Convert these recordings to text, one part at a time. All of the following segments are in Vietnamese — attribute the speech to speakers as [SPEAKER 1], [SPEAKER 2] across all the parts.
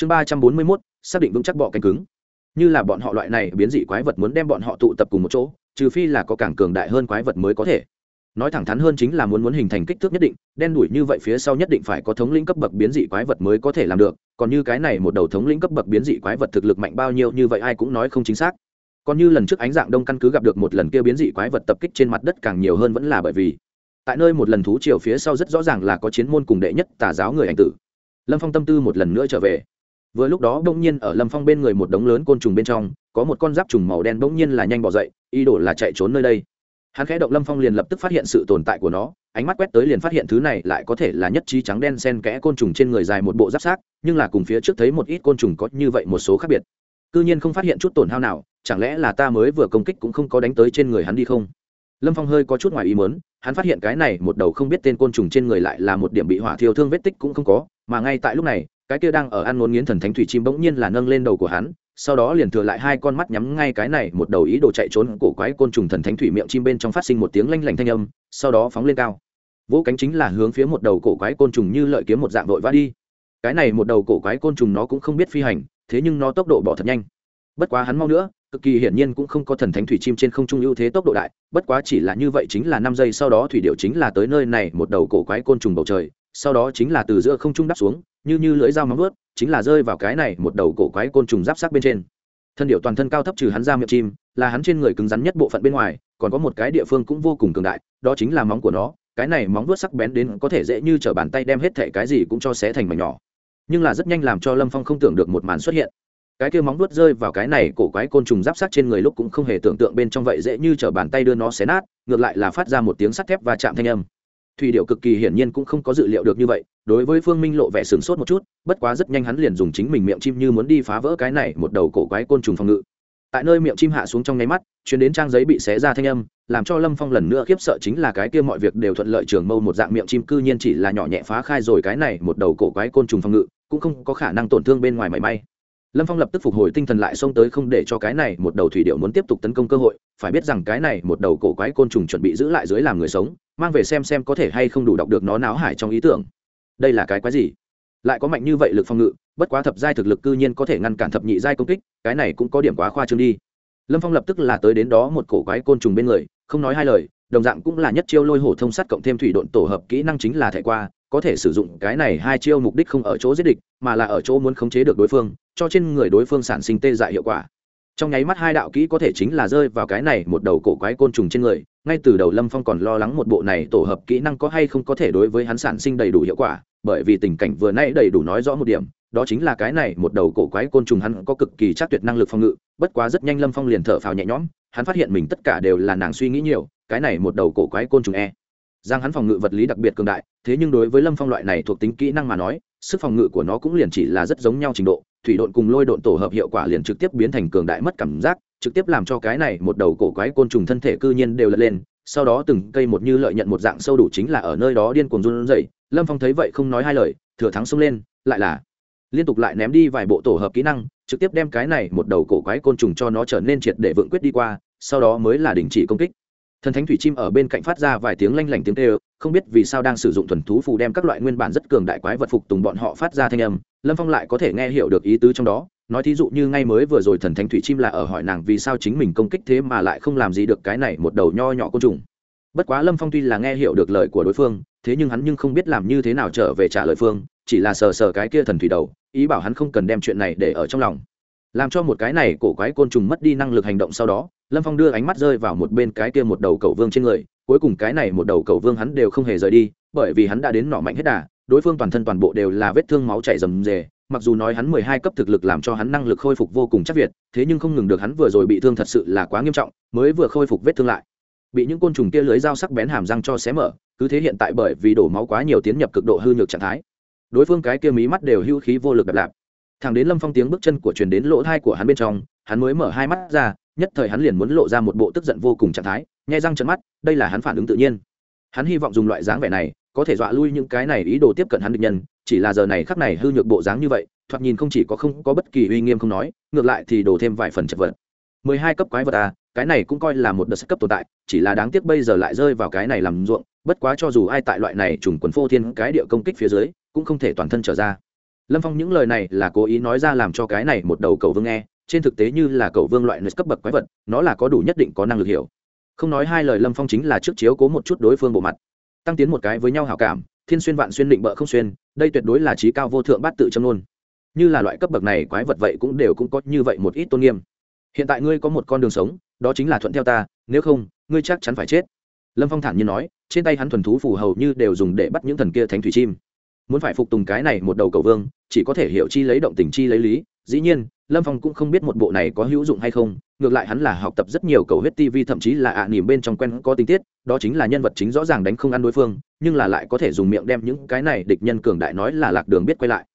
[SPEAKER 1] chương ba trăm bốn mươi mốt, xác định vững chắc bọ cánh cứng. Như là bọn họ loại này biến dị quái vật muốn đem bọn họ tụ tập cùng một chỗ, trừ phi là có càng cường đại hơn quái vật mới có thể. Nói thẳng thắn hơn chính là muốn muốn hình thành kích thước nhất định, đen đủi như vậy phía sau nhất định phải có thống lĩnh cấp bậc biến dị quái vật mới có thể làm được, còn như cái này một đầu thống lĩnh cấp bậc biến dị quái vật thực lực mạnh bao nhiêu như vậy ai cũng nói không chính xác. Còn như lần trước ánh dạng đông căn cứ gặp được một lần kia biến dị quái vật tập kích trên mặt đất càng nhiều hơn vẫn là bởi vì, tại nơi một lần thú chiều phía sau rất rõ ràng là có chiến môn cùng đệ nhất tà giáo người anh tử. Lâm phong tâm tư một lần nữa trở về vừa lúc đó bỗng nhiên ở lâm phong bên người một đống lớn côn trùng bên trong, có một con giáp trùng màu đen bỗng nhiên là nhanh bỏ dậy, ý đồ là chạy trốn nơi đây. Hắn khẽ động lâm phong liền lập tức phát hiện sự tồn tại của nó, ánh mắt quét tới liền phát hiện thứ này lại có thể là nhất trí trắng đen sen kẽ côn trùng trên người dài một bộ giáp sát nhưng là cùng phía trước thấy một ít côn trùng có như vậy một số khác biệt. C ư nhiên không phát hiện chút tổn hao nào, chẳng lẽ là ta mới vừa công kích cũng không có đánh tới trên người hắn đi không? Lâm phong hơi có chút ngoài ý mớn hắn phát hiện cái này một đầu không biết tên côn trùng trên người lại là một điểm bị hỏa thiêu thương vết tích cũng không có, mà ngay tại lúc này cái kia đang ở ăn ngôn nghiến thần thánh thủy chim bỗng nhiên là nâng lên đầu của hắn, sau đó liền thừa lại hai con mắt nhắm ngay cái này một đầu ý đồ chạy trốn cổ quái côn trùng thần thánh thủy miệng chim bên trong phát sinh một tiếng lanh lảnh thanh âm, sau đó phóng lên cao. Vỗ cánh chính là hướng phía một đầu cổ quái côn trùng như lợi kiếm một dạng vội vã đi. Cái này một đầu cổ quái côn trùng nó cũng không biết phi hành, thế nhưng nó tốc độ bỏ thật nhanh. Bất quá hắn mau nữa, cực kỳ hiển nhiên cũng không có thần thánh thủy chim trên không trung ưu thế tốc độ đại, bất quá chỉ là như vậy chính là năm giây, sau đó thủy điệu chính là tới nơi này, một đầu cổ quái côn trùng bầu trời sau đó chính là từ giữa không trung đáp xuống, như như lưỡi dao móng ướt chính là rơi vào cái này một đầu cổ quái côn trùng giáp sắc bên trên. Thân điệu toàn thân cao thấp trừ hắn ra miệng chim, là hắn trên người cứng rắn nhất bộ phận bên ngoài, còn có một cái địa phương cũng vô cùng cường đại, đó chính là móng của nó, cái này móng vuốt sắc bén đến có thể dễ như t bàn tay đem hết thẻ cái gì cũng cho xé thành mảnh nhỏ. Nhưng là rất nhanh làm cho lâm phong không tưởng được một màn xuất hiện. Cái kia móng vuốt rơi vào cái này cổ quái côn trùng giáp sắc trên người lúc cũng không hề tưởng tượng bên trong vậy dễ như t bàn tay đưa nó xé nát, ngược lại là phát ra một tiếng sắt thép và chạm thanh âm thủy điệu cực kỳ hiển nhiên cũng không có dự liệu được như vậy, đối với phương minh lộ vẻ sửng sốt một chút, bất quá rất nhanh hắn liền dùng chính mình miệng chim như muốn đi phá vỡ cái này một đầu cổ quái côn trùng phòng ngự. Tại nơi miệng chim hạ xuống trong nháy mắt chuyến đến trang giấy bị xé ra thanh âm, làm cho lâm phong lần nữa khiếp sợ chính là cái kia mọi việc đều thuận lợi trường mâu một dạng miệng chim cư nhiên chỉ là nhỏ nhẹ phá khai rồi cái này một đầu cổ quái côn trùng phòng ngự, cũng không có khả năng tổn thương bên ngoài mảy may lâm phong lập tức phục hồi tinh thần lại xông tới không để cho cái này một đầu thủy điệu muốn tiếp tục tấn công cơ hội, phải biết rằng cái này một đầu cổ quái côn trùng chuẩn bị giữ lại dưới làm người sống, mang về xem xem có thể hay không đủ đọc được nó náo hải trong ý tưởng. Đây là cái quái gì? Lại có mạnh như vậy lực phòng ngự, bất quá thập giai thực lực cư nhiên có thể ngăn cản thập nhị giai công kích, cái này cũng có điểm quá khoa trương đi. Lâm phong lập tức là tới đến đó một cổ quái côn trùng bên người, không nói hai lời, đồng dạng cũng là nhất chiêu lôi hổ thông sắt cộng thêm thủy độn tổ hợp kỹ năng chính là thẻ qua, có thể sử dụng cái này hai chiêu mục đích không ở chỗ giết địch, mà là ở chỗ muốn khống chế được đối phương cho trên người đối phương sản sinh tê dại hiệu quả. Trong nháy mắt hai đạo kỹ có thể chính là rơi vào cái này một đầu cổ quái côn trùng trên người, ngay từ đầu lâm phong còn lo lắng một bộ này tổ hợp kỹ năng có hay không có thể đối với hắn sản sinh đầy đủ hiệu quả, bởi vì tình cảnh vừa nãy đầy đủ nói rõ một điểm, đó chính là cái này một đầu cổ quái côn trùng hắn có cực kỳ chắc tuyệt năng lực phòng ngự, bất quá rất nhanh lâm phong liền thở phào nhẹ nhõm, hắn phát hiện mình tất cả đều là nàng suy nghĩ nhiều, cái này một đầu cổ quái côn trùng e. Rằng hắn phòng ngự vật lý đặc biệt cường đại, thế nhưng đối với lâm phong loại này thuộc tính kỹ năng mà nói, sức phòng ngự của nó cũng liền chỉ là rất giống nhau trình độ thủy độn cùng lôi độn tổ hợp hiệu quả liền trực tiếp biến thành cường đại mất cảm giác, trực tiếp làm cho cái này một đầu cổ quái côn trùng thân thể cư nhiên đều lật lên, sau đó từng cây một như lợi nhận một dạng sâu đủ chính là ở nơi đó điên cuồng run rẩy. Lâm phong thấy vậy không nói hai lời, thừa thắng xông lên, lại là liên tục lại ném đi vài bộ tổ hợp kỹ năng, trực tiếp đem cái này một đầu cổ quái côn trùng cho nó trở nên triệt để vượng quyết đi qua, sau đó mới là đình chỉ công kích thần thánh thủy chim ở bên cạnh phát ra vài tiếng lanh lảnh tiếng tê không biết vì sao đang sử dụng thuần thú phù đem các loại nguyên bản rất cường đại quái vật phục tùng bọn họ phát ra thanh âm, lâm phong lại có thể nghe hiểu được ý tứ trong đó. Nói thí dụ như ngay mới vừa rồi thần thánh thủy chim là ở hỏi nàng vì sao chính mình công kích thế mà lại không làm gì được cái này một đầu nho nhỏ côn trùng. Bất quá lâm phong tuy là nghe hiểu được lời của đối phương, thế nhưng hắn nhưng không biết làm như thế nào trở về trả lời phương, chỉ là sờ sờ cái kia thần thủy đầu, ý bảo hắn không cần đem chuyện này để ở trong lòng làm cho một cái này cổ quái côn trùng mất đi năng lực hành động sau đó, lâm phong đưa ánh mắt rơi vào một bên cái kia một đầu cầu vương trên người, cuối cùng cái này một đầu cầu vương hắn đều không hề rời đi, bởi vì hắn đã đến nọ mạnh hết đà, đối phương toàn thân toàn bộ đều là vết thương máu chảy rầm rề, mặc dù nói hắn mười hai cấp thực lực làm cho hắn năng lực khôi phục vô cùng chắc việt, thế nhưng không ngừng được hắn vừa rồi bị thương thật sự là quá nghiêm trọng, mới vừa khôi phục vết thương lại. Bị những côn trùng kia lưới dao sắc bén hàm răng cho xé mở, cứ thế hiện tại bởi vì đổ máu quá nhiều tiến nhập cực độ hư nhược trạng thái. Đối phương cái kia mí mắt đều hưu khí vô lực đập lạp thằng đến lâm phong tiếng bước chân của truyền đến lỗ thai của hắn bên trong, hắn mới mở hai mắt ra, nhất thời hắn liền muốn lộ ra một bộ tức giận vô cùng trạng thái, nhai răng trận mắt, đây là hắn phản ứng tự nhiên. Hắn hy vọng dùng loại dáng vẻ này, có thể dọa lui những cái này ý đồ tiếp cận hắn được nhân, chỉ là giờ này khắc này hư nhược bộ dáng như vậy, thoạt nhìn không chỉ có không có bất kỳ uy nghiêm không nói, ngược lại thì đổ thêm vài phần chật vật. Mười hai cấp quái vật à cái này cũng coi là một đợt cấp tồn tại, chỉ là đáng tiếc bây giờ lại rơi vào cái này làm ruộng, bất quá cho dù ai tại loại này trùng quần phô thiên cái địa công kích phía dưới, cũng không thể toàn thân trở ra lâm phong những lời này là cố ý nói ra làm cho cái này một đầu cầu vương nghe, trên thực tế như là cầu vương loại nơi cấp bậc quái vật, nó là có đủ nhất định có năng lực hiểu. Không nói hai lời lâm phong chính là trước chiếu cố một chút đối phương bộ mặt. Tăng tiến một cái với nhau hảo cảm, thiên xuyên vạn xuyên định bợ không xuyên, đây tuyệt đối là trí cao vô thượng bát tự châm luôn như là loại cấp bậc này quái vật vậy cũng đều cũng có như vậy một ít tôn nghiêm. Hiện tại ngươi có một con đường sống, đó chính là thuận theo ta, nếu không, ngươi chắc chắn phải chết. Lâm phong thản nhiên nói, trên tay hắn thuần thú phù hầu như đều dùng để bắt những thần kia thánh thủy chim muốn phải phục tùng cái này một đầu cầu vương, chỉ có thể hiểu chi lấy động tình chi lấy lý. Dĩ nhiên, lâm phong cũng không biết một bộ này có hữu dụng hay không, ngược lại hắn là học tập rất nhiều cầu huyết tv thậm chí là ạ à nỉm bên trong quen có tình tiết, đó chính là nhân vật chính rõ ràng đánh không ăn đối phương, nhưng là lại có thể dùng miệng đem những cái này địch nhân cường đại nói là lạc đường biết quay lại.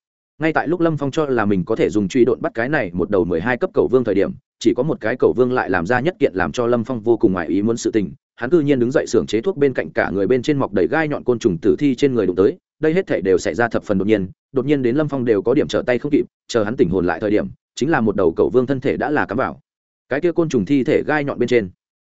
[SPEAKER 1] Ngay tại lúc lâm phong cho là mình có thể dùng truy độn bắt cái này một đầu mười hai cấp cầu vương thời điểm, chỉ có một cái cầu vương lại làm ra nhất kiện làm cho lâm phong vô cùng ngoài ý muốn sự tình, hắn cư nhiên đứng dậy xưởng chế thuốc bên cạnh cả người bên trên mọc đầy gai nhọn côn trùng tử thi trên người đụng tới đây hết thể đều xảy ra thập phần đột nhiên đột nhiên đến lâm phong đều có điểm trở tay không kịp, chờ hắn tỉnh hồn lại thời điểm, chính là một đầu cầu vương thân thể đã là cắm vào. Cái kia côn trùng thi thể gai nhọn bên trên.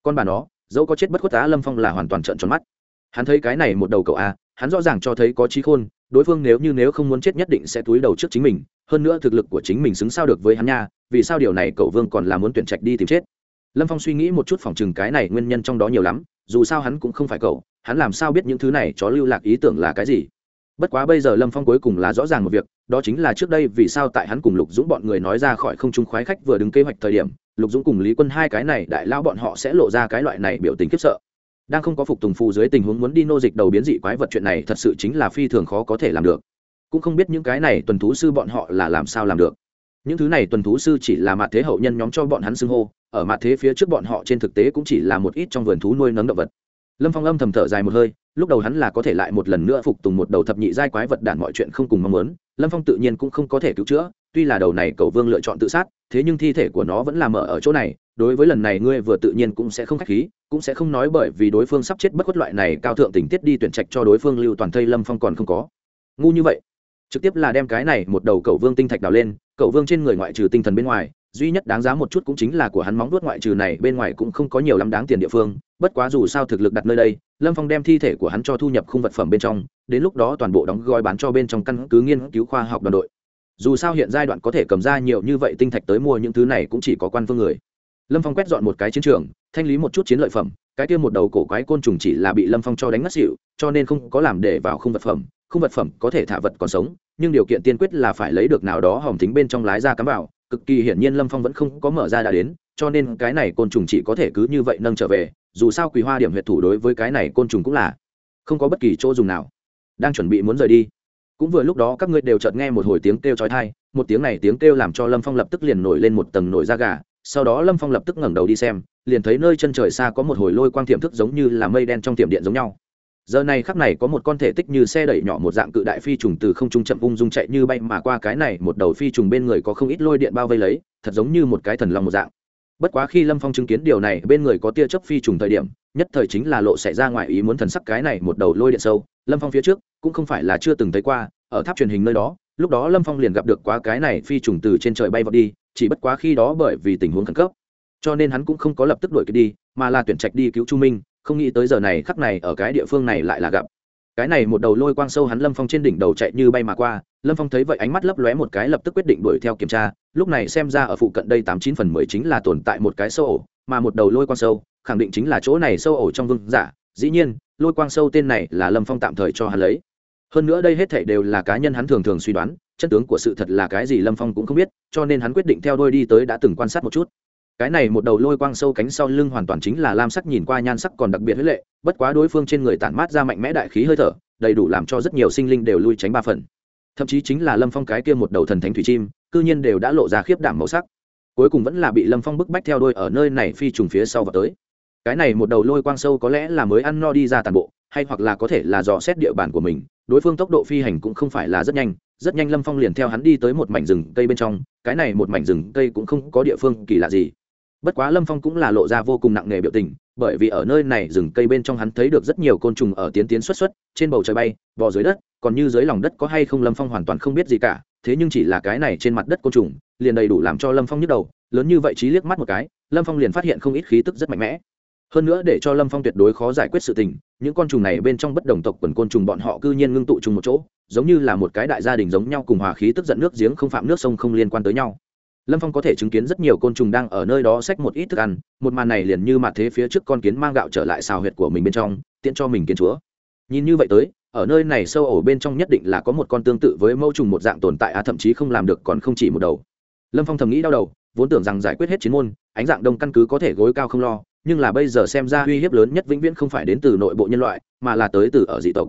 [SPEAKER 1] Con bà nó, dẫu có chết bất khuất tá lâm phong là hoàn toàn trợn tròn mắt. Hắn thấy cái này một đầu cậu a hắn rõ ràng cho thấy có trí khôn, đối phương nếu như nếu không muốn chết nhất định sẽ túi đầu trước chính mình, hơn nữa thực lực của chính mình xứng sao được với hắn nha, vì sao điều này cậu vương còn là muốn tuyển trạch đi tìm chết? Lâm phong suy nghĩ một chút phòng chừng cái này nguyên nhân trong đó nhiều lắm, dù sao hắn cũng không phải cậu, hắn làm sao biết những thứ này chó lưu lạc ý tưởng là cái gì? Bất quá bây giờ lâm phong cuối cùng là rõ ràng một việc, đó chính là trước đây vì sao tại hắn cùng lục dũng bọn người nói ra khỏi không trung khoái khách vừa đứng kế hoạch thời điểm, lục dũng cùng lý quân hai cái này đại lao bọn họ sẽ lộ ra cái loại này biểu tình khiếp sợ. Đang không có phục tùng phù dưới tình huống muốn đi nô dịch đầu biến dị quái vật chuyện này thật sự chính là phi thường khó có thể làm được. Cũng không biết những cái này tuần thú sư bọn họ là làm sao làm được. Những thứ này tuần thú sư chỉ là mặt thế hậu nhân nhóm cho bọn hắn xưng hô, ở mặt thế phía trước bọn họ trên thực tế cũng chỉ là một ít trong vườn thú nuôi nấng động vật. Lâm phong âm thầm thở dài một hơi lúc đầu hắn là có thể lại một lần nữa phục tùng một đầu thập nhị giai quái vật đản mọi chuyện không cùng mong muốn, lâm phong tự nhiên cũng không có thể cứu chữa, tuy là đầu này cầu vương lựa chọn tự sát, thế nhưng thi thể của nó vẫn làm ở ở chỗ này, đối với lần này ngươi vừa tự nhiên cũng sẽ không khách khí, cũng sẽ không nói bởi vì đối phương sắp chết bất khuất loại này cao thượng tình tiết đi tuyển trạch cho đối phương lưu toàn thây lâm phong còn không có. Ngu như vậy, trực tiếp là đem cái này một đầu cầu vương tinh thạch đào lên, cầu vương trên người ngoại trừ tinh thần bên ngoài duy nhất đáng giá một chút cũng chính là của hắn móng vuốt ngoại trừ này, bên ngoài cũng không có nhiều lắm đáng tiền địa phương. Bất quá dù sao thực lực đặt nơi đây, lâm phong đem thi thể của hắn cho thu nhập khung vật phẩm bên trong, đến lúc đó toàn bộ đóng gói bán cho bên trong căn cứ nghiên cứu khoa học đoàn đội. Dù sao hiện giai đoạn có thể cầm ra nhiều như vậy tinh thạch tới mua những thứ này cũng chỉ có quan phương người. Lâm phong quét dọn một cái chiến trường, thanh lý một chút chiến lợi phẩm, cái kia một đầu cổ quái côn trùng chỉ là bị lâm phong cho đánh ngất xỉu, cho nên không có làm để vào khung vật phẩm. Khung vật phẩm có thể thả vật còn sống, nhưng điều kiện tiên quyết là phải lấy được nào đó hòm tính bên trong lái ra cắm vào cực kỳ hiển nhiên lâm phong vẫn không có mở ra đã đến, cho nên cái này côn trùng chỉ có thể cứ như vậy nâng trở về, dù sao quỳ hoa điểm huyệt thủ đối với cái này côn trùng cũng là không có bất kỳ chỗ dùng nào. Đang chuẩn bị muốn rời đi, cũng vừa lúc đó các ngươi đều chợt nghe một hồi tiếng kêu chói tai, một tiếng này tiếng kêu làm cho lâm phong lập tức liền nổi lên một tầng nổi da gà, sau đó lâm phong lập tức ngẩng đầu đi xem, liền thấy nơi chân trời xa có một hồi lôi quang tiềm thức giống như là mây đen trong tiệm điện giống nhau giờ này khắc này có một con thể tích như xe đẩy nhỏ một dạng cự đại phi trùng từ không trung chậm ung dung chạy như bay mà qua cái này, một đầu phi trùng bên người có không ít lôi điện bao vây lấy, thật giống như một cái thần long một dạng. Bất quá khi lâm phong chứng kiến điều này, bên người có tia chớp phi trùng thời điểm, nhất thời chính là lộ xảy ra ngoài ý muốn thần sắc cái này một đầu lôi điện sâu. Lâm phong phía trước cũng không phải là chưa từng thấy qua, ở tháp truyền hình nơi đó, lúc đó lâm phong liền gặp được quá cái này phi trùng từ trên trời bay vọt đi, chỉ bất quá khi đó bởi vì tình huống khẩn cấp, cho nên hắn cũng không có lập tức đuổi kịp đi, mà là tuyển trạch đi cứu chu minh không nghĩ tới giờ này khắc này ở cái địa phương này lại là gặp. Cái này một đầu lôi quang sâu hắn lâm phong trên đỉnh đầu chạy như bay mà qua, lâm phong thấy vậy ánh mắt lấp lóe một cái lập tức quyết định đuổi theo kiểm tra, lúc này xem ra ở phụ cận đây tám chín phần mười chính là tồn tại một cái sâu ổ, mà một đầu lôi quang sâu, khẳng định chính là chỗ này sâu ổ trong vương giả, dĩ nhiên, lôi quang sâu tên này là lâm phong tạm thời cho hắn lấy. Hơn nữa đây hết thể đều là cá nhân hắn thường thường suy đoán, chân tướng của sự thật là cái gì lâm phong cũng không biết, cho nên hắn quyết định theo đôi đi tới đã từng quan sát một chút cái này một đầu lôi quang sâu cánh sau lưng hoàn toàn chính là lam sắc nhìn qua nhan sắc còn đặc biệt huế lệ, bất quá đối phương trên người tản mát ra mạnh mẽ đại khí hơi thở, đầy đủ làm cho rất nhiều sinh linh đều lui tránh ba phần. Thậm chí chính là lâm phong cái kia một đầu thần thánh thủy chim, cư nhiên đều đã lộ ra khiếp đảm màu sắc. Cuối cùng vẫn là bị lâm phong bức bách theo đôi ở nơi này phi trùng phía sau và tới. Cái này một đầu lôi quang sâu có lẽ là mới ăn no đi ra toàn bộ, hay hoặc là có thể là dò xét địa bàn của mình, đối phương tốc độ phi hành cũng không phải là rất nhanh rất nhanh lâm phong liền theo hắn đi tới một mảnh rừng cây bên trong, cái này một mảnh rừng cây cũng không có địa phương kỳ lạ gì bất quá lâm phong cũng là lộ ra vô cùng nặng nề biểu tình, bởi vì ở nơi này rừng cây bên trong hắn thấy được rất nhiều côn trùng ở tiến tiến xuất xuất, trên bầu trời bay, bò dưới đất, còn như dưới lòng đất có hay không lâm phong hoàn toàn không biết gì cả, thế nhưng chỉ là cái này trên mặt đất côn trùng, liền đầy đủ làm cho lâm phong nhức đầu, lớn như vậy trí liếc mắt một cái, lâm phong liền phát hiện không ít khí tức rất mạnh mẽ. Hơn nữa để cho lâm phong tuyệt đối khó giải quyết sự tình, những con trùng này bên trong bất đồng tộc quần côn trùng bọn họ cư nhiên ngưng tụ chung một chỗ, giống như là một cái đại gia đình giống nhau cùng hòa khí tức giận nước giếng không phạm nước sông không liên quan tới nhau lâm phong có thể chứng kiến rất nhiều côn trùng đang ở nơi đó xách một ít thức ăn, một màn này liền như mặt thế phía trước con kiến mang gạo trở lại xào huyệt của mình bên trong tiện cho mình kiến chúa. Nhìn như vậy tới, ở nơi này sâu ổ bên trong nhất định là có một con tương tự với mẫu trùng một dạng tồn tại, á, thậm chí không làm được còn không chỉ một đầu. Lâm phong thầm nghĩ đau đầu, vốn tưởng rằng giải quyết hết chiến môn, ánh dạng đông căn cứ có thể gối cao không lo, nhưng là bây giờ xem ra uy hiếp lớn nhất vĩnh viễn không phải đến từ nội bộ nhân loại, mà là tới từ ở dị tộc.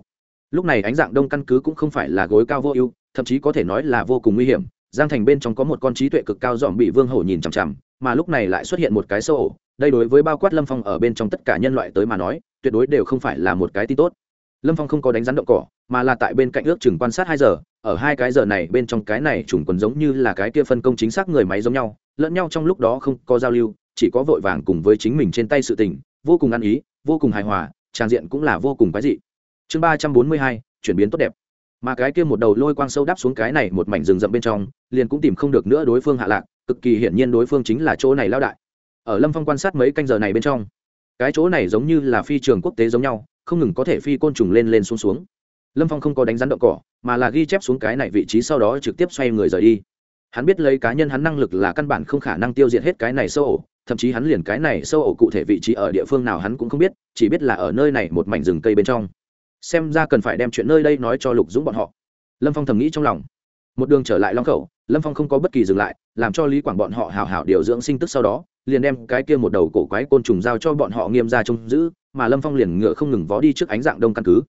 [SPEAKER 1] Lúc này ánh dạng đông căn cứ cũng không phải là gối cao vô ưu, thậm chí có thể nói là vô cùng nguy hiểm giang thành bên trong có một con trí tuệ cực cao dòm bị vương hổ nhìn chằm chằm, mà lúc này lại xuất hiện một cái sâu ổ. Đây đối với bao quát lâm phong ở bên trong tất cả nhân loại tới mà nói, tuyệt đối đều không phải là một cái tin tốt. Lâm phong không có đánh rắn động cỏ, mà là tại bên cạnh ước chừng quan sát hai giờ. Ở hai cái giờ này bên trong cái này trùng quần giống như là cái kia phân công chính xác người máy giống nhau, lẫn nhau trong lúc đó không có giao lưu, chỉ có vội vàng cùng với chính mình trên tay sự tình, vô cùng ăn ý, vô cùng hài hòa, trang diện cũng là vô cùng quái dị. Chương ba trăm bốn mươi hai, chuyển biến tốt đẹp mà cái kia một đầu lôi quang sâu đắp xuống cái này một mảnh rừng rậm bên trong, liền cũng tìm không được nữa đối phương hạ lạc, cực kỳ hiển nhiên đối phương chính là chỗ này lao đại. Ở lâm phong quan sát mấy canh giờ này bên trong, cái chỗ này giống như là phi trường quốc tế giống nhau, không ngừng có thể phi côn trùng lên lên xuống xuống. Lâm phong không có đánh rắn động cỏ, mà là ghi chép xuống cái này vị trí sau đó trực tiếp xoay người rời đi. Hắn biết lấy cá nhân hắn năng lực là căn bản không khả năng tiêu diệt hết cái này sâu ổ, thậm chí hắn liền cái này sâu ổ cụ thể vị trí ở địa phương nào hắn cũng không biết, chỉ biết là ở nơi này một mảnh rừng cây bên trong xem ra cần phải đem chuyện nơi đây nói cho lục dũng bọn họ. Lâm phong thầm nghĩ trong lòng. Một đường trở lại long khẩu, lâm phong không có bất kỳ dừng lại, làm cho lý quảng bọn họ hào hào điều dưỡng sinh tức sau đó, liền đem cái kia một đầu cổ quái côn trùng giao cho bọn họ nghiêm ra trông giữ, mà lâm phong liền ngựa không ngừng vó đi trước ánh dạng đông căn cứ.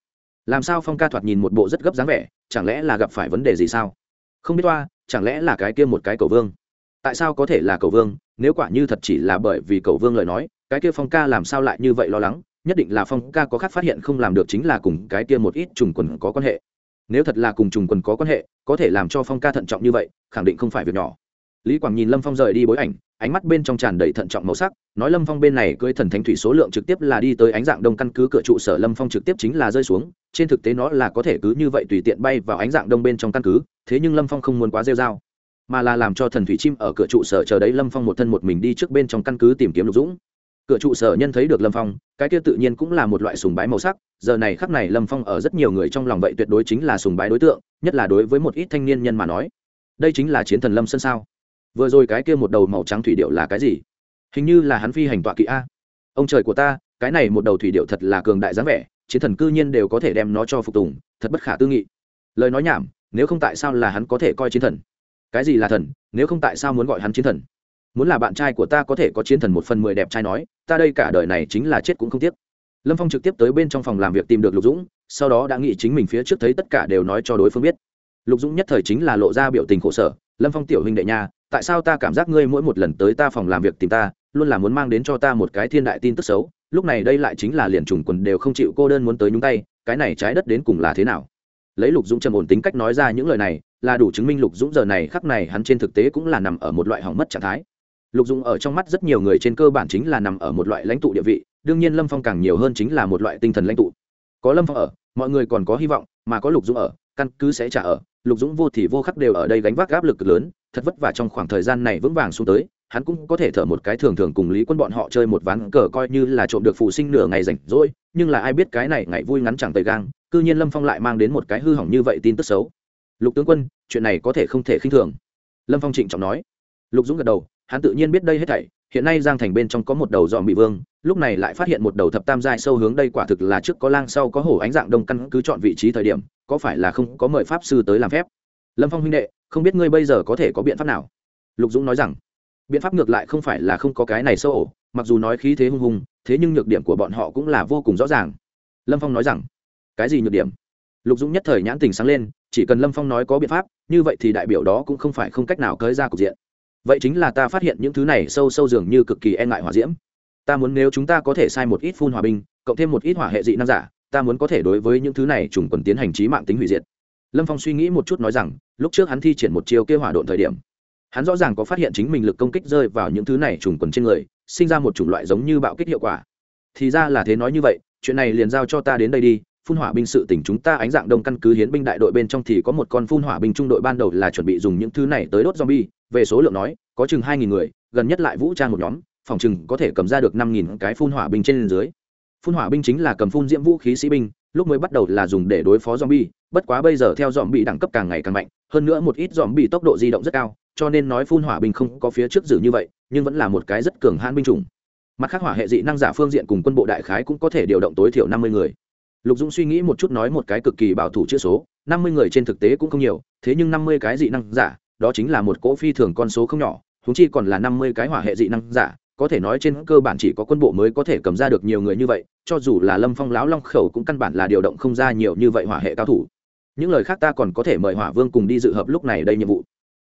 [SPEAKER 1] Làm sao phong ca thoạt nhìn một bộ rất gấp dáng vẻ, chẳng lẽ là gặp phải vấn đề gì sao? Không biết toa, chẳng lẽ là cái kia một cái cầu vương? Tại sao có thể là cầu vương, nếu quả như thật chỉ là bởi vì cầu vương lời nói, cái kia phong ca làm sao lại như vậy lo lắng? Nhất định là phong ca có khác phát hiện không làm được chính là cùng cái kia một ít trùng quần có quan hệ. Nếu thật là cùng trùng quần có quan hệ, có thể làm cho phong ca thận trọng như vậy, khẳng định không phải việc nhỏ. Lý quảng nhìn lâm phong rời đi bối ảnh, ánh mắt bên trong tràn đầy thận trọng màu sắc, nói lâm phong bên này cưới thần thánh thủy số lượng trực tiếp là đi tới ánh dạng đông căn cứ cửa trụ sở lâm phong trực tiếp chính là rơi xuống, trên thực tế nó là có thể cứ như vậy tùy tiện bay vào ánh dạng đông bên trong căn cứ, thế nhưng lâm phong không muốn quá rêu r a o mà là làm cho thần thủy chim ở cửa trụ sở chờ đấy lâm phong một thân một mình đi trước bên trong căn cứ tìm kiếm lục dũng cửa trụ sở nhân thấy được lâm phong, cái kia tự nhiên cũng là một loại sùng bái màu sắc, giờ này khắc này lâm phong ở rất nhiều người trong lòng vậy tuyệt đối chính là sùng bái đối tượng, nhất là đối với một ít thanh niên nhân mà nói. Đây chính là chiến thần lâm sân sao? Vừa rồi cái kia một đầu màu trắng thủy điệu là cái gì? Hình như là hắn phi hành tọa kỵ a. Ông trời của ta, cái này một đầu thủy điệu thật là cường đại dáng vẻ, chiến thần cư nhiên đều có thể đem nó cho phục tùng, thật bất khả tư nghị. Lời nói nhảm, nếu không tại sao là hắn có thể coi chiến thần? Cái gì là thần, nếu không tại sao muốn gọi hắn chiến thần? Muốn là bạn trai của ta có thể có chiến thần một phần mười đẹp trai nói, ta đây cả đời này chính là chết cũng không tiếc. Lâm phong trực tiếp tới bên trong phòng làm việc tìm được lục dũng, sau đó đã nghĩ chính mình phía trước thấy tất cả đều nói cho đối phương biết. Lục dũng nhất thời chính là lộ ra biểu tình khổ sở, lâm phong tiểu huynh đệ nha, tại sao ta cảm giác ngươi mỗi một lần tới ta phòng làm việc tìm ta, luôn là muốn mang đến cho ta một cái thiên đại tin tức xấu, lúc này đây lại chính là liền trùng quần đều không chịu cô đơn muốn tới nhúng tay, cái này trái đất đến cùng là thế nào? Lấy lục dũng trầm ổn tính cách nói ra những lời này, là đủ chứng minh lục dũng giờ này khắc này hắn trên thực tế cũng là nằm ở một loại hỏng mất trạng thái lục dũng ở trong mắt rất nhiều người trên cơ bản chính là nằm ở một loại lãnh tụ địa vị, đương nhiên lâm phong càng nhiều hơn chính là một loại tinh thần lãnh tụ. Có lâm phong ở, mọi người còn có hy vọng, mà có lục dũng ở, căn cứ sẽ trả ở, lục dũng vô thì vô khắc đều ở đây gánh vác áp lực lớn, thật vất vả trong khoảng thời gian này vững vàng xuống tới, hắn cũng có thể thở một cái thường thường cùng lý quân bọn họ chơi một ván cờ coi như là trộm được phụ sinh nửa ngày rảnh rỗi, nhưng là ai biết cái này ngày vui ngắn chẳng tầy gang, cư nhiên lâm phong lại mang đến một cái hư hỏng như vậy tin tức xấu. Lục tướng quân, chuyện này có thể không thể khinh thường. Lâm phong trịnh trọng nói. Lục dũng gật đầu hắn tự nhiên biết đây hết thảy, hiện nay giang thành bên trong có một đầu dòm bị vương, lúc này lại phát hiện một đầu thập tam giai sâu hướng đây quả thực là trước có lang sau có hổ ánh dạng đông căn cứ chọn vị trí thời điểm, có phải là không có mời pháp sư tới làm phép? Lâm phong huynh đệ, không biết ngươi bây giờ có thể có biện pháp nào? Lục dũng nói rằng, biện pháp ngược lại không phải là không có cái này sâu ổ mặc dù nói khí thế hung hùng, thế nhưng nhược điểm của bọn họ cũng là vô cùng rõ ràng. Lâm phong nói rằng, cái gì nhược điểm? Lục dũng nhất thời nhãn tình sáng lên, chỉ cần lâm phong nói có biện pháp, như vậy thì đại biểu đó cũng không phải không cách nào cới ra cục diện vậy chính là ta phát hiện những thứ này sâu sâu dường như cực kỳ e ngại hỏa diễm. Ta muốn nếu chúng ta có thể sai một ít phun hòa binh, cộng thêm một ít hỏa hệ dị năng giả, ta muốn có thể đối với những thứ này trùng quần tiến hành trí mạng tính hủy diệt. Lâm phong suy nghĩ một chút nói rằng, lúc trước hắn thi triển một chiêu kêu hỏa độn thời điểm, hắn rõ ràng có phát hiện chính mình lực công kích rơi vào những thứ này trùng quần trên người, sinh ra một chủng loại giống như bạo kích hiệu quả. Thì ra là thế nói như vậy, chuyện này liền giao cho ta đến đây đi phun hỏa binh sự tỉnh chúng ta ánh dạng đông căn cứ hiến binh đại đội bên trong thì có một con phun hỏa binh trung đội ban đầu là chuẩn bị dùng những thứ này tới đốt zombie. Về số lượng nói, có chừng hai nghìn người, gần nhất lại vũ trang một nhóm, phòng chừng có thể cầm ra được năm nghìn cái phun hỏa binh trên dưới. Phun hỏa binh chính là cầm phun diễm vũ khí sĩ binh, lúc mới bắt đầu là dùng để đối phó zombie, bất quá bây giờ theo zombie đẳng cấp càng ngày càng mạnh, hơn nữa một ít zombie tốc độ di động rất cao, cho nên nói phun hỏa binh không có phía trước dự như vậy, nhưng vẫn là một cái rất cường hãn binh chủng. Mặt khác hỏa hệ dị năng giả phương diện cùng quân bộ đại khái cũng có thể điều động tối thiểu năm mươi người lục dũng suy nghĩ một chút nói một cái cực kỳ bảo thủ chữ số, năm mươi người trên thực tế cũng không nhiều, thế nhưng năm mươi cái dị năng giả, đó chính là một cỗ phi thường con số không nhỏ húng chi còn là năm mươi cái hỏa hệ dị năng giả, có thể nói trên cơ bản chỉ có quân bộ mới có thể cầm ra được nhiều người như vậy, cho dù là lâm phong, lão long khẩu cũng căn bản là điều động không ra nhiều như vậy hỏa hệ cao thủ. Những lời khác ta còn có thể mời hỏa vương cùng đi dự hợp lúc này đây nhiệm vụ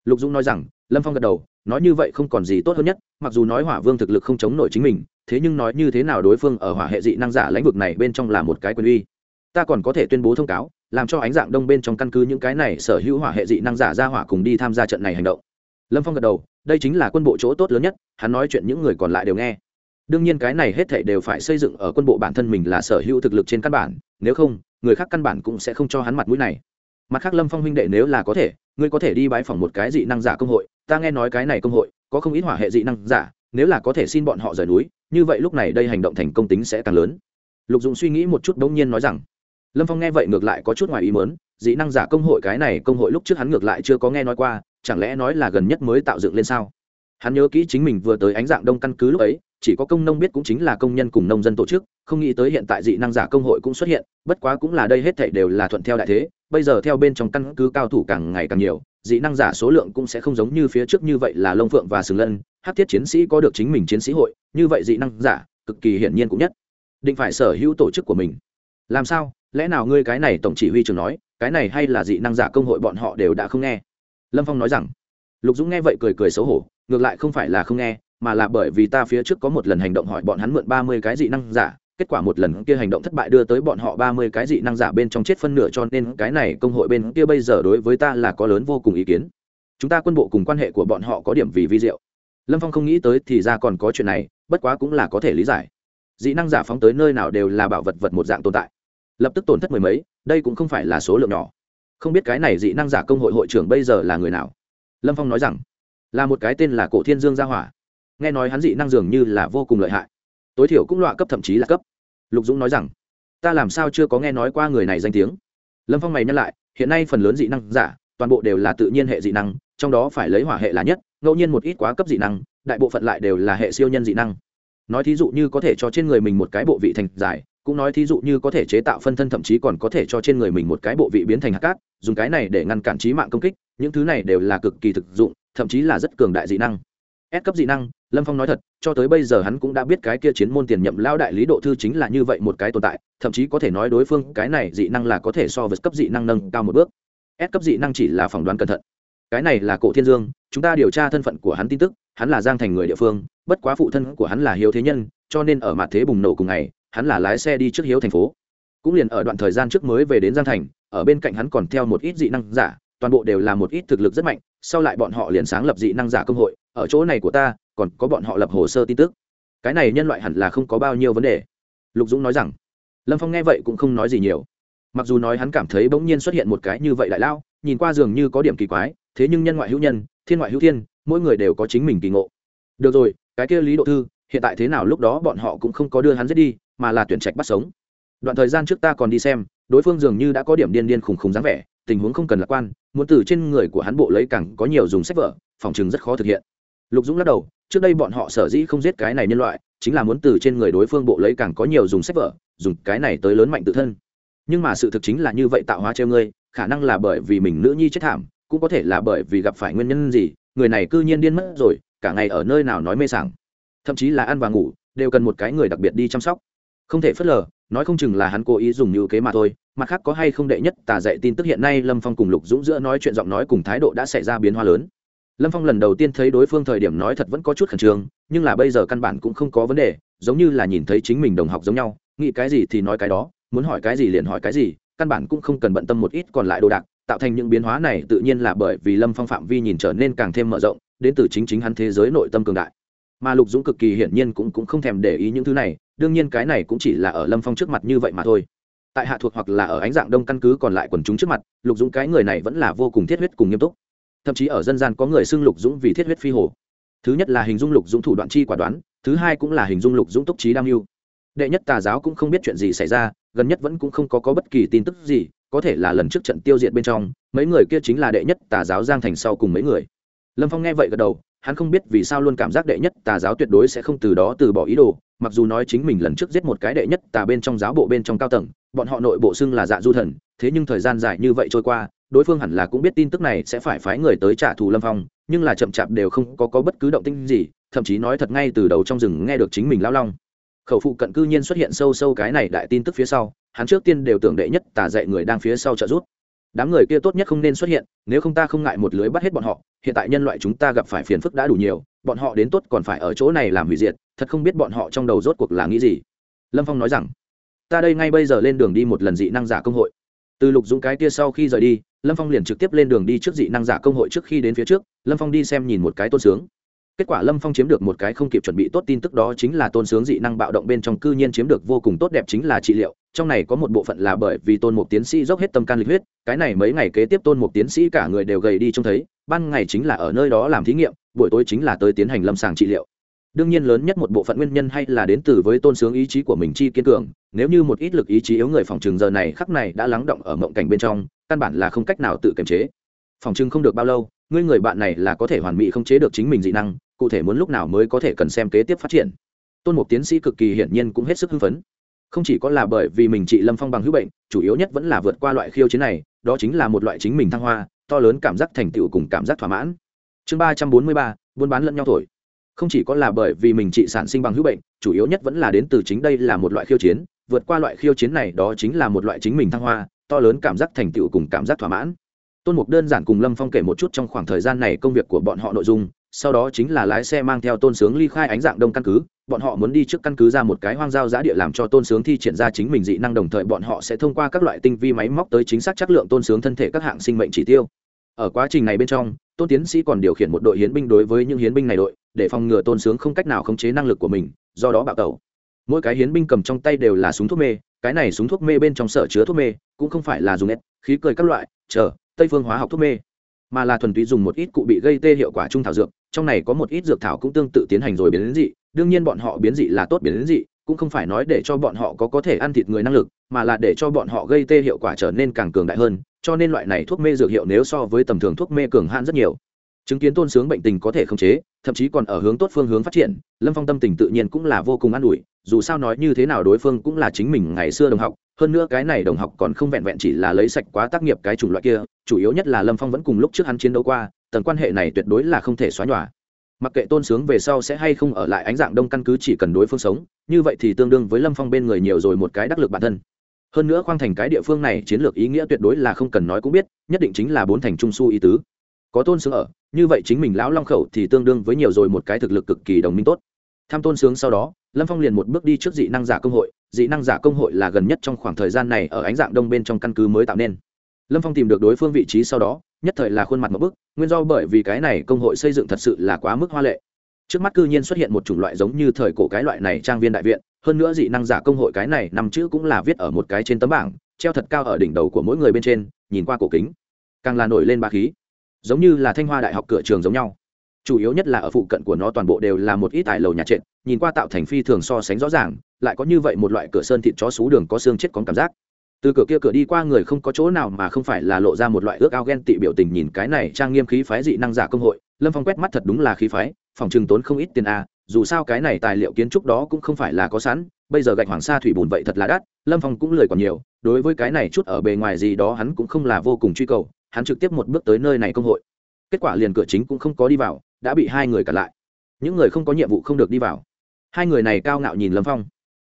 [SPEAKER 1] lục dũng nói rằng, lâm phong gật đầu, nói như vậy không còn gì tốt hơn nhất, mặc dù nói hỏa vương thực lực không chống nổi chính mình, thế nhưng nói như thế nào đối phương ở hỏa hệ dị năng giả lãnh vực này bên trong là một cái quyền uy. Ta còn có thể tuyên bố thông cáo, làm cho ánh dạng đông bên trong căn cứ những cái này sở hữu hỏa hệ dị năng giả ra hỏa cùng đi tham gia trận này hành động. Lâm phong gật đầu, đây chính là quân bộ chỗ tốt lớn nhất, hắn nói chuyện những người còn lại đều nghe. Đương nhiên cái này hết thảy đều phải xây dựng ở quân bộ bản thân mình là sở hữu thực lực trên căn bản, nếu không, người khác căn bản cũng sẽ không cho hắn mặt mũi này mặt khác lâm phong huynh đệ nếu là có thể, ngươi có thể đi bái phỏng một cái dị năng giả công hội, ta nghe nói cái này công hội, có không ít hỏa hệ dị năng giả, nếu là có thể xin bọn họ rời núi, như vậy lúc này đây hành động thành công tính sẽ càng lớn. Lục dũng suy nghĩ một chút bỗng nhiên nói rằng, lâm phong nghe vậy ngược lại có chút ngoài ý mớn dị năng giả công hội cái này công hội lúc trước hắn ngược lại chưa có nghe nói qua, chẳng lẽ nói là gần nhất mới tạo dựng lên sao? Hắn nhớ kỹ chính mình vừa tới ánh dạng đông căn cứ lúc ấy chỉ có công nông biết cũng chính là công nhân cùng nông dân tổ chức, không nghĩ tới hiện tại dị năng giả công hội cũng xuất hiện, bất quá cũng là đây hết thảy đều là thuận theo đại thế, bây giờ theo bên trong căn cứ cao thủ càng ngày càng nhiều, dị năng giả số lượng cũng sẽ không giống như phía trước như vậy là lông phượng và sừng lân, hát thiết chiến sĩ có được chính mình chiến sĩ hội, như vậy dị năng giả, cực kỳ hiển nhiên cũng nhất. Định phải sở hữu tổ chức của mình. Làm sao? Lẽ nào ngươi cái này tổng chỉ huy trường nói, cái này hay là dị năng giả công hội bọn họ đều đã không nghe? Lâm phong nói rằng. Lục dũng nghe vậy cười cười xấu hổ, ngược lại không phải là không nghe mà là bởi vì ta phía trước có một lần hành động hỏi bọn hắn mượn ba mươi cái dị năng giả, kết quả một lần kia hành động thất bại đưa tới bọn họ ba mươi cái dị năng giả bên trong chết phân nửa cho nên cái này công hội bên kia bây giờ đối với ta là có lớn vô cùng ý kiến. Chúng ta quân bộ cùng quan hệ của bọn họ có điểm vì vi diệu. Lâm phong không nghĩ tới thì ra còn có chuyện này, bất quá cũng là có thể lý giải. Dị năng giả phóng tới nơi nào đều là bảo vật vật một dạng tồn tại. Lập tức tổn thất mười mấy, đây cũng không phải là số lượng nhỏ. Không biết cái này dị năng giả công hội hội trưởng bây giờ là người nào? Lâm phong nói rằng, là một cái tên là cổ thiên dương gia hỏa nghe nói hắn dị năng dường như là vô cùng lợi hại. Tối thiểu cũng loại cấp thậm chí là cấp. Lục dũng nói rằng ta làm sao chưa có nghe nói qua người này danh tiếng? Lâm phong mày nhắc lại hiện nay phần lớn dị năng giả toàn bộ đều là tự nhiên hệ dị năng trong đó phải lấy hỏa hệ là nhất ngẫu nhiên một ít quá cấp dị năng đại bộ phận lại đều là hệ siêu nhân dị năng. Nói thí dụ như có thể cho trên người mình một cái bộ vị thành giải, cũng nói thí dụ như có thể chế tạo phân thân thậm chí còn có thể cho trên người mình một cái bộ vị biến thành hạt cát dùng cái này để ngăn cản trí mạng công kích những thứ này đều là cực kỳ thực dụng thậm chí là rất cường đại dị năng. S cấp dị năng, Lâm Phong nói thật, cho tới bây giờ hắn cũng đã biết cái kia chiến môn tiền nhậm Lão đại lý độ thư chính là như vậy một cái tồn tại, thậm chí có thể nói đối phương cái này dị năng là có thể so với cấp dị năng nâng cao một bước. S cấp dị năng chỉ là phỏng đoán cẩn thận. Cái này là Cổ Thiên Dương, chúng ta điều tra thân phận của hắn tin tức, hắn là Giang Thành người địa phương, bất quá phụ thân của hắn là Hiếu Thế Nhân, cho nên ở mặt thế bùng nổ cùng ngày, hắn là lái xe đi trước Hiếu thành phố. Cũng liền ở đoạn thời gian trước mới về đến Giang Thành, ở bên cạnh hắn còn theo một ít dị năng giả, toàn bộ đều là một ít thực lực rất mạnh, sau lại bọn họ liền sáng lập dị năng giả công hội, ở chỗ này của ta còn có bọn họ lập hồ sơ tin tức. Cái này nhân loại hẳn là không có bao nhiêu vấn đề. Lục dũng nói rằng. Lâm phong nghe vậy cũng không nói gì nhiều. Mặc dù nói hắn cảm thấy bỗng nhiên xuất hiện một cái như vậy đại lao nhìn qua dường như có điểm kỳ quái thế nhưng nhân ngoại hữu nhân thiên ngoại hữu thiên mỗi người đều có chính mình kỳ ngộ. Được rồi cái kia lý độ thư hiện tại thế nào lúc đó bọn họ cũng không có đưa hắn giết đi mà là tuyển trạch bắt sống. Đoạn thời gian trước ta còn đi xem đối phương dường như đã có điểm điên điên khùng khùng dáng vẻ tình huống không cần lạc quan muốn từ trên người của hắn bộ lấy càng có nhiều dùng sách vở, phòng chừng rất khó thực hiện. Lục dũng lắc đầu, trước đây bọn họ sở dĩ không giết cái này nhân loại, chính là muốn từ trên người đối phương bộ lấy càng có nhiều dùng sách vở, dùng cái này tới lớn mạnh tự thân. Nhưng mà sự thực chính là như vậy tạo hóa treo ngươi, khả năng là bởi vì mình nữ nhi chết thảm, cũng có thể là bởi vì gặp phải nguyên nhân gì, người này cư nhiên điên mất rồi, cả ngày ở nơi nào nói mê sảng. Thậm chí là ăn và ngủ, đều cần một cái người đặc biệt đi chăm sóc. Không thể phớt lờ, nói không chừng là hắn cố ý dùng như kế mà thôi mặt khác có hay không đệ nhất tà dạy tin tức hiện nay lâm phong cùng lục dũng giữa nói chuyện giọng nói cùng thái độ đã xảy ra biến hoa lớn. Lâm phong lần đầu tiên thấy đối phương thời điểm nói thật vẫn có chút khẩn trương nhưng là bây giờ căn bản cũng không có vấn đề giống như là nhìn thấy chính mình đồng học giống nhau nghĩ cái gì thì nói cái đó muốn hỏi cái gì liền hỏi cái gì căn bản cũng không cần bận tâm một ít còn lại đồ đạc tạo thành những biến hóa này tự nhiên là bởi vì lâm phong phạm vi nhìn trở nên càng thêm mở rộng đến từ chính chính hắn thế giới nội tâm cường đại. Mà lục dũng cực kỳ hiển nhiên cũng, cũng không thèm để ý những thứ này đương nhiên cái này cũng chỉ là ở lâm phong trước mặt như vậy mà thôi tại hạ thuộc hoặc là ở ánh dạng đông căn cứ còn lại quần chúng trước mặt lục dũng cái người này vẫn là vô cùng thiết huyết cùng nghiêm túc. Thậm chí ở dân gian có người xưng lục dũng vì thiết huyết phi hồ. Thứ nhất là hình dung lục dũng thủ đoạn chi quả đoán thứ hai cũng là hình dung lục dũng túc trí đam mưu. Đệ nhất tà giáo cũng không biết chuyện gì xảy ra gần nhất vẫn cũng không có, có bất kỳ tin tức gì có thể là lần trước trận tiêu diệt bên trong mấy người kia chính là đệ nhất tà giáo giang thành sau cùng mấy người. Lâm phong nghe vậy gật đầu hắn không biết vì sao luôn cảm giác đệ nhất tà giáo tuyệt đối sẽ không từ đó từ bỏ ý đồ mặc dù nói chính mình lần trước giết một cái đệ nhất tà bên trong giáo bộ bên trong cao tầng bọn họ nội bộ xưng là dạ du thần thế nhưng thời gian dài như vậy trôi qua đối phương hẳn là cũng biết tin tức này sẽ phải phái người tới trả thù lâm phong nhưng là chậm chạp đều không có, có bất cứ động tinh gì thậm chí nói thật ngay từ đầu trong rừng nghe được chính mình lao long. Khẩu phụ cận cư nhiên xuất hiện sâu sâu cái này đại tin tức phía sau hắn trước tiên đều tưởng đệ nhất tả dạy người đang phía sau trợ rút, đám người kia tốt nhất không nên xuất hiện nếu không ta không ngại một lưới bắt hết bọn họ hiện tại nhân loại chúng ta gặp phải phiền phức đã đủ nhiều bọn họ đến tốt còn phải ở chỗ này làm hủy diệt thật không biết bọn họ trong đầu rốt cuộc là nghĩ gì. Lâm phong nói rằng ta đây ngay bây giờ lên đường đi một lần dị năng giả công hội. Từ lục dũng cái kia sau khi rời đi, lâm phong liền trực tiếp lên đường đi trước dị năng giả công hội trước khi đến phía trước, lâm phong đi xem nhìn một cái tôn sướng. Kết quả lâm phong chiếm được một cái không kịp chuẩn bị tốt tin tức đó chính là tôn sướng dị năng bạo động bên trong cư nhiên chiếm được vô cùng tốt đẹp chính là trị liệu, trong này có một bộ phận là bởi vì tôn mục tiến sĩ dốc hết tâm can lịch huyết, cái này mấy ngày kế tiếp tôn mục tiến sĩ cả người đều gầy đi trông thấy, ban ngày chính là ở nơi đó làm thí nghiệm, buổi tối chính là tới tiến hành lâm sàng trị liệu đương nhiên lớn nhất một bộ phận nguyên nhân hay là đến từ với tôn sướng ý chí của mình chi kiên cường. Nếu như một ít lực ý chí yếu người phòng trường giờ này khắc này đã lắng động ở mộng cảnh bên trong, căn bản là không cách nào tự kiềm chế. Phòng trường không được bao lâu, ngươi người bạn này là có thể hoàn mỹ không chế được chính mình dị năng, cụ thể muốn lúc nào mới có thể cần xem kế tiếp phát triển. Tôn mục tiến sĩ cực kỳ hiển nhiên cũng hết sức hưng phấn. Không chỉ có là bởi vì mình trị lâm phong bằng hữu bệnh, chủ yếu nhất vẫn là vượt qua loại khiêu chiến này, đó chính là một loại chính mình thăng hoa, to lớn cảm giác thành tựu cùng cảm giác thỏa mãn. Chương ba trăm bốn mươi ba, buôn bán lẫn nhau thổi không chỉ có là bởi vì mình trị sản sinh bằng hữu bệnh, chủ yếu nhất vẫn là đến từ chính đây là một loại khiêu chiến, vượt qua loại khiêu chiến này đó chính là một loại chính mình thăng hoa, to lớn cảm giác thành tựu cùng cảm giác thỏa mãn. Tôn mục đơn giản cùng lâm phong kể một chút trong khoảng thời gian này công việc của bọn họ nội dung, sau đó chính là lái xe mang theo tôn sướng ly khai ánh dạng đông căn cứ, bọn họ muốn đi trước căn cứ ra một cái hoang giao giã địa làm cho tôn sướng thi triển ra chính mình dị năng đồng thời bọn họ sẽ thông qua các loại tinh vi máy móc tới chính xác chất lượng tôn sướng thân thể các hạng sinh mệnh chỉ tiêu. Ở quá trình này bên trong, tôn tiến sĩ còn điều khiển một đội hiến binh đối với những hiến binh này đội để phòng ngừa tôn sướng không cách nào khống chế năng lực của mình, do đó bạo tẩu. Mỗi cái hiến binh cầm trong tay đều là súng thuốc mê, cái này súng thuốc mê bên trong sở chứa thuốc mê, cũng không phải là dùng ép khí cười các loại, chờ, tây phương hóa học thuốc mê. Mà là thuần túy dùng một ít cụ bị gây tê hiệu quả trung thảo dược, trong này có một ít dược thảo cũng tương tự tiến hành rồi biến đến dị, đương nhiên bọn họ biến dị là tốt biến đến dị, cũng không phải nói để cho bọn họ có có thể ăn thịt người năng lực, mà là để cho bọn họ gây tê hiệu quả trở nên càng cường đại hơn, cho nên loại này thuốc mê dược hiệu nếu so với tầm thường thuốc mê cường hạn rất nhiều chứng kiến tôn sướng bệnh tình có thể khống chế, thậm chí còn ở hướng tốt phương hướng phát triển, lâm phong tâm tình tự nhiên cũng là vô cùng an ủi, dù sao nói như thế nào đối phương cũng là chính mình ngày xưa đồng học, hơn nữa cái này đồng học còn không vẹn vẹn chỉ là lấy sạch quá tác nghiệp cái chủng loại kia, chủ yếu nhất là lâm phong vẫn cùng lúc trước hắn chiến đấu qua, tầng quan hệ này tuyệt đối là không thể xóa nhòa. Mặc kệ tôn sướng về sau sẽ hay không ở lại ánh dạng đông căn cứ chỉ cần đối phương sống, như vậy thì tương đương với lâm phong bên người nhiều rồi một cái đắc lực bản thân. Hơn nữa khoang thành cái địa phương này chiến lược ý nghĩa tuyệt đối là không cần nói cũng biết, nhất định chính là bốn thành trung su ý tứ có tôn sướng ở, như vậy chính mình lão long khẩu thì tương đương với nhiều rồi một cái thực lực cực kỳ đồng minh tốt. Tham tôn sướng sau đó, lâm phong liền một bước đi trước dị năng giả công hội, dị năng giả công hội là gần nhất trong khoảng thời gian này ở ánh dạng đông bên trong căn cứ mới tạo nên. Lâm phong tìm được đối phương vị trí sau đó, nhất thời là khuôn mặt một bức, nguyên do bởi vì cái này công hội xây dựng thật sự là quá mức hoa lệ. Trước mắt cư nhiên xuất hiện một chủng loại giống như thời cổ cái loại này trang viên đại viện, hơn nữa dị năng giả công hội cái này nằm chữ cũng là viết ở một cái trên tấm bảng, treo thật cao ở đỉnh đầu của mỗi người bên trên, nhìn qua cổ kính, càng là nổi lên ba khí giống như là thanh hoa đại học cửa trường giống nhau. Chủ yếu nhất là ở phụ cận của nó toàn bộ đều là một ít tài lầu nhà trệt, nhìn qua tạo thành phi thường so sánh rõ ràng, lại có như vậy một loại cửa sơn thịt chó xú đường có xương chết có cảm giác. Từ cửa kia cửa đi qua người không có chỗ nào mà không phải là lộ ra một loại ước ao ghen tị biểu tình nhìn cái này trang nghiêm khí phái dị năng giả công hội, lâm phong quét mắt thật đúng là khí phái, phòng trừng tốn không ít tiền a, dù sao cái này tài liệu kiến trúc đó cũng không phải là có sẵn, bây giờ gạch hoàng sa thủy bùn vậy thật là đắt, lâm phong cũng lười còn nhiều, đối với cái này chút ở bề ngoài gì đó hắn cũng không là vô cùng truy cầu hắn trực tiếp một bước tới nơi này công hội. Kết quả liền cửa chính cũng không có đi vào, đã bị hai người cản lại. Những người không có nhiệm vụ không được đi vào. Hai người này cao ngạo nhìn lâm phong.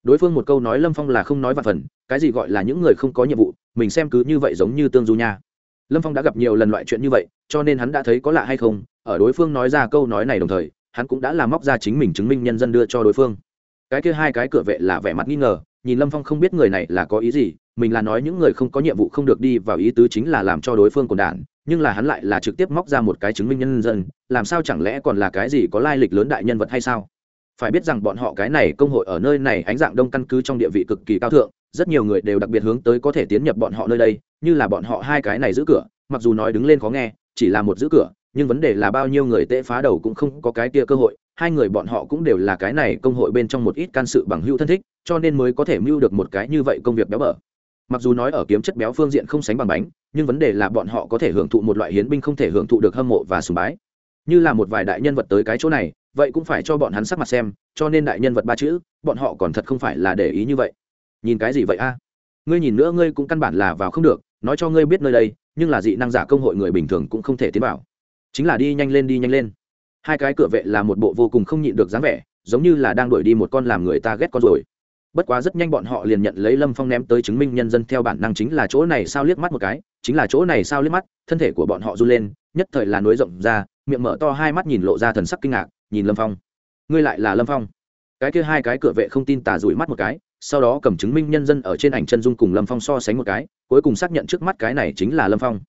[SPEAKER 1] Đối phương một câu nói lâm phong là không nói vạn phần, cái gì gọi là những người không có nhiệm vụ, mình xem cứ như vậy giống như tương du nha. Lâm phong đã gặp nhiều lần loại chuyện như vậy, cho nên hắn đã thấy có lạ hay không, ở đối phương nói ra câu nói này đồng thời, hắn cũng đã làm móc ra chính mình chứng minh nhân dân đưa cho đối phương. Cái kia hai cái cửa vệ là vẻ mặt nghi ngờ, nhìn lâm phong không biết người này là có ý gì mình là nói những người không có nhiệm vụ không được đi vào ý tứ chính là làm cho đối phương cồn đản nhưng là hắn lại là trực tiếp móc ra một cái chứng minh nhân dân, làm sao chẳng lẽ còn là cái gì có lai lịch lớn đại nhân vật hay sao? Phải biết rằng bọn họ cái này công hội ở nơi này ánh dạng đông căn cứ trong địa vị cực kỳ cao thượng, rất nhiều người đều đặc biệt hướng tới có thể tiến nhập bọn họ nơi đây, như là bọn họ hai cái này giữ cửa, mặc dù nói đứng lên khó nghe, chỉ là một giữ cửa, nhưng vấn đề là bao nhiêu người tệ phá đầu cũng không có cái kia cơ hội, hai người bọn họ cũng đều là cái này công hội bên trong một ít can sự bằng hữu thân thích, cho nên mới có thể mưu được một cái như vậy công việc béo bở mặc dù nói ở kiếm chất béo phương diện không sánh bằng bánh, nhưng vấn đề là bọn họ có thể hưởng thụ một loại hiến binh không thể hưởng thụ được hâm mộ và sùng bái. Như là một vài đại nhân vật tới cái chỗ này, vậy cũng phải cho bọn hắn sắc mặt xem, cho nên đại nhân vật ba chữ, bọn họ còn thật không phải là để ý như vậy. Nhìn cái gì vậy a? Ngươi nhìn nữa, ngươi cũng căn bản là vào không được, nói cho ngươi biết nơi đây, nhưng là dị năng giả công hội người bình thường cũng không thể tiến vào. Chính là đi nhanh lên, đi nhanh lên. Hai cái cửa vệ là một bộ vô cùng không nhịn được dáng vẻ, giống như là đang đuổi đi một con làm người ta ghét con rồi bất quá rất nhanh bọn họ liền nhận lấy lâm phong ném tới chứng minh nhân dân theo bản năng chính là chỗ này sao liếc mắt một cái, chính là chỗ này sao liếc mắt, thân thể của bọn họ run lên, nhất thời là nối rộng ra, miệng mở to hai mắt nhìn lộ ra thần sắc kinh ngạc, nhìn lâm phong. Ngươi lại là lâm phong? Cái kia hai cái cửa vệ không tin tà rủi mắt một cái, sau đó cầm chứng minh nhân dân ở trên ảnh chân dung cùng lâm phong so sánh một cái, cuối cùng xác nhận trước mắt cái này chính là lâm phong.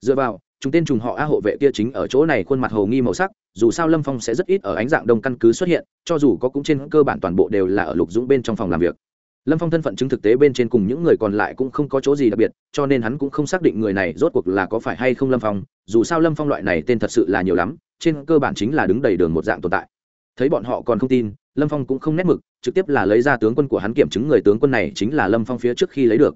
[SPEAKER 1] Dựa vào chúng tên trùng họ a hộ vệ kia chính ở chỗ này khuôn mặt hồ nghi màu sắc, dù sao lâm phong sẽ rất ít ở ánh dạng đông căn cứ xuất hiện, cho dù có cũng trên cơ bản toàn bộ đều là ở lục dũng bên trong phòng làm việc. Lâm phong thân phận chứng thực tế bên trên cùng những người còn lại cũng không có chỗ gì đặc biệt, cho nên hắn cũng không xác định người này rốt cuộc là có phải hay không lâm phong, dù sao lâm phong loại này tên thật sự là nhiều lắm, trên cơ bản chính là đứng đầy đường một dạng tồn tại. Thấy bọn họ còn không tin, lâm phong cũng không nét mực, trực tiếp là lấy ra tướng quân của hắn kiểm chứng người tướng quân này chính là lâm phong phía trước khi lấy được.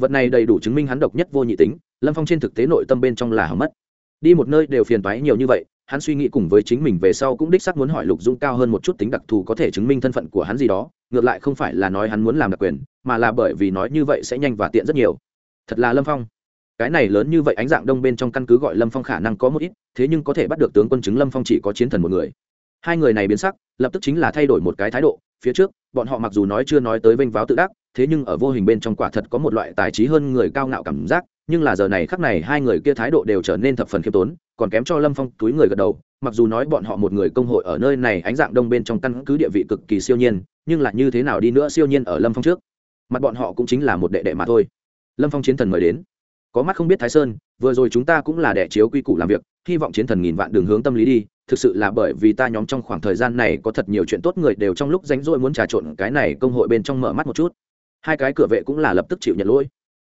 [SPEAKER 1] Vật này đầy đủ chứng minh hắn độc nhất vô nhị tính lâm phong trên thực tế nội tâm bên trong là hầm mất. Đi một nơi đều phiền toái nhiều như vậy, hắn suy nghĩ cùng với chính mình về sau cũng đích sắc muốn hỏi lục dung cao hơn một chút tính đặc thù có thể chứng minh thân phận của hắn gì đó, ngược lại không phải là nói hắn muốn làm đặc quyền, mà là bởi vì nói như vậy sẽ nhanh và tiện rất nhiều. Thật là lâm phong. Cái này lớn như vậy ánh dạng đông bên trong căn cứ gọi lâm phong khả năng có một ít, thế nhưng có thể bắt được tướng quân chứng lâm phong chỉ có chiến thần một người. Hai người này biến sắc, lập tức chính là thay đổi một cái thái độ, phía trước, bọn họ mặc dù nói chưa nói tới vênh váo tự đắc, thế nhưng ở vô hình bên trong quả thật có một loại tài trí hơn người cao ngạo cảm giác nhưng là giờ này khắc này hai người kia thái độ đều trở nên thập phần khiêm tốn, còn kém cho lâm phong túi người gật đầu, mặc dù nói bọn họ một người công hội ở nơi này ánh dạng đông bên trong căn cứ địa vị cực kỳ siêu nhiên, nhưng là như thế nào đi nữa siêu nhiên ở lâm phong trước? Mặt bọn họ cũng chính là một đệ đệ mà thôi. Lâm phong chiến thần mời đến. Có mắt không biết thái sơn, vừa rồi chúng ta cũng là đệ chiếu quy củ làm việc, hy vọng chiến thần nghìn vạn đường hướng tâm lý đi, thực sự là bởi vì ta nhóm trong khoảng thời gian này có thật nhiều chuyện tốt người đều trong lúc rảnh rỗi muốn trà trộn cái này công hội bên trong mở mắt một chút. Hai cái cửa vệ cũng là lập tức chịu nhận lỗi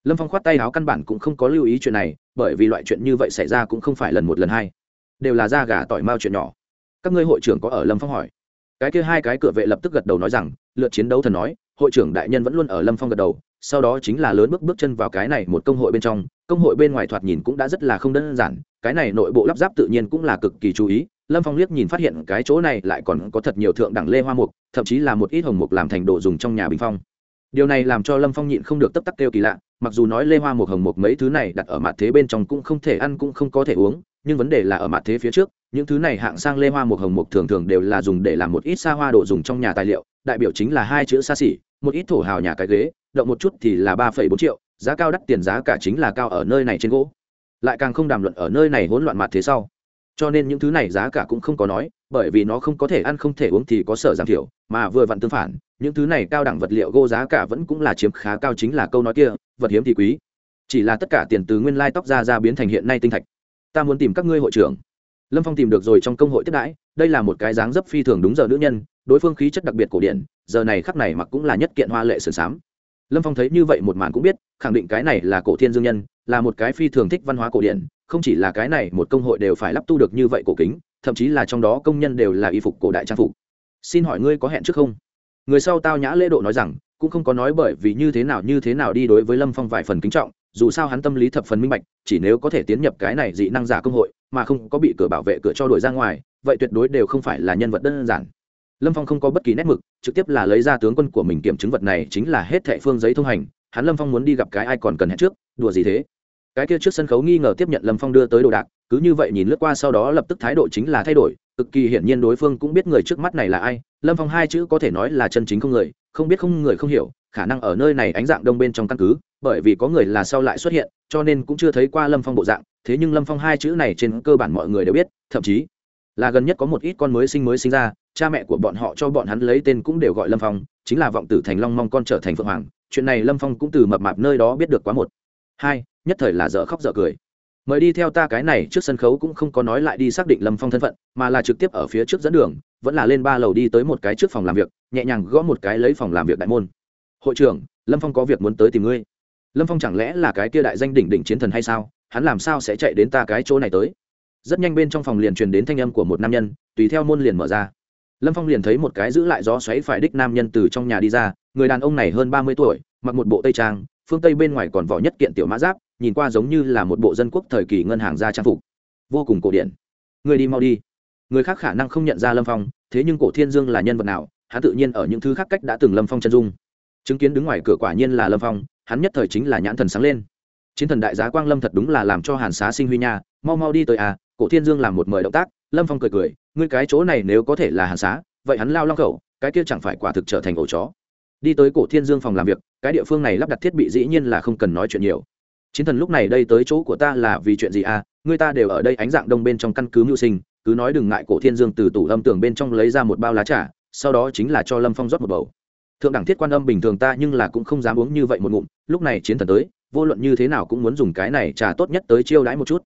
[SPEAKER 1] lâm phong khoát tay áo căn bản cũng không có lưu ý chuyện này, bởi vì loại chuyện như vậy xảy ra cũng không phải lần một lần hai. Đều là da gà tỏi mao chuyện nhỏ. Các ngươi hội trưởng có ở lâm phong hỏi. Cái kia hai cái cửa vệ lập tức gật đầu nói rằng, lượt chiến đấu thần nói, hội trưởng đại nhân vẫn luôn ở lâm phong gật đầu, sau đó chính là lớn bước bước chân vào cái này một công hội bên trong, công hội bên ngoài thoạt nhìn cũng đã rất là không đơn giản, cái này nội bộ lắp ráp tự nhiên cũng là cực kỳ chú ý. Lâm phong liếc nhìn phát hiện cái chỗ này lại còn có thật nhiều thượng đẳng lê hoa mục, thậm chí là một ít hồng mục làm thành đồ dùng trong nhà bình phong điều này làm cho lâm phong nhịn không được tấp tắc kêu kỳ lạ, mặc dù nói lê hoa một hồng một mấy thứ này đặt ở mặt thế bên trong cũng không thể ăn cũng không có thể uống, nhưng vấn đề là ở mặt thế phía trước, những thứ này hạng sang lê hoa một hồng một thường thường đều là dùng để làm một ít xa hoa đồ dùng trong nhà tài liệu, đại biểu chính là hai chữ xa xỉ, một ít thổ hào nhà cái ghế, động một chút thì là ba phẩy bốn triệu, giá cao đắt tiền giá cả chính là cao ở nơi này trên gỗ. Lại càng không đàm luận ở nơi này hỗn loạn mặt thế sau. Cho nên những thứ này giá cả cũng không có nói, bởi vì nó không có thể ăn không thể uống thì có sở giảm thiểu, mà vừa vặn tương phản những thứ này cao đẳng vật liệu gỗ giá cả vẫn cũng là chiếm khá cao chính là câu nói kia, vật hiếm thì quý. Chỉ là tất cả tiền từ nguyên lai tóc ra ra biến thành hiện nay tinh thạch. Ta muốn tìm các ngươi hội trưởng. Lâm phong tìm được rồi trong công hội tiếp đãi, đây là một cái dáng dấp phi thường đúng giờ nữ nhân, đối phương khí chất đặc biệt cổ điển, giờ này khắc này mặc cũng là nhất kiện hoa lệ sườn xám. Lâm phong thấy như vậy một màn cũng biết, khẳng định cái này là cổ thiên dương nhân, là một cái phi thường thích văn hóa cổ điển, không chỉ là cái này, một công hội đều phải lắp tu được như vậy cổ kính, thậm chí là trong đó công nhân đều là y phục cổ đại trang phục. Xin hỏi ngươi có hẹn trước không? Người sau tao nhã lễ độ nói rằng, cũng không có nói bởi vì như thế nào như thế nào đi đối với lâm phong vài phần kính trọng, dù sao hắn tâm lý thập phần minh bạch, chỉ nếu có thể tiến nhập cái này dị năng giả công hội, mà không có bị cửa bảo vệ cửa cho đuổi ra ngoài, vậy tuyệt đối đều không phải là nhân vật đơn giản. Lâm phong không có bất kỳ nét mực, trực tiếp là lấy ra tướng quân của mình kiểm chứng vật này chính là hết thệ phương giấy thông hành, hắn lâm phong muốn đi gặp cái ai còn cần hẹn trước, đùa gì thế? Cái kia trước sân khấu nghi ngờ tiếp nhận lâm phong đưa tới đồ đạc, cứ như vậy nhìn lướt qua sau đó lập tức thái độ chính là thay đổi cực kỳ hiển nhiên đối phương cũng biết người trước mắt này là ai, lâm phong hai chữ có thể nói là chân chính không người, không biết không người không hiểu, khả năng ở nơi này ánh dạng đông bên trong căn cứ, bởi vì có người là sau lại xuất hiện, cho nên cũng chưa thấy qua lâm phong bộ dạng, thế nhưng lâm phong hai chữ này trên cơ bản mọi người đều biết, thậm chí là gần nhất có một ít con mới sinh mới sinh ra, cha mẹ của bọn họ cho bọn hắn lấy tên cũng đều gọi lâm phong, chính là vọng tử thành long mong con trở thành phượng hoàng, chuyện này lâm phong cũng từ mập mạp nơi đó biết được quá một. Hai, nhất thời là dở khóc dở cười mời đi theo ta cái này trước sân khấu cũng không có nói lại đi xác định lâm phong thân phận, mà là trực tiếp ở phía trước dẫn đường, vẫn là lên ba lầu đi tới một cái trước phòng làm việc, nhẹ nhàng gõ một cái lấy phòng làm việc đại môn. Hội trưởng, lâm phong có việc muốn tới tìm ngươi. Lâm phong chẳng lẽ là cái kia đại danh đỉnh đỉnh chiến thần hay sao? Hắn làm sao sẽ chạy đến ta cái chỗ này tới? Rất nhanh bên trong phòng liền truyền đến thanh âm của một nam nhân, tùy theo môn liền mở ra. Lâm phong liền thấy một cái giữ lại gió xoáy phải đích nam nhân từ trong nhà đi ra, người đàn ông này hơn ba mươi tuổi, mặc một bộ tây trang, phương tây bên ngoài còn vỏ nhất kiện tiểu mã giáp nhìn qua giống như là một bộ dân quốc thời kỳ ngân hàng ra trang phục. Vô cùng cổ điển. Người đi mau đi. Người khác khả năng không nhận ra lâm phong, thế nhưng cổ thiên dương là nhân vật nào, hắn tự nhiên ở những thứ khác cách đã từng lâm phong chân dung. Chứng kiến đứng ngoài cửa quả nhiên là lâm phong, hắn nhất thời chính là nhãn thần sáng lên. Chiến thần đại giá quang lâm thật đúng là làm cho hàn xá sinh huy nha, mau mau đi tới à cổ thiên dương làm một mời động tác, lâm phong cười cười, ngươi cái chỗ này nếu có thể là hàn xá, vậy hắn lao long khẩu, cái kia chẳng phải quả thực trở thành ổ chó. Đi tới cổ thiên dương phòng làm việc, cái địa phương này lắp đặt thiết bị dĩ nhiên là không cần nói chuyện nhiều chiến thần lúc này đây tới chỗ của ta là vì chuyện gì à? Người ta đều ở đây ánh dạng đông bên trong căn cứ mưu sinh, cứ nói đừng ngại cổ thiên dương từ tủ âm tường bên trong lấy ra một bao lá trà, sau đó chính là cho lâm phong rót một bầu. Thượng đẳng thiết quan âm bình thường ta nhưng là cũng không dám uống như vậy một ngụm, lúc này chiến thần tới, vô luận như thế nào cũng muốn dùng cái này trà tốt nhất tới chiêu đãi một chút.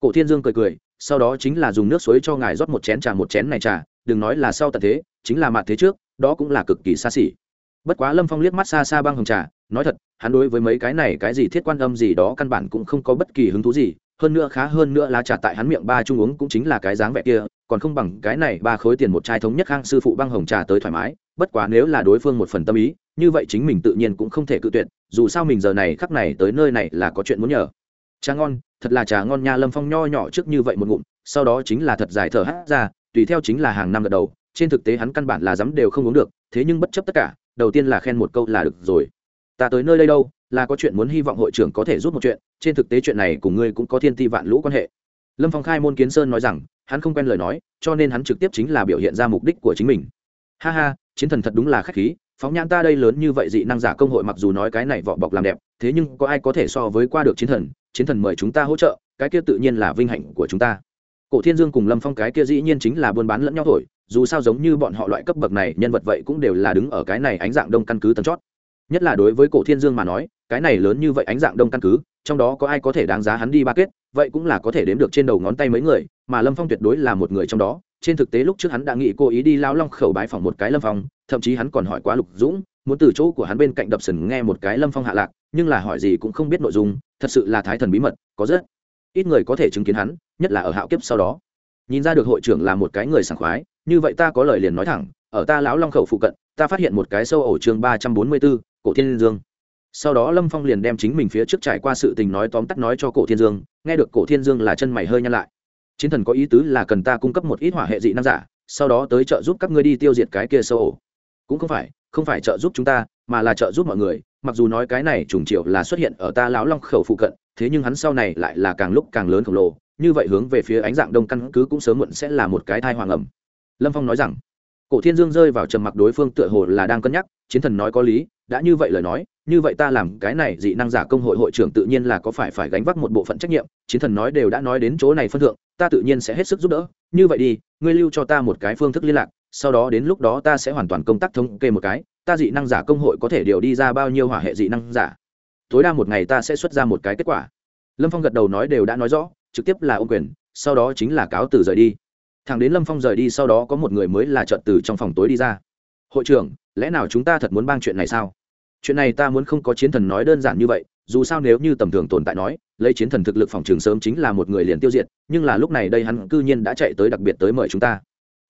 [SPEAKER 1] Cổ thiên dương cười cười, sau đó chính là dùng nước suối cho ngài rót một chén trà, một chén này trà, đừng nói là sau tận thế, chính là mặt thế trước, đó cũng là cực kỳ xa xỉ bất quá lâm phong liếc mắt xa xa băng hồng trà, nói thật, hắn đối với mấy cái này cái gì thiết quan âm gì đó căn bản cũng không có bất kỳ hứng thú gì, hơn nữa khá hơn nữa lá trà tại hắn miệng ba chung uống cũng chính là cái dáng vẻ kia, còn không bằng cái này ba khối tiền một chai thống nhất khang sư phụ băng hồng trà tới thoải mái, bất quá nếu là đối phương một phần tâm ý, như vậy chính mình tự nhiên cũng không thể cự tuyệt, dù sao mình giờ này khắc này tới nơi này là có chuyện muốn nhờ. Trà ngon, thật là trà ngon nha, lâm phong nho nhỏ trước như vậy một ngụm, sau đó chính là thật dài thở hát ra, tùy theo chính là hàng năm gật đầu, trên thực tế hắn căn bản là dám đều không uống được, thế nhưng bất chấp tất cả đầu tiên là khen một câu là được rồi. Ta tới nơi đây đâu, là có chuyện muốn hy vọng hội trưởng có thể giúp một chuyện, trên thực tế chuyện này cùng ngươi cũng có thiên ti vạn lũ quan hệ. Lâm phong khai môn kiến sơn nói rằng, hắn không quen lời nói, cho nên hắn trực tiếp chính là biểu hiện ra mục đích của chính mình. Ha ha, chiến thần thật đúng là k h á c h khí, phóng nhãn ta đây lớn như vậy dị năng giả công hội mặc dù nói cái này vỏ bọc làm đẹp, thế nhưng có ai có thể so với qua được chiến thần chiến thần mời chúng ta hỗ trợ, cái kia tự nhiên là vinh hạnh của chúng ta. Cổ thiên dương cùng lâm phong cái kia dĩ nhiên chính là buôn bán lẫn nhau thổi dù sao giống như bọn họ loại cấp bậc này, nhân vật vậy cũng đều là đứng ở cái này ánh dạng đông căn cứ tầng chót. Nhất là đối với cổ thiên dương mà nói, cái này lớn như vậy ánh dạng đông căn cứ, trong đó có ai có thể đáng giá hắn đi ba kết, vậy cũng là có thể đếm được trên đầu ngón tay mấy người, mà lâm phong tuyệt đối là một người trong đó. Trên thực tế lúc trước hắn đã nghĩ cố ý đi lao long khẩu bái phỏng một cái lâm phong, thậm chí hắn còn hỏi quá lục dũng, muốn từ chỗ của hắn bên cạnh đập sừng nghe một cái lâm phong hạ lạc, nhưng là hỏi gì cũng không biết nội dung, thật sự là thái thần bí mật, có rất ít người có thể chứng kiến hắn, nhất là ở hạo kiếp sau đó nhìn ra được hội trưởng là một cái người sảng khoái, như vậy ta có lời liền nói thẳng, ở ta lão long khẩu phụ cận, ta phát hiện một cái sâu ổ chương ba trăm bốn mươi bốn cổ thiên dương. Sau đó lâm phong liền đem chính mình phía trước trải qua sự tình nói tóm tắt nói cho cổ thiên dương, nghe được cổ thiên dương là chân mày hơi nhăn lại. Chiến thần có ý tứ là cần ta cung cấp một ít hỏa hệ dị năng giả, sau đó tới trợ giúp các ngươi đi tiêu diệt cái kia sâu ổ. Cũng không phải không phải trợ giúp chúng ta, mà là trợ giúp mọi người, mặc dù nói cái này trùng triệu là xuất hiện ở ta lão long khẩu phụ cận, thế nhưng hắn sau này lại là càng lúc càng lớn khổng lồ như vậy hướng về phía ánh dạng đông căn cứ cũng sớm muộn sẽ là một cái thai hoàng ẩm. Lâm phong nói rằng, cổ thiên dương rơi vào trầm mặc đối phương tựa hồ là đang cân nhắc, chiến thần nói có lý, đã như vậy lời nói, như vậy ta làm cái này dị năng giả công hội hội trưởng tự nhiên là có phải phải gánh vác một bộ phận trách nhiệm, chiến thần nói đều đã nói đến chỗ này phân thượng, ta tự nhiên sẽ hết sức giúp đỡ, như vậy đi, ngươi lưu cho ta một cái phương thức liên lạc, sau đó đến lúc đó ta sẽ hoàn toàn công tác thống kê một cái, ta dị năng giả công hội có thể điều đi ra bao nhiêu hỏa hệ dị năng giả. Tối đa một ngày ta sẽ xuất ra một cái kết quả. Lâm phong gật đầu nói đều đã nói rõ trực tiếp là ô quyền, sau đó chính là cáo từ rời đi. Thằng đến lâm phong rời đi sau đó có một người mới là trợt từ trong phòng tối đi ra. Hội trưởng, lẽ nào chúng ta thật muốn bang chuyện này sao? Chuyện này ta muốn không có chiến thần nói đơn giản như vậy, dù sao nếu như tầm thường tồn tại nói, lấy chiến thần thực lực phòng trường sớm chính là một người liền tiêu diệt, nhưng là lúc này đây hắn cư nhiên đã chạy tới đặc biệt tới mời chúng ta.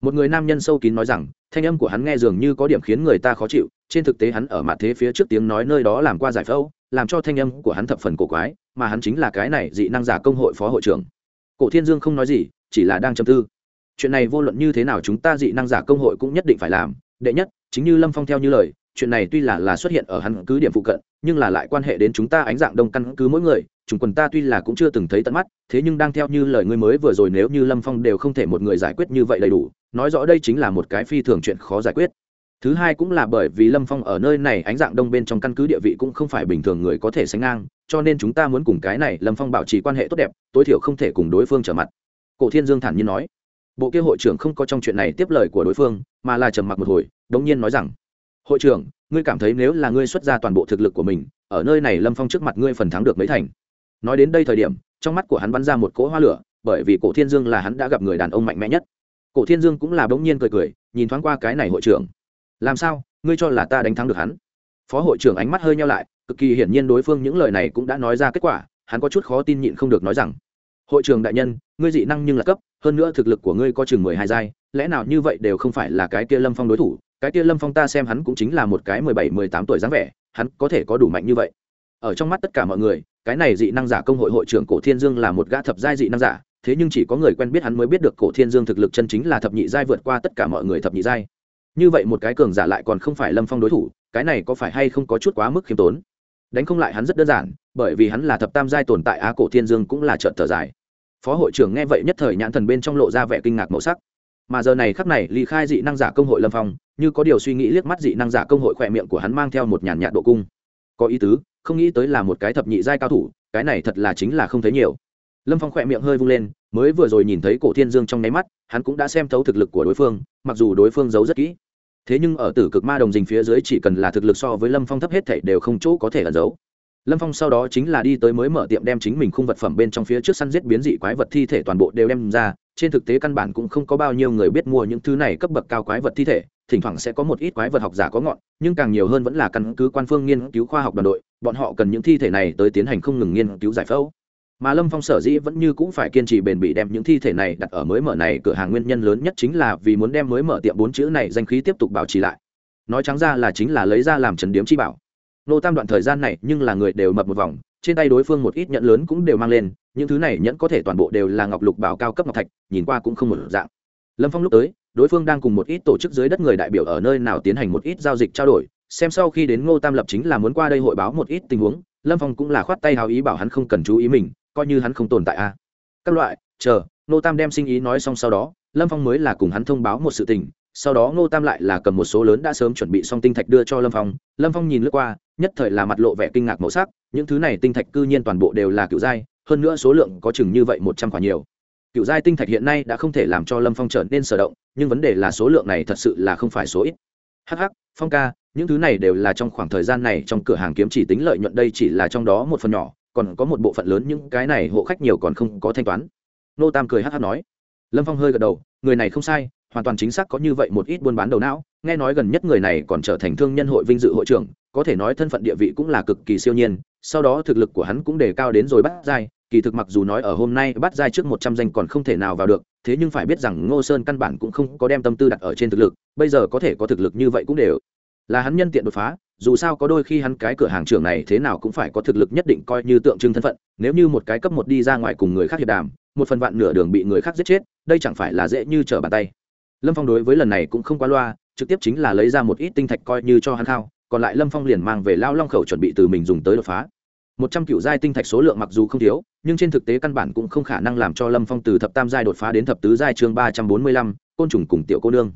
[SPEAKER 1] Một người nam nhân sâu kín nói rằng, thanh âm của hắn nghe dường như có điểm khiến người ta khó chịu, trên thực tế hắn ở mặt thế phía trước tiếng nói nơi đó làm qua giải phẫu làm cho thanh âm của hắn thập phần cổ quái, mà hắn chính là cái này dị năng giả công hội phó hội trưởng. Cổ thiên dương không nói gì, chỉ là đang châm tư. Chuyện này vô luận như thế nào chúng ta dị năng giả công hội cũng nhất định phải làm. Đệ nhất, chính như lâm phong theo như lời, chuyện này tuy là là xuất hiện ở hắn cứ điểm phụ cận, nhưng là lại quan hệ đến chúng ta ánh dạng đông căn cứ mỗi người, chúng quần ta tuy là cũng chưa từng thấy tận mắt, thế nhưng đang theo như lời ngươi mới vừa rồi nếu như lâm phong đều không thể một người giải quyết như vậy đầy đủ, nói rõ đây chính là một cái phi thường chuyện khó giải quyết thứ hai cũng là bởi vì lâm phong ở nơi này ánh dạng đông bên trong căn cứ địa vị cũng không phải bình thường người có thể sánh ngang, cho nên chúng ta muốn cùng cái này lâm phong bảo trì quan hệ tốt đẹp, tối thiểu không thể cùng đối phương trở mặt. Cổ thiên dương thản nhiên nói. Bộ kia hội trưởng không có trong chuyện này tiếp lời của đối phương, mà là trầm mặc một hồi, đống nhiên nói rằng, hội trưởng, ngươi cảm thấy nếu là ngươi xuất ra toàn bộ thực lực của mình, ở nơi này lâm phong trước mặt ngươi phần thắng được mấy thành? Nói đến đây thời điểm, trong mắt của hắn bắn ra một cỗ hoa lửa, bởi vì cổ thiên dương là hắn đã gặp người đàn ông mạnh mẽ nhất. Cổ thiên dương cũng là bỗng nhiên cười cười, nhìn thoáng qua cái này hội trưởng làm sao? Ngươi cho là ta đánh thắng được hắn? Phó hội trưởng ánh mắt hơi nhau lại, cực kỳ hiển nhiên đối phương những lời này cũng đã nói ra kết quả, hắn có chút khó tin nhịn không được nói rằng, hội trưởng đại nhân, ngươi dị năng nhưng là cấp, hơn nữa thực lực của ngươi có chừng mười hai giai, lẽ nào như vậy đều không phải là cái kia lâm phong đối thủ? Cái kia lâm phong ta xem hắn cũng chính là một cái mười bảy, mười tám tuổi dáng vẻ, hắn có thể có đủ mạnh như vậy? Ở trong mắt tất cả mọi người, cái này dị năng giả công hội hội trưởng cổ thiên dương là một gã thập giai dị năng giả, thế nhưng chỉ có người quen biết hắn mới biết được cổ thiên dương thực lực chân chính là thập nhị giai vượt qua tất cả mọi người thập nhị giai như vậy một cái cường giả lại còn không phải lâm phong đối thủ, cái này có phải hay không có chút quá mức khiêm tốn? Đánh không lại hắn rất đơn giản, bởi vì hắn là thập tam giai tồn tại á cổ thiên dương cũng là trợn thở dài. Phó hội trưởng nghe vậy nhất thời nhãn thần bên trong lộ ra vẻ kinh ngạc màu sắc. Mà giờ này khắc này ly khai dị năng giả công hội lâm phong, như có điều suy nghĩ liếc mắt dị năng giả công hội khỏe miệng của hắn mang theo một nhàn nhạt độ cung. Có ý tứ, không nghĩ tới là một cái thập nhị giai cao thủ, cái này thật là chính là không thấy nhiều. Lâm phong khỏe miệng hơi vung lên, mới vừa rồi nhìn thấy cổ thiên dương trong nháy mắt, hắn cũng đã xem thấu thực lực của đối phương, mặc dù đối phương giấu rất kỹ thế nhưng ở tử cực ma đồng dình phía dưới chỉ cần là thực lực so với lâm phong thấp hết thảy đều không chỗ có thể ẩn giấu. Lâm phong sau đó chính là đi tới mới mở tiệm đem chính mình khung vật phẩm bên trong phía trước săn giết biến dị quái vật thi thể toàn bộ đều đem ra, trên thực tế căn bản cũng không có bao nhiêu người biết mua những thứ này cấp bậc cao quái vật thi thể, thỉnh thoảng sẽ có một ít quái vật học giả có ngọn, nhưng càng nhiều hơn vẫn là căn cứ quan phương nghiên cứu khoa học đoàn đội, bọn họ cần những thi thể này tới tiến hành không ngừng nghiên cứu giải phẫu mà lâm phong sở dĩ vẫn như cũng phải kiên trì bền bỉ đem những thi thể này đặt ở mới mở này, cửa hàng nguyên nhân lớn nhất chính là vì muốn đem mới mở tiệm bốn chữ này danh khí tiếp tục bảo trì lại. Nói trắng ra là chính là lấy ra làm trần điếm chi bảo. Nô tam đoạn thời gian này nhưng là người đều mập một vòng, trên tay đối phương một ít nhẫn lớn cũng đều mang lên, những thứ này nhẫn có thể toàn bộ đều là ngọc lục bảo cao cấp ngọc thạch, nhìn qua cũng không một dạng. Lâm phong lúc tới, đối phương đang cùng một ít tổ chức dưới đất người đại biểu ở nơi nào tiến hành một ít giao dịch trao đổi, xem sau khi đến ngô tam lập chính là muốn qua đây hội báo một ít tình huống, lâm phong cũng là khoát tay hào ý bảo hắn không cần chú ý mình coi như hắn không tồn tại a. Các loại, chờ, ngô tam đem sinh ý nói xong sau đó, lâm phong mới là cùng hắn thông báo một sự tình, sau đó ngô tam lại là cầm một số lớn đã sớm chuẩn bị xong tinh thạch đưa cho lâm phong. Lâm phong nhìn lướt qua, nhất thời là mặt lộ vẻ kinh ngạc màu sắc, những thứ này tinh thạch cư nhiên toàn bộ đều là cựu giai hơn nữa số lượng có chừng như vậy một trăm quả nhiều. Cựu giai tinh thạch hiện nay đã không thể làm cho lâm phong trở nên sở động, nhưng vấn đề là số lượng này thật sự là không phải số ít. Hh phong ca, những thứ này đều là trong khoảng thời gian này trong cửa hàng kiếm chỉ tính lợi nhuận đây chỉ là trong đó một phần nhỏ còn có một bộ phận lớn những cái này hộ khách nhiều còn không có thanh toán. Nô tam cười hh nói. Lâm phong hơi gật đầu, người này không sai, hoàn toàn chính xác có như vậy một ít buôn bán đầu não, nghe nói gần nhất người này còn trở thành thương nhân hội vinh dự hội trưởng, có thể nói thân phận địa vị cũng là cực kỳ siêu nhiên, sau đó thực lực của hắn cũng đề cao đến rồi bắt dai kỳ thực mặc dù nói ở hôm nay bắt dai trước một trăm danh còn không thể nào vào được, thế nhưng phải biết rằng ngô sơn căn bản cũng không có đem tâm tư đặt ở trên thực lực, bây giờ có thể có thực lực như vậy cũng đều là hắn nhân tiện đột phá, dù sao có đôi khi hắn cái cửa hàng trưởng này thế nào cũng phải có thực lực nhất định coi như tượng trưng thân phận, nếu như một cái cấp một đi ra ngoài cùng người khác hiệp đàm, một phần vạn nửa đường bị người khác giết chết, đây chẳng phải là dễ như trở bàn tay. Lâm phong đối với lần này cũng không quá loa, trực tiếp chính là lấy ra một ít tinh thạch coi như cho hắn khao, còn lại lâm phong liền mang về lao long khẩu chuẩn bị từ mình dùng tới đột phá. Một trăm cựu giai tinh thạch số lượng mặc dù không thiếu, nhưng trên thực tế căn bản cũng không khả năng làm cho lâm phong từ thập tam giai đột phá đến thập tứ giai chương ba trăm bốn mươi lăm, côn trùng cùng tiểu cô nương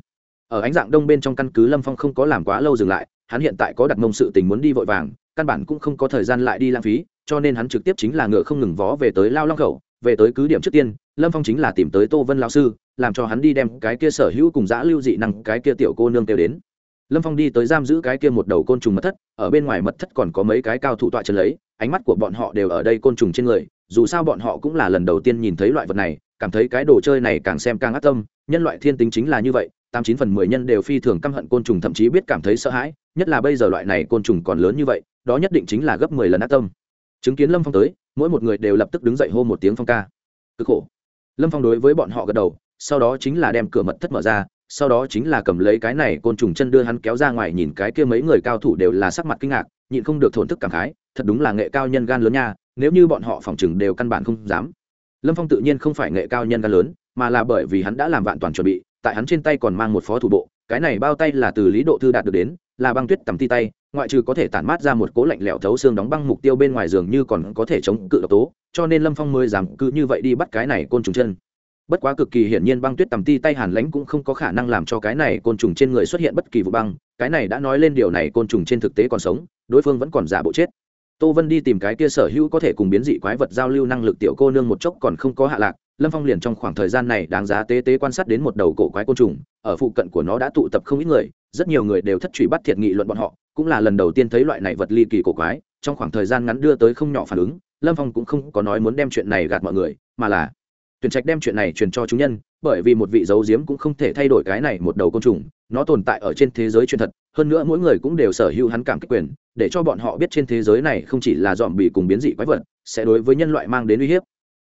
[SPEAKER 1] ở ánh dạng đông bên trong căn cứ lâm phong không có làm quá lâu dừng lại, hắn hiện tại có đặt mông sự tình muốn đi vội vàng, căn bản cũng không có thời gian lại đi lãng phí, cho nên hắn trực tiếp chính là ngựa không ngừng vó về tới lao long khẩu, về tới cứ điểm trước tiên, lâm phong chính là tìm tới tô vân lao sư, làm cho hắn đi đem cái kia sở hữu cùng giã lưu dị năng cái kia tiểu cô nương kêu đến. Lâm phong đi tới giam giữ cái kia một đầu côn trùng mật thất, ở bên ngoài mật thất còn có mấy cái cao thủ tọa chân lấy, ánh mắt của bọn họ đều ở đây côn trùng trên người, dù sao bọn họ cũng là lần đầu tiên nhìn thấy loại vật này, cảm thấy cái đồ chơi này càng xem càng ác tâm, nhân loại thiên tính chính là như vậy tám chín phần mười nhân đều phi thường căm hận côn trùng thậm chí biết cảm thấy sợ hãi, nhất là bây giờ loại này côn trùng còn lớn như vậy, đó nhất định chính là gấp mười lần ác tâm. Chứng kiến lâm phong tới, mỗi một người đều lập tức đứng dậy hô một tiếng phong ca. Cực khổ. Lâm phong đối với bọn họ gật đầu, sau đó chính là đem cửa mật thất mở ra, sau đó chính là cầm lấy cái này côn trùng chân đưa hắn kéo ra ngoài nhìn cái kia mấy người cao thủ đều là sắc mặt kinh ngạc, nhịn không được thổn thức cảm khái, thật đúng là nghệ cao nhân gan lớn nha, nếu như bọn họ phòng chừng đều căn bản không dám. Lâm phong tự nhiên không phải nghệ cao nhân gan lớn, mà là bởi vì hắn đã làm vạn toàn chuẩn bị tại hắn trên tay còn mang một phó thủ bộ, cái này bao tay là từ lý độ thư đạt được đến, là băng tuyết tầm ti tay, ngoại trừ có thể tản mát ra một cố lạnh lẽo thấu xương đóng băng mục tiêu bên ngoài giường như còn có thể chống cự độc tố, cho nên lâm phong mới dám cứ như vậy đi bắt cái này côn trùng chân. Bất quá cực kỳ hiển nhiên băng tuyết tầm ti tay hàn lãnh cũng không có khả năng làm cho cái này côn trùng trên người xuất hiện bất kỳ vụ băng, cái này đã nói lên điều này côn trùng trên thực tế còn sống, đối phương vẫn còn giả bộ chết tô vân đi tìm cái kia sở hữu có thể cùng biến dị quái vật giao lưu năng lực tiểu cô nương một chốc còn không có hạ lạc, lâm phong liền trong khoảng thời gian này đáng giá tế tế quan sát đến một đầu cổ quái côn trùng, ở phụ cận của nó đã tụ tập không ít người, rất nhiều người đều thất truy bắt thiệt nghị luận bọn họ, cũng là lần đầu tiên thấy loại này vật ly kỳ cổ quái, trong khoảng thời gian ngắn đưa tới không nhỏ phản ứng, lâm phong cũng không có nói muốn đem chuyện này gạt mọi người, mà là tuyển trạch đem chuyện này truyền cho chúng nhân, bởi vì một vị dấu diếm cũng không thể thay đổi cái này một đầu côn trùng, nó tồn tại ở trên thế giới truyền thật, hơn nữa mỗi người cũng đều sở hữu hắn cảm kích quyền, để cho bọn họ biết trên thế giới này không chỉ là dòm bị cùng biến dị quái vật, sẽ đối với nhân loại mang đến uy hiếp.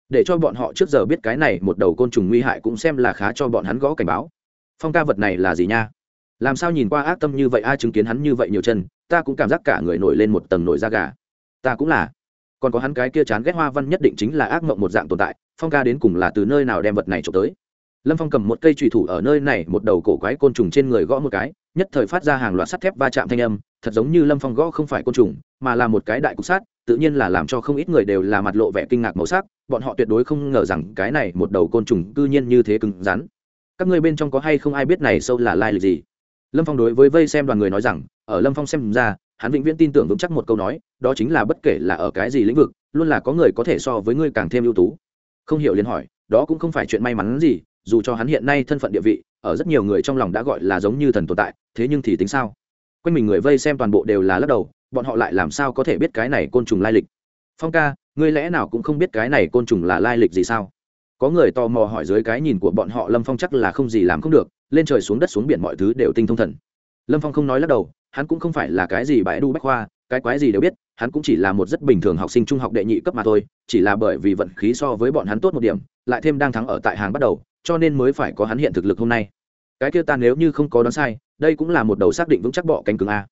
[SPEAKER 1] Để cho bọn họ trước giờ biết cái này một đầu côn trùng nguy hại cũng xem là khá cho bọn hắn gõ cảnh báo. Phong ca vật này là gì nha? Làm sao nhìn qua ác tâm như vậy, ai chứng kiến hắn như vậy nhiều chân, ta cũng cảm giác cả người nổi lên một tầng nổi da gà. Ta cũng là. Còn có hắn cái kia chán ghét hoa văn nhất định chính là ác mộng một dạng tồn tại phong ca đến cùng là từ nơi nào đem vật này trộm tới. Lâm phong cầm một cây trùy thủ ở nơi này, một đầu cổ quái côn trùng trên người gõ một cái, nhất thời phát ra hàng loạt sắt thép va chạm thanh âm, thật giống như lâm phong gõ không phải côn trùng, mà là một cái đại cục sát tự nhiên là làm cho không ít người đều là mặt lộ vẻ kinh ngạc màu sắc, bọn họ tuyệt đối không ngờ rằng cái này một đầu côn trùng cư nhiên như thế cứng rắn. Các ngươi bên trong có hay không ai biết này sâu là lai lịch gì? Lâm phong đối với vây xem đoàn người nói rằng, ở lâm phong xem ra, hắn vĩnh viễn tin tưởng vững chắc một câu nói, đó chính là bất kể là ở cái gì lĩnh vực, luôn là có người có thể so với ngươi càng thêm ưu tú không hiểu liền hỏi, đó cũng không phải chuyện may mắn gì, dù cho hắn hiện nay thân phận địa vị, ở rất nhiều người trong lòng đã gọi là giống như thần tồn tại, thế nhưng thì tính sao? Quanh mình người vây xem toàn bộ đều là lắc đầu, bọn họ lại làm sao có thể biết cái này côn trùng lai lịch? Phong ca, ngươi lẽ nào cũng không biết cái này côn trùng là lai lịch gì sao? Có người tò mò hỏi dưới cái nhìn của bọn họ, lâm phong chắc là không gì làm không được, lên trời xuống đất xuống biển mọi thứ đều tinh thông thần. Lâm phong không nói lắc đầu, hắn cũng không phải là cái gì bãi đu bách khoa cái quái gì đều biết, hắn cũng chỉ là một rất bình thường học sinh trung học đệ nhị cấp mà thôi, chỉ là bởi vì vận khí so với bọn hắn tốt một điểm, lại thêm đang thắng ở tại hàng bắt đầu, cho nên mới phải có hắn hiện thực lực hôm nay. Cái kia ta nếu như không có đoán sai, đây cũng là một đầu xác định vững chắc bọ cánh cứng a.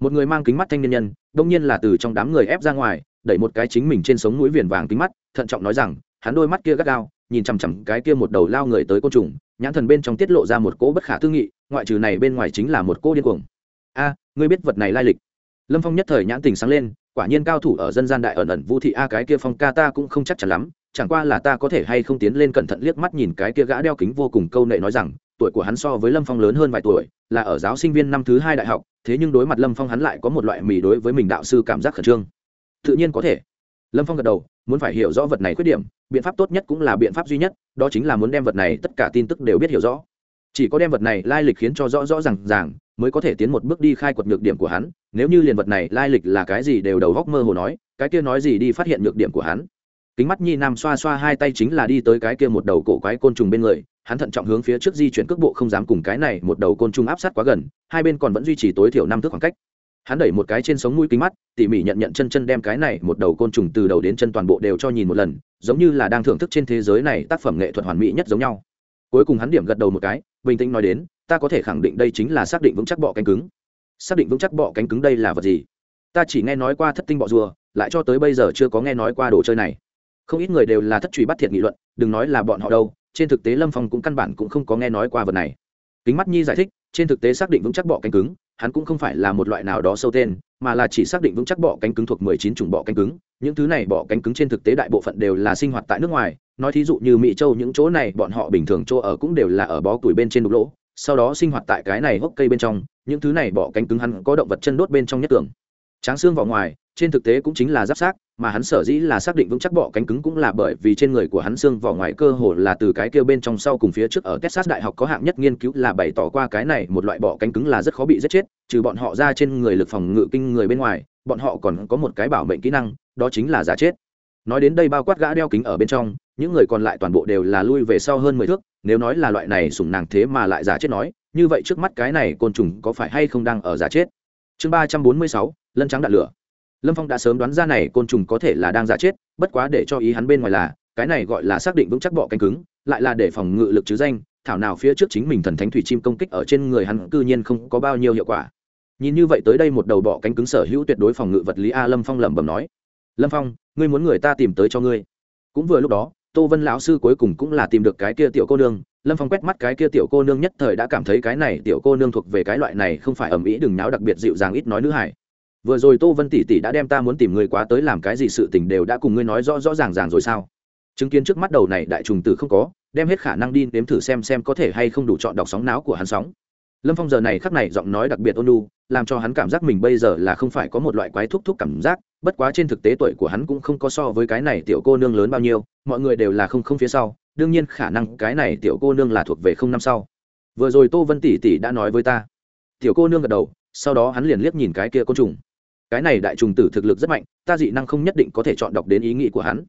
[SPEAKER 1] Một người mang kính mắt thanh niên nhân, đông nhiên là từ trong đám người ép ra ngoài, đẩy một cái chính mình trên sống mũi viền vàng kính mắt, thận trọng nói rằng, hắn đôi mắt kia gắt gao, nhìn chằm chằm cái kia một đầu lao người tới côn trùng, nhãn thần bên trong tiết lộ ra một cỗ bất khả tư nghị, ngoại trừ này bên ngoài chính là một cỗ điên cuồng. A, ngươi biết vật này lai lịch lâm phong nhất thời nhãn tình sáng lên, quả nhiên cao thủ ở dân gian đại ẩn ẩn vũ thị a cái kia phong ca ta cũng không chắc chắn lắm, chẳng qua là ta có thể hay không tiến lên cẩn thận liếc mắt nhìn cái kia gã đeo kính vô cùng câu nệ nói rằng, tuổi của hắn so với lâm phong lớn hơn vài tuổi, là ở giáo sinh viên năm thứ hai đại học, thế nhưng đối mặt lâm phong hắn lại có một loại mì đối với mình đạo sư cảm giác khẩn trương. Tự nhiên có thể. Lâm phong gật đầu, muốn phải hiểu rõ vật này khuyết điểm, biện pháp tốt nhất cũng là biện pháp duy nhất, đó chính là muốn đem vật này tất cả tin tức đều biết hiểu rõ. Chỉ có đem vật này lai lịch khiến cho rõ rõ r à n g ràng mới có thể tiến một bước đi khai quật nhược điểm của hắn, nếu như liền vật này lai lịch là cái gì đều đầu góc mơ hồ nói, cái kia nói gì đi phát hiện nhược điểm của hắn. Kính mắt nhi nam xoa xoa hai tay chính là đi tới cái kia một đầu cổ quái côn trùng bên người, hắn thận trọng hướng phía trước di chuyển cước bộ không dám cùng cái này một đầu côn trùng áp sát quá gần, hai bên còn vẫn duy trì tối thiểu năm thước khoảng cách. Hắn đẩy một cái trên sống mũi kính mắt, tỉ mỉ nhận nhận chân chân đem cái này một đầu côn trùng từ đầu đến chân toàn bộ đều cho nhìn một lần, giống như là đang thưởng thức trên thế giới này tác phẩm nghệ thuật hoàn mỹ nhất giống nhau cuối cùng hắn điểm gật đầu một cái, bình tĩnh nói đến, ta có thể khẳng định đây chính là xác định vững chắc bọ cánh cứng. Xác định vững chắc bọ cánh cứng đây là vật gì? Ta chỉ nghe nói qua thất tinh bọ rùa, lại cho tới bây giờ chưa có nghe nói qua đồ chơi này. Không ít người đều là thất truy bắt thiệt nghị luận, đừng nói là bọn họ đâu, trên thực tế lâm phong cũng căn bản cũng không có nghe nói qua vật này. Kính mắt nhi giải thích trên thực tế xác định vững chắc bọ cánh cứng, hắn cũng không phải là một loại nào đó sâu tên, mà là chỉ xác định vững chắc bọ cánh cứng thuộc mười chín chủng bọ cánh cứng. Những thứ này bọ cánh cứng trên thực tế đại bộ phận đều là sinh hoạt tại nước ngoài. Nói thí dụ như mỹ châu, những chỗ này bọn họ bình thường chỗ ở cũng đều là ở bó củi bên trên đục lỗ. Sau đó sinh hoạt tại cái này hốc cây bên trong, những thứ này bọ cánh cứng hắn có động vật chân đốt bên trong nhất tưởng tráng xương vào ngoài trên thực tế cũng chính là giáp xác mà hắn sở dĩ là xác định vững chắc bọ cánh cứng cũng là bởi vì trên người của hắn xương vỏ ngoài cơ hồ là từ cái kia bên trong sau cùng phía trước ở Texas đại học có hạng nhất nghiên cứu là bày tỏ qua cái này một loại bọ cánh cứng là rất khó bị giết chết, trừ bọn họ ra trên người lực phòng ngự kinh người bên ngoài, bọn họ còn có một cái bảo mệnh kỹ năng, đó chính là giả chết. Nói đến đây bao quát gã đeo kính ở bên trong, những người còn lại toàn bộ đều là lui về sau hơn mười thước, nếu nói là loại này sủng nàng thế mà lại giả chết nói, như vậy trước mắt cái này côn trùng có phải hay không đang ở giả chết. Chương ba trăm bốn mươi sáu lân trắng đạn lửa. Lâm phong đã sớm đoán ra này côn trùng có thể là đang giả chết, bất quá để cho ý hắn bên ngoài là, cái này gọi là xác định vững chắc bọ cánh cứng, lại là để phòng ngự lực chứ danh, thảo nào phía trước chính mình thần thánh thủy chim công kích ở trên người hắn cư nhiên không có bao nhiêu hiệu quả. Nhìn như vậy tới đây một đầu bọ cánh cứng sở hữu tuyệt đối phòng ngự vật lý a lâm phong lẩm bẩm nói. Lâm phong, ngươi muốn người ta tìm tới cho ngươi. Cũng vừa lúc đó, tô vân lão sư cuối cùng cũng là tìm được cái kia tiểu cô nương, lâm phong quét mắt cái kia tiểu cô nương nhất thời đã cảm thấy cái này tiểu cô nương thuộc về cái loại này không phải ầm ĩ đừng náo đặc biệt dịu dàng ít nói nữ hải vừa rồi tô vân tỷ tỷ đã đem ta muốn tìm người quá tới làm cái gì sự tình đều đã cùng ngươi nói rõ rõ ràng ràng rồi sao? Chứng kiến trước mắt đầu này đại trùng tử không có, đem hết khả năng đi nếm thử xem xem có thể hay không đủ chọn đọc sóng não của hắn sóng. Lâm phong giờ này khắc này giọng nói đặc biệt ôn lu làm cho hắn cảm giác mình bây giờ là không phải có một loại quái thúc thúc cảm giác, bất quá trên thực tế tuổi của hắn cũng không có so với cái này tiểu cô nương lớn bao nhiêu, mọi người đều là không không phía sau, đương nhiên khả năng cái này tiểu cô nương là thuộc về không năm sau. Vừa rồi tô vân tỷ tỷ đã nói với ta. Tiểu cô nương gật đầu, sau đó hắn liền liếc nhìn cái kia côn trùng cái này đại trùng tử thực lực rất mạnh, ta dị năng không nhất định có thể chọn đọc đến ý nghĩ của hắn.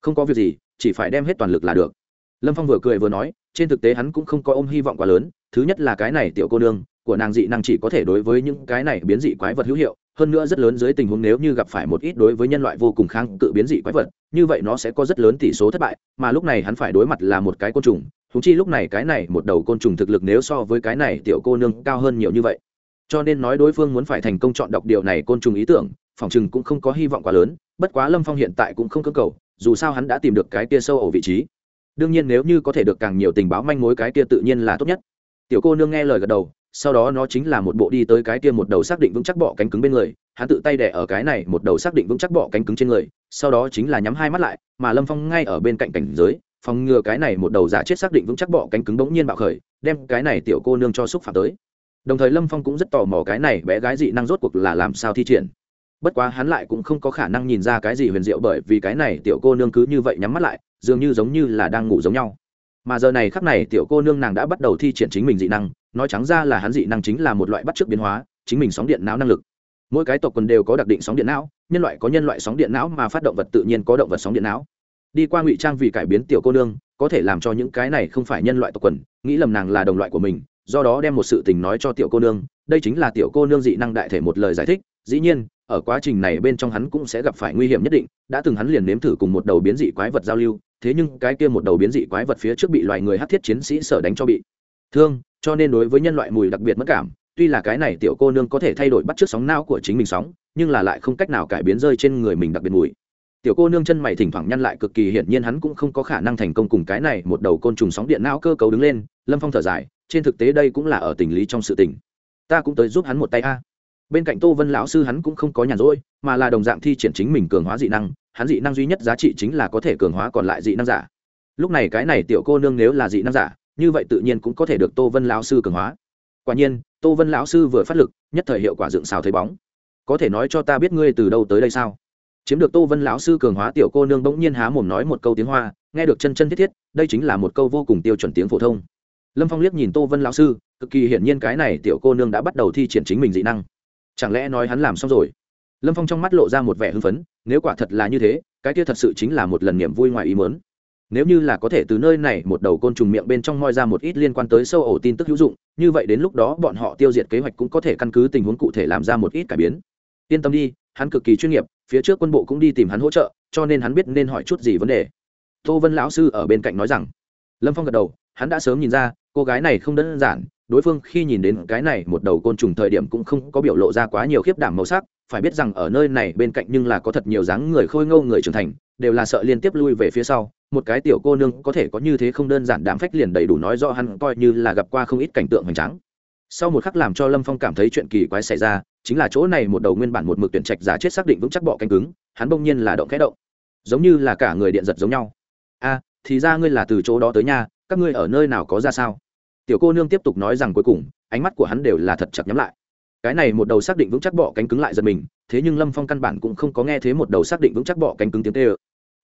[SPEAKER 1] Không có việc gì, chỉ phải đem hết toàn lực là được. Lâm phong vừa cười vừa nói, trên thực tế hắn cũng không có ôm hy vọng quá lớn, thứ nhất là cái này tiểu cô nương, của nàng dị năng chỉ có thể đối với những cái này biến dị quái vật hữu hiệu, hơn nữa rất lớn dưới tình huống nếu như gặp phải một ít đối với nhân loại vô cùng kháng cự biến dị quái vật, như vậy nó sẽ có rất lớn tỷ số thất bại, mà lúc này hắn phải đối mặt là một cái côn trùng thú chi lúc này cái này một đầu côn trùng thực lực nếu so với cái này tiểu cô nương cao hơn nhiều như vậy cho nên nói đối phương muốn phải thành công chọn đọc điều này côn trùng ý tưởng, phòng chừng cũng không có hy vọng quá lớn, bất quá lâm phong hiện tại cũng không cơ cầu, dù sao hắn đã tìm được cái tia sâu ở vị trí. Đương nhiên nếu như có thể được càng nhiều tình báo manh mối cái tia tự nhiên là tốt nhất. Tiểu cô nương nghe lời gật đầu, sau đó nó chính là một bộ đi tới cái kia một đầu xác định vững chắc bọ cánh cứng bên người, hắn tự tay đẻ ở cái này một đầu xác định vững chắc bọ cánh cứng trên người, sau đó chính là nhắm hai mắt lại, mà lâm phong ngay ở bên cạnh cảnh giới, phòng ngừa cái này một đầu giả chết xác định vững chắc bọ cánh cứng bỗng nhiên bạo khởi, đem cái này tiểu cô nương cho xúc phạm tới đồng thời lâm phong cũng rất tò mò cái này bé gái dị năng rốt cuộc là làm sao thi triển. Bất quá hắn lại cũng không có khả năng nhìn ra cái gì huyền diệu bởi vì cái này tiểu cô nương cứ như vậy nhắm mắt lại, dường như giống như là đang ngủ giống nhau. Mà giờ này khắc này tiểu cô nương nàng đã bắt đầu thi triển chính mình dị năng, nói trắng ra là hắn dị năng chính là một loại bắt chước biến hóa, chính mình sóng điện não năng lực. Mỗi cái tộc quần đều có đặc định sóng điện não, nhân loại có nhân loại sóng điện não mà phát động vật tự nhiên có động vật sóng điện não. Đi qua ngụy trang vì cải biến tiểu cô nương, có thể làm cho những cái này không phải nhân loại tộc quần, nghĩ lầm nàng là đồng loại của mình do đó đem một sự tình nói cho tiểu cô nương, đây chính là tiểu cô nương dị năng đại thể một lời giải thích, dĩ nhiên, ở quá trình này bên trong hắn cũng sẽ gặp phải nguy hiểm nhất định, đã từng hắn liền nếm thử cùng một đầu biến dị quái vật giao lưu, thế nhưng cái kia một đầu biến dị quái vật phía trước bị loài người hát thiết chiến sĩ sở đánh cho bị thương, cho nên đối với nhân loại mùi đặc biệt mất cảm, tuy là cái này tiểu cô nương có thể thay đổi bắt chước sóng não của chính mình sóng, nhưng là lại không cách nào cải biến rơi trên người mình đặc biệt mùi. Tiểu cô nương chân mày thỉnh thoảng nhăn lại cực kỳ hiển nhiên hắn cũng không có khả năng thành công cùng cái này một đầu côn trùng sóng điện não cơ cấu đứng lên, lâm phong thở dài trên thực tế đây cũng là ở tình lý trong sự tình. Ta cũng tới giúp hắn một tay a. Bên cạnh tô vân lão sư hắn cũng không có nhàn rỗi, mà là đồng dạng thi triển chính mình cường hóa dị năng, hắn dị năng duy nhất giá trị chính là có thể cường hóa còn lại dị năng giả. Lúc này cái này tiểu cô nương nếu là dị năng giả, như vậy tự nhiên cũng có thể được tô vân lão sư cường hóa. Quả nhiên, tô vân lão sư vừa phát lực, nhất thời hiệu quả dựng xào thấy bóng. Có thể nói cho ta biết ngươi từ đâu tới đây sao? Chiếm được tô vân lão sư cường hóa tiểu cô nương bỗng nhiên há mồm nói một câu tiếng hoa, nghe được chân chân thiết thiết, đây chính là một câu vô cùng tiêu chuẩn tiếng phổ thông lâm phong liếc nhìn tô vân lão sư, cực kỳ hiển nhiên cái này tiểu cô nương đã bắt đầu thi triển chính mình dị năng. Chẳng lẽ nói hắn làm xong rồi? Lâm phong trong mắt lộ ra một vẻ hưng phấn, nếu quả thật là như thế, cái kia thật sự chính là một lần niềm vui ngoài ý mớn nếu như là có thể từ nơi này một đầu côn trùng miệng bên trong moi ra một ít liên quan tới sâu ổ tin tức hữu dụng, như vậy đến lúc đó bọn họ tiêu diệt kế hoạch cũng có thể căn cứ tình huống cụ thể làm ra một ít cải biến. Yên tâm đi, hắn cực kỳ chuyên nghiệp, phía trước quân bộ cũng đi tìm hắn hỗ trợ, cho nên hắn biết nên hỏi chút gì vấn đề. Tô vân lão sư ở bên cạnh nói rằng, lâm phong gật đầu hắn đã sớm nhìn ra, cô gái này không đơn giản, đối phương khi nhìn đến cái này một đầu côn trùng thời điểm cũng không có biểu lộ ra quá nhiều khiếp đảm màu sắc, phải biết rằng ở nơi này bên cạnh nhưng là có thật nhiều dáng người khôi ngâu người trưởng thành, đều là sợ liên tiếp lui về phía sau, một cái tiểu cô nương có thể có như thế không đơn giản đảm phách liền đầy đủ nói rõ hắn coi như là gặp qua không ít cảnh tượng hoành tráng. Sau một khắc làm cho lâm phong cảm thấy chuyện kỳ quái xảy ra, chính là chỗ này một đầu nguyên bản một mực tuyển trạch giả chết xác định vững chắc bọ cánh cứng, hắn bỗng nhiên là động kẽ động, giống như là cả người điện giật giống nhau. A, thì ra ngươi là từ chỗ đó tới nhà các ngươi ở nơi nào có ra sao? Tiểu cô nương tiếp tục nói rằng cuối cùng, ánh mắt của hắn đều là thật chặt nhắm lại. Cái này một đầu xác định vững chắc bọ cánh cứng lại giật mình, thế nhưng lâm phong căn bản cũng không có nghe thấy một đầu xác định vững chắc bọ cánh cứng tiếng tê ơ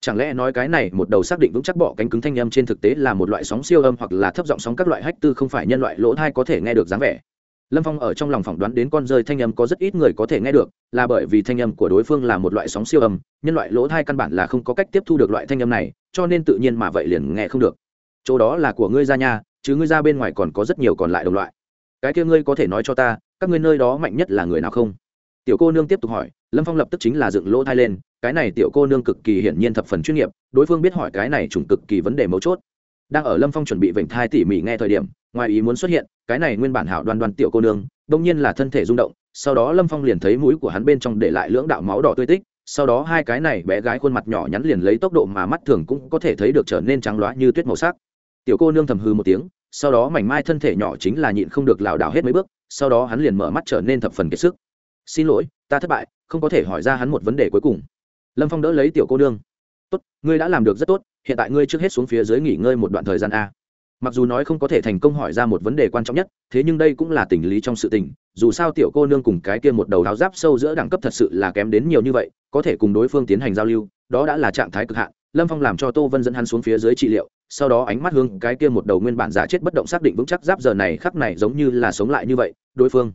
[SPEAKER 1] chẳng lẽ nói cái này một đầu xác định vững chắc bọ cánh cứng thanh âm trên thực tế là một loại sóng siêu âm hoặc là thấp giọng sóng các loại hách tư không phải nhân loại lỗ thai có thể nghe được dáng vẻ? Lâm phong ở trong lòng phỏng đoán đến con rơi thanh âm có rất ít người có thể nghe được, là bởi vì thanh âm của đối phương là một loại sóng siêu âm, nhân loại lỗ thai căn bản là không có cách tiếp thu được loại thanh âm này, cho nên tự nhiên mà vậy liền nghe không được chỗ đó là của ngươi ra nhà chứ ngươi ra bên ngoài còn có rất nhiều còn lại đồng loại. Cái kia ngươi có thể nói cho ta, các ngươi nơi đó mạnh nhất là người nào không? Tiểu cô nương tiếp tục hỏi, lâm phong lập tức chính là dựng lỗ thai lên, cái này tiểu cô nương cực kỳ hiển nhiên thập phần chuyên nghiệp, đối phương biết hỏi cái này trùng cực kỳ vấn đề mấu chốt. Đang ở lâm phong chuẩn bị vểnh thai tỉ mỉ nghe thời điểm, ngoài ý muốn xuất hiện, cái này nguyên bản hảo đoan đoan tiểu cô nương, đông nhiên là thân thể rung động, sau đó lâm phong liền thấy mũi của hắn bên trong để lại lưỡng đạo máu đỏ tươi tích, sau đó hai cái này bé gái khuôn mặt nhỏ nhắn liền lấy tốc độ mà mắt thường cũng có thể thấy được trở nên trắng loá như tuyết màu sắc tiểu cô nương thầm hư một tiếng, sau đó mảnh mai thân thể nhỏ chính là nhịn không được lảo đảo hết mấy bước, sau đó hắn liền mở mắt trở nên thập phần kiệt sức. Xin lỗi, ta thất bại, không có thể hỏi ra hắn một vấn đề cuối cùng. Lâm phong đỡ lấy tiểu cô nương. Tốt, ngươi đã làm được rất tốt, hiện tại ngươi trước hết xuống phía dưới nghỉ ngơi một đoạn thời gian a mặc dù nói không có thể thành công hỏi ra một vấn đề quan trọng nhất, thế nhưng đây cũng là tình lý trong sự tình, dù sao tiểu cô nương cùng cái kia một đầu áo giáp sâu giữa đẳng cấp thật sự là kém đến nhiều như vậy, có thể cùng đối phương tiến hành giao lưu, đó đã là trạng thái cực hạn. Lâm phong làm cho tô vân dẫn hắn xuống phía dưới trị liệu, sau đó ánh mắt hướng cái kia một đầu nguyên bản giả chết bất động xác định vững chắc giáp giờ này khắc này giống như là sống lại như vậy, đối phương.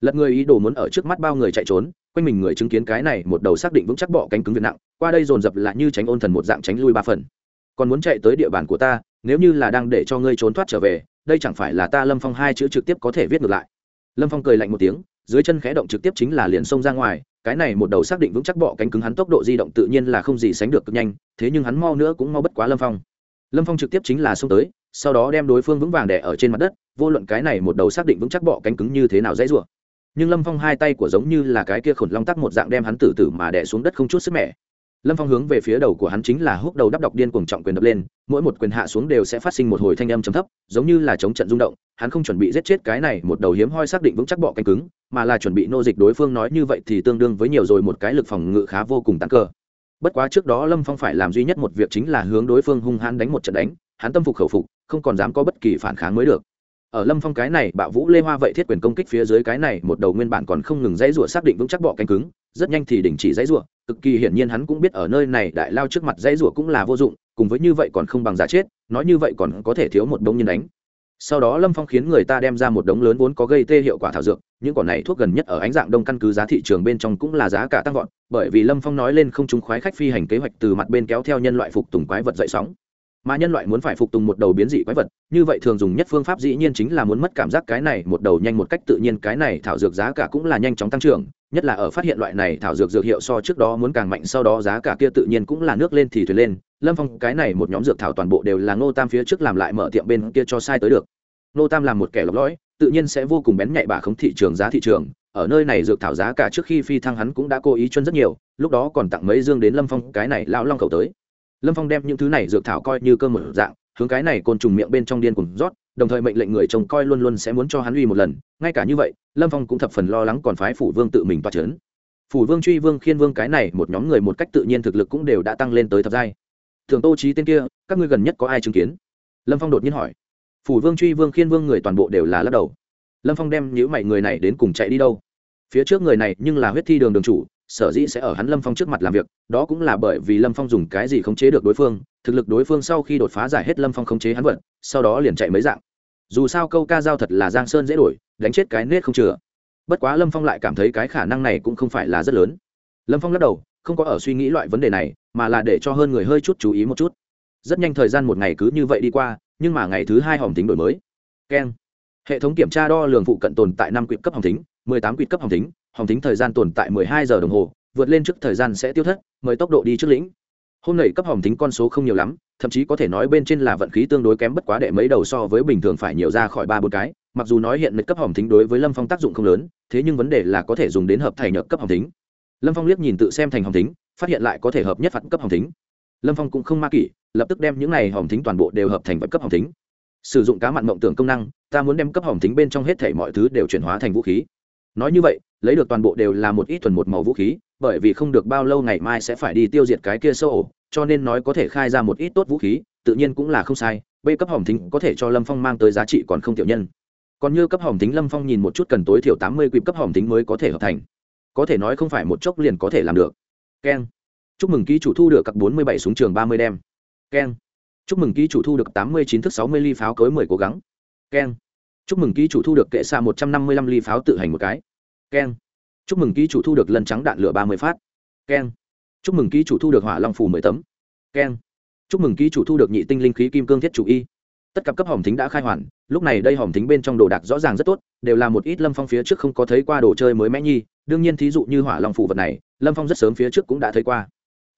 [SPEAKER 1] Lật người ý đồ muốn ở trước mắt bao người chạy trốn, quanh mình người chứng kiến cái này một đầu xác định vững chắc bọ cánh cứng việt nặng, qua đây dồn dập lại như tránh ôn thần một dạng tránh lui ba phần. Còn muốn chạy tới địa bàn của ta nếu như là đang để cho ngươi trốn thoát trở về, đây chẳng phải là ta lâm phong hai chữ trực tiếp có thể viết ngược lại. Lâm phong cười lạnh một tiếng, dưới chân khẽ động trực tiếp chính là liền xông ra ngoài, cái này một đầu xác định vững chắc bọ cánh cứng hắn tốc độ di động tự nhiên là không gì sánh được cực nhanh, thế nhưng hắn mau nữa cũng mau bất quá lâm phong. Lâm phong trực tiếp chính là xông tới, sau đó đem đối phương vững vàng đẻ ở trên mặt đất, vô luận cái này một đầu xác định vững chắc bọ cánh cứng như thế nào dễ rủa. Nhưng lâm phong hai tay của giống như là cái kia khổn long tắc một dạng đem hắn tử tử mà đẻ xuống đất không chút sức mẻ lâm phong hướng về phía đầu của hắn chính là húc đầu đắp đọc điên cuồng trọng quyền đập lên, mỗi một quyền hạ xuống đều sẽ phát sinh một hồi thanh âm chấm thấp, giống như là chống trận rung động, hắn không chuẩn bị giết chết cái này một đầu hiếm hoi xác định vững chắc bọ cánh cứng, mà là chuẩn bị nô dịch đối phương nói như vậy thì tương đương với nhiều rồi một cái lực phòng ngự khá vô cùng tăng cơ bất quá trước đó lâm phong phải làm duy nhất một việc chính là hướng đối phương hung hãn đánh một trận đánh, hắn tâm phục khẩu phục, không còn dám có bất kỳ phản kháng mới được ở lâm phong cái này bạo vũ lê hoa vậy thiết quyền công kích phía dưới cái này, một đầu nguyên bản còn không ngừng dãy rủa xác định vững chắc bọ cánh cứng, rất nhanh thì đình chỉ dãy rủa. Cực kỳ hiển nhiên hắn cũng biết ở nơi này đại lao trước mặt dãy rủa cũng là vô dụng, cùng với như vậy còn không bằng giả chết, nói như vậy còn có thể thiếu một đống nhân đánh. Sau đó lâm phong khiến người ta đem ra một đống lớn vốn có gây tê hiệu quả thảo dược, những quả này thuốc gần nhất ở ánh dạng đông căn cứ giá thị trường bên trong cũng là giá cả tăng vọt, bởi vì lâm phong nói lên không chúng khoái khách phi hành kế hoạch từ mặt bên kéo theo nhân loại phục tùng quái vật dậy sóng mà nhân loại muốn phải phục tùng một đầu biến dị quái vật, như vậy thường dùng nhất phương pháp dĩ nhiên chính là muốn mất cảm giác cái này một đầu nhanh một cách tự nhiên, cái này thảo dược giá cả cũng là nhanh chóng tăng trưởng, nhất là ở phát hiện loại này thảo dược dược hiệu so trước đó muốn càng mạnh, sau đó giá cả kia tự nhiên cũng là nước lên thì thuyền lên. Lâm phong, cái này một nhóm dược thảo toàn bộ đều là ngô tam phía trước làm lại mở tiệm bên kia cho sai tới được. Ngô tam làm một kẻ lọc lõi, tự nhiên sẽ vô cùng bén nhạy bà khống thị trường giá thị trường. Ở nơi này dược thảo giá cả trước khi phi thăng hắn cũng đã cố ý chân rất nhiều, lúc đó còn tặng mấy dương đến lâm phong, cái này lão long khẩu tới lâm phong đem những thứ này dược thảo coi như cơm một dạng, hướng cái này côn trùng miệng bên trong điên cùng rót, đồng thời mệnh lệnh người trông coi luôn luôn sẽ muốn cho hắn uy một lần. Ngay cả như vậy, lâm phong cũng thập phần lo lắng còn phái phủ vương tự mình toa c phủ vương truy vương khiên vương cái này, một nhóm người một cách tự nhiên thực lực cũng đều đã tăng lên tới thập giai. Thường tô trí tên kia, các ngươi gần nhất có ai chứng kiến? Lâm phong đột nhiên hỏi. Phủ vương truy vương khiên vương người toàn bộ đều là lắc đầu. Lâm phong đem những mảy người này đến cùng chạy đi đâu? Phía trước người này nhưng là huyết thi đường đường chủ sở dĩ sẽ ở hắn lâm phong trước mặt làm việc, đó cũng là bởi vì lâm phong dùng cái gì khống chế được đối phương, thực lực đối phương sau khi đột phá giải hết lâm phong khống chế hắn vật, sau đó liền chạy mấy dạng. Dù sao câu ca giao thật là giang sơn dễ đổi, đánh chết cái nết không chừa. Bất quá lâm phong lại cảm thấy cái khả năng này cũng không phải là rất lớn. Lâm phong lắc đầu, không có ở suy nghĩ loại vấn đề này, mà là để cho hơn người hơi chút chú ý một chút. Rất nhanh thời gian một ngày cứ như vậy đi qua, nhưng mà ngày thứ hai hòm tính đổi mới. Keng. Hệ thống kiểm tra đo lường phụ cận tồn tại năm quyệt cấp hòm tính mười tám quyệt cấp hòm tính hòm tính thời gian tồn tại 12 giờ đồng hồ, vượt lên trước thời gian sẽ tiêu thất, mời tốc độ đi trước lĩnh. Hôm nay cấp hỏng tính con số không nhiều lắm, thậm chí có thể nói bên trên là vận khí tương đối kém bất quá đệ mấy đầu so với bình thường phải nhiều ra khỏi ba bốn cái. Mặc dù nói hiện nịch cấp hỏng tính đối với lâm phong tác dụng không lớn, thế nhưng vấn đề là có thể dùng đến hợp thành nhược cấp hỏng tính lâm phong liếc nhìn tự xem thành hỏng tính phát hiện lại có thể hợp nhất phạt cấp hỏng tính lâm phong cũng không ma kỷ, lập tức đem những này hỏng tính toàn bộ đều hợp thành vật cấp hỏng tính sử dụng cá mặn mộng tưởng công năng, ta muốn đem cấp hỏng tính bên trong hết thể mọi thứ đều chuyển hóa thành vũ khí. Nói như vậy lấy được toàn bộ đều là một ít thuần một màu vũ khí, bởi vì không được bao lâu ngày mai sẽ phải đi tiêu diệt cái kia sâu ổ, cho nên nói có thể khai ra một ít tốt vũ khí, tự nhiên cũng là không sai b cấp hỏng thính có thể cho lâm phong mang tới giá trị còn không tiểu nhân. Còn như cấp hỏng thính lâm phong nhìn một chút cần tối thiểu tám mươi quỹ cấp hỏng thính mới có thể hợp thành. Có thể nói không phải một chốc liền có thể làm được. Keng. Chúc mừng ký chủ thu được các bốn mươi bảy súng trường ba mươi đem. Keng. Chúc mừng ký chủ thu được tám mươi chín thức sáu mươi ly pháo cối mười cố gắng. Keng. Chúc mừng ký chủ thu được kệ xa một trăm năm mươi lăm ly pháo tự hành một cái keng. Chúc mừng ký chủ thu được lần trắng đạn lửa ba mươi phát. Keng. Chúc mừng ký chủ thu được hỏa long phủ mười tấm. Keng. Chúc mừng ký chủ thu được nhị tinh linh khí kim cương thiết chủ y. Tất cả cấp hòm thính đã khai hoàn, lúc này đây hòm thính bên trong đồ đạc rõ ràng rất tốt, đều là một ít lâm phong phía trước không có thấy qua đồ chơi mới mẽ nhi, đương nhiên thí dụ như hỏa long phủ vật này, lâm phong rất sớm phía trước cũng đã thấy qua.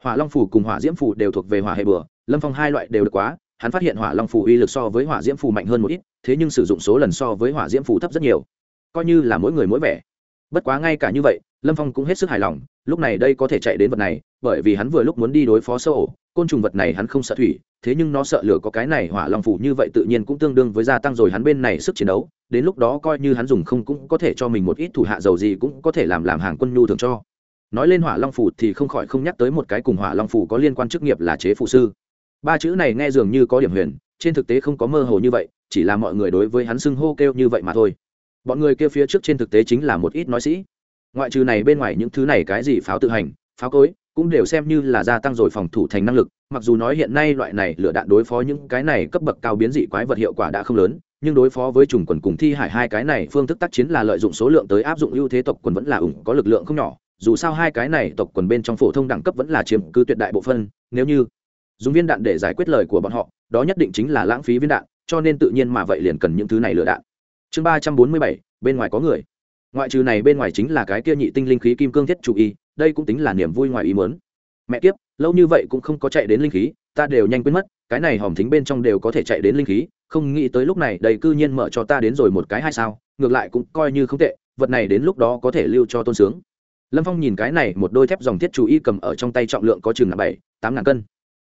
[SPEAKER 1] Hỏa long phủ cùng hỏa diễm phủ đều thuộc về hỏa hệ bừa, lâm phong hai loại đều được quá, hắn phát hiện hỏa long phủ uy lực so với hỏa diễm phủ mạnh hơn một ít, thế nhưng sử dụng số lần so với hỏa diễm phủ thấp rất nhiều. Coi như là mỗi người mỗi vẻ bất quá ngay cả như vậy, lâm phong cũng hết sức hài lòng, lúc này đây có thể chạy đến vật này, bởi vì hắn vừa lúc muốn đi đối phó sơ ổ, côn trùng vật này hắn không sợ thủy, thế nhưng nó sợ lửa có cái này hỏa long phủ như vậy tự nhiên cũng tương đương với gia tăng rồi hắn bên này sức chiến đấu, đến lúc đó coi như hắn dùng không cũng có thể cho mình một ít thủ hạ dầu gì cũng có thể làm làm hàng quân nhu thường cho. Nói lên hỏa long phủ thì không khỏi không nhắc tới một cái cùng hỏa long phủ có liên quan chức nghiệp là chế phụ sư. Ba chữ này nghe dường như có điểm huyền, trên thực tế không có mơ hồ như vậy, chỉ là mọi người đối với hắn xưng hô kêu như vậy mà thôi bọn người kia phía trước trên thực tế chính là một ít nói sĩ. Ngoại trừ này bên ngoài những thứ này cái gì pháo tự hành, pháo cối, cũng đều xem như là gia tăng rồi phòng thủ thành năng lực. Mặc dù nói hiện nay loại này lựa đạn đối phó những cái này cấp bậc cao biến dị quái vật hiệu quả đã không lớn, nhưng đối phó với trùng quần cùng thi hải hai cái này phương thức tác chiến là lợi dụng số lượng tới áp dụng ưu thế tộc quần vẫn là ủng có lực lượng không nhỏ. Dù sao hai cái này tộc quần bên trong phổ thông đẳng cấp vẫn là chiếm cứ tuyệt đại bộ phân, nếu như dùng viên đạn để giải quyết lời của bọn họ, đó nhất định chính là lãng phí viên đạn, cho nên tự nhiên mà vậy liền cần những thứ này lựa đạn chương ba trăm bốn mươi bảy, bên ngoài có người. Ngoại trừ này bên ngoài chính là cái kia nhị tinh linh khí kim cương thiết chủ y, đây cũng tính là niềm vui ngoài ý muốn. Mẹ kiếp, lâu như vậy cũng không có chạy đến linh khí, ta đều nhanh quên mất, cái này hòm thính bên trong đều có thể chạy đến linh khí, không nghĩ tới lúc này đầy cư nhiên mở cho ta đến rồi một cái hay sao, ngược lại cũng coi như không tệ, vật này đến lúc đó có thể lưu cho tôn sướng. Lâm phong nhìn cái này một đôi thép dòng thiết chú y cầm ở trong tay trọng lượng có chừng là bảy, tám ngàn cân.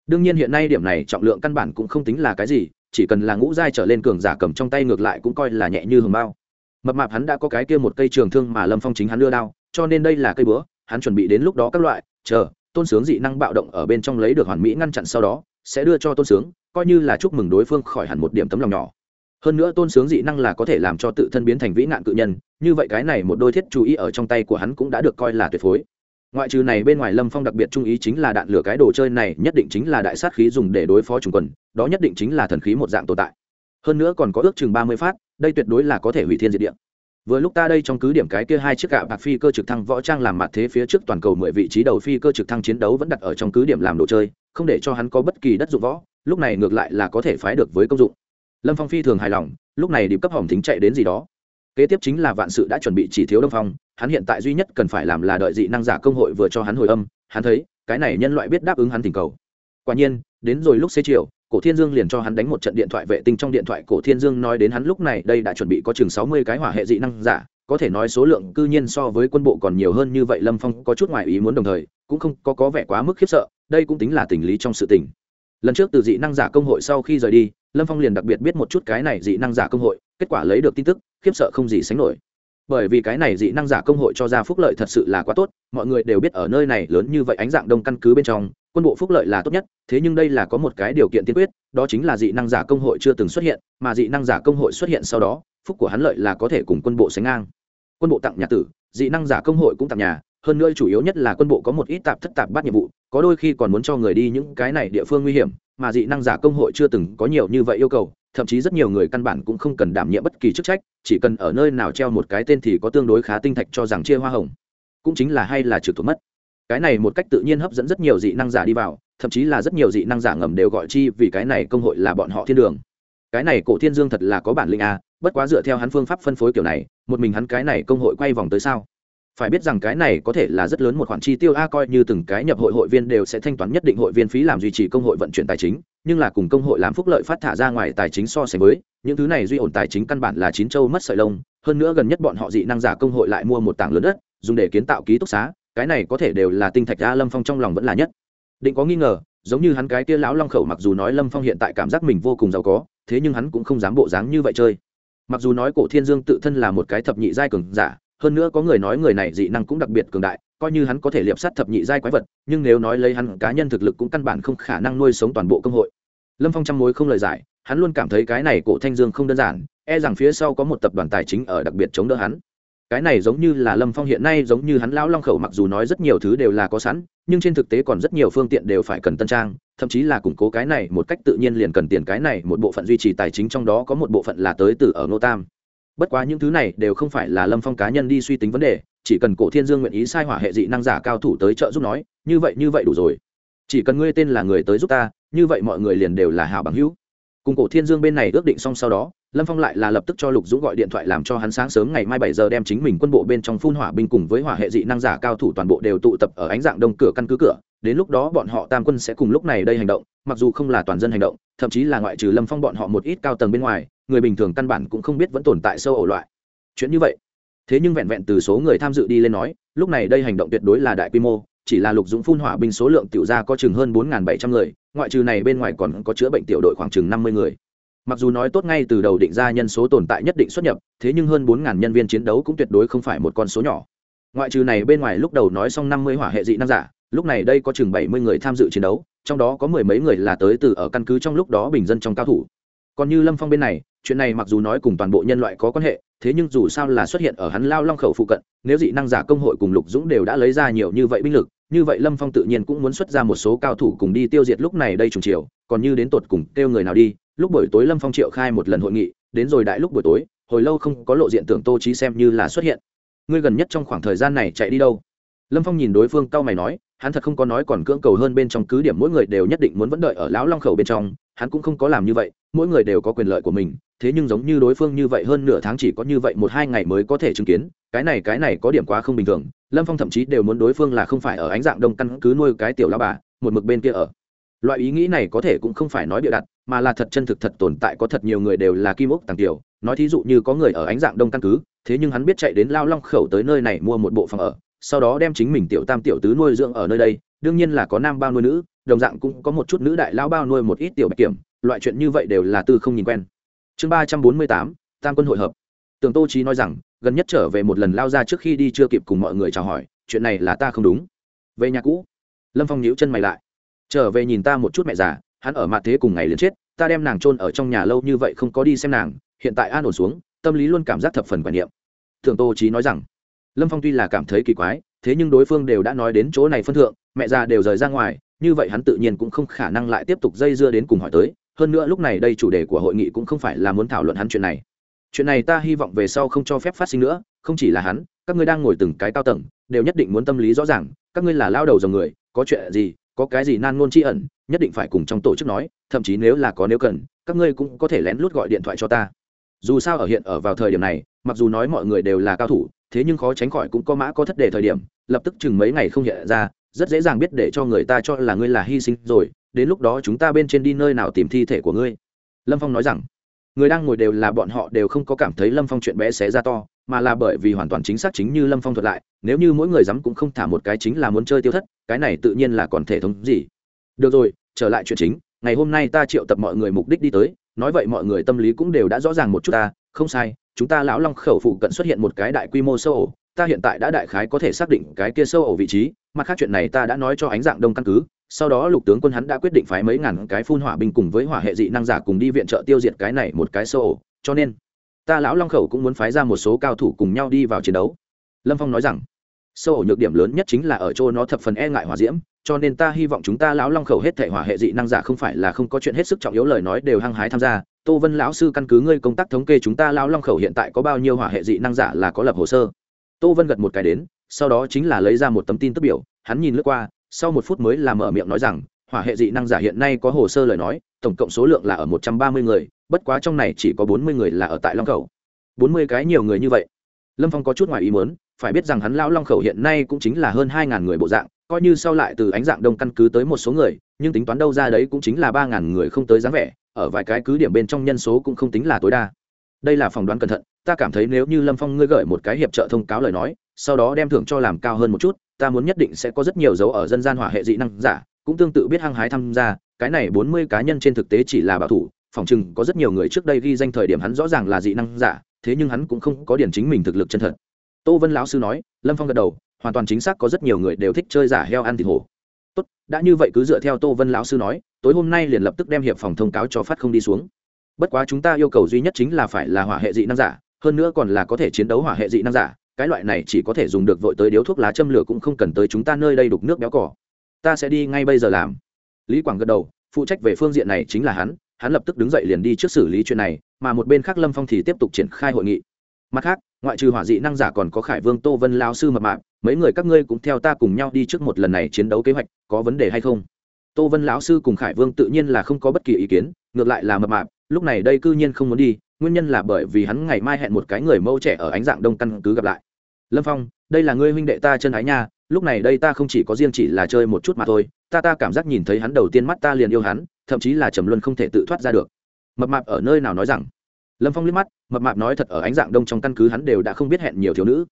[SPEAKER 1] Đương nhiên hiện nay điểm này trọng lượng căn bản cũng không tính là cái gì chỉ cần là ngũ giai trở lên cường giả cầm trong tay ngược lại cũng coi là nhẹ như hường bao. Mập mạp hắn đã có cái kia một cây trường thương mà lâm phong chính hắn đưa đao, cho nên đây là cây búa, hắn chuẩn bị đến lúc đó các loại, chờ, tôn sướng dị năng bạo động ở bên trong lấy được hoàn mỹ ngăn chặn sau đó, sẽ đưa cho tôn sướng, coi như là chúc mừng đối phương khỏi hẳn một điểm tấm lòng nhỏ. Hơn nữa tôn sướng dị năng là có thể làm cho tự thân biến thành vĩ nạn cự nhân, như vậy cái này một đôi thiết chú ý ở trong tay của hắn cũng đã được coi là tuyệt phối ngoại trừ này bên ngoài lâm phong đặc biệt trung ý chính là đạn lửa cái đồ chơi này, nhất định chính là đại sát khí dùng để đối phó trùng quần, đó nhất định chính là thần khí một dạng tồn tại. Hơn nữa còn có ước chừng ba mươi phát, đây tuyệt đối là có thể hủy thiên diệt địa. Vừa lúc ta đây trong cứ điểm cái kia hai chiếc gạo bạc phi cơ trực thăng võ trang làm mặt thế phía trước toàn cầu mười vị trí đầu phi cơ trực thăng chiến đấu vẫn đặt ở trong cứ điểm làm đồ chơi, không để cho hắn có bất kỳ đất dụng võ, lúc này ngược lại là có thể phái được với công dụng. Lâm phong phi thường hài lòng, lúc này điệp cấp hỏng thính chạy đến gì đó. Kế tiếp chính là vạn sự đã chuẩn bị chỉ thiếu đông phong hắn hiện tại duy nhất cần phải làm là đợi dị năng giả công hội vừa cho hắn hồi âm, hắn thấy, cái này nhân loại biết đáp ứng hắn tình cầu. Quả nhiên, đến rồi lúc xế chiều, cổ thiên dương liền cho hắn đánh một trận điện thoại vệ tinh trong điện thoại cổ thiên dương nói đến hắn lúc này, đây đã chuẩn bị có chừng sáu mươi cái hỏa hệ dị năng giả, có thể nói số lượng cư nhiên so với quân bộ còn nhiều hơn như vậy, lâm phong có chút ngoại ý muốn đồng thời, cũng không có có vẻ quá mức khiếp sợ, đây cũng tính là tình lý trong sự tình. Lần trước từ dị năng giả công hội sau khi rời đi, lâm phong liền đặc biệt biết một chút cái này dị năng giả công hội, kết quả lấy được tin tức, khiếp sợ không gì sánh nổi bởi vì cái này dị năng giả công hội cho ra phúc lợi thật sự là quá tốt, mọi người đều biết ở nơi này lớn như vậy ánh dạng đông căn cứ bên trong, quân bộ phúc lợi là tốt nhất, thế nhưng đây là có một cái điều kiện tiên quyết, đó chính là dị năng giả công hội chưa từng xuất hiện, mà dị năng giả công hội xuất hiện sau đó, phúc của hắn lợi là có thể cùng quân bộ sánh ngang. Quân bộ tặng nhà tử, dị năng giả công hội cũng tặng nhà hơn nữa chủ yếu nhất là quân bộ có một ít tạp thất tạp bắt nhiệm vụ, có đôi khi còn muốn cho người đi những cái này địa phương nguy hiểm, mà dị năng giả công hội chưa từng có nhiều như vậy yêu cầu, thậm chí rất nhiều người căn bản cũng không cần đảm nhiệm bất kỳ chức trách, chỉ cần ở nơi nào treo một cái tên thì có tương đối khá tinh thạch cho rằng chia hoa hồng. Cũng chính là hay là trực thuộc mất. Cái này một cách tự nhiên hấp dẫn rất nhiều dị năng giả đi vào, thậm chí là rất nhiều dị năng giả ngầm đều gọi chi vì cái này công hội là bọn họ thiên đường. Cái này cổ thiên dương thật là có bản lĩnh à? bất quá dựa theo hắn phương pháp phân phối kiểu này, một mình hắn cái này công hội quay vòng tới sao? Phải biết rằng cái này có thể là rất lớn một khoản chi tiêu, a, coi như từng cái nhập hội hội viên đều sẽ thanh toán nhất định hội viên phí làm duy trì công hội vận chuyển tài chính, nhưng là cùng công hội làm phúc lợi phát thả ra ngoài tài chính so sánh với, những thứ này duy ổn tài chính căn bản là chín châu mất sợi lông, hơn nữa gần nhất bọn họ dị năng giả công hội lại mua một tảng lớn đất, dùng để kiến tạo ký túc xá, cái này có thể đều là tinh thạch, a, lâm phong trong lòng vẫn là nhất. Định có nghi ngờ, giống như hắn cái tia lão long khẩu mặc dù nói lâm phong hiện tại cảm giác mình vô cùng giàu có, thế nhưng hắn cũng không dám bộ dáng như vậy chơi. Mặc dù nói cổ thiên dương tự thân là một cái thập nhị giai cường giả hơn nữa có người nói người này dị năng cũng đặc biệt cường đại, coi như hắn có thể liệp sát thập nhị giai quái vật, nhưng nếu nói lấy hắn, cá nhân thực lực cũng căn bản không khả năng nuôi sống toàn bộ công hội. Lâm phong trăm mối không lời giải, hắn luôn cảm thấy cái này cổ thanh dương không đơn giản e rằng phía sau có một tập đoàn tài chính ở đặc biệt chống đỡ hắn. Cái này giống như là lâm phong hiện nay giống như hắn lão long khẩu mặc dù nói rất nhiều thứ đều là có sẵn, nhưng trên thực tế còn rất nhiều phương tiện đều phải cần tân trang, thậm chí là củng cố cái này một cách tự nhiên liền cần tiền cái này, một bộ phận duy trì tài chính trong đó có một bộ phận là tới từ ở nô tam bất quá những thứ này đều không phải là lâm phong cá nhân đi suy tính vấn đề, chỉ cần cổ thiên dương nguyện ý sai hỏa hệ dị năng giả cao thủ tới trợ giúp nói, như vậy như vậy đủ rồi. Chỉ cần ngươi tên là người tới giúp ta, như vậy mọi người liền đều là hảo bằng hữu. Cùng cổ thiên dương bên này ước định xong sau đó, lâm phong lại là lập tức cho lục dũng gọi điện thoại làm cho hắn sáng sớm ngày mai bảy giờ đem chính mình quân bộ bên trong phun hỏa binh cùng với hỏa hệ dị năng giả cao thủ toàn bộ đều tụ tập ở ánh dạng đông cửa căn cứ cửa. Đến lúc đó bọn họ tam quân sẽ cùng lúc này đây hành động, mặc dù không là toàn dân hành động, thậm chí là ngoại trừ lâm phong bọn họ một ít cao tầng bên ngoài người bình thường căn bản cũng không biết vẫn tồn tại sâu ổ loại. Chuyện như vậy. Thế nhưng vẹn vẹn từ số người tham dự đi lên nói, lúc này đây hành động tuyệt đối là đại quy mô, chỉ là lục dũng phun hỏa binh số lượng tiểu ra có chừng hơn bốn bảy trăm người, ngoại trừ này bên ngoài còn có chữa bệnh tiểu đội khoảng chừng năm mươi người. Mặc dù nói tốt ngay từ đầu định ra nhân số tồn tại nhất định xuất nhập, thế nhưng hơn bốn nhân viên chiến đấu cũng tuyệt đối không phải một con số nhỏ. Ngoại trừ này bên ngoài lúc đầu nói xong năm mươi hỏa hệ dị năng giả, lúc này đây có chừng bảy mươi người tham dự chiến đấu, trong đó có mười mấy người là tới từ ở căn cứ trong lúc đó bình dân trong cao thủ. Còn như lâm phong bên này chuyện này mặc dù nói cùng toàn bộ nhân loại có quan hệ, thế nhưng dù sao là xuất hiện ở hắn lao long khẩu phụ cận, nếu dị năng giả công hội cùng lục dũng đều đã lấy ra nhiều như vậy binh lực, như vậy lâm phong tự nhiên cũng muốn xuất ra một số cao thủ cùng đi tiêu diệt lúc này đây trùng chiều, còn như đến tột cùng kêu người nào đi, lúc buổi tối lâm phong triệu khai một lần hội nghị, đến rồi đại lúc buổi tối, hồi lâu không có lộ diện tưởng tô trí xem như là xuất hiện. Ngươi gần nhất trong khoảng thời gian này chạy đi đâu? Lâm phong nhìn đối phương cau mày nói hắn thật không có nói còn cưỡng cầu hơn bên trong cứ điểm mỗi người đều nhất định muốn vẫn đợi ở lão long khẩu bên trong, hắn cũng không có làm như vậy, mỗi người đều có quyền lợi của mình, thế nhưng giống như đối phương như vậy hơn nửa tháng chỉ có như vậy một hai ngày mới có thể chứng kiến, cái này cái này có điểm quá không bình thường, lâm phong thậm chí đều muốn đối phương là không phải ở ánh dạng đông căn cứ nuôi cái tiểu lao bà, một mực bên kia ở. Loại ý nghĩ này có thể cũng không phải nói bịa đặt, mà là thật chân thực thật tồn tại có thật nhiều người đều là kim ốc tàng tiểu, nói thí dụ như có người ở ánh dạng đông căn cứ, thế nhưng hắn biết chạy đến lao long khẩu tới nơi này mua một bộ phòng ở sau đó đem chính mình tiểu tam tiểu tứ nuôi dưỡng ở nơi đây, đương nhiên là có nam bao nuôi nữ, đồng dạng cũng có một chút nữ đại lao bao nuôi một ít tiểu bạch kiểm, loại chuyện như vậy đều là tư không nhìn quen. Chương ba trăm bốn mươi tám, tam quân hội hợp. Tường tô trí nói rằng, gần nhất trở về một lần lao ra trước khi đi chưa kịp cùng mọi người chào hỏi, chuyện này là ta không đúng. Về nhà cũ. Lâm phong nhíu chân mày lại. Trở về nhìn ta một chút mẹ già, hắn ở mặt thế cùng ngày liền chết, ta đem nàng chôn ở trong nhà lâu như vậy không có đi xem nàng, hiện tại an ổn xuống, tâm lý luôn cảm giác thập phần quan niệm. Thường tô trí nói rằng lâm phong tuy là cảm thấy kỳ quái, thế nhưng đối phương đều đã nói đến chỗ này phân thượng, mẹ già đều rời ra ngoài, như vậy hắn tự nhiên cũng không khả năng lại tiếp tục dây dưa đến cùng hỏi tới. Hơn nữa lúc này đây chủ đề của hội nghị cũng không phải là muốn thảo luận hắn chuyện này. Chuyện này ta hy vọng về sau không cho phép phát sinh nữa, không chỉ là hắn, các ngươi đang ngồi từng cái cao tầng, đều nhất định muốn tâm lý rõ ràng, các ngươi là lao đầu dòng người, có chuyện gì, có cái gì nan ngôn tri ẩn, nhất định phải cùng trong tổ chức nói, thậm chí nếu là có nếu cần, các ngươi cũng có thể lén lút gọi điện thoại cho ta dù sao ở hiện ở vào thời điểm này, mặc dù nói mọi người đều là cao thủ, thế nhưng khó tránh khỏi cũng có mã có thất đề thời điểm, lập tức chừng mấy ngày không hiện ra, rất dễ dàng biết để cho người ta cho là ngươi là hy sinh rồi, đến lúc đó chúng ta bên trên đi nơi nào tìm thi thể của ngươi. Lâm phong nói rằng. Người đang ngồi đều là bọn họ đều không có cảm thấy lâm phong chuyện bé xé ra to, mà là bởi vì hoàn toàn chính xác chính như lâm phong thuật lại, nếu như mỗi người dám cũng không thả một cái chính là muốn chơi tiêu thất, cái này tự nhiên là còn thể thống gì. Được rồi, trở lại chuyện chính, ngày hôm nay ta triệu tập mọi người mục đích đi tới nói vậy mọi người tâm lý cũng đều đã rõ ràng một chút ta, không sai, chúng ta lão long khẩu phụ cận xuất hiện một cái đại quy mô sâu ổ, ta hiện tại đã đại khái có thể xác định cái kia sâu ổ vị trí, mặt khác chuyện này ta đã nói cho ánh dạng đông căn cứ, sau đó lục tướng quân hắn đã quyết định phái mấy ngàn cái phun hỏa binh cùng với hỏa hệ dị năng giả cùng đi viện trợ tiêu diệt cái này một cái sâu ổ, cho nên, ta lão long khẩu cũng muốn phái ra một số cao thủ cùng nhau đi vào chiến đấu. Lâm phong nói rằng sâu ổ nhược điểm lớn nhất chính là ở chỗ nó thập phần e ngại hỏa diễm, cho nên ta hy vọng chúng ta lão long khẩu hết thể hỏa hệ dị năng giả không phải là không có chuyện hết sức trọng yếu lời nói đều hăng hái tham gia. Tô vân lão sư căn cứ ngươi công tác thống kê chúng ta lão long khẩu hiện tại có bao nhiêu hỏa hệ dị năng giả là có lập hồ sơ? Tô vân gật một cái đến, sau đó chính là lấy ra một tấm tin tức biểu, hắn nhìn lướt qua, sau một phút mới làm mở miệng nói rằng, hỏa hệ dị năng giả hiện nay có hồ sơ lời nói, tổng cộng số lượng là ở một trăm ba mươi người, bất quá trong này chỉ có bốn mươi người là ở tại long khẩu. Bốn mươi cái nhiều người như vậy. Lâm phong có chút ngoài ý muốn phải biết rằng hắn lão long khẩu hiện nay cũng chính là hơn hai ngàn người bộ dạng, coi như sau lại từ ánh dạng đông căn cứ tới một số người, nhưng tính toán đâu ra đấy cũng chính là ba ngàn người không tới dáng vẻ, ở vài cái cứ điểm bên trong nhân số cũng không tính là tối đa. Đây là phỏng đoán cẩn thận, ta cảm thấy nếu như lâm phong ngươi gửi một cái hiệp trợ thông cáo lời nói, sau đó đem thưởng cho làm cao hơn một chút, ta muốn nhất định sẽ có rất nhiều dấu ở dân gian hỏa hệ dị năng giả, cũng tương tự biết hăng hái tham gia, cái này bốn mươi cá nhân trên thực tế chỉ là bảo thủ, phòng chừng có rất nhiều người trước đây ghi danh thời điểm hắn rõ ràng là dị năng giả, thế nhưng hắn cũng không có điển chính mình thực lực chân thật tô vân lão sư nói, lâm phong gật đầu, hoàn toàn chính xác có rất nhiều người đều thích chơi giả heo ăn thịt hổ. Tốt, đã như vậy cứ dựa theo tô vân lão sư nói, tối hôm nay liền lập tức đem hiệp phòng thông cáo cho phát không đi xuống. Bất quá chúng ta yêu cầu duy nhất chính là phải là hỏa hệ dị năng giả, hơn nữa còn là có thể chiến đấu hỏa hệ dị năng giả, cái loại này chỉ có thể dùng được vội tới điếu thuốc lá châm lửa cũng không cần tới chúng ta nơi đây đục nước béo cỏ. Ta sẽ đi ngay bây giờ làm. Lý quảng gật đầu, phụ trách về phương diện này chính là hắn hắn lập tức đứng dậy liền đi trước xử lý chuyện này, mà một bên khác lâm phong thì tiếp tục triển khai hội nghị mặt khác, ngoại trừ hỏa dị năng giả còn có khải vương, tô vân lao sư mập mạp, mấy người các ngươi cũng theo ta cùng nhau đi trước một lần này chiến đấu kế hoạch, có vấn đề hay không? Tô vân lão sư cùng khải vương tự nhiên là không có bất kỳ ý kiến, ngược lại là mập mạp, lúc này đây cư nhiên không muốn đi, nguyên nhân là bởi vì hắn ngày mai hẹn một cái người mẫu trẻ ở ánh dạng đông căn cứ gặp lại. Lâm phong, đây là ngươi huynh đệ ta chân ái nha, lúc này đây ta không chỉ có riêng chỉ là chơi một chút mà thôi, ta ta cảm giác nhìn thấy hắn đầu tiên mắt ta liền yêu hắn, thậm chí là trầm luân không thể tự thoát ra được. Mập mạp ở nơi nào nói rằng? Lâm phong liếc mắt, mập mạp nói thật ở ánh dạng đông trong căn cứ hắn đều đã không biết hẹn nhiều thiếu nữ.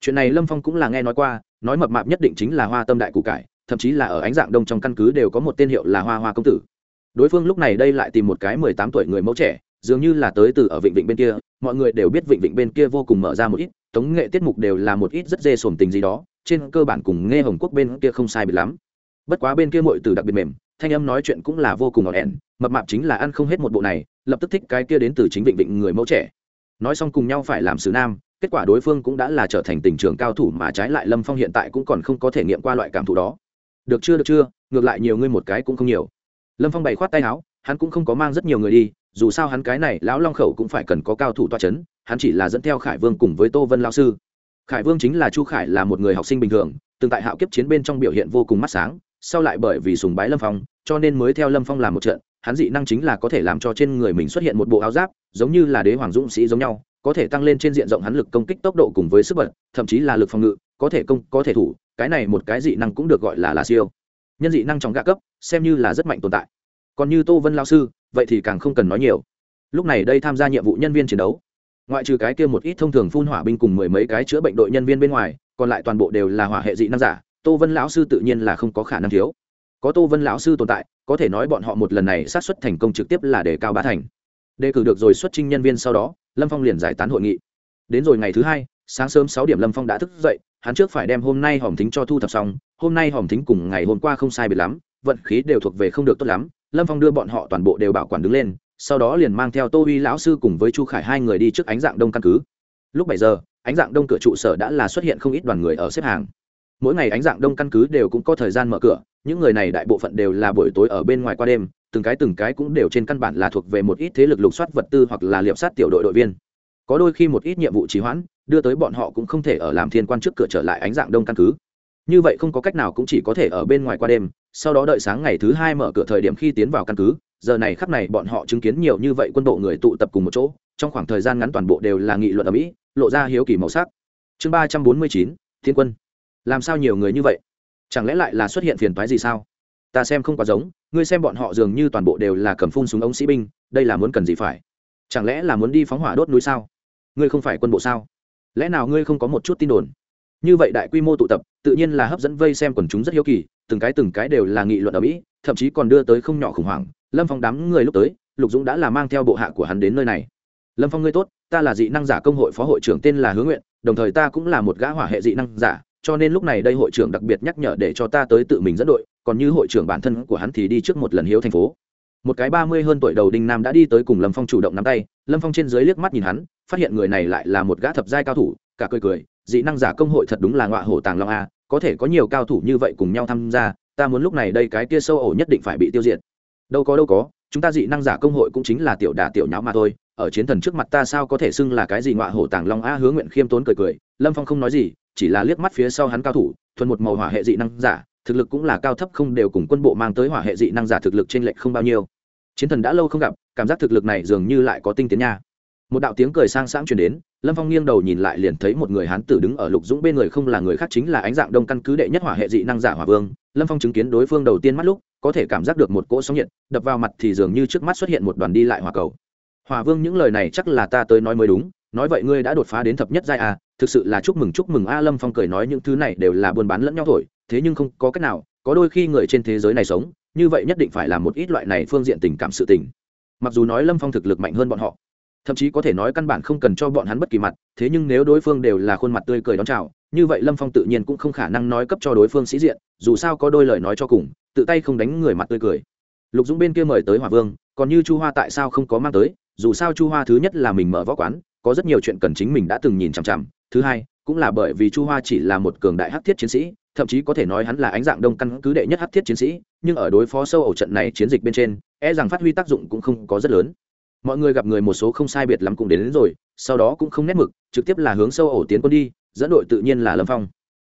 [SPEAKER 1] Chuyện này lâm phong cũng là nghe nói qua, nói mập mạp nhất định chính là hoa tâm đại cụ cải, thậm chí là ở ánh dạng đông trong căn cứ đều có một tên hiệu là hoa hoa công tử. Đối phương lúc này đây lại tìm một cái mười tám tuổi người mẫu trẻ, dường như là tới từ ở vịnh vịnh bên kia, mọi người đều biết vịnh vịnh bên kia vô cùng mở ra một ít, tống nghệ tiết mục đều là một ít rất dê sổm tình gì đó, trên cơ bản cùng nghe hồng quốc bên kia không sai bị lắm. Bất quá bên kia mọi từ đặc biệt mềm thanh âm nói chuyện cũng là vô cùng ngọt ẻn mập mạp chính là ăn không hết một bộ này, lập tức thích cái kia đến từ chính vịnh vịnh người mẫu trẻ. Nói xong cùng nhau phải làm sứ nam, kết quả đối phương cũng đã là trở thành tình trường cao thủ mà trái lại lâm phong hiện tại cũng còn không có thể nghiệm qua loại cảm thụ đó. Được chưa được chưa, ngược lại nhiều ngươi một cái cũng không nhiều. Lâm phong bày khoát tay áo, hắn cũng không có mang rất nhiều người đi, dù sao hắn cái này lão long khẩu cũng phải cần có cao thủ toa c h ấ n hắn chỉ là dẫn theo khải vương cùng với tô vân lao sư. Khải vương chính là chu khải là một người học sinh bình thường, từng tại hạo kiếp chiến bên trong biểu hiện vô cùng mắt sáng sau lại bởi vì sùng bái lâm phong, cho nên mới theo lâm phong làm một trận, hắn dị năng chính là có thể làm cho trên người mình xuất hiện một bộ áo giáp, giống như là đế hoàng dũng sĩ giống nhau, có thể tăng lên trên diện rộng hắn lực công kích tốc độ cùng với sức bật, thậm chí là lực phòng ngự, có thể công, có thể thủ, cái này một cái dị năng cũng được gọi là là siêu. Nhân dị năng trong gạ cấp, xem như là rất mạnh tồn tại. Còn như tô vân lao sư, vậy thì càng không cần nói nhiều. Lúc này đây tham gia nhiệm vụ nhân viên chiến đấu. Ngoại trừ cái kia một ít thông thường phun hỏa binh cùng mười mấy cái chữa bệnh đội nhân viên bên ngoài, còn lại toàn bộ đều là hỏa hệ dị năng giả tô vân lão sư tự nhiên là không có khả năng thiếu. Có tô vân lão sư tồn tại, có thể nói bọn họ một lần này sát xuất thành công trực tiếp là đề cao bá thành. Đề cử được rồi xuất trinh nhân viên sau đó, lâm phong liền giải tán hội nghị. Đến rồi ngày thứ hai, sáng sớm sáu điểm lâm phong đã thức dậy, hắn trước phải đem hôm nay hòm thính cho thu thập xong, hôm nay hòm thính cùng ngày hôm qua không sai biệt lắm, vận khí đều thuộc về không được tốt lắm, lâm phong đưa bọn họ toàn bộ đều bảo quản đứng lên, sau đó liền mang theo tô uy lão sư cùng với chu khải hai người đi trước ánh dạng đông căn cứ. Lúc bảy giờ, ánh dạng đông cửa trụ sở đã là xuất hiện không ít đoàn người ở xếp hàng mỗi ngày ánh dạng đông căn cứ đều cũng có thời gian mở cửa, những người này đại bộ phận đều là buổi tối ở bên ngoài qua đêm, từng cái từng cái cũng đều trên căn bản là thuộc về một ít thế lực lục soát vật tư hoặc là liệp sát tiểu đội đội viên. Có đôi khi một ít nhiệm vụ trì hoãn, đưa tới bọn họ cũng không thể ở làm thiên quan trước cửa trở lại ánh dạng đông căn cứ. Như vậy không có cách nào cũng chỉ có thể ở bên ngoài qua đêm, sau đó đợi sáng ngày thứ hai mở cửa thời điểm khi tiến vào căn cứ, giờ này khắp này bọn họ chứng kiến nhiều như vậy quân bộ người tụ tập cùng một chỗ, trong khoảng thời gian ngắn toàn bộ đều là nghị luận ở mỹ, lộ ra hiếu kỳ màu sắc. Chương ba trăm bốn mươi chín, thiên quân làm sao nhiều người như vậy? Chẳng lẽ lại là xuất hiện phiền toái gì sao? Ta xem không quá giống, ngươi xem bọn họ dường như toàn bộ đều là cầm phun súng ống sĩ binh, đây là muốn cần gì phải? Chẳng lẽ là muốn đi phóng hỏa đốt núi sao? Ngươi không phải quân bộ sao? Lẽ nào ngươi không có một chút tin đồn? Như vậy đại quy mô tụ tập, tự nhiên là hấp dẫn vây xem quần chúng rất hiếu kỳ, từng cái từng cái đều là nghị luận ở mỹ, thậm chí còn đưa tới không nhỏ khủng hoảng. Lâm phong đám người lúc tới, lục dũng đã là mang theo bộ hạ của hắn đến nơi này. Lâm phong ngươi tốt, ta là dị năng giả công hội phó hội trưởng tên là hướng nguyện, đồng thời ta cũng là một gã hỏa hệ dị năng giả cho nên lúc này đây hội trưởng đặc biệt nhắc nhở để cho ta tới tự mình dẫn đội, còn như hội trưởng bản thân của hắn thì đi trước một lần hiếu thành phố. Một cái ba mươi hơn tuổi đầu đinh nam đã đi tới cùng lâm phong chủ động nắm tay, lâm phong trên dưới liếc mắt nhìn hắn, phát hiện người này lại là một gã thập giai cao thủ, cả cười cười, dị năng giả công hội thật đúng là ngọa hổ tàng long a, có thể có nhiều cao thủ như vậy cùng nhau tham gia, ta muốn lúc này đây cái kia sâu ổ nhất định phải bị tiêu diệt. Đâu có đâu có, chúng ta dị năng giả công hội cũng chính là tiểu đà tiểu nháo mà thôi, ở chiến thần trước mặt ta sao có thể xưng là cái gì ngọa hổ tàng long a hướng nguyện khiêm tốn cười cười, lâm phong không nói gì chỉ là liếc mắt phía sau hắn cao thủ, thuần một màu hỏa hệ dị năng giả, thực lực cũng là cao thấp không đều cùng quân bộ mang tới hỏa hệ dị năng giả thực lực trên lệch không bao nhiêu. Chiến thần đã lâu không gặp, cảm giác thực lực này dường như lại có tinh tiến nha. Một đạo tiếng cười sang sáng truyền đến, lâm phong nghiêng đầu nhìn lại liền thấy một người hán tử đứng ở lục dũng bên người không là người khác chính là ánh dạng đông căn cứ đệ nhất hỏa hệ dị năng giả hỏa vương. Lâm phong chứng kiến đối phương đầu tiên mắt lúc, có thể cảm giác được một cỗ sóng nhiệt, đập vào mặt thì dường như trước mắt xuất hiện một đoàn đi lại hỏa cầu. Hỏa vương những lời này chắc là ta tới nói mới đúng, nói vậy ngươi đã đột phá đến thập nhất giai à thực sự là chúc mừng chúc mừng. A lâm phong cười nói những thứ này đều là buôn bán lẫn nhau thổi thế nhưng không có cách nào, có đôi khi người trên thế giới này sống, như vậy nhất định phải là một ít loại này phương diện tình cảm sự tình. Mặc dù nói lâm phong thực lực mạnh hơn bọn họ, thậm chí có thể nói căn bản không cần cho bọn hắn bất kỳ mặt, thế nhưng nếu đối phương đều là khuôn mặt tươi cười đón chào, như vậy lâm phong tự nhiên cũng không khả năng nói cấp cho đối phương sĩ diện, dù sao có đôi lời nói cho cùng, tự tay không đánh người mặt tươi cười. Lục dũng bên kia mời tới hòa vương, còn như chu hoa tại sao không có mang tới, dù sao chu hoa thứ nhất là mình mở võ quán, có rất nhiều chuyện cần chính mình đã từng nhìn chằm chằm thứ hai cũng là bởi vì chu hoa chỉ là một cường đại hắc thiết chiến sĩ thậm chí có thể nói hắn là ánh dạng đông căn cứ đệ nhất hắc thiết chiến sĩ nhưng ở đối phó sâu ẩu trận này chiến dịch bên trên e rằng phát huy tác dụng cũng không có rất lớn. Mọi người gặp người một số không sai biệt lắm cũng đến, đến rồi sau đó cũng không nét mực trực tiếp là hướng sâu ẩu tiến quân đi dẫn đội tự nhiên là lâm phong.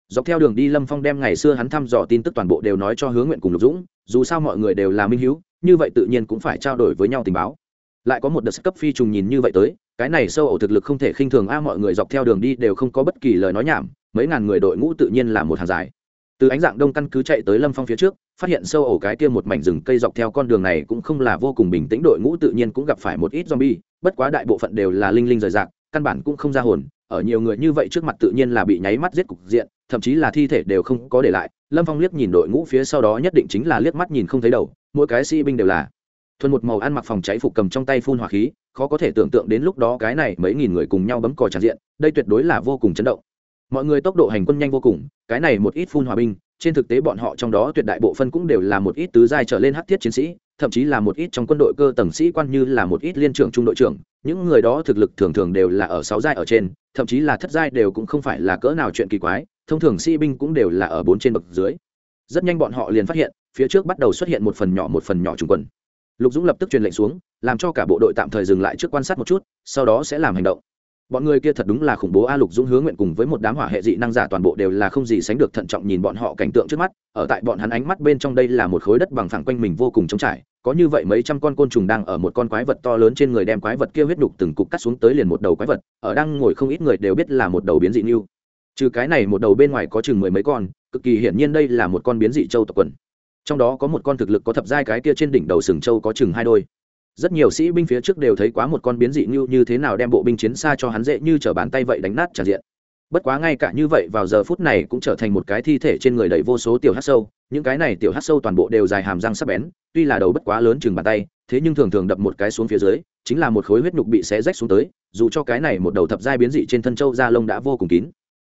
[SPEAKER 1] Dọc theo đường đi lâm phong đem ngày xưa hắn thăm dò tin tức toàn bộ đều nói cho hướng nguyện cùng lục dũng dù sao mọi người đều là minh hữu như vậy tự nhiên cũng phải trao đổi với nhau tình báo lại có một đợt cấp phi trùng nhìn như vậy tới, cái này sâu ẩu thực lực không thể khinh thường a, mọi người dọc theo đường đi đều không có bất kỳ lời nói nhảm, mấy ngàn người đội ngũ tự nhiên là một hàng dài. Từ ánh dạng đông căn cứ chạy tới lâm phong phía trước, phát hiện sâu ổ cái kia một mảnh rừng cây dọc theo con đường này cũng không là vô cùng bình tĩnh, đội ngũ tự nhiên cũng gặp phải một ít zombie, bất quá đại bộ phận đều là linh linh rời rạc, căn bản cũng không ra hồn, ở nhiều người như vậy trước mặt tự nhiên là bị nháy mắt giết cục diện, thậm chí là thi thể đều không có để lại. Lâm phong liếc nhìn đội ngũ phía sau đó nhất định chính là liếc mắt nhìn không thấy đầu, mỗi cái sĩ binh đều là thuần một màu ăn mặc phòng cháy phục cầm trong tay phun hỏa khí, khó có thể tưởng tượng đến lúc đó cái này mấy nghìn người cùng nhau bấm còi tràn diện, đây tuyệt đối là vô cùng chấn động mọi người tốc độ hành quân nhanh vô cùng, cái này một ít phun hòa binh, trên thực tế bọn họ trong đó tuyệt đại bộ phân cũng đều là một ít tứ giai trở lên hắc thiết chiến sĩ, thậm chí là một ít trong quân đội cơ tầng sĩ quan như là một ít liên trưởng trung đội trưởng, những người đó thực lực thường thường đều là ở sáu giai ở trên, thậm chí là thất giai đều cũng không phải là cỡ nào chuyện kỳ quái, thông thường sĩ binh cũng đều là ở bốn trên bậc dưới rất nhanh bọn họ liền phát hiện, phía trước bắt đầu xuất hiện một phần nhỏ một phần nhỏ trung quần lục dũng lập tức truyền lệnh xuống, làm cho cả bộ đội tạm thời dừng lại trước quan sát một chút, sau đó sẽ làm hành động. Bọn người kia thật đúng là khủng bố a, lục dũng hướng nguyện cùng với một đám hỏa hệ dị năng giả toàn bộ đều là không gì sánh được thận trọng nhìn bọn họ cảnh tượng trước mắt, ở tại bọn hắn ánh mắt bên trong đây là một khối đất bằng phẳng quanh mình vô cùng trống trải, có như vậy mấy trăm con côn trùng đang ở một con quái vật to lớn trên người đem quái vật kia huyết đục từng cục cắt xuống tới liền một đầu quái vật, ở đang ngồi không ít người đều biết là một đầu biến dị như. Trừ cái này một đầu bên ngoài có chừng mười mấy con, cực kỳ hiển nhiên đây là một con biến dị châu tộc quần trong đó có một con thực lực có thập giai cái kia trên đỉnh đầu sừng châu có chừng hai đôi. Rất nhiều sĩ binh phía trước đều thấy quá một con biến dị như như thế nào đem bộ binh chiến xa cho hắn dễ như t r ở bàn tay vậy đánh nát tràn diện. Bất quá ngay cả như vậy vào giờ phút này cũng trở thành một cái thi thể trên người đầy vô số tiểu hát sâu. Những cái này tiểu hát sâu toàn bộ đều dài hàm răng sắc bén, tuy là đầu bất quá lớn chừng bàn tay, thế nhưng thường thường đập một cái xuống phía dưới, chính là một khối huyết nhục bị xé rách xuống tới, dù cho cái này một đầu thập giai biến dị trên thân châu da lông đã vô cùng kín.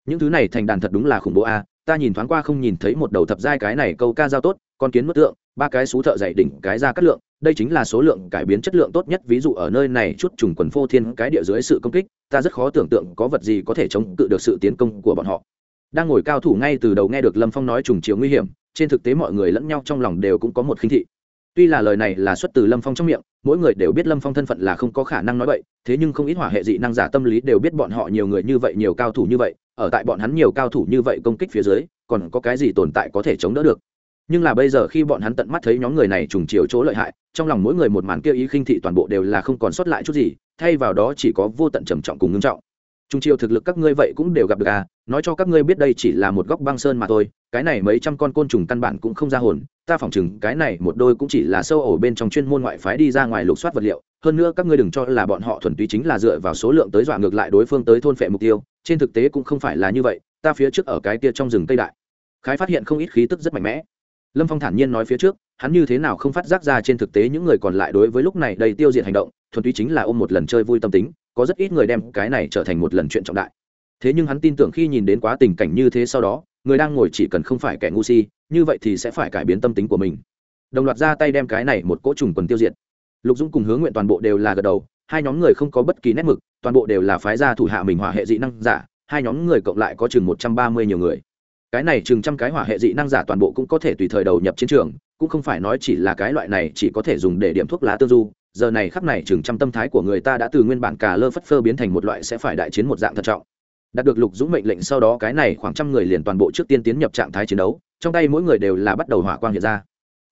[SPEAKER 1] Những thứ này thành đàn thật đúng là khủng bố a ta nhìn thoáng qua không nhìn thấy một đầu thập giai cái này câu ca giao tốt, con kiến mất tượng, ba cái xú thợ dày đỉnh, cái ra cắt lượng, đây chính là số lượng cải biến chất lượng tốt nhất, ví dụ ở nơi này chút trùng quần phô thiên cái địa dưới sự công kích, ta rất khó tưởng tượng có vật gì có thể chống cự được sự tiến công của bọn họ. Đang ngồi cao thủ ngay từ đầu nghe được lâm phong nói trùng chiều nguy hiểm, trên thực tế mọi người lẫn nhau trong lòng đều cũng có một khinh thị. Tuy là lời này là xuất từ lâm phong trong miệng, mỗi người đều biết lâm phong thân phận là không có khả năng nói vậy thế nhưng không ít hỏa hệ dị năng giả tâm lý đều biết bọn họ nhiều người như vậy, nhiều cao thủ như vậy ở tại bọn hắn nhiều cao thủ như vậy công kích phía dưới, còn có cái gì tồn tại có thể chống đỡ được? Nhưng là bây giờ khi bọn hắn tận mắt thấy nhóm người này trùng chiều chỗ lợi hại, trong lòng mỗi người một màn kia ý khinh thị toàn bộ đều là không còn sót lại chút gì, thay vào đó chỉ có vô tận trầm trọng cùng ngưng trọng. Trùng chiều thực lực các ngươi vậy cũng đều gặp được à nói cho các ngươi biết đây chỉ là một góc băng sơn mà thôi, cái này mấy trăm con côn trùng căn bản cũng không ra hồn, ta phỏng chừng cái này một đôi cũng chỉ là sâu ổ bên trong chuyên môn ngoại phái đi ra ngoài lục soát vật liệu hơn nữa các ngươi đừng cho là bọn họ thuần túy chính là dựa vào số lượng tới dọa ngược lại đối phương tới thôn phệ mục tiêu, trên thực tế cũng không phải là như vậy, ta phía trước ở cái kia trong rừng tây đại. Khái phát hiện không ít khí tức rất mạnh mẽ. Lâm phong thản nhiên nói phía trước, hắn như thế nào không phát giác ra trên thực tế những người còn lại đối với lúc này đầy tiêu diệt hành động, thuần túy chính là ôm một lần chơi vui tâm tính, có rất ít người đem cái này trở thành một lần chuyện trọng đại. Thế nhưng hắn tin tưởng khi nhìn đến quá tình cảnh như thế sau đó, người đang ngồi chỉ cần không phải kẻ ngu si, như vậy thì sẽ phải cải biến tâm tính của mình. Đồng loạt ra tay đem cái này một cỗ trùng quần tiêu diệt lục dũng cùng hướng nguyện toàn bộ đều là gật đầu, hai nhóm người không có bất kỳ nét mực, toàn bộ đều là phái gia thủ hạ mình hỏa hệ dị năng giả, hai nhóm người cộng lại có chừng một trăm ba mươi nhiều người. Cái này chừng trăm cái hỏa hệ dị năng giả toàn bộ cũng có thể tùy thời đầu nhập chiến trường, cũng không phải nói chỉ là cái loại này chỉ có thể dùng để điểm thuốc lá tương du, giờ này khắp này chừng trăm tâm thái của người ta đã từ nguyên bản cà lơ phất phơ biến thành một loại sẽ phải đại chiến một dạng thận trọng. Đạt được lục dũng mệnh lệnh sau đó cái này khoảng trăm người liền toàn bộ trước tiên tiến nhập trạng thái chiến đấu, trong tay mỗi người đều là bắt đầu hỏa quang hiện ra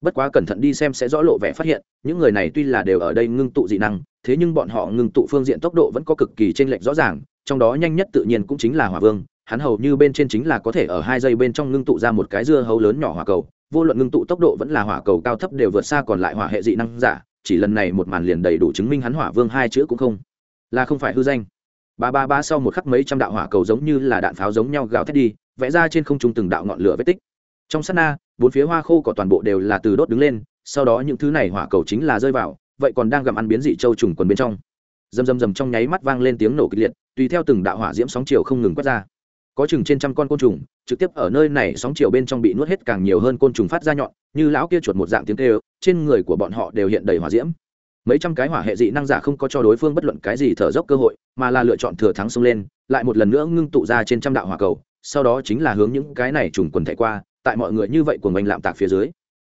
[SPEAKER 1] bất quá cẩn thận đi xem sẽ rõ lộ vẻ phát hiện, những người này tuy là đều ở đây ngưng tụ dị năng, thế nhưng bọn họ ngưng tụ phương diện tốc độ vẫn có cực kỳ t r ê n lệch rõ ràng, trong đó nhanh nhất tự nhiên cũng chính là hỏa vương, hắn hầu như bên trên chính là có thể ở hai giây bên trong ngưng tụ ra một cái dưa hấu lớn nhỏ hỏa cầu, vô luận ngưng tụ tốc độ vẫn là hỏa cầu cao thấp đều vượt xa còn lại hỏa hệ dị năng giả, chỉ lần này một màn liền đầy đủ chứng minh hắn hỏa vương hai chữ cũng không, là không phải hư danh. Ba ba ba sau một khắc mấy trăm đạo hỏa cầu giống như là đạn pháo giống nhau gào thét đi, vẽ ra trên không trung từng đạo ngọn lửa vết tích. Trong sát na bốn phía hoa khô cỏ toàn bộ đều là từ đốt đứng lên, sau đó những thứ này hỏa cầu chính là rơi vào, vậy còn đang gặm ăn biến dị châu trùng quần bên trong. Rầm rầm rầm trong nháy mắt vang lên tiếng nổ kịch liệt, tùy theo từng đạo hỏa diễm sóng chiều không ngừng quét ra. Có chừng trên trăm con côn trùng, trực tiếp ở nơi này sóng chiều bên trong bị nuốt hết càng nhiều hơn côn trùng phát ra nhọn, như lão kia chuột một dạng tiếng kêu, trên người của bọn họ đều hiện đầy hỏa diễm. Mấy trăm cái hỏa hệ dị năng giả không có cho đối phương bất luận cái gì thở dốc cơ hội, mà là lựa chọn thừa thắng xông lên, lại một lần nữa ngưng tụ ra trên trăm đạo hỏa cầu, sau đó chính là hướng những cái này trùng quần thể qua tại mọi người như vậy của mình lạm tạc phía dưới.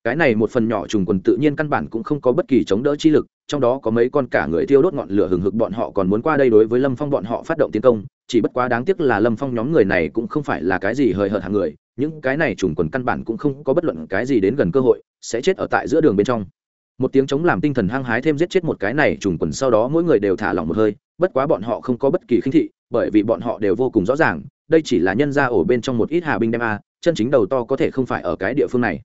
[SPEAKER 1] Cái này một phần nhỏ trùng quần tự nhiên căn bản cũng không có bất kỳ chống đỡ chi lực, trong đó có mấy con cả người thiêu đốt ngọn lửa hừng hực bọn họ còn muốn qua đây đối với lâm phong bọn họ phát động tiến công, chỉ bất quá đáng tiếc là lâm phong nhóm người này cũng không phải là cái gì hời hợt hàng người, những cái này trùng quần căn bản cũng không có bất luận cái gì đến gần cơ hội, sẽ chết ở tại giữa đường bên trong. Một tiếng chống làm tinh thần hăng hái thêm giết chết một cái này trùng quần sau đó mỗi người đều thả lỏng một hơi, bất quá bọn họ không có bất kỳ khinh thị, bởi vì bọn họ đều vô cùng rõ ràng, đây chỉ là nhân ra ổ bên trong một ít hà binh đem a chân chính đầu to có thể không phải ở cái địa phương này.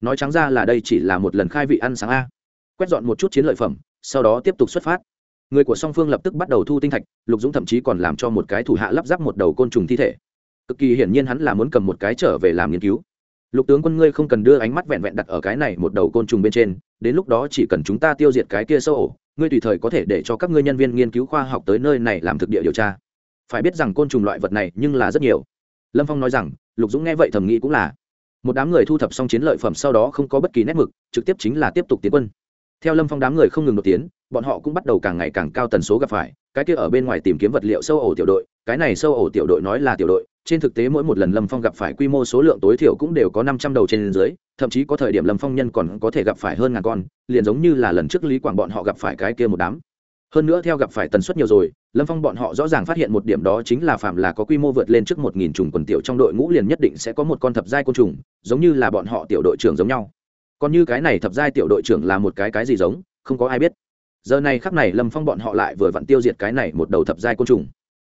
[SPEAKER 1] Nói trắng ra là đây chỉ là một lần khai vị ăn sáng a. Quét dọn một chút chiến lợi phẩm, sau đó tiếp tục xuất phát. Người của song phương lập tức bắt đầu thu tinh thạch, lục dũng thậm chí còn làm cho một cái thủ hạ lắp ráp một đầu côn trùng thi thể. Cực kỳ hiển nhiên hắn là muốn cầm một cái trở về làm nghiên cứu. Lục tướng quân ngươi không cần đưa ánh mắt vẹn vẹn đặt ở cái này một đầu côn trùng bên trên, đến lúc đó chỉ cần chúng ta tiêu diệt cái kia sâu ổ, ngươi tùy thời có thể để cho các ngươi nhân viên nghiên cứu khoa học tới nơi này làm thực địa điều tra. Phải biết rằng côn trùng loại vật này nhưng là rất nhiều lâm phong nói rằng lục dũng nghe vậy thầm nghĩ cũng là một đám người thu thập xong chiến lợi phẩm sau đó không có bất kỳ nét mực trực tiếp chính là tiếp tục tiến quân theo lâm phong đám người không ngừng nổi tiến bọn họ cũng bắt đầu càng ngày càng cao tần số gặp phải cái kia ở bên ngoài tìm kiếm vật liệu sâu ổ tiểu đội cái này sâu ổ tiểu đội nói là tiểu đội trên thực tế mỗi một lần lâm phong gặp phải quy mô số lượng tối thiểu cũng đều có năm trăm đầu trên dưới thậm chí có thời điểm lâm phong nhân còn có thể gặp phải hơn ngàn con liền giống như là lần trước lý quảng bọn họ gặp phải cái kia một đám hơn nữa theo gặp phải tần suất nhiều rồi lâm phong bọn họ rõ ràng phát hiện một điểm đó chính là phạm là có quy mô vượt lên trước một nghìn trùng quần tiểu trong đội ngũ liền nhất định sẽ có một con thập giai côn trùng, giống như là bọn họ tiểu đội trưởng giống nhau. Còn như cái này thập giai tiểu đội trưởng là một cái cái gì giống, không có ai biết. Giờ này khắc này lâm phong bọn họ lại vừa vặn tiêu diệt cái này một đầu thập giai côn trùng.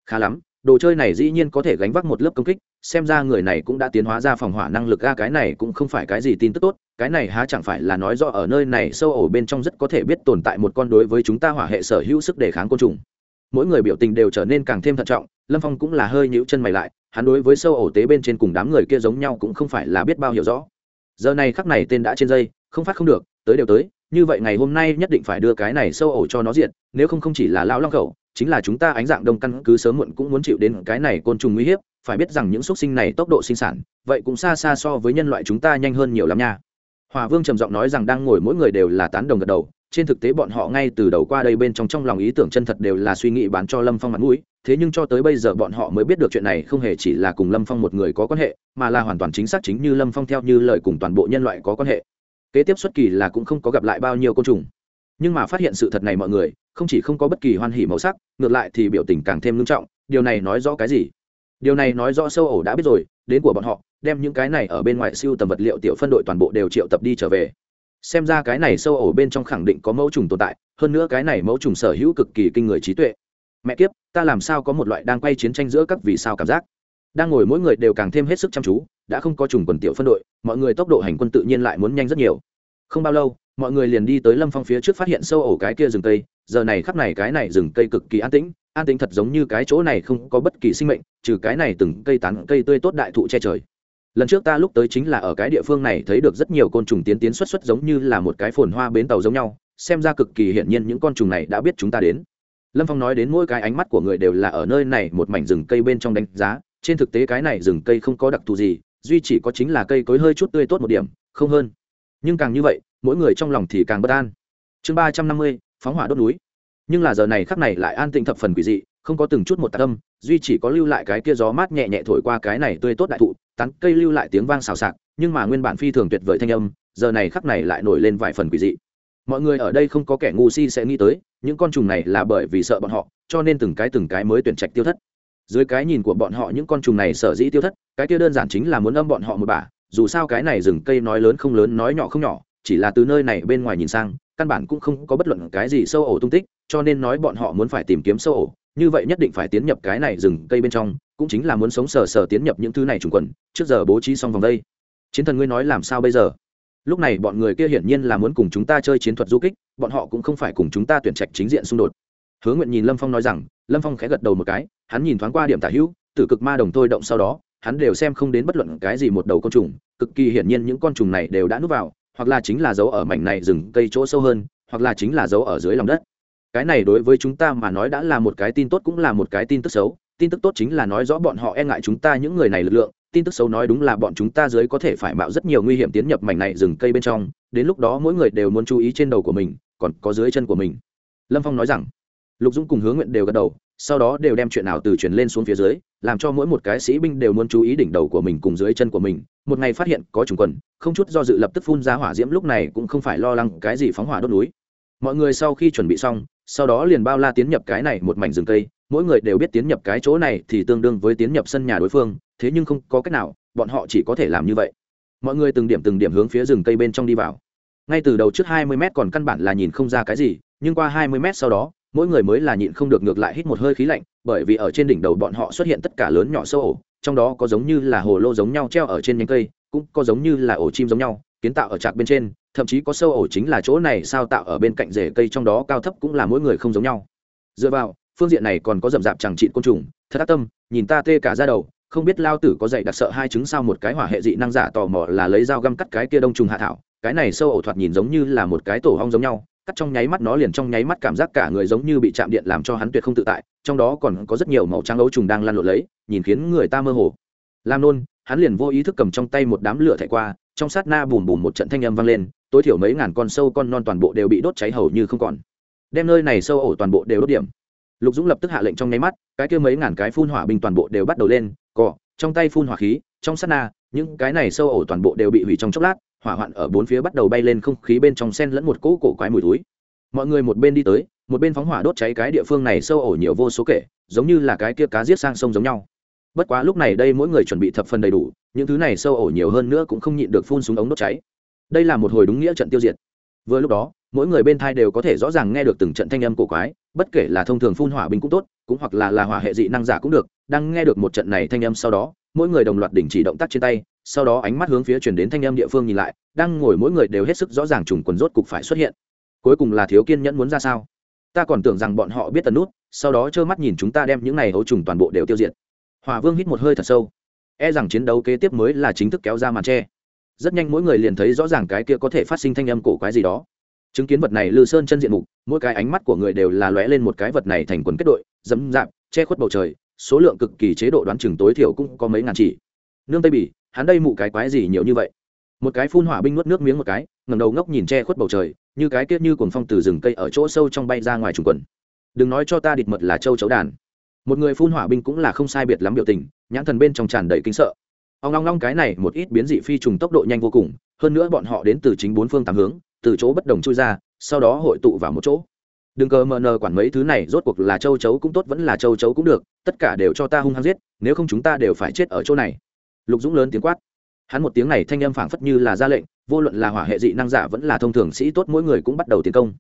[SPEAKER 1] Khá lắm, đồ chơi này dĩ nhiên có thể gánh vác một lớp công kích, xem ra người này cũng đã tiến hóa ra phòng hỏa năng lực ga cái này cũng không phải cái gì tin tức tốt, cái này há chẳng phải là nói rõ ở nơi này sâu ổ bên trong rất có thể biết tồn tại một con đối với chúng ta hỏa hệ sở hữu sức đề kháng côn trùng mỗi người biểu tình đều trở nên càng thêm thận trọng, lâm phong cũng là hơi nhíu chân mày lại, hắn đối với sâu ổ tế bên trên cùng đám người kia giống nhau cũng không phải là biết bao hiểu rõ. Giờ này khắc này tên đã trên dây, không phát không được, tới đều tới, như vậy ngày hôm nay nhất định phải đưa cái này sâu ổ cho nó diện nếu không không chỉ là lão long khẩu, chính là chúng ta ánh dạng đông căn cứ sớm muộn cũng muốn chịu đến cái này côn trùng nguy hiếp, phải biết rằng những xuất sinh này tốc độ sinh sản, vậy cũng xa xa so với nhân loại chúng ta nhanh hơn nhiều lắm nha. Hòa vương trầm giọng nói rằng đang ngồi mỗi người đều là tán đồng gật đầu trên thực tế bọn họ ngay từ đầu qua đây bên trong trong lòng ý tưởng chân thật đều là suy nghĩ bán cho lâm phong mặt mũi, thế nhưng cho tới bây giờ bọn họ mới biết được chuyện này không hề chỉ là cùng lâm phong một người có quan hệ, mà là hoàn toàn chính xác chính như lâm phong theo như lời cùng toàn bộ nhân loại có quan hệ. Kế tiếp xuất kỳ là cũng không có gặp lại bao nhiêu côn trùng. Nhưng mà phát hiện sự thật này mọi người, không chỉ không có bất kỳ hoan hỉ màu sắc, ngược lại thì biểu tình càng thêm nghiêm trọng, điều này nói rõ cái gì? Điều này nói rõ sâu ổ đã biết rồi, đến của bọn họ, đem những cái này ở bên ngoài siêu tầm vật liệu tiểu phân đội toàn bộ đều triệu tập đi trở về xem ra cái này sâu ổ bên trong khẳng định có mẫu trùng tồn tại, hơn nữa cái này mẫu trùng sở hữu cực kỳ kinh người trí tuệ. Mẹ kiếp, ta làm sao có một loại đang quay chiến tranh giữa các vì sao cảm giác? Đang ngồi mỗi người đều càng thêm hết sức chăm chú, đã không có trùng quần tiểu phân đội, mọi người tốc độ hành quân tự nhiên lại muốn nhanh rất nhiều. Không bao lâu, mọi người liền đi tới lâm phong phía trước phát hiện sâu ổ cái kia rừng cây, giờ này khắp này cái này rừng cây cực kỳ an tĩnh an tĩnh thật giống như cái chỗ này không có bất kỳ sinh mệnh, trừ cái này từng cây tán cây tươi tốt đại thụ che trời lần trước ta lúc tới chính là ở cái địa phương này thấy được rất nhiều côn trùng tiến tiến xuất xuất giống như là một cái phồn hoa bến tàu giống nhau, xem ra cực kỳ hiển nhiên những con trùng này đã biết chúng ta đến. Lâm phong nói đến mỗi cái ánh mắt của người đều là ở nơi này một mảnh rừng cây bên trong đánh giá, trên thực tế cái này rừng cây không có đặc thù gì, duy chỉ có chính là cây cối hơi chút tươi tốt một điểm, không hơn. Nhưng càng như vậy, mỗi người trong lòng thì càng bất an. Chương ba trăm năm mươi, phóng hỏa đốt núi. Nhưng là giờ này khắc này lại an tĩnh thập phần quỷ dị không có từng chút một tạc âm, duy chỉ có lưu lại cái kia gió mát nhẹ nhẹ thổi qua cái này tươi tốt đại thụ, tán cây lưu lại tiếng vang xào xạc, nhưng mà nguyên bản phi thường tuyệt vời thanh âm, giờ này khắc này lại nổi lên vài phần quỷ dị mọi người ở đây không có kẻ ngu si sẽ nghĩ tới, những con trùng này là bởi vì sợ bọn họ, cho nên từng cái từng cái mới tuyển trạch tiêu thất dưới cái nhìn của bọn họ những con trùng này sở dĩ tiêu thất, cái kia đơn giản chính là muốn âm bọn họ một bà. dù sao cái này rừng cây nói lớn không lớn, nói nhỏ không nhỏ, chỉ là từ nơi này bên ngoài nhìn sang, căn bản cũng không có bất luận cái gì sâu ổ tung tích, cho nên nói bọn họ muốn phải tìm kiếm sâu ổ như vậy nhất định phải tiến nhập cái này rừng cây bên trong, cũng chính là muốn sống sờ sờ tiến nhập những thứ này trùng quần, trước giờ bố trí xong vòng đây. Chiến thần ngươi nói làm sao bây giờ? Lúc này bọn người kia hiển nhiên là muốn cùng chúng ta chơi chiến thuật du kích, bọn họ cũng không phải cùng chúng ta tuyển trạch chính diện xung đột. Hứa nguyện nhìn lâm phong nói rằng, lâm phong khẽ gật đầu một cái, hắn nhìn thoáng qua điểm tả hữu, tử cực ma đồng thôi động sau đó, hắn đều xem không đến bất luận cái gì một đầu côn trùng, cực kỳ hiển nhiên những con trùng này đều đã núp vào, hoặc là chính là dấu ở mảnh này rừng cây chỗ sâu hơn, hoặc là chính là dấu ở dưới lòng đất cái này đối với chúng ta mà nói đã là một cái tin tốt cũng là một cái tin tức xấu. Tin tức tốt chính là nói rõ bọn họ e ngại chúng ta những người này lực lượng. Tin tức xấu nói đúng là bọn chúng ta dưới có thể phải mạo rất nhiều nguy hiểm tiến nhập mảnh này rừng cây bên trong. Đến lúc đó mỗi người đều muốn chú ý trên đầu của mình, còn có dưới chân của mình. Lâm phong nói rằng. Lục dũng cùng hướng nguyện đều gật đầu, sau đó đều đem chuyện nào từ truyền lên xuống phía dưới, làm cho mỗi một cái sĩ binh đều muốn chú ý đỉnh đầu của mình cùng dưới chân của mình. Một ngày phát hiện có trùng quần, không chút do dự lập tức phun ra hỏa diễm, lúc này cũng không phải lo lắng cái gì phóng hỏa đốt núi. Mọi người sau khi chuẩn bị xong sau đó liền bao la tiến nhập cái này một mảnh rừng cây, mỗi người đều biết tiến nhập cái chỗ này thì tương đương với tiến nhập sân nhà đối phương, thế nhưng không có cách nào, bọn họ chỉ có thể làm như vậy. Mọi người từng điểm từng điểm hướng phía rừng cây bên trong đi vào. Ngay từ đầu trước hai mươi mét còn căn bản là nhìn không ra cái gì, nhưng qua hai mươi mét sau đó, mỗi người mới là nhịn không được ngược lại hít một hơi khí lạnh, bởi vì ở trên đỉnh đầu bọn họ xuất hiện tất cả lớn nhỏ sâu ổ, trong đó có giống như là hồ lô giống nhau treo ở trên nhánh cây, cũng có giống như là ổ chim giống nhau, kiến tạo ở trạc bên trên thậm chí có sâu ổ chính là chỗ này sao tạo ở bên cạnh rễ cây trong đó cao thấp cũng là mỗi người không giống nhau. Dựa vào, phương diện này còn có rậm rạp chẳng trị côn trùng, thật ác tâm, nhìn ta tê cả ra đầu, không biết lao tử có dạy đặc sợ hai chứng sao một cái hỏa hệ dị năng giả tò mò là lấy dao găm cắt cái kia đông trùng hạ thảo, cái này sâu ổ thoạt nhìn giống như là một cái tổ hong giống nhau, cắt trong nháy mắt nó liền trong nháy mắt cảm giác cả người giống như bị chạm điện làm cho hắn tuyệt không tự tại, trong đó còn có rất nhiều màu trắng ấu trùng đang lăn lộn lấy, nhìn khiến người ta mơ hồ. Làm nôn, hắn liền vô ý thức cầm trong tay một đám lửa thải qua, trong sát na bùm bùm một trận thanh âm vang lên tối thiểu mấy ngàn con sâu con non toàn bộ đều bị đốt cháy hầu như không còn. Đem nơi này sâu ổ toàn bộ đều đốt điểm. Lục dũng lập tức hạ lệnh trong nháy mắt, cái kia mấy ngàn cái phun hỏa binh toàn bộ đều bắt đầu lên cỏ trong tay phun hỏa khí, trong sát na, những cái này sâu ổ toàn bộ đều bị hủy trong chốc lát, hỏa hoạn ở bốn phía bắt đầu bay lên không khí bên trong sen lẫn một cỗ cổ quái mùi túi mọi người một bên đi tới, một bên phóng hỏa đốt cháy cái địa phương này sâu ổ nhiều vô số kể, giống như là cái kia cá giết sang sông giống nhau. Bất quá lúc này đây mỗi người chuẩn bị thập phần đầy đủ, những thứ này sâu ổ nhiều hơn nữa cũng không nhịn được phun súng ống đốt cháy đây là một hồi đúng nghĩa trận tiêu diệt. Vừa lúc đó, mỗi người bên thai đều có thể rõ ràng nghe được từng trận thanh âm cổ quái, bất kể là thông thường phun hỏa binh cũng tốt, cũng hoặc là là hỏa hệ dị năng giả cũng được, đang nghe được một trận này thanh âm sau đó, mỗi người đồng loạt đình chỉ động tác trên tay, sau đó ánh mắt hướng phía chuyển đến thanh âm địa phương nhìn lại, đang ngồi mỗi người đều hết sức rõ ràng trùng quần rốt cục phải xuất hiện. Cuối cùng là thiếu kiên nhẫn muốn ra sao? Ta còn tưởng rằng bọn họ biết tần nút, sau đó trơ mắt nhìn chúng ta đem những này hấu trùng toàn bộ đều tiêu diệt. Hòa vương hít một hơi thật sâu. E rằng chiến đấu kế tiếp mới là chính thức kéo ra màn tre rất nhanh mỗi người liền thấy rõ ràng cái kia có thể phát sinh thanh âm cổ quái gì đó. Chứng kiến vật này, lư sơn chân diện mục, mỗi cái ánh mắt của người đều là lóe lên một cái vật này thành quần kết đội, dẫm dạp, che khuất bầu trời, số lượng cực kỳ chế độ đoán chừng tối thiểu cũng có mấy ngàn chỉ. Nương tây bỉ hắn đây mụ cái quái gì nhiều như vậy? Một cái phun hỏa binh nuốt nước miếng một cái ngầm đầu ngốc nhìn che khuất bầu trời, như cái kiết như cuồng phong từ rừng cây ở chỗ sâu trong bay ra ngoài trùng quần. Đừng nói cho ta địt mật là châu chấu đàn. Một người phun hỏa binh cũng là không sai biệt lắm biểu tình, nhãn thần bên trong tràn đầy kinh sợ ông long long cái này một ít biến dị phi trùng tốc độ nhanh vô cùng, hơn nữa bọn họ đến từ chính bốn phương tám hướng, từ chỗ bất đồng chui ra, sau đó hội tụ vào một chỗ. Đừng cờ mờ nờ quản mấy thứ này, rốt cuộc là châu chấu cũng tốt vẫn là châu chấu cũng được, tất cả đều cho ta hung hăng giết, nếu không chúng ta đều phải chết ở chỗ này. Lục dũng lớn tiếng quát. Hắn một tiếng này thanh âm phảng phất như là ra lệnh, vô luận là hỏa hệ dị năng giả vẫn là thông thường sĩ tốt mỗi người cũng bắt đầu tiến công.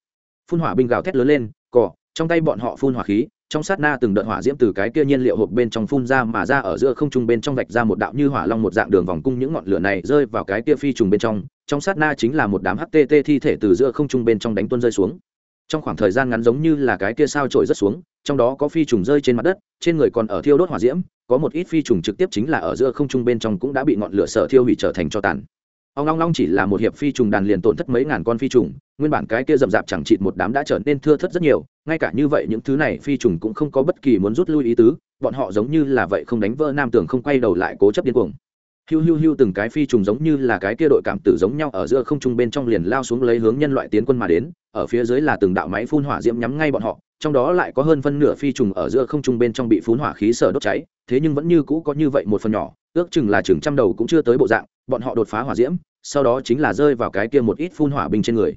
[SPEAKER 1] Phun hỏa binh gào thét lớn lên cỏ trong tay bọn họ phun hỏa khí trong sát na từng đợt hỏa diễm từ cái kia nhiên liệu hộp bên trong phun ra mà ra ở giữa không trung bên trong vạch ra một đạo như hỏa long một dạng đường vòng cung những ngọn lửa này rơi vào cái kia phi trùng bên trong. Trong sát na chính là một đám htt thi thể từ giữa không trung bên trong đánh tuôn rơi xuống. Trong khoảng thời gian ngắn giống như là cái kia sao trổi rất xuống, trong đó có phi trùng rơi trên mặt đất, trên người còn ở thiêu đốt hỏa diễm, có một ít phi trùng trực tiếp chính là ở giữa không trung bên trong cũng đã bị ngọn lửa sở thiêu hủy trở thành cho tàn ông long long chỉ là một hiệp phi trùng đàn liền tổn thất mấy ngàn con phi trùng, nguyên bản cái kia rậm rạp chẳng chịt một đám đã trở nên thưa thất rất nhiều, ngay cả như vậy những thứ này phi trùng cũng không có bất kỳ muốn rút lui ý tứ, bọn họ giống như là vậy không đánh vỡ nam tường không quay đầu lại cố chấp điên cuồng. Hiu hiu hiu từng cái phi trùng giống như là cái kia đội cảm tử giống nhau ở giữa không trung bên trong liền lao xuống lấy hướng nhân loại tiến quân mà đến, ở phía dưới là từng đạo máy phun hỏa diễm nhắm ngay bọn họ trong đó lại có hơn phân nửa phi trùng ở giữa không trung bên trong bị phun hỏa khí sở đốt cháy, thế nhưng vẫn như cũ có như vậy một phần nhỏ, ước chừng là chừng trăm đầu cũng chưa tới bộ dạng, bọn họ đột phá hỏa diễm, sau đó chính là rơi vào cái kia một ít phun hỏa binh trên người.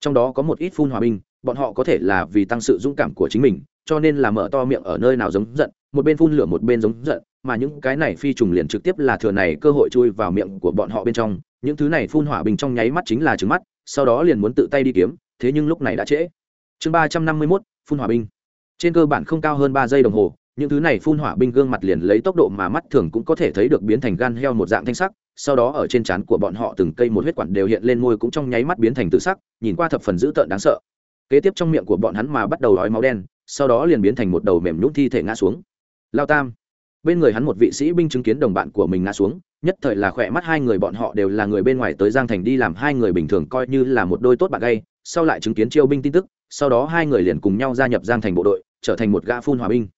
[SPEAKER 1] Trong đó có một ít phun hỏa binh, bọn họ có thể là vì tăng sự dũng cảm của chính mình, cho nên là mở to miệng ở nơi nào giống giận, một bên phun lửa một bên giống giận, mà những cái này phi trùng liền trực tiếp là thừa này cơ hội chui vào miệng của bọn họ bên trong, những thứ này phun hỏa bình trong nháy mắt chính là trứng mắt, sau đó liền muốn tự tay đi kiếm, thế nhưng lúc này đã trễ chương ba trăm năm mươi mốt, phun hỏa binh. Trên cơ bản không cao hơn ba giây đồng hồ, những thứ này phun hỏa binh gương mặt liền lấy tốc độ mà mắt thường cũng có thể thấy được biến thành gan heo một dạng thanh sắc, sau đó ở trên trán của bọn họ từng cây một huyết quản đều hiện lên môi cũng trong nháy mắt biến thành tự sắc, nhìn qua thập phần dữ tợn đáng sợ. Kế tiếp trong miệng của bọn hắn mà bắt đầu đói máu đen, sau đó liền biến thành một đầu mềm nhũng thi thể ngã xuống. Lao tam. Bên người hắn một vị sĩ binh chứng kiến đồng bạn của mình ngã xuống, nhất thời là khỏe mắt hai người bọn họ đều là người bên ngoài tới giang thành đi làm hai người bình thường coi như là một đôi tốt bạn gay, sau lại chứng kiến chiêu binh tin tức sau đó hai người liền cùng nhau gia nhập giang thành bộ đội, trở thành một gã phun hòa binh.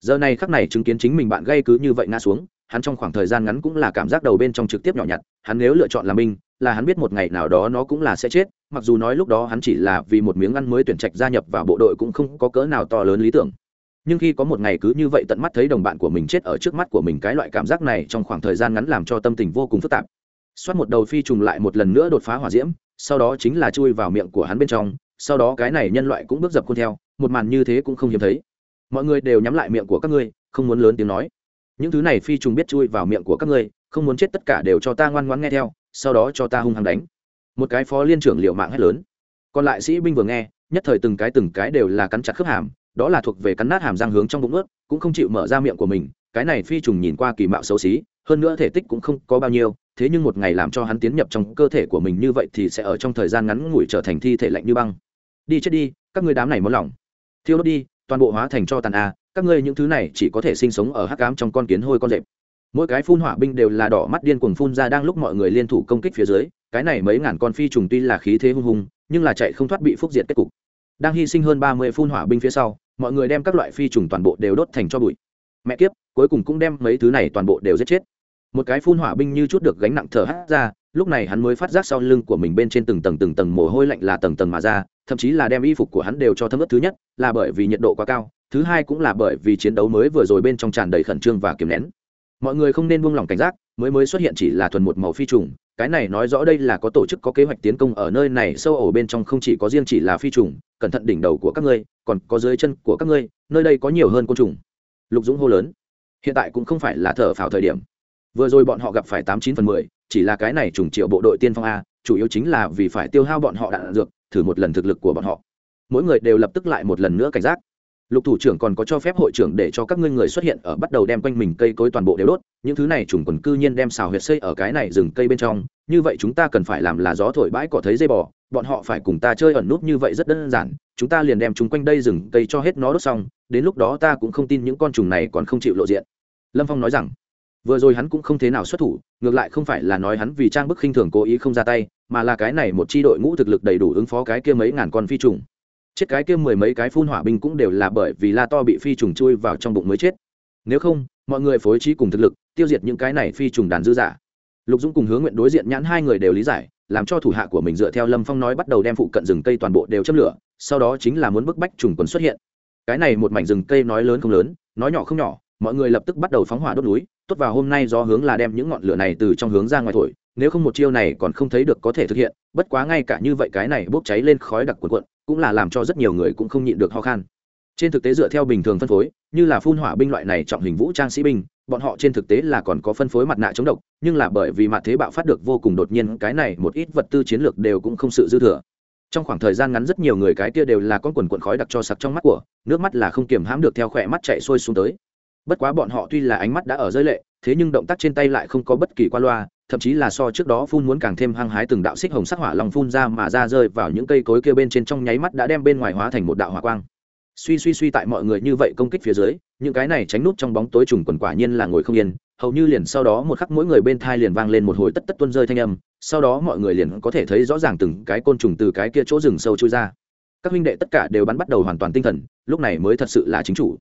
[SPEAKER 1] Giờ này khắc này chứng kiến chính mình bạn gây cứ như vậy ngã xuống, hắn trong khoảng thời gian ngắn cũng là cảm giác đầu bên trong trực tiếp nhỏ nhặt, hắn nếu lựa chọn làm binh là hắn biết một ngày nào đó nó cũng là sẽ chết, mặc dù nói lúc đó hắn chỉ là vì một miếng ăn mới tuyển trạch gia nhập vào bộ đội cũng không có cỡ nào to lớn lý tưởng. Nhưng khi có một ngày cứ như vậy tận mắt thấy đồng bạn của mình chết ở trước mắt của mình cái loại cảm giác này trong khoảng thời gian ngắn làm cho tâm tình vô cùng phức tạp. Xoát một đầu phi trùng lại một lần nữa đột phá hỏa diễm, sau đó chính là chui vào miệng của hắn bên trong sau đó cái này nhân loại cũng bước dập khuôn theo, một màn như thế cũng không hiếm thấy. Mọi người đều nhắm lại miệng của các ngươi, không muốn lớn tiếng nói. Những thứ này phi trùng biết chui vào miệng của các ngươi, không muốn chết tất cả đều cho ta ngoan ngoãn nghe theo, sau đó cho ta hung hăng đánh. Một cái phó liên trưởng liệu mạng hét lớn. Còn lại sĩ binh vừa nghe, nhất thời từng cái từng cái đều là cắn chặt khớp hàm, đó là thuộc về cắn nát hàm răng hướng trong bụng ướt, cũng không chịu mở ra miệng của mình. Cái này phi trùng nhìn qua kỳ mạo xấu xí, hơn nữa thể tích cũng không có bao nhiêu, thế nhưng một ngày làm cho hắn tiến nhập trong cơ thể của mình như vậy thì sẽ ở trong thời gian ngắn ngủi trở thành thi thể lạnh như băng đi chết đi, các người đám này mất lòng. Thiêu đốt đi, toàn bộ hóa thành cho tàn a, các ngươi những thứ này chỉ có thể sinh sống ở hắc ám trong con kiến hôi con rệp. Mỗi cái phun hỏa binh đều là đỏ mắt điên cuồng phun ra đang lúc mọi người liên thủ công kích phía dưới, cái này mấy ngàn con phi trùng tuy là khí thế hung hùng, nhưng là chạy không thoát bị phúc diệt kết cục. Đang hy sinh hơn ba mươi phun hỏa binh phía sau, mọi người đem các loại phi trùng toàn bộ đều đốt thành cho bụi. Mẹ kiếp, cuối cùng cũng đem mấy thứ này toàn bộ đều giết chết. Một cái phun hỏa binh như chút được gánh nặng thở hắt ra lúc này hắn mới phát giác sau lưng của mình bên trên từng tầng từng tầng mồ hôi lạnh là tầng tầng mà ra, thậm chí là đem y phục của hắn đều cho thấm ướt thứ nhất, là bởi vì nhiệt độ quá cao, thứ hai cũng là bởi vì chiến đấu mới vừa rồi bên trong tràn đầy khẩn trương và kiềm nén. Mọi người không nên buông lỏng cảnh giác, mới mới xuất hiện chỉ là thuần một màu phi trùng, cái này nói rõ đây là có tổ chức có kế hoạch tiến công ở nơi này, sâu ổ bên trong không chỉ có riêng chỉ là phi trùng, cẩn thận đỉnh đầu của các ngươi, còn có dưới chân của các ngươi, nơi đây có nhiều hơn côn trùng. Lục dũng hô lớn, hiện tại cũng không phải là thở phào thời điểm vừa rồi bọn họ gặp phải tám chín phần mười, chỉ là cái này trùng triệu bộ đội tiên phong a, chủ yếu chính là vì phải tiêu hao bọn họ đạn dược, thử một lần thực lực của bọn họ. Mỗi người đều lập tức lại một lần nữa cảnh giác. Lục thủ trưởng còn có cho phép hội trưởng để cho các ngươi người xuất hiện ở bắt đầu đem quanh mình cây cối toàn bộ đều đốt, những thứ này trùng quần cư nhiên đem xào huyệt xây ở cái này rừng cây bên trong, như vậy chúng ta cần phải làm là gió thổi bãi cỏ thấy dây bò, bọn họ phải cùng ta chơi ẩn nút như vậy rất đơn giản, chúng ta liền đem chúng quanh đây rừng cây cho hết nó đốt xong, đến lúc đó ta cũng không tin những con trùng này còn không chịu lộ diện. Lâm phong nói rằng vừa rồi hắn cũng không thế nào xuất thủ, ngược lại không phải là nói hắn vì trang bức khinh thường cố ý không ra tay, mà là cái này một c h i đội ngũ thực lực đầy đủ ứng phó cái kia mấy ngàn con phi trùng. Chết cái kia mười mấy cái phun hỏa binh cũng đều là bởi vì la to bị phi trùng chui vào trong bụng mới chết. Nếu không, mọi người phối trí cùng thực lực, tiêu diệt những cái này phi trùng đàn dư giả. Lục dũng cùng hướng nguyện đối diện nhãn hai người đều lý giải, làm cho thủ hạ của mình dựa theo lâm phong nói bắt đầu đem phụ cận rừng cây toàn bộ đều châm lửa, sau đó chính là muốn bức bách trùng quần xuất hiện. Cái này một mảnh rừng cây nói lớn không lớn, nói nhỏ không nhỏ mọi người lập tức bắt đầu phóng hỏa đốt núi, tốt vào hôm nay do hướng là đem những ngọn lửa này từ trong hướng ra ngoài thổi, nếu không một chiêu này còn không thấy được có thể thực hiện, bất quá ngay cả như vậy cái này bốc cháy lên khói đặc quần quận cũng là làm cho rất nhiều người cũng không nhịn được ho khan. Trên thực tế dựa theo bình thường phân phối, như là phun hỏa binh loại này trọng hình vũ trang sĩ binh, bọn họ trên thực tế là còn có phân phối mặt nạ chống độc, nhưng là bởi vì mặt thế bạo phát được vô cùng đột nhiên, cái này một ít vật tư chiến lược đều cũng không sự dư thừa. Trong khoảng thời gian ngắn rất nhiều người cái kia đều là con quần quần khói đặc cho sặc trong mắt của, nước mắt là không kiềm hãm được theo khỏe mắt chạy xuôi xuống tới bất quá bọn họ tuy là ánh mắt đã ở rơi lệ, thế nhưng động tác trên tay lại không có bất kỳ qua loa, thậm chí là so trước đó phun muốn càng thêm hăng hái từng đạo xích hồng sắc hỏa long phun ra mà ra rơi vào những cây cối kia bên trên trong nháy mắt đã đem bên ngoài hóa thành một đạo hỏa quang. Suy suy suy tại mọi người như vậy công kích phía dưới, những cái này tránh nút trong bóng tối trùng quần quả nhiên là ngồi không yên, hầu như liền sau đó một khắc mỗi người bên thai liền vang lên một hồi tất tất tuân rơi thanh âm, sau đó mọi người liền có thể thấy rõ ràng từng cái côn trùng từ cái kia chỗ rừng sâu trôi ra. Các huynh đệ tất cả đều bắn bắt đầu hoàn toàn tinh thần, lúc này mới thật sự là chính chủ.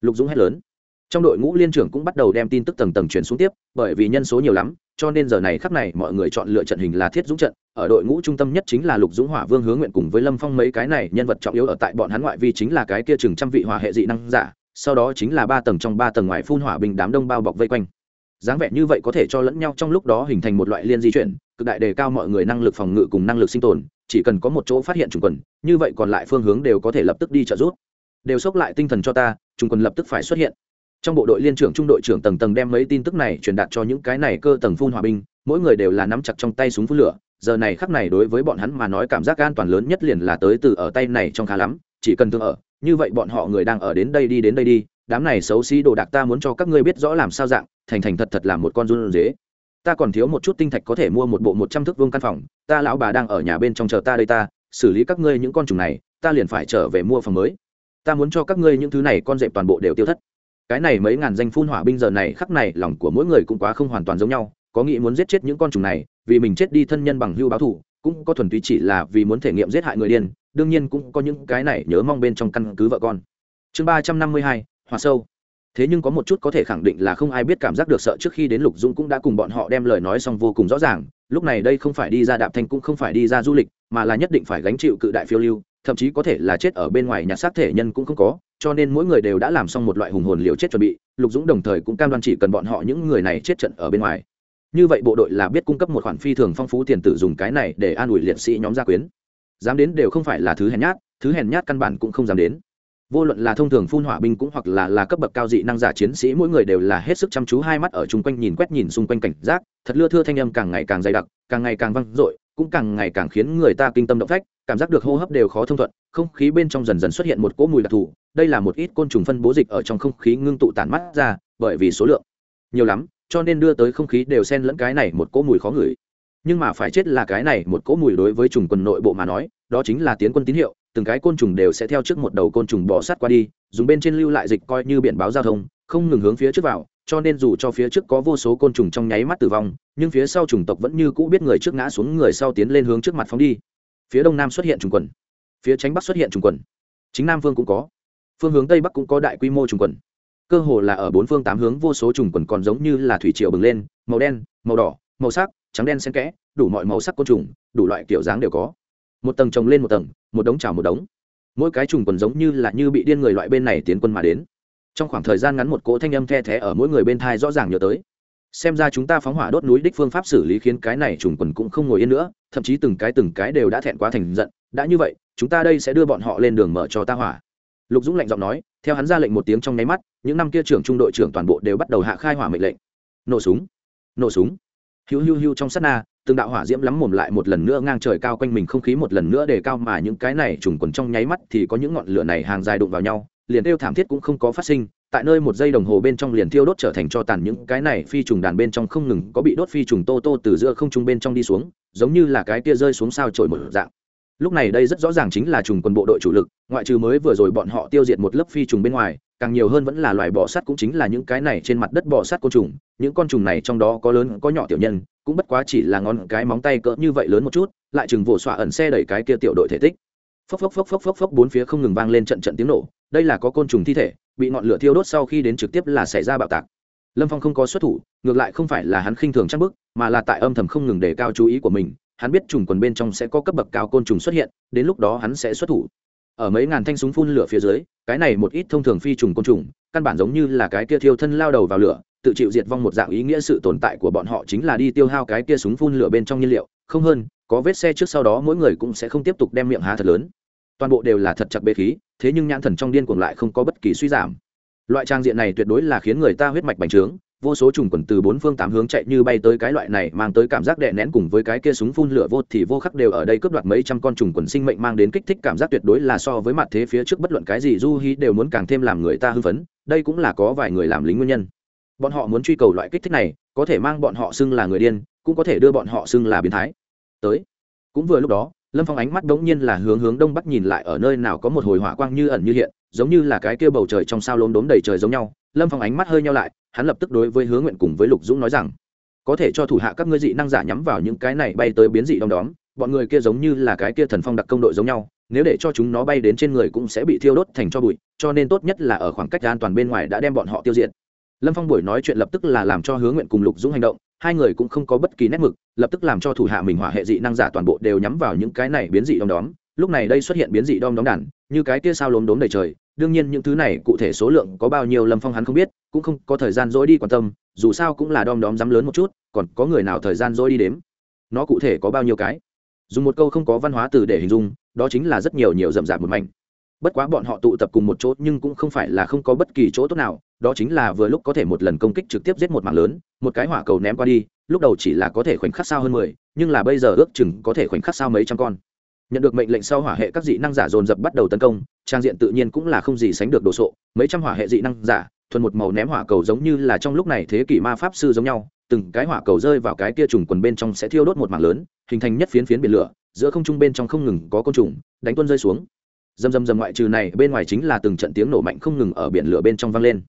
[SPEAKER 1] Lục dũng hét lớn trong đội ngũ liên trưởng cũng bắt đầu đem tin tức tầng tầng truyền xuống tiếp, bởi vì nhân số nhiều lắm, cho nên giờ này khắp này mọi người chọn lựa trận hình là thiết dũng trận, ở đội ngũ trung tâm nhất chính là lục dũng hỏa vương hướng nguyện cùng với lâm phong mấy cái này nhân vật trọng yếu ở tại bọn hắn ngoại vi chính là cái kia chừng trăm vị hỏa hệ dị năng giả, sau đó chính là ba tầng trong ba tầng ngoài phun hỏa bình đám đông bao bọc vây quanh. Dáng vẻ như vậy có thể cho lẫn nhau trong lúc đó hình thành một loại liên di chuyển, cực đại đề cao mọi người năng lực phòng ngự cùng năng lực sinh tồn, chỉ cần có một chỗ phát hiện trùng quần, như vậy còn lại phương hướng đều có thể lập tức đi trợ giúp. Đều xốc lại tinh thần cho ta, trùng quần lập tức phải xuất hiện trong bộ đội liên trưởng trung đội trưởng tầng tầng đem mấy tin tức này truyền đạt cho những cái này cơ tầng phun hòa binh, mỗi người đều là nắm chặt trong tay súng phun lửa. Giờ này khắc này đối với bọn hắn mà nói cảm giác an toàn lớn nhất liền là tới từ ở tay này trong khá lắm, chỉ cần thương ở, như vậy bọn họ người đang ở đến đây đi đến đây đi, đám này xấu xí đồ đạc ta muốn cho các ngươi biết rõ làm sao dạng, thành thành thật thật là một con run dế ta còn thiếu một chút tinh thạch có thể mua một bộ một trăm thước vương căn phòng, ta lão bà đang ở nhà bên trong chờ ta đây ta, xử lý các ngươi những con trùng này, ta liền phải trở về mua phòng mới. Ta muốn cho các ngươi những thứ này con dẹp toàn bộ đều tiêu thất cái này mấy ngàn danh phun hỏa binh giờ này khắc này, lòng của mỗi người cũng quá không hoàn toàn giống nhau. Có nghĩ muốn giết chết những con trùng này, vì mình chết đi thân nhân bằng hưu báo thù cũng có thuần túy chỉ là vì muốn thể nghiệm giết hại người điên, đương nhiên cũng có những cái này nhớ mong bên trong căn cứ vợ con. Chương ba trăm năm mươi hai hòa sâu. Thế nhưng có một chút có thể khẳng định là không ai biết cảm giác được sợ trước khi đến lục dũng cũng đã cùng bọn họ đem lời nói xong vô cùng rõ ràng. Lúc này đây không phải đi ra đạp thanh cũng không phải đi ra du lịch, mà là nhất định phải gánh chịu cự đại phiêu lưu, thậm chí có thể là chết ở bên ngoài nhà xác thể nhân cũng không có cho nên mỗi người đều đã làm xong một loại hùng hồn liều chết chuẩn bị, lục dũng đồng thời cũng cam đoan chỉ cần bọn họ những người này chết trận ở bên ngoài. Như vậy bộ đội là biết cung cấp một khoản phi thường phong phú tiền tử dùng cái này để an ủi liệt sĩ nhóm gia quyến. Dám đến đều không phải là thứ hèn nhát, thứ hèn nhát căn bản cũng không dám đến. Vô luận là thông thường phun hỏa binh cũng hoặc là là cấp bậc cao dị năng giả chiến sĩ, mỗi người đều là hết sức chăm chú, hai mắt ở chung quanh nhìn quét nhìn xung quanh cảnh giác, thật lưa thưa thanh âm càng ngày càng dày đặc, càng ngày càng vang dội cũng càng ngày càng khiến người ta kinh tâm động phách, cảm giác được hô hấp đều khó thông thuận, không khí bên trong dần dần xuất hiện một cỗ mùi đặc thù, đây là một ít côn trùng phân bố dịch ở trong không khí ngưng tụ tản mắt ra, bởi vì số lượng nhiều lắm, cho nên đưa tới không khí đều xen lẫn cái này một cỗ mùi khó ngửi. Nhưng mà phải chết là cái này một cỗ mùi đối với trùng quân nội bộ mà nói, đó chính là tiến quân tín hiệu, từng cái côn trùng đều sẽ theo trước một đầu côn trùng bò sát qua đi, dùng bên trên lưu lại dịch coi như biển báo giao thông không ngừng hướng phía trước vào, cho nên dù cho phía trước có vô số côn trùng trong nháy mắt tử vong, nhưng phía sau chủng tộc vẫn như cũ biết người trước ngã xuống, người sau tiến lên hướng trước mặt phóng đi. Phía đông nam xuất hiện trùng quần, phía tránh bắc xuất hiện trùng quần. Chính nam phương cũng có, phương hướng tây bắc cũng có đại quy mô trùng quần. Cơ hồ là ở bốn phương tám hướng vô số trùng quần còn giống như là thủy triều bừng lên, màu đen, màu đỏ, màu sắc, trắng đen xen kẽ, đủ mọi màu sắc côn trùng, đủ loại kiểu dáng đều có. Một tầng trồng lên một tầng, một đống trào một đống. Mỗi cái trùng quần giống như là như bị điên người loại bên này tiến quân mà đến trong khoảng thời gian ngắn một cỗ thanh âm the thé ở mỗi người bên thai rõ ràng nhớ tới. Xem ra chúng ta phóng hỏa đốt núi đích phương pháp xử lý khiến cái này trùng quần cũng không ngồi yên nữa, thậm chí từng cái từng cái đều đã thẹn quá thành giận, đã như vậy, chúng ta đây sẽ đưa bọn họ lên đường mở cho ta hỏa. Lục dũng lạnh giọng nói, theo hắn ra lệnh một tiếng trong nháy mắt, những năm kia trưởng trung đội trưởng toàn bộ đều bắt đầu hạ khai hỏa mệnh lệnh. Nổ súng nổ súng. Hiu hiu hiu trong sát na, từng đạo hỏa diễm lắm mồm lại một lần nữa ngang trời cao quanh mình không khí một lần nữa để cao mà những cái này trùng quần trong nháy mắt thì có những ngọn lửa này hàng dài đụng vào nhau liền kêu thảm thiết cũng không có phát sinh, tại nơi một giây đồng hồ bên trong liền thiêu đốt trở thành cho tàn những cái này phi trùng đàn bên trong không ngừng có bị đốt phi trùng tô tô từ giữa không trung bên trong đi xuống, giống như là cái kia rơi xuống sao trổi một dạng. Lúc này đây rất rõ ràng chính là trùng quân bộ đội chủ lực, ngoại trừ mới vừa rồi bọn họ tiêu diệt một lớp phi trùng bên ngoài, càng nhiều hơn vẫn là loài bọ sắt cũng chính là những cái này trên mặt đất bọ sắt côn trùng, những con trùng này trong đó có lớn có nhỏ tiểu nhân, cũng bất quá chỉ là ngón cái móng tay cỡ như vậy lớn một chút, lại chừng vỗ xoa ẩn xe đẩy cái kia tiểu đội thể tích. Phốc phốc phốc phốc phốc phốc bốn phía không ngừng vang lên trận trận tiếng nổ đây là có côn trùng thi thể, bị ngọn lửa thiêu đốt sau khi đến trực tiếp là xảy ra bạo tạc. Lâm phong không có xuất thủ, ngược lại không phải là hắn khinh thường chắc bức, mà là tại âm thầm không ngừng đề cao chú ý của mình, hắn biết trùng quần bên trong sẽ có cấp bậc cao côn trùng xuất hiện, đến lúc đó hắn sẽ xuất thủ. Ở mấy ngàn thanh súng phun lửa phía dưới, cái này một ít thông thường phi trùng côn trùng, căn bản giống như là cái kia thiêu thân lao đầu vào lửa, tự chịu diệt vong một dạng ý nghĩa sự tồn tại của bọn họ chính là đi tiêu hao cái kia súng phun lửa bên trong nhiên liệu, không hơn, có vết xe trước sau đó mỗi người cũng sẽ không tiếp tục đem miệng há thật lớn. Toàn bộ đều là thật chặt bê khí thế nhưng nhãn thần trong điên cuồng lại không có bất kỳ suy giảm. Loại trang diện này tuyệt đối là khiến người ta huyết mạch bành trướng, vô số trùng quần từ bốn phương tám hướng chạy như bay tới cái loại này mang tới cảm giác đè nén cùng với cái kia súng phun lửa vô thì vô khắc đều ở đây cướp đoạt mấy trăm con trùng quần sinh mệnh mang đến kích thích cảm giác tuyệt đối là so với mặt thế phía trước bất luận cái gì du hí đều muốn càng thêm làm người ta hưng phấn, đây cũng là có vài người làm lính nguyên nhân. Bọn họ muốn truy cầu loại kích thích này, có thể mang bọn họ xưng là người điên, cũng có thể đưa bọn họ xưng là biến thái. Tới. Cũng vừa lúc đó lâm phong ánh mắt đ ố n g nhiên là hướng hướng đông bắc nhìn lại, ở nơi nào có một hồi hỏa quang như ẩn như hiện, giống như là cái kia bầu trời trong sao lốm đốm đầy trời giống nhau. Lâm phong ánh mắt hơi nhau lại, hắn lập tức đối với Hứa nguyện cùng với lục dũng nói rằng, có thể cho thủ hạ các ngươi dị năng giả nhắm vào những cái này bay tới biến dị đom đóm, bọn người kia giống như là cái kia thần phong đặc công đội giống nhau, nếu để cho chúng nó bay đến trên người cũng sẽ bị thiêu đốt thành cho bụi, cho nên tốt nhất là ở khoảng cách an toàn bên ngoài đã đem bọn họ tiêu diệt. Lâm phong buổi nói chuyện lập tức là làm cho Hứa nguyện cùng lục dũng hành động hai người cũng không có bất kỳ nét mực, lập tức làm cho thủ hạ mình hỏa hệ dị năng giả toàn bộ đều nhắm vào những cái này biến dị đom đóm. Lúc này đây xuất hiện biến dị đom đóm đàn, như cái kia sao lốm đốm đầy trời. Đương nhiên những thứ này cụ thể số lượng có bao nhiêu lâm phong hắn không biết, cũng không có thời gian dỗi đi quan tâm, dù sao cũng là đom đóm dám lớn một chút, còn có người nào thời gian dỗi đi đếm? Nó cụ thể có bao nhiêu cái? Dùng một câu không có văn hóa từ để hình dung, đó chính là rất nhiều nhiều rậm rạp một mảnh bất quá bọn họ tụ tập cùng một chỗ nhưng cũng không phải là không có bất kỳ chỗ tốt nào, đó chính là vừa lúc có thể một lần công kích trực tiếp giết một mạng lớn, một cái hỏa cầu ném qua đi, lúc đầu chỉ là có thể khoảnh khắc sao hơn mười, nhưng là bây giờ ước chừng có thể khoảnh khắc sao mấy trăm con. Nhận được mệnh lệnh sau hỏa hệ các dị năng giả dồn dập bắt đầu tấn công, trang diện tự nhiên cũng là không gì sánh được đồ sộ, mấy trăm hỏa hệ dị năng giả, thuần một màu ném hỏa cầu giống như là trong lúc này thế kỷ ma pháp sư giống nhau, từng cái hỏa cầu rơi vào cái kia trùng quần bên trong sẽ thiêu đốt một mảng lớn, hình thành nhất phiến phiến biển lửa, giữa không trung bên trong không ngừng có côn trùng, đánh tuân rơi xuống dầm dầm dầm ngoại trừ này, bên ngoài chính là từng trận tiếng nổ mạnh không ngừng ở biển lửa bên trong vang lên.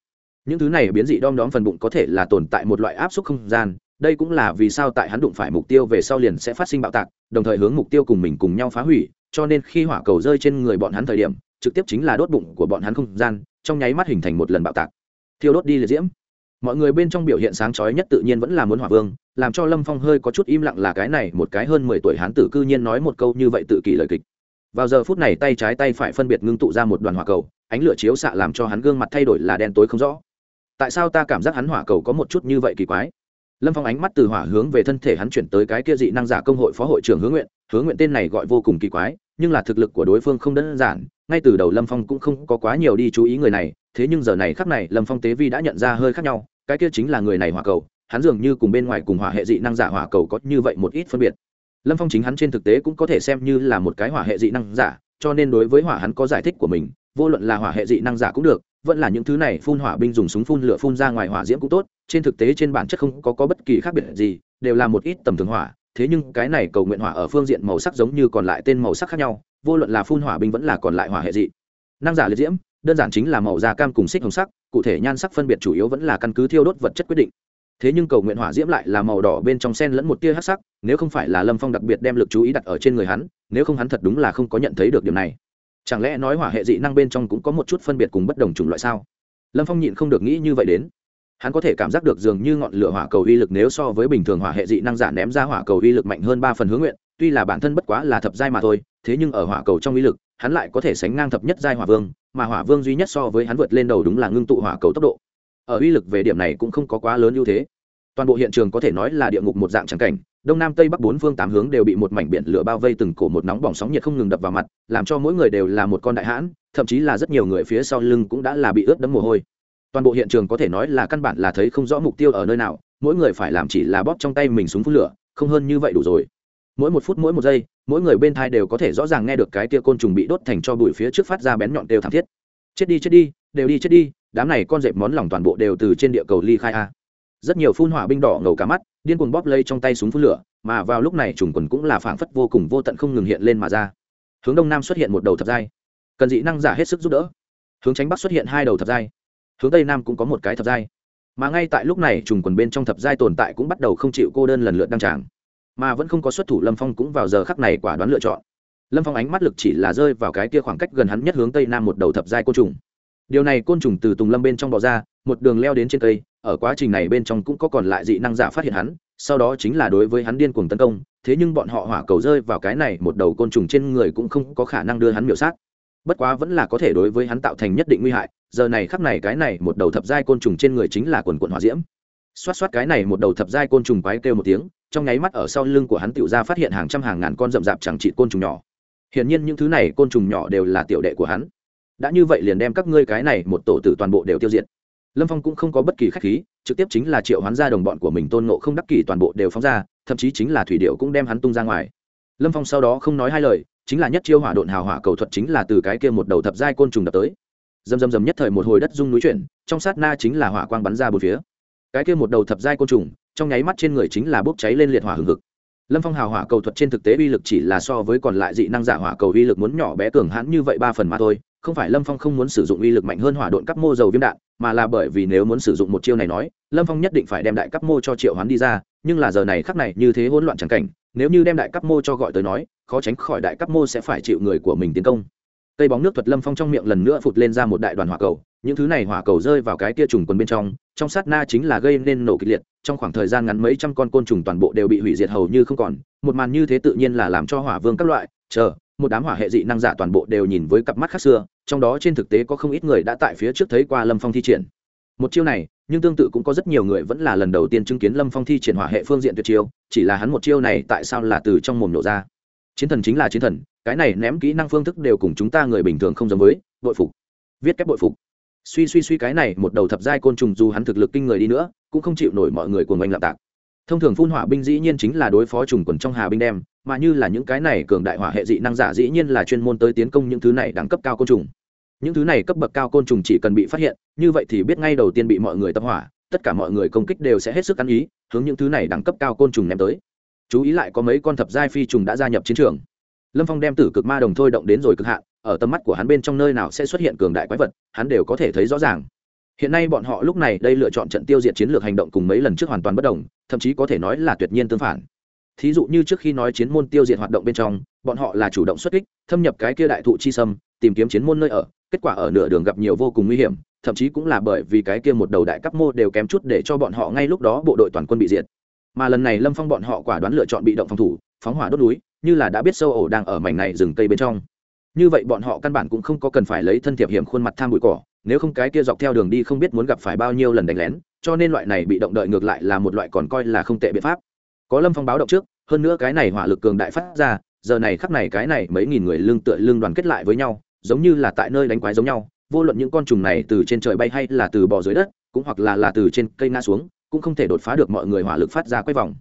[SPEAKER 1] Những thứ này biến dị đom đóm phần bụng có thể là tồn tại một loại áp suất không gian, đây cũng là vì sao tại hắn đụng phải mục tiêu về sau liền sẽ phát sinh bạo tạc, đồng thời hướng mục tiêu cùng mình cùng nhau phá hủy, cho nên khi hỏa cầu rơi trên người bọn hắn thời điểm, trực tiếp chính là đốt bụng của bọn hắn không gian, trong nháy mắt hình thành một lần bạo tạc. Thiêu đốt đi liệt diễm. Mọi người bên trong biểu hiện sáng chói nhất tự nhiên vẫn là muốn hỏa vương, làm cho lâm phong hơi có chút im lặng là cái này, một cái hơn mười tuổi hán tử cư nhiên nói một câu như vậy tự kỷ lời kịch vào giờ phút này tay trái tay phải phân biệt ngưng tụ ra một đoàn hỏa cầu, ánh lửa chiếu xạ làm cho hắn gương mặt thay đổi là đen tối không rõ. Tại sao ta cảm giác hắn hỏa cầu có một chút như vậy kỳ quái? Lâm phong ánh mắt từ hỏa hướng về thân thể hắn chuyển tới cái kia dị năng giả công hội phó hội trưởng hướng nguyện hướng nguyện tên này gọi vô cùng kỳ quái, nhưng là thực lực của đối phương không đơn giản, ngay từ đầu lâm phong cũng không có quá nhiều đi chú ý người này, thế nhưng giờ này khắc này lâm phong tế vi đã nhận ra hơi khác nhau, cái kia chính là người này hỏa cầu, hắn dường như cùng bên ngoài cùng hỏa hệ dị năng giả hỏa cầu có như vậy một ít phân biệt lâm phong chính hắn trên thực tế cũng có thể xem như là một cái hỏa hệ dị năng giả cho nên đối với hỏa hắn có giải thích của mình vô luận là hỏa hệ dị năng giả cũng được vẫn là những thứ này phun hỏa binh dùng súng phun lửa phun ra ngoài hỏa diễm cũng tốt trên thực tế trên bản chất không có, có bất kỳ khác biệt gì đều là một ít tầm thường hỏa thế nhưng cái này cầu nguyện hỏa ở phương diện màu sắc giống như còn lại tên màu sắc khác nhau vô luận là phun hỏa binh vẫn là còn lại hỏa hệ dị. Năng giả liệt diễm đơn giản chính là màu da cam cùng xích hồng sắc cụ thể nhan sắc phân biệt chủ yếu vẫn là căn cứ thiêu đốt vật chất quyết định thế nhưng cầu nguyện hỏa diễm lại là màu đỏ bên trong sen lẫn một tia hắc sắc, nếu không phải là lâm phong đặc biệt đem lực chú ý đặt ở trên người hắn, nếu không hắn thật đúng là không có nhận thấy được điều này. Chẳng lẽ nói hỏa hệ dị năng bên trong cũng có một chút phân biệt cùng bất đồng chủng loại sao? Lâm phong nhịn không được nghĩ như vậy đến. Hắn có thể cảm giác được dường như ngọn lửa hỏa cầu uy lực nếu so với bình thường hỏa hệ dị năng giả ném ra hỏa cầu uy lực mạnh hơn ba phần hướng nguyện, tuy là bản thân bất quá là thập giai mà thôi, thế nhưng ở hỏa cầu trong uy lực, hắn lại có thể sánh ngang thập nhất giai hỏa vương, mà hỏa vương duy nhất so với hắn vượt lên đầu đúng là ngưng tụ hỏa cầu tốc độ ở uy lực về điểm này cũng không có quá lớn ưu thế. Toàn bộ hiện trường có thể nói là địa ngục một dạng trắng cảnh, đông nam tây bắc bốn phương tám hướng đều bị một mảnh biển lửa bao vây từng cổ một nóng bỏng sóng nhiệt không ngừng đập vào mặt, làm cho mỗi người đều là một con đại hãn, thậm chí là rất nhiều người phía sau lưng cũng đã là bị ướt đẫm mồ hôi. Toàn bộ hiện trường có thể nói là căn bản là thấy không rõ mục tiêu ở nơi nào, mỗi người phải làm chỉ là bóp trong tay mình súng phun lửa, không hơn như vậy đủ rồi. Mỗi một phút mỗi một giây, mỗi người bên thai đều có thể rõ ràng nghe được cái tia côn trùng bị đốt thành cho bụi phía trước phát ra bén nhọn đều thảm thiết. Chết đi chết đi, đều đi, chết đi đám này con dẹp món lòng toàn bộ đều từ trên địa cầu ly khai a. Rất nhiều phun hỏa binh đỏ ngầu cả mắt, điên cuồng bóp lây trong tay súng phun lửa, mà vào lúc này trùng quần cũng là phảng phất vô cùng vô tận không ngừng hiện lên mà ra. Hướng đông nam xuất hiện một đầu thập giai. Cần dị năng giả hết sức giúp đỡ. Hướng tránh bắc xuất hiện hai đầu thập giai. Hướng tây nam cũng có một cái thập giai. Mà ngay tại lúc này trùng quần bên trong thập giai tồn tại cũng bắt đầu không chịu cô đơn lần lượt đăng tràng. Mà vẫn không có xuất thủ, lâm phong cũng vào giờ khắc này quả đoán lựa chọn. Lâm phong ánh mắt lực chỉ là rơi vào cái kia khoảng cách gần hắn nhất hướng tây nam một đầu thập giai côn trùng điều này côn trùng từ tùng lâm bên trong bò ra, một đường leo đến trên cây, ở quá trình này bên trong cũng có còn lại dị năng giả phát hiện hắn, sau đó chính là đối với hắn điên cuồng tấn công, thế nhưng bọn họ hỏa cầu rơi vào cái này, một đầu côn trùng trên người cũng không có khả năng đưa hắn miểu sát. Bất quá vẫn là có thể đối với hắn tạo thành nhất định nguy hại, giờ này khắp này cái này, một đầu thập giai côn trùng trên người chính là quần quần hỏa diễm. Xoát xoát cái này, một đầu thập giai côn trùng quái kêu một tiếng, trong nháy mắt ở sau lưng của hắn tựu ra phát hiện hàng trăm hàng ngàn con rậm rạp chẳng trị côn trùng nhỏ. Hiển nhiên những thứ này côn trùng nhỏ đều là tiểu đệ của hắn đã như vậy liền đem các ngươi cái này một tổ tử toàn bộ đều tiêu diệt. Lâm phong cũng không có bất kỳ khách khí, trực tiếp chính là triệu hoán ra đồng bọn của mình tôn nộ không đắc kỷ toàn bộ đều phóng ra, thậm chí chính là thủy điệu cũng đem hắn tung ra ngoài. Lâm phong sau đó không nói hai lời, chính là nhất chiêu hỏa độn hào hỏa cầu thuật chính là từ cái kia một đầu thập giai côn trùng đập tới. Dầm dầm dầm nhất thời một hồi đất rung núi chuyển, trong sát na chính là hỏa quang bắn ra bốn phía. Cái kia một đầu thập giai côn trùng, trong nháy mắt trên người chính là bốc cháy lên liệt hỏa hừng hực. Lâm phong hào hỏa cầu thuật trên thực tế uy lực chỉ là so với còn lại dị năng giả hỏa cầu uy lực muốn nhỏ bé cường hãn như vậy ba phần mà thôi không phải lâm phong không muốn sử dụng uy lực mạnh hơn hỏa độn cấp mô dầu viêm đạn, mà là bởi vì nếu muốn sử dụng một chiêu này nói, lâm phong nhất định phải đem đại cấp mô cho triệu hoán đi ra, nhưng là giờ này khắc này như thế hỗn loạn chẳng cảnh, nếu như đem đại cấp mô cho gọi tới nói, khó tránh khỏi đại cấp mô sẽ phải chịu người của mình tiến công. Cây bóng nước thuật lâm phong trong miệng lần nữa phụt lên ra một đại đoàn hỏa cầu, những thứ này hỏa cầu rơi vào cái kia trùng quần bên trong trong sát na chính là gây nên nổ kịch liệt, trong khoảng thời gian ngắn mấy trăm con côn trùng toàn bộ đều bị hủy diệt hầu như không còn, một màn như thế tự nhiên là làm cho hỏa vương các loại, chờ một đám hỏa hệ dị năng giả toàn bộ đều nhìn với cặp mắt khác xưa, trong đó trên thực tế có không ít người đã tại phía trước thấy qua lâm phong thi triển. Một chiêu này, nhưng tương tự cũng có rất nhiều người vẫn là lần đầu tiên chứng kiến lâm phong thi triển hỏa hệ phương diện tuyệt chiêu, chỉ là hắn một chiêu này tại sao là từ trong mồm nổ ra? Chiến thần chính là chiến thần, cái này ném kỹ năng phương thức đều cùng chúng ta người bình thường không giống với, bội phục. Viết kép bội phục. Suy suy suy cái này, một đầu thập giai côn trùng dù hắn thực lực kinh người đi nữa, cũng không chịu nổi mọi người cuồng oanh lạm tạc thông thường phun hỏa binh dĩ nhiên chính là đối phó trùng quần trong hà binh đem, mà như là những cái này cường đại hỏa hệ dị năng giả dĩ nhiên là chuyên môn tới tiến công những thứ này đẳng cấp cao côn trùng. Những thứ này cấp bậc cao côn trùng chỉ cần bị phát hiện, như vậy thì biết ngay đầu tiên bị mọi người tập hỏa, tất cả mọi người công kích đều sẽ hết sức ăn ý, hướng những thứ này đẳng cấp cao côn trùng ném tới. Chú ý lại có mấy con thập giai phi trùng đã gia nhập chiến trường. Lâm phong đem tử cực ma đồng thôi động đến rồi cực hạn, ở tầm mắt của hắn bên trong nơi nào sẽ xuất hiện cường đại quái vật, hắn đều có thể thấy rõ ràng hiện nay bọn họ lúc này đây lựa chọn trận tiêu diệt chiến lược hành động cùng mấy lần trước hoàn toàn bất đồng, thậm chí có thể nói là tuyệt nhiên tương phản. Thí dụ như trước khi nói chiến môn tiêu diệt hoạt động bên trong, bọn họ là chủ động xuất kích, thâm nhập cái kia đại thụ chi sâm, tìm kiếm chiến môn nơi ở, kết quả ở nửa đường gặp nhiều vô cùng nguy hiểm, thậm chí cũng là bởi vì cái kia một đầu đại cấp mô đều kém chút để cho bọn họ ngay lúc đó bộ đội toàn quân bị diệt. Mà lần này lâm phong bọn họ quả đoán lựa chọn bị động phòng thủ, phóng hỏa đốt núi, như là đã biết sâu ổ đang ở mảnh này rừng cây bên trong. Như vậy bọn họ căn bản cũng không có cần phải lấy thân thiệp hiểm khuôn mặt tham bụi cỏ nếu không cái kia dọc theo đường đi không biết muốn gặp phải bao nhiêu lần đánh lén, cho nên loại này bị động đợi ngược lại là một loại còn coi là không tệ biện pháp. Có lâm phong báo động trước, hơn nữa cái này hỏa lực cường đại phát ra, giờ này khắc này cái này mấy nghìn người lương tựa lương đoàn kết lại với nhau, giống như là tại nơi đánh quái giống nhau, vô luận những con trùng này từ trên trời bay hay là từ bò dưới đất, cũng hoặc là là từ trên cây nga xuống, cũng không thể đột phá được mọi người hỏa lực phát ra quay vòng.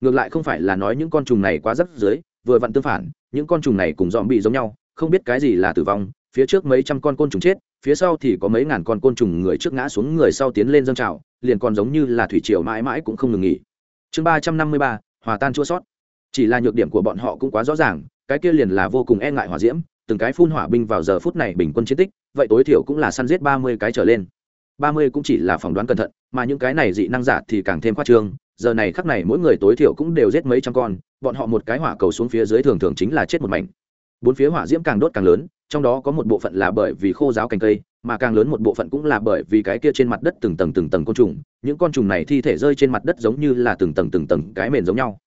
[SPEAKER 1] Ngược lại không phải là nói những con trùng này quá rất dưới vừa vặn tương phản, những con trùng này cùng dòm bị giống nhau, không biết cái gì là tử vong phía trước mấy trăm con côn trùng chết, phía sau thì có mấy ngàn con côn trùng người trước ngã xuống người sau tiến lên dâng trào, liền còn giống như là thủy triều mãi mãi cũng không ngừng nghỉ. Chương ba trăm năm mươi ba, hòa tan chua sót. Chỉ là nhược điểm của bọn họ cũng quá rõ ràng, cái kia liền là vô cùng e ngại hỏa diễm, từng cái phun hỏa binh vào giờ phút này bình quân chiến tích, vậy tối thiểu cũng là săn giết ba mươi cái trở lên. Ba mươi cũng chỉ là phỏng đoán cẩn thận, mà những cái này dị năng giả thì càng thêm khoa trương, giờ này khắc này mỗi người tối thiểu cũng đều giết mấy trăm con, bọn họ một cái hỏa cầu xuống phía dưới thường thường chính là chết một mảnh. Bốn phía hỏa diễm càng đốt càng lớn trong đó có một bộ phận là bởi vì khô giáo cành cây, mà càng lớn một bộ phận cũng là bởi vì cái kia trên mặt đất từng tầng từng tầng côn trùng. Những con trùng này thi thể rơi trên mặt đất giống như là từng tầng từng tầng cái mền giống nhau.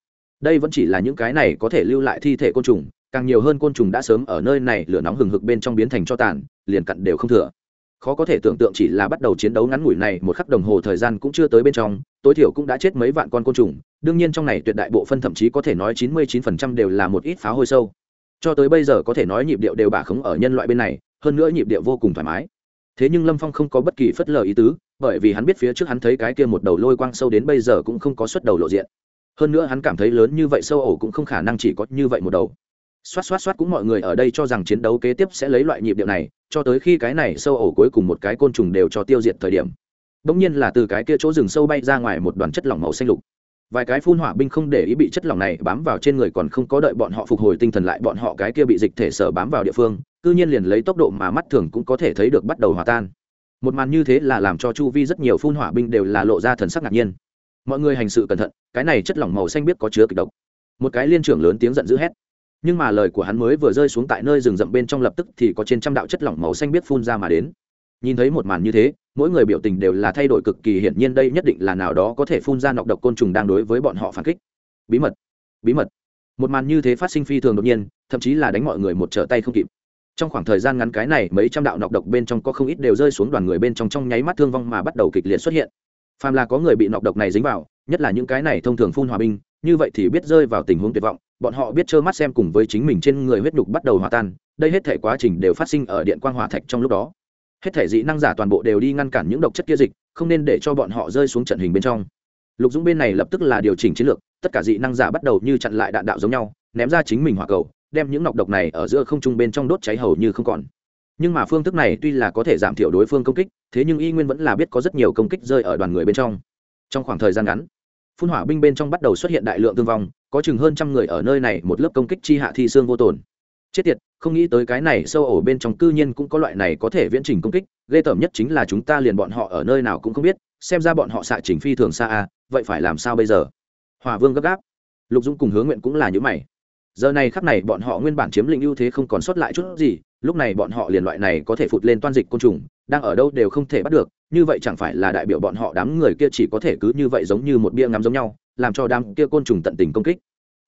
[SPEAKER 1] Đây vẫn chỉ là những cái này có thể lưu lại thi thể côn trùng, càng nhiều hơn côn trùng đã sớm ở nơi này lửa nóng hừng hực bên trong biến thành cho tàn, liền cặn đều không thừa. Khó có thể tưởng tượng chỉ là bắt đầu chiến đấu ngắn ngủi này, một khắc đồng hồ thời gian cũng chưa tới bên trong, tối thiểu cũng đã chết mấy vạn con côn trùng. Đương nhiên trong này tuyệt đại bộ phân thậm chí có thể nói chín mươi chín phần trăm đều là một ít phá hôi sâu cho tới bây giờ có thể nói nhịp điệu đều bả khống ở nhân loại bên này, hơn nữa nhịp điệu vô cùng thoải mái. Thế nhưng lâm phong không có bất kỳ phất lờ ý tứ, bởi vì hắn biết phía trước hắn thấy cái kia một đầu lôi quang sâu đến bây giờ cũng không có xuất đầu lộ diện. Hơn nữa hắn cảm thấy lớn như vậy sâu ổ cũng không khả năng chỉ có như vậy một đầu. Xoát xoát xoát cũng mọi người ở đây cho rằng chiến đấu kế tiếp sẽ lấy loại nhịp điệu này, cho tới khi cái này sâu ổ cuối cùng một cái côn trùng đều cho tiêu diệt thời điểm. Đ ỗ n g nhiên là từ cái kia chỗ rừng sâu bay ra ngoài một đoàn chất lỏng màu xanh lục vài cái phun hỏa binh không để ý bị chất lỏng này bám vào trên người còn không có đợi bọn họ phục hồi tinh thần lại, bọn họ cái kia bị dịch thể sở bám vào địa phương, cư nhiên liền lấy tốc độ mà mắt thường cũng có thể thấy được bắt đầu hòa tan. Một màn như thế là làm cho chu vi rất nhiều phun hỏa binh đều là lộ ra thần sắc ngạc nhiên. Mọi người hành sự cẩn thận, cái này chất lỏng màu xanh biết có chứa kịch độc. Một cái liên trưởng lớn tiếng giận dữ hét. Nhưng mà lời của hắn mới vừa rơi xuống tại nơi rừng rậm bên trong lập tức thì có trên trăm đạo chất lỏng màu xanh biết phun ra mà đến. Nhìn thấy một màn như thế mỗi người biểu tình đều là thay đổi cực kỳ hiển nhiên, đây nhất định là nào đó có thể phun ra nọc độc côn trùng đang đối với bọn họ phản kích. Bí mật bí mật. Một màn như thế phát sinh phi thường đột nhiên, thậm chí là đánh mọi người một trở tay không kịp. Trong khoảng thời gian ngắn cái này, mấy trăm đạo nọc độc bên trong có không ít đều rơi xuống đoàn người bên trong trong nháy mắt thương vong mà bắt đầu kịch liệt xuất hiện. Phàm là có người bị nọc độc này dính vào, nhất là những cái này thông thường phun hòa binh, như vậy thì biết rơi vào tình huống tuyệt vọng, bọn họ biết trơ mắt xem cùng với chính mình trên người huyết nhục bắt đầu hòa tan, đây hết thể quá trình đều phát sinh ở điện quang hòa thạch trong lúc đó hết thể dị năng giả toàn bộ đều đi ngăn cản những độc chất kia dịch, không nên để cho bọn họ rơi xuống trận hình bên trong. Lục dũng bên này lập tức là điều chỉnh chiến lược, tất cả dị năng giả bắt đầu như chặn lại đạn đạo giống nhau, ném ra chính mình hỏa cầu, đem những nọc độc này ở giữa không trung bên trong đốt cháy hầu như không còn. Nhưng mà phương thức này tuy là có thể giảm thiểu đối phương công kích, thế nhưng y nguyên vẫn là biết có rất nhiều công kích rơi ở đoàn người bên trong. Trong khoảng thời gian ngắn, phun hỏa binh bên trong bắt đầu xuất hiện đại lượng thương vong, có chừng hơn trăm người ở nơi này, một lớp công kích chi hạ thi xương vô tồn chết tiệt không nghĩ tới cái này sâu ổ bên trong cư nhiên cũng có loại này có thể viễn trình công kích ghê tởm nhất chính là chúng ta liền bọn họ ở nơi nào cũng không biết xem ra bọn họ xạ trình phi thường xa à, vậy phải làm sao bây giờ? Hòa vương gấp gáp. Lục dũng cùng hướng nguyện cũng là những mày. Giờ này khắc này bọn họ nguyên bản chiếm lĩnh ưu thế không còn sót lại chút gì lúc này bọn họ liền loại này có thể phụt lên toan dịch côn trùng đang ở đâu đều không thể bắt được như vậy chẳng phải là đại biểu bọn họ đám người kia chỉ có thể cứ như vậy giống như một bia ngắm giống nhau làm cho đám kia côn trùng tận tình công kích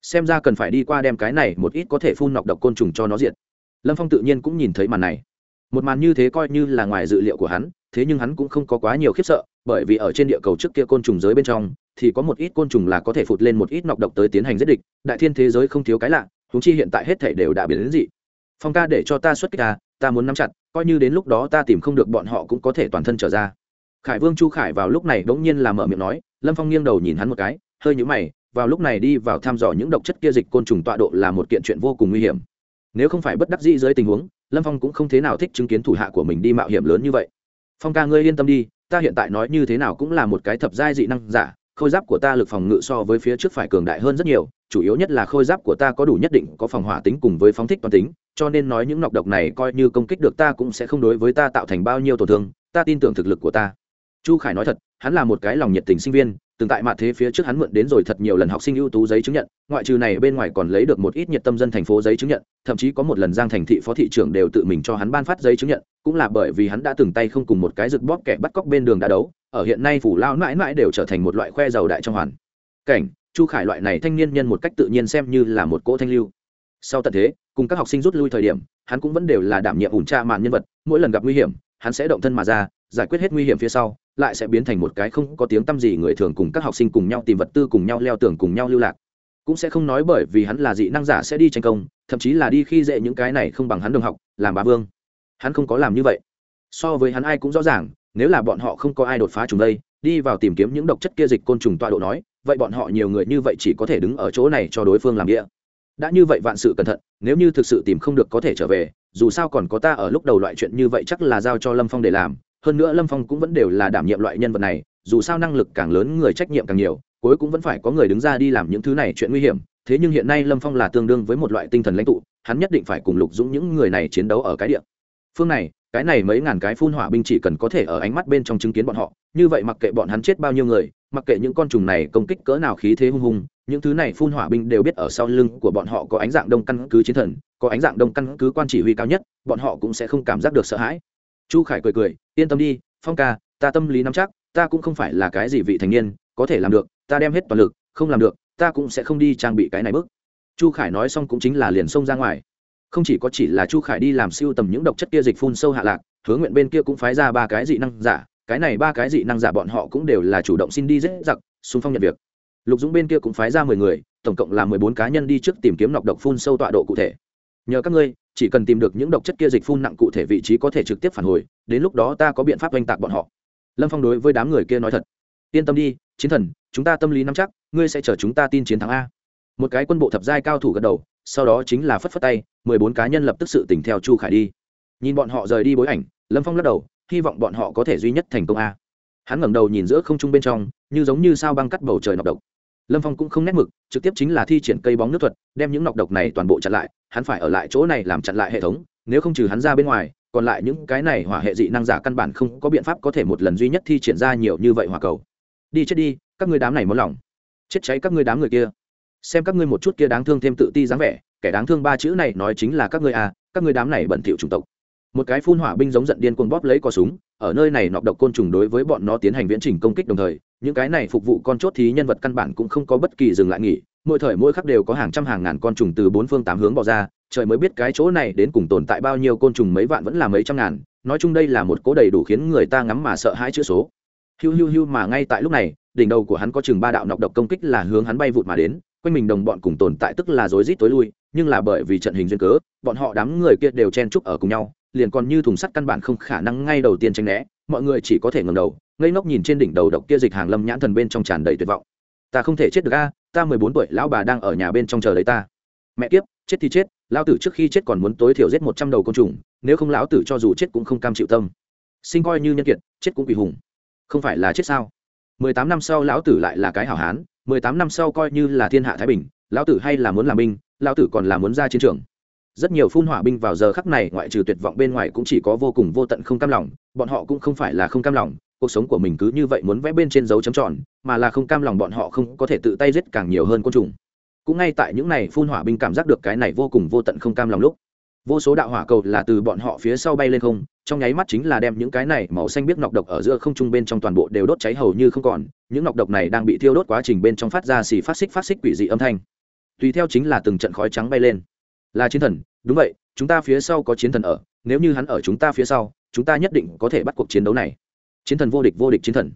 [SPEAKER 1] xem ra cần phải đi qua đem cái này một ít có thể phun nọc độc côn trùng cho nó diệt. Lâm phong tự nhiên cũng nhìn thấy màn này. Một màn như thế coi như là ngoài dự liệu của hắn, thế nhưng hắn cũng không có quá nhiều khiếp sợ, bởi vì ở trên địa cầu trước kia côn trùng giới bên trong, thì có một ít côn trùng là có thể phụt lên một ít nọc độc tới tiến hành giết địch, đại thiên thế giới không thiếu cái lạ húng chi hiện tại hết thể đều đã biến đến dị. Phong ca để cho ta xuất kích ta ta muốn nắm chặt, coi như đến lúc đó ta tìm không được bọn họ cũng có thể toàn thân trở ra. Khải vương chu khải vào lúc này bỗng nhiên là mở miệng nói, lâm phong nghiêng đầu nhìn hắn một cái, hơi nhũ mày vào lúc này đi vào thăm dò những độc chất kia dịch côn trùng tọa độ là một kiện chuyện vô cùng nguy hiểm. Nếu không phải bất đắc dĩ dưới tình huống, lâm phong cũng không thế nào thích chứng kiến thủ hạ của mình đi mạo hiểm lớn như vậy. Phong ca ngươi yên tâm đi, ta hiện tại nói như thế nào cũng là một cái thập giai dị năng giả, khôi giáp của ta lực phòng ngự so với phía trước phải cường đại hơn rất nhiều, chủ yếu nhất là khôi giáp của ta có đủ nhất định có phòng hỏa tính cùng với phóng thích toàn tính, cho nên nói những nọc độc này coi như công kích được ta cũng sẽ không đối với ta tạo thành bao nhiêu tổn thương, ta tin tưởng thực lực của ta. Chu khải nói thật, hắn là một cái lòng nhiệt tình sinh viên từng tại mặt thế phía trước hắn mượn đến rồi thật nhiều lần học sinh ưu tú giấy chứng nhận, ngoại trừ này bên ngoài còn lấy được một ít nhiệt tâm dân thành phố giấy chứng nhận, thậm chí có một lần giang thành thị phó thị trưởng đều tự mình cho hắn ban phát giấy chứng nhận, cũng là bởi vì hắn đã từng tay không cùng một cái rực bóp kẻ bắt cóc bên đường đã đấu, ở hiện nay phủ lao mãi mãi đều trở thành một loại khoe giàu đại trong hoàn. Cảnh, chu khải loại này thanh niên nhân một cách tự nhiên xem như là một cỗ thanh lưu. Sau tận thế, cùng các học sinh rút lui thời điểm, hắn cũng vẫn đều là đảm nhiệm ủn tra màn nhân vật, mỗi lần gặp nguy hiểm, hắn sẽ động thân mà ra, giải quyết hết nguy hiểm phía sau lại sẽ biến thành một cái không có tiếng t â m gì người thường cùng các học sinh cùng nhau tìm vật tư cùng nhau leo tường cùng nhau lưu lạc. Cũng sẽ không nói bởi vì hắn là dị năng giả sẽ đi tranh công, thậm chí là đi khi dễ những cái này không bằng hắn đồng học, làm bà vương. Hắn không có làm như vậy. So với hắn ai cũng rõ ràng, nếu là bọn họ không có ai đột phá trùng đây, đi vào tìm kiếm những độc chất kia dịch côn trùng tọa độ nói, vậy bọn họ nhiều người như vậy chỉ có thể đứng ở chỗ này cho đối phương làm địa đã như vậy vạn sự cẩn thận, nếu như thực sự tìm không được có thể trở về, dù sao còn có ta ở lúc đầu loại chuyện như vậy chắc là giao cho lâm phong để làm hơn nữa lâm phong cũng vẫn đều là đảm nhiệm loại nhân vật này, dù sao năng lực càng lớn, người trách nhiệm càng nhiều, cuối cũng vẫn phải có người đứng ra đi làm những thứ này chuyện nguy hiểm. Thế nhưng hiện nay lâm phong là tương đương với một loại tinh thần lãnh tụ, hắn nhất định phải cùng lục dũng những người này chiến đấu ở cái địa phương này. Cái này mấy ngàn cái phun hỏa binh chỉ cần có thể ở ánh mắt bên trong chứng kiến bọn họ, như vậy mặc kệ bọn hắn chết bao nhiêu người, mặc kệ những con trùng này công kích cỡ nào khí thế hung hùng, những thứ này phun hỏa binh đều biết ở sau lưng của bọn họ có ánh dạng đông căn cứ chiến thần, có ánh dạng đông căn cứ quan chỉ huy cao nhất, bọn họ cũng sẽ không cảm giác được sợ hãi chu khải cười cười, yên tâm đi, phong ca, ta tâm lý nắm chắc, ta cũng không phải là cái gì vị thành niên, có thể làm được, ta đem hết toàn lực, không làm được, ta cũng sẽ không đi trang bị cái này bước. Chu khải nói xong cũng chính là liền xông ra ngoài. Không chỉ có chỉ là chu khải đi làm siêu tầm những độc chất kia dịch phun sâu hạ lạc hướng nguyện bên kia cũng phái ra ba cái dị năng giả, cái này ba cái dị năng giả bọn họ cũng đều là chủ động xin đi dễ giặc, xung phong nhận việc. Lục dũng bên kia cũng phái ra mười người, tổng cộng là mười bốn cá nhân đi trước tìm kiếm nọc độc phun sâu tọa độ cụ thể. Nhờ các ngươi chỉ cần tìm được những độc chất kia dịch phun nặng cụ thể vị trí có thể trực tiếp phản hồi, đến lúc đó ta có biện pháp oanh tạc bọn họ. Lâm phong đối với đám người kia nói thật. Yên tâm đi, chiến thần, chúng ta tâm lý nắm chắc, ngươi sẽ chờ chúng ta tin chiến thắng a. Một cái quân bộ thập giai cao thủ gật đầu, sau đó chính là phất phất tay, mười bốn cá nhân lập tức sự tỉnh theo chu khải đi. Nhìn bọn họ rời đi bối ảnh, lâm phong lắc đầu, hy vọng bọn họ có thể duy nhất thành công a. Hắn ngẩng đầu nhìn giữa không trung bên trong, như giống như sao băng cắt bầu trời nọc độc lâm phong cũng không nét mực, trực tiếp chính là thi triển cây bóng nước thuật, đem những nọc độc này toàn bộ chặn lại, hắn phải ở lại chỗ này làm chặn lại hệ thống, nếu không trừ hắn ra bên ngoài, còn lại những cái này hỏa hệ dị năng giả căn bản không có biện pháp có thể một lần duy nhất thi triển ra nhiều như vậy hỏa cầu. Đi chết đi, các ngươi đám này mất lòng. Chết cháy các ngươi đám người kia. Xem các ngươi một chút kia đáng thương thêm tự ti dáng vẻ, kẻ đáng thương ba chữ này nói chính là các ngươi à các ngươi đám này bẩn thỉu chủng tộc một cái phun hỏa binh giống giận điên cuồng bóp lấy cò súng, ở nơi này nọc độc côn trùng đối với bọn nó tiến hành viễn trình công kích đồng thời, những cái này phục vụ con chốt thì nhân vật căn bản cũng không có bất kỳ dừng lại nghỉ, mỗi thời mỗi khắc đều có hàng trăm hàng ngàn con trùng từ bốn phương tám hướng bỏ ra, trời mới biết cái chỗ này đến cùng tồn tại bao nhiêu côn trùng mấy vạn vẫn là mấy trăm ngàn, nói chung đây là một cố đầy đủ khiến người ta ngắm mà sợ hãi chữ số. Hiu hiu hiu mà ngay tại lúc này, đỉnh đầu của hắn có chừng ba đạo nọc độc công kích là hướng hắn bay vụt mà đến, quanh mình đồng bọn cùng tồn tại tức là rối rít tối lui, nhưng là bởi vì trận hình duyên cớ, bọn họ đám người kia đều chen chúc ở cùng nhau liền còn như thùng sắt căn bản không khả năng ngay đầu tiên tranh né, mọi người chỉ có thể ngầm đầu, ngây ngốc nhìn trên đỉnh đầu độc kia dịch hàng lâm nhãn thần bên trong tràn đầy tuyệt vọng. Ta không thể chết được a, ta mười bốn tuổi, lão bà đang ở nhà bên trong chờ lấy ta. Mẹ kiếp, chết thì chết, lão tử trước khi chết còn muốn tối thiểu giết một trăm đầu côn trùng, nếu không lão tử cho dù chết cũng không cam chịu tâm. Sinh coi như nhân kiệt, chết cũng quỳ hùng. Không phải là chết sao? mười tám năm sau lão tử lại là cái hảo hán, mười tám năm sau coi như là thiên hạ thái bình, lão tử hay là muốn làm binh, lão tử còn là muốn ra chiến trường rất nhiều phun hỏa binh vào giờ khắc này ngoại trừ tuyệt vọng bên ngoài cũng chỉ có vô cùng vô tận không cam lòng, bọn họ cũng không phải là không cam lòng, cuộc sống của mình cứ như vậy muốn vẽ bên trên dấu chấm tròn, mà là không cam lòng bọn họ không có thể tự tay giết càng nhiều hơn côn trùng. Cũng ngay tại những này phun hỏa binh cảm giác được cái này vô cùng vô tận không cam lòng lúc, vô số đạo hỏa cầu là từ bọn họ phía sau bay lên không, trong nháy mắt chính là đem những cái này màu xanh biết nọc độc ở giữa không trung bên trong toàn bộ đều đốt cháy hầu như không còn, những nọc độc này đang bị thiêu đốt quá trình bên trong phát ra xì phát xích phát xích quỷ dị âm thanh. Tùy theo chính là từng trận khói trắng bay lên là chiến thần, đúng vậy, chúng ta phía sau có chiến thần ở, nếu như hắn ở chúng ta phía sau, chúng ta nhất định có thể bắt cuộc chiến đấu này. Chiến thần vô địch vô địch chiến thần.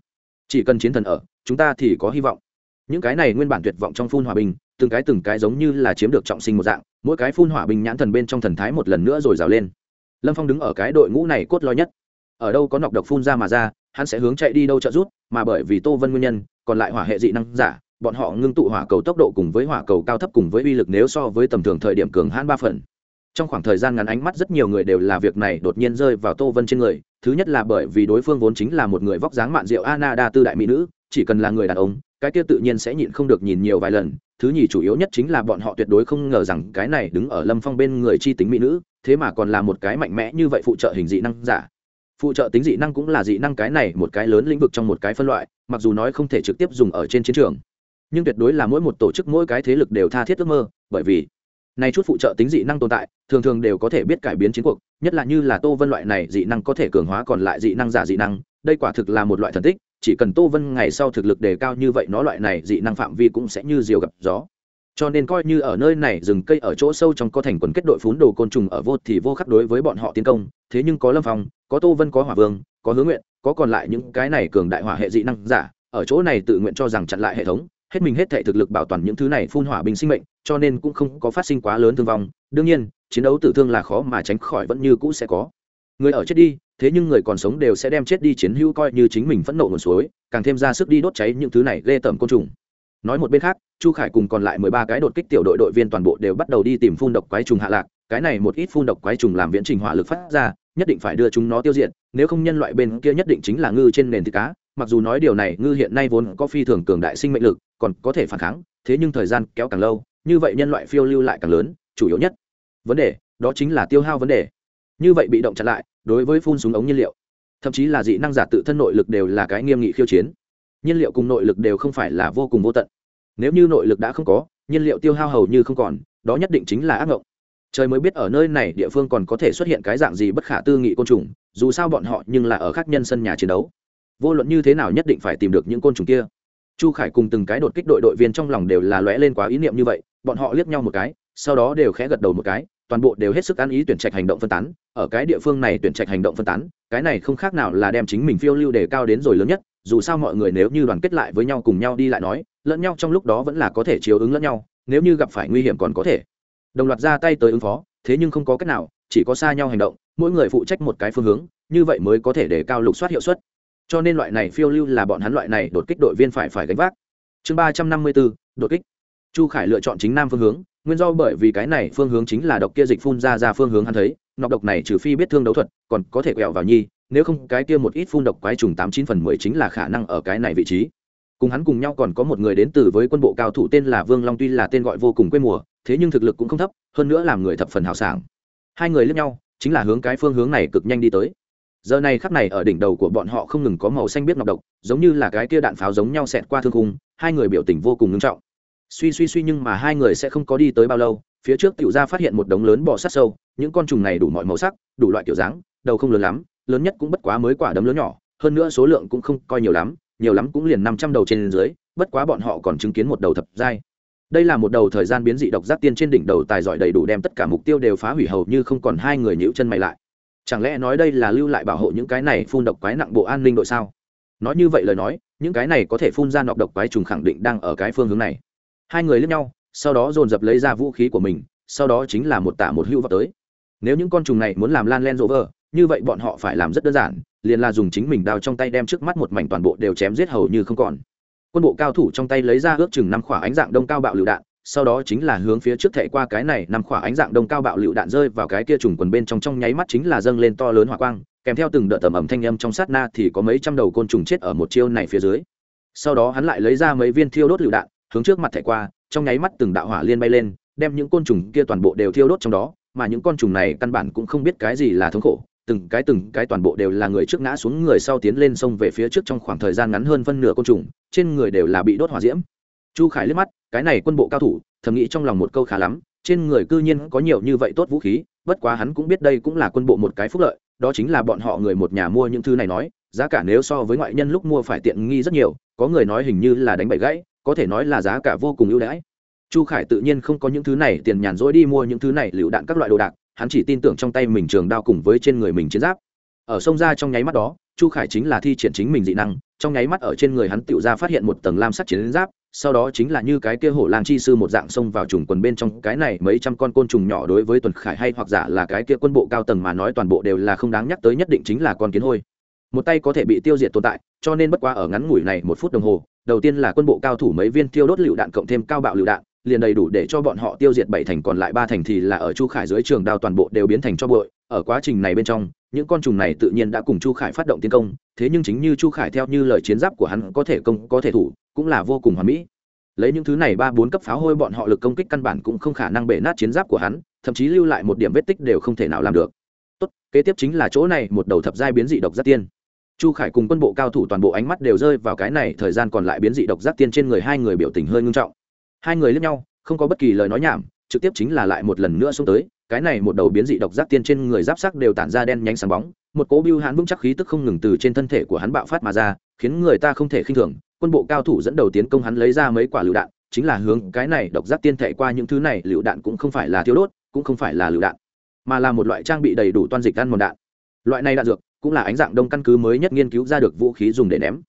[SPEAKER 1] Chỉ cần chiến thần ở, chúng ta thì có hy vọng. Những cái này nguyên bản tuyệt vọng trong phun hòa bình, từng cái từng cái giống như là chiếm được trọng sinh một dạng, mỗi cái phun hỏa bình nhãn thần bên trong thần thái một lần nữa rồi rào lên. Lâm phong đứng ở cái đội ngũ này cốt lõi nhất. Ở đâu có nọc độc phun ra mà ra, hắn sẽ hướng chạy đi đâu trợ rút mà bởi vì tô vân nguyên nhân, còn lại hỏa hệ dị năng giả bọn họ ngưng tụ hỏa cầu tốc độ cùng với hỏa cầu cao thấp cùng với uy lực nếu so với tầm thường thời điểm cường hãn ba phần. Trong khoảng thời gian ngắn ánh mắt rất nhiều người đều là việc này đột nhiên rơi vào tô vân trên người, thứ nhất là bởi vì đối phương vốn chính là một người vóc dáng mạn diệu ana đa tư đại mỹ nữ, chỉ cần là người đàn ông, cái kia tự nhiên sẽ nhịn không được nhìn nhiều vài lần, thứ nhì chủ yếu nhất chính là bọn họ tuyệt đối không ngờ rằng cái này đứng ở lâm phong bên người chi tính mỹ nữ, thế mà còn là một cái mạnh mẽ như vậy phụ trợ hình dị năng giả. Phụ trợ tính dị năng cũng là dị năng cái này một cái lớn lĩnh vực trong một cái phân loại, mặc dù nói không thể trực tiếp dùng ở trên chiến trường nhưng tuyệt đối là mỗi một tổ chức mỗi cái thế lực đều tha thiết ước mơ, bởi vì này chút phụ trợ tính dị năng tồn tại, thường thường đều có thể biết cải biến chiến cuộc, nhất là như là tô vân loại này dị năng có thể cường hóa còn lại dị năng giả dị năng, đây quả thực là một loại thần tích, chỉ cần tô vân ngày sau thực lực đề cao như vậy nó loại này dị năng phạm vi cũng sẽ như diều gặp gió. Cho nên coi như ở nơi này rừng cây ở chỗ sâu trong có thành quần kết đội phún đồ côn trùng ở vô thì vô khắc đối với bọn họ tiến công, thế nhưng có lâm phong, có tô vân, có hỏa vương, có hứa nguyện, có còn lại những cái này cường đại hỏa hệ dị năng giả, ở chỗ này tự nguyện cho rằng chặn lại hệ thống hết mình hết thể thực lực bảo toàn những thứ này phun hỏa bình sinh mệnh, cho nên cũng không có phát sinh quá lớn thương vong. Đương nhiên, chiến đấu tử thương là khó mà tránh khỏi vẫn như cũ sẽ có. Người ở chết đi, thế nhưng người còn sống đều sẽ đem chết đi chiến hữu coi như chính mình phẫn nộ nguồn suối, càng thêm ra sức đi đốt cháy những thứ này ghê tởm côn trùng. Nói một bên khác, chu khải cùng còn lại mười ba cái đột kích tiểu đội đội viên toàn bộ đều bắt đầu đi tìm phun độc quái trùng hạ lạc. Cái này một ít phun độc quái trùng làm viễn trình hỏa lực phát ra, nhất định phải đưa chúng nó tiêu diệt, nếu không nhân loại bên kia nhất định chính là ngư trên nền thịt cá. Mặc dù nói điều này, ngư hiện nay vốn có phi thường cường đại sinh mệnh lực còn có thể phản kháng, thế nhưng thời gian kéo càng lâu, như vậy nhân loại phiêu lưu lại càng lớn, chủ yếu nhất vấn đề, đó chính là tiêu hao vấn đề. Như vậy bị động chặn lại, đối với phun súng ống nhiên liệu, thậm chí là dị năng giả tự thân nội lực đều là cái nghiêm nghị khiêu chiến. Nhiên liệu cùng nội lực đều không phải là vô cùng vô tận. Nếu như nội lực đã không có, nhiên liệu tiêu hao hầu như không còn, đó nhất định chính là ác ngộng. Trời mới biết ở nơi này địa phương còn có thể xuất hiện cái dạng gì bất khả tư nghị côn trùng, dù sao bọn họ nhưng là ở khác nhân sân nhà chiến đấu. Vô luận như thế nào nhất định phải tìm được những côn trùng kia chu khải cùng từng cái đột kích đội đội viên trong lòng đều là lóe lên quá ý niệm như vậy, bọn họ liếc nhau một cái, sau đó đều khẽ gật đầu một cái, toàn bộ đều hết sức ăn ý tuyển trạch hành động phân tán, ở cái địa phương này tuyển trạch hành động phân tán, cái này không khác nào là đem chính mình phiêu lưu đề cao đến rồi lớn nhất, dù sao mọi người nếu như đoàn kết lại với nhau cùng nhau đi lại nói, lẫn nhau trong lúc đó vẫn là có thể chiếu ứng lẫn nhau, nếu như gặp phải nguy hiểm còn có thể. Đồng loạt ra tay tới ứng phó, thế nhưng không có cách nào, chỉ có xa nhau hành động, mỗi người phụ trách một cái phương hướng, như vậy mới có thể đề cao lục soát hiệu suất cho nên loại này phiêu lưu là bọn hắn loại này đột kích đội viên phải phải gánh vác. Chương ba trăm năm mươi bốn, đột kích. Chu khải lựa chọn chính nam phương hướng, nguyên do bởi vì cái này phương hướng chính là độc kia dịch phun ra ra phương hướng hắn thấy, nọc độc này trừ phi biết thương đấu thuật, còn có thể quẹo vào nhi, nếu không cái kia một ít phun độc quái trùng tám chín phần mười chính là khả năng ở cái này vị trí. Cùng hắn cùng nhau còn có một người đến từ với quân bộ cao thủ tên là vương long tuy là tên gọi vô cùng quê mùa, thế nhưng thực lực cũng không thấp, hơn nữa làm người thập phần hào sảng. Hai người lướt nhau, chính là hướng cái phương hướng này cực nhanh đi tới giờ này khắc này ở đỉnh đầu của bọn họ không ngừng có màu xanh biết ngọc độc, giống như là cái kia đạn pháo giống nhau xẹt qua thương khung, hai người biểu tình vô cùng nghiêm trọng. Suy suy suy nhưng mà hai người sẽ không có đi tới bao lâu, phía trước tiểu gia phát hiện một đống lớn bò sát sâu, những con trùng này đủ mọi màu sắc, đủ loại kiểu dáng, đầu không lớn lắm, lớn nhất cũng bất quá mới quả đấm lớn nhỏ, hơn nữa số lượng cũng không coi nhiều lắm nhiều lắm cũng liền năm trăm đầu trên dưới, bất quá bọn họ còn chứng kiến một đầu thập giai. Đây là một đầu thời gian biến dị độc giác tiên trên đỉnh đầu tài giỏi đầy đủ đem tất cả mục tiêu đều phá hủy hầu như không còn hai người nhíu chân mày lại chẳng lẽ nói đây là lưu lại bảo hộ những cái này phun độc quái nặng bộ an ninh đội sao? Nói như vậy lời nói, những cái này có thể phun ra nọc độc quái trùng khẳng định đang ở cái phương hướng này. Hai người lướt nhau, sau đó dồn dập lấy ra vũ khí của mình, sau đó chính là một tả một hưu vào tới. Nếu những con trùng này muốn làm lan len rộ vờ như vậy bọn họ phải làm rất đơn giản, liền là dùng chính mình đao trong tay đem trước mắt một mảnh toàn bộ đều chém giết hầu như không còn. Quân bộ cao thủ trong tay lấy ra ước chừng năm khỏa ánh dạng đông cao bạo lựu đạn sau đó chính là hướng phía trước thệ qua cái này nằm khỏa ánh dạng đông cao bạo lựu đạn rơi vào cái kia trùng quần bên trong trong nháy mắt chính là dâng lên to lớn hỏa quang, kèm theo từng đợt tầm ẩm thanh âm trong sát na thì có mấy trăm đầu côn trùng chết ở một chiêu này phía dưới. Sau đó hắn lại lấy ra mấy viên thiêu đốt lựu đạn, hướng trước mặt thẻ qua, trong nháy mắt từng đạo hỏa liên bay lên, đem những côn trùng kia toàn bộ đều thiêu đốt trong đó, mà những con trùng này căn bản cũng không biết cái gì là thống khổ, từng cái từng cái toàn bộ đều là người trước ngã xuống người sau tiến lên sông về phía trước trong khoảng thời gian ngắn hơn phân nửa côn trùng, trên người đều là bị đốt hỏa diễm. Chu khải liếc mắt cái này quân bộ cao thủ, thầm nghĩ trong lòng một câu khá lắm, trên người cư nhiên có nhiều như vậy tốt vũ khí, bất quá hắn cũng biết đây cũng là quân bộ một cái phúc lợi, đó chính là bọn họ người một nhà mua những thứ này nói, giá cả nếu so với ngoại nhân lúc mua phải tiện nghi rất nhiều, có người nói hình như là đánh bậy gãy, có thể nói là giá cả vô cùng ưu đãi. Chu khải tự nhiên không có những thứ này tiền nhàn rỗi đi mua những thứ này lựu đạn các loại đồ đạc, hắn chỉ tin tưởng trong tay mình trường đao cùng với trên người mình chiến giáp. Ở sông ra trong nháy mắt đó, chu khải chính là thi triển chính mình dị năng, trong nháy mắt ở trên người hắn tự ra phát hiện một tầng lam sắt chiến giáp sau đó chính là như cái kia hổ lang chi sư một dạng xông vào trùng quần bên trong. Cái này mấy trăm con côn trùng nhỏ đối với tuần khải hay hoặc giả là cái kia quân bộ cao tầng mà nói toàn bộ đều là không đáng nhắc tới, nhất định chính là con kiến hôi. Một tay có thể bị tiêu diệt tồn tại, cho nên bất quá ở ngắn ngủi này một phút đồng hồ, đầu tiên là quân bộ cao thủ mấy viên tiêu đốt lựu đạn cộng thêm cao bạo lựu đạn, liền đầy đủ để cho bọn họ tiêu diệt bảy thành, còn lại ba thành thì là ở chu khải dưới trường đao toàn bộ đều biến thành cho bội ở quá trình này bên trong những con trùng này tự nhiên đã cùng chu khải phát động tiến công, thế nhưng chính như chu khải theo như lời chiến giáp của hắn có thể công, có thể thủ, cũng là vô cùng hoàn mỹ. Lấy những thứ này ba bốn cấp pháo hôi bọn họ lực công kích căn bản cũng không khả năng bể nát chiến giáp của hắn, thậm chí lưu lại một điểm vết tích đều không thể nào làm được. Tốt, kế tiếp chính là chỗ này, một đầu thập giai biến dị độc giác tiên. Chu khải cùng quân bộ cao thủ toàn bộ ánh mắt đều rơi vào cái này, thời gian còn lại biến dị độc giác tiên trên người hai người biểu tình hơi ngưng trọng. Hai người lướt nhau, không có bất kỳ lời nói nhảm, trực tiếp chính là lại một lần nữa xuống tới cái này một đầu biến dị độc giác tiên trên người giáp sắc đều tản ra đen nhánh sáng bóng, một cỗ biêu hãn vững chắc khí tức không ngừng từ trên thân thể của hắn bạo phát mà ra, khiến người ta không thể khinh thường. Quân bộ cao thủ dẫn đầu tiến công hắn lấy ra mấy quả lựu đạn, chính là hướng cái này độc giác tiên thể qua những thứ này, lựu đạn cũng không phải là thiếu đốt, cũng không phải là lựu đạn, mà là một loại trang bị đầy đủ toan dịch ăn mòn đạn. Loại này đạn dược cũng là ánh dạng đông căn cứ mới nhất nghiên cứu ra được vũ khí dùng để ném.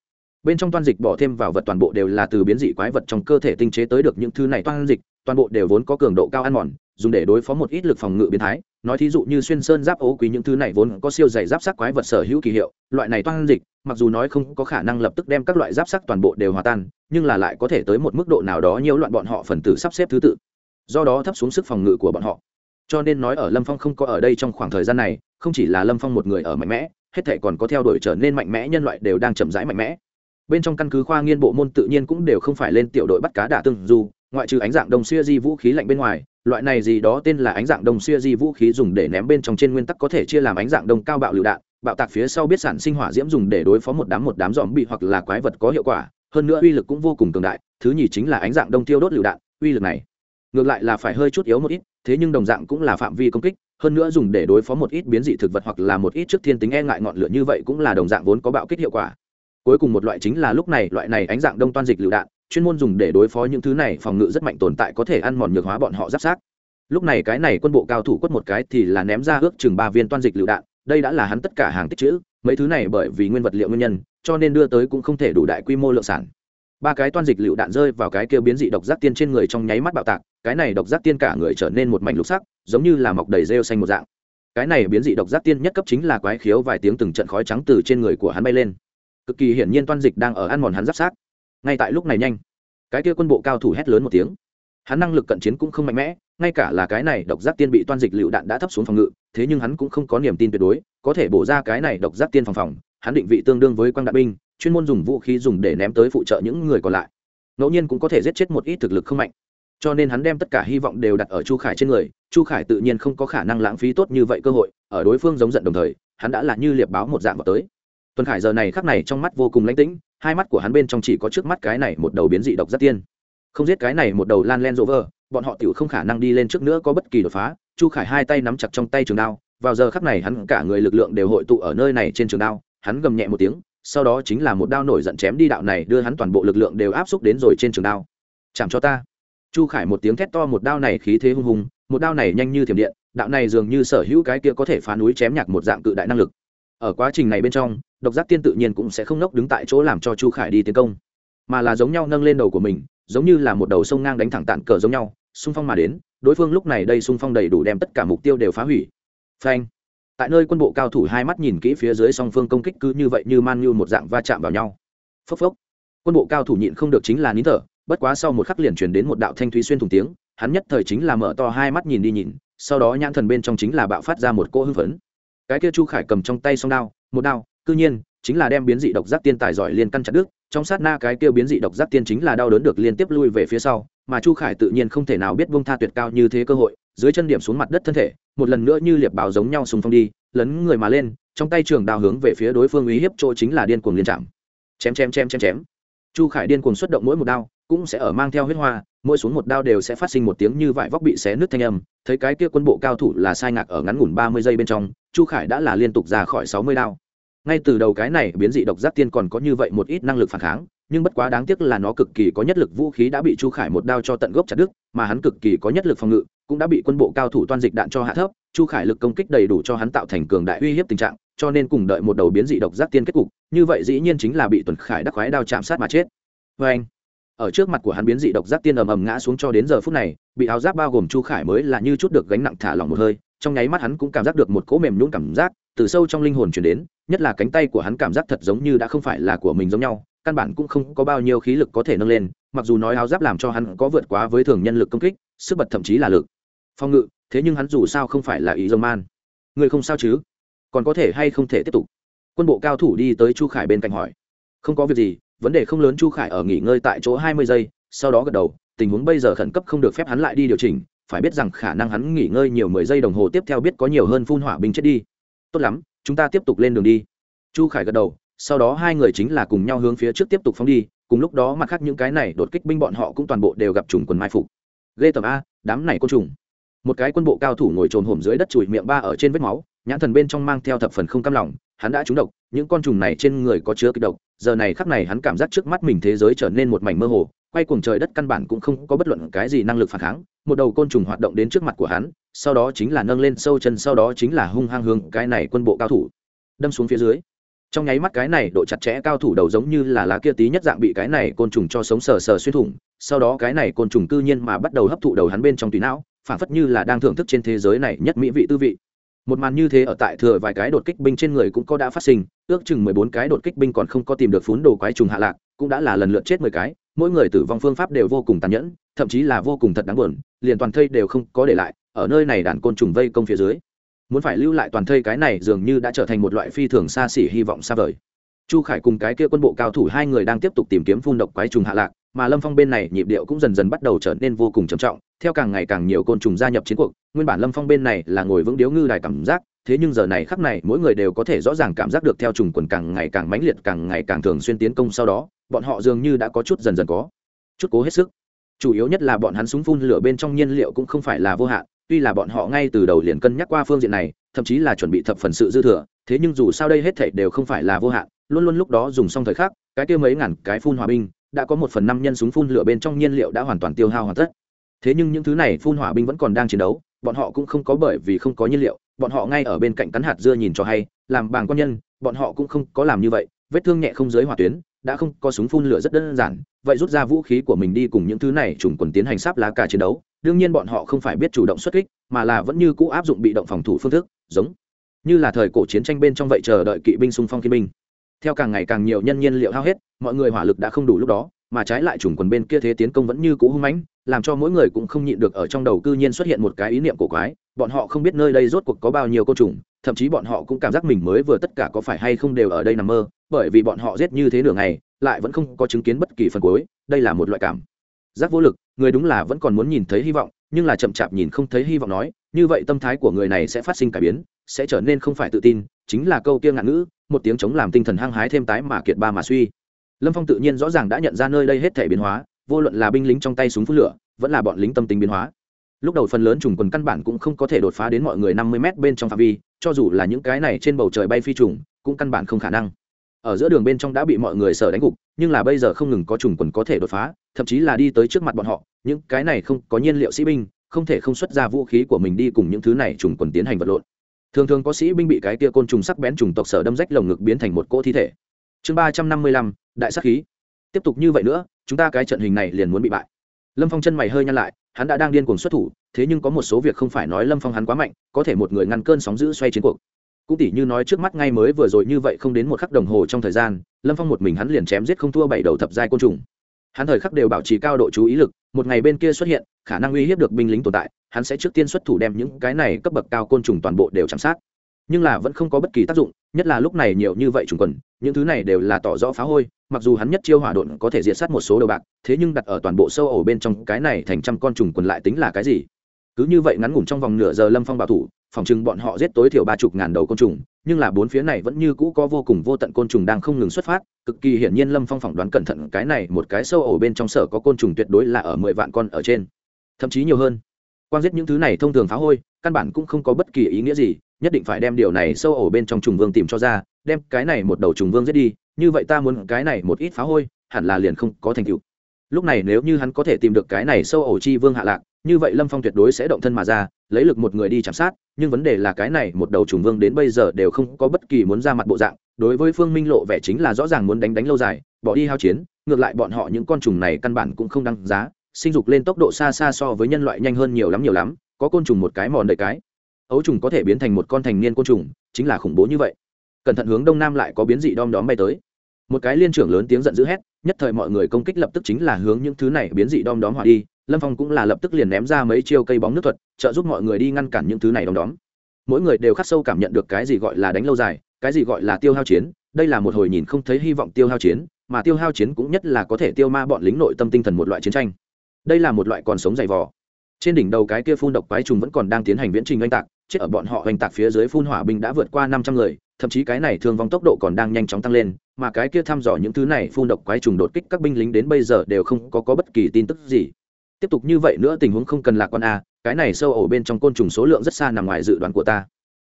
[SPEAKER 1] Bên trong toan dịch bỏ thêm vào vật toàn bộ đều là từ biến dị quái vật trong cơ thể tinh chế tới được những thứ này toan dịch, toàn bộ đều vốn có cường độ cao ăn mòn dùng để đối phó một ít lực phòng ngự biến thái. Nói thí dụ như xuyên sơn giáp ố quý những thứ này vốn có siêu dày giáp sắc quái vật sở hữu kỳ hiệu, loại này toan dịch, mặc dù nói không có khả năng lập tức đem các loại giáp sắc toàn bộ đều hòa tan, nhưng là lại có thể tới một mức độ nào đó nhiễu loạn bọn họ phần tử sắp xếp thứ tự. Do đó thấp xuống sức phòng ngự của bọn họ. Cho nên nói ở lâm phong không có ở đây trong khoảng thời gian này, không chỉ là lâm phong một người ở mạnh mẽ, hết thể còn có theo đuổi trở nên mạnh mẽ nhân loại đều đang chậm rãi mạnh mẽ. Bên trong căn cứ khoa nghiên bộ môn tự nhiên cũng đều không phải lên tiểu đội bắt cá đả tương dù ngoại trừ ánh dạng đồng xuya di vũ khí lạnh bên ngoài loại này gì đó tên là ánh dạng đồng xuya di vũ khí dùng để ném bên trong trên nguyên tắc có thể chia làm ánh dạng đông cao bạo lựu đạn, bạo tạc phía sau biết sản sinh hỏa diễm dùng để đối phó một đám một đám dòm bị hoặc là quái vật có hiệu quả, hơn nữa uy lực cũng vô cùng cường đại, thứ nhì chính là ánh dạng đông tiêu đốt lựu đạn, uy lực này ngược lại là phải hơi chút yếu một ít, thế nhưng đồng dạng cũng là phạm vi công kích, hơn nữa dùng để đối phó một ít biến dị thực vật hoặc là một ít trước thiên tính e ngại ngọn lửa như vậy cũng là đồng dạng vốn có bạo kích hiệu quả. Cuối cùng một loại chính là lúc này, loại này ánh dạng đông toan dịch lựu đạn chuyên môn dùng để đối phó những thứ này, phòng ngự rất mạnh, tồn tại có thể ăn mòn nhược hóa bọn họ giáp sát. Lúc này cái này quân bộ cao thủ quất một cái thì là ném ra ước chừng ba viên toan dịch lựu đạn, đây đã là hắn tất cả hàng tích chữ, mấy thứ này bởi vì nguyên vật liệu nguyên nhân, cho nên đưa tới cũng không thể đủ đại quy mô lượng sản. Ba cái toan dịch lựu đạn rơi vào cái kêu biến dị độc giác tiên trên người trong nháy mắt bạo tạc, cái này độc giác tiên cả người trở nên một mảnh lục sắc, giống như là mọc đầy rêu xanh một dạng. Cái này biến dị độc giác tiên nhất cấp chính là quái khiếu vài tiếng từng trận khói trắng từ trên người của hắn bay lên. Cực kỳ hiển nhiên toan dịch đang ở ăn mòn hắn giáp sát ngay tại lúc này nhanh, cái kia quân bộ cao thủ hét lớn một tiếng. Hắn năng lực cận chiến cũng không mạnh mẽ, ngay cả là cái này độc giác tiên bị toan dịch lựu đạn đã thấp xuống phòng ngự, thế nhưng hắn cũng không có niềm tin tuyệt đối, có thể bổ ra cái này độc giác tiên phòng phòng, hắn định vị tương đương với quang đạn binh, chuyên môn dùng vũ khí dùng để ném tới phụ trợ những người còn lại. Ngẫu nhiên cũng có thể giết chết một ít thực lực không mạnh. Cho nên hắn đem tất cả hy vọng đều đặt ở chu khải trên người, chu khải tự nhiên không có khả năng lãng phí tốt như vậy cơ hội, ở đối phương giống giận đồng thời, hắn đã là như liệp báo một dạng vào tới tuần khải giờ này khắc này trong mắt vô cùng lãnh tĩnh, hai mắt của hắn bên trong chỉ có trước mắt cái này một đầu biến dị độc rất tiên. Không giết cái này một đầu lan len rộ vơ bọn họ tiểu không khả năng đi lên trước nữa có bất kỳ đột phá, chu khải hai tay nắm chặt trong tay trường đao, vào giờ khắc này hắn cả người lực lượng đều hội tụ ở nơi này trên trường đao, hắn gầm nhẹ một tiếng, sau đó chính là một đao nổi giận chém đi đạo này, đưa hắn toàn bộ lực lượng đều áp xúc đến rồi trên trường đao. Chạm cho ta. Chu khải một tiếng thét to một đao này khí thế hung hùng, một đao này nhanh như thiểm điện, đạo này dường như sở hữu cái kia có thể phá núi chém nhạc một dạng cự đại năng lực ở quá trình này bên trong, độc giác tiên tự nhiên cũng sẽ không nốc đứng tại chỗ làm cho chu khải đi tiến công, mà là giống nhau nâng lên đầu của mình, giống như là một đầu sông ngang đánh thẳng tạn cờ giống nhau, xung phong mà đến, đối phương lúc này đây xung phong đầy đủ đem tất cả mục tiêu đều phá hủy. Phanh. Tại nơi quân bộ cao thủ hai mắt nhìn kỹ phía dưới song phương công kích cứ như vậy như man như một dạng va chạm vào nhau. Phốc phốc. Quân bộ cao thủ nhịn không được chính là nín thở, bất quá sau một khắc liền chuyển đến một đạo thanh thúy xuyên thủng tiếng, hắn nhất thời chính là mở to hai mắt nhìn đi nhìn, sau đó nhãn thần bên trong chính là bạo phát ra một cỗ hưng phấn cái kia chu khải cầm trong tay song đao, một đao, cư nhiên, chính là đem biến dị độc giác tiên tài giỏi liên căn chặt đứt, trong sát na cái kia biến dị độc giác tiên chính là đau đớn được liên tiếp lui về phía sau, mà chu khải tự nhiên không thể nào biết bông tha tuyệt cao như thế cơ hội, dưới chân điểm xuống mặt đất thân thể, một lần nữa như liệp báo giống nhau sùng phong đi, lấn người mà lên, trong tay trường đao hướng về phía đối phương uy hiếp chỗ chính là điên cuồng liên chạm. Chém chém chém chém chém. Chu khải điên cuồng xuất động mỗi một đao, cũng sẽ ở mang theo huyết hoa mỗi xuống một đao đều sẽ phát sinh một tiếng như vải vóc bị xé nứt thanh âm, thấy cái kia quân bộ cao thủ là sai ngạc ở ngắn ngủn ba mươi giây bên trong, chu khải đã là liên tục ra khỏi sáu mươi đao. Ngay từ đầu cái này biến dị độc giác tiên còn có như vậy một ít năng lực phản kháng, nhưng bất quá đáng tiếc là nó cực kỳ có nhất lực vũ khí đã bị chu khải một đao cho tận gốc chặt đứt, mà hắn cực kỳ có nhất lực phòng ngự, cũng đã bị quân bộ cao thủ toan dịch đạn cho hạ thấp, chu khải lực công kích đầy đủ cho hắn tạo thành cường đại uy hiếp tình trạng, cho nên cùng đợi một đầu biến dị độc giác tiên kết cục, như vậy dĩ nhiên chính là bị tuần khải đắc khoái đao chạm sát mà chết. Vê anh ở trước mặt của hắn biến dị độc giác tiên ầm ầm ngã xuống cho đến giờ phút này, bị áo giáp bao gồm chu khải mới là như chút được gánh nặng thả lỏng một hơi, trong nháy mắt hắn cũng cảm giác được một cỗ mềm nhún cảm giác từ sâu trong linh hồn chuyển đến, nhất là cánh tay của hắn cảm giác thật giống như đã không phải là của mình giống nhau, căn bản cũng không có bao nhiêu khí lực có thể nâng lên, mặc dù nói áo giáp làm cho hắn có vượt quá với thường nhân lực công kích, sức bật thậm chí là lực. Phong ngự, thế nhưng hắn dù sao không phải là ý dông man người không sao chứ? Còn có thể hay không thể tiếp tục? Quân bộ cao thủ đi tới chu khải bên cạnh hỏi. Không có việc gì vấn đề không lớn chu khải ở nghỉ ngơi tại chỗ hai mươi giây, sau đó gật đầu, tình huống bây giờ khẩn cấp không được phép hắn lại đi điều chỉnh, phải biết rằng khả năng hắn nghỉ ngơi nhiều mười giây đồng hồ tiếp theo biết có nhiều hơn phun hỏa binh chết đi. Tốt lắm, chúng ta tiếp tục lên đường đi. Chu khải gật đầu, sau đó hai người chính là cùng nhau hướng phía trước tiếp tục phóng đi, cùng lúc đó mặt khác những cái này đột kích binh bọn họ cũng toàn bộ đều gặp trùng quần mai phục. Ghê tầm a, đám này côn trùng. Một cái quân bộ cao thủ ngồi trồn hổm dưới đất chùi miệng ba ở trên vết máu, nhãn thần bên trong mang theo thập phần không cam lòng hắn đã trúng độc, những con trùng này trên người có chứa kịch độc, giờ này khắc này hắn cảm giác trước mắt mình thế giới trở nên một mảnh mơ hồ, quay cuồng trời đất căn bản cũng không có bất luận cái gì năng lực phản kháng, một đầu côn trùng hoạt động đến trước mặt của hắn, sau đó chính là nâng lên sâu chân, sau đó chính là hung hăng hướng cái này quân bộ cao thủ, đâm xuống phía dưới. Trong nháy mắt cái này độ chặt chẽ cao thủ đầu giống như là lá kia tí nhất dạng bị cái này côn trùng cho sống sờ sờ xuyên thủng, sau đó cái này côn trùng cư nhiên mà bắt đầu hấp thụ đầu hắn bên trong tùy não, phản phất như là đang thưởng thức trên thế giới này nhất mỹ vị tư vị một màn như thế ở tại thừa vài cái đột kích binh trên người cũng có đã phát sinh, ước chừng mười bốn cái đột kích binh còn không có tìm được phún đồ quái trùng hạ lạc, cũng đã là lần lượt chết mười cái, mỗi người tử vong phương pháp đều vô cùng tàn nhẫn, thậm chí là vô cùng thật đáng buồn, liền toàn thây đều không có để lại, ở nơi này đàn côn trùng vây công phía dưới. Muốn phải lưu lại toàn thây cái này dường như đã trở thành một loại phi thường xa xỉ hy vọng xa vời. Chu khải cùng cái kia quân bộ cao thủ hai người đang tiếp tục tìm kiếm phun độc quái trùng hạ lạc, mà lâm phong bên này nhịp điệu cũng dần dần bắt đầu trở nên vô cùng trầm trọng theo càng ngày càng nhiều côn trùng gia nhập chiến cuộc, nguyên bản lâm phong bên này là ngồi vững điếu ngư đài cảm giác, thế nhưng giờ này khắc này mỗi người đều có thể rõ ràng cảm giác được theo trùng quần càng ngày càng mãnh liệt, càng ngày càng thường xuyên tiến công sau đó, bọn họ dường như đã có chút dần dần có chút cố hết sức. Chủ yếu nhất là bọn hắn súng phun lửa bên trong nhiên liệu cũng không phải là vô hạn, tuy là bọn họ ngay từ đầu liền cân nhắc qua phương diện này, thậm chí là chuẩn bị thập phần sự dư thừa, thế nhưng dù sao đây hết thảy đều không phải là vô hạn, luôn luôn lúc đó dùng xong thời khắc, cái kia mấy ngàn cái phun hòa binh, đã có một phần năm nhân súng phun lửa bên trong nhiên liệu đã hoàn toàn tiêu hao hoàn tất thế nhưng những thứ này phun hỏa binh vẫn còn đang chiến đấu, bọn họ cũng không có bởi vì không có nhiên liệu, bọn họ ngay ở bên cạnh cắn hạt dưa nhìn cho hay, làm bàng quan nhân, bọn họ cũng không có làm như vậy, vết thương nhẹ không dưới hỏa tuyến, đã không có súng phun lửa rất đơn giản, vậy rút ra vũ khí của mình đi cùng những thứ này trùng quần tiến hành sáp lá cả chiến đấu, đương nhiên bọn họ không phải biết chủ động xuất kích, mà là vẫn như cũ áp dụng bị động phòng thủ phương thức, giống như là thời cổ chiến tranh bên trong vậy chờ đợi kỵ binh xung phong kỵ binh. Theo càng ngày càng nhiều nhân nhiên liệu hao hết, mọi người hỏa lực đã không đủ lúc đó mà trái lại chủng quần bên kia thế tiến công vẫn như cũ hung mãnh, làm cho mỗi người cũng không nhịn được ở trong đầu cư nhiên xuất hiện một cái ý niệm cổ quái, bọn họ không biết nơi đây rốt cuộc có bao nhiêu côn trùng, thậm chí bọn họ cũng cảm giác mình mới vừa tất cả có phải hay không đều ở đây nằm mơ, bởi vì bọn họ giết như thế nửa ngày, lại vẫn không có chứng kiến bất kỳ phần cuối, đây là một loại cảm giác vô lực, người đúng là vẫn còn muốn nhìn thấy hy vọng, nhưng là chậm chạp nhìn không thấy hy vọng nói, như vậy tâm thái của người này sẽ phát sinh cải biến, sẽ trở nên không phải tự tin, chính là câu kia ngạn ngữ, một tiếng chống làm tinh thần hăng hái thêm tái mà kiệt ba mà suy lâm phong tự nhiên rõ ràng đã nhận ra nơi đây hết thể biến hóa, vô luận là binh lính trong tay súng phun lửa, vẫn là bọn lính tâm tính biến hóa. Lúc đầu phần lớn trùng quần căn bản cũng không có thể đột phá đến mọi người năm mươi m bên trong phạm vi, cho dù là những cái này trên bầu trời bay phi trùng, cũng căn bản không khả năng. Ở giữa đường bên trong đã bị mọi người sở đánh gục, nhưng là bây giờ không ngừng có trùng quần có thể đột phá, thậm chí là đi tới trước mặt bọn họ, những cái này không có nhiên liệu sĩ binh, không thể không xuất ra vũ khí của mình đi cùng những thứ này trùng quần tiến hành vật lộn. Thường thường có sĩ binh bị cái tia côn trùng sắc bén trùng tộc sở đâm rách lồng ngực biến thành một cỗ thi thể. Chương ba trăm năm mươi lăm đại sắc khí. Tiếp tục như vậy nữa, chúng ta cái trận hình này liền muốn bị bại. Lâm phong chân mày hơi nhăn lại, hắn đã đang điên cuồng xuất thủ, thế nhưng có một số việc không phải nói lâm phong hắn quá mạnh, có thể một người ngăn cơn sóng giữ xoay chiến cuộc. Cũng tỉ như nói trước mắt ngay mới vừa rồi như vậy không đến một khắc đồng hồ trong thời gian, lâm phong một mình hắn liền chém giết không thua bảy đầu thập giai côn trùng. Hắn thời khắc đều bảo trì cao độ chú ý lực, một ngày bên kia xuất hiện, khả năng uy hiếp được binh lính tồn tại, hắn sẽ trước tiên xuất thủ đem những cái này cấp bậc cao côn trùng toàn bộ đều chăm sát nhưng là vẫn không có bất kỳ tác dụng, nhất là lúc này nhiều như vậy trùng quần, những thứ này đều là tỏ rõ phá hôi, mặc dù hắn nhất chiêu hỏa độn có thể diệt sát một số đầu bạc, thế nhưng đặt ở toàn bộ sâu ổ bên trong, cái này thành trăm con trùng quần lại tính là cái gì? Cứ như vậy ngắn ngủn trong vòng nửa giờ lâm phong bảo thủ, phòng chừng bọn họ giết tối thiểu ba chục ngàn đầu côn trùng, nhưng là bốn phía này vẫn như cũ có vô cùng vô tận côn trùng đang không ngừng xuất phát, cực kỳ hiển nhiên lâm phong phỏng đoán cẩn thận cái này một cái sâu ổ bên trong sở có côn trùng tuyệt đối là ở mười vạn con ở trên, thậm chí nhiều hơn. Quan giết những thứ này thông thường phá hôi, căn bản cũng không có bất kỳ ý nghĩa gì nhất định phải đem điều này sâu ổ bên trong trùng vương tìm cho ra, đem cái này một đầu trùng vương giết đi, như vậy ta muốn cái này một ít phá hôi, hẳn là liền không có thành tựu. Lúc này nếu như hắn có thể tìm được cái này sâu ổ chi vương hạ lạc, như vậy lâm phong tuyệt đối sẽ động thân mà ra, lấy lực một người đi chạm sát, nhưng vấn đề là cái này một đầu trùng vương đến bây giờ đều không có bất kỳ muốn ra mặt bộ dạng, đối với phương minh lộ vẻ chính là rõ ràng muốn đánh đánh lâu dài, bỏ đi hao chiến, ngược lại bọn họ những con trùng này căn bản cũng không đăng giá, sinh dục lên tốc độ xa xa so với nhân loại nhanh hơn nhiều lắm nhiều lắm, có côn trùng một cái mòn đầy cái ấu trùng có thể biến thành một con thành niên côn trùng, chính là khủng bố như vậy. Cẩn thận hướng đông nam lại có biến dị đom đóm bay tới. Một cái liên trưởng lớn tiếng giận dữ hét, nhất thời mọi người công kích lập tức chính là hướng những thứ này biến dị đom đóm hỏa đi, lâm phong cũng là lập tức liền ném ra mấy chiêu cây bóng nước thuật, trợ giúp mọi người đi ngăn cản những thứ này đom đóm. Mỗi người đều khắc sâu cảm nhận được cái gì gọi là đánh lâu dài, cái gì gọi là tiêu hao chiến, đây là một hồi nhìn không thấy hy vọng tiêu hao chiến, mà tiêu hao chiến cũng nhất là có thể tiêu ma bọn lính nội tâm tinh thần một loại chiến tranh. Đây là một loại còn sống dày vò. Trên đỉnh đầu cái kia phun độc quái trùng vẫn còn đang tiến hành viễn trình oanh tạc chết ở bọn họ hành tạc phía dưới phun hỏa binh đã vượt qua năm trăm người thậm chí cái này thương vong tốc độ còn đang nhanh chóng tăng lên mà cái kia thăm dò những thứ này phun độc quái trùng đột kích các binh lính đến bây giờ đều không có, có bất kỳ tin tức gì. Tiếp tục như vậy nữa tình huống không cần lạc quan a cái này sâu ổ bên trong côn trùng số lượng rất xa nằm ngoài dự đoán của ta.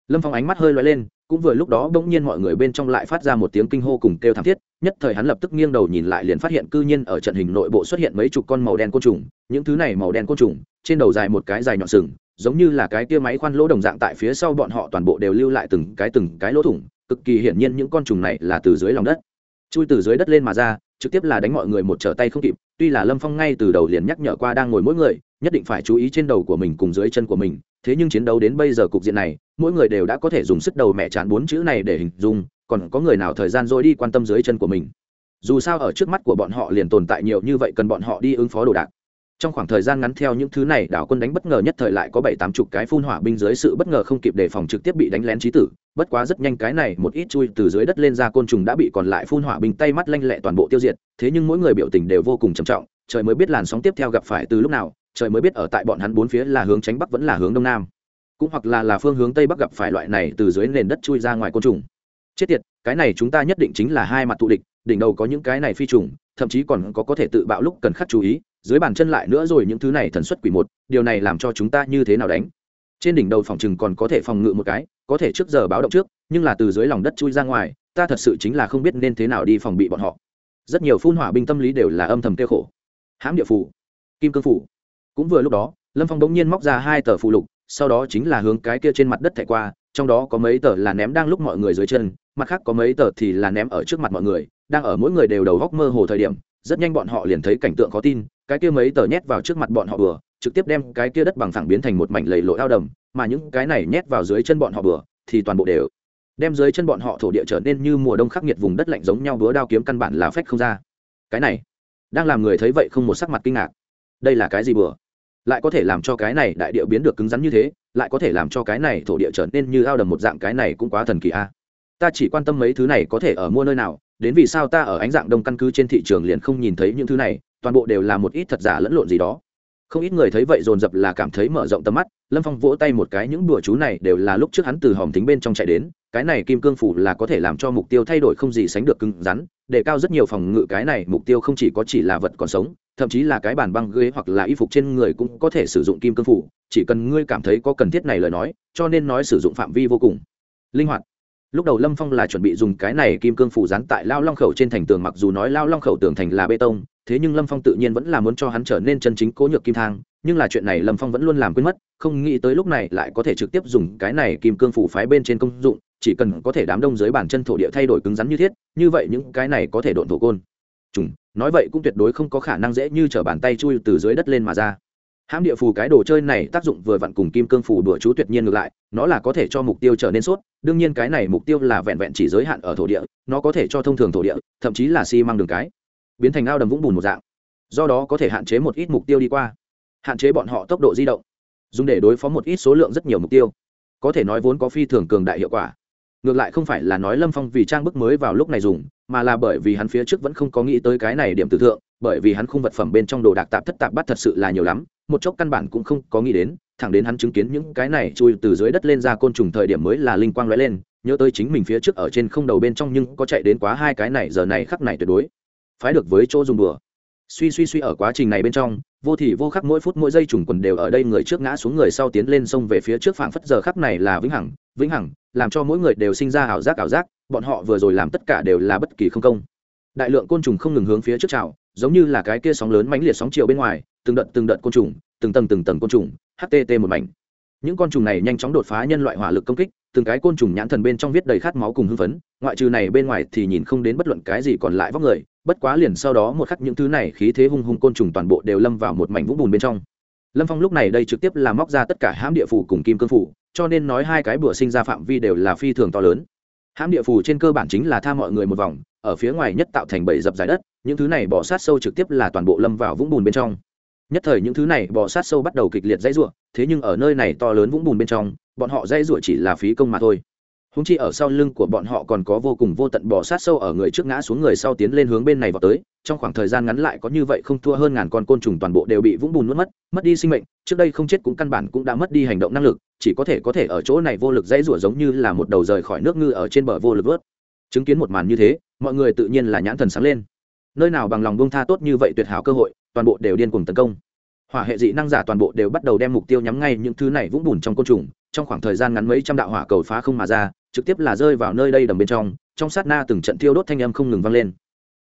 [SPEAKER 1] Lâm phong ánh mắt hơi loay lên cũng vừa lúc đó bỗng nhiên mọi người bên trong lại phát ra một tiếng kinh hô cùng kêu thảm thiết nhất thời hắn lập tức nghiêng đầu nhìn lại liền phát hiện cư nhiên ở trận hình nội bộ xuất hiện mấy chục con màu đen côn trùng những thứ này màu đen côn trùng trên đầu dài một cái dài nhọn sừng giống như là cái kia máy khoan lỗ đồng dạng tại phía sau bọn họ toàn bộ đều lưu lại từng cái từng cái lỗ thủng, cực kỳ hiển nhiên những con trùng này là từ dưới lòng đất. Chui từ dưới đất lên mà ra, trực tiếp là đánh mọi người một trở tay không kịp, tuy là lâm phong ngay từ đầu liền nhắc nhở qua đang ngồi mỗi người, nhất định phải chú ý trên đầu của mình cùng dưới chân của mình, thế nhưng chiến đấu đến bây giờ cục diện này, mỗi người đều đã có thể dùng sức đầu mẹ chán bốn chữ này để hình dung, còn có người nào thời gian dối đi quan tâm dưới chân của mình. Dù sao ở trước mắt của bọn họ liền tồn tại nhiều như vậy cần bọn họ đi ứng phó đồ đạc trong khoảng thời gian ngắn theo những thứ này, đảo quân đánh bất ngờ nhất thời lại có bảy tám chục cái phun hỏa binh dưới sự bất ngờ không kịp đề phòng trực tiếp bị đánh lén trí tử. Bất quá rất nhanh cái này một ít chui từ dưới đất lên ra côn trùng đã bị còn lại phun hỏa binh tay mắt lanh lẹ toàn bộ tiêu diệt, thế nhưng mỗi người biểu tình đều vô cùng trầm trọng, trời mới biết làn sóng tiếp theo gặp phải từ lúc nào, trời mới biết ở tại bọn hắn bốn phía là hướng tránh bắc vẫn là hướng đông nam. Cũng hoặc là là phương hướng tây bắc gặp phải loại này từ dưới nền đất chui ra ngoài côn trùng. Chết tiệt, cái này chúng ta nhất định chính là hai mặt tụ địch, đỉnh đầu có những cái này phi trùng, thậm chí còn có có thể tự bạo lúc cần khắc chú ý dưới bàn chân lại nữa rồi những thứ này thần xuất quỷ một, điều này làm cho chúng ta như thế nào đánh? Trên đỉnh đầu phòng chừng còn có thể phòng ngự một cái, có thể trước giờ báo động trước, nhưng là từ dưới lòng đất chui ra ngoài, ta thật sự chính là không biết nên thế nào đi phòng bị bọn họ. Rất nhiều phun hỏa binh tâm lý đều là âm thầm kêu khổ. Hãm địa phủ, kim cương phủ. Cũng vừa lúc đó, lâm phong bỗng nhiên móc ra hai tờ phụ lục, sau đó chính là hướng cái kia trên mặt đất thẻ qua, trong đó có mấy tờ là ném đang lúc mọi người dưới chân, mặt khác có mấy tờ thì là ném ở trước mặt mọi người, đang ở mỗi người đều đầu góc mơ hồ thời điểm, rất nhanh bọn họ liền thấy cảnh tượng khó tin cái kia mấy tờ nhét vào trước mặt bọn họ bừa, trực tiếp đem cái kia đất bằng phẳng biến thành một mảnh lầy lội ao đầm, mà những cái này nhét vào dưới chân bọn họ bừa, thì toàn bộ đều đem dưới chân bọn họ thổ địa trở nên như mùa đông khắc nghiệt vùng đất lạnh giống nhau búa đao kiếm căn bản là phách không ra. Cái này, đang làm người thấy vậy không một sắc mặt kinh ngạc. Đây là cái gì bừa? Lại có thể làm cho cái này đại địa biến được cứng rắn như thế, lại có thể làm cho cái này thổ địa trở nên như ao đầm một dạng cái này cũng quá thần kỳ a. Ta chỉ quan tâm mấy thứ này có thể ở mua nơi nào, đến vì sao ta ở ánh dạng đông căn cứ trên thị trường liền không nhìn thấy những thứ này toàn bộ đều là một ít thật giả lẫn lộn gì đó. Không ít người thấy vậy dồn dập là cảm thấy mở rộng tầm mắt, lâm phong vỗ tay một cái, những đùa chú này đều là lúc trước hắn từ hòm tính bên trong chạy đến, cái này kim cương phủ là có thể làm cho mục tiêu thay đổi không gì sánh được cứng rắn, để cao rất nhiều phòng ngự, cái này mục tiêu không chỉ có chỉ là vật còn sống, thậm chí là cái bàn băng ghế hoặc là y phục trên người cũng có thể sử dụng kim cương phủ, chỉ cần ngươi cảm thấy có cần thiết này lời nói, cho nên nói sử dụng phạm vi vô cùng. Linh hoạt. Lúc đầu lâm phong là chuẩn bị dùng cái này kim cương phủ dán tại lao long khẩu trên thành tường, mặc dù nói lao long khẩu tường thành là bê tông thế nhưng lâm phong tự nhiên vẫn là muốn cho hắn trở nên chân chính cố nhược kim thang, nhưng là chuyện này lâm phong vẫn luôn làm quên mất, không nghĩ tới lúc này lại có thể trực tiếp dùng cái này kim cương phủ phái bên trên công dụng, chỉ cần có thể đám đông dưới bàn chân thổ địa thay đổi cứng rắn như thiết, như vậy những cái này có thể độn thổ côn. Trùng nói vậy cũng tuyệt đối không có khả năng dễ như t bàn tay chui từ dưới đất lên mà ra. Hãm địa phù cái đồ chơi này tác dụng vừa vặn cùng kim cương phù đùa chú tuyệt nhiên ngược lại, nó là có thể cho mục tiêu trở nên sốt, đương nhiên cái này mục tiêu là vẹn vẹn chỉ giới hạn ở thổ địa, nó có thể cho thông thường thổ địa, thậm chí là xi、si、măng đường cái biến thành ao đầm vũng bùn một dạng. Do đó có thể hạn chế một ít mục tiêu đi qua, hạn chế bọn họ tốc độ di động, dùng để đối phó một ít số lượng rất nhiều mục tiêu. Có thể nói vốn có phi thường cường đại hiệu quả. Ngược lại không phải là nói lâm phong vì trang bức mới vào lúc này dùng, mà là bởi vì hắn phía trước vẫn không có nghĩ tới cái này điểm tử thượng, bởi vì hắn khung vật phẩm bên trong đồ đạc tạp thất tạp bắt thật sự là nhiều lắm, một chốc căn bản cũng không có nghĩ đến, thẳng đến hắn chứng kiến những cái này chui từ dưới đất lên ra côn trùng thời điểm mới là linh quang lóe lên, nhớ tới chính mình phía trước ở trên không đầu bên trong nhưng có chạy đến quá hai cái này, giờ này khắc này tuyệt đối phái được với chỗ dùng bừa suy suy suy ở quá trình này bên trong, vô thì vô khắc mỗi phút mỗi giây trùng quần đều ở đây người trước ngã xuống người sau tiến lên sông về phía trước phảng phất giờ khắc này là vĩnh hằng vĩnh hằng, làm cho mỗi người đều sinh ra ảo giác ảo giác, bọn họ vừa rồi làm tất cả đều là bất kỳ không công. Đại lượng côn trùng không ngừng hướng phía trước trào, giống như là cái kia sóng lớn mãnh liệt sóng chiều bên ngoài, từng đợt từng đợt côn trùng, từng tầng từng tầng côn trùng htt một mảnh những con trùng này nhanh chóng đột phá nhân loại hỏa lực công kích, từng cái côn trùng nhãn thần bên trong viết đầy khát máu cùng hưng phấn, ngoại trừ này bên ngoài thì nhìn không đến bất luận cái gì còn lại vóc người, bất quá liền sau đó một khắc những thứ này khí thế hung hung côn trùng toàn bộ đều lâm vào một mảnh vũng bùn bên trong. Lâm phong lúc này đây trực tiếp là móc ra tất cả hãm địa phủ cùng kim cương phủ, cho nên nói hai cái bữa sinh ra phạm vi đều là phi thường to lớn. Hãm địa phủ trên cơ bản chính là tha mọi người một vòng, ở phía ngoài nhất tạo thành bảy dập dài đất, những thứ này bỏ sát sâu trực tiếp là toàn bộ lâm vào vũng bùn bên trong nhất thời những thứ này bò sát sâu bắt đầu kịch liệt dãy rủa, thế nhưng ở nơi này to lớn vũng bùn bên trong bọn họ dãy rủa chỉ là phí công mà thôi. Húng chi ở sau lưng của bọn họ còn có vô cùng vô tận bò sát sâu ở người trước ngã xuống người sau tiến lên hướng bên này vào tới trong khoảng thời gian ngắn lại có như vậy không thua hơn ngàn con côn trùng toàn bộ đều bị vũng bùn nuốt mất mất đi sinh mệnh trước đây không chết cũng căn bản cũng đã mất đi hành động năng lực chỉ có thể có thể ở chỗ này vô lực dãy rủa giống như là một đầu rời khỏi nước ngư ở trên bờ vô lực vớt. Chứng kiến một màn như thế mọi người tự nhiên là nhãn thần sáng lên nơi nào bằng lòng buông tha tốt như vậy tuyệt hảo cơ hội, toàn bộ đều điên cuồng tấn công. Hỏa hệ dị năng giả toàn bộ đều bắt đầu đem mục tiêu nhắm ngay những thứ này vũng bùn trong côn trùng, trong khoảng thời gian ngắn mấy trăm đạo hỏa cầu phá không mà ra, trực tiếp là rơi vào nơi đây đầm bên trong trong sát na từng trận thiêu đốt thanh âm không ngừng vang lên.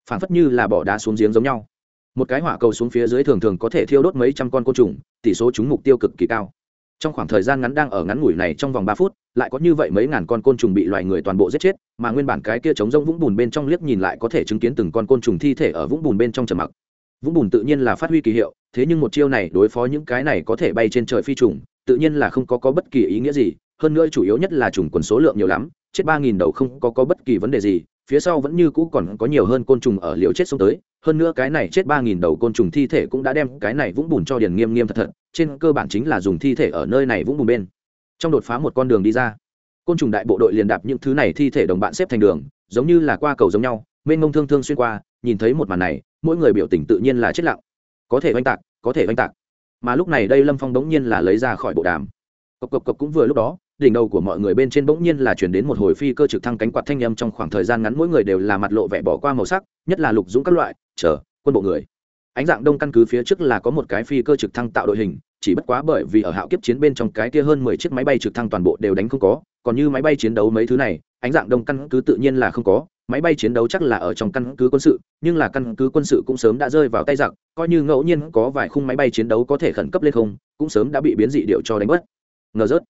[SPEAKER 1] Phản phất như là bỏ đá xuống giếng giống nhau. Một cái hỏa cầu xuống phía dưới thường thường có thể thiêu đốt mấy trăm con côn trùng, tỷ số chúng mục tiêu cực kỳ cao. Trong khoảng thời gian ngắn đang ở ngắn ngủi này trong vòng ba phút lại có như vậy mấy ngàn con côn trùng bị loài người toàn bộ giết chết, mà nguyên bản cái kia chống rông vũng bùn bên trong liếc nhìn lại có thể chứng kiến từng con côn trùng thi thể ở vũng bùn bên trong trầm mặc. Vũng bùn tự nhiên là phát huy kỳ hiệu, thế nhưng một chiêu này đối phó những cái này có thể bay trên trời phi trùng, tự nhiên là không có có bất kỳ ý nghĩa gì, hơn nữa chủ yếu nhất là trùng quần số lượng nhiều lắm, chết ba nghìn đầu không có có bất kỳ vấn đề gì, phía sau vẫn như cũ còn có nhiều hơn côn trùng ở liều chết xuống tới, hơn nữa cái này chết ba nghìn đầu côn trùng thi thể cũng đã đem cái này vũng bùn cho điền nghiêm nghiêm thật thật, trên cơ bản chính là dùng thi thể ở nơi này vũng bùn bên trong đột phá một con đường đi ra, côn trùng đại bộ đội liền đạp những thứ này thi thể đồng bạn xếp thành đường, giống như là qua cầu giống nhau, mênh mông thương thương xuyên qua, nhìn thấy một màn này, mỗi người biểu tình tự nhiên là chết lặng. Có thể oanh tạc, có thể oanh tạc. Mà lúc này đây lâm phong bỗng nhiên là lấy ra khỏi bộ đàm. Cộc cộc cộc cũng vừa lúc đó, đỉnh đầu của mọi người bên trên bỗng nhiên là chuyển đến một hồi phi cơ trực thăng cánh quạt thanh â m trong khoảng thời gian ngắn mỗi người đều là mặt lộ vẻ bỏ qua màu sắc, nhất là lục dũng các loại, chờ, quân bộ người. Ánh dạng đông căn cứ phía trước là có một cái phi cơ trực thăng tạo đội hình chỉ bất quá bởi vì ở hạo kiếp chiến bên trong cái kia hơn mười chiếc máy bay trực thăng toàn bộ đều đánh không có, còn như máy bay chiến đấu mấy thứ này, ánh dạng đông căn cứ tự nhiên là không có. Máy bay chiến đấu chắc là ở trong căn cứ quân sự, nhưng là căn cứ quân sự cũng sớm đã rơi vào tay giặc, coi như ngẫu nhiên có vài khung máy bay chiến đấu có thể khẩn cấp lên không, cũng sớm đã bị biến dị điệu cho đánh mất ngờ rớt.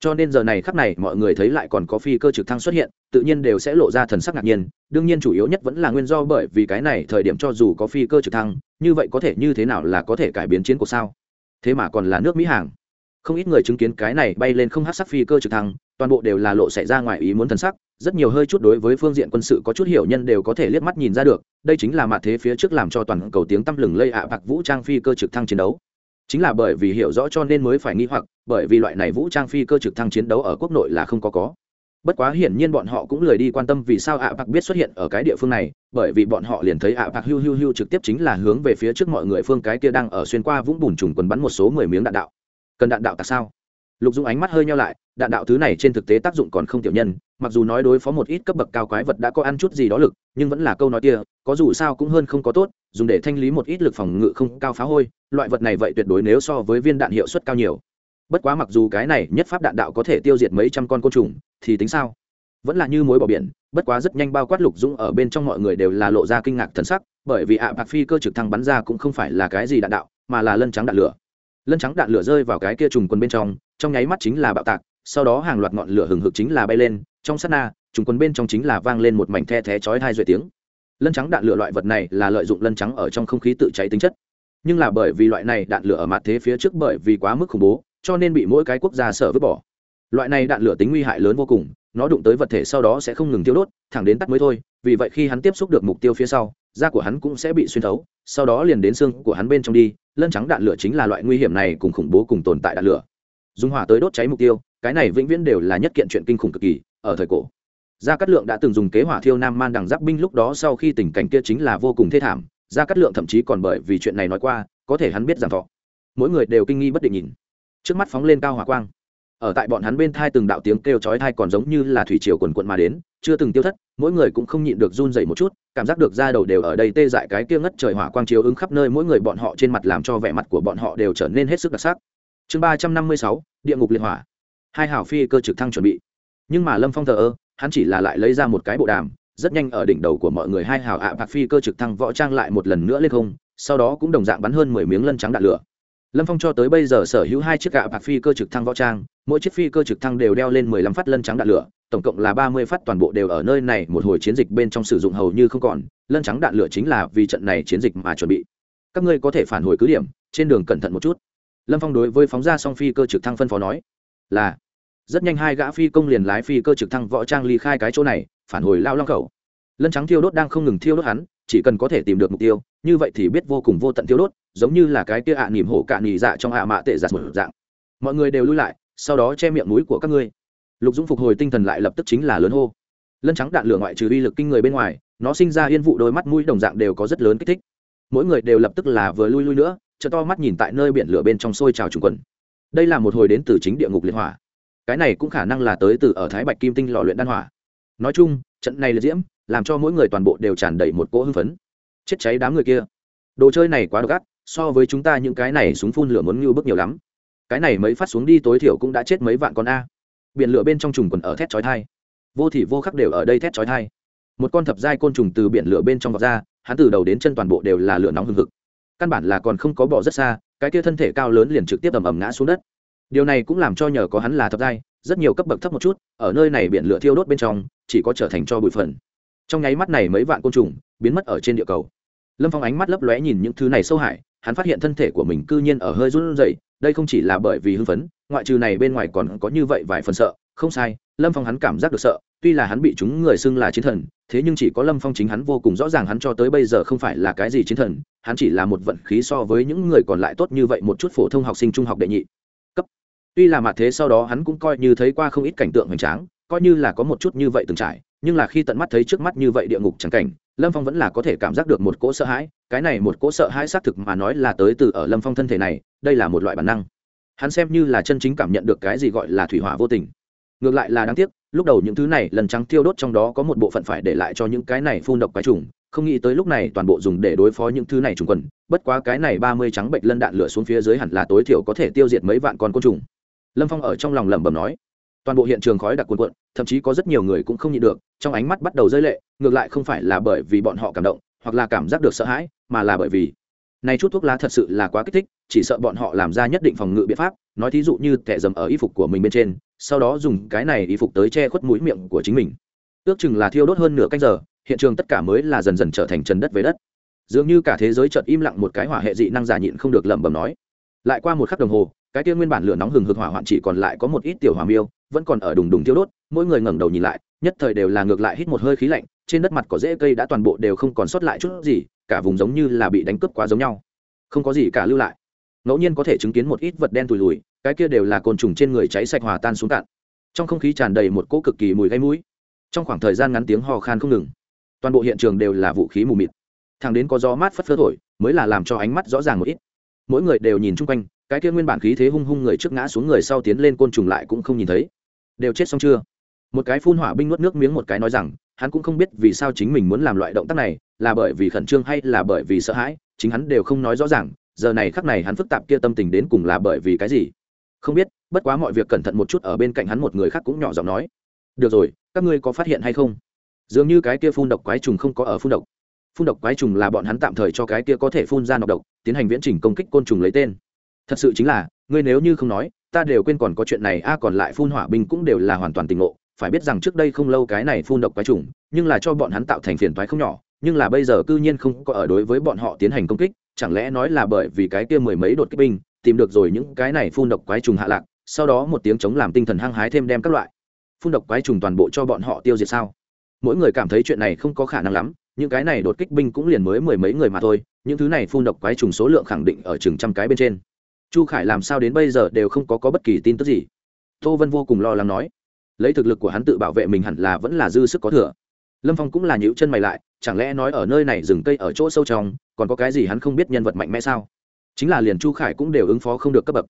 [SPEAKER 1] Cho nên giờ này khắc này, mọi người thấy lại còn có phi cơ trực thăng xuất hiện, tự nhiên đều sẽ lộ ra thần sắc ngạc nhiên. Đương nhiên chủ yếu nhất vẫn là nguyên do bởi vì cái này thời điểm cho dù có phi cơ trực thăng, như vậy có thể như thế nào là có thể cải biến chiến cuộc sao? Thế mà còn là nước mỹ hàng. Không ít người chứng kiến cái này bay lên không hát sắc phi cơ trực thăng, toàn bộ đều là lộ xảy ra ngoài ý muốn thần sắc, rất nhiều hơi chút đối với phương diện quân sự có chút hiểu nhân đều có thể liếc mắt nhìn ra được, đây chính là mặt thế phía trước làm cho toàn cầu tiếng tăm lừng lây ạ bạc vũ trang phi cơ trực thăng chiến đấu. Chính là bởi vì hiểu rõ cho nên mới phải nghi hoặc, bởi vì loại này vũ trang phi cơ trực thăng chiến đấu ở quốc nội là không có có bất quá hiển nhiên bọn họ cũng lười đi quan tâm vì sao ạ bạc biết xuất hiện ở cái địa phương này, bởi vì bọn họ liền thấy ạ bạc hiu hiu hiu trực tiếp chính là hướng về phía trước mọi người phương cái kia đang ở xuyên qua vũng bùn trùng quần bắn một số mười miếng đạn đạo. Cần đạn đạo tại sao? Lục dung ánh mắt hơi nhau lại, đạn đạo thứ này trên thực tế tác dụng còn không tiểu nhân, mặc dù nói đối phó một ít cấp bậc cao quái vật đã có ăn chút gì đó lực, nhưng vẫn là câu nói kia, có dù sao cũng hơn không có tốt, dùng để thanh lý một ít lực phòng ngự không cao phá hôi, loại vật này vậy tuyệt đối nếu so với viên đạn hiệu suất cao nhiều bất quá mặc dù cái này nhất pháp đạn đạo có thể tiêu diệt mấy trăm con côn trùng, thì tính sao? Vẫn là như mối bỏ biển, bất quá rất nhanh bao quát lục dũng ở bên trong mọi người đều là lộ ra kinh ngạc thần sắc, bởi vì ạ, bạc phi cơ trực thăng bắn ra cũng không phải là cái gì đạn đạo, mà là lân trắng đạn lửa. Lân trắng đạn lửa rơi vào cái kia trùng quân bên trong trong nháy mắt chính là bạo tạc, sau đó hàng loạt ngọn lửa hừng hực chính là bay lên, trong sát na, trùng quân bên trong chính là vang lên một mảnh the thé chói hai duệ tiếng. Lân trắng đạn lửa loại vật này là lợi dụng lân trắng ở trong không khí tự cháy tính chất. Nhưng là bởi vì loại này đạn lửa ở mặt thế phía trước bởi vì quá mức khủng bố cho nên bị mỗi cái quốc gia sở vứt bỏ. Loại này đạn lửa tính nguy hại lớn vô cùng, nó đụng tới vật thể sau đó sẽ không ngừng tiêu đốt, thẳng đến tắt mới thôi, vì vậy khi hắn tiếp xúc được mục tiêu phía sau, da của hắn cũng sẽ bị xuyên thấu, sau đó liền đến xương của hắn bên trong đi, lân trắng đạn lửa chính là loại nguy hiểm này cùng khủng bố cùng tồn tại đạn lửa. Dùng hỏa tới đốt cháy mục tiêu, cái này vĩnh viễn đều là nhất kiện chuyện kinh khủng cực kỳ, ở thời cổ. Gia cát lượng đã từng dùng kế hỏa thiêu nam man đằng giáp binh lúc đó sau khi tình cảnh kia chính là vô cùng thê thảm, gia cát lượng thậm chí còn bởi vì chuyện này nói qua, có thể hắn biết giảm thọ. Mỗi người đều kinh nghi bất định nhìn trước mắt phóng lên cao hỏa quang. Ở tại bọn hắn bên thai từng đạo tiếng kêu chói thai còn giống như là thủy triều quần quận mà đến, chưa từng tiêu thất, mỗi người cũng không nhịn được run dậy một chút, cảm giác được da đầu đều ở đây tê dại cái kia ngất trời hỏa quang chiếu ứng khắp nơi, mỗi người bọn họ trên mặt làm cho vẻ mặt của bọn họ đều trở nên hết sức đặc sắc. Chương ba trăm năm mươi sáu, địa ngục liệt hỏa. Hai hảo phi cơ trực thăng chuẩn bị. Nhưng mà lâm phong thờ ơ, hắn chỉ là lại lấy ra một cái bộ đàm, rất nhanh ở đỉnh đầu của mọi người hai hảo ạ bạc phi cơ trực thăng võ trang lại một lần nữa lên không, sau đó cũng đồng dạng bắn hơn mười miếng lân trắng đạn lửa lâm phong cho tới bây giờ sở hữu hai chiếc gạ bạc phi cơ trực thăng võ trang, mỗi chiếc phi cơ trực thăng đều đeo lên mười lăm phát lân trắng đạn lửa, tổng cộng là ba mươi phát toàn bộ đều ở nơi này, một hồi chiến dịch bên trong sử dụng hầu như không còn, lân trắng đạn lửa chính là vì trận này chiến dịch mà chuẩn bị. Các ngươi có thể phản hồi cứ điểm, trên đường cẩn thận một chút. Lâm phong đối với phóng ra song phi cơ trực thăng phân phó nói. Là. Rất nhanh hai gã phi công liền lái phi cơ trực thăng võ trang ly khai cái chỗ này, phản hồi lao long khẩu. Lân trắng thiêu đốt đang không ngừng thiêu đốt hắn, chỉ cần có thể tìm được mục tiêu như vậy thì biết vô cùng vô tận thiêu đốt, giống như là cái kia ạ à nỉm hổ cạn nỉ dạ trong ạ mạ tệ giặt một dạng. Mọi người đều lui lại, sau đó che miệng mũi của các ngươi. Lục dũng phục hồi tinh thần lại lập tức chính là lớn hô. Lân trắng đạn lửa ngoại trừ uy lực kinh người bên ngoài, nó sinh ra yên vụ đôi mắt mũi đồng dạng đều có rất lớn kích thích. Mỗi người đều lập tức là vừa lui lui nữa chợ to mắt nhìn tại nơi biển lửa bên trong sôi trào trùng quần. Đây là một hồi đến từ chính địa ngục liệt hỏa. Cái này cũng khả năng là tới từ ở thái bạch kim tinh lò luyện đan hỏa. Nói chung, trận này là diễm, làm cho mỗi người toàn bộ đều tràn đầy một cỗ hưng phấn chết cháy đám người kia. Đồ chơi này quá độc ác, so với chúng ta những cái này súng phun lửa muốn ngưu bức nhiều lắm. Cái này mấy phát xuống đi tối thiểu cũng đã chết mấy vạn con a. Biển lửa bên trong trùng còn ở thét chói thai vô thì vô khắc đều ở đây thét chói thai một con thập giai côn trùng từ biển lửa bên trong vọt ra, hắn từ đầu đến chân toàn bộ đều là lửa nóng hừng hực. Căn bản là còn không có bỏ rất xa, cái kia thân thể cao lớn liền trực tiếp ầm ầm ngã xuống đất. Điều này cũng làm cho nhờ có hắn là thập giai, rất nhiều cấp bậc thấp một chút, ở nơi này biển lửa thiêu đốt bên trong, chỉ có trở thành cho bụi phần trong nháy mắt này mấy vạn côn trùng biến mất ở trên địa cầu. Lâm phong ánh mắt lấp lóe nhìn những thứ này sâu hại, hắn phát hiện thân thể của mình cư nhiên ở hơi run rẩy, đây không chỉ là bởi vì hưng phấn, ngoại trừ này bên ngoài còn có như vậy vài phần sợ, không sai, lâm phong hắn cảm giác được sợ, tuy là hắn bị chúng người xưng là chiến thần, thế nhưng chỉ có lâm phong chính hắn vô cùng rõ ràng hắn cho tới bây giờ không phải là cái gì chiến thần, hắn chỉ là một vận khí so với những người còn lại tốt như vậy một chút phổ thông học sinh trung học đệ nhị cấp. Tuy là mặt thế sau đó hắn cũng coi như thấy qua không ít cảnh tượng hoành tráng, coi như là có một chút như vậy từng trải nhưng là khi tận mắt thấy trước mắt như vậy địa ngục chẳng cảnh, lâm phong vẫn là có thể cảm giác được một cỗ sợ hãi, cái này một cỗ sợ hãi xác thực mà nói là tới từ ở lâm phong thân thể này, đây là một loại bản năng. Hắn xem như là chân chính cảm nhận được cái gì gọi là thủy hỏa vô tình. Ngược lại là đáng tiếc, lúc đầu những thứ này lần trắng tiêu đốt trong đó có một bộ phận phải để lại cho những cái này phun độc quái trùng, không nghĩ tới lúc này toàn bộ dùng để đối phó những thứ này trùng quần, bất quá cái này ba mươi trắng bệnh lân đạn lửa xuống phía dưới hẳn là tối thiểu có thể tiêu diệt mấy vạn con côn trùng. Lâm phong ở trong lòng lẩm bẩm nói toàn bộ hiện trường khói đặc cuồn cuộn, thậm chí có rất nhiều người cũng không nhịn được, trong ánh mắt bắt đầu rơi lệ, ngược lại không phải là bởi vì bọn họ cảm động, hoặc là cảm giác được sợ hãi, mà là bởi vì này chút thuốc lá thật sự là quá kích thích, chỉ sợ bọn họ làm ra nhất định phòng ngự biện pháp, nói thí dụ như kẻ dầm ở y phục của mình bên trên, sau đó dùng cái này y phục tới che khuất mũi miệng của chính mình. Ước chừng là thiêu đốt hơn nửa canh giờ, hiện trường tất cả mới là dần dần trở thành trần đất với đất. Dường như cả thế giới chợt im lặng một cái hỏa hệ dị năng giả nhịn không được lẩm bẩm nói. Lại qua một khắc đồng hồ, cái kia nguyên bản lửa nóng hừng hực hỏa hoạn chỉ còn lại có một ít tiểu hỏa miêu vẫn còn ở đùng đùng thiêu đốt, mỗi người ngẩng đầu nhìn lại, nhất thời đều là ngược lại hít một hơi khí lạnh, trên đất mặt có rễ cây đã toàn bộ đều không còn sót lại chút gì, cả vùng giống như là bị đánh cướp quá giống nhau. Không có gì cả lưu lại. Ngẫu nhiên có thể chứng kiến một ít vật đen tùi lùi cái kia đều là côn trùng trên người cháy sạch hòa tan xuống cạn. Trong không khí tràn đầy một cỗ cực kỳ mùi gây mũi. Trong khoảng thời gian ngắn tiếng hò khan không ngừng. Toàn bộ hiện trường đều là vũ khí mù mịt. Thằng đến có gió mát phất phơ thổi, mới là làm cho ánh mắt rõ ràng một ít. Mỗi người đều nhìn chung quanh, cái kia nguyên bản khí thế hung hung người trước ngã xuống người sau tiến lên côn trùng lại cũng không nhìn thấy đều chết xong chưa? Một cái phun hỏa binh nuốt nước miếng một cái nói rằng, hắn cũng không biết vì sao chính mình muốn làm loại động tác này, là bởi vì khẩn trương hay là bởi vì sợ hãi, chính hắn đều không nói rõ ràng, giờ này khắc này hắn phức tạp kia tâm tình đến cùng là bởi vì cái gì? Không biết, bất quá mọi việc cẩn thận một chút ở bên cạnh hắn một người khác cũng nhỏ giọng nói. Được rồi, các ngươi có phát hiện hay không? Dường như cái kia phun độc quái trùng không có ở phun độc. Phun độc quái trùng là bọn hắn tạm thời cho cái kia có thể phun ra nọc độc, tiến hành viễn trình công kích côn trùng lấy tên thật sự chính là, ngươi nếu như không nói, ta đều quên còn có chuyện này, a, còn lại phun hỏa binh cũng đều là hoàn toàn tình ngộ. Phải biết rằng trước đây không lâu cái này phun độc quái trùng, nhưng là cho bọn hắn tạo thành phiền toái không nhỏ, nhưng là bây giờ cư nhiên không có ở đối với bọn họ tiến hành công kích, chẳng lẽ nói là bởi vì cái kia mười mấy đột kích binh, tìm được rồi những cái này phun độc quái trùng hạ lạc, sau đó một tiếng chống làm tinh thần hăng hái thêm đem các loại phun độc quái trùng toàn bộ cho bọn họ tiêu diệt sao? Mỗi người cảm thấy chuyện này không có khả năng lắm, những cái này đột kích binh cũng liền mới mười mấy người mà thôi, những thứ này phun độc quái trùng số lượng khẳng định ở chừng trăm cái bên trên chu khải làm sao đến bây giờ đều không có, có bất kỳ tin tức gì. Tô vân vô cùng lo lắng nói lấy thực lực của hắn tự bảo vệ mình hẳn là vẫn là dư sức có thừa. Lâm phong cũng là nhíu chân mày lại chẳng lẽ nói ở nơi này rừng cây ở chỗ sâu trong còn có cái gì hắn không biết nhân vật mạnh mẽ sao? Chính là liền chu khải cũng đều ứng phó không được cấp bậc.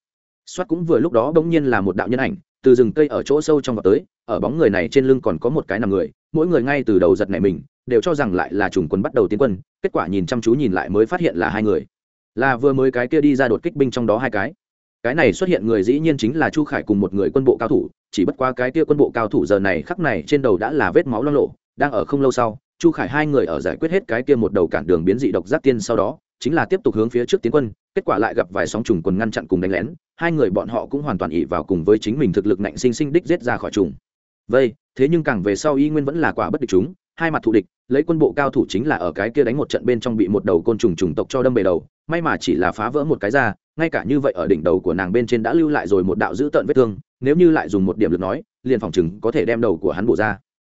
[SPEAKER 1] Soát cũng vừa lúc đó bỗng nhiên là một đạo nhân ảnh từ rừng cây ở chỗ sâu trong vào tới ở bóng người này trên lưng còn có một cái nằm người mỗi người ngay từ đầu giật này mình đều cho rằng lại là trùng quân bắt đầu tiến quân kết quả nhìn chăm chú nhìn lại mới phát hiện là hai người là vừa mới cái kia đi ra đột kích binh trong đó hai cái. Cái này xuất hiện người dĩ nhiên chính là chu khải cùng một người quân bộ cao thủ, chỉ bất qua cái kia quân bộ cao thủ giờ này khắc này trên đầu đã là vết máu lo lộ đang ở không lâu sau, chu khải hai người ở giải quyết hết cái kia một đầu cản đường biến dị độc giác tiên sau đó, chính là tiếp tục hướng phía trước tiến quân, kết quả lại gặp vài sóng trùng quần ngăn chặn cùng đánh lén, hai người bọn họ cũng hoàn toàn ỉ vào cùng với chính mình thực lực nạnh sinh sinh đích giết ra khỏi trùng. Vây, thế nhưng càng về sau y nguyên vẫn là quả bất địch chúng hai mặt thù địch, lấy quân bộ cao thủ chính là ở cái kia đánh một trận bên trong bị một đầu côn trùng trùng tộc cho đâm bề đầu, may mà chỉ là phá vỡ một cái ra, ngay cả như vậy ở đỉnh đầu của nàng bên trên đã lưu lại rồi một đạo dữ tợn vết thương, nếu như lại dùng một điểm lực nói, liền phòng chừng có thể đem đầu của hắn bổ ra.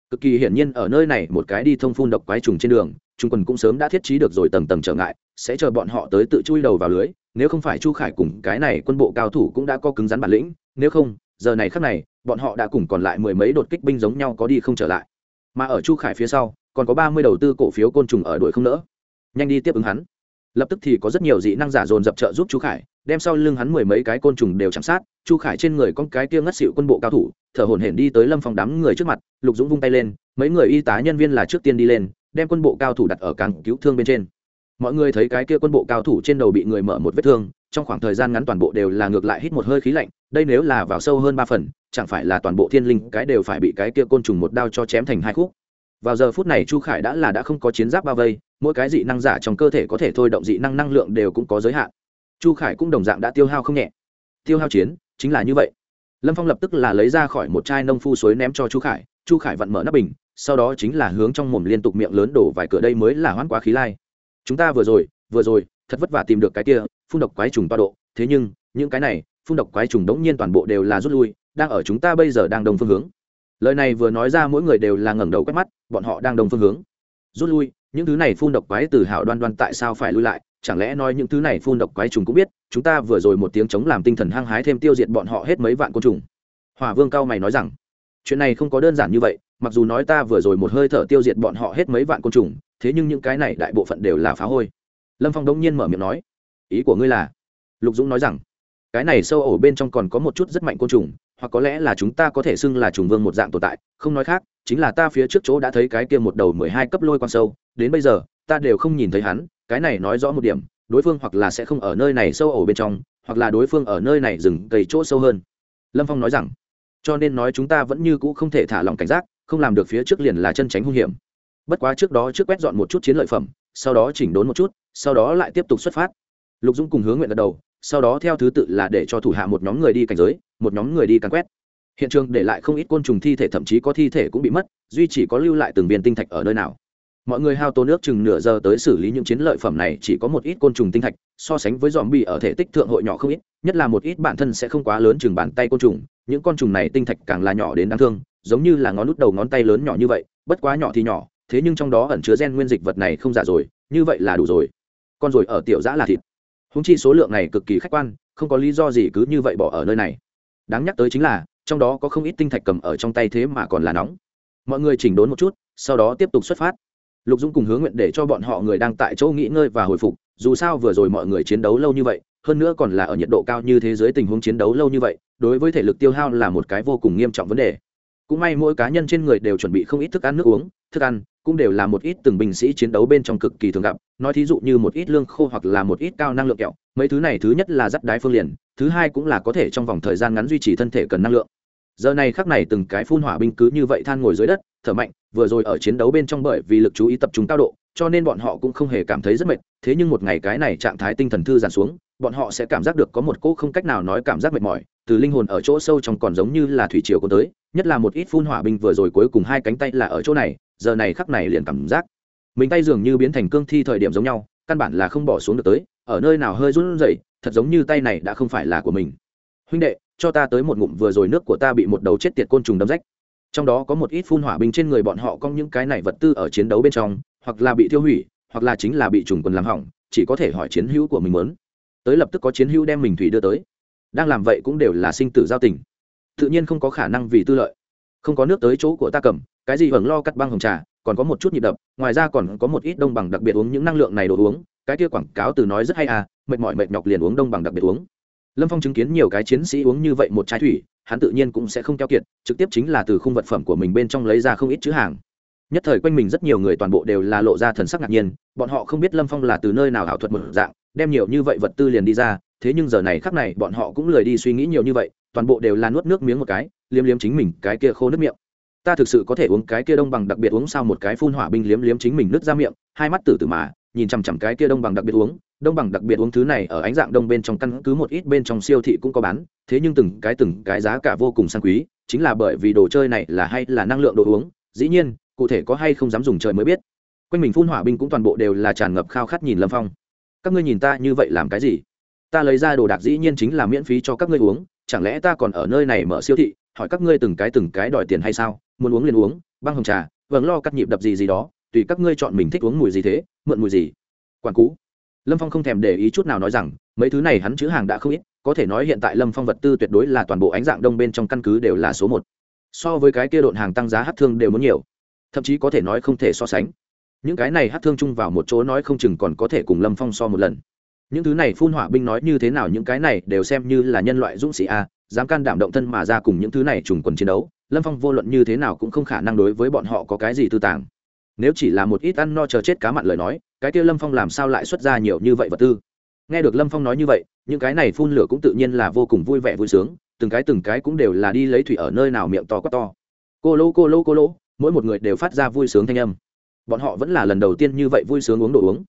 [SPEAKER 1] Cực kỳ hiển nhiên ở nơi này một cái đi thông phun độc quái trùng trên đường trung quân cũng sớm đã thiết trí được rồi tầng tầng trở ngại, sẽ chờ bọn họ tới tự chui đầu vào lưới, nếu không phải chu khải cùng cái này quân bộ cao thủ cũng đã có cứng rắn bản lĩnh, nếu không, giờ này khắc này, bọn họ đã cùng còn lại mười mấy đột kích binh giống nhau có đi không trở lại mà ở chu khải phía sau, còn có ba mươi đầu tư cổ phiếu côn trùng ở đuổi không nỡ. Nhanh đi tiếp ứng hắn. Lập tức thì có rất nhiều dị năng giả dồn dập trợ giúp chu khải, đem sau lưng hắn mười mấy cái côn trùng đều chạm sát, chu khải trên người con cái kia ngất xịu quân bộ cao thủ, thở hổn hển đi tới lâm phòng đám người trước mặt, lục dũng vung tay lên, mấy người y tá nhân viên là trước tiên đi lên, đem quân bộ cao thủ đặt ở càng cứu thương bên trên. Mọi người thấy cái kia quân bộ cao thủ trên đầu bị người mở một vết thương, trong khoảng thời gian ngắn toàn bộ đều là ngược lại hít một hơi khí lạnh, đây nếu là vào sâu hơn ba phần chẳng phải là toàn bộ thiên linh cái đều phải bị cái kia côn trùng một đao cho chém thành hai khúc. Vào giờ phút này chu khải đã là đã không có chiến giáp bao vây, mỗi cái dị năng giả trong cơ thể có thể thôi động dị năng năng lượng đều cũng có giới hạn. Chu khải cũng đồng dạng đã tiêu hao không nhẹ. Tiêu hao chiến, chính là như vậy. Lâm phong lập tức là lấy ra khỏi một chai nông phu suối ném cho chu khải chu khải vặn mở nắp bình, sau đó chính là hướng trong mồm liên tục miệng lớn đổ vài cửa đây mới là hoãn quá khí lai. Chúng ta vừa rồi vừa rồi, thật vất vả tìm được cái kia, phun độc quái trùng toa độ, thế nhưng, những cái này, phun độc quái trùng đống nhiên toàn bộ đều là rút lui đang ở chúng ta bây giờ đang đông phương hướng. Lời này vừa nói ra mỗi người đều là ngẩng đầu quét mắt, bọn họ đang đông phương hướng. Rút lui, những thứ này phun độc quái từ hảo đoan đoan tại sao phải lui lại? Chẳng lẽ nói những thứ này phun độc quái chúng cũng biết, chúng ta vừa rồi một tiếng chống làm tinh thần hăng hái thêm tiêu diệt bọn họ hết mấy vạn côn trùng? Hòa vương cao mày nói rằng, chuyện này không có đơn giản như vậy, mặc dù nói ta vừa rồi một hơi thở tiêu diệt bọn họ hết mấy vạn côn trùng, thế nhưng những cái này đại bộ phận đều là phá hôi. Lâm phong đông nhiên mở miệng nói, ý của ngươi là? Lục dũng nói rằng, cái này sâu ổ bên trong còn có một chút rất mạnh côn trùng hoặc có lẽ là chúng ta có thể xưng là trùng vương một dạng tồn tại, không nói khác, chính là ta phía trước chỗ đã thấy cái kia một đầu mười hai cấp lôi quan sâu, đến bây giờ, ta đều không nhìn thấy hắn, cái này nói rõ một điểm, đối phương hoặc là sẽ không ở nơi này sâu ổ bên trong, hoặc là đối phương ở nơi này dừng cầy chỗ sâu hơn. Lâm phong nói rằng, cho nên nói chúng ta vẫn như cũ không thể thả lòng cảnh giác, không làm được phía trước liền là chân tránh hung hiểm. Bất quá trước đó trước quét dọn một chút chiến lợi phẩm, sau đó chỉnh đốn một chút, sau đó lại tiếp tục xuất phát. Lục dũng cùng hướng nguyện gật đầu sau đó theo thứ tự là để cho thủ hạ một nhóm người đi cảnh giới, một nhóm người đi càn quét. Hiện trường để lại không ít côn trùng thi thể, thậm chí có thi thể cũng bị mất, duy chỉ có lưu lại từng viên tinh thạch ở nơi nào. Mọi người hao tốn nước chừng nửa giờ tới xử lý những chiến lợi phẩm này, chỉ có một ít côn trùng tinh thạch, so sánh với dòm bì ở thể tích thượng hội nhỏ không ít, nhất là một ít bản thân sẽ không quá lớn chừng bàn tay côn trùng. Những con trùng này tinh thạch càng là nhỏ đến đáng thương, giống như là ngón nút đầu ngón tay lớn nhỏ như vậy, bất quá nhỏ thì nhỏ, thế nhưng trong đó ẩn chứa gen nguyên dịch vật này không giả rồi, như vậy là đủ rồi. Con rồi ở tiểu giã là thịt húng chi số lượng này cực kỳ khách quan, không có lý do gì cứ như vậy bỏ ở nơi này. Đáng nhắc tới chính là, trong đó có không ít tinh thạch cầm ở trong tay thế mà còn là nóng. Mọi người chỉnh đốn một chút, sau đó tiếp tục xuất phát. Lục dũng cùng hướng nguyện để cho bọn họ người đang tại chỗ nghỉ ngơi và hồi phục, dù sao vừa rồi mọi người chiến đấu lâu như vậy, hơn nữa còn là ở nhiệt độ cao như thế giới tình huống chiến đấu lâu như vậy, đối với thể lực tiêu hao là một cái vô cùng nghiêm trọng vấn đề. Cũng may mỗi cá nhân trên người đều chuẩn bị không ít thức ăn nước uống, thức ăn cũng đều là một ít từng binh sĩ chiến đấu bên trong cực kỳ thường gặp nói thí dụ như một ít lương khô hoặc là một ít cao năng lượng kẹo, mấy thứ này thứ nhất là dắt đái phương liền, thứ hai cũng là có thể trong vòng thời gian ngắn duy trì thân thể cần năng lượng. Giờ này khắc này từng cái phun hỏa binh cứ như vậy than ngồi dưới đất, thở mạnh, vừa rồi ở chiến đấu bên trong bởi vì lực chú ý tập trung cao độ, cho nên bọn họ cũng không hề cảm thấy rất mệt, thế nhưng một ngày cái này trạng thái tinh thần thư giàn xuống, bọn họ sẽ cảm giác được có một cỗ không cách nào nói cảm giác mệt mỏi, từ linh hồn ở chỗ sâu trong còn giống như là thủy triều có tới, nhất là một ít phun hỏa binh vừa rồi cuối cùng hai cánh tay là ở chỗ này, giờ này khắc này liền cảm giác mình tay dường như biến thành cương thi thời điểm giống nhau, căn bản là không bỏ xuống được tới, ở nơi nào hơi run rẩy, thật giống như tay này đã không phải là của mình. Huynh đệ, cho ta tới một ngụm vừa rồi nước của ta bị một đầu chết tiệt côn trùng đâm rách. Trong đó có một ít phun hỏa binh trên người bọn họ có những cái này vật tư ở chiến đấu bên trong, hoặc là bị tiêu hủy, hoặc là chính là bị trùng quần làm hỏng, chỉ có thể hỏi chiến hữu của mình muốn. Tới lập tức có chiến hữu đem mình thủy đưa tới. Đang làm vậy cũng đều là sinh tử giao tình. Tự nhiên không có khả năng vì tư lợi. Không có nước tới chỗ của ta cầm, cái gì vẫn lo cắt băng hồng trà còn có một chút nhịp đập, ngoài ra còn có một ít đông bằng đặc biệt uống những năng lượng này đồ uống, cái kia quảng cáo từ nói rất hay à mệt mỏi mệt nhọc liền uống đông bằng đặc biệt uống. Lâm phong chứng kiến nhiều cái chiến sĩ uống như vậy một trái thủy, hắn tự nhiên cũng sẽ không keo kiệt, trực tiếp chính là từ khung vật phẩm của mình bên trong lấy ra không ít chữ hàng. Nhất thời quanh mình rất nhiều người toàn bộ đều là lộ ra thần sắc ngạc nhiên, bọn họ không biết lâm phong là từ nơi nào ảo thuật một dạng, đem nhiều như vậy vật tư liền đi ra, thế nhưng giờ này khắc này bọn họ cũng lười đi suy nghĩ nhiều như vậy, toàn bộ đều là nuốt nước miếng một cái, liếm liếm chính mình cái kia khô nước miệng ta thực sự có thể uống cái kia đông bằng đặc biệt uống sao một cái phun hỏa binh liếm liếm chính mình nứt ra miệng, hai mắt tử tử mà, nhìn chằm chằm cái kia đông bằng đặc biệt uống, đông bằng đặc biệt uống thứ này ở ánh dạng đông bên trong căn cứ một ít bên trong siêu thị cũng có bán, thế nhưng từng cái từng cái giá cả vô cùng sang quý, chính là bởi vì đồ chơi này là hay là năng lượng đồ uống, dĩ nhiên, cụ thể có hay không dám dùng trời mới biết. Quanh mình phun hỏa binh cũng toàn bộ đều là tràn ngập khao khát nhìn lâm phong. Các ngươi nhìn ta như vậy làm cái gì? Ta lấy ra đồ đạc dĩ nhiên chính là miễn phí cho các ngươi uống, chẳng lẽ ta còn ở nơi này mở siêu thị, hỏi các ngươi từng cái từng cái đòi tiền hay sao? Muốn uống liền uống, băng hồng trà vâng lo cắt nhịp đập gì gì đó, tùy các ngươi chọn mình thích uống mùi gì thế, mượn mùi gì. Quản cú. Lâm phong không thèm để ý chút nào nói rằng, mấy thứ này hắn chữ hàng đã không ít, có thể nói hiện tại lâm phong vật tư tuyệt đối là toàn bộ ánh dạng đông bên trong căn cứ đều là số một. So với cái kia độn hàng tăng giá hát thương đều muốn nhiều. Thậm chí có thể nói không thể so sánh. Những cái này hát thương chung vào một chỗ nói không chừng còn có thể cùng lâm phong so một lần. Những thứ này phun hỏa binh nói như thế nào, những cái này đều xem như là nhân loại dũng sĩ a dám can đảm động thân mà ra cùng những thứ này trùng quần chiến đấu, lâm phong vô luận như thế nào cũng không khả năng đối với bọn họ có cái gì tư tàng. Nếu chỉ là một ít ăn no chờ chết cá mặn lời nói, cái kia lâm phong làm sao lại xuất ra nhiều như vậy vật tư? Nghe được lâm phong nói như vậy, những cái này phun lửa cũng tự nhiên là vô cùng vui vẻ vui sướng, từng cái từng cái cũng đều là đi lấy thủy ở nơi nào miệng to quá to. Cô lô cô lô cô lô mỗi một người đều phát ra vui sướng thanh âm. Bọn họ vẫn là lần đầu tiên như vậy vui sướng uống đồ uống.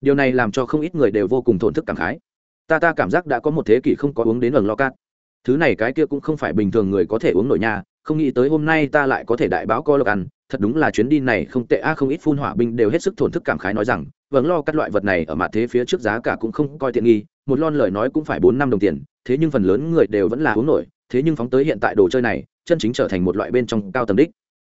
[SPEAKER 1] Điều này làm cho không ít người đều vô cùng thổn thức cảm khái. Ta ta cảm giác đã có một thế kỷ không có uống đến ẩn lo cát thứ này cái kia cũng không phải bình thường người có thể uống nổi nha, không nghĩ tới hôm nay ta lại có thể đại báo co lộc ăn, thật đúng là chuyến đi này không tệ a, không ít phun hỏa binh đều hết sức thổn thức cảm khái nói rằng vâng lo các loại vật này ở mặt thế phía trước giá cả cũng không coi tiện nghi, một lon lời nói cũng phải bốn năm đồng tiền, thế nhưng phần lớn người đều vẫn là uống nổi, thế nhưng phóng tới hiện tại đồ chơi này, chân chính trở thành một loại bên trong cao tầm đích.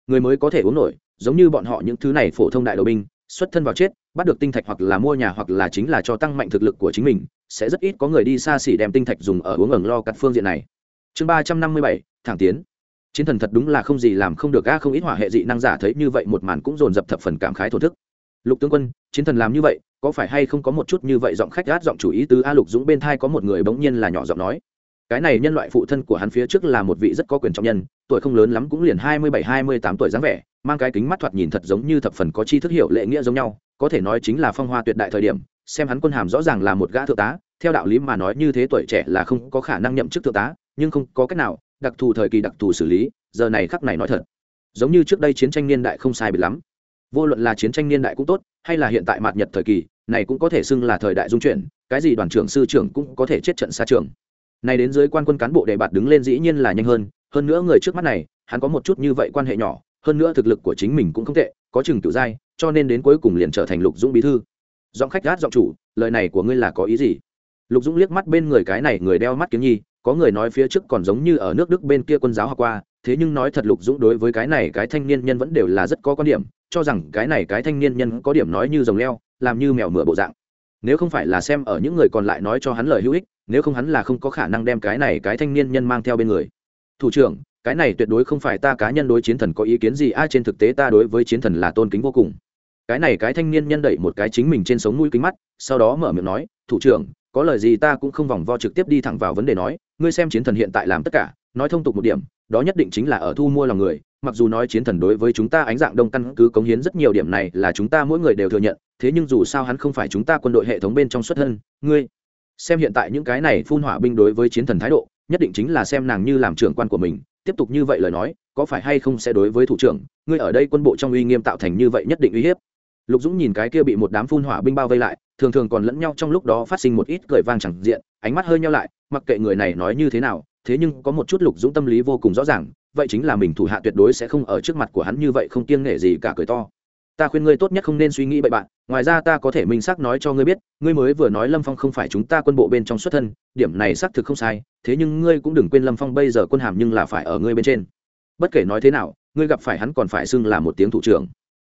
[SPEAKER 1] Người mới có thể uống nổi, giống như bọn họ những thứ này phổ thông đại đầu binh, xuất thân vào chết bắt được tinh thạch hoặc là mua nhà hoặc là chính là cho tăng mạnh thực lực của chính mình, sẽ rất ít có người đi xa xỉ đem tinh thạch dùng ở uống ẩn lo cắt phương diện này. Chương ba trăm năm mươi bảy, thẳng tiến. Chiến thần thật đúng là không gì làm không được ga không ít hỏa hệ dị năng giả thấy như vậy một màn cũng dồn dập thập phần cảm khái thổ thức. Lục tướng quân, chiến thần làm như vậy, có phải hay không có một chút như vậy giọng khách gát giọng chủ ý tứ a lục dũng bên thai có một người bỗng nhiên là nhỏ giọng nói. Cái này nhân loại phụ thân của hắn phía trước là một vị rất có quyền trọng nhân, tuổi không lớn lắm cũng liền hai mươi bảy, hai mươi tám tuổi dáng vẻ mang cái kính mắt thoạt nhìn thật giống như thập phần có chi thức hiểu lệ nghĩa giống nhau, có thể nói chính là phong hoa tuyệt đại thời điểm, xem hắn quân hàm rõ ràng là một gã thượng tá, theo đạo lý mà nói như thế tuổi trẻ là không có khả năng nhậm chức thượng tá, nhưng không có cách nào, đặc thù thời kỳ đặc thù xử lý, giờ này khắc này nói thật, giống như trước đây chiến tranh niên đại không sai biệt lắm. Vô luận là chiến tranh niên đại cũng tốt, hay là hiện tại mạt nhật thời kỳ, này cũng có thể xưng là thời đại dung chuyển, cái gì đoàn trưởng sư trưởng cũng có thể chết trận xa trường. Này đến dưới quan quân cán bộ đề bạt đứng lên dĩ nhiên là nhanh hơn hơn nữa người trước mắt này, hắn có một chút như vậy quan hệ nhỏ hơn nữa thực lực của chính mình cũng không tệ, có chừng tự giai, cho nên đến cuối cùng liền trở thành lục dũng bí thư. Giọng khách gát giọng chủ, lời này của ngươi là có ý gì? Lục dũng liếc mắt bên người cái này người đeo mắt kiếm nhi, có người nói phía trước còn giống như ở nước đức bên kia quân giáo học qua, thế nhưng nói thật lục dũng đối với cái này cái thanh niên nhân vẫn đều là rất có quan điểm, cho rằng cái này cái thanh niên nhân có điểm nói như rồng leo, làm như mèo mửa bộ dạng. Nếu không phải là xem ở những người còn lại nói cho hắn lời hữu ích, nếu không hắn là không có khả năng đem cái này cái thanh niên nhân mang theo bên người. Thủ trưởng cái này tuyệt đối không phải ta cá nhân đối chiến thần có ý kiến gì ai trên thực tế ta đối với chiến thần là tôn kính vô cùng. Cái này cái thanh niên nhân đẩy một cái chính mình trên sống mũi kính mắt, sau đó mở miệng nói, thủ trưởng, có lời gì ta cũng không vòng vo trực tiếp đi thẳng vào vấn đề nói, ngươi xem chiến thần hiện tại làm tất cả, nói thông tục một điểm, đó nhất định chính là ở thu mua lòng người, mặc dù nói chiến thần đối với chúng ta ánh dạng đông căn cứ cống hiến rất nhiều điểm này là chúng ta mỗi người đều thừa nhận, thế nhưng dù sao hắn không phải chúng ta quân đội hệ thống bên trong xuất thân, ngươi xem hiện tại những cái này phun hỏa binh đối với chiến thần thái độ, nhất định chính là xem nàng như làm trưởng quan của mình tiếp tục như vậy lời nói, có phải hay không sẽ đối với thủ trưởng, ngươi ở đây quân bộ trong uy nghiêm tạo thành như vậy nhất định uy hiếp. Lục dũng nhìn cái kia bị một đám phun hỏa binh bao vây lại, thường thường còn lẫn nhau trong lúc đó phát sinh một ít cười vang chẳng diện, ánh mắt hơi nhau lại, mặc kệ người này nói như thế nào, thế nhưng có một chút lục dũng tâm lý vô cùng rõ ràng, vậy chính là mình thủ hạ tuyệt đối sẽ không ở trước mặt của hắn như vậy không kiêng nể gì cả cười to ta khuyên ngươi tốt nhất không nên suy nghĩ bậy bạn, ngoài ra ta có thể minh xác nói cho ngươi biết, ngươi mới vừa nói lâm phong không phải chúng ta quân bộ bên trong xuất thân, điểm này xác thực không sai, thế nhưng ngươi cũng đừng quên lâm phong bây giờ quân hàm nhưng là phải ở ngươi bên trên. Bất kể nói thế nào, ngươi gặp phải hắn còn phải xưng là một tiếng thủ trưởng.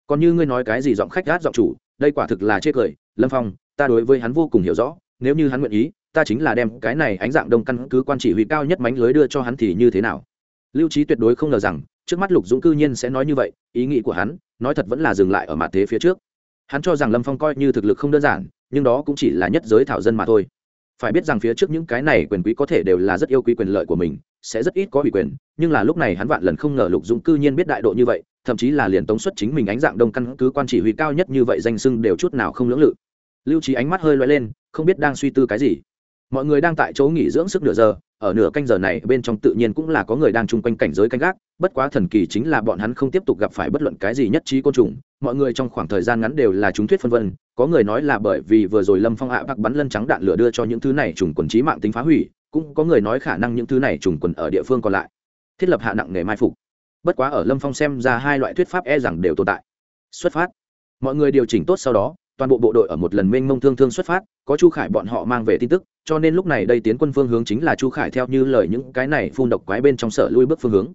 [SPEAKER 1] Còn như ngươi nói cái gì giọng khách gát giọng chủ, đây quả thực là chê cười, lâm phong, ta đối với hắn vô cùng hiểu rõ, nếu như hắn nguyện ý, ta chính là đem cái này ánh dạng đông căn cứ quan chỉ huy cao nhất mánh lưới đưa cho hắn thì như thế nào? Lưu trí tuyệt đối không ngờ rằng, trước mắt lục dũng cư nhiên sẽ nói như vậy, ý nghĩ của hắn, nói thật vẫn là dừng lại ở mặt thế phía trước. Hắn cho rằng lâm phong coi như thực lực không đơn giản, nhưng đó cũng chỉ là nhất giới thảo dân mà thôi. Phải biết rằng phía trước những cái này quyền quý có thể đều là rất yêu quý quyền lợi của mình, sẽ rất ít có ủy quyền, nhưng là lúc này hắn vạn lần không ngờ lục dũng cư nhiên biết đại độ như vậy, thậm chí là liền tống xuất chính mình ánh dạng đông căn cứ quan chỉ huy cao nhất như vậy danh sưng đều chút nào không lưỡng lự. Lưu trí ánh mắt hơi loay lên, không biết đang suy tư cái gì mọi người đang tại chỗ nghỉ dưỡng sức nửa giờ, ở nửa canh giờ này bên trong tự nhiên cũng là có người đang chung quanh cảnh giới canh gác, bất quá thần kỳ chính là bọn hắn không tiếp tục gặp phải bất luận cái gì nhất trí côn trùng. Mọi người trong khoảng thời gian ngắn đều là chúng thuyết phân vân, có người nói là bởi vì vừa rồi lâm phong ạ bắc bắn lân trắng đạn lửa đưa cho những thứ này trùng quần trí mạng tính phá hủy, cũng có người nói khả năng những thứ này trùng quần ở địa phương còn lại. Thiết lập hạ nặng nghề mai phục. Bất quá ở lâm phong xem ra hai loại thuyết pháp e rằng đều tồn tại. Xuất phát. Mọi người điều chỉnh tốt sau đó toàn bộ bộ đội ở một lần mênh mông thương thương xuất phát, có chu khải bọn họ mang về tin tức, cho nên lúc này đây tiến quân phương hướng chính là chu khải theo như lời những cái này phun độc quái bên trong sở lui bước phương hướng.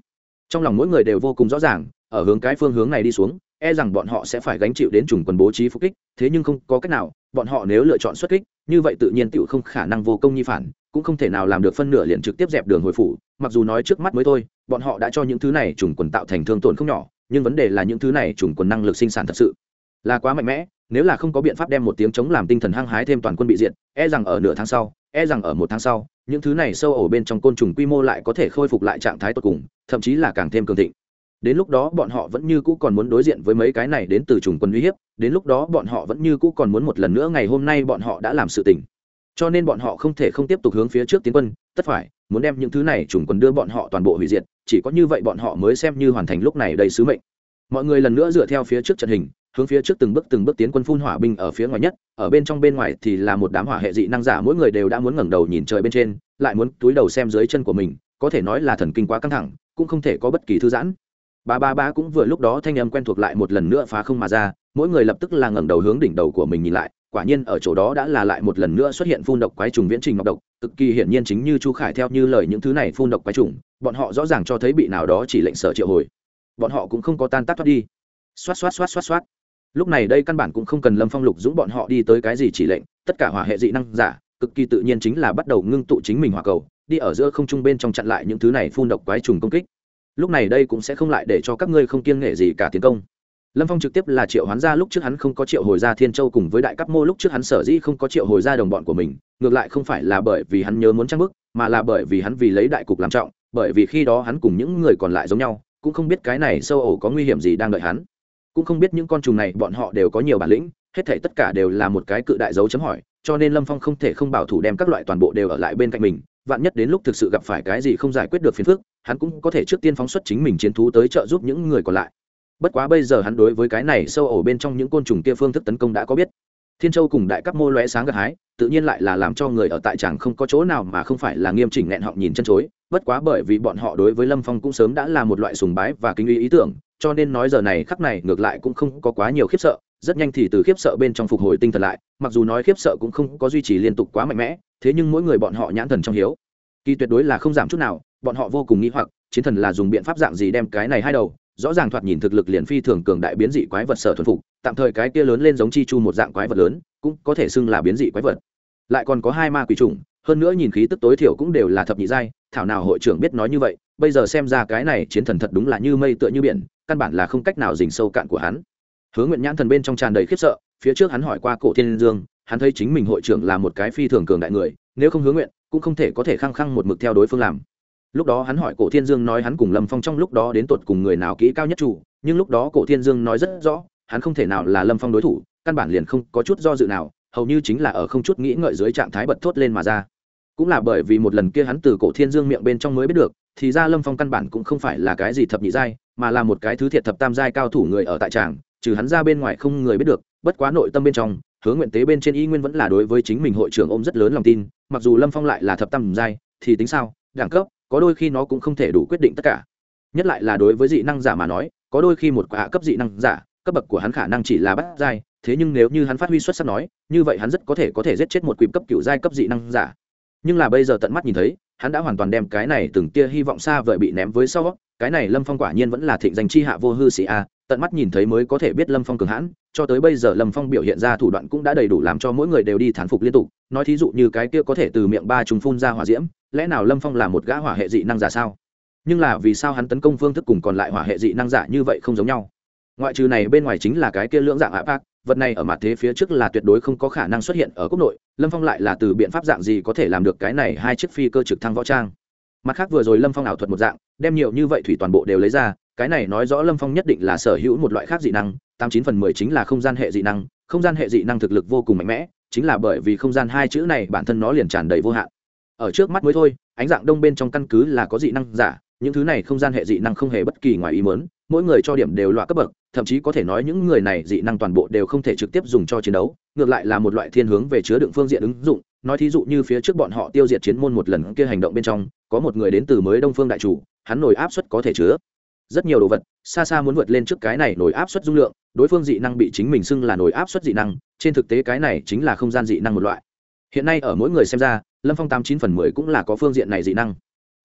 [SPEAKER 1] Trong lòng mỗi người đều vô cùng rõ ràng, ở hướng cái phương hướng này đi xuống e rằng bọn họ sẽ phải gánh chịu đến trùng quân bố trí phục kích, thế nhưng không có cách nào, bọn họ nếu lựa chọn xuất kích, như vậy tự nhiên tựu không khả năng vô công nhi phản, cũng không thể nào làm được phân nửa liền trực tiếp dẹp đường hồi phủ, mặc dù nói trước mắt mới thôi, bọn họ đã cho những thứ này trùng quần tạo thành thương tổn không nhỏ, nhưng vấn đề là những thứ này trùng quần năng lực sinh sản thật sự là quá mạnh mẽ, nếu là không có biện pháp đem một tiếng chống làm tinh thần hăng hái thêm toàn quân bị diện e rằng ở nửa tháng sau e rằng ở một tháng sau, những thứ này sâu ổ bên trong côn trùng quy mô lại có thể khôi phục lại trạng thái tột cùng, thậm chí là càng thêm cường thịnh. Đến lúc đó bọn họ vẫn như cũ còn muốn đối diện với mấy cái này đến từ trùng quân uy hiếp, đến lúc đó bọn họ vẫn như cũ còn muốn một lần nữa ngày hôm nay bọn họ đã làm sự tình. Cho nên bọn họ không thể không tiếp tục hướng phía trước tiến quân, tất phải muốn đem những thứ này trùng quân đưa bọn họ toàn bộ hủy diệt, chỉ có như vậy bọn họ mới xem như hoàn thành lúc này đầy sứ mệnh. Mọi người lần nữa dựa theo phía trước trận hình hướng phía trước từng bước từng bước tiến quân phun hỏa binh ở phía ngoài nhất, ở bên trong bên ngoài thì là một đám hỏa hệ dị năng giả, mỗi người đều đã muốn ngẩng đầu nhìn trời bên trên, lại muốn túi đầu xem dưới chân của mình, có thể nói là thần kinh quá căng thẳng, cũng không thể có bất kỳ thư giãn. Ba ba ba cũng vừa lúc đó thanh âm quen thuộc lại một lần nữa phá không mà ra, mỗi người lập tức là ngẩng đầu hướng đỉnh đầu của mình nhìn lại, quả nhiên ở chỗ đó đã là lại một lần nữa xuất hiện phun độc quái trùng viễn trình ngọc độc, cực kỳ hiển nhiên chính như chu khải theo như lời những thứ này phun độc quái trùng, bọn họ rõ ràng cho thấy bị nào đó chỉ lệnh sở triệu hồi. Bọn họ cũng không có tan tác thoát đi. Xoát xoát xoát xoát xoát lúc này đây căn bản cũng không cần lâm phong lục dũng bọn họ đi tới cái gì chỉ lệnh, tất cả hỏa hệ dị năng giả, cực kỳ tự nhiên chính là bắt đầu ngưng tụ chính mình hỏa cầu, đi ở giữa không trung bên trong chặn lại những thứ này phun độc quái trùng công kích. Lúc này đây cũng sẽ không lại để cho các ngươi không kiêng nghệ gì cả tiến công. Lâm phong trực tiếp là triệu hoán ra lúc trước hắn không có triệu hồi ra thiên châu cùng với đại cấp mô, lúc trước hắn sở dĩ không có triệu hồi ra đồng bọn của mình, ngược lại không phải là bởi vì hắn nhớ muốn trang bức mà là bởi vì hắn vì lấy đại cục làm trọng, bởi vì khi đó hắn cùng những người còn lại giống nhau, cũng không biết cái này sâu ổ có nguy hiểm gì đang đợi hắn cũng không biết những con trùng này, bọn họ đều có nhiều bản lĩnh, hết thể tất cả đều là một cái cự đại dấu chấm hỏi, cho nên lâm phong không thể không bảo thủ đem các loại toàn bộ đều ở lại bên cạnh mình, vạn nhất đến lúc thực sự gặp phải cái gì không giải quyết được phiền phức, hắn cũng có thể trước tiên phóng xuất chính mình chiến thú tới trợ giúp những người còn lại. Bất quá bây giờ hắn đối với cái này sâu ổ bên trong những côn trùng kia phương thức tấn công đã có biết. Thiên châu cùng đại cấp mô lóe sáng gặt hái, tự nhiên lại là làm cho người ở tại chẳng không có chỗ nào mà không phải là nghiêm chỉnh nghẹn họng nhìn chân chối, bất quá bởi vì bọn họ đối với lâm phong cũng sớm đã là một loại sùng bái và kinh uy ý tưởng cho nên nói giờ này khắc này ngược lại cũng không có quá nhiều khiếp sợ, rất nhanh thì từ khiếp sợ bên trong phục hồi tinh thần lại, mặc dù nói khiếp sợ cũng không có duy trì liên tục quá mạnh mẽ, thế nhưng mỗi người bọn họ nhãn thần trong hiếu. Kỳ tuyệt đối là không giảm chút nào, bọn họ vô cùng nghĩ hoặc, chiến thần là dùng biện pháp dạng gì đem cái này hai đầu, rõ ràng thoạt nhìn thực lực liền phi thường cường đại biến dị quái vật sở thuần phục, tạm thời cái kia lớn lên giống chi chu một dạng quái vật lớn, cũng có thể xưng là biến dị quái vật. Lại còn có hai ma quỷ trùng hơn nữa nhìn khí tức tối thiểu cũng đều là thập nhị giai, thảo nào hội trưởng biết nói như vậy, bây giờ xem ra cái này chiến thần thật đúng là như mây tựa như biển, căn bản là không cách nào dình sâu cạn của hắn. Hướng nguyện nhãn thần bên trong tràn đầy khiếp sợ, phía trước hắn hỏi qua cổ thiên dương, hắn thấy chính mình hội trưởng là một cái phi thường cường đại người, nếu không hướng nguyện cũng không thể có thể khăng khăng một mực theo đối phương làm. Lúc đó hắn hỏi cổ thiên dương nói hắn cùng lâm phong trong lúc đó đến tột cùng người nào kỹ cao nhất chủ, nhưng lúc đó cổ thiên dương nói rất rõ, hắn không thể nào là lâm phong đối thủ, căn bản liền không có chút do dự nào, hầu như chính là ở không chút nghĩ ngợi dưới trạng thái bật thốt lên mà ra cũng là bởi vì một lần kia hắn từ cổ thiên dương miệng bên trong mới biết được, thì ra lâm phong căn bản cũng không phải là cái gì thập nhị giai, mà là một cái thứ thiệt thập tam giai cao thủ người ở tại tràng, trừ hắn ra bên ngoài không người biết được, bất quá nội tâm bên trong hướng nguyện tế bên trên y nguyên vẫn là đối với chính mình hội trưởng ôm rất lớn lòng tin, mặc dù lâm phong lại là thập tam giai, thì tính sao, đẳng cấp, có đôi khi nó cũng không thể đủ quyết định tất cả. Nhất lại là đối với dị năng giả mà nói, có đôi khi một quả cấp dị năng giả, cấp bậc của hắn khả năng chỉ là bắt giai, thế nhưng nếu như hắn phát huy xuất sắc nói, như vậy hắn rất có thể có thể giết chết một quỷ cấp cựu giai cấp dị năng giả nhưng là bây giờ tận mắt nhìn thấy, hắn đã hoàn toàn đem cái này từng tia hy vọng xa vời bị ném với sau cái này lâm phong quả nhiên vẫn là thịnh danh chi hạ vô hư sĩ a, tận mắt nhìn thấy mới có thể biết lâm phong cường hãn, cho tới bây giờ lâm phong biểu hiện ra thủ đoạn cũng đã đầy đủ làm cho mỗi người đều đi thán phục liên tục. Nói thí dụ như cái kia có thể từ miệng ba trùng phun ra hỏa diễm, lẽ nào lâm phong là một gã hỏa hệ dị năng giả sao? Nhưng là vì sao hắn tấn công phương thức cùng còn lại hỏa hệ dị năng giả như vậy không giống nhau? Ngoại trừ này, bên ngoài chính là cái kia lưỡng dạng ạ bác vật này ở mặt thế phía trước là tuyệt đối không có khả năng xuất hiện ở quốc nội, lâm phong lại là từ biện pháp dạng gì có thể làm được cái này hai chiếc phi cơ trực thăng võ trang? Mặt khác vừa rồi lâm phong ảo thuật một dạng, đem nhiều như vậy thủy toàn bộ đều lấy ra, cái này nói rõ lâm phong nhất định là sở hữu một loại khác dị năng, tám chín phần mười chính là không gian hệ dị năng, không gian hệ dị năng thực lực vô cùng mạnh mẽ, chính là bởi vì không gian hai chữ này bản thân nó liền tràn đầy vô hạn. Ở trước mắt mới thôi, ánh dạng đông bên trong căn cứ là có dị năng giả, những thứ này không gian hệ dị năng không hề bất kỳ ngoài ý mớn mỗi người cho điểm đều loại cấp bậc thậm chí có thể nói những người này dị năng toàn bộ đều không thể trực tiếp dùng cho chiến đấu, ngược lại là một loại thiên hướng về chứa đựng phương diện ứng dụng. Nói thí dụ như phía trước bọn họ tiêu diệt chiến môn một lần kia hành động bên trong, có một người đến từ mới đông phương đại chủ, hắn nổi áp suất có thể chứa rất nhiều đồ vật, xa xa muốn vượt lên trước cái này nổi áp suất dung lượng, đối phương dị năng bị chính mình xưng là nổi áp suất dị năng, trên thực tế cái này chính là không gian dị năng một loại. Hiện nay ở mỗi người xem ra, lâm phong tám chín phần mười cũng là có phương diện này dị năng.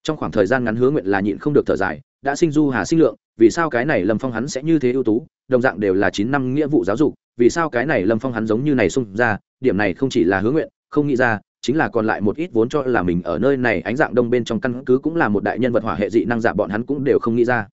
[SPEAKER 1] Trong khoảng thời gian ngắn hứa nguyện là nhịn không được thở dài đã sinh du hà sinh lượng, vì sao cái này lâm phong hắn sẽ như thế ưu tú? Đồng dạng đều là chín năm nghĩa vụ giáo dục, vì sao cái này lâm phong hắn giống như này xung ra? Điểm này không chỉ là hứa nguyện, không nghĩ ra, chính là còn lại một ít vốn cho là mình ở nơi này ánh dạng đông bên trong căn cứ cũng là một đại nhân vật hỏa hệ dị năng giả, bọn hắn cũng đều không nghĩ ra.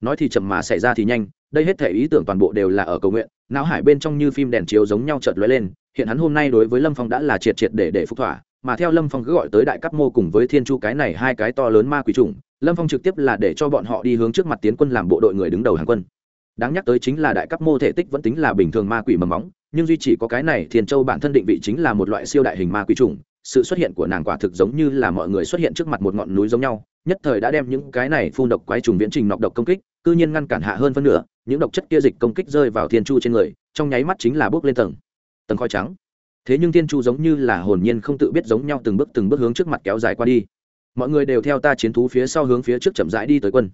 [SPEAKER 1] Nói thì chậm mà xảy ra thì nhanh, đây hết thể ý tưởng toàn bộ đều là ở cầu nguyện, não hải bên trong như phim đèn chiếu giống nhau chợt lóe lên, hiện hắn hôm nay đối với lâm phong đã là triệt triệt để để phúc thỏa mà theo lâm phong cứ gọi tới đại cấp mô cùng với thiên chu cái này hai cái to lớn ma quỷ trùng lâm phong trực tiếp là để cho bọn họ đi hướng trước mặt tiến quân làm bộ đội người đứng đầu hàng quân. Đáng nhắc tới chính là đại cấp mô thể tích vẫn tính là bình thường ma quỷ mầm móng, nhưng duy chỉ có cái này thiên châu bản thân định vị chính là một loại siêu đại hình ma quỷ trùng sự xuất hiện của nàng quả thực giống như là mọi người xuất hiện trước mặt một ngọn núi giống nhau, nhất thời đã đem những cái này phun độc quái trùng viễn trình nọc độc công kích, cư nhiên ngăn cản hạ hơn phân nửa, những độc chất kia dịch công kích rơi vào thiên chu trên người, trong nháy mắt chính là bước lên tầng. Tầng khói trắng thế nhưng thiên chu giống như là hồn nhiên không tự biết giống nhau từng bước từng bước hướng trước mặt kéo dài qua đi. Mọi người đều theo ta chiến thú phía sau hướng phía trước chậm rãi đi tới quân.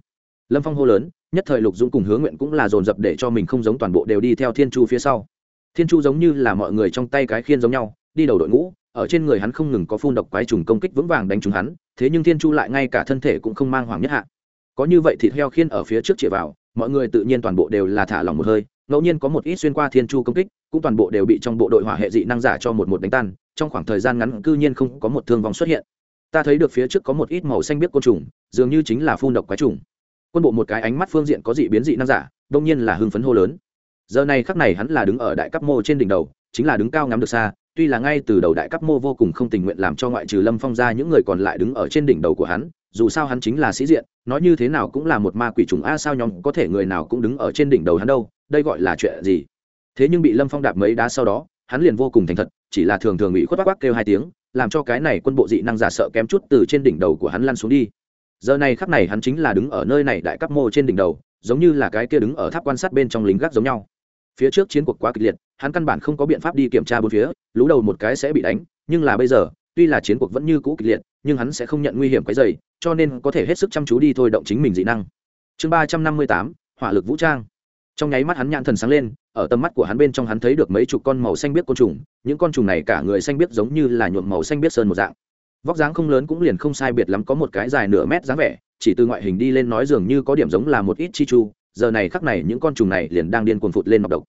[SPEAKER 1] Lâm phong hô lớn, nhất thời lục dũng cùng hướng nguyện cũng là dồn dập để cho mình không giống toàn bộ đều đi theo thiên chu phía sau. Thiên chu giống như là mọi người trong tay cái khiên giống nhau, đi đầu đội ngũ, ở trên người hắn không ngừng có phun độc quái trùng công kích vững vàng đánh trúng hắn, thế nhưng thiên chu lại ngay cả thân thể cũng không mang hoàng nhất hạ. Có như vậy thì theo khiên ở phía trước chĩa vào, mọi người tự nhiên toàn bộ đều là thả lỏng một hơi, ngẫu nhiên có một ít xuyên qua thiên chu công kích cũng toàn bộ đều bị trong bộ đội hỏa hệ dị năng giả cho một một đánh tan, trong khoảng thời gian ngắn cư nhiên không có một thương vong xuất hiện. Ta thấy được phía trước có một ít màu xanh biết côn trùng, dường như chính là phun độc quái trùng. Quân bộ một cái ánh mắt phương diện có dị biến dị năng giả, đông nhiên là hưng phấn hô lớn. Giờ này khắc này hắn là đứng ở đại cấp mô trên đỉnh đầu, chính là đứng cao ngắm được xa, tuy là ngay từ đầu đại cấp mô vô cùng không tình nguyện làm cho ngoại trừ lâm phong ra những người còn lại đứng ở trên đỉnh đầu của hắn, dù sao hắn chính là sĩ diện, nói như thế nào cũng là một ma quỷ trùng, a sao nhóm có thể người nào cũng đứng ở trên đỉnh đầu hắn đâu, đây gọi là chuyện gì? Thế nhưng bị lâm phong đạp mấy đá sau đó, hắn liền vô cùng thành thật, chỉ là thường thường bị khuất quắc kêu hai tiếng, làm cho cái này quân bộ dị năng giả sợ kém chút từ trên đỉnh đầu của hắn lăn xuống đi. Giờ này khắc này hắn chính là đứng ở nơi này đại cấp mô trên đỉnh đầu, giống như là cái kia đứng ở tháp quan sát bên trong lính gác giống nhau. Phía trước chiến cuộc quá kịch liệt, hắn căn bản không có biện pháp đi kiểm tra bốn phía lú đầu một cái sẽ bị đánh, nhưng là bây giờ, tuy là chiến cuộc vẫn như cũ kịch liệt, nhưng hắn sẽ không nhận nguy hiểm cái dày cho nên có thể hết sức chăm chú đi thôi động chính mình dị năng. Chương ba trăm năm mươi tám, hỏa lực vũ trang. Trong nháy mắt hắn nhãn thần sáng lên ở tầm mắt của hắn bên trong hắn thấy được mấy chục con màu xanh biết côn trùng, những con trùng này cả người xanh biết giống như là nhuộm màu xanh biết sơn một dạng. Vóc dáng không lớn cũng liền không sai biệt lắm có một cái dài nửa mét dáng vẻ, chỉ từ ngoại hình đi lên nói dường như có điểm giống là một ít chi chu, giờ này khắc này những con trùng này liền đang điên cuồng phụt lên nọc độc.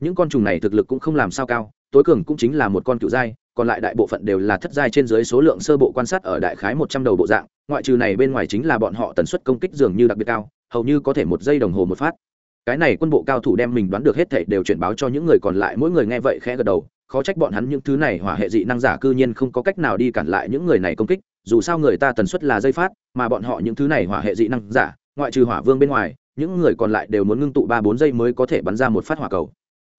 [SPEAKER 1] Những con trùng này thực lực cũng không làm sao cao, tối cường cũng chính là một con cựu giai, còn lại đại bộ phận đều là thất giai trên dưới số lượng sơ bộ quan sát ở đại khái một trăm đầu bộ dạng, ngoại trừ này bên ngoài chính là bọn họ tần suất công kích dường như đặc biệt cao, hầu như có thể một giây đồng hồ một phát cái này quân bộ cao thủ đem mình đoán được hết thảy đều chuyển báo cho những người còn lại, mỗi người nghe vậy khẽ gật đầu, khó trách bọn hắn những thứ này hỏa hệ dị năng giả cư nhiên không có cách nào đi cản lại những người này công kích, dù sao người ta tần suất là dây phát, mà bọn họ những thứ này hỏa hệ dị năng giả, ngoại trừ hỏa vương bên ngoài, những người còn lại đều muốn ngưng tụ ba bốn giây mới có thể bắn ra một phát hỏa cầu.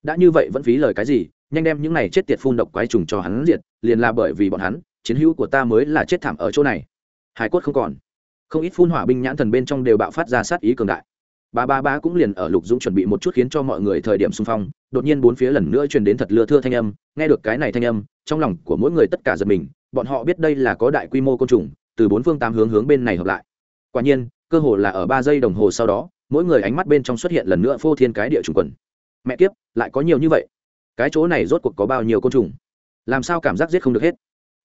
[SPEAKER 1] Đã như vậy vẫn phí lời cái gì, nhanh đem những này chết tiệt phun độc quái trùng cho hắn diệt, liền là bởi vì bọn hắn, chiến hữu của ta mới là chết thảm ở chỗ này. Hải cốt không còn. Không ít phun hỏa binh nhãn thần bên trong đều bạo phát ra sát ý cường đại ba ba ba cũng liền ở lục dũng chuẩn bị một chút khiến cho mọi người thời điểm xung phong, đột nhiên bốn phía lần nữa truyền đến thật lưa thưa thanh âm, nghe được cái này thanh âm, trong lòng của mỗi người tất cả giật mình, bọn họ biết đây là có đại quy mô côn trùng, từ bốn phương tám hướng hướng bên này hợp lại. Quả nhiên, cơ hồ là ở ba giây đồng hồ sau đó, mỗi người ánh mắt bên trong xuất hiện lần nữa phô thiên cái địa trùng quần. Mẹ kiếp, lại có nhiều như vậy? Cái chỗ này rốt cuộc có bao nhiêu côn trùng? Làm sao cảm giác giết không được hết?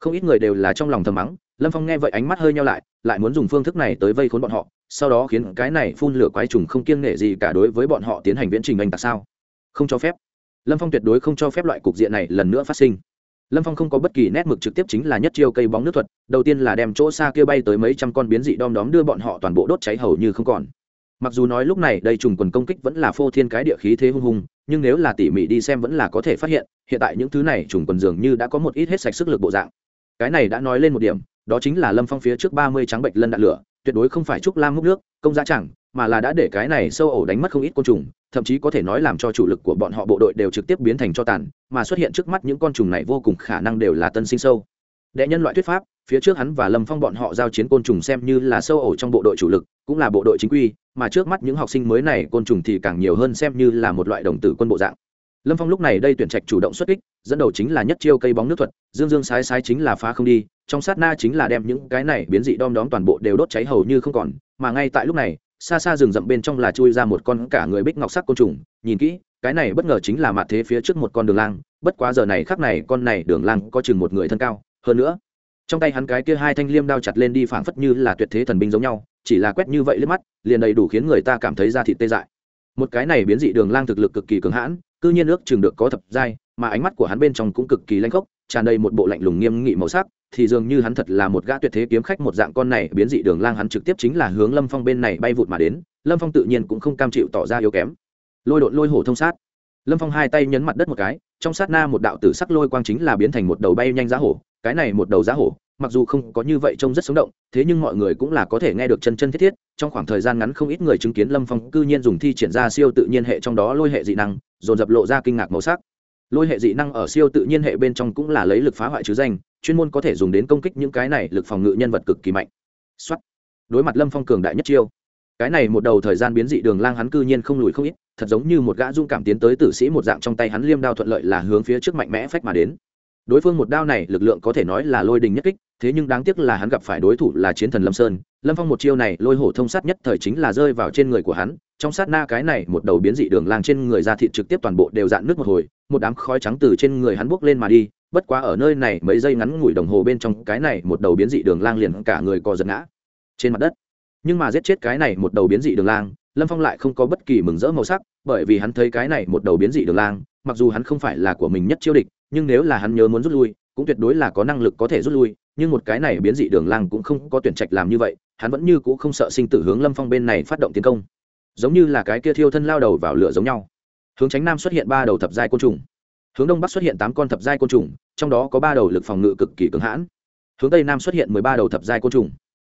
[SPEAKER 1] Không ít người đều là trong lòng thầm mắng, lâm phong nghe vậy ánh mắt hơi nhau lại lại muốn dùng phương thức này tới vây khốn bọn họ sau đó khiến cái này phun lửa quái trùng không kiêng nể gì cả đối với bọn họ tiến hành viễn trình anh tạc sao? Không cho phép. Lâm phong tuyệt đối không cho phép loại cục diện này lần nữa phát sinh. Lâm phong không có bất kỳ nét mực trực tiếp chính là nhất chiêu cây bóng nước thuật, đầu tiên là đem chỗ xa kia bay tới mấy trăm con biến dị đom đóm đưa bọn họ toàn bộ đốt cháy hầu như không còn. Mặc dù nói lúc này đây trùng quần công kích vẫn là phô thiên cái địa khí thế hung hùng, nhưng nếu là tỉ mỉ đi xem vẫn là có thể phát hiện hiện tại những thứ này trùng quần dường như đã có một ít hết sạch sức lực bộ dạng. Cái này đã nói lên một điểm, đó chính là lâm phong phía trước ba mươi trắng bệnh lân đạn lửa tuyệt đối không phải trúc lam múc nước, công giá chẳng, mà là đã để cái này sâu ổ đánh mất không ít côn trùng, thậm chí có thể nói làm cho chủ lực của bọn họ bộ đội đều trực tiếp biến thành cho tàn, mà xuất hiện trước mắt những con trùng này vô cùng khả năng đều là tân sinh sâu. Đệ nhân loại thuyết pháp, phía trước hắn và lâm phong bọn họ giao chiến côn trùng xem như là sâu ổ trong bộ đội chủ lực, cũng là bộ đội chính quy, mà trước mắt những học sinh mới này côn trùng thì càng nhiều hơn xem như là một loại đồng tử quân bộ dạng lâm phong lúc này đây tuyển trạch chủ động xuất kích, dẫn đầu chính là nhất chiêu cây bóng nước thuật, dương dương sái sái chính là phá không đi, trong sát na chính là đem những cái này biến dị đom đóm toàn bộ đều đốt cháy hầu như không còn, mà ngay tại lúc này, xa xa rừng rậm bên trong là chui ra một con cả người bích ngọc sắc côn trùng, nhìn kỹ, cái này bất ngờ chính là mặt thế phía trước một con đường lang, bất quá giờ này khắc này con này đường lang có chừng một người thân cao, hơn nữa, trong tay hắn cái kia hai thanh liêm đao chặt lên đi phảng phất như là tuyệt thế thần binh giống nhau, chỉ là quét như vậy liếc mắt, liền đầy đủ khiến người ta cảm thấy da thịt tê dại. Một cái này biến dị đường lang thực lực cực kỳ cường hãn cư nhiên ước chừng được có thập giai, mà ánh mắt của hắn bên trong cũng cực kỳ lanh khốc, tràn đầy một bộ lạnh lùng nghiêm nghị màu sắc, thì dường như hắn thật là một gã tuyệt thế kiếm khách một dạng con này, biến dị đường lang hắn trực tiếp chính là hướng lâm phong bên này bay vụt mà đến, lâm phong tự nhiên cũng không cam chịu tỏ ra yếu kém. Lôi đột lôi hổ thông sát. Lâm phong hai tay nhấn mặt đất một cái, trong sát na một đạo tử sắc lôi quang chính là biến thành một đầu bay nhanh giá hổ, cái này một đầu giá hổ mặc dù không có như vậy trông rất sống động, thế nhưng mọi người cũng là có thể nghe được chân chân thiết thiết. Trong khoảng thời gian ngắn không ít người chứng kiến lâm phong cư nhiên dùng thi triển ra siêu tự nhiên hệ trong đó lôi hệ dị năng, dồn dập lộ ra kinh ngạc màu sắc. Lôi hệ dị năng ở siêu tự nhiên hệ bên trong cũng là lấy lực phá hoại chứ danh, chuyên môn có thể dùng đến công kích những cái này lực phòng ngự nhân vật cực kỳ mạnh. Xuất đối mặt lâm phong cường đại nhất chiêu, cái này một đầu thời gian biến dị đường lang hắn cư nhiên không lùi không ít, thật giống như một gã dung cảm tiến tới tử sĩ một dạng trong tay hắn liêm đao thuận lợi là hướng phía trước mạnh mẽ phách mà đến đối phương một đao này, lực lượng có thể nói là lôi đình nhất kích, thế nhưng đáng tiếc là hắn gặp phải đối thủ là chiến thần lâm sơn. Lâm phong một chiêu này, lôi hổ thông sát nhất thời chính là rơi vào trên người của hắn. Trong sát na cái này, một đầu biến dị đường lang trên người ra thịt trực tiếp toàn bộ đều dạn nước một hồi, một đám khói trắng từ trên người hắn buốc lên mà đi. Bất quá ở nơi này, mấy giây ngắn ngủi đồng hồ bên trong, cái này một đầu biến dị đường lang liền cả người co giật ngã trên mặt đất. Nhưng mà giết chết cái này một đầu biến dị đường lang, lâm phong lại không có bất kỳ mừng rỡ màu sắc bởi vì hắn thấy cái này một đầu biến dị đường lang, mặc dù hắn không phải là của mình nhất chiêu địch, nhưng nếu là hắn nhớ muốn rút lui, cũng tuyệt đối là có năng lực có thể rút lui, nhưng một cái này biến dị đường lang cũng không có tuyển trạch làm như vậy, hắn vẫn như c ũ không sợ sinh tử hướng lâm phong bên này phát động tiến công. Giống như là cái kia thiêu thân lao đầu vào lửa giống nhau. Hướng tránh nam xuất hiện ba đầu thập giai côn trùng. Hướng đông bắc xuất hiện tám con thập giai côn trùng, trong đó có ba đầu lực phòng ngự cực kỳ cứng hãn. Hướng tây nam xuất hiện mười ba đầu thập giai côn trùng.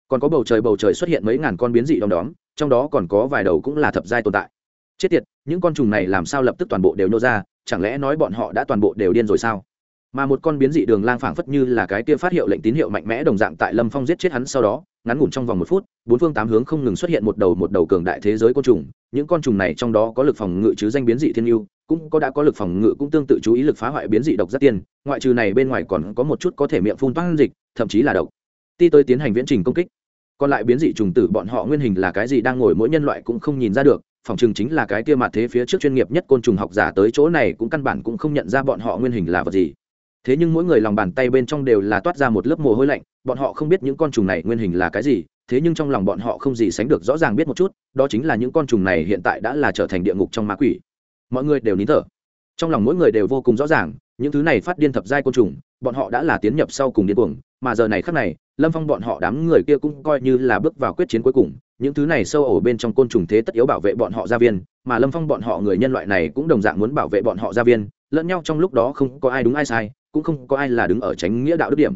[SPEAKER 1] Còn có bầu trời bầu trời xuất hiện mấy ngàn con biến dị đom đóm, trong đó còn có vài đầu cũng là thập giai tồn tại chết tiệt, những con trùng này làm sao lập tức toàn bộ đều nô ra, chẳng lẽ nói bọn họ đã toàn bộ đều điên rồi sao? Mà một con biến dị đường lang phảng phất như là cái kia phát hiệu lệnh tín hiệu mạnh mẽ đồng dạng tại lâm phong giết chết hắn sau đó, ngắn ngủn trong vòng một phút, bốn phương tám hướng không ngừng xuất hiện một đầu một đầu cường đại thế giới côn trùng, những con trùng này trong đó có lực phòng ngự chứ danh biến dị thiên yêu, cũng có đã có lực phòng ngự cũng tương tự chú ý lực phá hoại biến dị độc giác tiên, ngoại trừ này bên ngoài còn có một chút có thể miệng phun toan dịch, thậm chí là độc. Ti tới tiến hành viễn trình công kích. Còn lại biến dị trùng tử bọn họ nguyên hình là cái gì đang ngồi mỗi nhân loại cũng không nhìn ra được phòng trường chính là cái kia mặt thế phía trước chuyên nghiệp nhất côn trùng học giả tới chỗ này cũng căn bản cũng không nhận ra bọn họ nguyên hình là vật gì. Thế nhưng mỗi người lòng bàn tay bên trong đều là toát ra một lớp mồ hôi lạnh, bọn họ không biết những con trùng này nguyên hình là cái gì, thế nhưng trong lòng bọn họ không gì sánh được rõ ràng biết một chút, đó chính là những con trùng này hiện tại đã là trở thành địa ngục trong ma quỷ. Mọi người đều nín thở. Trong lòng mỗi người đều vô cùng rõ ràng, những thứ này phát điên thập giai côn trùng, bọn họ đã là tiến nhập sau cùng điên cuồng, mà giờ này khác này, lâm phong bọn họ đám người kia cũng coi như là bước vào quyết chiến cuối cùng những thứ này sâu ổ bên trong côn trùng thế tất yếu bảo vệ bọn họ gia viên, mà lâm phong bọn họ người nhân loại này cũng đồng dạng muốn bảo vệ bọn họ gia viên, lẫn nhau trong lúc đó không có ai đúng ai sai, cũng không có ai là đứng ở tránh nghĩa đạo đức điểm.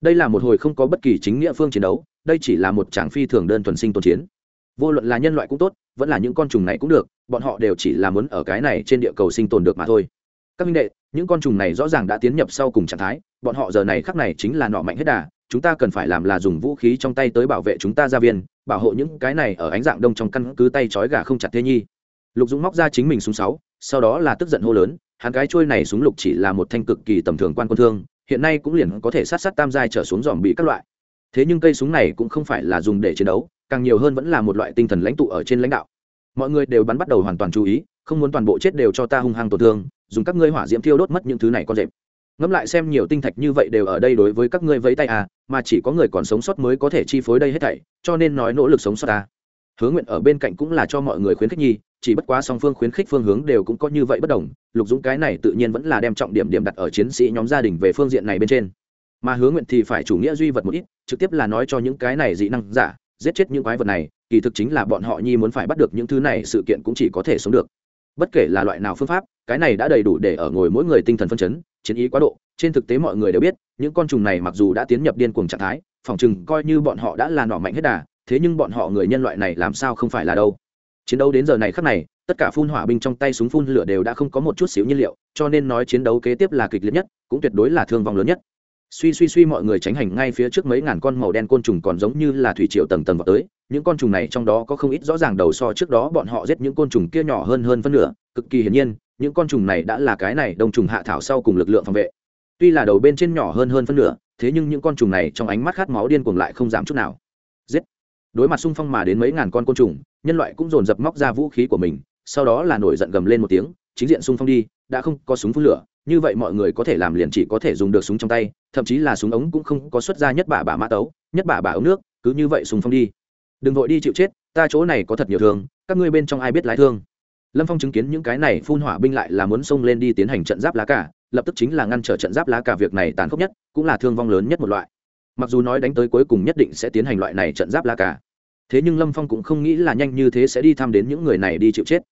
[SPEAKER 1] Đây là một hồi không có bất kỳ chính nghĩa phương chiến đấu, đây chỉ là một tràng phi thường đơn thuần sinh tồn chiến. Vô luận là nhân loại cũng tốt, vẫn là những con trùng này cũng được, bọn họ đều chỉ là muốn ở cái này trên địa cầu sinh tồn được mà thôi. Các minh đệ, những con trùng này rõ ràng đã tiến nhập sau cùng trạng thái, bọn họ giờ này khắc này chính là nọ mạnh hết đà chúng ta cần phải làm là dùng vũ khí trong tay tới bảo vệ chúng ta gia viên, bảo hộ những cái này ở ánh dạng đông trong căn cứ tay trói gà không chặt thế nhi. Lục dũng móc ra chính mình súng sáu, sau đó là tức giận hô lớn, hắn cái trôi này súng lục chỉ là một thanh cực kỳ tầm thường quan quân thương, hiện nay cũng liền có thể sát sát tam giai trở xuống dòm bị các loại. Thế nhưng cây súng này cũng không phải là dùng để chiến đấu, càng nhiều hơn vẫn là một loại tinh thần lãnh tụ ở trên lãnh đạo. Mọi người đều bắn bắt đầu hoàn toàn chú ý, không muốn toàn bộ chết đều cho ta hung hăng tổn thương, dùng các ngươi hỏa diễm thiêu đốt mất những thứ này con rệp ngẫm lại xem nhiều tinh thạch như vậy đều ở đây đối với các ngươi vẫy tay à mà chỉ có người còn sống sót mới có thể chi phối đây hết thảy, cho nên nói nỗ lực sống sót ta. Hứa nguyện ở bên cạnh cũng là cho mọi người khuyến khích nhi, chỉ bất quá song phương khuyến khích phương hướng đều cũng có như vậy bất đồng, lục dũng cái này tự nhiên vẫn là đem trọng điểm điểm đặt ở chiến sĩ nhóm gia đình về phương diện này bên trên. Mà hứa nguyện thì phải chủ nghĩa duy vật một ít, trực tiếp là nói cho những cái này dị năng giả, giết chết những quái vật này, kỳ thực chính là bọn họ nhi muốn phải bắt được những thứ này, sự kiện cũng chỉ có thể sống được bất kể là loại nào phương pháp, cái này đã đầy đủ để ở ngồi mỗi người tinh thần phân chấn, chiến ý quá độ, trên thực tế mọi người đều biết, những con trùng này mặc dù đã tiến nhập điên cuồng trạng thái, phòng chừng coi như bọn họ đã là nọ mạnh hết đà, thế nhưng bọn họ người nhân loại này làm sao không phải là đâu. Chiến đấu đến giờ này khắc này, tất cả phun hỏa binh trong tay súng phun lửa đều đã không có một chút xíu nhiên liệu, cho nên nói chiến đấu kế tiếp là kịch liệt nhất, cũng tuyệt đối là thương vong lớn nhất suy suy suy mọi người tránh hành ngay phía trước mấy ngàn con màu đen côn trùng còn giống như là thủy triều tầng tầng vào tới. Những con trùng này trong đó có không ít rõ ràng đầu so trước đó bọn họ giết những côn trùng kia nhỏ hơn hơn phân nửa, cực kỳ hiển nhiên, những con trùng này đã là cái này đông trùng hạ thảo sau cùng lực lượng phòng vệ. Tuy là đầu bên trên nhỏ hơn hơn phân nửa, thế nhưng những con trùng này trong ánh mắt khát máu điên cuồng lại không giảm chút nào. Giết! Đối mặt xung phong mà đến mấy ngàn con côn trùng, nhân loại cũng dồn dập móc ra vũ khí của mình, sau đó là nổi giận gầm lên một tiếng, chính diện xung phong đi, đã không có súng phun lửa như vậy mọi người có thể làm liền chỉ có thể dùng được súng trong tay, thậm chí là súng ống cũng không có xuất ra nhất bà bà mã tấu, nhất bà bà ống nước, cứ như vậy súng phong đi. Đừng vội đi chịu chết, ta chỗ này có thật nhiều thương, các ngươi bên trong ai biết lái thương? Lâm phong chứng kiến những cái này phun hỏa binh lại là muốn xông lên đi tiến hành trận giáp lá cả lập tức chính là ngăn trở trận giáp lá cả việc này tàn khốc nhất, cũng là thương vong lớn nhất một loại. Mặc dù nói đánh tới cuối cùng nhất định sẽ tiến hành loại này trận giáp lá cả thế nhưng lâm phong cũng không nghĩ là nhanh như thế sẽ đi thăm đến những người này đi chịu chết.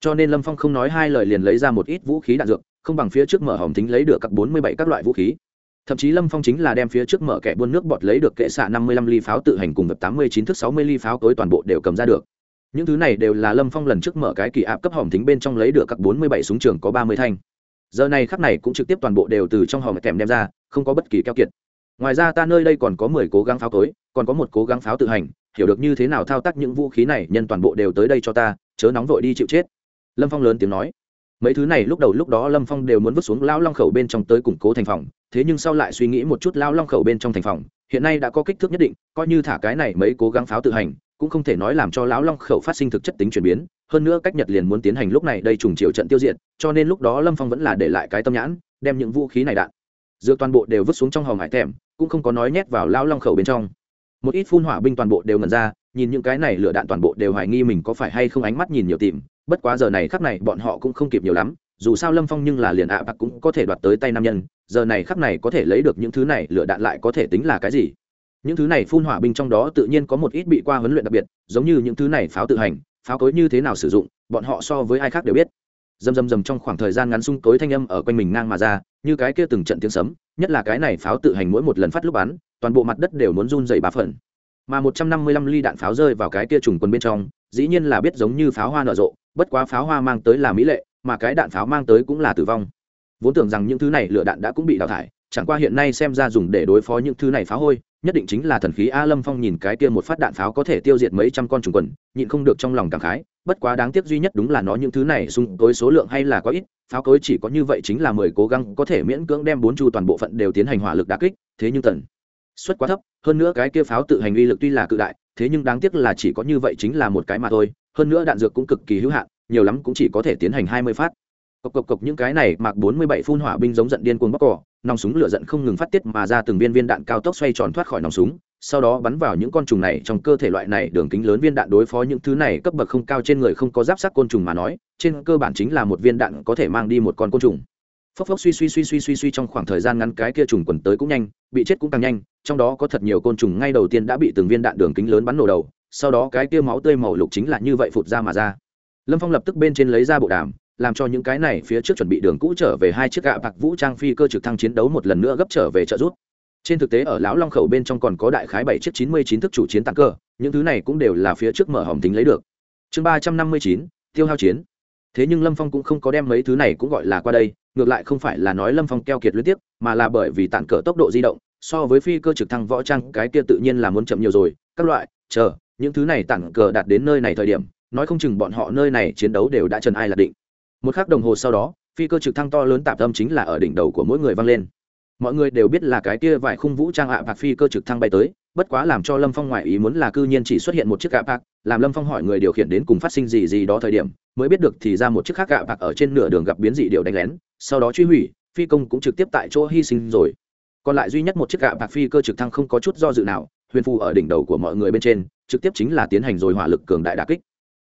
[SPEAKER 1] Cho nên lâm phong không nói hai lời liền lấy ra một ít vũ khí đạn dược không bằng phía trước mở hòm thính lấy được các bốn mươi bảy các loại vũ khí. Thậm chí lâm phong chính là đem phía trước mở kẻ buôn nước bọt lấy được kệ xạ năm mươi lăm ly pháo tự hành cùng gặp tám mươi chín thước sáu mươi ly pháo tối toàn bộ đều cầm ra được. Những thứ này đều là lâm phong lần trước mở cái kỳ áp cấp hòm thính bên trong lấy được các bốn mươi bảy súng trường có ba mươi thanh. Giờ này khắc này cũng trực tiếp toàn bộ đều từ trong hòm kèm đem ra, không có bất kỳ keo kiệt. Ngoài ra ta nơi đây còn có mười cố gắng pháo tối còn có một cố gắng pháo tự hành, hiểu được như thế nào thao tác những vũ khí này, nhân toàn bộ đều tới đây cho ta, chớ nóng vội đi chịu chết. Lâm phong lớn tiếng nói mấy thứ này lúc đầu lúc đó lâm phong đều muốn vứt xuống lao long khẩu bên trong tới củng cố thành phòng, thế nhưng sau lại suy nghĩ một chút lao long khẩu bên trong thành phòng, hiện nay đã có kích thước nhất định, coi như thả cái này mấy cố gắng pháo tự hành, cũng không thể nói làm cho lão long khẩu phát sinh thực chất tính chuyển biến, hơn nữa cách nhật liền muốn tiến hành lúc này đây trùng chiều trận tiêu diệt, cho nên lúc đó lâm phong vẫn là để lại cái tâm nhãn, đem những vũ khí này đạn dựa toàn bộ đều vứt xuống trong hòm hải thèm, cũng không có nói nhét vào lao long khẩu bên trong. Một ít phun hỏa binh toàn bộ đều ngẩn ra nhìn những cái này lửa đạn toàn bộ đều hoài nghi mình có phải hay không ánh mắt nhìn nhiều tìm, bất quá giờ này khắc này bọn họ cũng không kịp nhiều lắm, dù sao lâm phong nhưng là liền ạ à bạc cũng có thể đoạt tới tay nam nhân, giờ này khắc này có thể lấy được những thứ này, lửa đạn lại có thể tính là cái gì? Những thứ này phun hỏa binh trong đó tự nhiên có một ít bị qua huấn luyện đặc biệt, giống như những thứ này pháo tự hành, pháo cối như thế nào sử dụng, bọn họ so với ai khác đều biết. Dầm dầm dầm trong khoảng thời gian ngắn sung tối thanh âm ở quanh mình ngang mà ra, như cái kia từng trận tiếng sấm, nhất là cái này pháo tự hành mỗi một lần phát lúc bắn, toàn bộ mặt đất đều muốn run dày ba phần mà một trăm năm mươi lăm ly đạn pháo rơi vào cái kia trùng quân bên trong, dĩ nhiên là biết giống như pháo hoa nở rộ, bất quá pháo hoa mang tới là mỹ lệ, mà cái đạn pháo mang tới cũng là tử vong. Vốn tưởng rằng những thứ này lửa đạn đã cũng bị đào thải, chẳng qua hiện nay xem ra dùng để đối phó những thứ này pháo hôi, nhất định chính là thần khí a lâm phong nhìn cái kia một phát đạn pháo có thể tiêu diệt mấy trăm con trùng quần, nhịn không được trong lòng cảm khái, bất quá đáng tiếc duy nhất đúng là nó những thứ này xung tối số lượng hay là có ít, pháo cối chỉ có như vậy chính là mười cố gắng có thể miễn cưỡng đem bốn chu toàn bộ phận đều tiến hành hỏa lực đà kích, thế nhưng tần suất quá thấp, hơn nữa cái kia pháo tự hành uy lực tuy là cự đại, thế nhưng đáng tiếc là chỉ có như vậy chính là một cái mà thôi, hơn nữa đạn dược cũng cực kỳ hữu hạn, nhiều lắm cũng chỉ có thể tiến hành hai mươi phát. Cộc cộc cộc, những cái này mặc bốn mươi bảy phun hỏa binh giống giận điên cuồng bóc cỏ, nòng súng lửa giận không ngừng phát tiết mà ra từng viên viên đạn cao tốc xoay tròn thoát khỏi nòng súng, sau đó bắn vào những con trùng này trong cơ thể loại này đường kính lớn viên đạn đối phó những thứ này cấp bậc không cao trên người không có giáp sát côn trùng mà nói, trên cơ bản chính là một viên đạn có thể mang đi một con côn trùng phốc phốc suy suy suy suy suy suy trong khoảng thời gian ngắn cái kia trùng quần tới cũng nhanh, bị chết cũng càng nhanh, trong đó có thật nhiều côn trùng ngay đầu tiên đã bị từng viên đạn đường kính lớn bắn nổ đầu, sau đó cái kia máu tươi màu lục chính là như vậy phụt ra mà ra. Lâm phong lập tức bên trên lấy ra bộ đàm, làm cho những cái này phía trước chuẩn bị đường cũ trở về hai chiếc gạ bạc vũ trang phi cơ trực thăng chiến đấu một lần nữa gấp trở về trợ rút trên thực tế ở lão long khẩu bên trong còn có đại khái bảy chiếc chín mươi chín thức chủ chiến tăng cơ, những thứ này cũng đều là phía trước mở hỏng tính lấy được. Chương ba trăm năm mươi chín, tiêu hao chiến. Thế nhưng lâm phong cũng không có đem mấy thứ này cũng gọi là qua đây ngược lại không phải là nói lâm phong keo kiệt liên tiếp mà là bởi vì tản cỡ tốc độ di động, so với phi cơ trực thăng võ trang, cái kia tự nhiên là muốn chậm nhiều rồi. Các loại, chờ, những thứ này tản cờ đạt đến nơi này thời điểm, nói không chừng bọn họ nơi này chiến đấu đều đã trần ai là định. Một k h ắ c đồng hồ sau đó, phi cơ trực thăng to lớn tạp tâm chính là ở đỉnh đầu của mỗi người vang lên. Mọi người đều biết là cái kia vài khung vũ trang ạ bạc phi cơ trực thăng bay tới, bất quá làm cho lâm phong ngoại ý muốn là cư nhiên chỉ xuất hiện một chiếc ạ bạc, làm lâm phong hỏi người điều khiển đến cùng phát sinh gì gì đó thời điểm, mới biết được thì ra một chiếc khác ạ bạc ở trên nửa đường gặp biến dị điều đánh lén sau đó truy hủy phi công cũng trực tiếp tại chỗ hy sinh rồi. Còn lại duy nhất một chiếc gạ bạc phi cơ trực thăng không có chút do dự nào huyền phù ở đỉnh đầu của mọi người bên trên trực tiếp chính là tiến hành rồi hỏa lực cường đại đà kích.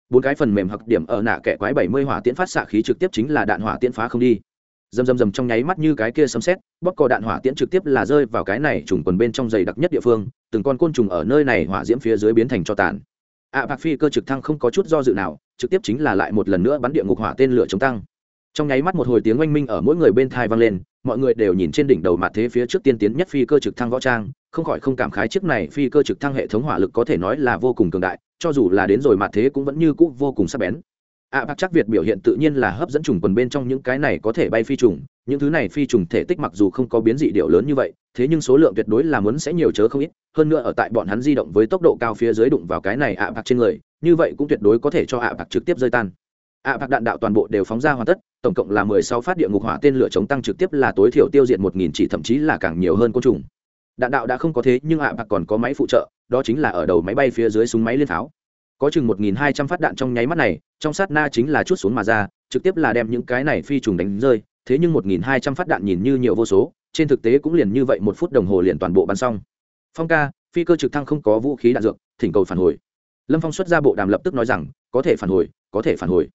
[SPEAKER 1] Bốn cái phần mềm hặc điểm ở nạ kẻ quái bảy mươi hỏa tiễn phát xạ khí trực tiếp chính là đạn hỏa tiễn phá không đi. Dầm dầm dầm trong nháy mắt như cái kia sấm xét bóc cò đạn hỏa tiễn trực tiếp là rơi vào cái này trùng quần bên trong dày đặc nhất địa phương từng con côn trùng ở nơi này hỏa diễm phía dưới biến thành cho tàn. Ạ à, bạc phi cơ trực thăng không có chút do dự nào trực tiếp chính là lại một lần nữa bắn địa ngục hỏa tên lửa chống tăng trong nháy mắt một hồi tiếng oanh minh ở mỗi người bên thai vang lên mọi người đều nhìn trên đỉnh đầu mặt thế phía trước tiên tiến nhất phi cơ trực thăng võ trang không khỏi không cảm khái chiếc này phi cơ trực thăng hệ thống hỏa lực có thể nói là vô cùng cường đại cho dù là đến rồi mặt thế cũng vẫn như cũ vô cùng sắc bén. Ạ à, bạc chắc việt biểu hiện tự nhiên là hấp dẫn trùng quần bên trong những cái này có thể bay phi trùng những thứ này phi trùng thể tích mặc dù không có biến dị điệu lớn như vậy thế nhưng số lượng tuyệt đối là muốn sẽ nhiều chớ không ít hơn nữa ở tại bọn hắn di động với tốc độ cao phía dưới đụng vào cái này ạ à bạc trên người như vậy cũng tuyệt đối có thể cho à, ạ bạc trực tiếp rơi tan ạ bạc đạn đạo toàn bộ đều phóng ra hoàn tất, tổng cộng là mười sáu phát địa ngục hỏa tên lửa chống tăng trực tiếp là tối thiểu tiêu diệt một nghìn chỉ, thậm chí là càng nhiều hơn côn trùng. Đạn đạo đã không có thế, nhưng ạ bạc còn có máy phụ trợ, đó chính là ở đầu máy bay phía dưới súng máy liên tháo. có chừng một nghìn hai trăm phát đạn trong nháy mắt này, trong sát na chính là chút xuống mà ra, trực tiếp là đem những cái này phi trùng đánh rơi, thế nhưng một nghìn hai trăm phát đạn nhìn như nhiều vô số, trên thực tế cũng liền như vậy một phút đồng hồ liền toàn bộ bắn xong. Phong ca, phi cơ trực thăng không có vũ khí đạn dược, thỉnh cầu phản hồi. Lâm phong xuất ra bộ đàm lập tức nói rằng, có thể phản hồi, có thể phản hồi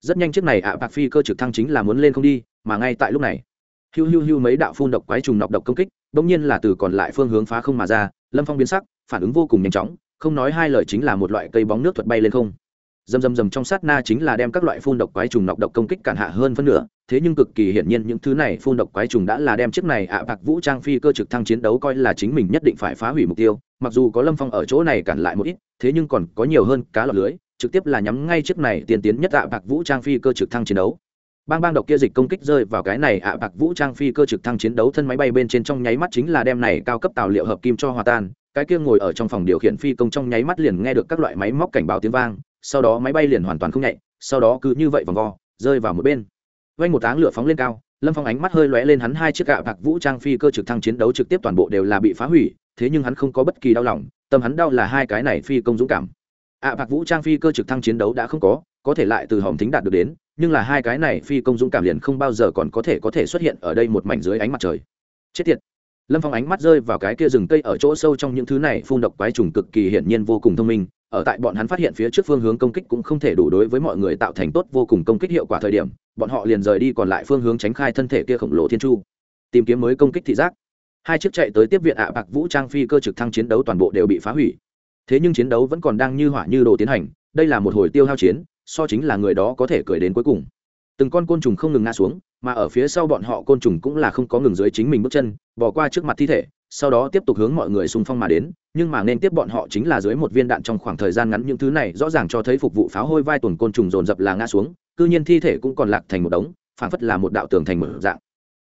[SPEAKER 1] rất nhanh chiếc này ạ, bạc phi cơ trực thăng chính là muốn lên không đi, mà ngay tại lúc này, hiu hiu hiu mấy đạo phun độc quái trùng nọc độc công kích bỗng nhiên là từ còn lại phương hướng phá không mà ra, lâm phong biến sắc, phản ứng vô cùng nhanh chóng, không nói hai lời chính là một loại cây bóng nước thuật bay lên không. Dầm dầm dầm trong sát na chính là đem các loại phun độc quái trùng nọc độc công kích cản hạ hơn phân nửa, thế nhưng cực kỳ hiển nhiên những thứ này phun độc quái trùng đã là đem chiếc này ạ, bạc vũ trang phi cơ trực thăng chiến đấu coi là chính mình nhất định phải phá hủy mục tiêu, mặc dù có lâm phong ở chỗ này cản lại một ít, thế nhưng còn có nhiều hơn cá lọc lưới trực tiếp là nhắm ngay chiếc này tiên tiến nhất ạ bạc vũ trang phi cơ trực thăng chiến đấu. Bang bang độc kia dịch công kích rơi vào cái này ạ bạc vũ trang phi cơ trực thăng chiến đấu thân máy bay bên trên trong nháy mắt chính là đem này cao cấp tàu liệu hợp kim cho hòa tan. Cái kia ngồi ở trong phòng điều khiển phi công trong nháy mắt liền nghe được các loại máy móc cảnh báo tiếng vang, sau đó máy bay liền hoàn toàn không nhạy, sau đó cứ như vậy vòng vo, rơi vào một bên. Vanh một áng lửa phóng lên cao, lâm phong ánh mắt hơi lóe lên hắn hai chiếc gạ bạc vũ trang phi cơ trực thăng chiến đấu trực tiếp toàn bộ đều là bị phá hủy, thế nhưng hắn không có bất kỳ đau lòng, tâm hắn đau là hai cái này phi công dũng cảm ạ, bạc vũ trang phi cơ trực thăng chiến đấu đã không có có thể lại từ hòm thính đạt được đến, nhưng là hai cái này phi công dũng cảm liền không bao giờ còn có thể có thể xuất hiện ở đây một mảnh dưới ánh mặt trời. Chết tiệt. Lâm phong ánh mắt rơi vào cái kia rừng cây ở chỗ sâu trong những thứ này phun độc quái trùng cực kỳ hiển nhiên vô cùng thông minh, ở tại bọn hắn phát hiện phía trước phương hướng công kích cũng không thể đủ đối với mọi người tạo thành tốt vô cùng công kích hiệu quả thời điểm, bọn họ liền rời đi còn lại phương hướng tránh khai thân thể kia khổng lồ thiên chu. Tìm kiếm mới công kích thị giác. Hai chiếc chạy tới tiếp viện ạ, bạc vũ trang phi cơ trực thăng chiến đấu toàn bộ đều bị phá hủy thế nhưng chiến đấu vẫn còn đang như hỏa như đồ tiến hành, đây là một hồi tiêu hao chiến, so chính là người đó có thể cười đến cuối cùng. Từng con côn trùng không ngừng ngã xuống, mà ở phía sau bọn họ côn trùng cũng là không có ngừng dưới chính mình bước chân, bỏ qua trước mặt thi thể, sau đó tiếp tục hướng mọi người xung phong mà đến, nhưng mà nên tiếp bọn họ chính là dưới một viên đạn trong khoảng thời gian ngắn những thứ này rõ ràng cho thấy phục vụ pháo hôi vai tuần côn trùng dồn dập là ngã xuống, cư nhiên thi thể cũng còn lạc thành một đống, phảng phất là một đạo tường thành mở dạng.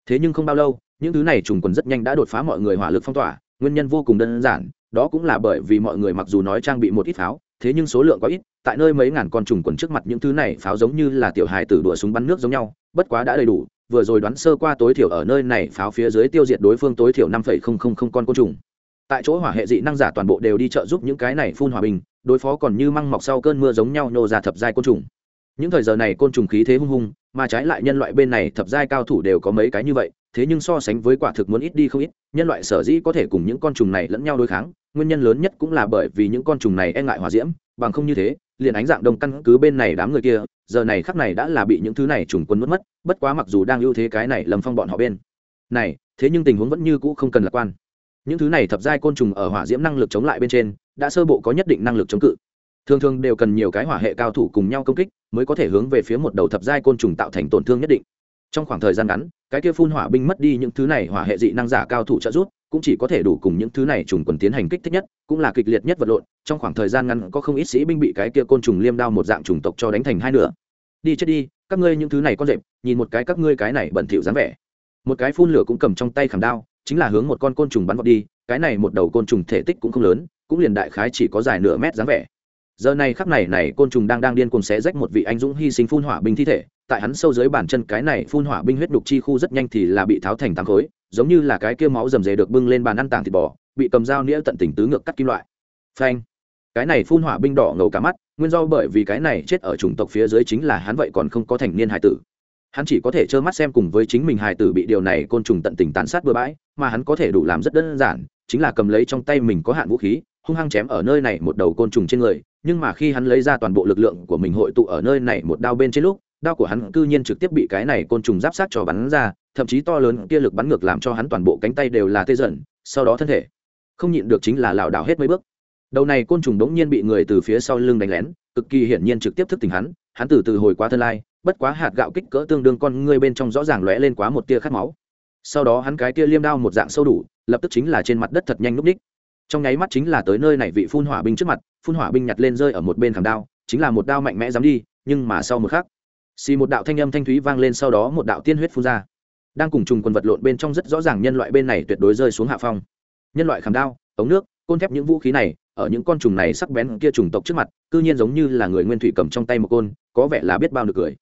[SPEAKER 1] Thế nhưng không bao lâu, những thứ này trùng quần rất nhanh đã đột phá mọi người hỏa lực phong tỏa, nguyên nhân vô cùng đơn giản đó cũng là bởi vì mọi người mặc dù nói trang bị một ít pháo, thế nhưng số lượng có ít, tại nơi mấy ngàn con trùng quần trước mặt những thứ này pháo giống như là tiểu hài tử đùa súng bắn nước giống nhau, bất quá đã đầy đủ, vừa rồi đoán sơ qua tối thiểu ở nơi này pháo phía dưới tiêu diệt đối phương tối thiểu năm phẩy không không không con côn trùng. Tại chỗ hỏa hệ dị năng giả toàn bộ đều đi trợ giúp những cái này phun hòa bình, đối phó còn như măng mọc sau cơn mưa giống nhau nô ra thập giai côn trùng. Những thời giờ này côn trùng khí thế hung hung, mà trái lại nhân loại bên này thập giai cao thủ đều có mấy cái như vậy, thế nhưng so sánh với quả thực muốn ít đi không ít, nhân loại sở dĩ có thể cùng những con trùng này lẫn nhau đối kháng nguyên nhân lớn nhất cũng là bởi vì những con trùng này e ngại hòa diễm, bằng không như thế, liền ánh dạng đông căn cứ bên này đám người kia, giờ này khắc này đã là bị những thứ này trùng quân mất mất, bất quá mặc dù đang ưu thế cái này lầm phong bọn họ bên này, thế nhưng tình huống vẫn như cũ không cần lạc quan. Những thứ này thập giai côn trùng ở hỏa diễm năng lực chống lại bên trên, đã sơ bộ có nhất định năng lực chống cự. Thường thường đều cần nhiều cái hỏa hệ cao thủ cùng nhau công kích, mới có thể hướng về phía một đầu thập giai côn trùng tạo thành tổn thương nhất định. Trong khoảng thời gian ngắn, cái kia phun hỏa binh mất đi những thứ này hỏa hệ dị năng giả cao thủ trợ giúp cũng chỉ có thể đủ cùng những thứ này trùng quần tiến hành kích thích nhất, cũng là kịch liệt nhất vật lộn, trong khoảng thời gian ngắn có không ít sĩ binh bị cái kia côn trùng liêm đao một dạng trùng tộc cho đánh thành hai nửa. Đi chết đi, các ngươi những thứ này con rệp, nhìn một cái các ngươi cái này bẩn thỉu dáng vẻ. Một cái phun lửa cũng cầm trong tay khảm đao, chính là hướng một con côn trùng bắn vọt đi, cái này một đầu côn trùng thể tích cũng không lớn, cũng liền đại khái chỉ có dài nửa mét dáng vẻ giờ này khắc này này, côn trùng đang đang điên cuồng xé rách một vị anh dũng hy sinh phun hỏa binh thi thể. Tại hắn sâu dưới bàn chân, cái này phun hỏa binh huyết đục chi khu rất nhanh thì là bị tháo thành tám khối, giống như là cái kia máu rầm rề được bưng lên bàn ăn tảng thịt bò, bị cầm dao nĩa tận tình tứ ngược cắt kim loại. Phanh! Cái này phun hỏa binh đỏ ngầu cả mắt, nguyên do bởi vì cái này chết ở chủng tộc phía dưới chính là hắn vậy còn không có thành niên hải tử. Hắn chỉ có thể trơ mắt xem cùng với chính mình hải tử bị điều này côn trùng tận tình tàn sát bừa bãi, mà hắn có thể đủ làm rất đơn giản, chính là cầm lấy trong tay mình có hạn vũ khí, hung hăng chém ở nơi này một đầu côn trùng trên người nhưng mà khi hắn lấy ra toàn bộ lực lượng của mình hội tụ ở nơi này một đao bên trên lúc, đao của hắn cư nhiên trực tiếp bị cái này côn trùng giáp sát cho bắn ra, thậm chí to lớn kia lực bắn ngược làm cho hắn toàn bộ cánh tay đều là tê dần, sau đó thân thể không nhịn được chính là lảo đảo hết mấy bước. Đầu này côn trùng đống nhiên bị người từ phía sau lưng đánh lén, cực kỳ hiển nhiên trực tiếp thức tỉnh hắn hắn từ từ hồi qua thân lai, bất quá hạt gạo kích cỡ tương đương con ngươi bên trong rõ ràng lóe lên quá một tia khát máu. Sau đó hắn cái tia liêm đao một dạng sâu đủ, lập tức chính là trên mặt đất thật nhanh núp ních trong nháy mắt chính là tới nơi này vị phun hỏa binh trước mặt, phun hỏa binh nhặt lên rơi ở một bên khảm đao, chính là một đao mạnh mẽ dám đi, nhưng mà sau một khắc, xì một đạo thanh âm thanh thúy vang lên sau đó một đạo tiên huyết phun ra. Đang cùng trùng quần vật lộn bên trong rất rõ ràng nhân loại bên này tuyệt đối rơi xuống hạ phong. Nhân loại khảm đao, ống nước, côn thép những vũ khí này, ở những con trùng này sắc bén kia trùng tộc trước mặt, cư nhiên giống như là người nguyên thủy cầm trong tay một côn, có vẻ là biết bao được cười.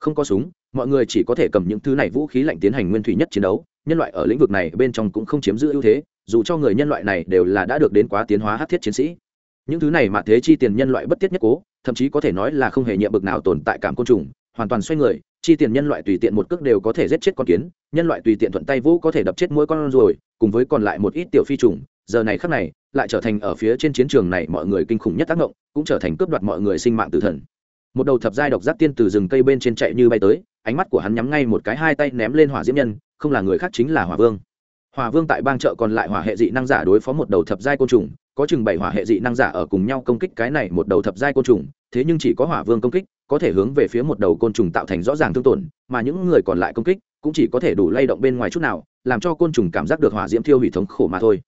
[SPEAKER 1] Không có súng, mọi người chỉ có thể cầm những thứ này vũ khí lạnh tiến hành nguyên thủy nhất chiến đấu, nhân loại ở lĩnh vực này bên trong cũng không chiếm giữ ưu thế dù cho người nhân loại này đều là đã được đến quá tiến hóa hát thiết chiến sĩ. Những thứ này mà thế chi tiền nhân loại bất tiết nhất cố, thậm chí có thể nói là không hề nhiệm bực nào tồn tại cảm côn trùng, hoàn toàn xoay người, chi tiền nhân loại tùy tiện một cước đều có thể giết chết con kiến, nhân loại tùy tiện thuận tay vũ có thể đập chết mỗi con ruồi cùng với còn lại một ít tiểu phi trùng, giờ này khắc này, lại trở thành ở phía trên chiến trường này mọi người kinh khủng nhất tác động, cũng trở thành cướp đoạt mọi người sinh mạng tử thần. Một đầu thập giai độc giác tiên từ rừng cây bên trên chạy như bay tới, ánh mắt của hắn nhắm ngay một cái hai tay ném lên hỏa diễm nhân, không là người khác chính là hỏa vương hỏa vương tại bang chợ còn lại hỏa hệ dị năng giả đối phó một đầu thập giai côn trùng, có chừng bảy hỏa hệ dị năng giả ở cùng nhau công kích cái này một đầu thập giai côn trùng, thế nhưng chỉ có hỏa vương công kích, có thể hướng về phía một đầu côn trùng tạo thành rõ ràng thương tổn, mà những người còn lại công kích cũng chỉ có thể đủ lay động bên ngoài chút nào, làm cho côn trùng cảm giác được hỏa diễm thiêu hủy thống khổ mà thôi.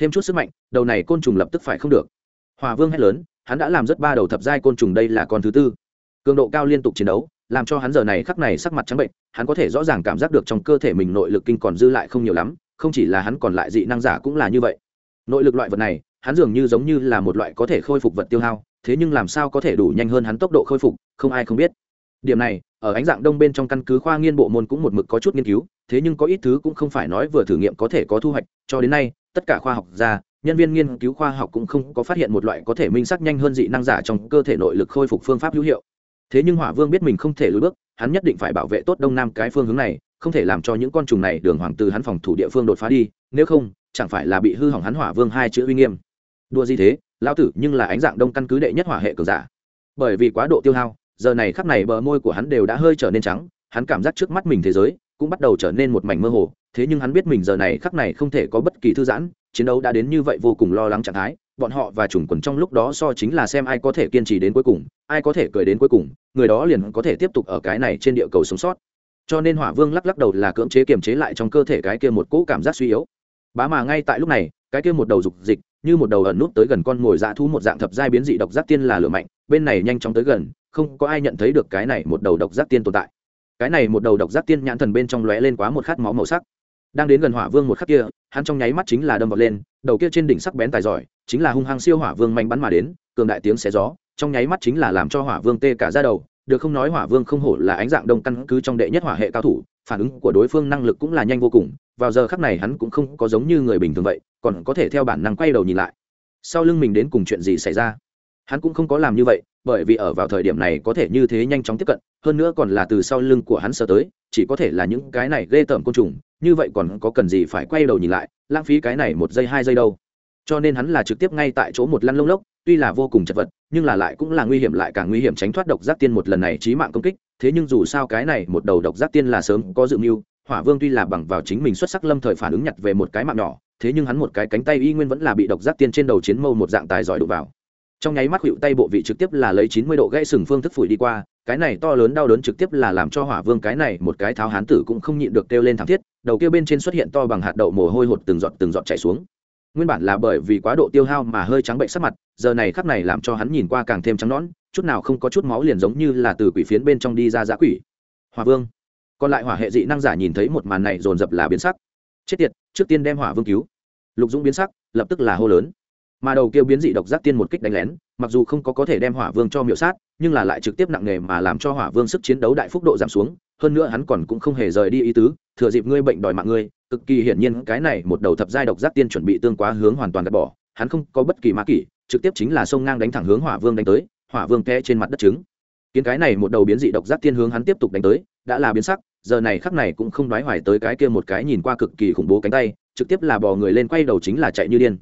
[SPEAKER 1] Thêm chút sức mạnh, đầu này côn trùng lập tức phải không được. Hỏa vương hét lớn, hắn đã làm rất ba đầu thập giai côn trùng đây là con thứ tư. Cường độ cao liên tục chiến đấu, làm cho hắn giờ này khắc này sắc mặt trắng bệnh, hắn có thể rõ ràng cảm giác được trong cơ thể mình nội lực kinh còn dư lại không nhiều lắm không chỉ là hắn còn lại dị năng giả cũng là như vậy. Nội lực loại vật này, hắn dường như giống như là một loại có thể khôi phục vật tiêu hao, thế nhưng làm sao có thể đủ nhanh hơn hắn tốc độ khôi phục, không ai không biết. Điểm này, ở ánh dạng đông bên trong căn cứ khoa nghiên bộ môn cũng một mực có chút nghiên cứu, thế nhưng có ít thứ cũng không phải nói vừa thử nghiệm có thể có thu hoạch, cho đến nay, tất cả khoa học gia, nhân viên nghiên cứu khoa học cũng không có phát hiện một loại có thể minh xác nhanh hơn dị năng giả trong cơ thể nội lực khôi phục phương pháp hữu hiệu. Thế nhưng hỏa vương biết mình không thể lùi bước, hắn nhất định phải bảo vệ tốt đông nam cái phương hướng này không thể làm cho những con trùng này đường hoàng từ hắn phòng thủ địa phương đột phá đi, nếu không, chẳng phải là bị hư hỏng hắn hỏa vương hai chữ uy nghiêm. Đua gì thế, lão tử, nhưng là ánh dạng đông căn cứ đệ nhất hỏa hệ cường giả. Bởi vì quá độ tiêu hao, giờ này khắc này bờ môi của hắn đều đã hơi trở nên trắng, hắn cảm giác trước mắt mình thế giới cũng bắt đầu trở nên một mảnh mơ hồ, thế nhưng hắn biết mình giờ này khắc này không thể có bất kỳ thư giãn, chiến đấu đã đến như vậy vô cùng lo lắng trạng thái, bọn họ và chủng quần trong lúc đó so chính là xem ai có thể kiên trì đến cuối cùng, ai có thể cười đến cuối cùng, người đó liền có thể tiếp tục ở cái này trên địa cầu sống sót cho nên hỏa vương lắc lắc đầu là cưỡng chế kiềm chế lại trong cơ thể cái kia một cỗ cảm giác suy yếu. Bá mà ngay tại lúc này, cái kia một đầu dục dịch, như một đầu ẩn nút tới gần con ngồi dạ thú một dạng thập giai biến dị độc giác tiên là lửa mạnh, bên này nhanh chóng tới gần, không có ai nhận thấy được cái này một đầu độc giác tiên tồn tại. Cái này một đầu độc giác tiên nhãn thần bên trong lóe lên quá một khát máu màu sắc. Đang đến gần hỏa vương một khắc kia, hắn trong nháy mắt chính là đâm vào lên, đầu kia trên đỉnh sắc bén tài giỏi, chính là hung hăng siêu hỏa vương manh bắn mà đến, cường đại tiếng xé gió, trong nháy mắt chính là làm cho hỏa vương tê cả ra đầu được không nói hỏa vương không hổ là ánh dạng đông căn cứ trong đệ nhất hỏa hệ cao thủ, phản ứng của đối phương năng lực cũng là nhanh vô cùng, vào giờ khắc này hắn cũng không có giống như người bình thường vậy, còn có thể theo bản năng quay đầu nhìn lại. Sau lưng mình đến cùng chuyện gì xảy ra? Hắn cũng không có làm như vậy, bởi vì ở vào thời điểm này có thể như thế nhanh chóng tiếp cận, hơn nữa còn là từ sau lưng của hắn sơ tới, chỉ có thể là những cái này ghê tởm côn trùng, như vậy còn có cần gì phải quay đầu nhìn lại, lãng phí cái này một giây hai giây đâu. Cho nên hắn là trực tiếp ngay tại chỗ một lăn lông lốc tuy là vô cùng chật vật, nhưng là lại cũng là nguy hiểm lại càng nguy hiểm tránh thoát độc giác tiên một lần này trí mạng công kích, thế nhưng dù sao cái này một đầu độc giác tiên là sớm có dự mưu, hỏa vương tuy là bằng vào chính mình xuất sắc lâm thời phản ứng nhặt về một cái mạng nhỏ, thế nhưng hắn một cái cánh tay y nguyên vẫn là bị độc giác tiên trên đầu chiến mâu một dạng tài giỏi đụng vào. Trong nháy mắt hữu tay bộ vị trực tiếp là lấy chín mươi độ gãy sừng phương thức phủi đi qua, cái này to lớn đau đớn trực tiếp là làm cho hỏa vương cái này một cái tháo hán tử cũng không nhịn được kêu lên thảm thiết, đầu kia bên trên xuất hiện to bằng hạt đậu mồ hôi hột từng giọt từng giọt chảy xuống nguyên bản là bởi vì quá độ tiêu hao mà hơi trắng bệnh sắc mặt, giờ này khắc này làm cho hắn nhìn qua càng thêm trắng nõn, chút nào không có chút máu liền giống như là từ quỷ phiến bên trong đi ra giã quỷ. Hòa vương. Còn lại hỏa hệ dị năng giả nhìn thấy một màn này dồn dập là biến sắc. Chết tiệt, trước tiên đem hỏa vương cứu. Lục dũng biến sắc, lập tức là hô lớn. Mà đầu kêu biến dị độc giác tiên một kích đánh lén, mặc dù không có có thể đem hỏa vương cho miệu sát, nhưng là lại trực tiếp nặng nề mà làm cho hỏa vương sức chiến đấu đại phúc độ giảm xuống, hơn nữa hắn còn cũng không hề rời đi ý tứ thừa dịp ngươi bệnh đòi mạng ngươi, cực kỳ hiển nhiên cái này một đầu thập giai độc giác tiên chuẩn bị tương quá hướng hoàn toàn gạt bỏ, hắn không có bất kỳ mã kỷ, trực tiếp chính là sông ngang đánh thẳng hướng hỏa vương đánh tới, hỏa vương té trên mặt đất trứng. Kiến cái này một đầu biến dị độc giác tiên hướng hắn tiếp tục đánh tới, đã là biến sắc, giờ này khắc này cũng không đoái hoài tới cái kia một cái nhìn qua cực kỳ khủng bố cánh tay, trực tiếp là bò người lên quay đầu chính là chạy như điên.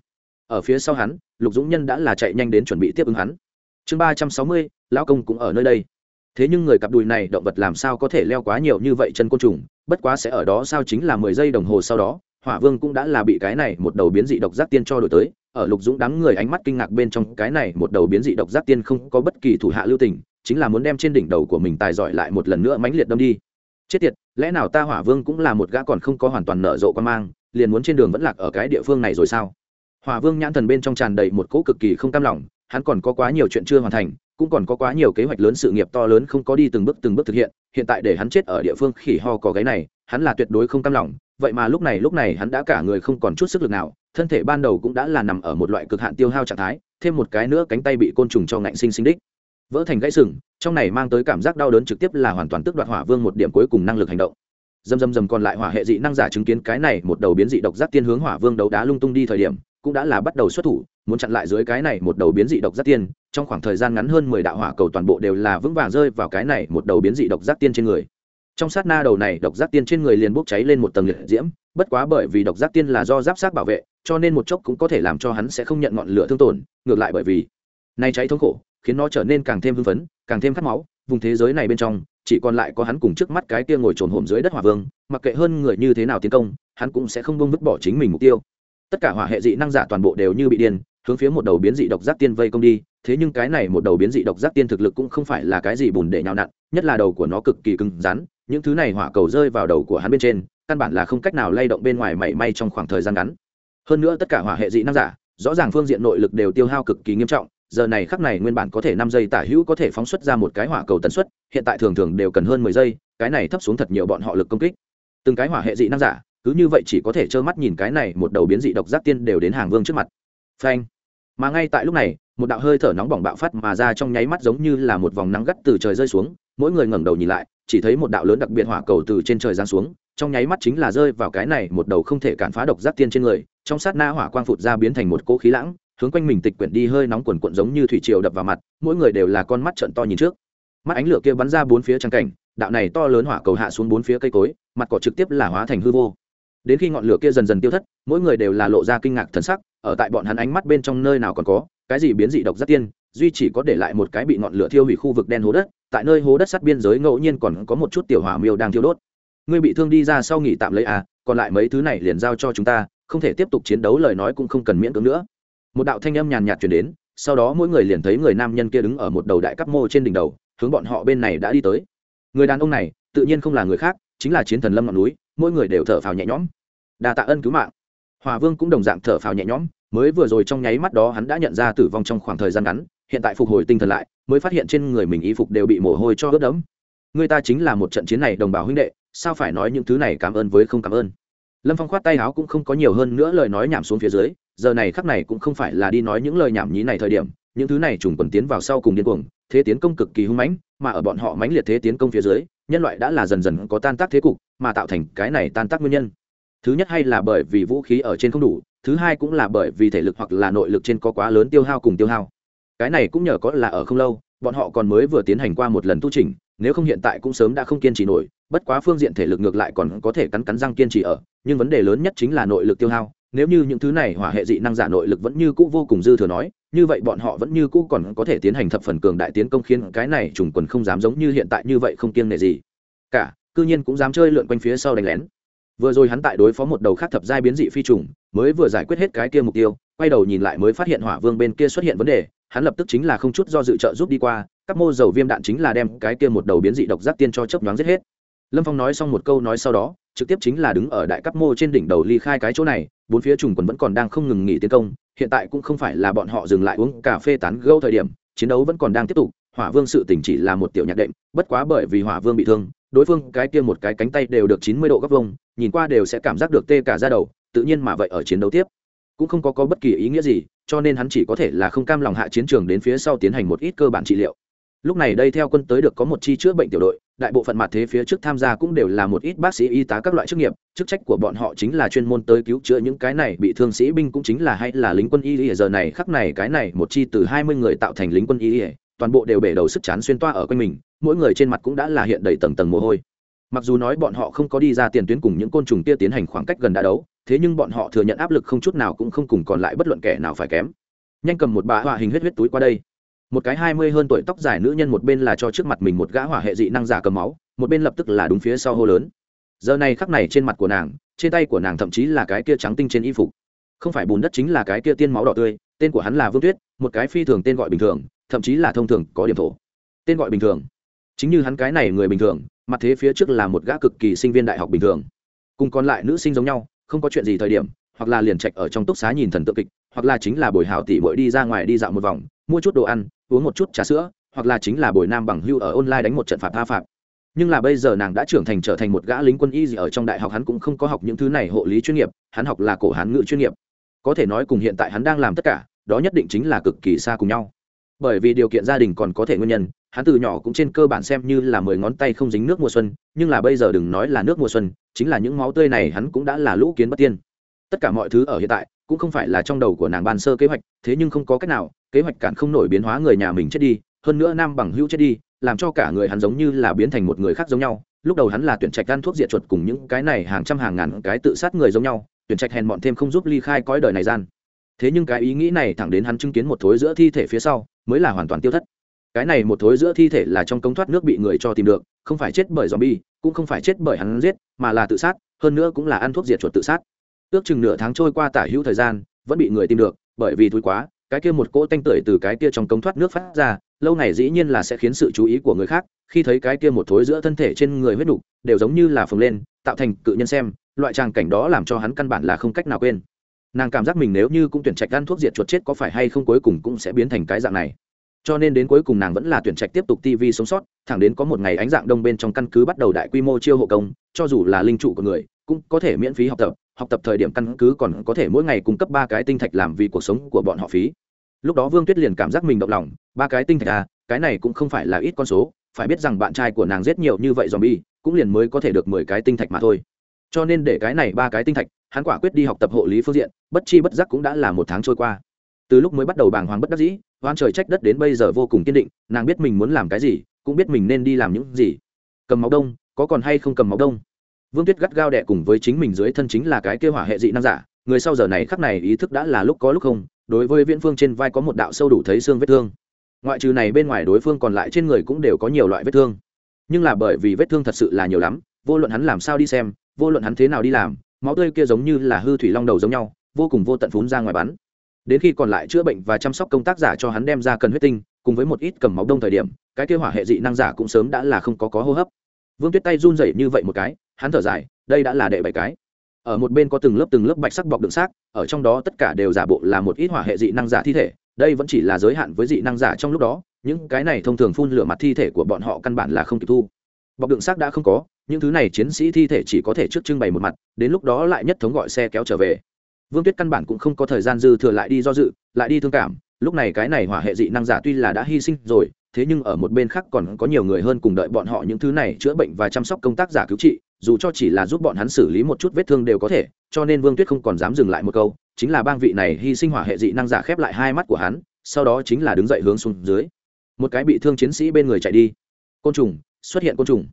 [SPEAKER 1] Ở phía sau hắn, lục dũng nhân đã là chạy nhanh đến chuẩn bị tiếp ứng hắn. Chương ba trăm sáu mươi, lão công cũng ở nơi đây. Thế nhưng người cặp đùi này động vật làm sao có thể leo quá nhiều như vậy chân côn trùng bất quá sẽ ở đó sao chính là mười giây đồng hồ sau đó, hỏa vương cũng đã là bị cái này một đầu biến dị độc giác tiên cho đổi tới. Ở lục dũng đám người ánh mắt kinh ngạc bên trong, cái này một đầu biến dị độc giác tiên không có bất kỳ thủ hạ lưu tình, chính là muốn đem trên đỉnh đầu của mình tài giỏi lại một lần nữa mãnh liệt đâm đi. Chết tiệt, lẽ nào ta hỏa vương cũng là một gã còn không có hoàn toàn nở rộ quan mang, liền muốn trên đường vẫn lạc ở cái địa phương này rồi sao? Hỏa vương nhãn thần bên trong tràn đầy một cỗ cực kỳ không cam lòng, hắn còn có quá nhiều chuyện chưa hoàn thành cũng còn có quá nhiều kế hoạch lớn sự nghiệp to lớn không có đi từng bước từng bước thực hiện hiện tại để hắn chết ở địa phương khỉ ho có gáy này, hắn là tuyệt đối không cam lòng. Vậy mà lúc này lúc này hắn đã cả người không còn chút sức lực nào, thân thể ban đầu cũng đã là nằm ở một loại cực hạn tiêu hao trạng thái, thêm một cái nữa cánh tay bị côn trùng cho ngạnh sinh sinh đích. Vỡ thành gãy sừng, trong này mang tới cảm giác đau đớn trực tiếp là hoàn toàn tước đoạt hỏa vương một điểm cuối cùng năng lực hành động. Dầm dầm dầm còn lại hỏa hệ dị năng giả chứng kiến cái này một đầu biến dị độc giác tiên hướng hỏa vương đấu đá lung tung đi thời điểm, cũng đã là bắt đầu xuất thủ, muốn chặn lại dưới cái này một đầu biến dị độc giác tiên trong khoảng thời gian ngắn hơn mười đạo hỏa cầu toàn bộ đều là vững vàng rơi vào cái này một đầu biến dị độc giác tiên trên người. Trong sát na đầu này, độc giác tiên trên người liền bốc cháy lên một tầng liệt diễm, bất quá bởi vì độc giác tiên là do giáp sát bảo vệ, cho nên một chốc cũng có thể làm cho hắn sẽ không nhận ngọn lửa thương tổn, ngược lại bởi vì nay cháy thống khổ, khiến nó trở nên càng thêm hưng phấn, càng thêm khát máu, vùng thế giới này bên trong, chỉ còn lại có hắn cùng trước mắt cái kia ngồi trồn hổm dưới đất hỏa vương, mặc kệ hơn người như thế nào tiến công, hắn cũng sẽ không bông vứt bỏ chính mình mục tiêu. Tất cả hỏa hệ dị năng giả toàn bộ đều như bị điên, hướng phía một đầu biến dị độc giác tiên vây công đi thế nhưng cái này một đầu biến dị độc giác tiên thực lực cũng không phải là cái gì bùn để nhào nặn, nhất là đầu của nó cực kỳ cứng rắn, những thứ này hỏa cầu rơi vào đầu của hắn bên trên, căn bản là không cách nào lay động bên ngoài mảy may trong khoảng thời gian ngắn. Hơn nữa tất cả hỏa hệ dị năng giả, rõ ràng phương diện nội lực đều tiêu hao cực kỳ nghiêm trọng, giờ này khắc này nguyên bản có thể năm giây tả hữu có thể phóng xuất ra một cái hỏa cầu tần suất, hiện tại thường thường đều cần hơn mười giây, cái này thấp xuống thật nhiều bọn họ lực công kích. Từng cái hỏa hệ dị năng giả, cứ như vậy chỉ có thể trơ mắt nhìn cái này một đầu biến dị độc giác tiên đều đến hàng vương trước mặt. Phanh. Mà ngay tại lúc này một đạo hơi thở nóng bỏng bạo phát mà ra trong nháy mắt giống như là một vòng nắng gắt từ trời rơi xuống, mỗi người ngẩng đầu nhìn lại, chỉ thấy một đạo lớn đặc biệt hỏa cầu từ trên trời giáng xuống, trong nháy mắt chính là rơi vào cái này một đầu không thể cản phá độc giác tiên trên người, trong sát na hỏa quang phụt ra biến thành một cỗ khí lãng, hướng quanh mình tịch quyển đi hơi nóng quần cuộn giống như thủy triều đập vào mặt, mỗi người đều là con mắt trận to nhìn trước. Mắt ánh lửa kia bắn ra bốn phía trang cảnh, đạo này to lớn hỏa cầu hạ xuống bốn phía cây cối, mặt cỏ trực tiếp là hóa thành hư vô. Đến khi ngọn lửa kia dần dần tiêu thất, mỗi người đều là lộ ra kinh ngạc thần sắc, ở tại bọn hắn ánh mắt bên trong nơi nào còn có cái gì biến dị độc rất tiên, duy chỉ có để lại một cái bị ngọn lửa thiêu hủy khu vực đen hố đất, tại nơi hố đất sát biên giới ngẫu nhiên còn có một chút tiểu hỏa miêu đang thiêu đốt. Ngươi bị thương đi ra sau nghỉ tạm lấy à còn lại mấy thứ này liền giao cho chúng ta, không thể tiếp tục chiến đấu lời nói cũng không cần miễn cưỡng nữa. Một đạo thanh âm nhàn nhạt chuyển đến, sau đó mỗi người liền thấy người nam nhân kia đứng ở một đầu đại cấp mô trên đỉnh đầu, hướng bọn họ bên này đã đi tới. Người đàn ông này, tự nhiên không là người khác, chính là chiến thần lâm ngọn núi, mỗi người đều thở phào nhẹ nhõm. Đa tạ ân cứu mạng. Hòa vương cũng đồng dạng thở phào nhẹ nhõm mới vừa rồi trong nháy mắt đó hắn đã nhận ra tử vong trong khoảng thời gian ngắn, hiện tại phục hồi tinh thần lại, mới phát hiện trên người mình y phục đều bị mồ hôi cho ướt đẫm. Người ta chính là một trận chiến này đồng bào huynh đệ, sao phải nói những thứ này cảm ơn với không cảm ơn? Lâm phong khoát tay áo cũng không có nhiều hơn nữa lời nói nhảm xuống phía dưới, giờ này khắc này cũng không phải là đi nói những lời nhảm nhí này thời điểm, những thứ này trùng quần tiến vào sau cùng điên cuồng, thế tiến công cực kỳ hung mãnh, mà ở bọn họ mãnh liệt thế tiến công phía dưới, nhân loại đã là dần dần có tan tác thế cục, mà tạo thành cái này tan tác nguyên nhân. Thứ nhất hay là bởi vì vũ khí ở trên không đủ thứ hai cũng là bởi vì thể lực hoặc là nội lực trên có quá lớn tiêu hao cùng tiêu hao. Cái này cũng nhờ có là ở không lâu, bọn họ còn mới vừa tiến hành qua một lần tu trình nếu không hiện tại cũng sớm đã không kiên trì nổi, bất quá phương diện thể lực ngược lại còn có thể cắn cắn răng kiên trì ở, nhưng vấn đề lớn nhất chính là nội lực tiêu hao. Nếu như những thứ này hỏa hệ dị năng giả nội lực vẫn như cũ vô cùng dư thừa nói, như vậy bọn họ vẫn như cũ còn có thể tiến hành thập phần cường đại tiến công khiến cái này trùng quần không dám giống như hiện tại như vậy không kiêng nể gì. Cả, cư nhiên cũng dám chơi lượn quanh phía sau đánh lén vừa rồi hắn tại đối phó một đầu khác thập giai biến dị phi trùng, mới vừa giải quyết hết cái kia mục tiêu, quay đầu nhìn lại mới phát hiện hỏa vương bên kia xuất hiện vấn đề, hắn lập tức chính là không chút do dự trợ giúp đi qua, các mô dầu viêm đạn chính là đem cái kia một đầu biến dị độc giác tiên cho chớp nhoáng giết hết. Lâm phong nói xong một câu nói sau đó, trực tiếp chính là đứng ở đại cấp mô trên đỉnh đầu ly khai cái chỗ này, bốn phía trùng quần vẫn còn đang không ngừng nghỉ tiến công, hiện tại cũng không phải là bọn họ dừng lại uống cà phê tán gâu thời điểm, chiến đấu vẫn còn đang tiếp tục, hỏa vương sự tỉnh chỉ là một tiểu nhạc đệm, bất quá bởi vì hỏa vương bị thương đối phương cái kia một cái cánh tay đều được chín mươi độ góc vông nhìn qua đều sẽ cảm giác được tê cả ra đầu tự nhiên mà vậy ở chiến đấu tiếp. Cũng không có, có bất kỳ ý nghĩa gì cho nên hắn chỉ có thể là không cam lòng hạ chiến trường đến phía sau tiến hành một ít cơ bản trị liệu. Lúc này đây theo quân tới được có một chi chữa bệnh tiểu đội đại bộ phận mặt thế phía trước tham gia cũng đều là một ít bác sĩ y tá các loại chức nghiệp chức trách của bọn họ chính là chuyên môn tới cứu chữa những cái này bị thương sĩ binh cũng chính là hay là lính quân y giờ này khắc này cái này một chi từ hai mươi người tạo thành lính quân y toàn bộ đều bể đầu sức chán xuyên toa ở quanh mình mỗi người trên mặt cũng đã là hiện đầy tầng tầng mồ hôi. Mặc dù nói bọn họ không có đi ra tiền tuyến cùng những côn trùng kia tiến hành khoảng cách gần đã đấu, thế nhưng bọn họ thừa nhận áp lực không chút nào cũng không cùng còn lại bất luận kẻ nào phải kém. Nhanh cầm một bà họa hình huyết huyết túi qua đây. Một cái hai mươi hơn tuổi tóc dài nữ nhân một bên là cho trước mặt mình một gã hỏa hệ dị năng giả cầm máu, một bên lập tức là đúng phía sau hô lớn. Giờ này khắc này trên mặt của nàng, trên tay của nàng thậm chí là cái kia trắng tinh trên y phục. Không phải bùn đất chính là cái kia tiên máu đỏ tươi, tên của hắn là vương tuyết, một cái phi thường tên gọi bình thường, thậm chí là thông thường có điểm thổ. Tên gọi bình thường chính như hắn cái này người bình thường, mặt thế phía trước là một gã cực kỳ sinh viên đại học bình thường. Cùng còn lại nữ sinh giống nhau, không có chuyện gì thời điểm, hoặc là liền trạch ở trong túc xá nhìn thần tượng kịch, hoặc là chính là bồi hảo tỷ bội đi ra ngoài đi dạo một vòng, mua chút đồ ăn, uống một chút trà sữa, hoặc là chính là bồi nam bằng hưu ở online đánh một trận phạt tha phạt nhưng là bây giờ nàng đã trưởng thành trở thành một gã lính quân y gì ở trong đại học, hắn cũng không có học những thứ này hộ lý chuyên nghiệp, hắn học là cổ hán ngữ chuyên nghiệp. Có thể nói cùng hiện tại hắn đang làm tất cả, đó nhất định chính là cực kỳ xa cùng nhau. Bởi vì điều kiện gia đình còn có thể nguyên nhân hắn từ nhỏ cũng trên cơ bản xem như là mười ngón tay không dính nước mùa xuân, nhưng là bây giờ đừng nói là nước mùa xuân, chính là những máu tươi này hắn cũng đã là lũ kiến bất tiên. Tất cả mọi thứ ở hiện tại cũng không phải là trong đầu của nàng ban sơ kế hoạch, thế nhưng không có cách nào, kế hoạch cản không nổi biến hóa người nhà mình chết đi, hơn nữa nam bằng hữu chết đi, làm cho cả người hắn giống như là biến thành một người khác giống nhau. Lúc đầu hắn là tuyển trạch gan thuốc diệt chuột cùng những cái này hàng trăm hàng ngàn cái tự sát người giống nhau, tuyển trạch hèn bọn thêm không giúp ly khai cõi đời này gian. Thế nhưng cái ý nghĩ này thẳng đến hắn chứng kiến một thối giữa thi thể phía sau, mới là hoàn toàn tiêu thất cái này một thối giữa thi thể là trong cống thoát nước bị người cho tìm được, không phải chết bởi zombie, cũng không phải chết bởi hắn giết, mà là tự sát, hơn nữa cũng là ăn thuốc diệt chuột tự sát. Ước chừng nửa tháng trôi qua tả hữu thời gian, vẫn bị người tìm được, bởi vì thúi quá, cái kia một cỗ tanh tưởi từ cái kia trong cống thoát nước phát ra, lâu này dĩ nhiên là sẽ khiến sự chú ý của người khác, khi thấy cái kia một thối giữa thân thể trên người huyết đục, đều giống như là phồng lên, tạo thành cự nhân xem, loại tràng cảnh đó làm cho hắn căn bản là không cách nào quên. Nàng cảm giác mình nếu như cũng tuyển trạch ăn thuốc diệt chuột chết có phải hay không cuối cùng cũng sẽ biến thành cái dạng này cho nên đến cuối cùng nàng vẫn là tuyển trạch tiếp tục tv sống sót, thẳng đến có một ngày ánh dạng đông bên trong căn cứ bắt đầu đại quy mô chiêu hộ công, cho dù là linh trụ của người, cũng có thể miễn phí học tập học tập thời điểm căn cứ còn có thể mỗi ngày cung cấp ba cái tinh thạch làm vì cuộc sống của bọn họ phí. Lúc đó vương tuyết liền cảm giác mình động lòng, ba cái tinh thạch à cái này cũng không phải là ít con số, phải biết rằng bạn trai của nàng giết nhiều như vậy dòm bi cũng liền mới có thể được mười cái tinh thạch mà thôi. Cho nên để cái này ba cái tinh thạch, hắn quả quyết đi học tập hộ lý phương diện, bất chi bất giác cũng đã là một tháng trôi qua từ lúc mới bắt đầu bàng hoàng bất đắc dĩ hoan trời trách đất đến bây giờ vô cùng kiên định, nàng biết mình muốn làm cái gì, cũng biết mình nên đi làm những gì. Cầm máu đông, có còn hay không cầm máu đông? Vương tuyết gắt gao đẻ cùng với chính mình dưới thân chính là cái kêu hỏa hệ dị năng giả, người sau giờ này khắc này ý thức đã là lúc có lúc không, đối với viễn phương trên vai có một đạo sâu đủ thấy xương vết thương. Ngoại trừ này bên ngoài đối phương còn lại trên người cũng đều có nhiều loại vết thương. Nhưng là bởi vì vết thương thật sự là nhiều lắm, vô luận hắn làm sao đi xem, vô luận hắn thế nào đi làm, máu tươi kia giống như là hư thủy long đầu giống nhau, vô cùng vô tận phún ra ngoài bắn đến khi còn lại chữa bệnh và chăm sóc công tác giả cho hắn đem ra cần huyết tinh, cùng với một ít cầm máu đông thời điểm, cái kêu hỏa hệ dị năng giả cũng sớm đã là không có có hô hấp. Vương tuyết tay run rẩy như vậy một cái, hắn thở dài, đây đã là đệ bảy cái. Ở một bên có từng lớp từng lớp bạch sắc bọc đựng xác, ở trong đó tất cả đều giả bộ là một ít hỏa hệ dị năng giả thi thể, đây vẫn chỉ là giới hạn với dị năng giả trong lúc đó, những cái này thông thường phun lửa mặt thi thể của bọn họ căn bản là không kịp thu. Bọc đựng xác đã không có, những thứ này chiến sĩ thi thể chỉ có thể trước trưng bày một mặt, đến lúc đó lại nhất thống gọi xe kéo trở về vương tuyết căn bản cũng không có thời gian dư thừa lại đi do dự, lại đi thương cảm, lúc này cái này hỏa hệ dị năng giả tuy là đã hy sinh rồi, thế nhưng ở một bên khác còn có nhiều người hơn cùng đợi bọn họ những thứ này chữa bệnh và chăm sóc công tác giả cứu trị, dù cho chỉ là giúp bọn hắn xử lý một chút vết thương đều có thể, cho nên vương tuyết không còn dám dừng lại một câu, chính là bang vị này hy sinh hỏa hệ dị năng giả khép lại hai mắt của hắn, sau đó chính là đứng dậy hướng xuống dưới. Một cái bị thương chiến sĩ bên người chạy đi. Côn trùng, xuất hiện côn trùng.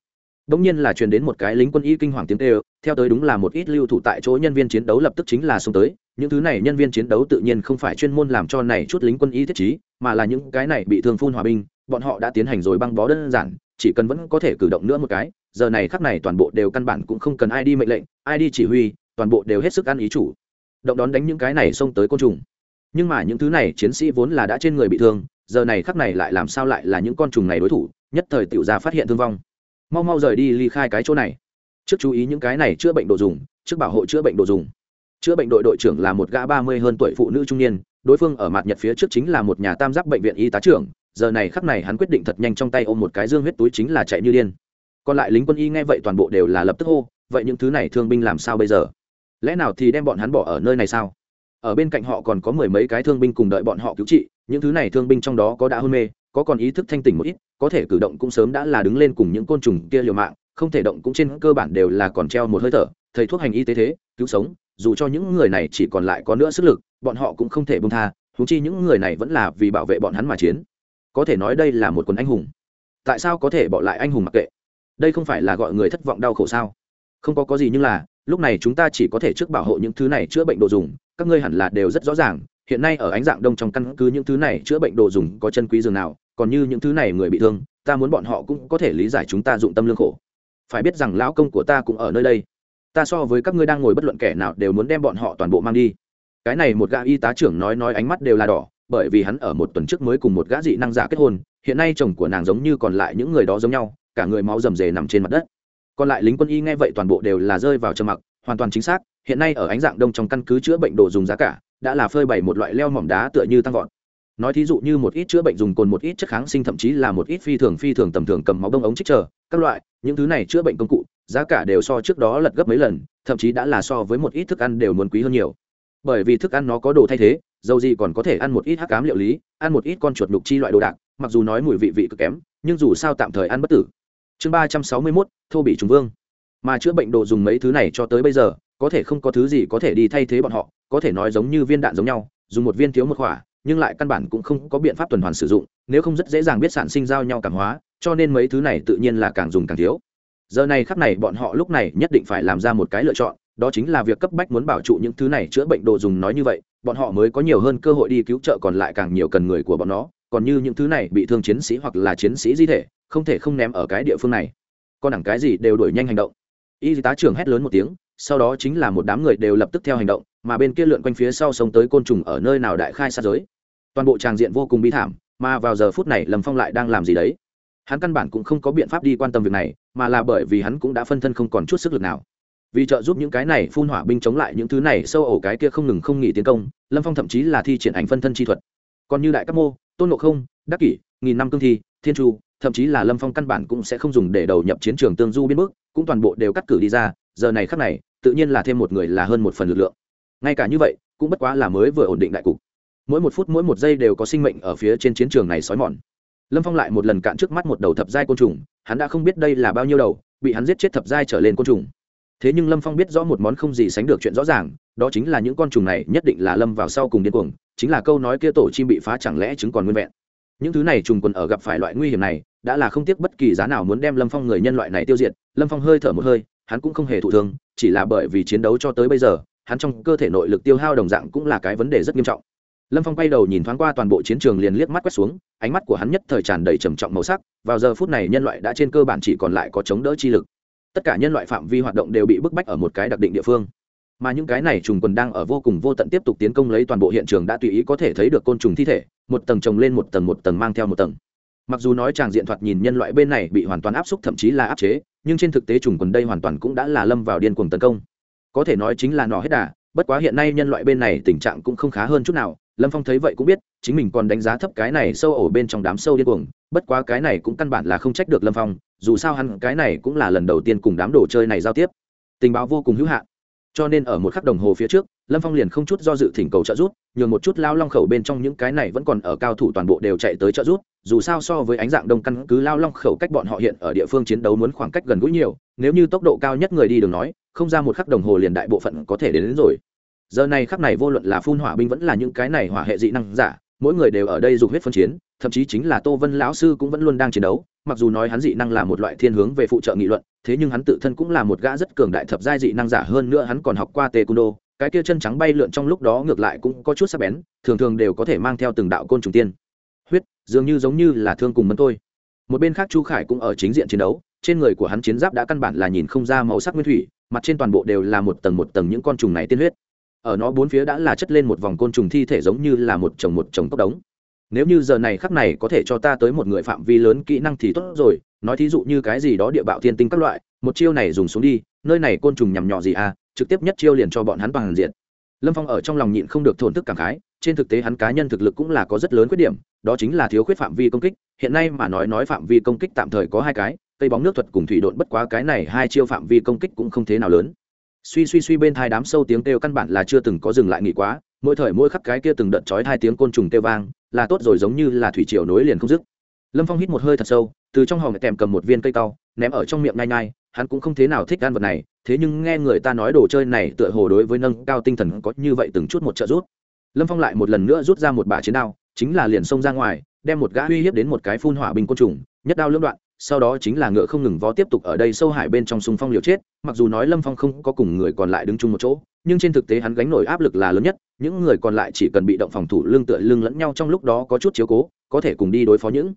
[SPEAKER 1] Đống nhiên là truyền đến một cái lính quân y kinh hoàng tiếng kêu, theo tới đúng là một ít lưu thủ tại chỗ nhân viên chiến đấu lập tức chính là xông tới, những thứ này nhân viên chiến đấu tự nhiên không phải chuyên môn làm cho này chút lính quân y thiết trí, mà là những cái này bị thương phun hòa binh, bọn họ đã tiến hành rồi băng bó đơn giản, chỉ cần vẫn có thể cử động nữa một cái, giờ này khắc này toàn bộ đều căn bản cũng không cần ai đi mệnh lệnh, ai đi chỉ huy, toàn bộ đều hết sức ăn ý chủ. Động đón đánh những cái này xông tới côn trùng. Nhưng mà những thứ này chiến sĩ vốn là đã trên người bị thương, giờ này khắc này lại làm sao lại là những con trùng này đối thủ, nhất thời tiểu gia phát hiện thương vong mau mau rời đi ly khai cái chỗ này. Trước chú ý những cái này chữa bệnh đồ dùng, trước bảo hộ chữa bệnh đồ dùng. Chữa bệnh đội đội trưởng là một gã ba mươi hơn tuổi phụ nữ trung niên, đối phương ở mặt nhật phía trước chính là một nhà tam giác bệnh viện y tá trưởng, giờ này khắc này hắn quyết định thật nhanh trong tay ôm một cái dương huyết túi chính là chạy như điên. Còn lại lính quân y nghe vậy toàn bộ đều là lập tức hô, vậy những thứ này thương binh làm sao bây giờ? Lẽ nào thì đem bọn hắn bỏ ở nơi này sao? Ở bên cạnh họ còn có mười mấy cái thương binh cùng đợi bọn họ cứu trị những thứ này thương binh trong đó có đã hôn mê, có còn ý thức thanh tỉnh một ít, có thể cử động cũng sớm đã là đứng lên cùng những côn trùng kia liều mạng, không thể động cũng trên cơ bản đều là còn treo một hơi thở, thầy thuốc hành y tế thế, cứu sống, dù cho những người này chỉ còn lại có nữa sức lực, bọn họ cũng không thể bông tha thú chi những người này vẫn là vì bảo vệ bọn hắn mà chiến. Có thể nói đây là một quần anh hùng. Tại sao có thể bỏ lại anh hùng mặc kệ? Đây không phải là gọi người thất vọng đau khổ sao? Không có có gì nhưng là, lúc này chúng ta chỉ có thể trước bảo hộ những thứ này chữa bệnh đồ dùng, các ngươi hẳn là đều rất rõ ràng hiện nay ở ánh dạng đông trong căn cứ những thứ này chữa bệnh đồ dùng có chân quý dường nào, còn như những thứ này người bị thương, ta muốn bọn họ cũng có thể lý giải chúng ta dụng tâm lương khổ. Phải biết rằng lão công của ta cũng ở nơi đây. Ta so với các ngươi đang ngồi bất luận kẻ nào đều muốn đem bọn họ toàn bộ mang đi. Cái này một gã y tá trưởng nói nói ánh mắt đều là đỏ, bởi vì hắn ở một tuần trước mới cùng một gã dị năng giả kết hôn, hiện nay chồng của nàng giống như còn lại những người đó giống nhau, cả người máu rầm rề nằm trên mặt đất. Còn lại lính quân y nghe vậy toàn bộ đều là rơi vào trầm mặc, hoàn toàn chính xác, hiện nay ở ánh dạng đông trong căn cứ chữa bệnh đồ dùng giá cả đã là phơi bày một loại leo mỏm đá tựa như tăng vọt. Nói thí dụ như một ít chữa bệnh dùng cồn, một ít chất kháng sinh, thậm chí là một ít phi thường phi thường tầm thường cầm máu đông ống trích chờ các loại, những thứ này chữa bệnh công cụ, giá cả đều so trước đó lật gấp mấy lần, thậm chí đã là so với một ít thức ăn đều muốn quý hơn nhiều. Bởi vì thức ăn nó có đồ thay thế, dầu gì còn có thể ăn một ít hắc cám liệu lý, ăn một ít con chuột nhục chi loại đồ đạc, mặc dù nói mùi vị vị cực kém, nhưng dù sao tạm thời ăn bất tử. Chương ba trăm sáu mươi mốt, thô bị trùng vương. Mà chữa bệnh đồ dùng mấy thứ này cho tới bây giờ, có thể không có thứ gì có thể đi thay thế bọn họ có thể nói giống như viên đạn giống nhau, dùng một viên thiếu một khỏa, nhưng lại căn bản cũng không có biện pháp tuần hoàn sử dụng, nếu không rất dễ dàng biết sản sinh giao nhau cảm hóa, cho nên mấy thứ này tự nhiên là càng dùng càng thiếu. Giờ này khắc này bọn họ lúc này nhất định phải làm ra một cái lựa chọn, đó chính là việc cấp bách muốn bảo trụ những thứ này chữa bệnh đồ dùng nói như vậy, bọn họ mới có nhiều hơn cơ hội đi cứu trợ còn lại càng nhiều cần người của bọn nó, còn như những thứ này bị thương chiến sĩ hoặc là chiến sĩ di thể, không thể không ném ở cái địa phương này. Con đẳng cái gì đều đuổi nhanh hành động. Y tá trưởng hét lớn một tiếng, sau đó chính là một đám người đều lập tức theo hành động mà bên kia lượn quanh phía sau sống tới côn trùng ở nơi nào đại khai sát giới. Toàn bộ tràng diện vô cùng bi thảm mà vào giờ phút này lâm phong lại đang làm gì đấy? Hắn căn bản cũng không có biện pháp đi quan tâm việc này mà là bởi vì hắn cũng đã phân thân không còn chút sức lực nào. Vì trợ giúp những cái này phun hỏa binh chống lại những thứ này sâu ổ cái kia không ngừng không nghỉ tiến công lâm phong thậm chí là thi triển ảnh phân thân chi thuật. Còn như đại các mô tôn ngộ không đắc kỷ nghìn năm cương thi thiên tru, thậm chí là lâm phong căn bản cũng sẽ không dùng để đầu nhập chiến trường tương du biên bước cũng toàn bộ đều cắt cử đi ra giờ này khắc này tự nhiên là thêm một người là hơn một phần lực lượng ngay cả như vậy, cũng bất quá là mới vừa ổn định đại cục. Mỗi một phút mỗi một giây đều có sinh mệnh ở phía trên chiến trường này xói mòn. Lâm phong lại một lần cạn trước mắt một đầu thập giai côn trùng, hắn đã không biết đây là bao nhiêu đầu, bị hắn giết chết thập giai trở lên côn trùng. Thế nhưng lâm phong biết rõ một món không gì sánh được chuyện rõ ràng, đó chính là những con trùng này nhất định là lâm vào sau cùng điên cuồng, chính là câu nói kia tổ chim bị phá chẳng lẽ chứng còn nguyên vẹn. Những thứ này trùng quần ở gặp phải loại nguy hiểm này, đã là không tiếc bất kỳ giá nào muốn đem lâm phong người nhân loại này tiêu diệt. Lâm phong hơi thở một hơi, hắn cũng không hề thụ thương, chỉ là bởi vì chiến đấu cho tới bây giờ hắn trong cơ thể nội lực tiêu hao đồng dạng cũng là cái vấn đề rất nghiêm trọng. Lâm phong quay đầu nhìn thoáng qua toàn bộ chiến trường liền liếc mắt quét xuống, ánh mắt của hắn nhất thời tràn đầy trầm trọng màu sắc, vào giờ phút này nhân loại đã trên cơ bản chỉ còn lại có chống đỡ chi lực. Tất cả nhân loại phạm vi hoạt động đều bị bức bách ở một cái đặc định địa phương. Mà những cái này trùng quần đang ở vô cùng vô tận tiếp tục tiến công lấy toàn bộ hiện trường đã tùy ý có thể thấy được côn trùng thi thể, một tầng trồng lên một tầng một tầng mang theo một tầng. Mặc dù nói tràng diện thoạt nhìn nhân loại bên này bị hoàn toàn áp xúc thậm chí là áp chế, nhưng trên thực tế trùng quần đây hoàn toàn cũng đã là lâm vào điên cuồng tấn công có thể nói chính là nọ hết đà, bất quá hiện nay nhân loại bên này tình trạng cũng không khá hơn chút nào. Lâm phong thấy vậy cũng biết, chính mình còn đánh giá thấp cái này sâu ổ bên trong đám sâu điên cuồng, bất quá cái này cũng căn bản là không trách được lâm phong, dù sao hắn cái này cũng là lần đầu tiên cùng đám đồ chơi này giao tiếp. Tình báo vô cùng hữu hạn. Cho nên ở một khắc đồng hồ phía trước lâm phong liền không chút do dự thỉnh cầu trợ giúp nhường một chút lao long khẩu bên trong những cái này vẫn còn ở cao thủ toàn bộ đều chạy tới trợ giúp dù sao so với ánh dạng đông căn cứ lao long khẩu cách bọn họ hiện ở địa phương chiến đấu muốn khoảng cách gần gũi nhiều nếu như tốc độ cao nhất người đi đường nói không ra một khắc đồng hồ liền đại bộ phận có thể đến, đến rồi. Giờ này khắc này vô luận là phun hỏa binh vẫn là những cái này hỏa hệ dị năng giả mỗi người đều ở đây dùng huyết phân chiến thậm chí chính là tô vân lão sư cũng vẫn luôn đang chiến đấu mặc dù nói hắn dị năng là một loại thiên hướng về phụ trợ nghị luận thế nhưng hắn tự thân cũng là một gã rất cường đại thập giai dị năng giả hơn nữa hắn còn học qua tê cung đô cái kia chân trắng bay lượn trong lúc đó ngược lại cũng có chút sắc bén, thường thường đều có thể mang theo từng đạo côn trùng tiên. Huyết, dường như giống như là thương cùng mấn tôi một bên khác chu khải cũng ở chính diện chiến đấu, trên người của hắn chiến giáp đã căn bản là nhìn không ra màu sắc nguyên thủy, mặt trên toàn bộ đều là một tầng một tầng những con trùng này tiên huyết. Ở nó bốn phía đã là chất lên một vòng côn trùng thi thể giống như là một chồng một chồng tốc đống. Nếu như giờ này khắc này có thể cho ta tới một người phạm vi lớn kỹ năng thì tốt rồi, nói thí dụ như cái gì đó địa bạo thiên tinh các loại, một chiêu này dùng xuống đi, nơi này côn trùng nhằm nhỏ gì à? Trực tiếp nhất chiêu liền cho bọn hắn bằng diện. Lâm phong ở trong lòng nhịn không được thổn thức cảm khái, trên thực tế hắn cá nhân thực lực cũng là có rất lớn khuyết điểm, đó chính là thiếu khuyết phạm vi công kích, hiện nay mà nói nói phạm vi công kích tạm thời có hai cái, cây bóng nước thuật cùng thủy độn bất quá cái này hai chiêu phạm vi công kích cũng không thế nào lớn. Suy suy suy bên thai đám sâu tiếng kêu căn bản là chưa từng có dừng lại nghỉ quá, mỗi thời mỗi khắc cái kia từng đợt chói hai tiếng côn trùng kêu vang, là tốt rồi giống như là thủy triều nối liền không dứt. Lâm phong hít một hơi thật sâu, từ trong hòm tèm cầm một viên cây cao ném ở trong miệng nhai nhai, hắn cũng không thế nào thích gan vật này thế nhưng nghe người ta nói đồ chơi này tựa hồ đối với nâng cao tinh thần có như vậy từng chút một trợ rút lâm phong lại một lần nữa rút ra một bà chiến đao, chính là liền xông ra ngoài, đem một gã uy hiếp đến một cái phun hỏa binh côn trùng, nhất đao lưỡng đoạn, sau đó chính là ngựa không ngừng vó tiếp tục ở đây sâu hải bên trong sung phong liều chết, mặc dù nói lâm phong không có cùng người còn lại đứng chung một chỗ, nhưng trên thực tế hắn gánh nổi áp lực là lớn nhất, những người còn lại chỉ cần bị động phòng thủ lưng tựa lưng lẫn nhau trong lúc đó có chút chiếu cố, có thể cùng đi đối phó những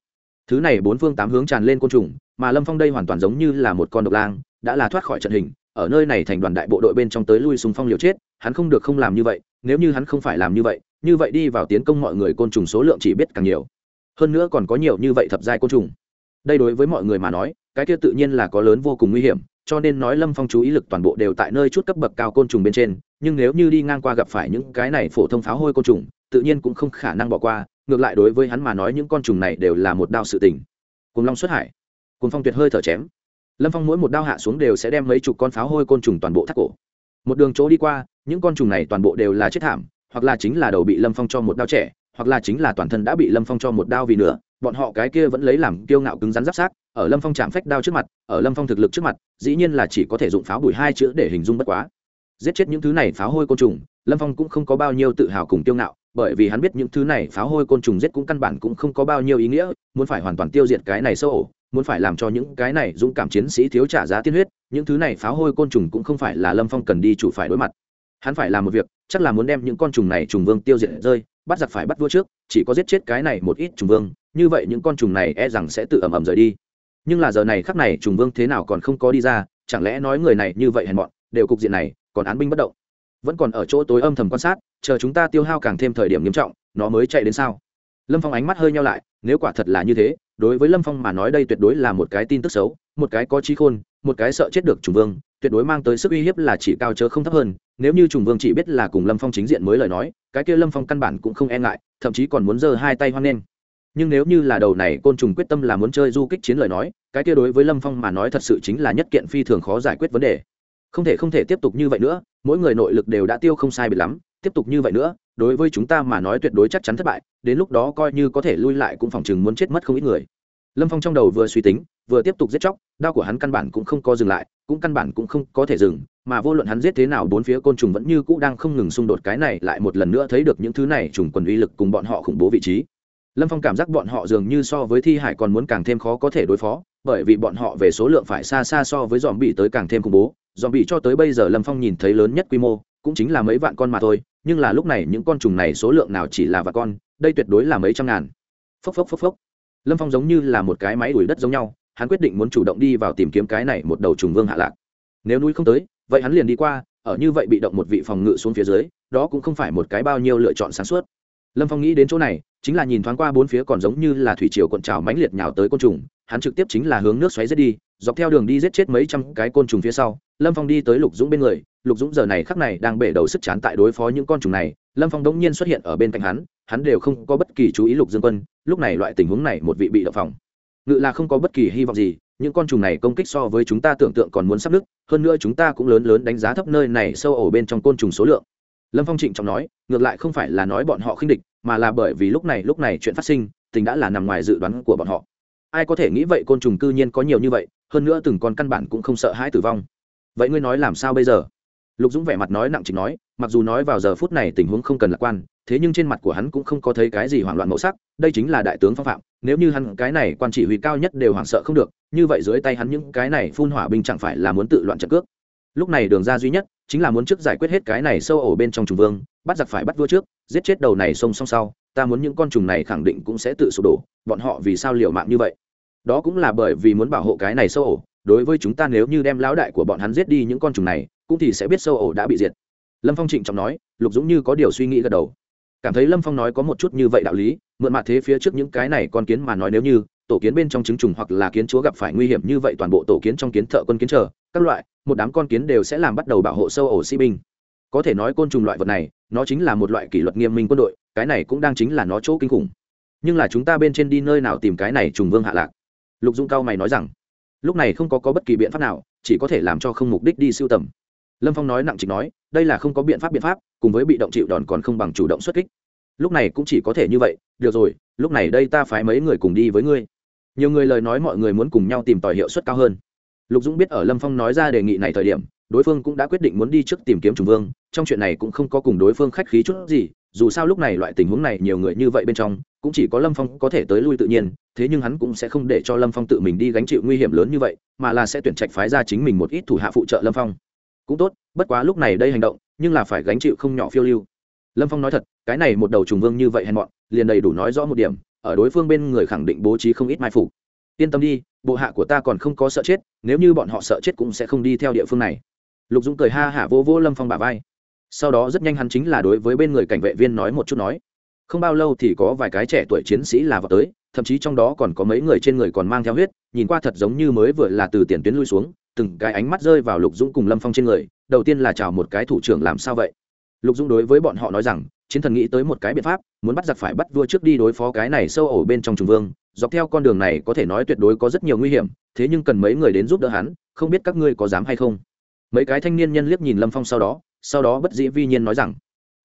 [SPEAKER 1] thứ này bốn phương tám hướng tràn lên côn trùng, mà lâm phong đây hoàn toàn giống như là một con độc lang, đã là thoát khỏi trận hình, ở nơi này thành đoàn đại bộ đội bên trong tới lui súng phong liều chết, hắn không được không làm như vậy, nếu như hắn không phải làm như vậy như vậy đi vào tiến công mọi người côn trùng số lượng chỉ biết càng nhiều. Hơn nữa còn có nhiều như vậy thập giai côn trùng. Đây đối với mọi người mà nói, cái kia tự nhiên là có lớn vô cùng nguy hiểm, cho nên nói lâm phong chú ý lực toàn bộ đều tại nơi chút cấp bậc cao côn trùng bên trên, nhưng nếu như đi ngang qua gặp phải những cái này phổ thông pháo hôi côn trùng, tự nhiên cũng không khả năng bỏ qua ngược lại đối với hắn mà nói những con trùng này đều là một đao sự tình. Cùng long xuất hải cùng phong tuyệt hơi thở chém. Lâm phong mỗi một đao hạ xuống đều sẽ đem mấy chục con pháo hôi côn trùng toàn bộ thắt cổ. Một đường chỗ đi qua, những con trùng này toàn bộ đều là chết thảm, hoặc là chính là đầu bị lâm phong cho một đao trẻ, hoặc là chính là toàn thân đã bị lâm phong cho một đao vì nữa bọn họ cái kia vẫn lấy làm kiêu ngạo cứng rắn giáp sát, ở lâm phong chạm phách đao trước mặt, ở lâm phong thực lực trước mặt, dĩ nhiên là chỉ có thể dụng pháo bùi hai chữ để hình dung bất quá. Giết chết những thứ này pháo hôi côn trùng, lâm phong cũng không có bao nhiêu tự hào cùng kiêu ngạo bởi vì hắn biết những thứ này pháo hôi côn trùng giết cũng căn bản cũng không có bao nhiêu ý nghĩa, muốn phải hoàn toàn tiêu diệt cái này sâu ổ muốn phải làm cho những cái này dũng cảm chiến sĩ thiếu trả giá tiên huyết, những thứ này pháo hôi côn trùng cũng không phải là lâm phong cần đi chủ phải đối mặt. Hắn phải làm một việc, chắc là muốn đem những con trùng này trùng vương tiêu diệt rơi, bắt giặc phải bắt vua trước, chỉ có giết chết cái này một ít trùng vương, như vậy những con trùng này e rằng sẽ tự ẩm ẩm rời đi. Nhưng là giờ này khắc này trùng vương thế nào còn không có đi ra, chẳng lẽ nói người này như vậy hèn mọn, đều cục diện này, còn án binh bất động vẫn còn ở chỗ tối âm thầm quan sát, chờ chúng ta tiêu hao càng thêm thời điểm nghiêm trọng, nó mới chạy đến sao? Lâm phong ánh mắt hơi nhau lại, nếu quả thật là như thế, đối với lâm phong mà nói đây tuyệt đối là một cái tin tức xấu, một cái có trí khôn, một cái sợ chết được trùng vương, tuyệt đối mang tới sức uy hiếp là chỉ cao chớ không thấp hơn, nếu như trùng vương chỉ biết là cùng lâm phong chính diện mới lời nói, cái kia lâm phong căn bản cũng không e ngại, thậm chí còn muốn giơ hai tay hoan nghênh. Nhưng nếu như là đầu này côn trùng quyết tâm là muốn chơi du kích chiến lời nói, cái kia đối với lâm phong mà nói thật sự chính là nhất kiện phi thường khó giải quyết vấn đề không thể không thể tiếp tục như vậy nữa, mỗi người nội lực đều đã tiêu không sai bị lắm, tiếp tục như vậy nữa, đối với chúng ta mà nói tuyệt đối chắc chắn thất bại, đến lúc đó coi như có thể lui lại cũng phòng chừng muốn chết mất không ít người. Lâm phong trong đầu vừa suy tính, vừa tiếp tục giết chóc, đao của hắn căn bản cũng không có dừng lại, cũng căn bản cũng không có thể dừng, mà vô luận hắn giết thế nào bốn phía côn trùng vẫn như cũ đang không ngừng xung đột cái này lại một lần nữa thấy được những thứ này trùng quần uy lực cùng bọn họ khủng bố vị trí. Lâm phong cảm giác bọn họ dường như so với thi hải còn muốn càng thêm khó có thể đối phó, bởi vì bọn họ về số lượng phải xa xa so với dòm bị tới càng thêm khủng bố dòm bị cho tới bây giờ lâm phong nhìn thấy lớn nhất quy mô, cũng chính là mấy vạn con mà thôi, nhưng là lúc này những con trùng này số lượng nào chỉ là vạn con, đây tuyệt đối là mấy trăm ngàn. Phốc phốc phốc phốc. Lâm phong giống như là một cái máy đuổi đất giống nhau, hắn quyết định muốn chủ động đi vào tìm kiếm cái này một đầu trùng vương hạ lạc. Nếu núi không tới, vậy hắn liền đi qua, ở như vậy bị động một vị phòng ngự xuống phía dưới, đó cũng không phải một cái bao nhiêu lựa chọn sáng suốt. Lâm phong nghĩ đến chỗ này, chính là nhìn thoáng qua bốn phía còn giống như là thủy triều cuộn trào mãnh liệt nhào tới côn trùng hắn trực tiếp chính là hướng nước xoáy giết đi, dọc theo đường đi giết chết mấy trăm cái côn trùng phía sau, lâm phong đi tới lục dũng bên người, lục dũng giờ này khắc này đang bể đầu sức chán tại đối phó những con trùng này, lâm phong đống nhiên xuất hiện ở bên cạnh hắn hắn đều không có bất kỳ chú ý lục dương quân, lúc này loại tình huống này một vị bị đập phòng. Ngự là không có bất kỳ hy vọng gì, những con trùng này công kích so với chúng ta tưởng tượng còn muốn sắp nứt, hơn nữa chúng ta cũng lớn lớn đánh giá thấp nơi này sâu ổ bên trong côn trùng số lượng. Lâm phong trịnh trọng nói, ngược lại không phải là nói bọn họ khinh địch, mà là bởi vì lúc này lúc này chuyện phát sinh, tình đã là nằm ngoài dự đoán của bọn họ ai có thể nghĩ vậy, côn trùng cư nhiên có nhiều như vậy, hơn nữa từng con căn bản cũng không sợ hãi tử vong. Vậy ngươi nói làm sao bây giờ? Lục dũng vẻ mặt nói nặng chính nói, mặc dù nói vào giờ phút này tình huống không cần lạc quan, thế nhưng trên mặt của hắn cũng không có thấy cái gì hoảng loạn màu sắc, đây chính là đại tướng phong phạm, nếu như hắn cái này quan chỉ huy cao nhất đều hoảng sợ không được, như vậy dưới tay hắn những cái này phun hỏa binh chẳng phải là muốn tự loạn trận cước. Lúc này đường ra duy nhất, chính là muốn trước giải quyết hết cái này sâu ổ bên trong trùng vương, bắt giặc phải bắt vua trước giết chết đầu này sông song sau, ta muốn những con trùng này khẳng định cũng sẽ tự sụp đổ, bọn họ vì sao liều mạng như vậy? Đó cũng là bởi vì muốn bảo hộ cái này sâu ổ, đối với chúng ta nếu như đem lão đại của bọn hắn giết đi những con trùng này, cũng thì sẽ biết sâu ổ đã bị diệt. Lâm phong trịnh trọng nói, lục dũng như có điều suy nghĩ gật đầu. Cảm thấy lâm phong nói có một chút như vậy đạo lý, mượn mặt thế phía trước những cái này con kiến mà nói nếu như, tổ kiến bên trong trứng trùng hoặc là kiến chúa gặp phải nguy hiểm như vậy toàn bộ tổ kiến trong kiến thợ quân kiến trở các loại, một đám con kiến đều sẽ làm bắt đầu bảo hộ sâu ổ sĩ binh có thể nói côn trùng loại vật này nó chính là một loại kỷ luật nghiêm minh quân đội cái này cũng đang chính là nó chỗ kinh khủng. Nhưng là chúng ta bên trên đi nơi nào tìm cái này trùng vương hạ lạc? Lục dung cao mày nói rằng lúc này không có, có bất kỳ biện pháp nào chỉ có thể làm cho không mục đích đi siêu tầm. Lâm phong nói nặng trịch nói đây là không có biện pháp biện pháp cùng với bị động chịu đòn còn không bằng chủ động xuất kích. Lúc này cũng chỉ có thể như vậy được rồi lúc này đây ta phái mấy người cùng đi với ngươi. Nhiều người lời nói mọi người muốn cùng nhau tìm tòi hiệu suất cao hơn. Lục dũng biết ở lâm phong nói ra đề nghị này thời điểm đối phương cũng đã quyết định muốn đi trước tìm kiếm trùng vương, trong chuyện này cũng không có cùng đối phương khách khí chút gì, dù sao lúc này loại tình huống này nhiều người như vậy bên trong, cũng chỉ có lâm phong có thể tới lui tự nhiên, thế nhưng hắn cũng sẽ không để cho lâm phong tự mình đi gánh chịu nguy hiểm lớn như vậy, mà là sẽ tuyển trạch phái ra chính mình một ít thủ hạ phụ trợ lâm phong. Cũng tốt, bất quá lúc này đây hành động, nhưng là phải gánh chịu không nhỏ phiêu lưu. Lâm phong nói thật, cái này một đầu trùng vương như vậy hèn mọn, liền đầy đủ nói rõ một điểm, ở đối phương bên người khẳng định bố trí không ít mai phục. Yên tâm đi, bộ hạ của ta còn không có sợ chết, nếu như bọn họ sợ chết cũng sẽ không đi theo địa phương này lục dũng cười ha hả vô vô lâm phong bà vai. Sau đó rất nhanh hắn chính là đối với bên người cảnh vệ viên nói một chút nói, không bao lâu thì có vài cái trẻ tuổi chiến sĩ là vào tới, thậm chí trong đó còn có mấy người trên người còn mang theo huyết, nhìn qua thật giống như mới vừa là từ tiền tuyến lui xuống, từng cái ánh mắt rơi vào lục dũng cùng lâm phong trên người, đầu tiên là chào một cái thủ trưởng làm sao vậy? Lục dũng đối với bọn họ nói rằng, chiến thần nghĩ tới một cái biện pháp, muốn bắt giặc phải bắt vua trước đi đối phó cái này sâu ổ bên trong trung vương, dọc theo con đường này có thể nói tuyệt đối có rất nhiều nguy hiểm, thế nhưng cần mấy người đến giúp đỡ hắn, không biết các ngươi có dám hay không? Mấy cái thanh niên nhân liếc nhìn lâm phong sau đó sau đó bất dĩ vi nhiên nói rằng,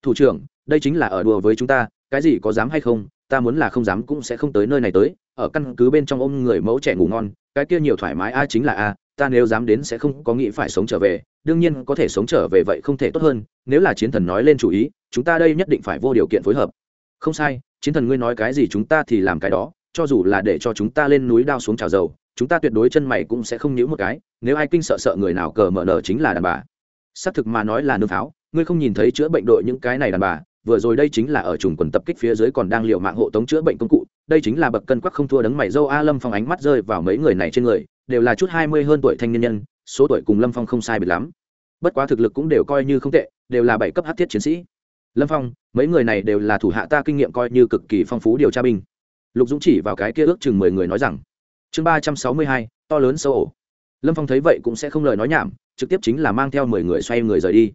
[SPEAKER 1] thủ trưởng, đây chính là ở đùa với chúng ta, cái gì có dám hay không, ta muốn là không dám cũng sẽ không tới nơi này tới, ở căn cứ bên trong ôm người mẫu trẻ ngủ ngon, cái kia nhiều thoải mái a chính là a, ta nếu dám đến sẽ không có nghĩ phải sống trở về, đương nhiên có thể sống trở về vậy không thể tốt hơn, nếu là chiến thần nói lên chủ ý, chúng ta đây nhất định phải vô điều kiện phối hợp. Không sai, chiến thần ngươi nói cái gì chúng ta thì làm cái đó, cho dù là để cho chúng ta lên núi đao xuống trào dầu chúng ta tuyệt đối chân mày cũng sẽ không nhíu một cái, nếu ai kinh sợ sợ người nào cờ mở nở chính là đàn bà. Xác thực mà nói là nương pháo ngươi không nhìn thấy chữa bệnh đội những cái này đàn bà, vừa rồi đây chính là ở trùng quần tập kích phía dưới còn đang liệu mạng hộ tống chữa bệnh công cụ, đây chính là bậc cân quắc không thua đấng mày dâu a lâm phong ánh mắt rơi vào mấy người này trên người, đều là chút hai mươi hơn tuổi thanh niên nhân, số tuổi cùng lâm phong không sai biệt lắm. Bất quá thực lực cũng đều coi như không tệ, đều là bảy cấp hát thiết chiến sĩ. Lâm phong, mấy người này đều là thủ hạ ta kinh nghiệm coi như cực kỳ phong phú điều tra binh. Lục dũng chỉ vào cái kia ước chừng mười người nói rằng chương ba trăm sáu mươi hai, to lớn sâu ổ lâm phong thấy vậy cũng sẽ không lời nói nhảm, trực tiếp chính là mang theo mười người xoay người rời đi.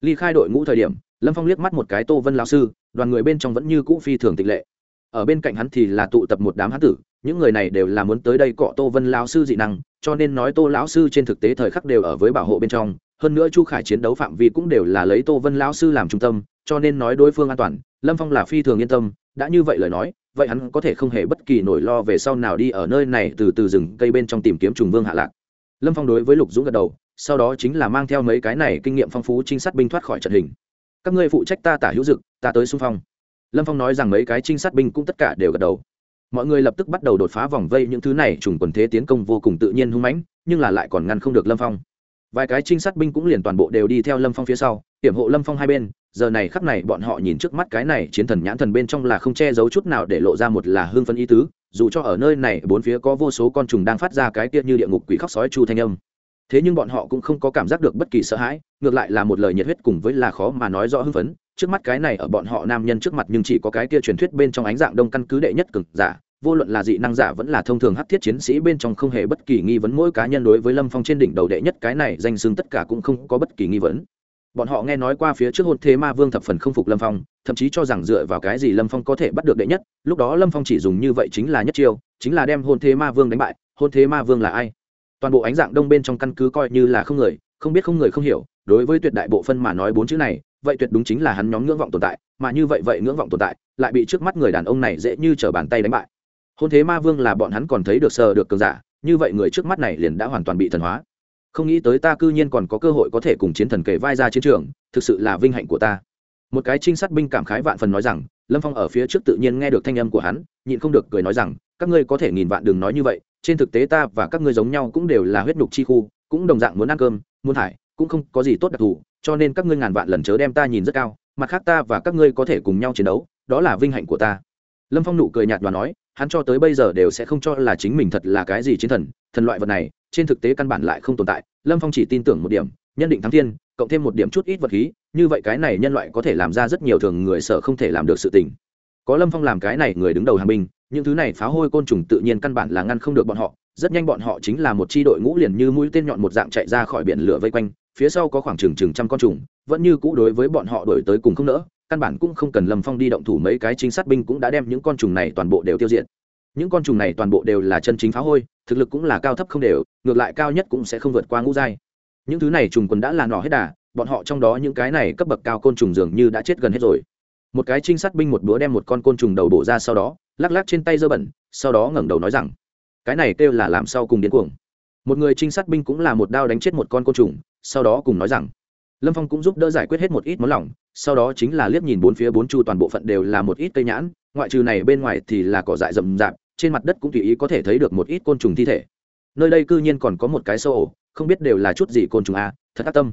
[SPEAKER 1] Ly khai đội ngũ thời điểm, lâm phong liếc mắt một cái tô vân lao sư, đoàn người bên trong vẫn như cũ phi thường tịch lệ. Ở bên cạnh hắn thì là tụ tập một đám hán tử, những người này đều là muốn tới đây cọ tô vân lao sư dị năng, cho nên nói tô lão sư trên thực tế thời khắc đều ở với bảo hộ bên trong, hơn nữa chu khải chiến đấu phạm vi cũng đều là lấy tô vân lão sư làm trung tâm, cho nên nói đối phương an toàn, lâm phong là phi thường yên tâm, đã như vậy lời nói vậy hắn có thể không hề bất kỳ nỗi lo về sau nào đi ở nơi này từ từ rừng cây bên trong tìm kiếm trùng vương hạ lạc. Lâm phong đối với lục dũng gật đầu, sau đó chính là mang theo mấy cái này kinh nghiệm phong phú trinh sát binh thoát khỏi trận hình. Các ngươi phụ trách ta tả hữu dực, ta tới xung phong. Lâm phong nói rằng mấy cái trinh sát binh cũng tất cả đều gật đầu. Mọi người lập tức bắt đầu đột phá vòng vây những thứ này, trùng quần thế tiến công vô cùng tự nhiên hung mãnh, nhưng là lại còn ngăn không được lâm phong. Vài cái trinh sát binh cũng liền toàn bộ đều đi theo lâm phong phía sau, hiểm hộ lâm phong hai bên giờ này khắp này bọn họ nhìn trước mắt cái này chiến thần nhãn thần bên trong là không che giấu chút nào để lộ ra một là hương phân ý tứ, dù cho ở nơi này bốn phía có vô số con trùng đang phát ra cái kia như địa ngục quỷ khóc sói chu thanh âm. Thế nhưng bọn họ cũng không có cảm giác được bất kỳ sợ hãi, ngược lại là một lời nhiệt huyết cùng với là khó mà nói rõ hưng phấn. Trước mắt cái này ở bọn họ nam nhân trước mặt nhưng chỉ có cái kia truyền thuyết bên trong ánh dạng đông căn cứ đệ nhất cực giả, vô luận là dị năng giả vẫn là thông thường hắc thiết chiến sĩ bên trong không hề bất kỳ nghi vấn, mỗi cá nhân đối với lâm phong trên đỉnh đầu đệ nhất cái này danh xưng tất cả cũng không có bất kỳ nghi vấn bọn họ nghe nói qua phía trước hôn thế ma vương thập phần không phục lâm phong, thậm chí cho rằng dựa vào cái gì lâm phong có thể bắt được đệ nhất, lúc đó lâm phong chỉ dùng như vậy chính là nhất chiêu, chính là đem hôn thế ma vương đánh bại, hôn thế ma vương là ai? Toàn bộ ánh dạng đông bên trong căn cứ coi như là không người, không biết không người không hiểu, đối với tuyệt đại bộ phân mà nói bốn chữ này, vậy tuyệt đúng chính là hắn nhóm ngưỡng vọng tồn tại, mà như vậy vậy ngưỡng vọng tồn tại, lại bị trước mắt người đàn ông này dễ như t r ở bàn tay đánh bại. Hôn thế ma vương là bọn hắn còn thấy được sờ được cường giả, như vậy người trước mắt này liền đã hoàn toàn bị thần hóa không nghĩ tới ta cư nhiên còn có cơ hội có thể cùng chiến thần kể vai ra chiến trường, thực sự là vinh hạnh của ta. Một cái trinh sát binh cảm khái vạn phần nói rằng, lâm phong ở phía trước tự nhiên nghe được thanh âm của hắn, nhịn không được cười nói rằng, các ngươi có thể nghìn vạn đừng nói như vậy, trên thực tế ta và các ngươi giống nhau cũng đều là huyết nhục chi khu, cũng đồng dạng muốn ăn cơm, muốn thải, cũng không có gì tốt đặc thù, cho nên các ngươi ngàn vạn lần chớ đem ta nhìn rất cao, mặt khác ta và các ngươi có thể cùng nhau chiến đấu, đó là vinh hạnh của ta. Lâm phong nụ cười nhạt và nói, hắn cho tới bây giờ đều sẽ không cho là chính mình thật là cái gì chiến thần thần loại vật này trên thực tế căn bản lại không tồn tại. Lâm phong chỉ tin tưởng một điểm, nhân định thắng thiên, cộng thêm một điểm chút ít vật khí, như vậy cái này nhân loại có thể làm ra rất nhiều thường người sợ không thể làm được sự tình. Có lâm phong làm cái này người đứng đầu hàng binh, những thứ này phá hôi côn trùng tự nhiên căn bản là ngăn không được bọn họ. Rất nhanh bọn họ chính là một c h i đội ngũ liền như mũi tên nhọn một dạng chạy ra khỏi biển lửa vây quanh, phía sau có khoảng chừng chừng trăm con trùng, vẫn như cũ đối với bọn họ đổi tới cùng không nỡ, căn bản cũng không cần lâm phong đi động thủ mấy cái chính sát binh cũng đã đem những con trùng này toàn bộ đều tiêu diệt. Những con trùng này toàn bộ đều là chân chính phá hôi thực lực cũng là cao thấp không đều, ngược lại cao nhất cũng sẽ không vượt qua ngũ giai. Những thứ này trùng quần đã là nỏ hết đà, bọn họ trong đó những cái này cấp bậc cao côn trùng dường như đã chết gần hết rồi. Một cái trinh sát binh một búa đem một con côn trùng đầu bổ ra sau đó, lắc lắc trên tay dơ bẩn, sau đó ngẩng đầu nói rằng, cái này kêu là làm sao cùng điên cuồng? Một người trinh sát binh cũng là một đao đánh chết một con côn trùng, sau đó cùng nói rằng, lâm phong cũng giúp đỡ giải quyết hết một ít món lỏng, sau đó chính là liếc nhìn bốn phía bốn chu toàn bộ phận đều là một ít cây nhãn, ngoại trừ này bên ngoài thì là cỏ dại rậm rạp trên mặt đất cũng tùy ý có thể thấy được một ít côn trùng thi thể. Nơi đây cư nhiên còn có một cái sâu ổ không biết đều là chút gì côn trùng à, thật ác tâm.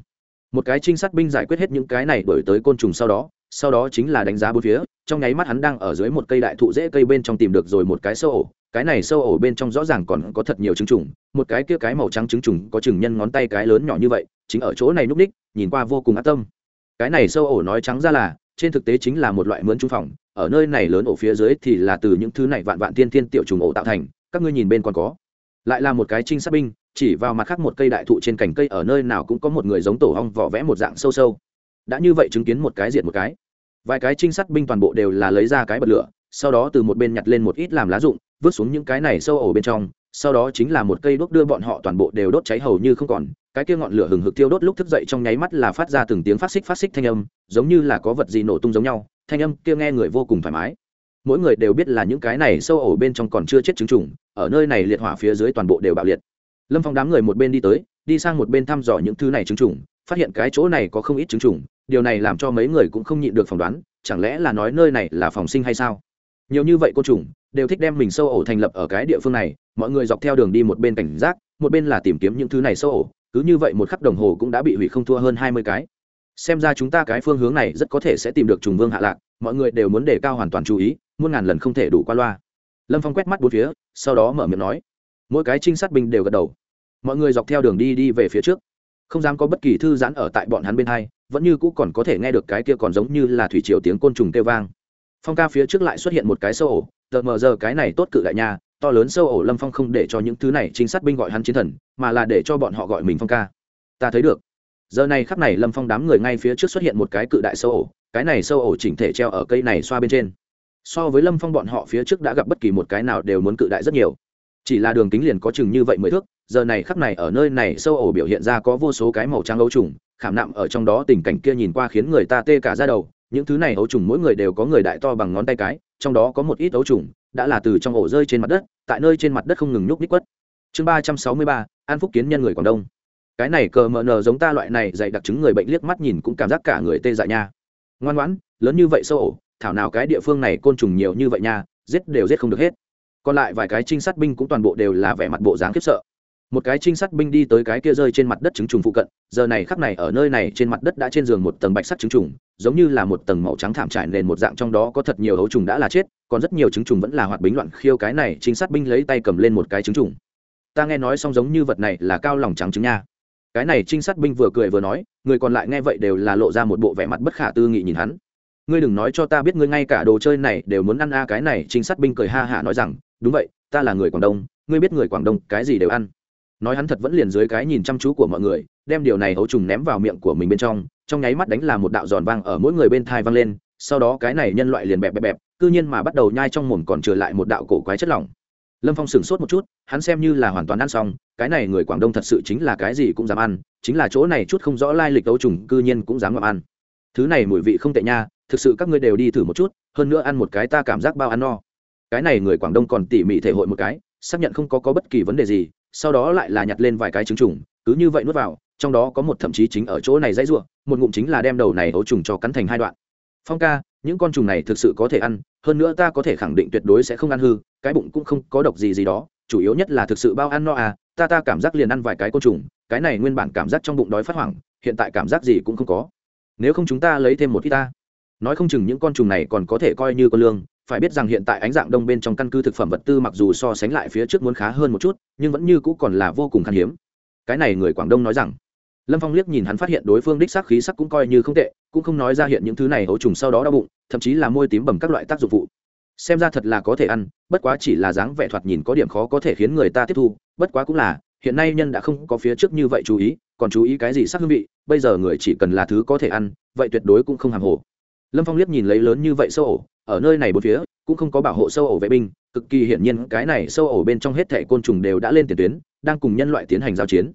[SPEAKER 1] Một cái trinh sát binh giải quyết hết những cái này đổi tới côn trùng sau đó sau đó chính là đánh giá bốn phía trong nháy mắt hắn đang ở dưới một cây đại thụ dễ cây bên trong tìm được rồi một cái sâu ổ. Cái này sâu ổ bên trong rõ ràng còn có thật nhiều trứng trùng một cái kia cái màu trắng trứng trùng có chừng nhân ngón tay cái lớn nhỏ như vậy chính ở chỗ này núp ních nhìn qua vô cùng ác tâm. Cái này sâu ổ nói trắng ra là trên thực tế chính là một loại mướn trung phòng ở nơi này lớn ổ phía dưới thì là từ những thứ này vạn vạn tiên tiên tiểu trùng ổ tạo thành, các ngươi nhìn bên còn có. Lại là một cái trinh sát binh, chỉ vào mặt khác một cây đại thụ trên cành cây ở nơi nào cũng có một người giống tổ hong vỏ vẽ một dạng sâu sâu. Đã như vậy chứng kiến một cái diện một cái. Vài cái trinh sát binh toàn bộ đều là lấy ra cái bật lửa, sau đó từ một bên nhặt lên một ít làm lá rụng vứt xuống những cái này sâu ổ bên trong sau đó chính là một cây đốt đưa bọn họ toàn bộ đều đốt cháy hầu như không còn. Cái kia ngọn lửa hừng hực tiêu đốt lúc thức dậy trong nháy mắt là phát ra từng tiếng phát xích phát xích thanh âm, giống như là có vật gì nổ tung giống nhau, thanh âm kia nghe người vô cùng thoải mái. Mỗi người đều biết là những cái này sâu ổ bên trong còn chưa chết trứng trùng, ở nơi này liệt hỏa phía dưới toàn bộ đều bạo liệt. Lâm phong đám người một bên đi tới, đi sang một bên thăm dò những thứ này trứng trùng, phát hiện cái chỗ này có không ít trứng trùng, điều này làm cho mấy người cũng không nhịn được phỏng đoán, chẳng lẽ là nói nơi này là phòng sinh hay sao? Nhiều như vậy côn trùng đều thích đem mình sâu ổ thành lập ở cái địa phương này, mọi người dọc theo đường đi một bên cảnh giác, một bên là tìm kiếm những thứ này sâu ổ, cứ như vậy một khắc đồng hồ cũng đã bị hủy không thua hơn hai mươi cái. Xem ra chúng ta cái phương hướng này rất có thể sẽ tìm được trùng vương hạ lạc, mọi người đều muốn đề cao hoàn toàn chú ý, muôn ngàn lần không thể đủ qua loa. Lâm phong quét mắt bốn phía, sau đó mở miệng nói. Mỗi cái trinh sát binh đều gật đầu. Mọi người dọc theo đường đi đi về phía trước. Không dám có bất kỳ thư giãn ở tại bọn hắn bên hai, vẫn như cũ còn có thể nghe được cái kia còn giống như là thủy triều tiếng côn trùng kêu vang. Phong ca phía trước lại xuất hiện một cái sâu ổ tờ mờ giờ cái này tốt cự đại nha, to lớn sâu ổ lâm phong không để cho những thứ này chính sát binh gọi hắn chiến thần, mà là để cho bọn họ gọi mình phong ca. Ta thấy được. Giờ này khắp này lâm phong đám người ngay phía trước xuất hiện một cái cự đại sâu ổ, cái này sâu ổ chỉnh thể treo ở cây này xoa bên trên. So với lâm phong bọn họ phía trước đã gặp bất kỳ một cái nào đều muốn cự đại rất nhiều. Chỉ là đường kính liền có chừng như vậy mới thước, giờ này khắp này ở nơi này sâu ổ biểu hiện ra có vô số cái màu trắng ấu trùng, khảm nạm ở trong đó tình cảnh kia nhìn qua khiến người ta tê cả ra đầu những thứ này ấu trùng mỗi người đều có người đại to bằng ngón tay cái, trong đó có một ít ấu trùng đã là từ trong ổ rơi trên mặt đất, tại nơi trên mặt đất không ngừng nhúc ních quất. Chương ba trăm sáu mươi ba, an phúc kiến nhân người quảng đông. Cái này cờ mờ nờ giống ta loại này dạy đặc chứng người bệnh liếc mắt nhìn cũng cảm giác cả người tê dại nha. Ngoan ngoãn, lớn như vậy sâu ổ, thảo nào cái địa phương này côn trùng nhiều như vậy nha, giết đều giết không được hết. Còn lại vài cái trinh sát binh cũng toàn bộ đều là vẻ mặt bộ dáng khiếp sợ. Một cái trinh sát binh đi tới cái kia rơi trên mặt đất trứng trùng phụ cận, giờ này khắc này ở nơi này trên mặt đất đã trên giường một tầng bạch sắt trứng trùng giống như là một tầng màu trắng thảm trải nền một dạng trong đó có thật nhiều ấu trùng đã là chết, còn rất nhiều trứng trùng vẫn là hoạt bính loạn khiêu cái này, trinh sát binh lấy tay cầm lên một cái trứng trùng. Ta nghe nói xong giống như vật này là cao lòng trắng trứng nha. Cái này trinh sát binh vừa cười vừa nói, người còn lại nghe vậy đều là lộ ra một bộ vẻ mặt bất khả tư nghị nhìn hắn. Ngươi đừng nói cho ta biết ngươi ngay cả đồ chơi này đều muốn ăn a, cái này trinh sát binh cười ha hả nói rằng, đúng vậy, ta là người quảng đông, ngươi biết người quảng đông cái gì đều ăn nói hắn thật vẫn liền dưới cái nhìn chăm chú của mọi người đem điều này hấu trùng ném vào miệng của mình bên trong trong nháy mắt đánh là một đạo giòn vang ở mỗi người bên thai vang lên sau đó cái này nhân loại liền bẹp bẹp bẹp cư nhiên mà bắt đầu nhai trong mồm còn trở lại một đạo cổ quái chất lỏng. Lâm phong sửng sốt một chút hắn xem như là hoàn toàn ăn xong cái này người quảng đông thật sự chính là cái gì cũng dám ăn chính là chỗ này chút không rõ lai lịch ấu trùng cư nhiên cũng dám ngậm ăn. Thứ này mùi vị không tệ nha thực sự các ngươi đều đi thử một chút hơn nữa ăn một cái ta cảm giác bao ăn no. Cái này người quảng đông còn tỉ mỉ thể hội một cái xác nhận không có, có bất kỳ vấn đề gì sau đó lại là nhặt lên vài cái trứng trùng, cứ như vậy nuốt vào, trong đó có một thậm chí chính ở chỗ này dãy ruộng, một ngụm chính là đem đầu này ấu trùng cho cắn thành hai đoạn. Phong ca, những con trùng này thực sự có thể ăn, hơn nữa ta có thể khẳng định tuyệt đối sẽ không ăn hư, cái bụng cũng không có độc gì gì đó, chủ yếu nhất là thực sự bao ăn no à ta ta cảm giác liền ăn vài cái côn trùng, cái này nguyên bản cảm giác trong bụng đói phát hoảng, hiện tại cảm giác gì cũng không có. Nếu không chúng ta lấy thêm một ít ta. Nói không chừng những con trùng này còn có thể coi như con lương phải biết rằng hiện tại ánh dạng đông bên trong căn cứ thực phẩm vật tư mặc dù so sánh lại phía trước muốn khá hơn một chút, nhưng vẫn như cũ còn là vô cùng khan hiếm. Cái này người quảng đông nói rằng, lâm phong liếc nhìn hắn phát hiện đối phương đích sắc khí sắc cũng coi như không tệ, cũng không nói ra hiện những thứ này hấu trùng sau đó đau bụng, thậm chí là môi tím bầm các loại tác dụng phụ. Xem ra thật là có thể ăn, bất quá chỉ là dáng vẻ thoạt nhìn có điểm khó có thể khiến người ta tiếp thu, bất quá cũng là, hiện nay nhân đã không có phía trước như vậy chú ý, còn chú ý cái gì sắc hương vị, bây giờ người chỉ cần là thứ có thể ăn, vậy tuyệt đối cũng không hàng hồ. Lâm phong liếc nhìn lấy lớn như vậy sâu ổ ở nơi này bốn phía, cũng không có bảo hộ sâu ổ vệ binh, cực kỳ hiển nhiên cái này sâu ổ bên trong hết thẻ côn trùng đều đã lên tiền tuyến, đang cùng nhân loại tiến hành giao chiến.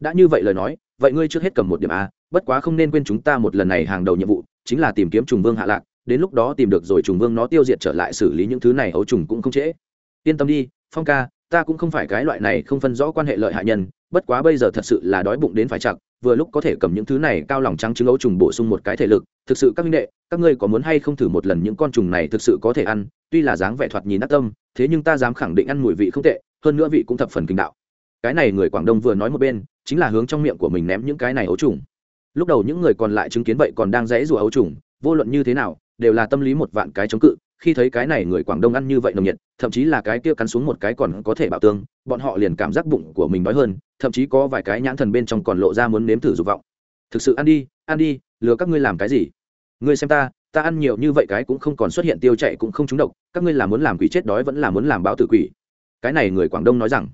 [SPEAKER 1] Đã như vậy lời nói, vậy ngươi trước hết cầm một điểm a, bất quá không nên quên chúng ta một lần này hàng đầu nhiệm vụ, chính là tìm kiếm trùng vương hạ lạc, đến lúc đó tìm được rồi trùng vương nó tiêu diệt trở lại xử lý những thứ này ấu trùng cũng không trễ. Yên tâm đi, phong ca ta cũng không phải cái loại này không phân rõ quan hệ lợi hại nhân, bất quá bây giờ thật sự là đói bụng đến phải chặt, vừa lúc có thể cầm những thứ này cao lòng trắng trứng ấu trùng bổ sung một cái thể lực, thực sự các minh đệ, các ngươi có muốn hay không thử một lần những con trùng này thực sự có thể ăn, tuy là dáng vẻ thoạt nhìn nát tâm, thế nhưng ta dám khẳng định ăn mùi vị không tệ, hơn nữa vị cũng thập phần kinh đạo. Cái này người quảng đông vừa nói một bên, chính là hướng trong miệng của mình ném những cái này ấu trùng. Lúc đầu những người còn lại chứng kiến vậy còn đang rẽ rủa ấu trùng, vô luận như thế nào, đều là tâm lý một vạn cái chống cự khi thấy cái này người quảng đông ăn như vậy nồng nhiệt, thậm chí là cái kia cắn xuống một cái còn có thể bảo tương, bọn họ liền cảm giác bụng của mình đói hơn, thậm chí có vài cái nhãn thần bên trong còn lộ ra muốn nếm thử dục vọng. Thực sự ăn đi ăn đi, lừa các ngươi làm cái gì? Ngươi xem ta ta ăn nhiều như vậy cái cũng không còn xuất hiện tiêu chạy cũng không trúng độc, các ngươi là muốn làm quỷ chết đói vẫn là muốn làm báo tử quỷ? Cái này người quảng đông nói rằng.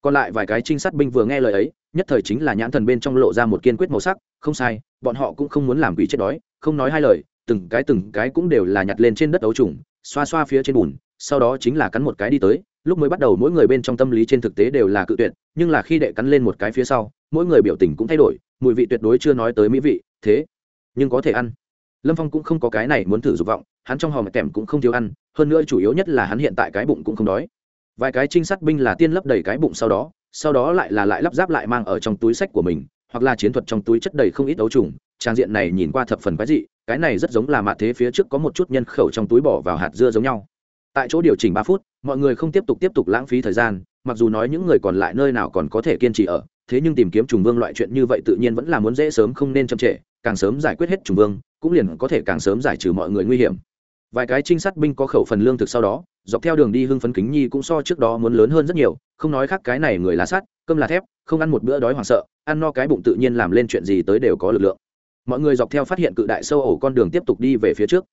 [SPEAKER 1] Còn lại vài cái trinh sát binh vừa nghe lời ấy, nhất thời chính là nhãn thần bên trong lộ ra một kiên quyết màu sắc, không sai, bọn họ cũng không muốn làm quỷ chết đói, không nói hai lời, từng cái từng cái cũng đều là nhặt lên trên đất ấu trùng xoa xoa phía trên bùn, sau đó chính là cắn một cái đi tới, lúc mới bắt đầu mỗi người bên trong tâm lý trên thực tế đều là cự tuyệt, nhưng là khi đệ cắn lên một cái phía sau, mỗi người biểu tình cũng thay đổi, mùi vị tuyệt đối chưa nói tới mỹ vị, thế, nhưng có thể ăn. Lâm phong cũng không có cái này muốn thử dục vọng, hắn trong hòm kèm cũng không thiếu ăn, hơn nữa chủ yếu nhất là hắn hiện tại cái bụng cũng không đói. Vài cái trinh sát binh là tiên lấp đầy cái bụng sau đó sau đó lại là lại lắp ráp lại mang ở trong túi sách của mình, hoặc là chiến thuật trong túi chất đầy không ít ấu trùng trang diện này nhìn qua thập phần quái dị, cái này rất giống là mạ thế phía trước có một chút nhân khẩu trong túi bỏ vào hạt dưa giống nhau. Tại chỗ điều chỉnh ba phút, mọi người không tiếp tục tiếp tục lãng phí thời gian, mặc dù nói những người còn lại nơi nào còn có thể kiên trì ở, thế nhưng tìm kiếm trùng vương loại chuyện như vậy tự nhiên vẫn là muốn dễ sớm không nên chậm trễ, càng sớm giải quyết hết trùng vương, cũng liền có thể càng sớm giải trừ mọi người nguy hiểm. Vài cái trinh sát binh có khẩu phần lương thực sau đó, dọc theo đường đi hưng phấn kính nhi cũng so trước đó muốn lớn hơn rất nhiều, không nói khác cái này người lá sắt cơm là thép, không ăn một bữa đói hoảng sợ, ăn no cái bụng tự nhiên làm lên chuyện gì tới đều có lực lượng mọi người dọc theo phát hiện cự đại sâu ổ con đường tiếp tục đi về phía trước.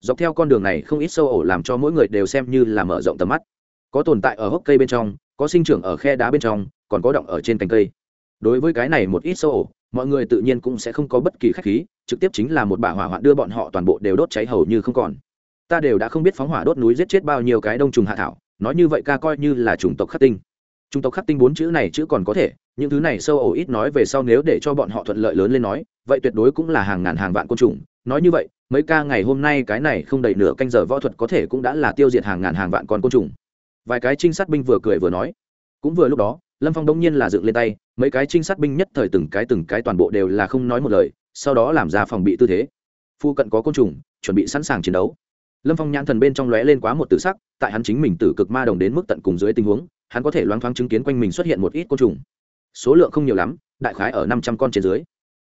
[SPEAKER 1] Dọc theo con đường này, không ít sâu ổ làm cho mỗi người đều xem như là mở rộng tầm mắt. Có tồn tại ở hốc cây bên trong, có sinh trưởng ở khe đá bên trong, còn có động ở trên cành cây. Đối với cái này một ít sâu ổ, mọi người tự nhiên cũng sẽ không có bất kỳ khách khí, trực tiếp chính là một bả hỏa hoạn đưa bọn họ toàn bộ đều đốt cháy hầu như không còn. Ta đều đã không biết phóng hỏa đốt núi giết chết bao nhiêu cái đông trùng hạ thảo, nói như vậy ca coi như là chủng tộc khắc tinh chúng tộc khắc tinh bốn chữ này chữ còn có thể, những thứ này sâu ổ ít nói về sau nếu để cho bọn họ thuận lợi lớn lên nói, vậy tuyệt đối cũng là hàng ngàn hàng vạn côn trùng. Nói như vậy, mấy ca ngày hôm nay cái này không đầy nửa canh giờ võ thuật có thể cũng đã là tiêu diệt hàng ngàn hàng vạn con côn trùng. Vài cái trinh sát binh vừa cười vừa nói. Cũng vừa lúc đó, lâm phong đông nhiên là dựng lên tay, mấy cái trinh sát binh nhất thời từng cái từng cái toàn bộ đều là không nói một lời, sau đó làm ra phòng bị tư thế. Phu cận có côn trùng, chuẩn bị sẵn sàng chiến đấu. Lâm phong nhãn thần bên trong lóe lên quá một tử sắc, tại hắn chính mình tử cực ma đồng đến mức tận cùng dưới tình huống hắn có thể loáng thoáng chứng kiến quanh mình xuất hiện một ít côn trùng. Số lượng không nhiều lắm, đại khái ở năm trăm con trên dưới.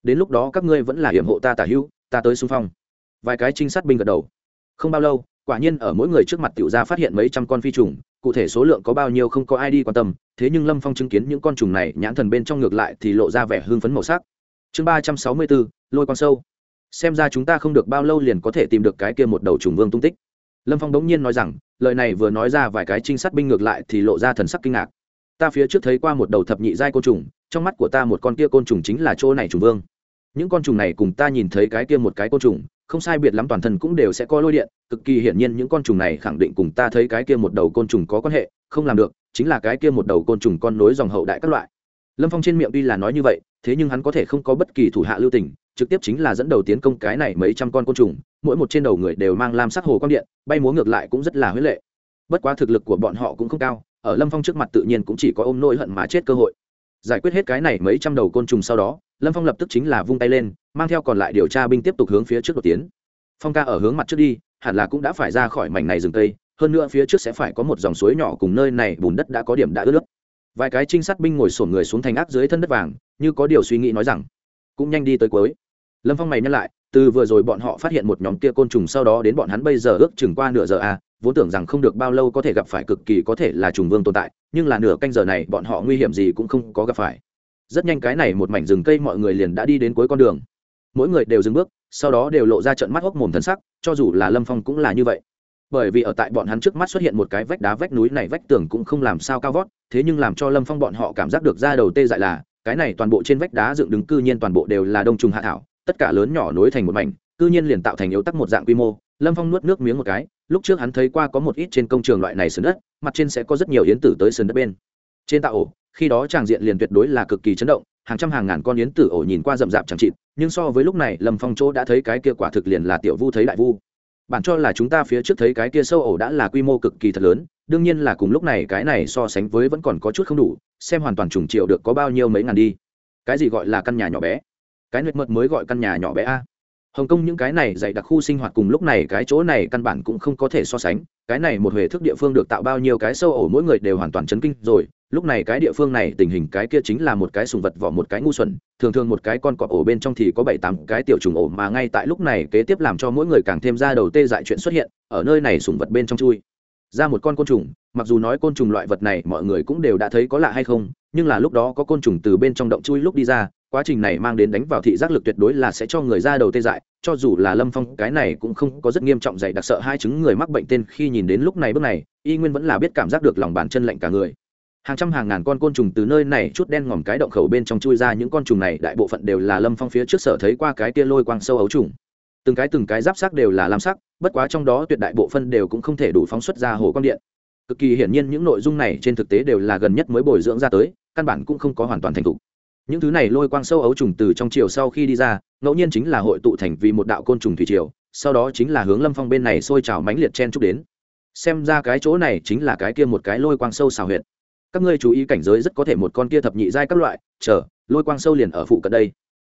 [SPEAKER 1] Đến lúc đó các ngươi vẫn là hiểm hộ ta tả hữu, ta tới xung phong. Vài cái trinh sát binh gật đầu. Không bao lâu, quả nhiên ở mỗi người trước mặt tiểu gia phát hiện mấy trăm con phi trùng, cụ thể số lượng có bao nhiêu không có ai đi quan tâm, thế nhưng lâm phong chứng kiến những con trùng này nhãn thần bên trong ngược lại thì lộ ra vẻ hương phấn màu sắc. Chương ba trăm sáu mươi bốn, lôi con sâu. Xem ra chúng ta không được bao lâu liền có thể tìm được cái kia một đầu trùng vương tung tích lâm phong đống nhiên nói rằng, lời này vừa nói ra vài cái trinh sát binh ngược lại thì lộ ra thần sắc kinh ngạc. Ta phía trước thấy qua một đầu thập nhị giai côn trùng, trong mắt của ta một con kia côn trùng chính là chỗ này trùng vương. Những con trùng này cùng ta nhìn thấy cái kia một cái côn trùng, không sai biệt lắm toàn thân cũng đều sẽ có lôi điện, cực kỳ hiển nhiên những con trùng này khẳng định cùng ta thấy cái kia một đầu côn trùng có quan hệ, không làm được, chính là cái kia một đầu côn trùng con nối dòng hậu đại các loại. Lâm phong trên miệng tuy là nói như vậy, thế nhưng hắn có thể không có bất kỳ thủ hạ lưu tình trực tiếp chính là dẫn đầu tiến công cái này mấy trăm con côn trùng, mỗi một trên đầu người đều mang lam sắc hồ quang điện, bay múa ngược lại cũng rất là huyết lệ. Bất quá thực lực của bọn họ cũng không cao, ở lâm phong trước mặt tự nhiên cũng chỉ có ôm nỗi hận mà chết cơ hội. Giải quyết hết cái này mấy trăm đầu côn trùng sau đó, lâm phong lập tức chính là vung tay lên, mang theo còn lại điều tra binh tiếp tục hướng phía trước đột tiến. Phong ca ở hướng mặt trước đi, hẳn là cũng đã phải ra khỏi mảnh này rừng tây, hơn nữa phía trước sẽ phải có một dòng suối nhỏ cùng nơi này bùn đất đã có điểm đã ướt nước. Vài cái trinh sát binh ngồi sổn người xuống thành ác dưới thân đất vàng, như có điều suy nghĩ nói rằng, cũng nhanh đi tới cuối lâm phong mày nhắc lại, từ vừa rồi bọn họ phát hiện một nhóm kia côn trùng sau đó đến bọn hắn bây giờ ước chừng qua nửa giờ à vốn tưởng rằng không được bao lâu có thể gặp phải cực kỳ có thể là trùng vương tồn tại, nhưng là nửa canh giờ này bọn họ nguy hiểm gì cũng không có gặp phải. Rất nhanh cái này một mảnh rừng cây mọi người liền đã đi đến cuối con đường. Mỗi người đều dừng bước, sau đó đều lộ ra trận mắt hốc mồm thân sắc, cho dù là lâm phong cũng là như vậy. Bởi vì ở tại bọn hắn trước mắt xuất hiện một cái vách đá vách núi này vách tường cũng không làm sao cao vót, thế nhưng làm cho lâm phong bọn họ cảm giác được ra đầu tê dại là, cái này toàn bộ trên vách đá dựng đứng cư nhiên toàn bộ đều là đông trùng hạ thảo tất cả lớn nhỏ nối thành một mảnh, cư nhiên liền tạo thành yếu tắc một dạng quy mô. Lâm phong nuốt nước miếng một cái, lúc trước hắn thấy qua có một ít trên công trường loại này sườn đất, mặt trên sẽ có rất nhiều yến tử tới sườn đất bên. Trên tạo ổ, khi đó tràng diện liền tuyệt đối là cực kỳ chấn động, hàng trăm hàng ngàn con yến tử ổ nhìn qua rậm rạp chẳng chịt, nhưng so với lúc này, lâm phong chỗ đã thấy cái kia quả thực liền là tiểu vu thấy đại vu. Bản cho là chúng ta phía trước thấy cái kia sâu ổ đã là quy mô cực kỳ thật lớn, đương nhiên là cùng lúc này cái này so sánh với vẫn còn có chút không đủ, xem hoàn toàn trùng triệu được có bao nhiêu mấy ngàn đi. Cái gì gọi là căn nhà nhỏ bé? Cái nguyệt mật mới gọi căn nhà nhỏ bé a. Hồng kông những cái này dạy đặc khu sinh hoạt cùng lúc này cái chỗ này căn bản cũng không có thể so sánh, cái này một huệ thức địa phương được tạo bao nhiêu cái sâu ổ mỗi người đều hoàn toàn chấn kinh rồi, lúc này cái địa phương này tình hình cái kia chính là một cái sùng vật vỏ một cái ngu xuẩn, thường thường một cái con cọp ổ bên trong thì có bảy tám cái tiểu trùng ổ mà ngay tại lúc này kế tiếp làm cho mỗi người càng thêm ra đầu tê dại chuyện xuất hiện, ở nơi này sùng vật bên trong chui ra một con côn trùng, mặc dù nói côn trùng loại vật này mọi người cũng đều đã thấy có lạ hay không, nhưng là lúc đó có côn trùng từ bên trong động chui lúc đi ra quá trình này mang đến đánh vào thị giác lực tuyệt đối là sẽ cho người ra đầu tê dại, cho dù là lâm phong, cái này cũng không có rất nghiêm trọng dạy đặc sợ hai chứng người mắc bệnh tên khi nhìn đến lúc này bước này, y nguyên vẫn là biết cảm giác được lòng bàn chân lạnh cả người. Hàng trăm hàng ngàn con côn trùng từ nơi này chút đen ngòm cái động khẩu bên trong chui ra, những con trùng này đại bộ phận đều là lâm phong phía trước sở thấy qua cái kia lôi quang sâu ấu trùng. Từng cái từng cái giáp sắc đều là lam sắc, bất quá trong đó tuyệt đại bộ phân đều cũng không thể đủ phóng xuất ra hồ quang điện. Cực kỳ hiển nhiên những nội dung này trên thực tế đều là gần nhất mới bồi dưỡng ra tới, căn bản cũng không có hoàn toàn thành thục những thứ này lôi quang sâu ấu trùng từ trong chiều sau khi đi ra, ngẫu nhiên chính là hội tụ thành vì một đạo côn trùng thủy triều, sau đó chính là hướng lâm phong bên này sôi trào mãnh liệt chen chúc đến. Xem ra cái chỗ này chính là cái kia một cái lôi quang sâu xào huyệt. Các ngươi chú ý cảnh giới rất có thể một con kia thập nhị giai các loại, chờ, lôi quang sâu liền ở phụ cận đây.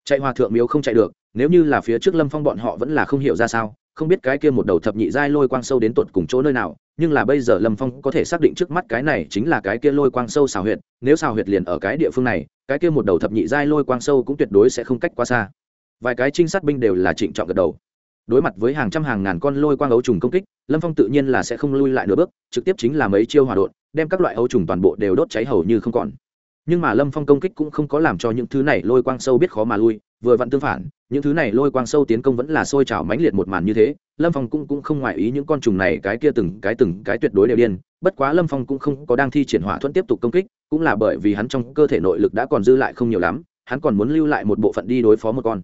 [SPEAKER 1] Chạy hòa thượng miếu không chạy được, nếu như là phía trước lâm phong bọn họ vẫn là không hiểu ra sao, không biết cái kia một đầu thập nhị giai lôi quang sâu đến tột cùng chỗ nơi nào nhưng là bây giờ lâm phong có thể xác định trước mắt cái này chính là cái kia lôi quang sâu xào huyệt, nếu xào huyệt liền ở cái địa phương này, cái kia một đầu thập nhị giai lôi quang sâu cũng tuyệt đối sẽ không cách quá xa. Vài cái trinh sát binh đều là trịnh trọng gật đầu. Đối mặt với hàng trăm hàng ngàn con lôi quang ấu trùng công kích, lâm phong tự nhiên là sẽ không lui lại nửa bước, trực tiếp chính là mấy chiêu hòa đột, đem các loại ấu trùng toàn bộ đều đốt cháy hầu như không còn. Nhưng mà lâm phong công kích cũng không có làm cho những thứ này lôi quang sâu biết khó mà lui, vừa vặn tương phản những thứ này lôi quang sâu tiến công vẫn là sôi trào mãnh liệt một màn như thế, lâm phong cũng cũng không ngoại ý những con trùng này cái kia từng cái từng cái tuyệt đối đều điên, bất quá lâm phong cũng không có đang thi triển hỏa thuẫn tiếp tục công kích, cũng là bởi vì hắn trong cơ thể nội lực đã còn dư lại không nhiều lắm, hắn còn muốn lưu lại một bộ phận đi đối phó một con.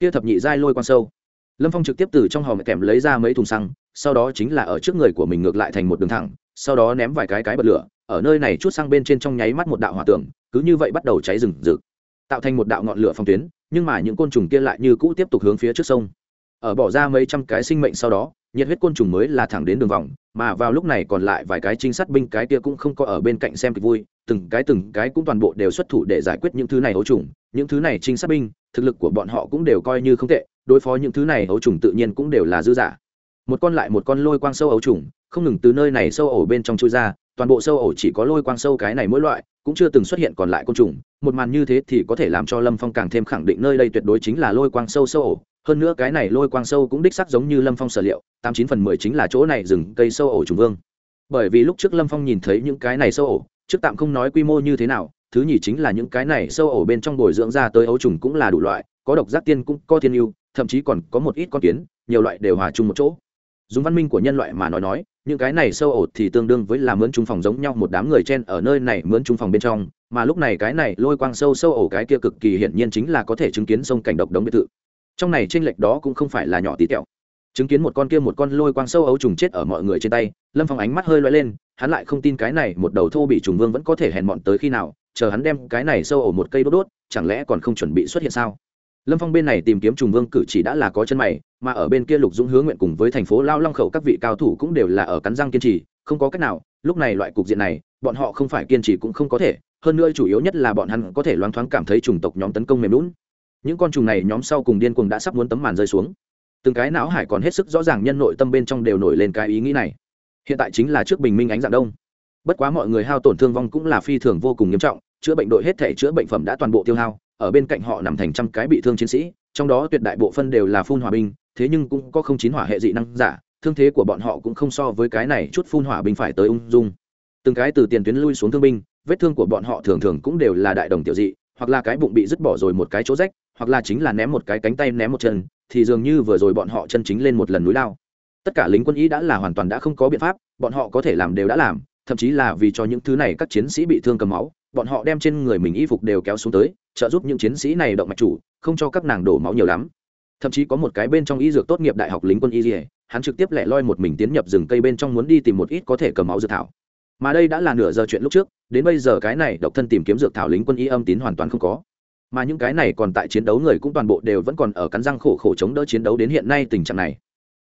[SPEAKER 1] Kia thập nhị giai lôi quang sâu. Lâm phong trực tiếp từ trong hòm kèm lấy ra mấy thùng xăng, sau đó chính là ở trước người của mình ngược lại thành một đường thẳng, sau đó ném vài cái cái bật lửa, ở nơi này chút xăng bên trên trong nháy mắt một đạo hỏa tường cứ như vậy bắt đầu cháy rừng rực. Tạo thành một đạo ngọn lửa phong tuyến nhưng mà những côn trùng kia lại như cũ tiếp tục hướng phía trước sông. Ở bỏ ra mấy trăm cái sinh mệnh sau đó, nhiệt huyết côn trùng mới là thẳng đến đường vòng, mà vào lúc này còn lại vài cái trinh sát binh cái kia cũng không có ở bên cạnh xem kịch vui, từng cái từng cái cũng toàn bộ đều xuất thủ để giải quyết những thứ này ấu trùng. Những thứ này trinh sát binh, thực lực của bọn họ cũng đều coi như không tệ, đối phó những thứ này ấu trùng tự nhiên cũng đều là dư giả. Một con lại một con lôi quang sâu ấu trùng, không ngừng từ nơi này sâu ổ bên trong chui ra toàn bộ sâu ổ chỉ có lôi quang sâu cái này mỗi loại, cũng chưa từng xuất hiện còn lại côn trùng, một màn như thế thì có thể làm cho lâm phong càng thêm khẳng định nơi đây tuyệt đối chính là lôi quang sâu sâu ổ. Hơn nữa cái này lôi quang sâu cũng đích sắc giống như lâm phong sở liệu, tám chín phần mười chính là chỗ này rừng cây sâu ổ trùng vương. Bởi vì lúc trước lâm phong nhìn thấy những cái này sâu ổ, trước tạm không nói quy mô như thế nào, thứ nhì chính là những cái này sâu ổ bên trong bồi dưỡng ra tới ấu trùng cũng là đủ loại, có độc giác tiên cũng có thiên yêu thậm chí còn có một ít con kiến, nhiều loại đều hòa chung một chỗ. Dùng văn minh của nhân loại mà nói nói những cái này sâu ổ thì tương đương với là mướn trung phòng giống nhau, một đám người chen ở nơi này mướn trung phòng bên trong, mà lúc này cái này lôi quang sâu sâu ổ cái kia cực kỳ hiển nhiên chính là có thể chứng kiến sông cảnh độc đống biệt thự. Trong này tranh lệch đó cũng không phải là nhỏ tí tẹo. Chứng kiến một con kia một con lôi quang sâu ấu trùng chết ở mọi người trên tay, lâm phong ánh mắt hơi loay lên, hắn lại không tin cái này một đầu thô bị trùng vương vẫn có thể hèn mọn tới khi nào, chờ hắn đem cái này sâu ổ một cây đốt đốt, chẳng lẽ còn không chuẩn bị xuất hiện sao? Lâm phong bên này tìm kiếm trùng vương cử chỉ đã là có chân mày, mà ở bên kia lục dũng hướng nguyện cùng với thành phố lao long khẩu các vị cao thủ cũng đều là ở cắn răng kiên trì, không có cách nào, lúc này loại cục diện này, bọn họ không phải kiên trì cũng không có thể, hơn nữa chủ yếu nhất là bọn hắn có thể loáng thoáng cảm thấy chủng tộc nhóm tấn công mềm lún những con trùng này nhóm sau cùng điên cuồng đã sắp muốn tấm màn rơi xuống. Từng cái não hải còn hết sức rõ ràng nhân nội tâm bên trong đều nổi lên cái ý nghĩ này. Hiện tại chính là trước bình minh ánh dạng đông. Bất quá mọi người hao tổn thương vong cũng là phi thường vô cùng nghiêm trọng, chữa bệnh đội hết thể chữa bệnh phẩm đã toàn bộ tiêu hao ở bên cạnh họ nằm thành trăm cái bị thương chiến sĩ, trong đó tuyệt đại bộ phân đều là phun hỏa binh, thế nhưng cũng có không chín hỏa hệ dị năng giả, thương thế của bọn họ cũng không so với cái này chút phun hỏa binh phải tới ung dung. Từng cái từ tiền tuyến lui xuống thương binh, vết thương của bọn họ thường thường cũng đều là đại đồng tiểu dị, hoặc là cái bụng bị dứt bỏ rồi một cái chỗ rách, hoặc là chính là ném một cái cánh tay ném một chân, thì dường như vừa rồi bọn họ chân chính lên một lần núi lao. Tất cả lính quân y đã là hoàn toàn đã không có biện pháp, bọn họ có thể làm đều đã làm, thậm chí là vì cho những thứ này các chiến sĩ bị thương cầm máu bọn họ đem trên người mình y phục đều kéo xuống tới, trợ giúp những chiến sĩ này động mạch chủ, không cho các nàng đổ máu nhiều lắm. Thậm chí có một cái bên trong y dược tốt nghiệp đại học lính quân y dỉa hắn trực tiếp lẻ loi một mình tiến nhập rừng cây bên trong muốn đi tìm một ít có thể cầm máu dược thảo. Mà đây đã là nửa giờ chuyện lúc trước, đến bây giờ cái này độc thân tìm kiếm dược thảo lính quân y âm tín hoàn toàn không có. Mà những cái này còn tại chiến đấu người cũng toàn bộ đều vẫn còn ở cắn răng khổ khổ chống đỡ chiến đấu đến hiện nay tình trạng này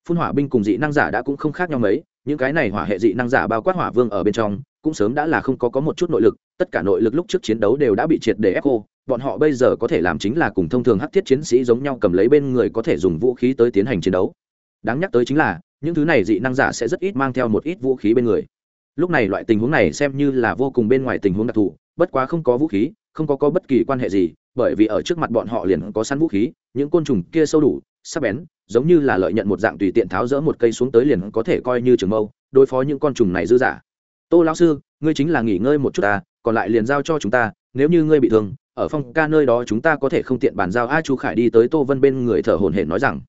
[SPEAKER 1] phun hỏa binh cùng dị năng giả đã cũng không khác nhau mấy, những cái này hỏa hệ dị năng giả bao quát hỏa vương ở bên trong, cũng sớm đã là không có có một chút nội lực, tất cả nội lực lúc trước chiến đấu đều đã bị triệt để ép khô, bọn họ bây giờ có thể làm chính là cùng thông thường hắc thiết chiến sĩ giống nhau cầm lấy bên người có thể dùng vũ khí tới tiến hành chiến đấu. Đáng nhắc tới chính là, những thứ này dị năng giả sẽ rất ít mang theo một ít vũ khí bên người. Lúc này loại tình huống này xem như là vô cùng bên ngoài tình huống đặc thù, bất quá không có vũ khí, không có có bất kỳ quan hệ gì, bởi vì ở trước mặt bọn họ liền có sẵn vũ khí, những côn trùng kia sâu đủ sắc bén, giống như là lợi nhận một dạng tùy tiện tháo rỡ một cây xuống tới liền có thể coi như trường mâu, đối phó những con trùng này dư giả tô lão sư, ngươi chính là nghỉ ngơi một chút ta, còn lại liền giao cho chúng ta, nếu như ngươi bị thương, ở phong ca nơi đó chúng ta có thể không tiện bàn giao a chu khải đi tới tô vân bên người thở hồn hển nói rằng.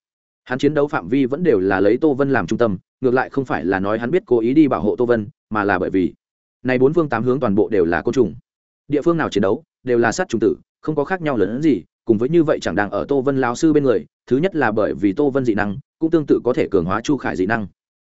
[SPEAKER 1] Hắn chiến đấu phạm vi vẫn đều là lấy tô vân làm trung tâm, ngược lại không phải là nói hắn biết cố ý đi bảo hộ tô vân, mà là bởi vì này bốn phương tám hướng toàn bộ đều là côn trùng. Địa phương nào chiến đấu, đều là sát trùng tử, không có khác nhau lớn gì, cùng với như vậy chẳng đang ở tô vân lao sư bên người thứ nhất là bởi vì tô vân dị năng, cũng tương tự có thể cường hóa chu khải dị năng.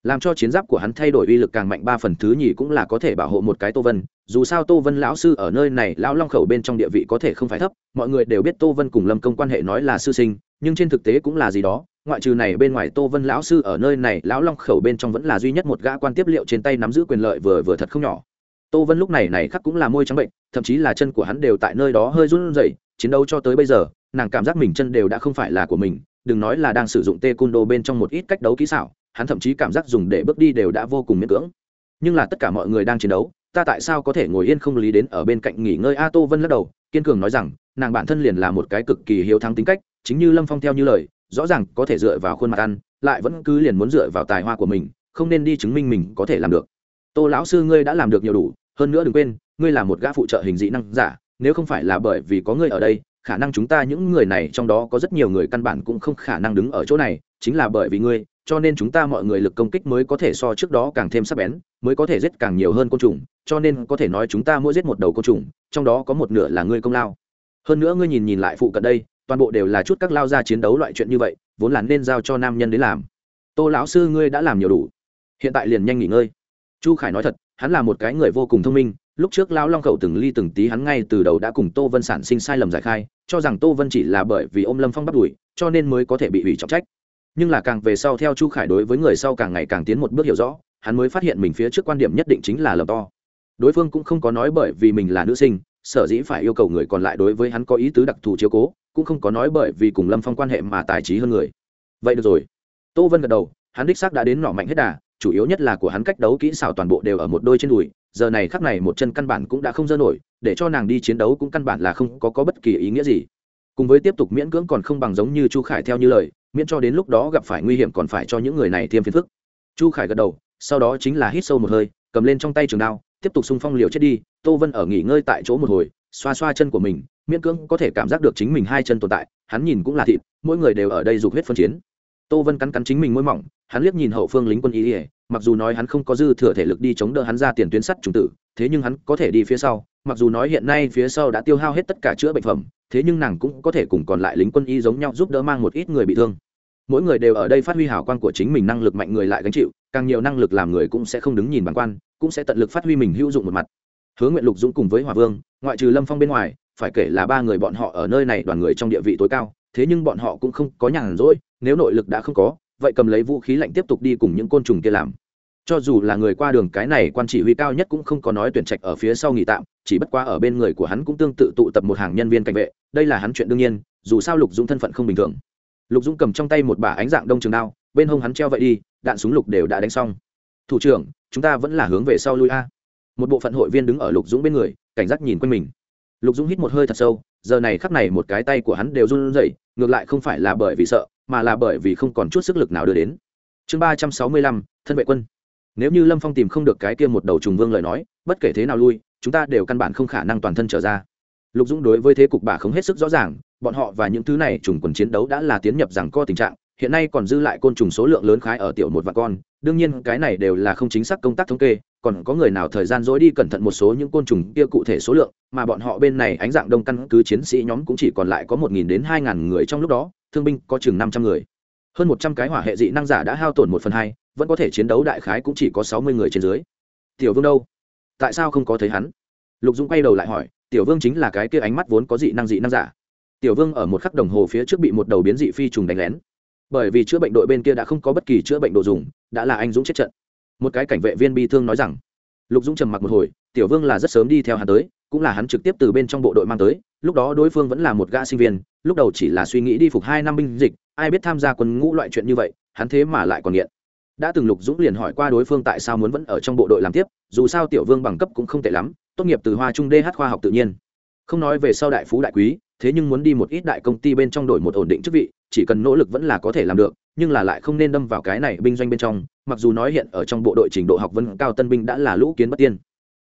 [SPEAKER 1] Làm cho chiến giáp của hắn thay đổi uy lực càng mạnh ba phần, thứ nhì cũng là có thể bảo hộ một cái tô vân. Dù sao tô vân lão sư ở nơi này, lão long khẩu bên trong địa vị có thể không phải thấp, mọi người đều biết tô vân cùng lâm công quan hệ nói là sư sinh, nhưng trên thực tế cũng là gì đó. Ngoại trừ này, bên ngoài tô vân lão sư ở nơi này, lão long khẩu bên trong vẫn là duy nhất một gã quan tiếp liệu trên tay nắm giữ quyền lợi vừa vừa thật không nhỏ. Tô vân lúc này này khắc cũng là môi trắng bệnh, thậm chí là chân của hắn đều tại nơi đó hơi run rẩy, chiến đấu cho tới bây giờ nàng cảm giác mình chân đều đã không phải là của mình, đừng nói là đang sử dụng tê cung đô bên trong một ít cách đấu kỹ xảo, hắn thậm chí cảm giác dùng để bước đi đều đã vô cùng miễn cưỡng. Nhưng là tất cả mọi người đang chiến đấu, ta tại sao có thể ngồi yên không lý đến ở bên cạnh nghỉ ngơi? A tô vân lắc đầu, kiên cường nói rằng, nàng bản thân liền là một cái cực kỳ hiếu thắng tính cách, chính như lâm phong theo như lời, rõ ràng có thể dựa vào khuôn mặt ăn, lại vẫn cứ liền muốn dựa vào tài hoa của mình, không nên đi chứng minh mình có thể làm được. Tô lão sư ngươi đã làm được nhiều đủ, hơn nữa đừng quên, ngươi là một gã phụ trợ hình dị năng giả, nếu không phải là bởi vì có ngươi ở đây khả năng chúng ta những người này trong đó có rất nhiều người căn bản cũng không khả năng đứng ở chỗ này, chính là bởi vì ngươi, cho nên chúng ta mọi người lực công kích mới có thể so trước đó càng thêm sắc bén, mới có thể giết càng nhiều hơn côn trùng, cho nên có thể nói chúng ta mỗi giết một đầu côn trùng, trong đó có một nửa là ngươi công lao. Hơn nữa ngươi nhìn nhìn lại phụ cận đây, toàn bộ đều là chút các lao ra chiến đấu loại chuyện như vậy, vốn là nên giao cho nam nhân đến làm. Tô lão sư ngươi đã làm nhiều đủ. Hiện tại liền nhanh nghỉ ngơi. Chu khải nói thật, hắn là một cái người vô cùng thông minh lúc trước lão long khẩu từng ly từng tí hắn ngay từ đầu đã cùng tô vân sản sinh sai lầm giải khai, cho rằng tô vân chỉ là bởi vì ôm lâm phong bắt đuổi, cho nên mới có thể bị hủy trọng trách. Nhưng là càng về sau theo chu khải đối với người sau càng ngày càng tiến một bước hiểu rõ, hắn mới phát hiện mình phía trước quan điểm nhất định chính là lầm to. Đối phương cũng không có nói bởi vì mình là nữ sinh, sở dĩ phải yêu cầu người còn lại đối với hắn có ý tứ đặc thù chiếu cố, cũng không có nói bởi vì cùng lâm phong quan hệ mà tài trí hơn người. Vậy được rồi. Tô vân gật đầu, hắn đích xác đã đến nọ mạnh hết đà chủ yếu nhất là của hắn cách đấu kỹ xảo toàn bộ đều ở một đôi trên đùi giờ này khắc này một chân căn bản cũng đã không dơ nổi để cho nàng đi chiến đấu cũng căn bản là không có, có bất kỳ ý nghĩa gì. Cùng với tiếp tục miễn cưỡng còn không bằng giống như chu khải theo như lời miễn cho đến lúc đó gặp phải nguy hiểm còn phải cho những người này thêm phiền phức. Chu khải gật đầu sau đó chính là hít sâu một hơi cầm lên trong tay trường đao tiếp tục xung phong liều chết đi tô vân ở nghỉ ngơi tại chỗ một hồi xoa xoa chân của mình miễn cưỡng có thể cảm giác được chính mình hai chân tồn tại hắn nhìn cũng là thịt mỗi người đều ở đây dục huyết phân chiến. Tô vân cắn cắn chính mình môi mỏng hắn liếc nhìn hậu phương lính quân ý ỉa, mặc dù nói hắn không có dư thừa thể lực đi chống đỡ hắn ra tiền tuyến sắt trùng tử, thế nhưng hắn có thể đi phía sau, mặc dù nói hiện nay phía sau đã tiêu hao hết tất cả chữa bệnh phẩm, thế nhưng nàng cũng có thể cùng còn lại lính quân y giống nhau giúp đỡ mang một ít người bị thương. Mỗi người đều ở đây phát huy hảo quan của chính mình năng lực mạnh người lại gánh chịu, càng nhiều năng lực làm người cũng sẽ không đứng nhìn bản quan, cũng sẽ tận lực phát huy mình hữu dụng một mặt. Hứa nguyện lục dũng cùng với hòa vương, ngoại trừ lâm phong bên ngoài, phải kể là ba người bọn họ ở nơi này đoàn người trong địa vị tối cao, thế nhưng bọn họ cũng không có nhàn rỗi, nếu nội lực đã không có vậy cầm lấy vũ khí lạnh tiếp tục đi cùng những côn trùng kia làm. Cho dù là người qua đường cái này quan chỉ huy cao nhất cũng không có nói tuyển trạch ở phía sau nghỉ tạm, chỉ bất quá ở bên người của hắn cũng tương tự tụ tập một hàng nhân viên cảnh vệ, đây là hắn chuyện đương nhiên, dù sao lục dũng thân phận không bình thường. Lục dũng cầm trong tay một bả ánh dạng đông trường đao, bên hông hắn treo vậy đi, đạn súng lục đều đã đánh xong. Thủ trưởng, chúng ta vẫn là hướng về sau lui a. Một bộ phận hội viên đứng ở lục dũng bên người, cảnh giác nhìn quanh mình. Lục dũng hít một hơi thật sâu, giờ này khắc này một cái tay của hắn đều run rẩy, ngược lại không phải là bởi vì sợ mà là bởi vì không còn chút sức lực nào đưa đến. Chương ba trăm sáu mươi lăm, thân vệ quân. Nếu như lâm phong tìm không được cái kia một đầu trùng vương lời nói, bất kể thế nào lui, chúng ta đều căn bản không khả năng toàn thân trở ra. Lục dũng đối với thế cục bà không hết sức rõ ràng, bọn họ và những thứ này trùng quần chiến đấu đã là tiến nhập rằng co tình trạng, hiện nay còn dư lại côn trùng số lượng lớn khái ở tiểu một và con, đương nhiên cái này đều là không chính xác công tác thống kê, còn có người nào thời gian dối đi cẩn thận một số những côn trùng kia cụ thể số lượng, mà bọn họ bên này ánh dạng đông căn cứ chiến sĩ nhóm cũng chỉ còn lại có một nghìn đến hai ngàn người trong lúc đó thương binh có chừng năm trăm người. Hơn một trăm cái hỏa hệ dị năng giả đã hao tổn một phần hai, vẫn có thể chiến đấu đại khái cũng chỉ có sáu mươi người trên dưới. Tiểu vương đâu? Tại sao không có thấy hắn? Lục dũng quay đầu lại hỏi, tiểu vương chính là cái kia ánh mắt vốn có dị năng dị năng giả. Tiểu vương ở một khắc đồng hồ phía trước bị một đầu biến dị phi trùng đánh lén. Bởi vì chữa bệnh đội bên kia đã không có bất kỳ chữa bệnh đồ dùng, đã là anh dũng chết trận. Một cái cảnh vệ viên bi thương nói rằng, lục dũng trầm mặc một hồi, tiểu vương là rất sớm đi theo hắn tới cũng là hắn trực tiếp từ bên trong bộ đội mang tới, lúc đó đối phương vẫn là một gã sinh viên, lúc đầu chỉ là suy nghĩ đi phục hai năm binh dịch, ai biết tham gia quân ngũ loại chuyện như vậy, hắn thế mà lại còn nghiện. Đã từng lục dũng liền hỏi qua đối phương tại sao muốn vẫn ở trong bộ đội làm tiếp, dù sao tiểu vương bằng cấp cũng không tệ lắm, tốt nghiệp từ hoa trung dh khoa học tự nhiên. Không nói về sau đại phú đại quý, thế nhưng muốn đi một ít đại công ty bên trong đổi một ổn định chức vị, chỉ cần nỗ lực vẫn là có thể làm được, nhưng là lại không nên đâm vào cái này binh doanh bên trong, mặc dù nói hiện ở trong bộ đội trình độ học vấn cao tân binh đã là lũ kiến bất tiên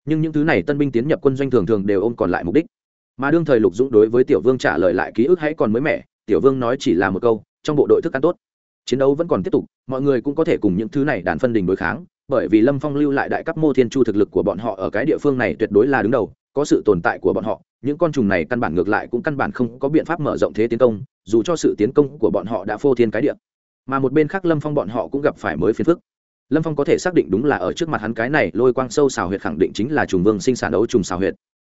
[SPEAKER 1] nhưng những thứ này tân binh tiến nhập quân doanh thường thường đều ôm còn lại mục đích. Mà đương thời lục dũng đối với tiểu vương trả lời lại ký ức hãy còn mới mẻ, tiểu vương nói chỉ là một câu, trong bộ đội thức ăn tốt. Chiến đấu vẫn còn tiếp tục, mọi người cũng có thể cùng những thứ này đàn phân đình đối kháng, bởi vì lâm phong lưu lại đại cấp mô thiên chu thực lực của bọn họ ở cái địa phương này tuyệt đối là đứng đầu, có sự tồn tại của bọn họ, những con trùng này căn bản ngược lại cũng căn bản không có biện pháp mở rộng thế tiến công, dù cho sự tiến công của bọn họ đã phô thiên cái địa. Mà một bên khác lâm phong bọn họ cũng gặp phải mới phiền phức lâm phong có thể xác định đúng là ở trước mặt hắn cái này lôi quang sâu xào huyệt khẳng định chính là trùng vương sinh sản ấu trùng xào huyệt.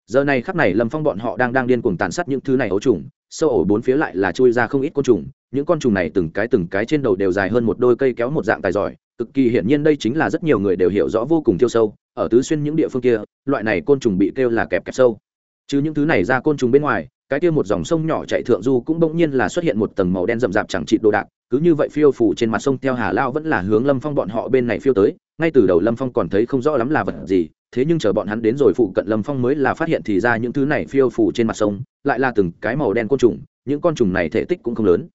[SPEAKER 1] Giờ này khắc này lâm phong bọn họ đang đang điên cuồng tàn sát những thứ này ấu trùng, sâu ổ bốn phía lại là chui ra không ít côn trùng, những con trùng này từng cái từng cái trên đầu đều dài hơn một đôi cây kéo một dạng tài giỏi, cực kỳ hiển nhiên đây chính là rất nhiều người đều hiểu rõ vô cùng thiêu sâu, ở tứ xuyên những địa phương kia, loại này côn trùng bị kêu là kẹp kẹp sâu. Chứ những thứ này ra côn trùng bên ngoài, cái kia một dòng sông nhỏ chạy thượng du cũng bỗng nhiên là xuất hiện một tầng màu đen rậm rạp chẳng trị đồ đạc cứ như vậy phiêu phủ trên mặt sông theo hà lao vẫn là hướng lâm phong bọn họ bên này phiêu tới, ngay từ đầu lâm phong còn thấy không rõ lắm là vật gì, thế nhưng chờ bọn hắn đến rồi phụ cận lâm phong mới là phát hiện thì ra những thứ này phiêu phủ trên mặt sông, lại là từng cái màu đen côn trùng, những con trùng này thể tích cũng không lớn.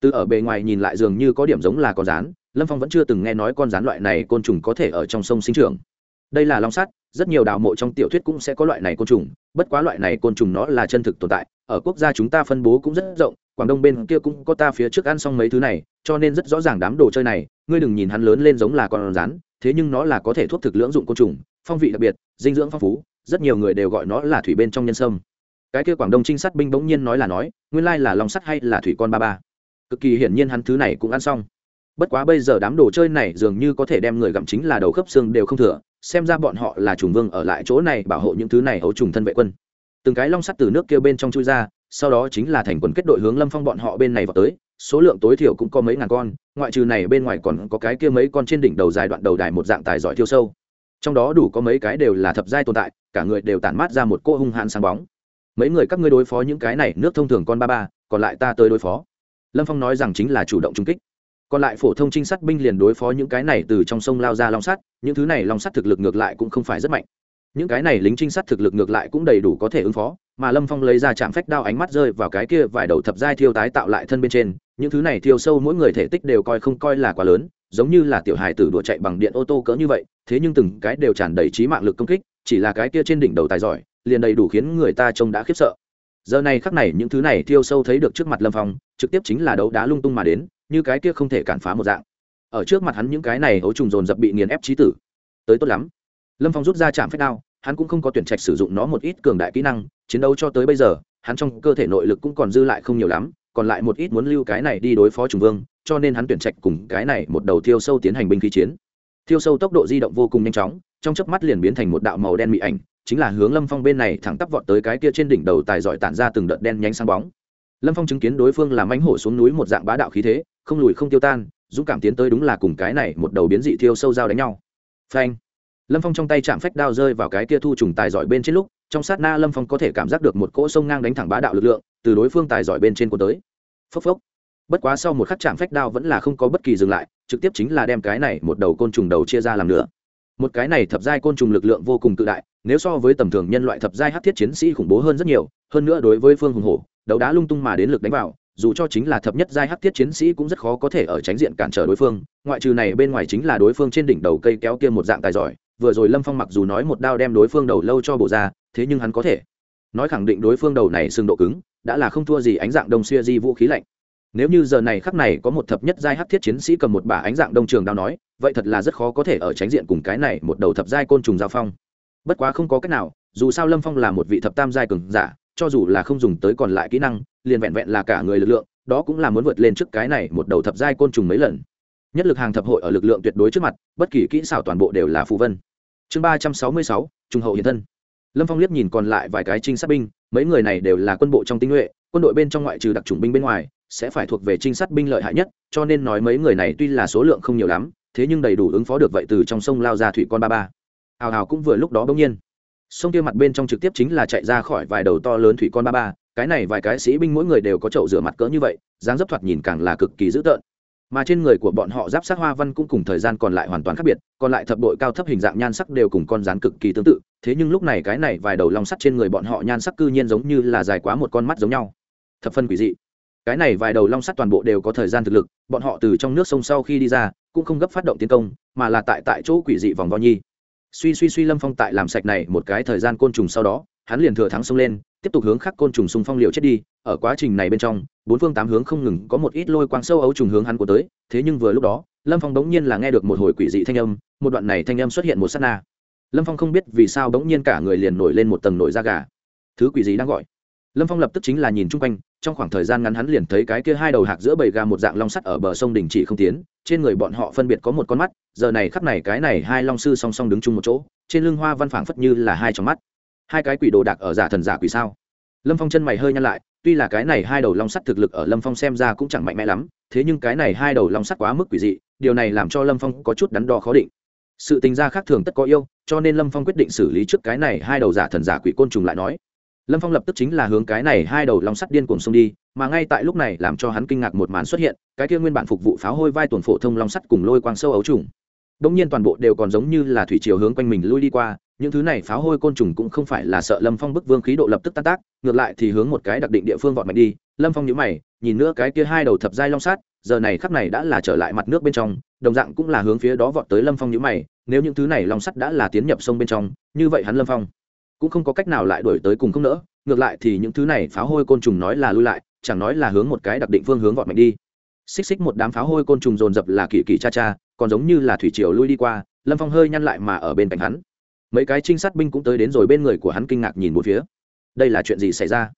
[SPEAKER 1] Từ ở bề ngoài nhìn lại dường như có điểm giống là con rán, lâm phong vẫn chưa từng nghe nói con rán loại này côn trùng có thể ở trong sông sinh trưởng. Đây là long sắt, rất nhiều đào mộ trong tiểu thuyết cũng sẽ có loại này côn trùng, bất quá loại này côn trùng nó là chân thực tồn tại, ở quốc gia chúng ta phân bố cũng rất rộng quảng đông bên kia cũng có ta phía trước ăn xong mấy thứ này cho nên rất rõ ràng đám đồ chơi này ngươi đừng nhìn hắn lớn lên giống là con rắn, thế nhưng nó là có thể thuốc thực lưỡng dụng côn trùng phong vị đặc biệt dinh dưỡng phong phú rất nhiều người đều gọi nó là thủy bên trong nhân sâm. Cái kia quảng đông trinh sát binh bỗng nhiên nói là nói nguyên lai là long sắt hay là thủy con ba ba. Cực kỳ hiển nhiên hắn thứ này cũng ăn xong. Bất quá bây giờ đám đồ chơi này dường như có thể đem người gặm chính là đầu khớp xương đều không thừa xem ra bọn họ là trùng vương ở lại chỗ này bảo hộ những thứ này hấu trùng thân vệ quân. Từng cái long sắt từ nước kia bên trong chui ra sau đó chính là thành quần kết đội hướng lâm phong bọn họ bên này vào tới, số lượng tối thiểu cũng có mấy ngàn con, ngoại trừ này bên ngoài còn có cái kia mấy con trên đỉnh đầu dài đoạn đầu đài một dạng tài giỏi thiêu sâu. Trong đó đủ có mấy cái đều là thập giai tồn tại, cả người đều tản mát ra một cô hung hãn sáng bóng. Mấy người các ngươi đối phó những cái này, nước thông thường con ba ba, còn lại ta tới đối phó. Lâm phong nói rằng chính là chủ động trung kích. Còn lại phổ thông trinh sát binh liền đối phó những cái này từ trong sông lao ra long sắt, những thứ này long sắt thực lực ngược lại cũng không phải rất mạnh. Những cái này lính trinh sát thực lực ngược lại cũng đầy đủ có thể ứng phó mà lâm phong lấy ra chạm phách đao ánh mắt rơi vào cái kia vài đầu thập giai thiêu tái tạo lại thân bên trên, những thứ này thiêu sâu mỗi người thể tích đều coi không coi là quá lớn, giống như là tiểu hài tử đùa chạy bằng điện ô tô cỡ như vậy, thế nhưng từng cái đều tràn đầy trí mạng lực công kích, chỉ là cái kia trên đỉnh đầu tài giỏi, liền đầy đủ khiến người ta trông đã khiếp sợ. Giờ này khắc này những thứ này thiêu sâu thấy được trước mặt lâm phong, trực tiếp chính là đấu đá lung tung mà đến, như cái kia không thể cản phá một dạng. Ở trước mặt hắn những cái này hấu trùng dồn dập bị nghiền ép trí tử. Tới tốt lắm. Lâm phong rút ra chạm phách đao hắn cũng không có tuyển trạch sử dụng nó một ít cường đại kỹ năng, chiến đấu cho tới bây giờ, hắn trong cơ thể nội lực cũng còn dư lại không nhiều lắm, còn lại một ít muốn lưu cái này đi đối phó trùng vương, cho nên hắn tuyển trạch cùng cái này một đầu thiêu sâu tiến hành binh khí chiến. Thiêu sâu tốc độ di động vô cùng nhanh chóng, trong chớp mắt liền biến thành một đạo màu đen mị ảnh, chính là hướng lâm phong bên này thẳng tắp vọt tới cái kia trên đỉnh đầu tài giỏi tản ra từng đợt đen nhánh sáng bóng. Lâm phong chứng kiến đối phương làm ánh hổ xuống núi một dạng bá đạo khí thế, không lùi không tiêu tan, dũng cảm tiến tới đúng là cùng cái này một đầu biến dị thiêu sâu dao đánh nhau. Phanh! Lâm phong trong tay chạm phách đao rơi vào cái kia thu trùng tài giỏi bên trên lúc, trong sát na lâm phong có thể cảm giác được một cỗ sông ngang đánh thẳng bá đạo lực lượng, từ đối phương tài giỏi bên trên cô tới. Phốc phốc. Bất quá sau một khắc chạm phách đao vẫn là không có bất kỳ dừng lại, trực tiếp chính là đem cái này một đầu côn trùng đầu chia ra làm nữa một cái này thập giai côn trùng lực lượng vô cùng tự đại, nếu so với tầm thường nhân loại thập giai hát thiết chiến sĩ khủng bố hơn rất nhiều, hơn nữa đối với phương hùng hổ, đấu đá lung tung mà đến lực đánh vào, dù cho chính là thập nhất giai hắc thiết chiến sĩ cũng rất khó có thể ở tránh diện cản trở đối phương, ngoại trừ này bên ngoài chính là đối phương trên đỉnh đầu cây kéo kia một dạng tài giỏi vừa rồi lâm phong mặc dù nói một đao đem đối phương đầu lâu cho bổ ra, thế nhưng hắn có thể. Nói khẳng định đối phương đầu này sừng độ cứng, đã là không thua gì ánh dạng đông xuya di vũ khí lạnh. Nếu như giờ này khắc này có một thập nhất giai hắc thiết chiến sĩ cầm một bả ánh dạng đông trường đao nói, vậy thật là rất khó có thể ở tránh diện cùng cái này một đầu thập giai côn trùng giao phong. Bất quá không có cách nào, dù sao lâm phong là một vị thập tam giai cường giả, cho dù là không dùng tới còn lại kỹ năng, liền vẹn vẹn là cả người lực lượng, đó cũng là muốn vượt lên trước cái này một đầu thập giai côn trùng mấy lần nhất lực hàng thập hội ở lực lượng tuyệt đối trước mặt, bất kỳ kỹ xảo toàn bộ đều là phù vân. Chương ba trăm sáu mươi sáu Trung hậu hiện thân. Lâm phong liếc nhìn còn lại vài cái trinh sát binh, mấy người này đều là quân bộ trong tinh nhuệ, quân đội bên trong ngoại trừ đặc trùng binh bên ngoài, sẽ phải thuộc về trinh sát binh lợi hại nhất, cho nên nói mấy người này tuy là số lượng không nhiều lắm, thế nhưng đầy đủ ứng phó được vậy từ trong sông lao ra thủy con ba ba. Hào hào cũng vừa lúc đó bỗng nhiên. Sông kia mặt bên trong trực tiếp chính là chạy ra khỏi vài đầu to lớn thủy con ba ba, cái này vài cái sĩ binh mỗi người đều có chậu rửa mặt cỡ như vậy, dáng dấp thoạt nhìn càng là cực kỳ dữ tợn mà trên người của bọn họ giáp sát hoa văn cũng cùng thời gian còn lại hoàn toàn khác biệt, còn lại thập đội cao thấp hình dạng nhan sắc đều cùng con rán cực kỳ tương tự. Thế nhưng lúc này cái này vài đầu long sắt trên người bọn họ nhan sắc cư nhiên giống như là dài quá một con mắt giống nhau. Thập phân quỷ dị. Cái này vài đầu long sắt toàn bộ đều có thời gian thực lực, bọn họ từ trong nước sông sau khi đi ra, cũng không gấp phát động tiến công, mà là tại tại chỗ quỷ dị vòng vo nhi. Suy suy suy lâm phong tại làm sạch này một cái thời gian côn trùng sau đó, hắn liền thừa thắng xông lên, tiếp tục hướng khắc côn trùng xung phong liều chết đi ở quá trình này bên trong, bốn phương tám hướng không ngừng có một ít lôi quang sâu ấu trùng hướng hắn của tới, thế nhưng vừa lúc đó, lâm phong bỗng nhiên là nghe được một hồi quỷ dị thanh âm, một đoạn này thanh âm xuất hiện một s á t na. Lâm phong không biết vì sao bỗng nhiên cả người liền nổi lên một tầng nổi da gà. Thứ quỷ gì đang gọi. Lâm phong lập tức chính là nhìn chung quanh, trong khoảng thời gian ngắn hắn liền thấy cái kia hai đầu hạc giữa bầy gà một dạng long sắt ở bờ sông đình chỉ không tiến, trên người bọn họ phân biệt có một con mắt, giờ này khắp này cái này hai long sư song song đứng chung một chỗ, trên lưng hoa văn phảng phất như là hai trong mắt. Hai cái quỷ đồ đạc ở giả thần giả quỷ sao? Lâm phong chân mày hơi nhăn lại, tuy là cái này hai đầu long sắt thực lực ở lâm phong xem ra cũng chẳng mạnh mẽ lắm, thế nhưng cái này hai đầu long sắt quá mức quỷ dị, điều này làm cho lâm phong có chút đắn đo khó định. Sự tình gia khác thường tất có yêu, cho nên lâm phong quyết định xử lý trước cái này hai đầu giả thần giả quỷ côn trùng lại nói. Lâm phong lập tức chính là hướng cái này hai đầu long sắt điên cuồng xông đi, mà ngay tại lúc này làm cho hắn kinh ngạc một màn xuất hiện, cái kia nguyên bản phục vụ pháo hôi vai tuần phổ thông long sắt cùng lôi quang sâu ấu trùng. Đông nhiên toàn bộ đều còn giống như là thủy chiều hướng quanh mình lui đi qua những thứ này pháo hôi côn trùng cũng không phải là sợ lâm phong bức vương khí độ lập tức tan tác, ngược lại thì hướng một cái đặc định địa phương vọt mạnh đi. Lâm phong nhữ mày, nhìn nữa cái kia hai đầu thập giai long sát, giờ này khắp này đã là trở lại mặt nước bên trong, đồng dạng cũng là hướng phía đó vọt tới lâm phong nhữ mày, nếu những thứ này long sắt đã là tiến nhập sông bên trong, như vậy hắn lâm phong cũng không có cách nào lại đổi tới cùng không nỡ, ngược lại thì những thứ này pháo hôi côn trùng nói là lui lại, chẳng nói là hướng một cái đặc định phương hướng vọt mạnh đi. Xích xích một đám pháo hôi côn trùng dồn dập là kỳ kỳ cha cha, còn giống như là thủy triều lui đi qua, lâm phong hơi nhăn lại mà ở bên cạnh hắn mấy cái trinh sát binh cũng tới đến rồi bên người của hắn kinh ngạc nhìn một phía. Đây là chuyện gì xảy ra?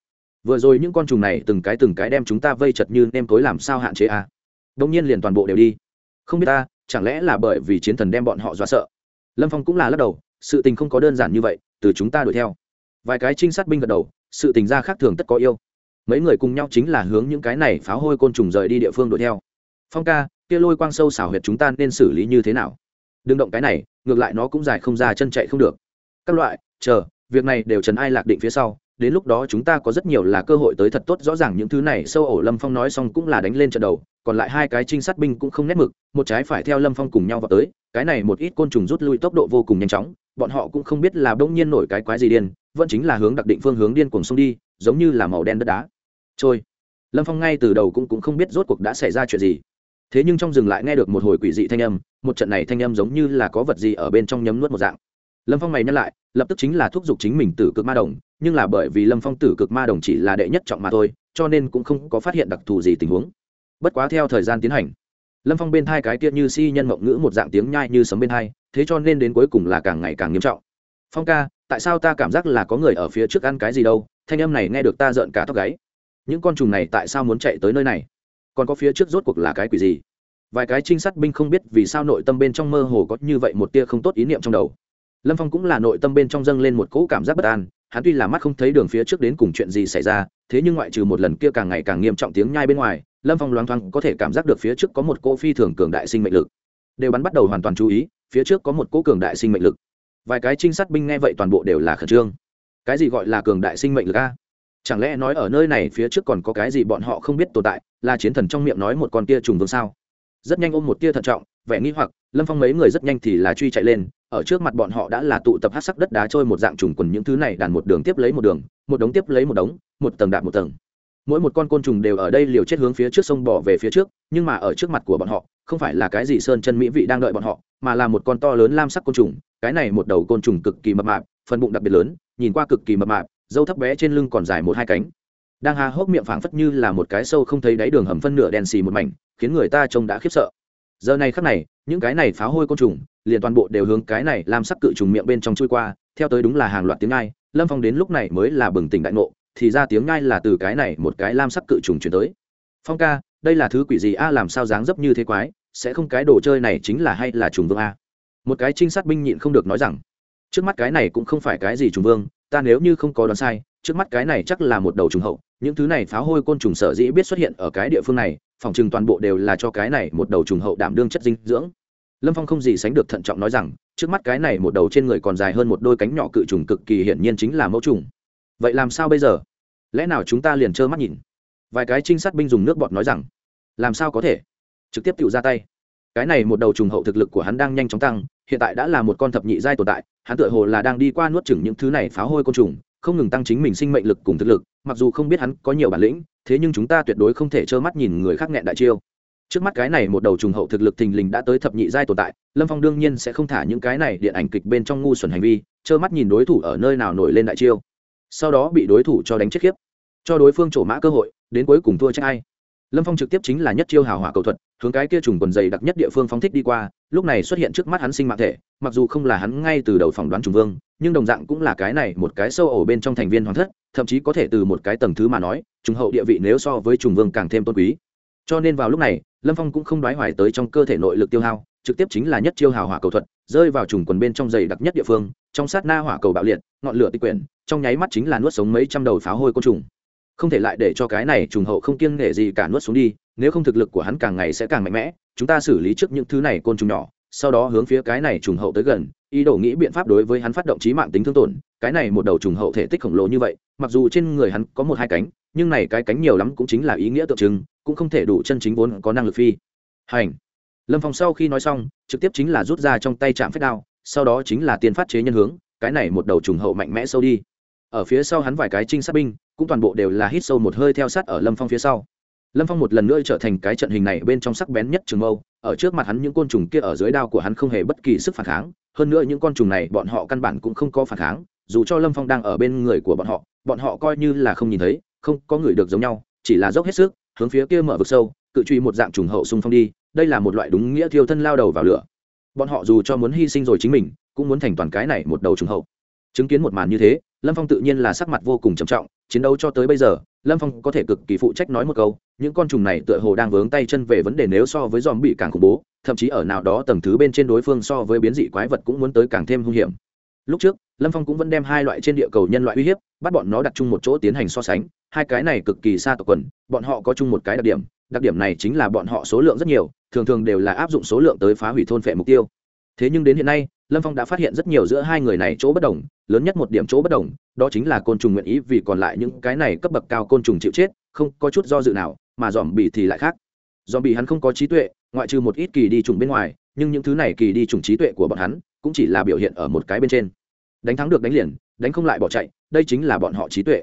[SPEAKER 1] Vừa rồi những con trùng này từng cái từng cái đem chúng ta vây chật như nem tối làm sao hạn chế à? đông nhiên liền toàn bộ đều đi. Không biết ta, chẳng lẽ là bởi vì chiến thần đem bọn họ dọa sợ? Lâm phong cũng là lắc đầu, sự tình không có đơn giản như vậy, từ chúng ta đuổi theo. Vài cái trinh sát binh gật đầu, sự tình ra khác thường tất có yêu. Mấy người cùng nhau chính là hướng những cái này pháo hôi côn trùng rời đi địa phương đuổi theo. Phong ca, kia lôi quang sâu xảo huyệt chúng ta nên xử lý như thế nào? Đừng động cái này ngược lại nó cũng dài không ra chân chạy không được. Các loại chờ việc này đều trần ai lạc định phía sau đến lúc đó chúng ta có rất nhiều là cơ hội tới thật tốt rõ ràng những thứ này sâu ổ lâm phong nói xong cũng là đánh lên trận đầu còn lại hai cái trinh sát binh cũng không nét mực một trái phải theo lâm phong cùng nhau vào tới cái này một ít côn trùng rút lui tốc độ vô cùng nhanh chóng bọn họ cũng không biết là bỗng nhiên nổi cái quái gì điên vẫn chính là hướng đặc định phương hướng điên cuồng sông đi giống như là màu đen đất đá. Trôi. Lâm phong ngay từ đầu cũng, cũng không biết rốt cuộc đã xảy ra chuyện gì thế nhưng trong rừng lại nghe được một hồi quỷ dị thanh âm, một trận này thanh âm giống như là có vật gì ở bên trong nhấm nuốt một dạng. Lâm phong mày nhắc lại, lập tức chính là thúc giục chính mình tử cực ma đồng, nhưng là bởi vì lâm phong tử cực ma đồng chỉ là đệ nhất trọng mà thôi, cho nên cũng không có phát hiện đặc thù gì tình huống. Bất quá theo thời gian tiến hành, lâm phong bên thai cái tiết như si nhân mộng ngữ một dạng tiếng nhai như sấm bên hai, thế cho nên đến cuối cùng là càng ngày càng nghiêm trọng. Phong ca, tại sao ta cảm giác là có người ở phía trước ăn cái gì đâu? Thanh âm này nghe được ta rợn cả tóc gáy. Những con trùng này tại sao muốn chạy tới nơi này? Còn có phía trước rốt cuộc là cái quỷ gì? Vài cái trinh sát binh không biết vì sao nội tâm bên trong mơ hồ có như vậy một tia không tốt ý niệm trong đầu. Lâm phong cũng là nội tâm bên trong dâng lên một cỗ cảm giác bất an, hắn tuy là mắt không thấy đường phía trước đến cùng chuyện gì xảy ra, thế nhưng ngoại trừ một lần kia càng ngày càng nghiêm trọng tiếng nhai bên ngoài, lâm phong loáng thoáng có thể cảm giác được phía trước có một cỗ phi thường cường đại sinh mệnh lực. Đều bắn bắt đầu hoàn toàn chú ý, phía trước có một cỗ cường đại sinh mệnh lực. Vài cái trinh sát binh nghe vậy toàn bộ đều là khẩn trương. Cái gì gọi là cường đại sinh mệnh lực a? Chẳng lẽ nói ở nơi này phía trước còn có cái gì bọn họ không biết tồn tại? Là chiến thần trong miệng nói một con kia trùng vương sao? Rất nhanh ôm một tia thận trọng, vẻ nghi hoặc, lâm phong mấy người rất nhanh thì là truy chạy lên, ở trước mặt bọn họ đã là tụ tập hát sắc đất đá trôi một dạng trùng quần những thứ này, đàn một đường tiếp lấy một đường, một đống tiếp lấy một đống, một tầng đạp một tầng. Mỗi một con côn trùng đều ở đây liều chết hướng phía trước sông bỏ về phía trước, nhưng mà ở trước mặt của bọn họ, không phải là cái gì sơn chân mỹ vị đang đợi bọn họ, mà là một con to lớn lam sắc côn trùng, cái này một đầu côn trùng cực kỳ mập mạp, phần bụng đặc biệt lớn, nhìn qua cực kỳ mập mạp, dâu thấp bé trên lưng còn dài một hai cánh đang há hốc miệng phảng phất như là một cái sâu không thấy đáy đường hầm phân nửa đen xì một mảnh, khiến người ta trông đã khiếp sợ. Giờ này khắc này, những cái này phá hôi côn trùng, liền toàn bộ đều hướng cái này làm sắc cự trùng miệng bên trong chui qua, theo tới đúng là hàng loạt tiếng ngai, lâm phong đến lúc này mới là bừng tỉnh đại ngộ, thì ra tiếng ngai là từ cái này một cái lam sắc cự trùng chuyển tới. Phong ca, đây là thứ quỷ gì a, làm sao dáng dấp như thế quái, sẽ không cái đồ chơi này chính là hay là trùng vương a? Một cái trinh sát binh nhịn không được nói rằng, trước mắt cái này cũng không phải cái gì trùng vương, ta nếu như không có đoán sai trước mắt cái này chắc là một đầu trùng hậu, những thứ này phá hôi côn trùng sở dĩ biết xuất hiện ở cái địa phương này, phòng chừng toàn bộ đều là cho cái này một đầu trùng hậu đảm đương chất dinh dưỡng. Lâm phong không gì sánh được thận trọng nói rằng, trước mắt cái này một đầu trên người còn dài hơn một đôi cánh nhỏ cự trùng cực kỳ hiển nhiên chính là mẫu trùng. Vậy làm sao bây giờ? Lẽ nào chúng ta liền trơ mắt nhìn? Vài cái trinh sát binh dùng nước bọt nói rằng, làm sao có thể? Trực tiếp tự ra tay. Cái này một đầu trùng hậu thực lực của hắn đang nhanh chóng tăng, hiện tại đã là một con thập nhị giai tồn tại, hắn tựa hồ là đang đi qua nuốt chửng những thứ này phá hôi côn trùng không ngừng tăng chính mình sinh mệnh lực cùng thực lực, mặc dù không biết hắn có nhiều bản lĩnh, thế nhưng chúng ta tuyệt đối không thể trơ mắt nhìn người khác nghẹn đại chiêu. Trước mắt cái này một đầu trùng hậu thực lực thình lình đã tới thập nhị giai tồn tại, lâm phong đương nhiên sẽ không thả những cái này điện ảnh kịch bên trong ngu xuẩn hành vi, trơ mắt nhìn đối thủ ở nơi nào nổi lên đại chiêu. Sau đó bị đối thủ cho đánh chết khiếp, cho đối phương trổ mã cơ hội, đến cuối cùng thua trách ai. Lâm phong trực tiếp chính là nhất chiêu hào hỏa cầu thuật, hướng cái kia trùng quần dày đặc nhất địa phương phóng thích đi qua, lúc này xuất hiện trước mắt hắn sinh mạng thể mặc dù không là hắn ngay từ đầu phỏng đoán trùng vương, nhưng đồng dạng cũng là cái này một cái sâu ổ bên trong thành viên hoàng thất, thậm chí có thể từ một cái tầng thứ mà nói, trùng hậu địa vị nếu so với trùng vương càng thêm tôn quý. Cho nên vào lúc này, lâm phong cũng không đoái hoài tới trong cơ thể nội lực tiêu hao, trực tiếp chính là nhất chiêu hào hỏa cầu thuật, rơi vào trùng quần bên trong dày đặc nhất địa phương, trong sát na hỏa cầu bạo liệt, ngọn lửa tích quyển, trong nháy mắt chính là nuốt sống mấy trăm đầu pháo hôi côn trùng. Không thể lại để cho cái này trùng hậu không kiêng nể gì cả nuốt xuống đi, nếu không thực lực của hắn càng ngày sẽ càng mạnh mẽ, chúng ta xử lý trước những thứ này côn trùng nhỏ sau đó hướng phía cái này trùng hậu tới gần, ý đồ nghĩ biện pháp đối với hắn phát động trí mạng tính thương tổn, cái này một đầu trùng hậu thể tích khổng lồ như vậy, mặc dù trên người hắn có một hai cánh, nhưng này cái cánh nhiều lắm cũng chính là ý nghĩa tượng trưng, cũng không thể đủ chân chính vốn có năng lực phi. Hành. Lâm phong sau khi nói xong, trực tiếp chính là rút ra trong tay chạm phép đao, sau đó chính là tiền phát chế nhân hướng, cái này một đầu trùng hậu mạnh mẽ sâu đi. Ở phía sau hắn vài cái trinh sát binh, cũng toàn bộ đều là hít sâu một hơi theo sát ở lâm phong phía sau lâm phong một lần nữa trở thành cái trận hình này bên trong sắc bén nhất trường mâu, ở trước mặt hắn những côn trùng kia ở dưới đao của hắn không hề bất kỳ sức phản kháng, hơn nữa những con trùng này bọn họ căn bản cũng không có phản kháng, dù cho lâm phong đang ở bên người của bọn họ bọn họ coi như là không nhìn thấy, không có người được giống nhau, chỉ là dốc hết sức, hướng phía kia mở vực sâu, cự truy một dạng trùng hậu xung phong đi, đây là một loại đúng nghĩa thiêu thân lao đầu vào lửa. Bọn họ dù cho muốn hy sinh rồi chính mình, cũng muốn thành toàn cái này một đầu trùng hậu. Chứng kiến một màn như thế, lâm phong tự nhiên là sắc mặt vô cùng trầm trọng, chiến đấu cho tới bây giờ lâm phong có thể cực kỳ phụ trách nói một câu, những con trùng này tựa hồ đang vướng tay chân về vấn đề nếu so với dòm bị càng khủng bố, thậm chí ở nào đó tầng thứ bên trên đối phương so với biến dị quái vật cũng muốn tới càng thêm hung hiểm. Lúc trước, lâm phong cũng vẫn đem hai loại trên địa cầu nhân loại uy hiếp, bắt bọn nó đặt chung một chỗ tiến hành so sánh, hai cái này cực kỳ xa tộc quần, bọn họ có chung một cái đặc điểm đặc điểm này chính là bọn họ số lượng rất nhiều, thường thường đều là áp dụng số lượng tới phá hủy thôn phệ mục tiêu. Thế nhưng đến hiện nay lâm phong đã phát hiện rất nhiều giữa hai người này chỗ bất đồng, lớn nhất một điểm chỗ bất đồng, đó chính là côn trùng nguyện ý vì còn lại những cái này cấp bậc cao côn trùng chịu chết, không có chút do dự nào, mà dòm bì thì lại khác. Dòm bì hắn không có trí tuệ, ngoại trừ một ít kỳ đi trùng bên ngoài, nhưng những thứ này kỳ đi trùng trí tuệ của bọn hắn, cũng chỉ là biểu hiện ở một cái bên trên. Đánh thắng được đánh liền, đánh không lại bỏ chạy, đây chính là bọn họ trí tuệ.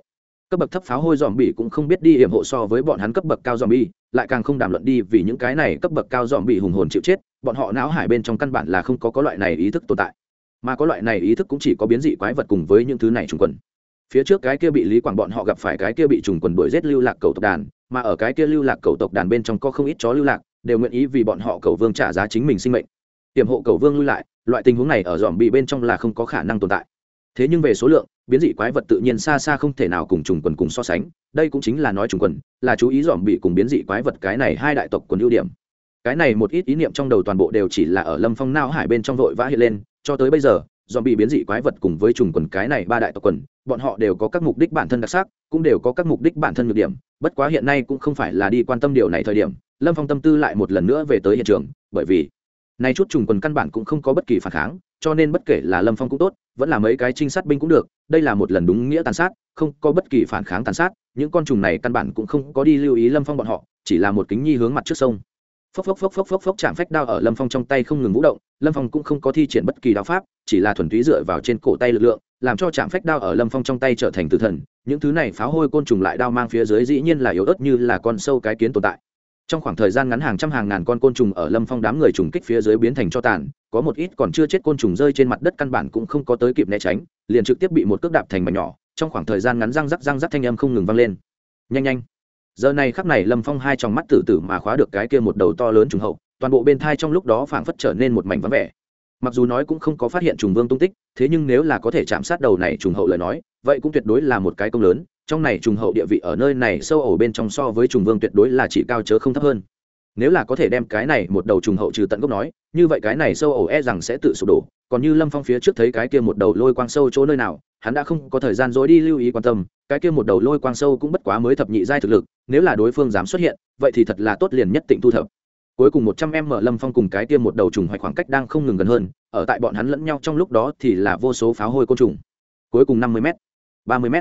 [SPEAKER 1] Cấp bậc thấp pháo hôi dòm bỉ cũng không biết đi hiểm hộ so với bọn hắn cấp bậc cao dòm bi lại càng không đàm luận đi vì những cái này cấp bậc cao dòm bị hùng hồn chịu chết bọn họ não hải bên trong căn bản là không có có loại này ý thức tồn tại. Mà có loại này ý thức cũng chỉ có biến dị quái vật cùng với những thứ này trùng quần. Phía trước cái kia bị lý quảng bọn họ gặp phải cái kia bị trùng quần đuổi giết lưu lạc cầu tộc đàn, mà ở cái kia lưu lạc cầu tộc đàn bên trong có không ít chó lưu lạc, đều nguyện ý vì bọn họ cầu vương trả giá chính mình sinh mệnh. Tiềm hộ cầu vương lui lại, loại tình huống này ở dòm bị bên trong là không có khả năng tồn tại. Thế nhưng về số lượng, biến dị quái vật tự nhiên xa xa không thể nào cùng trùng quần cùng so sánh, đây cũng chính là nói trùng quần, là chú ý dòm bị cùng biến dị quái vật cái này hai đại tộc quần ưu điểm cái này một ít ý niệm trong đầu toàn bộ đều chỉ là ở lâm phong nao hải bên trong vội vã hiện lên, cho tới bây giờ dòm bị biến dị quái vật cùng với trùng quần cái này ba đại tộc quần, bọn họ đều có các mục đích bản thân đặc sắc, cũng đều có các mục đích bản thân nhược điểm, bất quá hiện nay cũng không phải là đi quan tâm điều này thời điểm, lâm phong tâm tư lại một lần nữa về tới hiện trường, bởi vì nay chút trùng quần căn bản cũng không có bất kỳ phản kháng, cho nên bất kể là lâm phong cũng tốt, vẫn là mấy cái trinh sát binh cũng được, đây là một lần đúng nghĩa tàn sát, không có bất kỳ phản kháng tàn sát, những con trùng này căn bản cũng không có đi lưu ý lâm phong bọn họ, chỉ là một kính nhi hướng mặt trước sông phốc phốc phốc phốc phốc phốc chạm phách đao ở lâm phong trong tay không ngừng vũ động, lâm phong cũng không có thi triển bất kỳ đao pháp, chỉ là thuần túy dựa vào trên cổ tay lực lượng, làm cho chạm phách đao ở lâm phong trong tay trở thành tử thần. Những thứ này pháo hôi côn trùng lại đao mang phía dưới dĩ nhiên là yếu ớt như là con sâu cái kiến tồn tại. Trong khoảng thời gian ngắn hàng trăm hàng ngàn con côn trùng ở lâm phong đám người trùng kích phía dưới biến thành cho tàn, có một ít còn chưa chết côn trùng rơi trên mặt đất căn bản cũng không có tới kịp né tránh, liền trực tiếp bị một cước đạp thành mảnh nhỏ. Trong khoảng thời gian ngắn răng rắc răng rắc thanh âm không ngừng vang lên. Nhanh nhanh giờ này khắc này lâm phong hai trong mắt tử tử mà khóa được cái kia một đầu to lớn trùng hậu, toàn bộ bên thai trong lúc đó phảng phất trở nên một mảnh vắng vẻ. Mặc dù nói cũng không có phát hiện trùng vương tung tích, thế nhưng nếu là có thể chạm sát đầu này trùng hậu lời nói, vậy cũng tuyệt đối là một cái công lớn, trong này trùng hậu địa vị ở nơi này sâu ổ bên trong so với trùng vương tuyệt đối là chỉ cao chớ không thấp hơn nếu là có thể đem cái này một đầu trùng hậu trừ tận gốc nói, như vậy cái này sâu ổ e rằng sẽ tự sụp đổ. Còn như lâm phong phía trước thấy cái kia một đầu lôi quang sâu chỗ nơi nào, hắn đã không có thời gian dối đi lưu ý quan tâm, cái kia một đầu lôi quang sâu cũng bất quá mới thập nhị giai thực lực, nếu là đối phương dám xuất hiện, vậy thì thật là tốt liền nhất định thu thập. Cuối cùng một trăm em mở lâm phong cùng cái kia một đầu trùng hoạch khoảng cách đang không ngừng gần hơn, ở tại bọn hắn lẫn nhau trong lúc đó thì là vô số pháo hôi côn trùng. Cuối cùng năm mươi m ba mươi m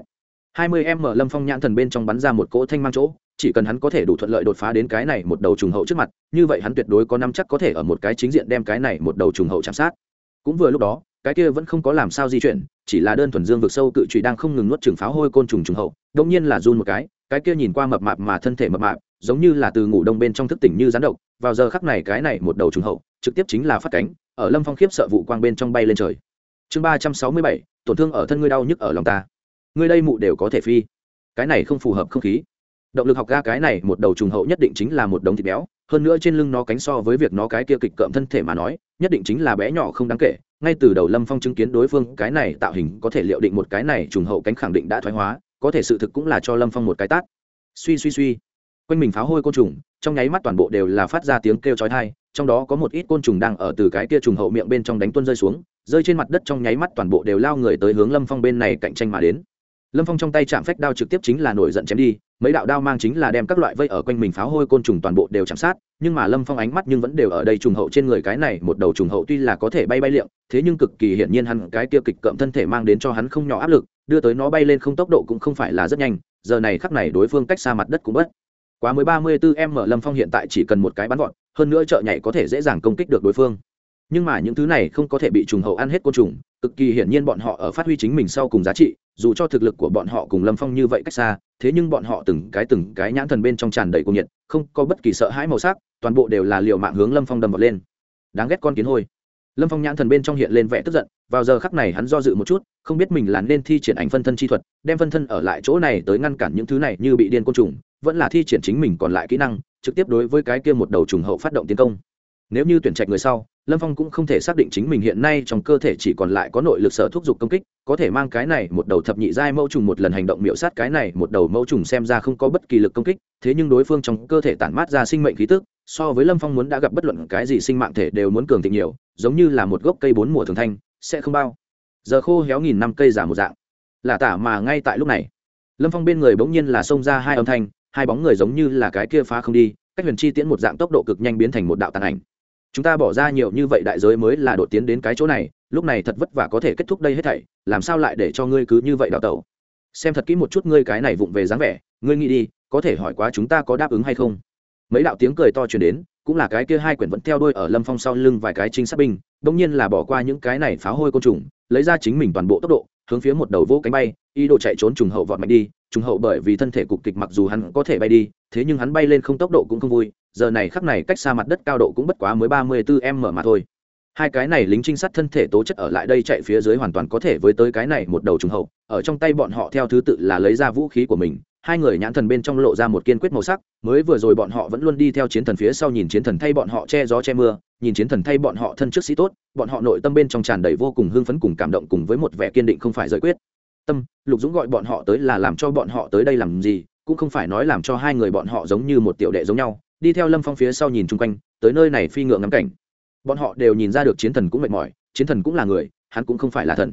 [SPEAKER 1] hai mươi em mở lâm phong nhãn thần bên trong bắn ra một cỗ thanh mang chỗ, chỉ cần hắn có thể đủ thuận lợi đột phá đến cái này một đầu trùng hậu trước mặt, như vậy hắn tuyệt đối có năm chắc có thể ở một cái chính diện đem cái này một đầu trùng hậu chạm sát. Cũng vừa lúc đó, cái kia vẫn không có làm sao di chuyển, chỉ là đơn thuần dương vực sâu cự trụy đang không ngừng nuốt trừng pháo hôi côn trùng trùng hậu đông nhiên là run một cái cái kia nhìn qua mập mạp mà thân thể mập mạp, giống như là từ ngủ đông bên trong thức tỉnh như rắn độc, vào giờ khắc này cái này một đầu trùng hậu, trực tiếp chính là phát cánh, ở lâm phong khiếp sợ vụ quang bên trong bay lên trời. Chương ba trăm sáu mươi bảy, tổn thương ở thân ngươi đau nhức ở lòng ta ngươi đây mụ đều có thể phi. Cái này không phù hợp không khí. Động lực học ga cái này một đầu trùng hậu nhất định chính là một đống thịt béo, hơn nữa trên lưng nó cánh so với việc nó cái kia kịch cợm thân thể mà nói, nhất định chính là bé nhỏ không đáng kể. Ngay từ đầu lâm phong chứng kiến đối phương cái này tạo hình có thể liệu định một cái này trùng hậu cánh khẳng định đã thoái hóa, có thể sự thực cũng là cho lâm phong một cái tát. Suy suy suy. Quanh mình pháo hôi côn trùng, trong nháy mắt toàn bộ đều là phát ra tiếng kêu chói tai, trong đó có một ít côn trùng đang ở từ cái kia trùng hậu miệng bên trong đánh tuôn rơi xuống, rơi trên mặt đất trong nháy mắt toàn bộ đều lao người tới hướng lâm phong bên này cạnh tranh mà đến lâm phong trong tay chạm phách đao trực tiếp chính là nổi giận chém đi, mấy đạo đao mang chính là đem các loại vây ở quanh mình pháo hôi côn trùng toàn bộ đều chạm sát, nhưng mà lâm phong ánh mắt nhưng vẫn đều ở đây trùng hậu trên người cái này, một đầu trùng hậu tuy là có thể bay bay liệng, thế nhưng cực kỳ hiển nhiên hắn cái kia kịch cợm thân thể mang đến cho hắn không nhỏ áp lực, đưa tới nó bay lên không tốc độ cũng không phải là rất nhanh, giờ này khắc này đối phương cách xa mặt đất cũng bất. Quá mới ba mươi 34 m lâm phong hiện tại chỉ cần một cái bắn gọn, hơn nữa trợ nhảy có thể dễ dàng công kích được đối phương. Nhưng mà những thứ này không có thể bị trùng hậu ăn hết côn trùng cực kỳ hiển nhiên bọn họ ở phát huy chính mình sau cùng giá trị, dù cho thực lực của bọn họ cùng lâm phong như vậy cách xa, thế nhưng bọn họ từng cái từng cái nhãn thần bên trong tràn đầy cuồng nhiệt, không có bất kỳ sợ hãi màu sắc, toàn bộ đều là liệu mạng hướng lâm phong đâm vật lên. Đáng ghét con kiến hôi. Lâm phong nhãn thần bên trong hiện lên vẻ tức giận, vào giờ khắc này hắn do dự một chút, không biết mình là nên thi triển ảnh phân thân chi thuật, đem phân thân ở lại chỗ này tới ngăn cản những thứ này như bị điên côn trùng, vẫn là thi triển chính mình còn lại kỹ năng, trực tiếp đối với cái kia một đầu trùng hậu phát động tiến công. Nếu như tuyển trạch người sau lâm phong cũng không thể xác định chính mình hiện nay trong cơ thể chỉ còn lại có nội lực sở thúc giục công kích, có thể mang cái này một đầu thập nhị giai mẫu trùng một lần hành động miễu sát cái này một đầu mẫu trùng xem ra không có bất kỳ lực công kích, thế nhưng đối phương trong cơ thể tản mát ra sinh mệnh khí tức, so với lâm phong muốn đã gặp bất luận cái gì sinh mạng thể đều muốn cường thịnh nhiều, giống như là một gốc cây bốn mùa thường thanh, sẽ không bao. Giờ khô héo nghìn năm cây giả một dạng. Là tả mà ngay tại lúc này, lâm phong bên người bỗng nhiên là xông ra hai âm thanh, hai bóng người giống như là cái kia phá không đi, cách huyền chi tiễn một dạng tốc độ cực nhanh biến thành một đạo tàn ảnh chúng ta bỏ ra nhiều như vậy đại giới mới là đột tiến đến cái chỗ này, lúc này thật vất vả có thể kết thúc đây hết thảy, làm sao lại để cho ngươi cứ như vậy đào tẩu? Xem thật kỹ một chút ngươi cái này vụng về dáng vẻ, ngươi nghĩ đi, có thể hỏi quá chúng ta có đáp ứng hay không? Mấy đạo tiếng cười to truyền đến, cũng là cái kia hai quyển vẫn theo đuôi ở lâm phong sau lưng vài cái trinh sát binh, đông nhiên là bỏ qua những cái này phá hôi côn trùng, lấy ra chính mình toàn bộ tốc độ, hướng phía một đầu vỗ cánh bay, ý đồ chạy trốn trùng hậu vọt mạnh đi, trùng hậu bởi vì thân thể cục kịch mặc dù hắn có thể bay đi, thế nhưng hắn bay lên không tốc độ cũng không vui giờ này khắc này cách xa mặt đất cao độ cũng bất quá mới ba mươi bốn m mà thôi. Hai cái này lính trinh sát thân thể tố chất ở lại đây chạy phía dưới hoàn toàn có thể với tới cái này một đầu trùng hậu, ở trong tay bọn họ theo thứ tự là lấy ra vũ khí của mình, hai người nhãn thần bên trong lộ ra một kiên quyết màu sắc, mới vừa rồi bọn họ vẫn luôn đi theo chiến thần phía sau nhìn chiến thần thay bọn họ che gió che mưa, nhìn chiến thần thay bọn họ thân trước sĩ tốt, bọn họ nội tâm bên trong tràn đầy vô cùng hưng phấn cùng cảm động cùng với một vẻ kiên định không phải giải quyết. Tâm, lục dũng gọi bọn họ tới là làm cho bọn họ tới đây làm gì, cũng không phải nói làm cho hai người bọn họ giống như một tiểu đệ giống nhau đi theo lâm phong phía sau nhìn chung quanh, tới nơi này phi ngựa ngắm cảnh. Bọn họ đều nhìn ra được chiến thần cũng mệt mỏi, chiến thần cũng là người, hắn cũng không phải là thần.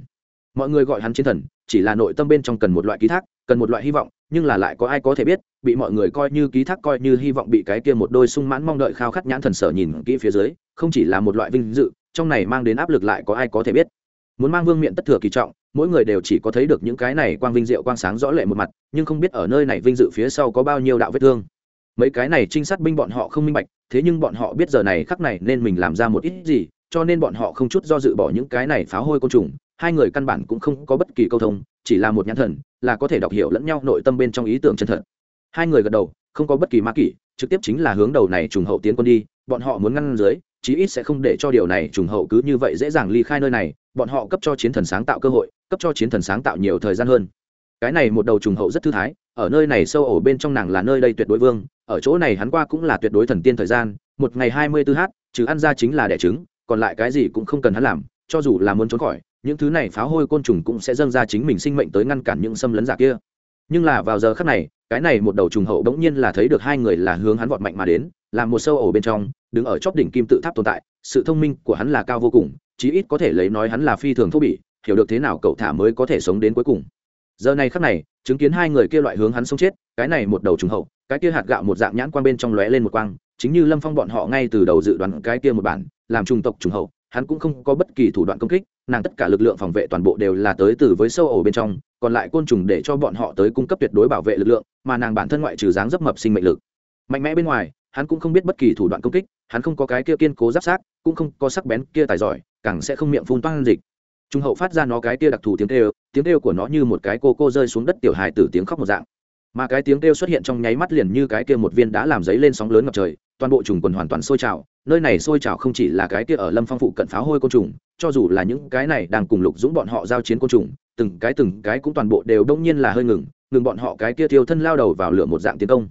[SPEAKER 1] Mọi người gọi hắn chiến thần, chỉ là nội tâm bên trong cần một loại ký thác, cần một loại hy vọng, nhưng là lại có ai có thể biết, bị mọi người coi như ký thác, coi như hy vọng bị cái kia một đôi sung mãn mong đợi khao khát nhãn thần sở nhìn kỹ phía dưới, không chỉ là một loại vinh dự, trong này mang đến áp lực lại có ai có thể biết. Muốn mang vương miện tất thừa kỳ trọng, mỗi người đều chỉ có thấy được những cái này quang vinh diệu quang sáng rõ lệ một mặt, nhưng không biết ở nơi này vinh dự phía sau có bao nhiêu đạo vết thương mấy cái này trinh sát binh bọn họ không minh bạch, thế nhưng bọn họ biết giờ này khắc này nên mình làm ra một ít gì, cho nên bọn họ không chút do dự bỏ những cái này phá hôi côn trùng, hai người căn bản cũng không có bất kỳ câu thông, chỉ là một nhãn thần, là có thể đọc hiểu lẫn nhau nội tâm bên trong ý tưởng chân thật. Hai người gật đầu, không có bất kỳ ma kỷ, trực tiếp chính là hướng đầu này trùng hậu tiến quân đi, bọn họ muốn ngăn dưới, chí ít sẽ không để cho điều này trùng hậu cứ như vậy dễ dàng ly khai nơi này, bọn họ cấp cho chiến thần sáng tạo cơ hội, cấp cho chiến thần sáng tạo nhiều thời gian hơn. Cái này một đầu trùng hậu rất thư thái, ở nơi này sâu ổ bên trong nàng là nơi đây tuyệt đối vương ở chỗ này hắn qua cũng là tuyệt đối thần tiên thời gian, một ngày hai mươi tư h, trừ ăn ra chính là đẻ trứng, còn lại cái gì cũng không cần hắn làm, cho dù là muốn trốn khỏi, những thứ này phá hôi côn trùng cũng sẽ dâng ra chính mình sinh mệnh tới ngăn cản những xâm lấn giả kia. Nhưng là vào giờ khắc này, cái này một đầu trùng hậu bỗng nhiên là thấy được hai người là hướng hắn vọt mạnh mà đến làm một sâu ổ bên trong, đứng ở chóp đỉnh kim tự tháp tồn tại, sự thông minh của hắn là cao vô cùng, chí ít có thể lấy nói hắn là phi thường thô bỉ, hiểu được thế nào cậu thả mới có thể sống đến cuối cùng. Giờ này khắc này chứng kiến hai người kia loại hướng hắn sống chết, cái này một đầu trùng hậu, cái kia hạt gạo một dạng nhãn quang bên trong lóe lên một quang, chính như lâm phong bọn họ ngay từ đầu dự đoán cái kia một bản, làm trùng tộc trùng hậu, hắn cũng không có bất kỳ thủ đoạn công kích, nàng tất cả lực lượng phòng vệ toàn bộ đều là tới từ với sâu ổ bên trong, còn lại côn trùng để cho bọn họ tới cung cấp tuyệt đối bảo vệ lực lượng, mà nàng bản thân ngoại trừ dáng dấp mập sinh mệnh lực. Mạnh mẽ bên ngoài, hắn cũng không biết bất kỳ thủ đoạn công kích, hắn không có cái kia kiên cố giáp sát, cũng không có sắc bén kia tài giỏi, càng sẽ không miệng phun toan dịch trung hậu phát ra nó cái kia đặc thù tiếng kêu tiếng kêu của nó như một cái cô cô rơi xuống đất tiểu hài từ tiếng khóc một dạng. Mà cái tiếng kêu xuất hiện trong nháy mắt liền như cái kia một viên đã làm giấy lên sóng lớn ngập trời, toàn bộ trùng quần hoàn toàn sôi trào, nơi này sôi trào không chỉ là cái kia ở lâm phong phụ cận pháo hôi côn trùng, cho dù là những cái này đang cùng lục dũng bọn họ giao chiến côn trùng, từng cái từng cái cũng toàn bộ đều đông nhiên là hơi ngừng ngừng bọn họ cái kia tiêu thân lao đầu vào lửa một dạng tiến công.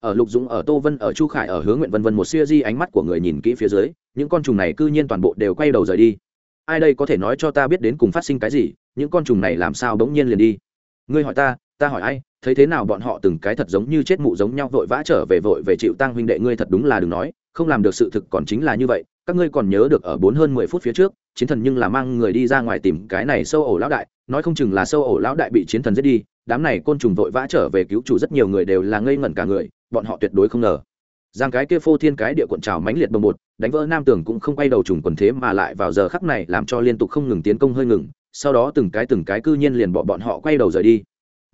[SPEAKER 1] Ở lục dũng, ở tô vân, ở chu khải, ở hướng nguyện vân vân một siêu di ánh mắt của người nhìn kỹ phía dưới, những con trùng này cư nhiên toàn bộ đều quay đầu rời đi ai đây có thể nói cho ta biết đến cùng phát sinh cái gì, những con trùng này làm sao bỗng nhiên liền đi? Ngươi hỏi ta ta hỏi ai, thấy thế nào bọn họ từng cái thật giống như chết mụ giống nhau vội vã trở về vội về chịu tăng huynh đệ ngươi thật đúng là đừng nói, không làm được sự thực còn chính là như vậy, các ngươi còn nhớ được ở bốn hơn mười phút phía trước, chiến thần nhưng là mang người đi ra ngoài tìm cái này sâu ổ lão đại, nói không chừng là sâu ổ lão đại bị chiến thần giết đi, đám này côn trùng vội vã trở về cứu chủ rất nhiều người đều là ngây ngẩn cả người, bọn họ tuyệt đối không ngờ. Giang cái kia phô thiên cái địa cuộn trào mãnh liệt bồng bột đánh vỡ nam tường cũng không quay đầu trùng quần thế mà lại vào giờ khắc này làm cho liên tục không ngừng tiến công hơi ngừng, sau đó từng cái từng cái cư nhiên liền bỏ bọn họ quay đầu rời đi.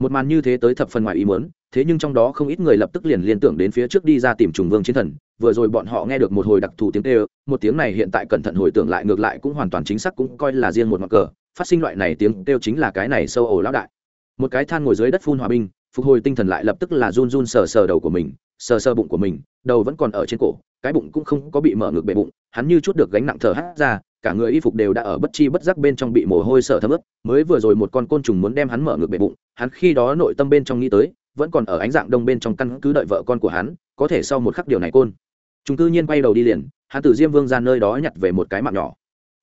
[SPEAKER 1] Một màn như thế tới thập phần ngoài ý muốn, thế nhưng trong đó không ít người lập tức liền liên tưởng đến phía trước đi ra tìm trùng vương chiến thần, vừa rồi bọn họ nghe được một hồi đặc thù tiếng kêu, một tiếng này hiện tại cẩn thận hồi tưởng lại ngược lại cũng hoàn toàn chính xác cũng coi là riêng một mặt cờ, phát sinh loại này tiếng kêu chính là cái này sâu ổ lão đại. Một cái than ngồi dưới đất phun hòa binh, phục hồi tinh thần lại lập tức là run run sờ sờ đầu của mình, sờ sờ bụng của mình, đầu vẫn còn ở trên cổ cái bụng cũng không có bị mở ngược bể bụng, hắn như chút được gánh nặng thở hắt ra, cả người y phục đều đã ở bất chi bất giác bên trong bị mồ hôi sợ thấm ướt, mới vừa rồi một con côn trùng muốn đem hắn mở ngược bể bụng, hắn khi đó nội tâm bên trong nghĩ tới, vẫn còn ở ánh dạng đông bên trong căn cứ đợi vợ con của hắn, có thể sau một khắc điều này côn. Chúng cư nhiên quay đầu đi liền, hắn từ diêm vương ra nơi đó nhặt về một cái mạng nhỏ.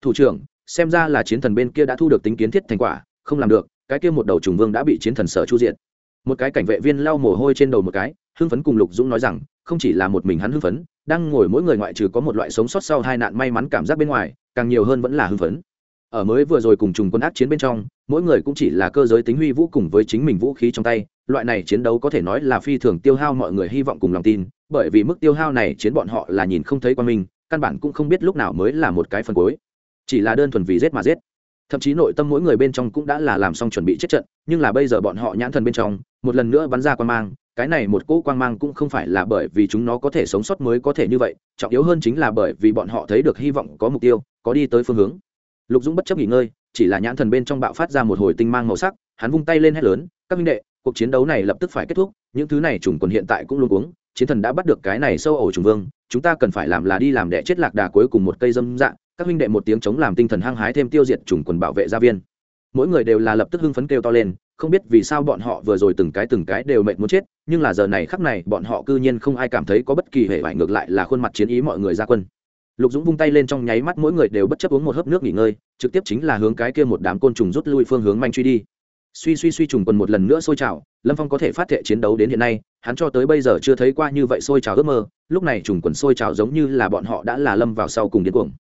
[SPEAKER 1] Thủ trưởng, xem ra là chiến thần bên kia đã thu được tính kiến thiết thành quả, không làm được, cái kia một đầu trùng vương đã bị chiến thần sở chu diện một cái cảnh vệ viên lau mồ hôi trên đầu một cái, hưng phấn cùng lục dũng nói rằng, không chỉ là một mình hắn hưng phấn, đang ngồi mỗi người ngoại trừ có một loại sống sót sau hai nạn may mắn cảm giác bên ngoài, càng nhiều hơn vẫn là hưng phấn. Ở mới vừa rồi cùng trùng quân ác chiến bên trong, mỗi người cũng chỉ là cơ giới tính huy vũ cùng với chính mình vũ khí trong tay, loại này chiến đấu có thể nói là phi thường tiêu hao mọi người hy vọng cùng lòng tin, bởi vì mức tiêu hao này chiến bọn họ là nhìn không thấy qua mình, căn bản cũng không biết lúc nào mới là một cái phần cuối. Chỉ là đơn thuần vì giết mà giết. Thậm chí nội tâm mỗi người bên trong cũng đã là làm xong chuẩn bị chết trận, nhưng là bây giờ bọn họ nhãn thần bên trong một lần nữa bắn ra quan mang, cái này một cỗ quang mang cũng không phải là bởi vì chúng nó có thể sống sót mới có thể như vậy, trọng yếu hơn chính là bởi vì bọn họ thấy được hy vọng có mục tiêu, có đi tới phương hướng. Lục dũng bất chấp nghỉ ngơi, chỉ là nhãn thần bên trong bạo phát ra một hồi tinh mang màu sắc, hắn vung tay lên hét lớn, các minh đệ, cuộc chiến đấu này lập tức phải kết thúc, những thứ này trùng quần hiện tại cũng luôn uống chiến thần đã bắt được cái này sâu ổ trùng vương, chúng ta cần phải làm là đi làm đẻ chết lạc đà cuối cùng một cây dâm dạng các huynh đệ một tiếng chống làm tinh thần hăng hái thêm tiêu diệt trùng quần bảo vệ gia viên. Mỗi người đều là lập tức hưng phấn kêu to lên không biết vì sao bọn họ vừa rồi từng cái từng cái đều mệt muốn chết, nhưng là giờ này khắc này, bọn họ cư nhiên không ai cảm thấy có bất kỳ hệ vải ngược lại là khuôn mặt chiến ý mọi người ra quân. Lục dũng vung tay lên trong nháy mắt mỗi người đều bất chấp uống một hớp nước nghỉ ngơi, trực tiếp chính là hướng cái kia một đám côn trùng rút lui phương hướng manh truy đi. Suy suy suy trùng quần một lần nữa sôi trào, lâm phong có thể phát thệ chiến đấu đến hiện nay, hắn cho tới bây giờ chưa thấy qua như vậy sôi trào ước mơ, lúc này trùng quần sôi trào giống như là bọn họ đã là lâm vào sau cùng điên cuồng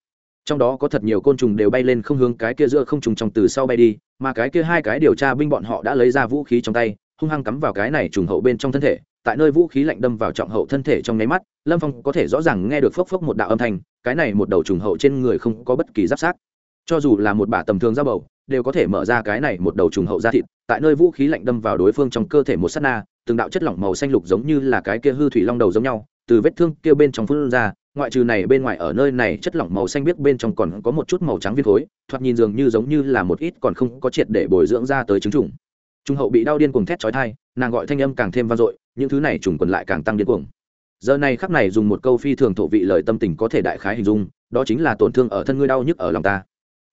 [SPEAKER 1] trong đó có thật nhiều côn trùng đều bay lên không hướng cái kia giữa không trùng trong từ sau bay đi, mà cái kia hai cái điều tra binh bọn họ đã lấy ra vũ khí trong tay, hung hăng cắm vào cái này trùng hậu bên trong thân thể, tại nơi vũ khí lạnh đâm vào trọng hậu thân thể trong nháy mắt, lâm phong có thể rõ ràng nghe được phốc phốc một đạo âm thanh, cái này một đầu trùng hậu trên người không có bất kỳ giáp sát. Cho dù là một bả tầm thường da bầu, đều có thể mở ra cái này một đầu trùng hậu da thịt, tại nơi vũ khí lạnh đâm vào đối phương trong cơ thể một s á t na, từng đạo chất lỏng màu xanh lục giống như là cái kia hư thủy long đầu giống nhau, từ vết thương kia bên trong phun ra ngoại trừ này bên ngoài ở nơi này chất lỏng màu xanh biếc bên trong còn có một chút màu trắng viên khối, thoạt nhìn dường như giống như là một ít còn không có triệt để bồi dưỡng ra tới trứng trùng. Trung hậu bị đau điên cuồng thét chói thai nàng gọi thanh âm càng thêm vang dội, những thứ này trùng quần lại càng tăng điên cuồng. Giờ này khắc này dùng một câu phi thường thổ vị lời tâm tình có thể đại khái hình dung, đó chính là tổn thương ở thân ngươi đau nhức ở lòng ta.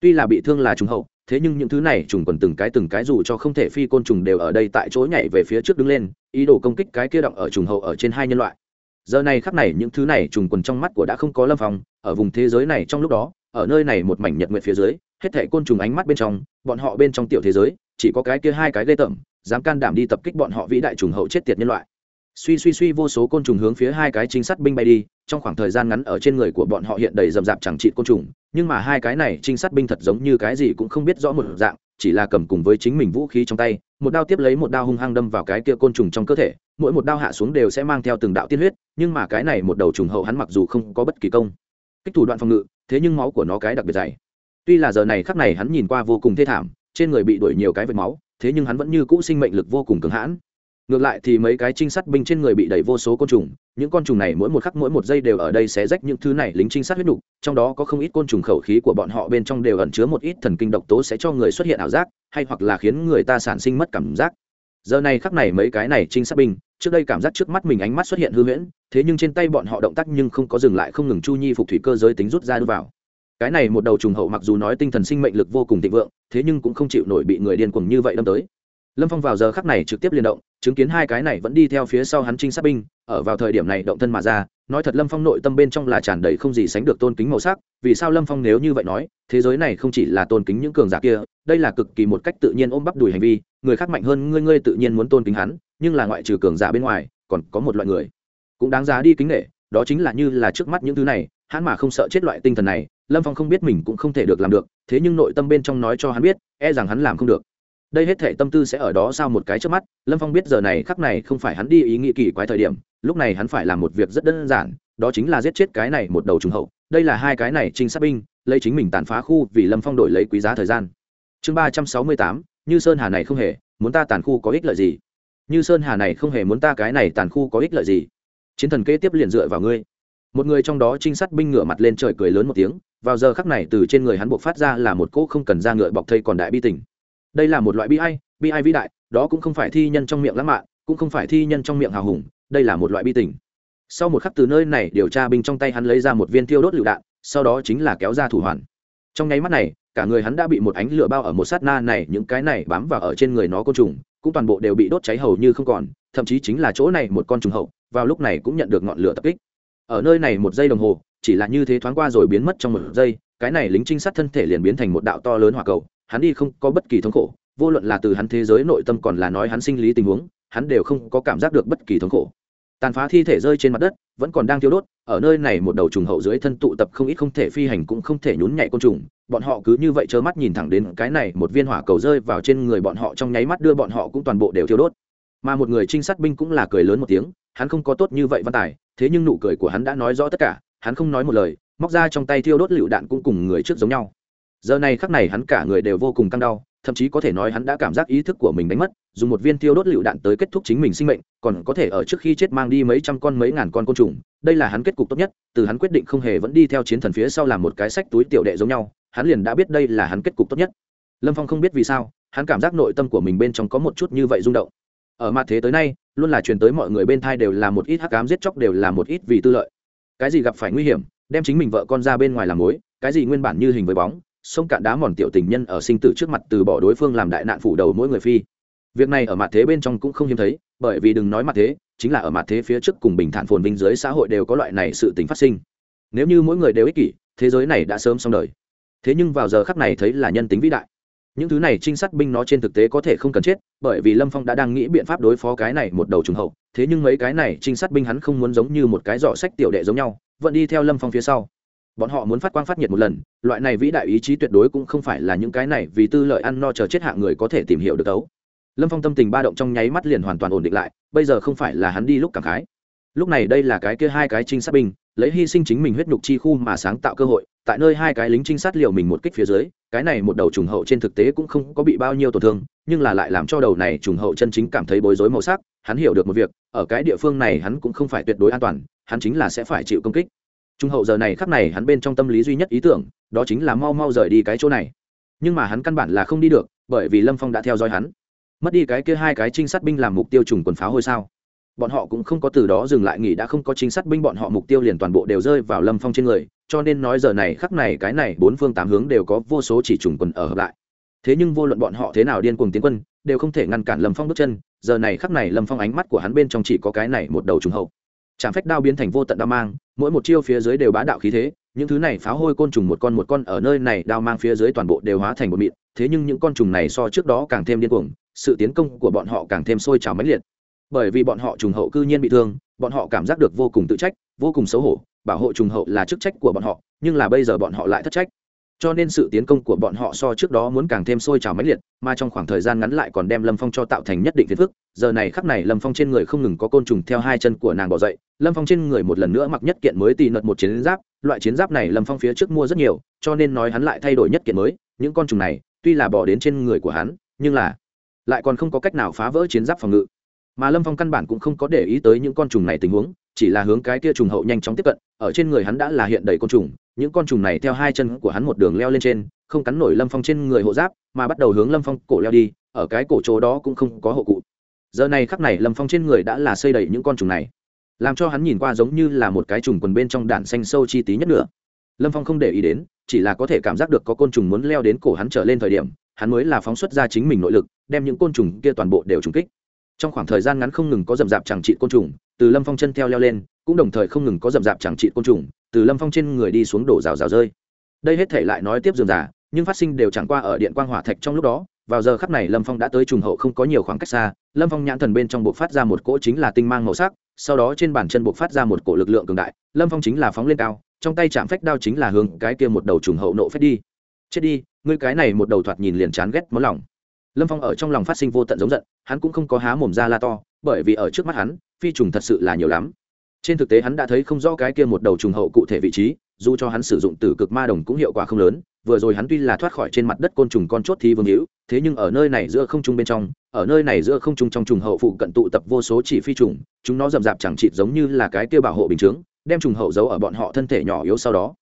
[SPEAKER 1] Tuy là bị thương là trùng hậu, thế nhưng những thứ này trùng quần từng cái từng cái dù cho không thể phi côn trùng đều ở đây tại chỗ nhảy về phía trước đứng lên, ý đồ công kích cái kia động ở trùng hậu ở trên hai nhân loại giờ này khắc này những thứ này trùng quần trong mắt của đã không có lâm phòng ở vùng thế giới này trong lúc đó, ở nơi này một mảnh nhật nguyện phía dưới, hết thảy côn trùng ánh mắt bên trong, bọn họ bên trong tiểu thế giới, chỉ có cái kia hai cái ghê tởm, dám can đảm đi tập kích bọn họ vĩ đại trùng hậu chết tiệt nhân loại suy suy suy vô số côn trùng hướng phía hai cái trinh sát binh bay đi, trong khoảng thời gian ngắn ở trên người của bọn họ hiện đầy rậm rạp chẳng trị côn trùng, nhưng mà hai cái này trinh sát binh thật giống như cái gì cũng không biết rõ một dạng, chỉ là cầm cùng với chính mình vũ khí trong tay, một đao tiếp lấy một đao hung hăng đâm vào cái kia côn trùng trong cơ thể, mỗi một đao hạ xuống đều sẽ mang theo từng đạo tiên huyết, nhưng mà cái này một đầu trùng hậu hắn mặc dù không có bất kỳ công kích thủ đoạn phòng ngự, thế nhưng máu của nó cái đặc biệt dày. Tuy là giờ này khắc này hắn nhìn qua vô cùng thê thảm, trên người bị đuổi nhiều cái vệt máu, thế nhưng hắn vẫn như cũ sinh mệnh lực vô cùng cứng hãn ngược lại thì mấy cái trinh sát binh trên người bị đẩy vô số côn trùng, những con trùng này mỗi một khắc mỗi một giây đều ở đây xé rách những thứ này lính trinh sát huyết đục trong đó có không ít côn trùng khẩu khí của bọn họ bên trong đều ẩn chứa một ít thần kinh độc tố sẽ cho người xuất hiện ảo giác, hay hoặc là khiến người ta sản sinh mất cảm giác. Giờ này khắc này mấy cái này trinh sát binh, trước đây cảm giác trước mắt mình ánh mắt xuất hiện hư huyễn, thế nhưng trên tay bọn họ động tác nhưng không có dừng lại không ngừng chu nhi phục thủy cơ giới tính rút ra đưa vào. Cái này một đầu trùng hậu mặc dù nói tinh thần sinh mệnh lực vô cùng thịnh vượng, thế nhưng cũng không chịu nổi bị người điên cuồng như vậy đâm tới lâm phong vào giờ khắc này trực tiếp liên động, chứng kiến hai cái này vẫn đi theo phía sau hắn trinh sát binh, ở vào thời điểm này động thân mà ra, nói thật lâm phong nội tâm bên trong là tràn đầy không gì sánh được tôn kính màu sắc, vì sao lâm phong nếu như vậy nói, thế giới này không chỉ là tôn kính những cường giả kia, đây là cực kỳ một cách tự nhiên ôm bắp đùi hành vi, người khác mạnh hơn ngươi ngươi tự nhiên muốn tôn kính hắn, nhưng là ngoại trừ cường giả bên ngoài, còn có một loại người cũng đáng giá đi kính nghệ đó chính là như là trước mắt những thứ này, hắn mà không sợ chết loại tinh thần này, lâm phong không biết mình cũng không thể được làm được, thế nhưng nội tâm bên trong nói cho hắn biết e rằng hắn làm không được đây hết thể tâm tư sẽ ở đó sau một cái trước mắt, lâm phong biết giờ này khắc này không phải hắn đi ý nghĩ kỳ quái thời điểm, lúc này hắn phải làm một việc rất đơn giản, đó chính là giết chết cái này một đầu trùng hậu, đây là hai cái này trinh sát binh, lấy chính mình tàn phá khu vì lâm phong đổi lấy quý giá thời gian. Chương ba trăm sáu mươi tám, như sơn hà này không hề, muốn ta tàn khu có ích lợi gì? Như sơn hà này không hề muốn ta cái này tàn khu có ích lợi gì? Chiến thần kế tiếp liền dựa vào ngươi. Một người trong đó trinh sát binh ngửa mặt lên trời cười lớn một tiếng, vào giờ khắc này từ trên người hắn buộc phát ra là một cỗ không cần ra ngựa bọc thây còn đại bi tình đây là một loại bi ai bi ai vĩ đại, đó cũng không phải thi nhân trong miệng lãng mạn, cũng không phải thi nhân trong miệng hào hùng, đây là một loại bi tình. Sau một khắc từ nơi này điều tra binh trong tay hắn lấy ra một viên tiêu đốt lựu đạn, sau đó chính là kéo ra thủ hoàn. Trong nháy mắt này, cả người hắn đã bị một ánh lửa bao ở một sát na này, những cái này bám vào ở trên người nó côn trùng, cũng toàn bộ đều bị đốt cháy hầu như không còn, thậm chí chính là chỗ này một con trùng hậu, vào lúc này cũng nhận được ngọn lửa tập kích. Ở nơi này một giây đồng hồ, chỉ là như thế thoáng qua rồi biến mất trong một giây, cái này lính trinh sát thân thể liền biến thành một đạo to lớn hỏa cầu hắn đi không có bất kỳ thống khổ, vô luận là từ hắn thế giới nội tâm còn là nói hắn sinh lý tình huống, hắn đều không có cảm giác được bất kỳ thống khổ. Tàn phá thi thể rơi trên mặt đất, vẫn còn đang thiêu đốt, ở nơi này một đầu trùng hậu dưới thân tụ tập không ít không thể phi hành cũng không thể nhún nhảy côn trùng, bọn họ cứ như vậy trơ mắt nhìn thẳng đến cái này một viên hỏa cầu rơi vào trên người bọn họ trong nháy mắt đưa bọn họ cũng toàn bộ đều thiêu đốt. Mà một người trinh sát binh cũng là cười lớn một tiếng, hắn không có tốt như vậy văn tài, thế nhưng nụ cười của hắn đã nói rõ tất cả, hắn không nói một lời, móc ra trong tay thiêu đốt lựu đạn cũng cùng người trước giống nhau giờ này khắc này hắn cả người đều vô cùng căng đau, thậm chí có thể nói hắn đã cảm giác ý thức của mình đánh mất, dùng một viên tiêu đốt lựu đạn tới kết thúc chính mình sinh mệnh, còn có thể ở trước khi chết mang đi mấy trăm con mấy ngàn con côn trùng. Đây là hắn kết cục tốt nhất, từ hắn quyết định không hề vẫn đi theo chiến thần phía sau làm một cái sách túi tiểu đệ giống nhau, hắn liền đã biết đây là hắn kết cục tốt nhất. Lâm phong không biết vì sao, hắn cảm giác nội tâm của mình bên trong có một chút như vậy rung động. Ở mặt thế tới nay, luôn là truyền tới mọi người bên thai đều là một ít hắc cám giết chóc đều là một ít vì tư lợi. Cái gì gặp phải nguy hiểm, đem chính mình vợ con ra bên ngoài làm mối, cái gì nguyên bản như hình với bóng sông cạn đá mòn tiểu tình nhân ở sinh tử trước mặt từ bỏ đối phương làm đại nạn phủ đầu mỗi người phi. Việc này ở mặt thế bên trong cũng không hiếm thấy, bởi vì đừng nói mặt thế, chính là ở mặt thế phía trước cùng bình thản phồn vinh dưới xã hội đều có loại này sự tình phát sinh. Nếu như mỗi người đều ích kỷ, thế giới này đã sớm xong đời. Thế nhưng vào giờ khắc này thấy là nhân tính vĩ đại. Những thứ này trinh sát binh nó trên thực tế có thể không cần chết, bởi vì lâm phong đã đang nghĩ biện pháp đối phó cái này một đầu trùng hậu. Thế nhưng mấy cái này trinh sát binh hắn không muốn giống như một cái giỏ sách tiểu đệ giống nhau, vẫn đi theo lâm phong phía sau bọn họ muốn phát quang phát nhiệt một lần, loại này vĩ đại ý chí tuyệt đối cũng không phải là những cái này vì tư lợi ăn no chờ chết hạng người có thể tìm hiểu được tấu lâm phong tâm tình ba động trong nháy mắt liền hoàn toàn ổn định lại, bây giờ không phải là hắn đi lúc cảm khái. Lúc này đây là cái kia hai cái trinh sát binh, lấy hy sinh chính mình huyết nhục chi khu mà sáng tạo cơ hội, tại nơi hai cái lính trinh sát liều mình một kích phía dưới, cái này một đầu trùng hậu trên thực tế cũng không có bị bao nhiêu tổn thương, nhưng là lại làm cho đầu này trùng hậu chân chính cảm thấy bối rối màu sắc, hắn hiểu được một việc, ở cái địa phương này hắn cũng không phải tuyệt đối an toàn, hắn chính là sẽ phải chịu công kích trung hậu giờ này khắc này hắn bên trong tâm lý duy nhất ý tưởng, đó chính là mau mau rời đi cái chỗ này. Nhưng mà hắn căn bản là không đi được, bởi vì lâm phong đã theo dõi hắn. Mất đi cái kia hai cái trinh sát binh làm mục tiêu trùng quần pháo hồi sao? Bọn họ cũng không có từ đó dừng lại nghỉ, đã không có trinh sát binh bọn họ mục tiêu liền toàn bộ đều rơi vào lâm phong trên người, cho nên nói giờ này khắc này cái này bốn phương tám hướng đều có vô số chỉ trùng quần ở hợp lại. Thế nhưng vô luận bọn họ thế nào điên cuồng tiến quân, đều không thể ngăn cản lâm phong bước chân, giờ này khắc này lâm phong ánh mắt của hắn bên trong chỉ có cái này một đầu trùng hậu chạm phách đao biến thành vô tận đao mang, mỗi một chiêu phía dưới đều bá đạo khí thế, những thứ này phá hôi côn trùng một con một con ở nơi này đao mang phía dưới toàn bộ đều hóa thành một mịn, thế nhưng những con trùng này so trước đó càng thêm điên cuồng, sự tiến công của bọn họ càng thêm sôi trào mãnh liệt. Bởi vì bọn họ trùng hậu cư nhiên bị thương, bọn họ cảm giác được vô cùng tự trách, vô cùng xấu hổ, bảo hộ trùng hậu là chức trách của bọn họ, nhưng là bây giờ bọn họ lại thất trách cho nên sự tiến công của bọn họ so trước đó muốn càng thêm sôi trào mãnh liệt, mà trong khoảng thời gian ngắn lại còn đem lâm phong cho tạo thành nhất định phiền phức. Giờ này khắc này lâm phong trên người không ngừng có côn trùng theo hai chân của nàng bỏ dậy, lâm phong trên người một lần nữa mặc nhất kiện mới tì nợt một chiến giáp, loại chiến giáp này lâm phong phía trước mua rất nhiều, cho nên nói hắn lại thay đổi nhất kiện mới, những con trùng này tuy là bò đến trên người của hắn, nhưng là lại còn không có cách nào phá vỡ chiến giáp phòng ngự mà lâm phong căn bản cũng không có để ý tới những con trùng này tình huống chỉ là hướng cái kia trùng hậu nhanh chóng tiếp cận ở trên người hắn đã là hiện đầy côn trùng những con trùng này theo hai chân của hắn một đường leo lên trên không cắn nổi lâm phong trên người hộ giáp mà bắt đầu hướng lâm phong cổ leo đi ở cái cổ chỗ đó cũng không có hộ cụ giờ này khắc này lâm phong trên người đã là xây đầy những con trùng này làm cho hắn nhìn qua giống như là một cái trùng quần bên trong đạn xanh sâu chi tí nhất nữa lâm phong không để ý đến chỉ là có thể cảm giác được có côn trùng muốn leo đến cổ hắn trở lên thời điểm hắn mới là phóng xuất ra chính mình nội lực đem những côn trùng kia toàn bộ đều trùng kích trong khoảng thời gian ngắn không ngừng có dầm dạp chẳng trị côn trùng, từ lâm phong chân theo leo lên, cũng đồng thời không ngừng có dầm dạp chẳng trị côn trùng, từ lâm phong trên người đi xuống đổ rào rào rơi. Đây hết thể lại nói tiếp dườm giả nhưng phát sinh đều chẳng qua ở điện quang hỏa thạch trong lúc đó, vào giờ khắc này lâm phong đã tới trùng hậu không có nhiều khoảng cách xa, lâm phong nhãn thần bên trong bộ phát ra một cỗ chính là tinh mang màu sắc, sau đó trên bàn chân bộ phát ra một cổ lực lượng cường đại, lâm phong chính là phóng lên cao, trong tay chạm phách đao chính là hướng cái kia một đầu trùng hậu nộ phép đi. Chết đi, ngươi cái này một đầu thoạt nhìn liền chán ghét máu lòng lâm phong ở trong lòng phát sinh vô tận giống giận, hắn cũng không có há mồm ra la to, bởi vì ở trước mắt hắn, phi trùng thật sự là nhiều lắm. Trên thực tế hắn đã thấy không rõ cái kia một đầu trùng hậu cụ thể vị trí, dù cho hắn sử dụng tử cực ma đồng cũng hiệu quả không lớn, vừa rồi hắn tuy là thoát khỏi trên mặt đất côn trùng con chốt thì vương hữu, thế nhưng ở nơi này giữa không trung bên trong, ở nơi này giữa không trung trong trùng hậu phụ cận tụ tập vô số chỉ phi trùng, chúng nó rậm rạp chẳng chịt giống như là cái kia bảo hộ bình chướng, đem trùng hậu giấu ở bọn họ thân thể nhỏ yếu sau đó.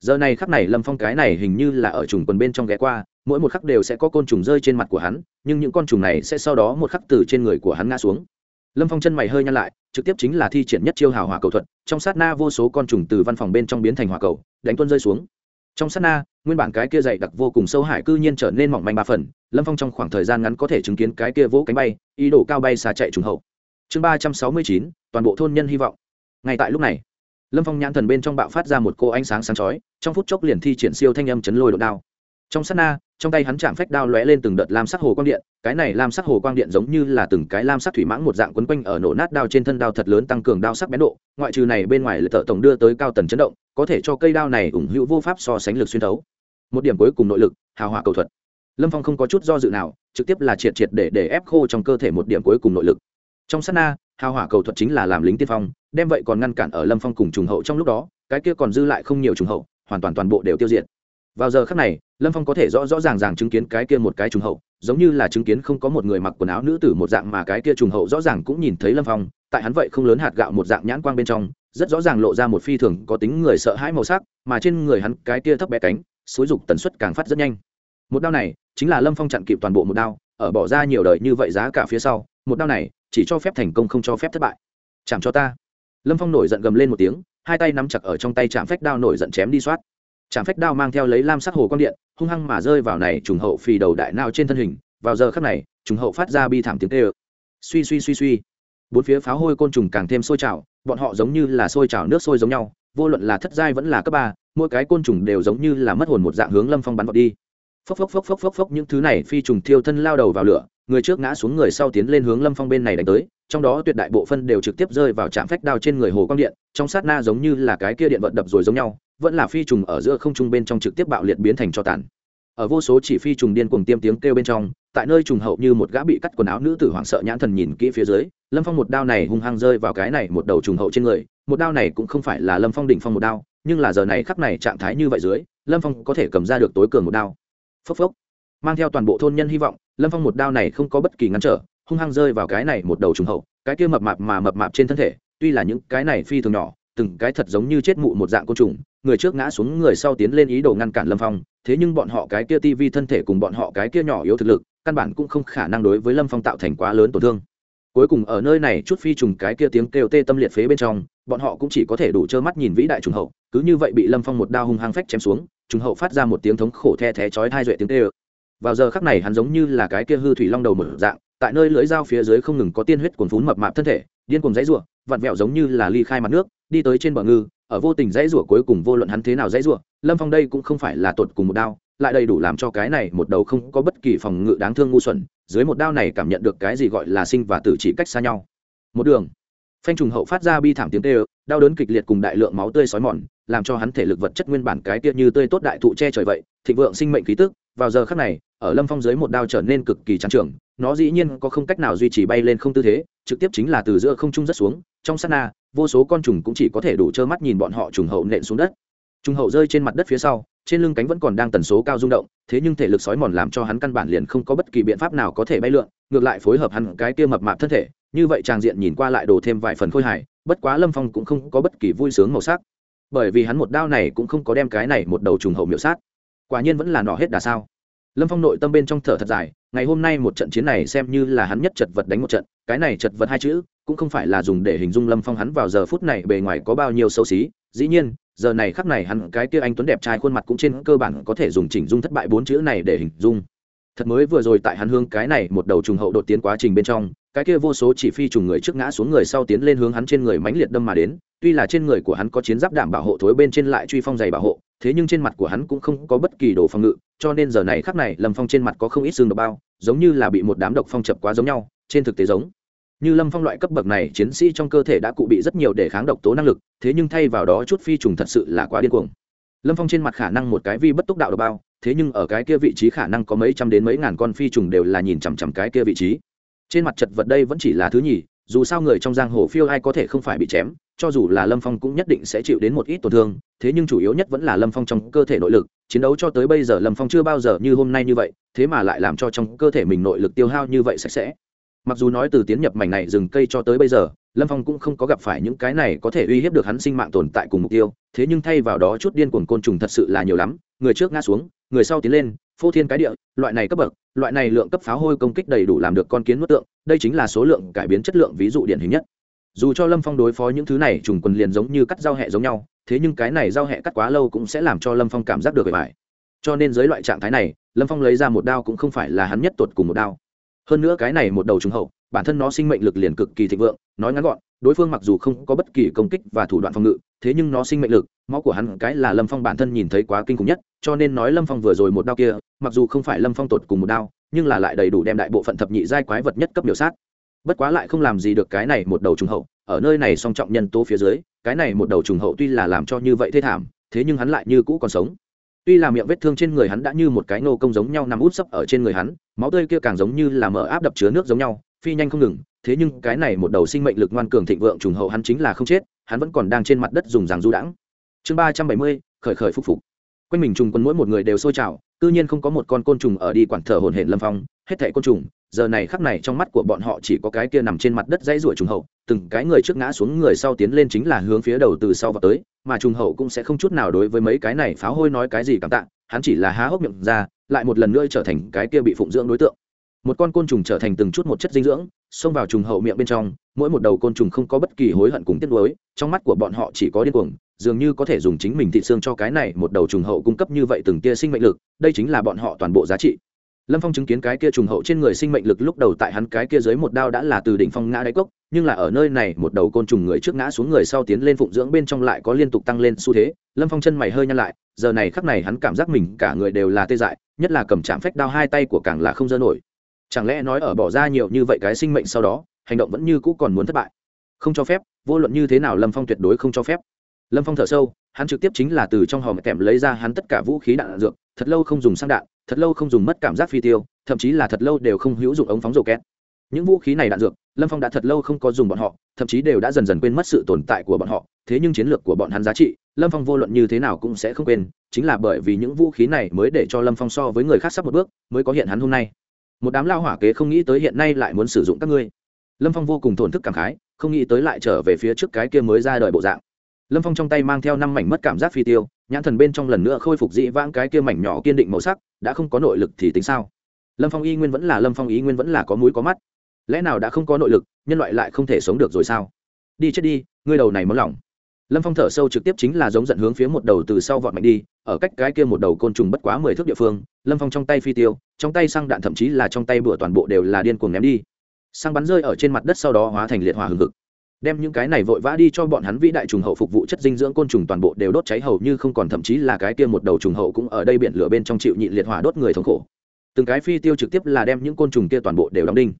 [SPEAKER 1] Giờ này khắc này lâm phong cái này hình như là ở trùng quần bên trong ghé qua mỗi một khắc đều sẽ có côn trùng rơi trên mặt của hắn, nhưng những con trùng này sẽ sau đó một khắc từ trên người của hắn ngã xuống. Lâm phong chân mày hơi nhăn lại, trực tiếp chính là thi triển nhất chiêu hào hỏa cầu thuật, trong sát na vô số con trùng từ văn phòng bên trong biến thành hỏa cầu, đánh tuân rơi xuống. Trong sát na, nguyên bản cái kia dày đặc vô cùng sâu hải cư nhiên trở nên mỏng manh ba phần, lâm phong trong khoảng thời gian ngắn có thể chứng kiến cái kia vỗ cánh bay, ý đồ cao bay xa chạy trùng hậu. Chương ba trăm sáu mươi chín, toàn bộ thôn nhân hy vọng. Ngay tại lúc này, lâm phong nhãn thần bên trong bạo phát ra một cô ánh sáng sáng chói, trong phút chốc liền thi triển siêu thanh âm chấn lôi độ đao trong sát na, trong tay hắn chạm phách đao lóe lên từng đợt lam sắc hồ quang điện, cái này lam sắc hồ quang điện giống như là từng cái lam sắc thủy mãng một dạng quấn quanh ở nổ nát đao trên thân đao thật lớn tăng cường đao sắc bén độ, ngoại trừ này bên ngoài lệ thợ tổng đưa tới cao tần chấn động, có thể cho cây đao này ủng hữu vô pháp so sánh lực xuyên thấu. Một điểm cuối cùng nội lực, hào hỏa cầu thuật. Lâm phong không có chút do dự nào, trực tiếp là triệt triệt để để ép khô trong cơ thể một điểm cuối cùng nội lực. Trong sát na, hào hỏa cầu thuật chính là làm lính tiên phong, đem vậy còn ngăn cản ở lâm phong cùng trùng hậu trong lúc đó, cái kia còn dư lại không nhiều trùng hậu, hoàn toàn toàn bộ đều tiêu diệt vào giờ khắc này, lâm phong có thể rõ rõ ràng ràng chứng kiến cái kia một cái trùng hậu, giống như là chứng kiến không có một người mặc quần áo nữ tử một dạng mà cái kia trùng hậu rõ ràng cũng nhìn thấy lâm phong, tại hắn vậy không lớn hạt gạo một dạng nhãn quang bên trong, rất rõ ràng lộ ra một phi thường có tính người sợ hãi màu sắc, mà trên người hắn cái kia thấp bé cánh, xối dục tần suất càng phát rất nhanh. Một đao này, chính là lâm phong chặn kịp toàn bộ một đao, ở bỏ ra nhiều đời như vậy giá cả phía sau, một đao này, chỉ cho phép thành công không cho phép thất bại. Chạm cho ta. Lâm phong nổi giận gầm lên một tiếng, hai tay nắm chặt ở trong tay chạm phách đao nổi giận chém đi soát chạm phách đao mang theo lấy lam sắc hồ quang điện, hung hăng mà rơi vào này trùng hậu phì đầu đại nao trên thân hình, vào giờ khắc này, trùng hậu phát ra bi thảm tiếng tê ơ suy suy suy suy. Bốn phía pháo hôi côn trùng càng thêm sôi trào, bọn họ giống như là sôi trào nước sôi giống nhau, vô luận là thất giai vẫn là cấp ba, mỗi cái côn trùng đều giống như là mất hồn một dạng hướng lâm phong bắn vào đi. Phốc phốc phốc phốc phốc phốc, những thứ này phi trùng thiêu thân lao đầu vào lửa, người trước ngã xuống người sau tiến lên hướng lâm phong bên này đánh tới, trong đó tuyệt đại bộ phân đều trực tiếp rơi vào trạm phách đao trên người hồ quang điện, trong sát na giống như là cái kia điện vận đập rồi giống nhau vẫn là phi trùng ở giữa không trung bên trong trực tiếp bạo liệt biến thành cho tàn. Ở vô số chỉ phi trùng điên cuồng tiêm tiếng kêu bên trong, tại nơi trùng hậu như một gã bị cắt quần áo nữ tử hoảng sợ nhãn thần nhìn kỹ phía dưới, lâm phong một đao này hung hăng rơi vào cái này một đầu trùng hậu trên người, một đao này cũng không phải là lâm phong đỉnh phong một đao, nhưng là giờ này khắc này trạng thái như vậy dưới, lâm phong có thể cầm ra được tối cường một đao. Phốc phốc. Mang theo toàn bộ thôn nhân hy vọng, lâm phong một đao này không có bất kỳ ngăn trở, hung hăng rơi vào cái này một đầu trùng hậu, cái kia mập mạp mà mập mạp trên thân thể, tuy là những cái này phi thường nhỏ từng cái thật giống như chết mụ một dạng côn trùng, người trước ngã xuống người sau tiến lên ý đồ ngăn cản lâm phong, thế nhưng bọn họ cái kia tivi thân thể cùng bọn họ cái kia nhỏ yếu thực lực, căn bản cũng không khả năng đối với lâm phong tạo thành quá lớn tổn thương. Cuối cùng ở nơi này chút phi trùng cái kia tiếng kêu tê tâm liệt phế bên trong, bọn họ cũng chỉ có thể đủ trơ mắt nhìn vĩ đại trùng hậu, cứ như vậy bị lâm phong một đao hung hăng phách chém xuống, trùng hậu phát ra một tiếng thống khổ the thé chói hai duệ tiếng tê ơ vào giờ khắc này hắn giống như là cái kia hư thủy long đầu một dạng, tại nơi lưỡi dao phía dưới không ngừng có tiên huyết cuồn phún mập mạp thân thể điên cuồng dãy rủa vặn vẹo giống như là ly khai mặt nước đi tới trên bờ ngư ở vô tình dãy rủa cuối cùng vô luận hắn thế nào dãy rủa lâm phong đây cũng không phải là tuột cùng một đao lại đầy đủ làm cho cái này một đầu không có bất kỳ phòng ngự đáng thương ngu xuẩn dưới một đao này cảm nhận được cái gì gọi là sinh và tử chỉ cách xa nhau. Một đường phanh trùng hậu phát ra bi thảm tiếng kêu, đau đớn kịch liệt cùng đại lượng máu tươi sói mòn làm cho hắn thể lực vật chất nguyên bản cái tiết như tươi tốt đại thụ che trời vậy thịnh vượng sinh mệnh khí tức vào giờ khắc này ở lâm phong dưới một đao trở nên cực kỳ trắng trường nó dĩ nhiên có không cách nào duy trì bay lên không tư thế trực tiếp chính là từ giữa không trung rất xuống, trong sát na, vô số con trùng cũng chỉ có thể đủ trơ mắt nhìn bọn họ trùng hậu nện xuống đất. Trùng hậu rơi trên mặt đất phía sau, trên lưng cánh vẫn còn đang tần số cao rung động, thế nhưng thể lực sói mòn làm cho hắn căn bản liền không có bất kỳ biện pháp nào có thể bay lượn, ngược lại phối hợp hắn cái kia mập mạp thân thể, như vậy trang diện nhìn qua lại đổ thêm vài phần khôi hài, bất quá lâm phong cũng không có bất kỳ vui sướng màu sắc. Bởi vì hắn một đao này cũng không có đem cái này một đầu trùng hậu miểu sát. Quả nhiên vẫn là nọ hết đà sao. Lâm phong nội tâm bên trong thở thật dài, ngày hôm nay một trận chiến này xem như là hắn nhất chật vật đánh một trận cái này chật vật hai chữ, cũng không phải là dùng để hình dung lâm phong hắn vào giờ phút này bề ngoài có bao nhiêu xấu xí. Dĩ nhiên, giờ này khắc này hắn cái kia anh tuấn đẹp trai khuôn mặt cũng trên cơ bản có thể dùng chỉnh dung thất bại bốn chữ này để hình dung. Thật mới vừa rồi tại hắn hương cái này một đầu trùng hậu đột tiến quá trình bên trong, cái kia vô số chỉ phi trùng người trước ngã xuống người sau tiến lên hướng hắn trên người mãnh liệt đâm mà đến. Tuy là trên người của hắn có chiến giáp đảm bảo hộ thối bên trên lại truy phong dày bảo hộ, thế nhưng trên mặt của hắn cũng không có bất kỳ đồ phòng ngự, cho nên giờ này khắc này lâm phong trên mặt có không ít xương độc bao, giống như là bị một đám độc phong chập quá giống nhau, trên thực tế giống như lâm phong loại cấp bậc này, chiến sĩ trong cơ thể đã cụ bị rất nhiều để kháng độc tố năng lực, thế nhưng thay vào đó chút phi trùng thật sự là quá điên cuồng. Lâm phong trên mặt khả năng một cái vi bất túc đạo độc bao, thế nhưng ở cái kia vị trí khả năng có mấy trăm đến mấy ngàn con phi trùng đều là nhìn chằm chằm cái kia vị trí. Trên mặt chật vật đây vẫn chỉ là thứ nhì, dù sao người trong giang hồ phiêu ai có thể không phải bị chém, cho dù là lâm phong cũng nhất định sẽ chịu đến một ít tổn thương, thế nhưng chủ yếu nhất vẫn là lâm phong trong cơ thể nội lực, chiến đấu cho tới bây giờ lâm phong chưa bao giờ như hôm nay như vậy, thế mà lại làm cho trong cơ thể mình nội lực tiêu hao như vậy sạch sẽ mặc dù nói từ tiến nhập mảnh này rừng cây cho tới bây giờ, lâm phong cũng không có gặp phải những cái này có thể uy hiếp được hắn sinh mạng tồn tại cùng mục tiêu, thế nhưng thay vào đó chút điên cuồng côn trùng thật sự là nhiều lắm, người trước ngã xuống, người sau tiến lên, phô thiên cái địa, loại này cấp bậc, loại này lượng cấp pháo hôi công kích đầy đủ làm được con kiến nuốt tượng, đây chính là số lượng cải biến chất lượng ví dụ điển hình nhất. Dù cho lâm phong đối phó những thứ này trùng quần liền giống như cắt giao hẹ giống nhau, thế nhưng cái này giao hẹ cắt quá lâu cũng sẽ làm cho lâm phong cảm giác được bề bài cho nên dưới loại trạng thái này, lâm phong lấy ra một đao cũng không phải là hắn nhất tuột cùng một đao hơn nữa cái này một đầu trùng hậu, bản thân nó sinh mệnh lực liền cực kỳ thịnh vượng, nói ngắn gọn, đối phương mặc dù không có bất kỳ công kích và thủ đoạn phòng ngự, thế nhưng nó sinh mệnh lực, máu của hắn cái là lâm phong bản thân nhìn thấy quá kinh khủng nhất, cho nên nói lâm phong vừa rồi một đao kia, mặc dù không phải lâm phong tột cùng một đao, nhưng là lại đầy đủ đem đại bộ phận thập nhị giai quái vật nhất cấp biểu sát. Bất quá lại không làm gì được cái này một đầu trùng hậu, ở nơi này song trọng nhân tố phía dưới, cái này một đầu trùng hậu tuy là làm cho như vậy thê thảm, thế nhưng hắn lại như cũ còn sống. Tuy là miệng vết thương trên người hắn đã như một cái nô công giống nhau nằm út sấp ở trên người hắn máu tươi kia càng giống như là mở áp đập chứa nước giống nhau, phi nhanh không ngừng, thế nhưng cái này một đầu sinh mệnh lực ngoan cường thịnh vượng trùng hậu hắn chính là không chết, hắn vẫn còn đang trên mặt đất dùng ràng du đãng. Chương ba trăm bảy mươi, khởi khởi phục phục. Quanh mình trùng quân mỗi một người đều sôi trào tự nhiên không có một con côn trùng ở đi quản thở hồn hển lâm phong, hết thảy côn trùng, giờ này khắc này trong mắt của bọn họ chỉ có cái kia nằm trên mặt đất dãy ruổi trùng hậu, từng cái người trước ngã xuống người sau tiến lên chính là hướng phía đầu từ sau vào tới, mà trùng hậu cũng sẽ không chút nào đối với mấy cái này pháo hôi nói cái gì cảm tạ hắn chỉ là há hốc miệng ra, lại một lần nữa trở thành cái kia bị phụng dưỡng đối tượng. Một con côn trùng trở thành từng chút một chất dinh dưỡng, xông vào trùng hậu miệng bên trong, mỗi một đầu côn trùng không có bất kỳ hối hận cùng tiếc nuối, trong mắt của bọn họ chỉ có điên cuồng, dường như có thể dùng chính mình thị xương cho cái này một đầu trùng hậu cung cấp như vậy từng tia sinh mệnh lực, đây chính là bọn họ toàn bộ giá trị lâm phong chứng kiến cái kia trùng hậu trên người sinh mệnh lực lúc đầu tại hắn cái kia dưới một đao đã là từ đỉnh phong ngã đáy cốc nhưng là ở nơi này một đầu côn trùng người trước ngã xuống người sau tiến lên phụng dưỡng bên trong lại có liên tục tăng lên xu thế. Lâm phong chân mày hơi nhăn lại giờ này khắc này hắn cảm giác mình cả người đều là tê dại nhất là cầm chạm phách đao hai tay của càng là không dơ nổi. Chẳng lẽ nói ở bỏ ra nhiều như vậy cái sinh mệnh sau đó hành động vẫn như cũ còn muốn thất bại? Không cho phép vô luận như thế nào lâm phong tuyệt đối không cho phép. Lâm phong thở sâu hắn trực tiếp chính là từ trong hòm kèm lấy ra hắn tất cả vũ khí đạn, đạn dược thật lâu không dùng sang đạn thật lâu không dùng mất cảm giác phi tiêu, thậm chí là thật lâu đều không hữu dụng ống phóng rổ két những vũ khí này đạn dược, lâm phong đã thật lâu không có dùng bọn họ, thậm chí đều đã dần dần quên mất sự tồn tại của bọn họ. Thế nhưng chiến lược của bọn hắn giá trị, lâm phong vô luận như thế nào cũng sẽ không quên, chính là bởi vì những vũ khí này mới để cho lâm phong so với người khác sắp một bước, mới có hiện hắn hôm nay. Một đám lao hỏa kế không nghĩ tới hiện nay lại muốn sử dụng các ngươi. Lâm phong vô cùng thổn thức cảm khái, không nghĩ tới lại trở về phía trước cái kia mới ra đời bộ dạng. Lâm phong trong tay mang theo năm mảnh mất cảm giác phi tiêu, nhãn thần bên trong lần nữa khôi phục dị vãng cái kia mảnh nhỏ kiên định màu sắc đã không có nội lực thì tính sao? Lâm phong y nguyên vẫn là lâm phong Y nguyên vẫn là có mũi có mắt. Lẽ nào đã không có nội lực, nhân loại lại không thể sống được rồi sao? Đi chết đi, ngươi đầu này mất lòng. Lâm phong thở sâu trực tiếp chính là giống giận hướng phía một đầu từ sau vọt mạnh đi, ở cách cái kia một đầu côn trùng bất quá mười thước địa phương, lâm phong trong tay phi tiêu, trong tay xăng đạn thậm chí là trong tay bửa toàn bộ đều là điên cuồng ném đi. Xăng bắn rơi ở trên mặt đất sau đó hóa thành liệt hỏa hừng hực đem những cái này vội vã đi cho bọn hắn vĩ đại trùng hậu phục vụ chất dinh dưỡng côn trùng toàn bộ đều đốt cháy hầu như không còn, thậm chí là cái kia một đầu trùng hậu cũng ở đây biển lửa bên trong chịu nhịn liệt hỏa đốt người thống khổ. Từng cái phi tiêu trực tiếp là đem những côn trùng kia toàn bộ đều đóng đinh.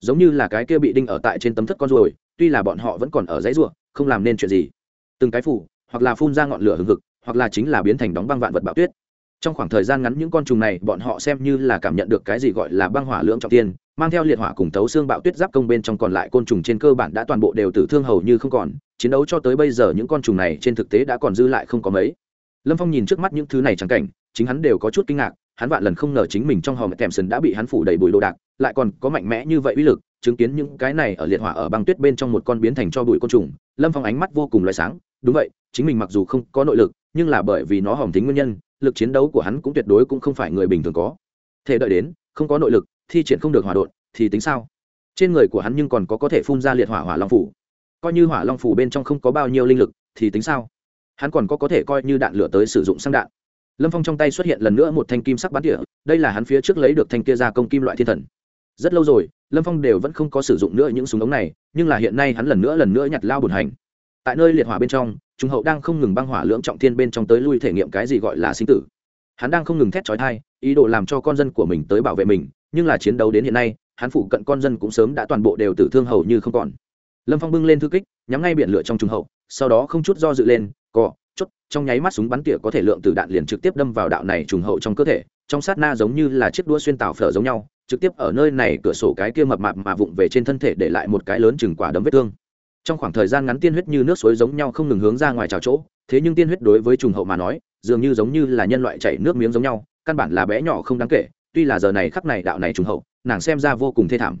[SPEAKER 1] Giống như là cái kia bị đinh ở tại trên tấm thất con ruồi, tuy là bọn họ vẫn còn ở dãy ruộng, không làm nên chuyện gì. Từng cái phủ, hoặc là phun ra ngọn lửa hừng hực, hoặc là chính là biến thành đóng băng vạn vật bạo tuyết trong khoảng thời gian ngắn những con trùng này, bọn họ xem như là cảm nhận được cái gì gọi là băng hỏa lưỡng trọng tiên mang theo liệt hỏa cùng tấu xương bạo tuyết giáp công bên trong còn lại côn trùng trên cơ bản đã toàn bộ đều tử thương hầu như không còn, chiến đấu cho tới bây giờ những con trùng này trên thực tế đã còn dư lại không có mấy. Lâm phong nhìn trước mắt những thứ này trắng cảnh, chính hắn đều có chút kinh ngạc, hắn vạn lần không ngờ chính mình trong hòm kèm sần đã bị hắn phủ đầy bụi đồ đạc, lại còn có mạnh mẽ như vậy uy lực, chứng kiến những cái này ở liệt hỏa ở băng tuyết bên trong một con biến thành cho bụi côn trùng, lâm phong ánh mắt vô cùng loại sáng, đúng vậy, chính mình mặc dù không có nội lực, nhưng là bởi vì nó hỏng tính nguyên nhân lực chiến đấu của hắn cũng tuyệt đối cũng không phải người bình thường có. Thể đợi đến, không có nội lực, thi triển không được hòa đột thì tính sao? Trên người của hắn nhưng còn có có thể phun ra liệt hỏa hỏa long phủ. Coi như hỏa long phủ bên trong không có bao nhiêu linh lực, thì tính sao? Hắn còn có có thể coi như đạn lửa tới sử dụng sang đạn. Lâm phong trong tay xuất hiện lần nữa một thanh kim sắc bắn tỉa, đây là hắn phía trước lấy được thanh kia ra công kim loại thiên thần. Rất lâu rồi, lâm phong đều vẫn không có sử dụng nữa những súng ống này, nhưng là hiện nay hắn lần nữa lần nữa nhặt lao bùn hành tại nơi liệt hỏa bên trong trung hậu đang không ngừng băng hỏa lưỡng trọng thiên bên trong tới lui thể nghiệm cái gì gọi là sinh tử. Hắn đang không ngừng thét trói thai ý đồ làm cho con dân của mình tới bảo vệ mình nhưng là chiến đấu đến hiện nay hắn phụ cận con dân cũng sớm đã toàn bộ đều tử thương hầu như không còn. Lâm phong bưng lên thư kích nhắm ngay biển lửa trong trung hậu sau đó không chút do dự lên cò, chốt trong nháy mắt súng bắn tỉa có thể lượng từ đạn liền trực tiếp đâm vào đạo này trùng hậu trong cơ thể trong sát na giống như là chiếc đua xuyên tảo phở giống nhau trực tiếp ở nơi này cửa sổ cái kia mập mạp mà vụng về trên thân thể để lại một cái lớn chừng quả đấm vết thương trong khoảng thời gian ngắn tiên huyết như nước suối giống nhau không ngừng hướng ra ngoài trào chỗ, thế nhưng tiên huyết đối với trùng hậu mà nói, dường như giống như là nhân loại chảy nước miếng giống nhau, căn bản là bé nhỏ không đáng kể, tuy là giờ này khắc này đạo này trùng hậu, nàng xem ra vô cùng thê thảm.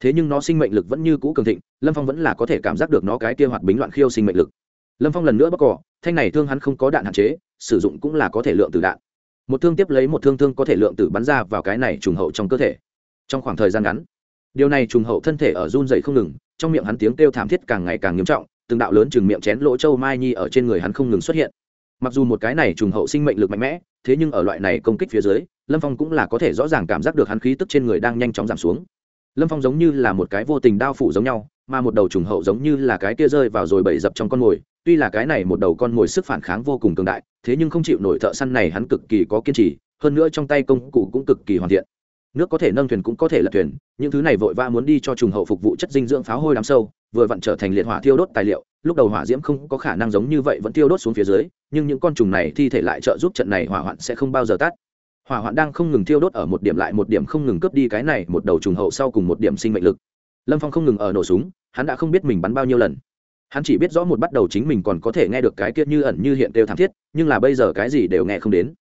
[SPEAKER 1] Thế nhưng nó sinh mệnh lực vẫn như cũ cường thịnh, lâm phong vẫn là có thể cảm giác được nó cái kia hoạt bính loạn khiêu sinh mệnh lực. Lâm phong lần nữa bóc cỏ, thanh này thương hắn không có đạn hạn chế, sử dụng cũng là có thể lượng từ đạn. Một thương tiếp lấy một thương thương có thể lượng tử bắn ra vào cái này trùng hậu trong cơ thể. Trong khoảng thời gian ngắn, điều này trùng hậu thân thể ở run dày không ngừng trong miệng hắn tiếng kêu thảm thiết càng ngày càng nghiêm trọng, từng đạo lớn chừng miệng chén lỗ châu mai nhi ở trên người hắn không ngừng xuất hiện. Mặc dù một cái này trùng hậu sinh mệnh lực mạnh mẽ, thế nhưng ở loại này công kích phía dưới, lâm phong cũng là có thể rõ ràng cảm giác được hắn khí tức trên người đang nhanh chóng giảm xuống. Lâm phong giống như là một cái vô tình đao phủ giống nhau, mà một đầu trùng hậu giống như là cái kia rơi vào rồi bậy dập trong con mồi, tuy là cái này một đầu con mồi sức phản kháng vô cùng cường đại, thế nhưng không chịu nổi thợ săn này hắn cực kỳ có kiên trì, hơn nữa trong tay công cụ cũng cực kỳ hoàn thiện nước có thể nâng thuyền cũng có thể lật thuyền, những thứ này vội vã muốn đi cho trùng hậu phục vụ chất dinh dưỡng pháo hôi đám sâu, vừa vặn trở thành liệt hỏa thiêu đốt tài liệu, lúc đầu hỏa diễm không có khả năng giống như vậy vẫn thiêu đốt xuống phía dưới, nhưng những con trùng này thi thể lại trợ giúp trận này hỏa hoạn sẽ không bao giờ tắt. Hỏa hoạn đang không ngừng thiêu đốt ở một điểm lại một điểm không ngừng cướp đi cái này một đầu trùng hậu sau cùng một điểm sinh mệnh lực. Lâm phong không ngừng ở nổ súng, hắn đã không biết mình bắn bao nhiêu lần. Hắn chỉ biết rõ một bắt đầu chính mình còn có thể nghe được cái kia như ẩn như hiện đều thảm thiết, nhưng là bây giờ cái gì đều nghe không đến.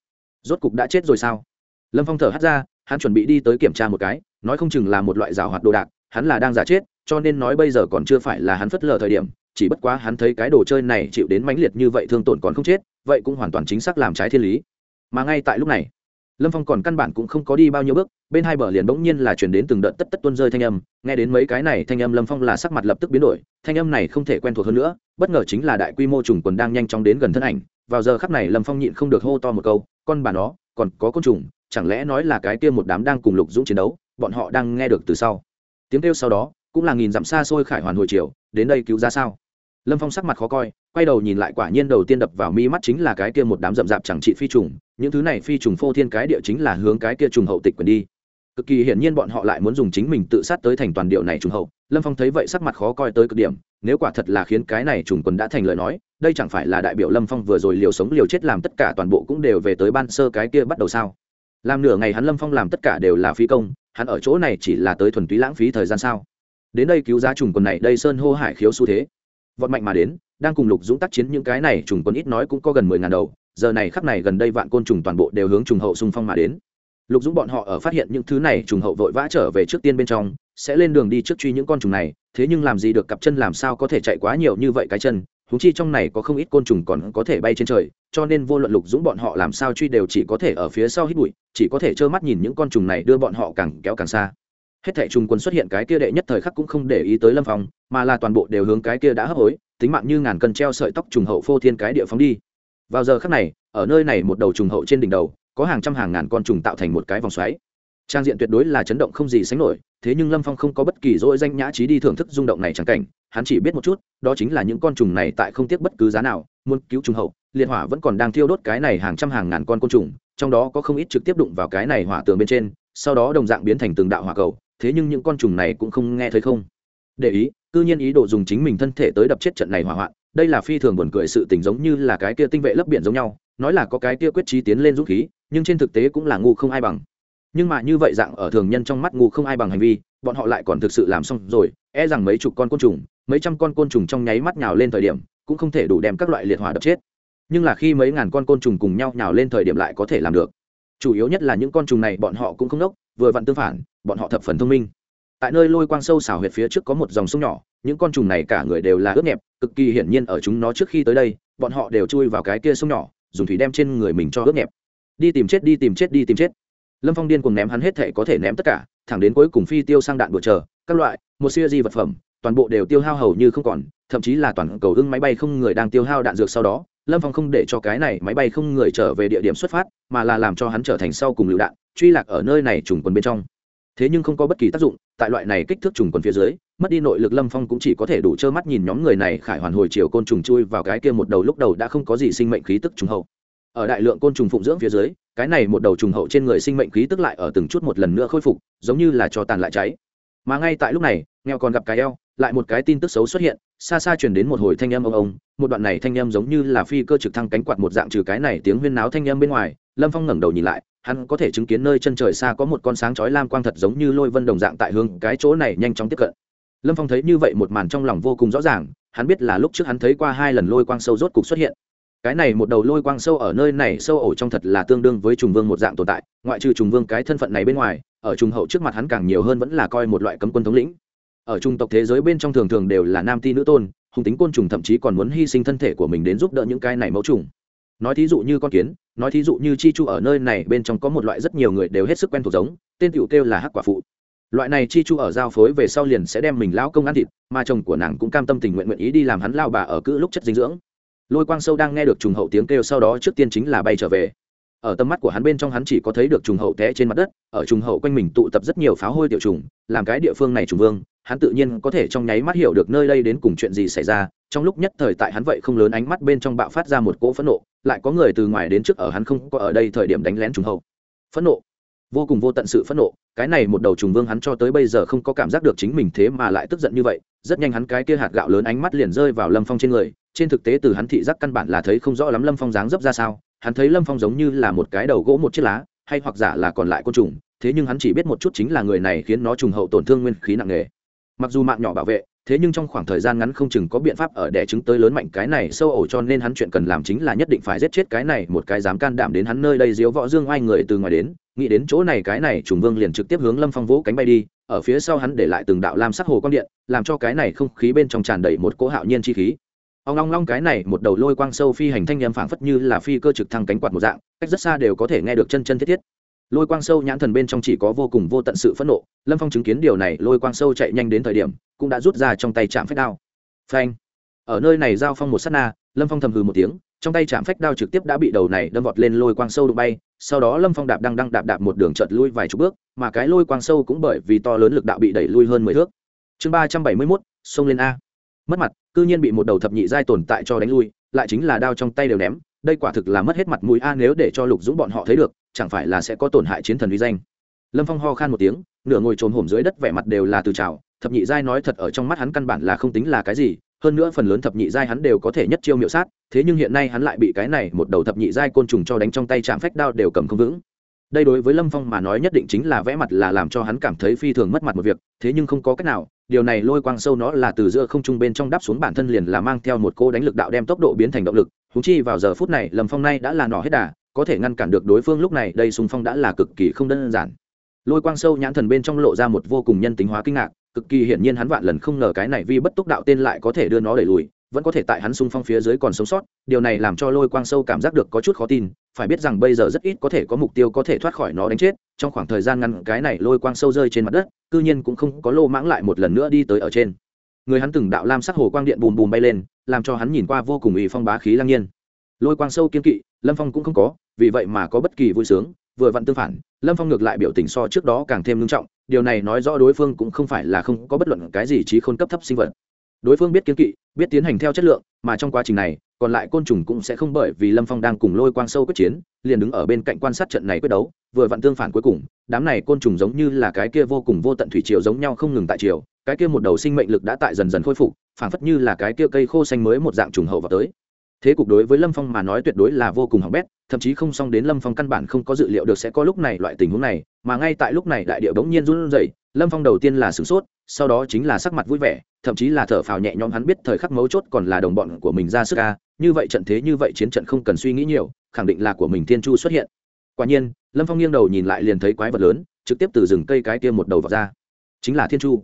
[SPEAKER 1] Rốt cục đã chết rồi sao? Lâm phong thở hắt ra hắn chuẩn bị đi tới kiểm tra một cái, nói không chừng là một loại rào hoạt đồ đạc, hắn là đang giả chết, cho nên nói bây giờ còn chưa phải là hắn phất lờ thời điểm, chỉ bất quá hắn thấy cái đồ chơi này chịu đến mãnh liệt như vậy thương tổn còn không chết, vậy cũng hoàn toàn chính xác làm trái thiên lý. Mà ngay tại lúc này, lâm phong còn căn bản cũng không có đi bao nhiêu bước, bên hai bờ liền bỗng nhiên là chuyển đến từng đợt tất tất tuân rơi thanh âm, nghe đến mấy cái này thanh âm lâm phong là sắc mặt lập tức biến đổi, thanh âm này không thể quen thuộc hơn nữa, bất ngờ chính là đại quy mô trùng quần đang nhanh chóng đến gần thân ảnh, vào giờ khắp này lâm phong nhịn không được hô to một câu, con bà nó, còn có côn trùng chẳng lẽ nói là cái kia một đám đang cùng lục dũng chiến đấu, bọn họ đang nghe được từ sau. Tiếng kêu sau đó, cũng là nghìn dặm xa xôi khải hoàn hồi chiều đến đây cứu ra sao? Lâm phong sắc mặt khó coi, quay đầu nhìn lại quả nhiên đầu tiên đập vào mi mắt chính là cái kia một đám rậm rạp chẳng trị phi trùng, những thứ này phi trùng phô thiên cái địa chính là hướng cái kia trùng hậu tịch quyền đi. Cực kỳ hiển nhiên bọn họ lại muốn dùng chính mình tự sát tới thành toàn điệu này trùng hậu, lâm phong thấy vậy sắc mặt khó coi tới cực điểm, nếu quả thật là khiến cái này trùng quần đã thành lời nói, đây chẳng phải là đại biểu lâm phong vừa rồi liều sống liều chết làm tất cả toàn bộ cũng đều về tới ban sơ cái kia bắt đầu sao? Làm nửa ngày hắn lâm phong làm tất cả đều là phi công, hắn ở chỗ này chỉ là tới thuần túy lãng phí thời gian sao? Đến đây cứu giá trùng quần này, đây sơn hô hải khiếu xu thế. Vọt mạnh mà đến, đang cùng lục dũng tác chiến những cái này, trùng quần ít nói cũng có gần mười ngàn đầu, giờ này khắp này gần đây vạn côn trùng toàn bộ đều hướng trùng hậu xung phong mà đến. Lục dũng bọn họ ở phát hiện những thứ này, trùng hậu vội vã trở về trước tiên bên trong, sẽ lên đường đi trước truy những con trùng này, thế nhưng làm gì được cặp chân làm sao có thể chạy quá nhiều như vậy cái chân húng chi trong này có không ít côn trùng còn có thể bay trên trời, cho nên vô luận lục dũng bọn họ làm sao truy đều chỉ có thể ở phía sau hít bụi, chỉ có thể trơ mắt nhìn những con trùng này đưa bọn họ càng kéo càng xa. Hết thảy trùng quân xuất hiện cái kia đệ nhất thời khắc cũng không để ý tới lâm phong, mà là toàn bộ đều hướng cái kia đã hấp hối, tính mạng như ngàn cân treo sợi tóc trùng hậu phô thiên cái địa phóng đi. Vào giờ khắc này, ở nơi này một đầu trùng hậu trên đỉnh đầu, có hàng trăm hàng ngàn con trùng tạo thành một cái vòng xoáy. Trang diện tuyệt đối là chấn động không gì sánh nổi thế nhưng lâm phong không có bất kỳ dỗi danh nhã trí đi thưởng thức rung động này chẳng cảnh, hắn chỉ biết một chút, đó chính là những con trùng này tại không tiếc bất cứ giá nào, muốn cứu trùng hậu, liệt hỏa vẫn còn đang thiêu đốt cái này hàng trăm hàng ngàn con côn trùng, trong đó có không ít trực tiếp đụng vào cái này hỏa tường bên trên, sau đó đồng dạng biến thành từng đạo hỏa cầu, thế nhưng những con trùng này cũng không nghe thấy không. Để ý, cư nhiên ý đồ dùng chính mình thân thể tới đập chết trận này hỏa hoạn, đây là phi thường buồn cười sự tình giống như là cái kia tinh vệ lấp biển giống nhau, nói là có cái kia quyết trí tiến lên dũng khí, nhưng trên thực tế cũng là ngu không ai bằng nhưng mà như vậy dạng ở thường nhân trong mắt ngu không ai bằng hành vi, bọn họ lại còn thực sự làm xong rồi e rằng mấy chục con côn trùng, mấy trăm con côn trùng trong nháy mắt nhào lên thời điểm, cũng không thể đủ đem các loại liệt hỏa đập chết. Nhưng là khi mấy ngàn con côn trùng cùng nhau nhào lên thời điểm lại có thể làm được. Chủ yếu nhất là những con trùng này bọn họ cũng không đốc, vừa vặn tương phản, bọn họ thập phần thông minh. Tại nơi lôi quang sâu xào huyệt phía trước có một dòng sông nhỏ, những con trùng này cả người đều là ướt nhẹp, cực kỳ hiển nhiên ở chúng nó trước khi tới đây, bọn họ đều chui vào cái kia sông nhỏ, dùng thủy đem trên người mình cho ướt nhẹp. Đi tìm chết, đi tìm chết, đi tìm chết lâm phong điên cùng ném hắn hết thể có thể ném tất cả, thẳng đến cuối cùng phi tiêu sang đạn bụa chờ, các loại, một siêu di vật phẩm, toàn bộ đều tiêu hao hầu như không còn, thậm chí là toàn cầu ưng máy bay không người đang tiêu hao đạn dược sau đó, lâm phong không để cho cái này máy bay không người trở về địa điểm xuất phát, mà là làm cho hắn trở thành sau cùng lựu đạn, truy lạc ở nơi này trùng quần bên trong. Thế nhưng không có bất kỳ tác dụng, tại loại này kích thước trùng quần phía dưới, mất đi nội lực lâm phong cũng chỉ có thể đủ trơ mắt nhìn nhóm người này khải hoàn hồi chiều côn trùng chui vào cái kia một đầu lúc đầu đã không có gì sinh mệnh khí tức trùng hậu. Ở đại lượng côn trùng phụng dưỡng phía dưới cái này một đầu trùng hậu trên người sinh mệnh khí tức lại ở từng chút một lần nữa khôi phục, giống như là cho tàn lại cháy. Mà ngay tại lúc này, nghèo còn gặp cái eo, lại một cái tin tức xấu xuất hiện, xa xa chuyển đến một hồi thanh âm ông ông, một đoạn này thanh âm giống như là phi cơ trực thăng cánh quạt một dạng trừ cái này tiếng huyên náo thanh âm bên ngoài, lâm phong ngẩng đầu nhìn lại, hắn có thể chứng kiến nơi chân trời xa có một con sáng chói lam quang thật giống như lôi vân đồng dạng tại hướng cái chỗ này nhanh chóng tiếp cận. Lâm phong thấy như vậy một màn trong lòng vô cùng rõ ràng, hắn biết là lúc trước hắn thấy qua hai lần lôi quang sâu rốt cục xuất hiện cái này một đầu lôi quang sâu ở nơi này sâu ổ trong thật là tương đương với trùng vương một dạng tồn tại, ngoại trừ trùng vương cái thân phận này bên ngoài, ở trùng hậu trước mặt hắn càng nhiều hơn vẫn là coi một loại cấm quân thống lĩnh. Ở trung tộc thế giới bên trong thường thường đều là nam ti nữ tôn, hùng tính côn trùng thậm chí còn muốn hy sinh thân thể của mình đến giúp đỡ những cái này mẫu trùng. Nói thí dụ như con kiến, nói thí dụ như chi chu ở nơi này bên trong có một loại rất nhiều người đều hết sức quen thuộc giống, tên tiểu kêu là hắc quả phụ. Loại này chi chu ở giao phối về sau liền sẽ đem mình lão công ăn thịt, mà chồng của nàng cũng cam tâm tình nguyện nguyện ý đi làm hắn lao bà ở cữ lúc chất dinh dưỡng lôi quang sâu đang nghe được trùng hậu tiếng kêu sau đó trước tiên chính là bay trở về. Ở tầm mắt của hắn bên trong hắn chỉ có thấy được trùng hậu té trên mặt đất, ở trùng hậu quanh mình tụ tập rất nhiều pháo hôi tiểu trùng, làm cái địa phương này trùng vương, hắn tự nhiên có thể trong nháy mắt hiểu được nơi đây đến cùng chuyện gì xảy ra, trong lúc nhất thời tại hắn vậy không lớn ánh mắt bên trong bạo phát ra một cỗ phẫn nộ, lại có người từ ngoài đến trước ở hắn không có ở đây thời điểm đánh lén trùng hậu. Phẫn nộ. Vô cùng vô tận sự phẫn nộ, cái này một đầu trùng vương hắn cho tới bây giờ không có cảm giác được chính mình thế mà lại tức giận như vậy, rất nhanh hắn cái kia hạt gạo lớn ánh mắt liền rơi vào lâm phong trên người trên thực tế từ hắn thị giác căn bản là thấy không rõ lắm lâm phong dáng dấp ra sao, hắn thấy lâm phong giống như là một cái đầu gỗ một chiếc lá, hay hoặc giả là còn lại côn trùng, thế nhưng hắn chỉ biết một chút chính là người này khiến nó trùng hậu tổn thương nguyên khí nặng nề. Mặc dù mạng nhỏ bảo vệ, thế nhưng trong khoảng thời gian ngắn không chừng có biện pháp ở đẻ trứng tới lớn mạnh cái này sâu ổ cho nên hắn chuyện cần làm chính là nhất định phải giết chết cái này, một cái dám can đảm đến hắn nơi đây diếu võ dương oai người từ ngoài đến, nghĩ đến chỗ này cái này, trùng vương liền trực tiếp hướng lâm phong vỗ cánh bay đi, ở phía sau hắn để lại từng đạo lam sắc hồ quang điện, làm cho cái này không khí bên trong tràn đầy một cỗ hạo nhiên chi khí ông long long cái này một đầu lôi quang sâu phi hành thanh â m phảng phất như là phi cơ trực thăng cánh quạt một dạng, cách rất xa đều có thể nghe được chân chân thiết thiết. Lôi quang sâu nhãn thần bên trong chỉ có vô cùng vô tận sự phẫn nộ, lâm phong chứng kiến điều này, lôi quang sâu chạy nhanh đến thời điểm, cũng đã rút ra trong tay chạm phách đao. Phanh! Ở nơi này giao phong một s á t na, lâm phong thầm hừ một tiếng, trong tay chạm phách đao trực tiếp đã bị đầu này đâm vọt lên lôi quang sâu đụng bay, sau đó lâm phong đạp đang đang đạp đạp một đường trợt lui vài chục bước, mà cái lôi quang sâu cũng bởi vì to lớn lực đạo bị đẩy lui hơn mười thước. Chương ba trăm bảy mươi mốt, xông lên a mất mặt, cư nhiên bị một đầu thập nhị giai tồn tại cho đánh lui, lại chính là đao trong tay đều ném, đây quả thực là mất hết mặt mũi a, nếu để cho lục dũng bọn họ thấy được, chẳng phải là sẽ có tổn hại chiến thần uy danh. Lâm phong ho khan một tiếng, nửa ngồi trồm hổm dưới đất vẻ mặt đều là từ trào, thập nhị giai nói thật ở trong mắt hắn căn bản là không tính là cái gì, hơn nữa phần lớn thập nhị giai hắn đều có thể nhất chiêu miệu sát, thế nhưng hiện nay hắn lại bị cái này một đầu thập nhị giai côn trùng cho đánh trong tay chạm phách đao đều cầm không vững đây đối với lâm phong mà nói nhất định chính là vẽ mặt là làm cho hắn cảm thấy phi thường mất mặt một việc, thế nhưng không có cách nào, điều này lôi quang sâu nó là từ giữa không trung bên trong đáp xuống bản thân liền là mang theo một cô đánh lực đạo đem tốc độ biến thành động lực húng chi vào giờ phút này lâm phong nay đã là nỏ hết đà, có thể ngăn cản được đối phương lúc này, đây sùng phong đã là cực kỳ không đơn giản. Lôi quang sâu nhãn thần bên trong lộ ra một vô cùng nhân tính hóa kinh ngạc, cực kỳ hiển nhiên hắn vạn lần không ngờ cái này vì bất túc đạo tên lại có thể đưa nó đẩy lùi vẫn có thể tại hắn xung phong phía dưới còn sống sót, điều này làm cho lôi quang sâu cảm giác được có chút khó tin, phải biết rằng bây giờ rất ít có thể có mục tiêu có thể thoát khỏi nó đánh chết, trong khoảng thời gian ngắn cái này lôi quang sâu rơi trên mặt đất, cư nhiên cũng không có lô mãng lại một lần nữa đi tới ở trên. Người hắn từng đạo lam sắc hồ quang điện bùm bùm bay lên, làm cho hắn nhìn qua vô cùng ủy phong bá khí lang nhiên. Lôi quang sâu kiên kỵ, lâm phong cũng không có, vì vậy mà có bất kỳ vui sướng, vừa vặn tương phản, lâm phong ngược lại biểu tình so trước đó càng thêm nghiêm trọng, điều này nói rõ đối phương cũng không phải là không có bất luận cái gì trí khôn cấp thấp sinh vật đối phương biết kiến kỵ, biết tiến hành theo chất lượng, mà trong quá trình này, còn lại côn trùng cũng sẽ không bởi vì lâm phong đang cùng lôi quang sâu quyết chiến, liền đứng ở bên cạnh quan sát trận này quyết đấu, vừa vặn tương phản cuối cùng, đám này côn trùng giống như là cái kia vô cùng vô tận thủy triều giống nhau không ngừng tại triều, cái kia một đầu sinh mệnh lực đã tại dần dần khôi phục, phảng phất như là cái kia cây khô xanh mới một dạng trùng hậu vào tới thế cục đối với lâm phong mà nói tuyệt đối là vô cùng hỏng bét, thậm chí không xong đến lâm phong căn bản không có dự liệu được sẽ có lúc này loại tình huống này, mà ngay tại lúc này đại điệu bỗng nhiên run rẩy, lâm phong đầu tiên là sửng sốt, sau đó chính là sắc mặt vui vẻ, thậm chí là thở phào nhẹ nhõm hắn biết thời khắc mấu chốt còn là đồng bọn của mình ra sức ca như vậy trận thế như vậy chiến trận không cần suy nghĩ nhiều, khẳng định là của mình thiên chu xuất hiện. Quả nhiên, lâm phong nghiêng đầu nhìn lại liền thấy quái vật lớn, trực tiếp từ rừng cây cái kia một đầu vào ra. Chính là thiên chu.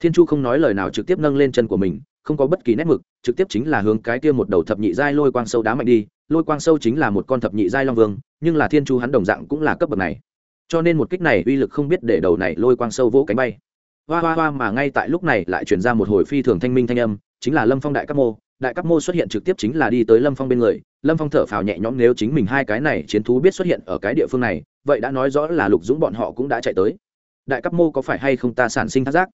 [SPEAKER 1] Thiên chu không nói lời nào trực tiếp nâng lên chân của mình không có bất kỳ nét mực, trực tiếp chính là hướng cái kia một đầu thập nhị giai lôi quang sâu đá mạnh đi. Lôi quang sâu chính là một con thập nhị giai long vương, nhưng là thiên chu hắn đồng dạng cũng là cấp bậc này. Cho nên một kích này uy lực không biết để đầu này lôi quang sâu vỗ cánh bay. Hoa hoa hoa mà ngay tại lúc này lại chuyển ra một hồi phi thường thanh minh thanh âm, chính là lâm phong đại cấp mô. Đại cấp mô xuất hiện trực tiếp chính là đi tới lâm phong bên người. Lâm phong thở phào nhẹ nhõm nếu chính mình hai cái này chiến thú biết xuất hiện ở cái địa phương này, vậy đã nói rõ là lục dũng bọn họ cũng đã chạy tới. Đại cấp mô có phải hay không ta sản sinh thác giác?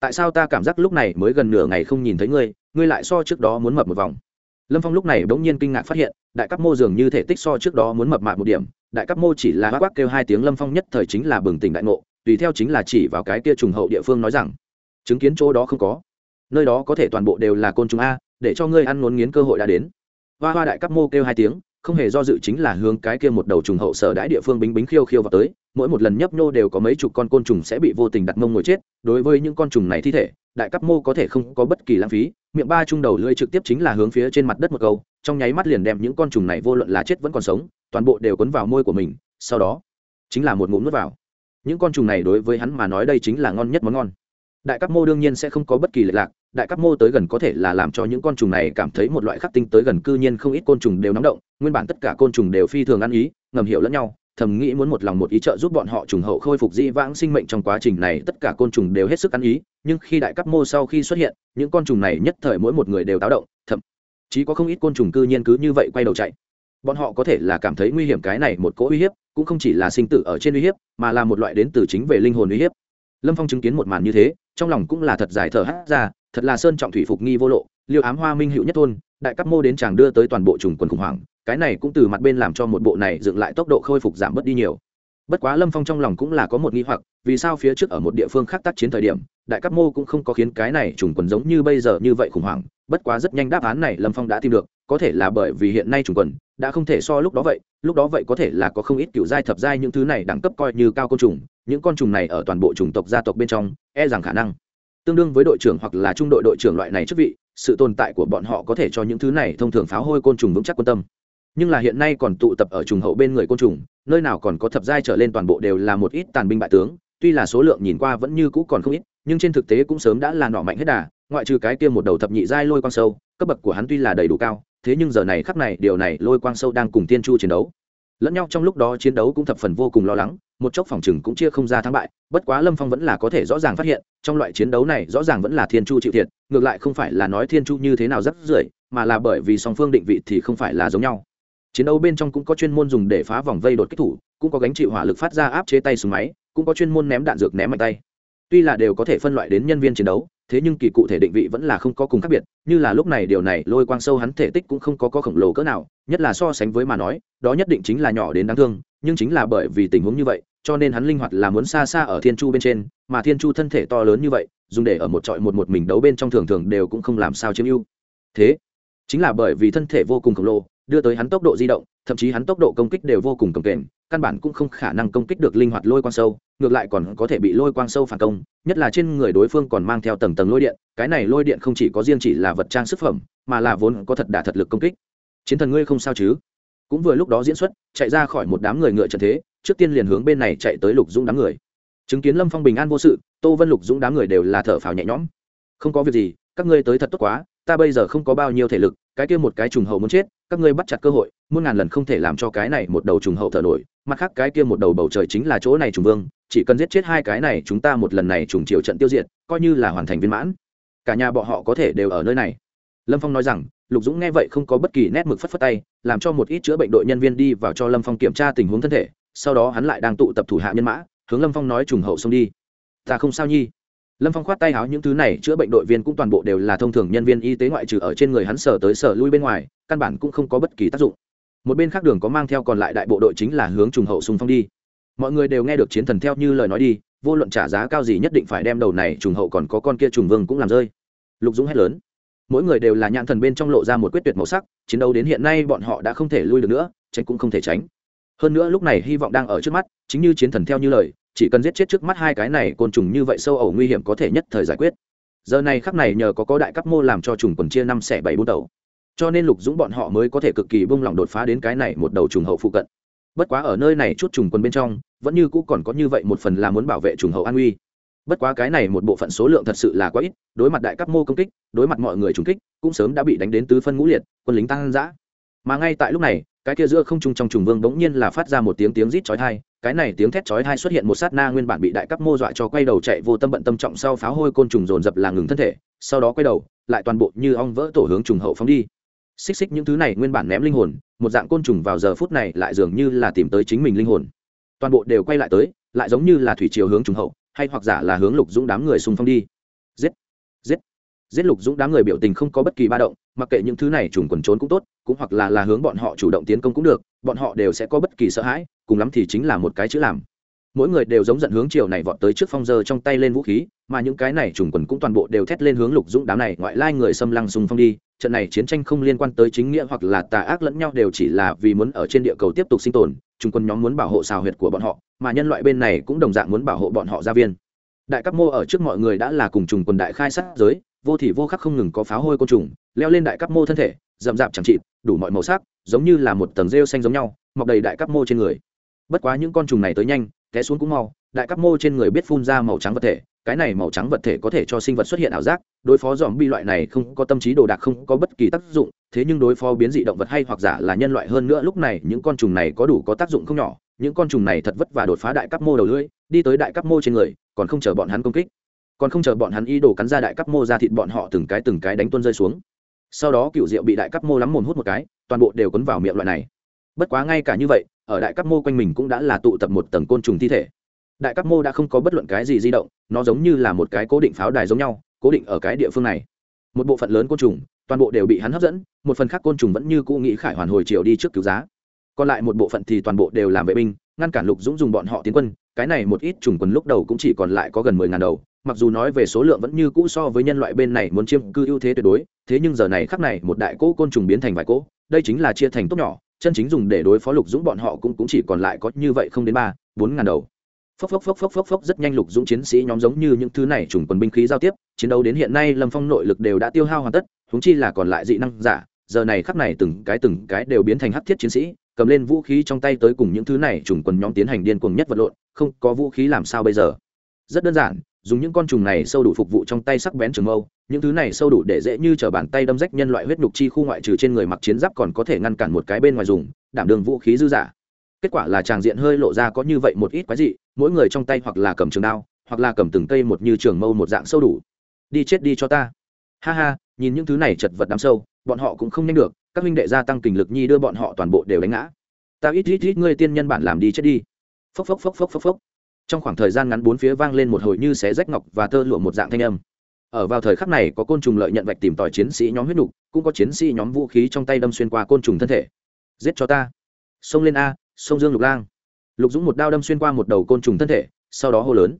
[SPEAKER 1] Tại sao ta cảm giác lúc này mới gần nửa ngày không nhìn thấy ngươi ngươi lại so trước đó muốn mập một vòng. Lâm phong lúc này bỗng nhiên kinh ngạc phát hiện, đại cấp mô dường như thể tích so trước đó muốn mập mạp một điểm, đại cấp mô chỉ là quắc kêu hai tiếng lâm phong nhất thời chính là bừng tỉnh đại ngộ, tùy theo chính là chỉ vào cái kia trùng hậu địa phương nói rằng, chứng kiến chỗ đó không có. Nơi đó có thể toàn bộ đều là côn trùng a, để cho ngươi ăn ngốn nghiến cơ hội đã đến. Hoa hoa đại cấp mô kêu hai tiếng, không hề do dự chính là hướng cái kia một đầu trùng hậu sở đãi địa phương bính bính khiêu khiêu vào tới mỗi một lần nhấp nhô đều có mấy chục con côn trùng sẽ bị vô tình đặt mông ngồi chết, đối với những con trùng này thi thể, đại cấp mô có thể không có bất kỳ lãng phí, miệng ba trung đầu lưỡi trực tiếp chính là hướng phía trên mặt đất một câu, trong nháy mắt liền đem những con trùng này vô luận là chết vẫn còn sống, toàn bộ đều cuốn vào môi của mình, sau đó, chính là một ngụm nuốt vào. Những con trùng này đối với hắn mà nói đây chính là ngon nhất món ngon. Đại cấp mô đương nhiên sẽ không có bất kỳ lệch lạc, đại cấp mô tới gần có thể là làm cho những con trùng này cảm thấy một loại khắc tinh tới gần cư nhiên không ít côn trùng đều nóng động, nguyên bản tất cả côn trùng đều phi thường ăn ý, ngầm hiểu lẫn nhau thầm nghĩ muốn một lòng một ý trợ giúp bọn họ trùng hậu khôi phục dĩ vãng sinh mệnh trong quá trình này, tất cả côn trùng đều hết sức ăn ý, nhưng khi đại cấp mô sau khi xuất hiện, những con trùng này nhất thời mỗi một người đều táo động, thậm chí có không ít côn trùng cư nhiên cứ như vậy quay đầu chạy. Bọn họ có thể là cảm thấy nguy hiểm cái này một cỗ uy hiếp, cũng không chỉ là sinh tử ở trên uy hiếp, mà là một loại đến từ chính về linh hồn uy hiếp. Lâm phong chứng kiến một màn như thế, trong lòng cũng là thật giải thở hát ra, thật là sơn trọng thủy phục nghi vô lộ, liêu ám hoa minh hữu nhất thôn đại cấp mô đến chàng đưa tới toàn bộ trùng quần khủng hoảng, cái này cũng từ mặt bên làm cho một bộ này dựng lại tốc độ khôi phục giảm bớt đi nhiều. Bất quá lâm phong trong lòng cũng là có một nghi hoặc, vì sao phía trước ở một địa phương khác tác chiến thời điểm, đại cấp mô cũng không có khiến cái này trùng quần giống như bây giờ như vậy khủng hoảng, bất quá rất nhanh đáp án này lâm phong đã tìm được, có thể là bởi vì hiện nay trùng quần đã không thể so lúc đó vậy, lúc đó vậy có thể là có không ít kiểu giai thập giai những thứ này đẳng cấp coi như cao côn trùng, những con trùng này ở toàn bộ chủng tộc gia tộc bên trong e rằng khả năng tương đương với đội trưởng hoặc là trung đội đội trưởng loại này chức vị sự tồn tại của bọn họ có thể cho những thứ này thông thường pháo hôi côn trùng vững chắc quan tâm. Nhưng là hiện nay còn tụ tập ở trùng hậu bên người côn trùng, nơi nào còn có thập giai trở lên toàn bộ đều là một ít tàn binh bại tướng, tuy là số lượng nhìn qua vẫn như cũ còn không ít, nhưng trên thực tế cũng sớm đã là nọ mạnh hết đà, ngoại trừ cái kia một đầu thập nhị giai lôi quang sâu, cấp bậc của hắn tuy là đầy đủ cao, thế nhưng giờ này khắc này điều này lôi quang sâu đang cùng tiên chu chiến đấu. Lẫn nhau trong lúc đó chiến đấu cũng thập phần vô cùng lo lắng một chốc phòng chừng cũng chia không ra thắng bại, bất quá lâm phong vẫn là có thể rõ ràng phát hiện, trong loại chiến đấu này rõ ràng vẫn là thiên chu chịu thiệt, ngược lại không phải là nói thiên chu như thế nào rất rưởi mà là bởi vì song phương định vị thì không phải là giống nhau. Chiến đấu bên trong cũng có chuyên môn dùng để phá vòng vây đột kích thủ, cũng có gánh chịu hỏa lực phát ra áp chế tay súng máy, cũng có chuyên môn ném đạn dược ném mạnh tay. Tuy là đều có thể phân loại đến nhân viên chiến đấu, thế nhưng kỳ cụ thể định vị vẫn là không có cùng khác biệt, như là lúc này điều này lôi quang sâu hắn thể tích cũng không có có khổng lồ cỡ nào, nhất là so sánh với mà nói, đó nhất định chính là nhỏ đến đáng thương nhưng chính là bởi vì tình huống như vậy, cho nên hắn linh hoạt là muốn xa xa ở thiên chu bên trên, mà thiên chu thân thể to lớn như vậy, dùng để ở một trọi một một mình đấu bên trong thường thường đều cũng không làm sao chiếm ưu. Thế, chính là bởi vì thân thể vô cùng khổng lồ, đưa tới hắn tốc độ di động, thậm chí hắn tốc độ công kích đều vô cùng cồng kềnh, căn bản cũng không khả năng công kích được linh hoạt lôi quang sâu, ngược lại còn có thể bị lôi quang sâu phản công, nhất là trên người đối phương còn mang theo tầng tầng lôi điện, cái này lôi điện không chỉ có riêng chỉ là vật trang sức phẩm, mà là vốn có thật đả thật lực công kích. Chiến thần ngươi không sao chứ? Cũng vừa lúc đó diễn xuất, chạy ra khỏi một đám người ngựa trận thế, trước tiên liền hướng bên này chạy tới lục dũng đám người. Chứng kiến lâm phong bình an vô sự, tô vân lục dũng đám người đều là thở phào nhẹ nhõm. Không có việc gì, các ngươi tới thật tốt quá, ta bây giờ không có bao nhiêu thể lực, cái kia một cái trùng hậu muốn chết, các ngươi bắt chặt cơ hội, muôn ngàn lần không thể làm cho cái này một đầu trùng hậu thở nổi, mặt khác cái kia một đầu bầu trời chính là chỗ này trùng vương, chỉ cần giết chết hai cái này, chúng ta một lần này trùng chiều trận tiêu diệt, coi như là hoàn thành viên mãn. Cả nhà bọn họ có thể đều ở nơi này. Lâm phong nói rằng lục dũng nghe vậy không có bất kỳ nét mực phất phất tay, làm cho một ít chữa bệnh đội nhân viên đi vào cho lâm phong kiểm tra tình huống thân thể, sau đó hắn lại đang tụ tập thủ hạ nhân mã, hướng lâm phong nói trùng hậu xông đi. Ta không sao nhi. Lâm phong khoát tay háo những thứ này chữa bệnh đội viên cũng toàn bộ đều là thông thường nhân viên y tế ngoại trừ ở trên người hắn sở tới sở lui bên ngoài, căn bản cũng không có bất kỳ tác dụng. Một bên khác đường có mang theo còn lại đại bộ đội chính là hướng trùng hậu xung phong đi. Mọi người đều nghe được chiến thần theo như lời nói đi, vô luận trả giá cao gì nhất định phải đem đầu này trùng hậu còn có con kia trùng vương cũng làm rơi. Lục dũng hét lớn mỗi người đều là nhãn thần bên trong lộ ra một quyết tuyệt màu sắc, chiến đấu đến hiện nay bọn họ đã không thể lui được nữa, tránh cũng không thể tránh. Hơn nữa lúc này hy vọng đang ở trước mắt, chính như chiến thần theo như lời, chỉ cần giết chết trước mắt hai cái này côn trùng như vậy sâu ẩu nguy hiểm có thể nhất thời giải quyết. Giờ này khắc này nhờ có có đại cấp mô làm cho trùng quần chia năm xẻ bảy bốn đầu. Cho nên lục dũng bọn họ mới có thể cực kỳ bung lỏng đột phá đến cái này một đầu trùng hậu phụ cận. Bất quá ở nơi này chút trùng quần bên trong, vẫn như cũ còn có như vậy một phần là muốn bảo vệ trùng hậu an uy bất quá cái này một bộ phận số lượng thật sự là quá ít, đối mặt đại cấp mô công kích, đối mặt mọi người trùng kích, cũng sớm đã bị đánh đến tứ phân ngũ liệt, quân lính tăng dã. Mà ngay tại lúc này, cái kia giữa không trung trong trùng vương bỗng nhiên là phát ra một tiếng tiếng rít chói tai, cái này tiếng thét chói tai xuất hiện một sát na nguyên bản bị đại cấp mô dọa cho quay đầu chạy vô tâm bận tâm trọng sau pháo hôi côn trùng dồn dập là ngừng thân thể, sau đó quay đầu, lại toàn bộ như ong vỡ tổ hướng trùng hậu phóng đi. Xích xích những thứ này nguyên bản ném linh hồn, một dạng côn trùng vào giờ phút này lại dường như là tìm tới chính mình linh hồn. Toàn bộ đều quay lại tới, lại giống như là thủy chiều hướng trùng hậu hay hoặc giả là hướng lục dũng đám người xung phong đi. Giết giết giết lục dũng đám người biểu tình không có bất kỳ ba động, mặc kệ những thứ này trùng quần trốn cũng tốt, cũng hoặc là là hướng bọn họ chủ động tiến công cũng được, bọn họ đều sẽ có bất kỳ sợ hãi, cùng lắm thì chính là một cái chữ làm. Mỗi người đều giống giận hướng chiều này vọt tới trước phong giờ trong tay lên vũ khí, mà những cái này trùng quần cũng toàn bộ đều thét lên hướng lục dũng đám này ngoại lai người xâm lăng xung phong đi. Trận này chiến tranh không liên quan tới chính nghĩa hoặc là tà ác lẫn nhau đều chỉ là vì muốn ở trên địa cầu tiếp tục sinh tồn chúng quân nhóm muốn bảo hộ xào huyệt của bọn họ, mà nhân loại bên này cũng đồng dạng muốn bảo hộ bọn họ gia viên. Đại cấp mô ở trước mọi người đã là cùng trùng quần đại khai sát giới, vô thì vô khắc không ngừng có pháo hôi côn trùng, leo lên đại cấp mô thân thể, rậm rạp chẳng trị đủ mọi màu sắc, giống như là một tầng rêu xanh giống nhau, mọc đầy đại cấp mô trên người. Bất quá những con trùng này tới nhanh, té xuống cũng mau đại cấp mô trên người biết phun ra màu trắng vật thể, cái này màu trắng vật thể có thể cho sinh vật xuất hiện ảo giác, đối phó dòm bi loại này không có tâm trí đồ đạc không có bất kỳ tác dụng, thế nhưng đối phó biến dị động vật hay hoặc giả là nhân loại hơn nữa lúc này những con trùng này có đủ có tác dụng không nhỏ, những con trùng này thật vất vả đột phá đại cấp mô đầu lưỡi, đi tới đại cấp mô trên người, còn không chờ bọn hắn công kích. Còn không chờ bọn hắn ý đồ cắn ra đại cấp mô ra thịt bọn họ từng cái từng cái đánh tuân rơi xuống. Sau đó cựu rượu bị đại cấp mô lắm mồm hút một cái, toàn bộ đều quấn vào miệng loại này. Bất quá ngay cả như vậy, ở đại cấp mô quanh mình cũng đã là tụ tập một tầng côn trùng thi thể đại cấp mô đã không có bất luận cái gì di động nó giống như là một cái cố định pháo đài giống nhau cố định ở cái địa phương này. Một bộ phận lớn côn trùng toàn bộ đều bị hắn hấp dẫn một phần khác côn trùng vẫn như cũ nghĩ khải hoàn hồi chiều đi trước cứu giá. Còn lại một bộ phận thì toàn bộ đều làm vệ binh ngăn cản lục dũng dùng bọn họ tiến quân cái này một ít trùng quân lúc đầu cũng chỉ còn lại có gần mười ngàn đầu mặc dù nói về số lượng vẫn như cũ so với nhân loại bên này muốn chiếm cư ưu thế tuyệt đối thế nhưng giờ này khắc này một đại cỗ côn trùng biến thành vài cỗ đây chính là chia thành tốt nhỏ chân chính dùng để đối phó lục dũng bọn họ cũng, cũng chỉ còn lại có như vậy không đến ba bốn ngàn đầu phốc phốc phốc phốc phốc phốc rất nhanh lục dũng chiến sĩ nhóm giống như những thứ này trùng quần binh khí giao tiếp, chiến đấu đến hiện nay lâm phong nội lực đều đã tiêu hao hoàn tất húng chi là còn lại dị năng giả, giờ này khắp này từng cái từng cái đều biến thành hắc thiết chiến sĩ, cầm lên vũ khí trong tay tới cùng những thứ này trùng quần nhóm tiến hành điên cuồng nhất vật lộn, không có vũ khí làm sao bây giờ? Rất đơn giản, dùng những con trùng này sâu đủ phục vụ trong tay sắc bén trường mâu, những thứ này sâu đủ để dễ như t bàn tay đâm rách nhân loại huyết nhục chi khu ngoại trừ trên người mặc chiến giáp còn có thể ngăn cản một cái bên ngoài dùng, đảm đường vũ khí dư giả. Kết quả là tràng diện hơi lộ ra có như vậy một ít quái dị mỗi người trong tay hoặc là cầm trường đao, hoặc là cầm từng cây một như trường mâu một dạng sâu đủ. Đi chết đi cho ta. Ha ha, nhìn những thứ này chật vật đám sâu, bọn họ cũng không nhanh được, các huynh đệ gia tăng kình lực nhi đưa bọn họ toàn bộ đều đánh ngã. Ta ít ít ít ngươi tiên nhân bản làm đi chết đi. Phốc phốc phốc phốc phốc phốc. Trong khoảng thời gian ngắn bốn phía vang lên một hồi như xé rách ngọc và tơ lụa một dạng thanh âm. Ở vào thời khắc này có côn trùng lợi nhận vạch tìm tòi chiến sĩ nhóm huyết nục, cũng có chiến sĩ nhóm vũ khí trong tay đâm xuyên qua côn trùng thân thể. Giết cho ta. Xông lên a sông dương lục lang lục dũng một đao đâm xuyên qua một đầu côn trùng thân thể, sau đó hô lớn.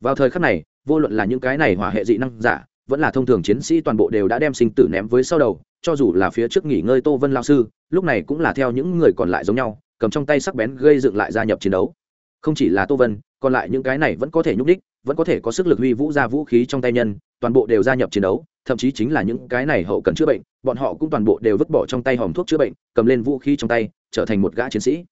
[SPEAKER 1] Vào thời khắc này, vô luận là những cái này hỏa hệ dị năng giả, vẫn là thông thường chiến sĩ toàn bộ đều đã đem sinh tử ném với sau đầu, cho dù là phía trước nghỉ ngơi tô vân lao sư, lúc này cũng là theo những người còn lại giống nhau, cầm trong tay sắc bén gây dựng lại gia nhập chiến đấu. Không chỉ là tô vân, còn lại những cái này vẫn có thể nhúc đích vẫn có thể có sức lực huy vũ ra vũ khí trong tay nhân, toàn bộ đều gia nhập chiến đấu, thậm chí chính là những cái này hậu cần chữa bệnh, bọn họ cũng toàn bộ đều vứt bỏ trong tay hòm thuốc chữa bệnh, cầm lên vũ khí trong tay, trở thành một gã chiến sĩ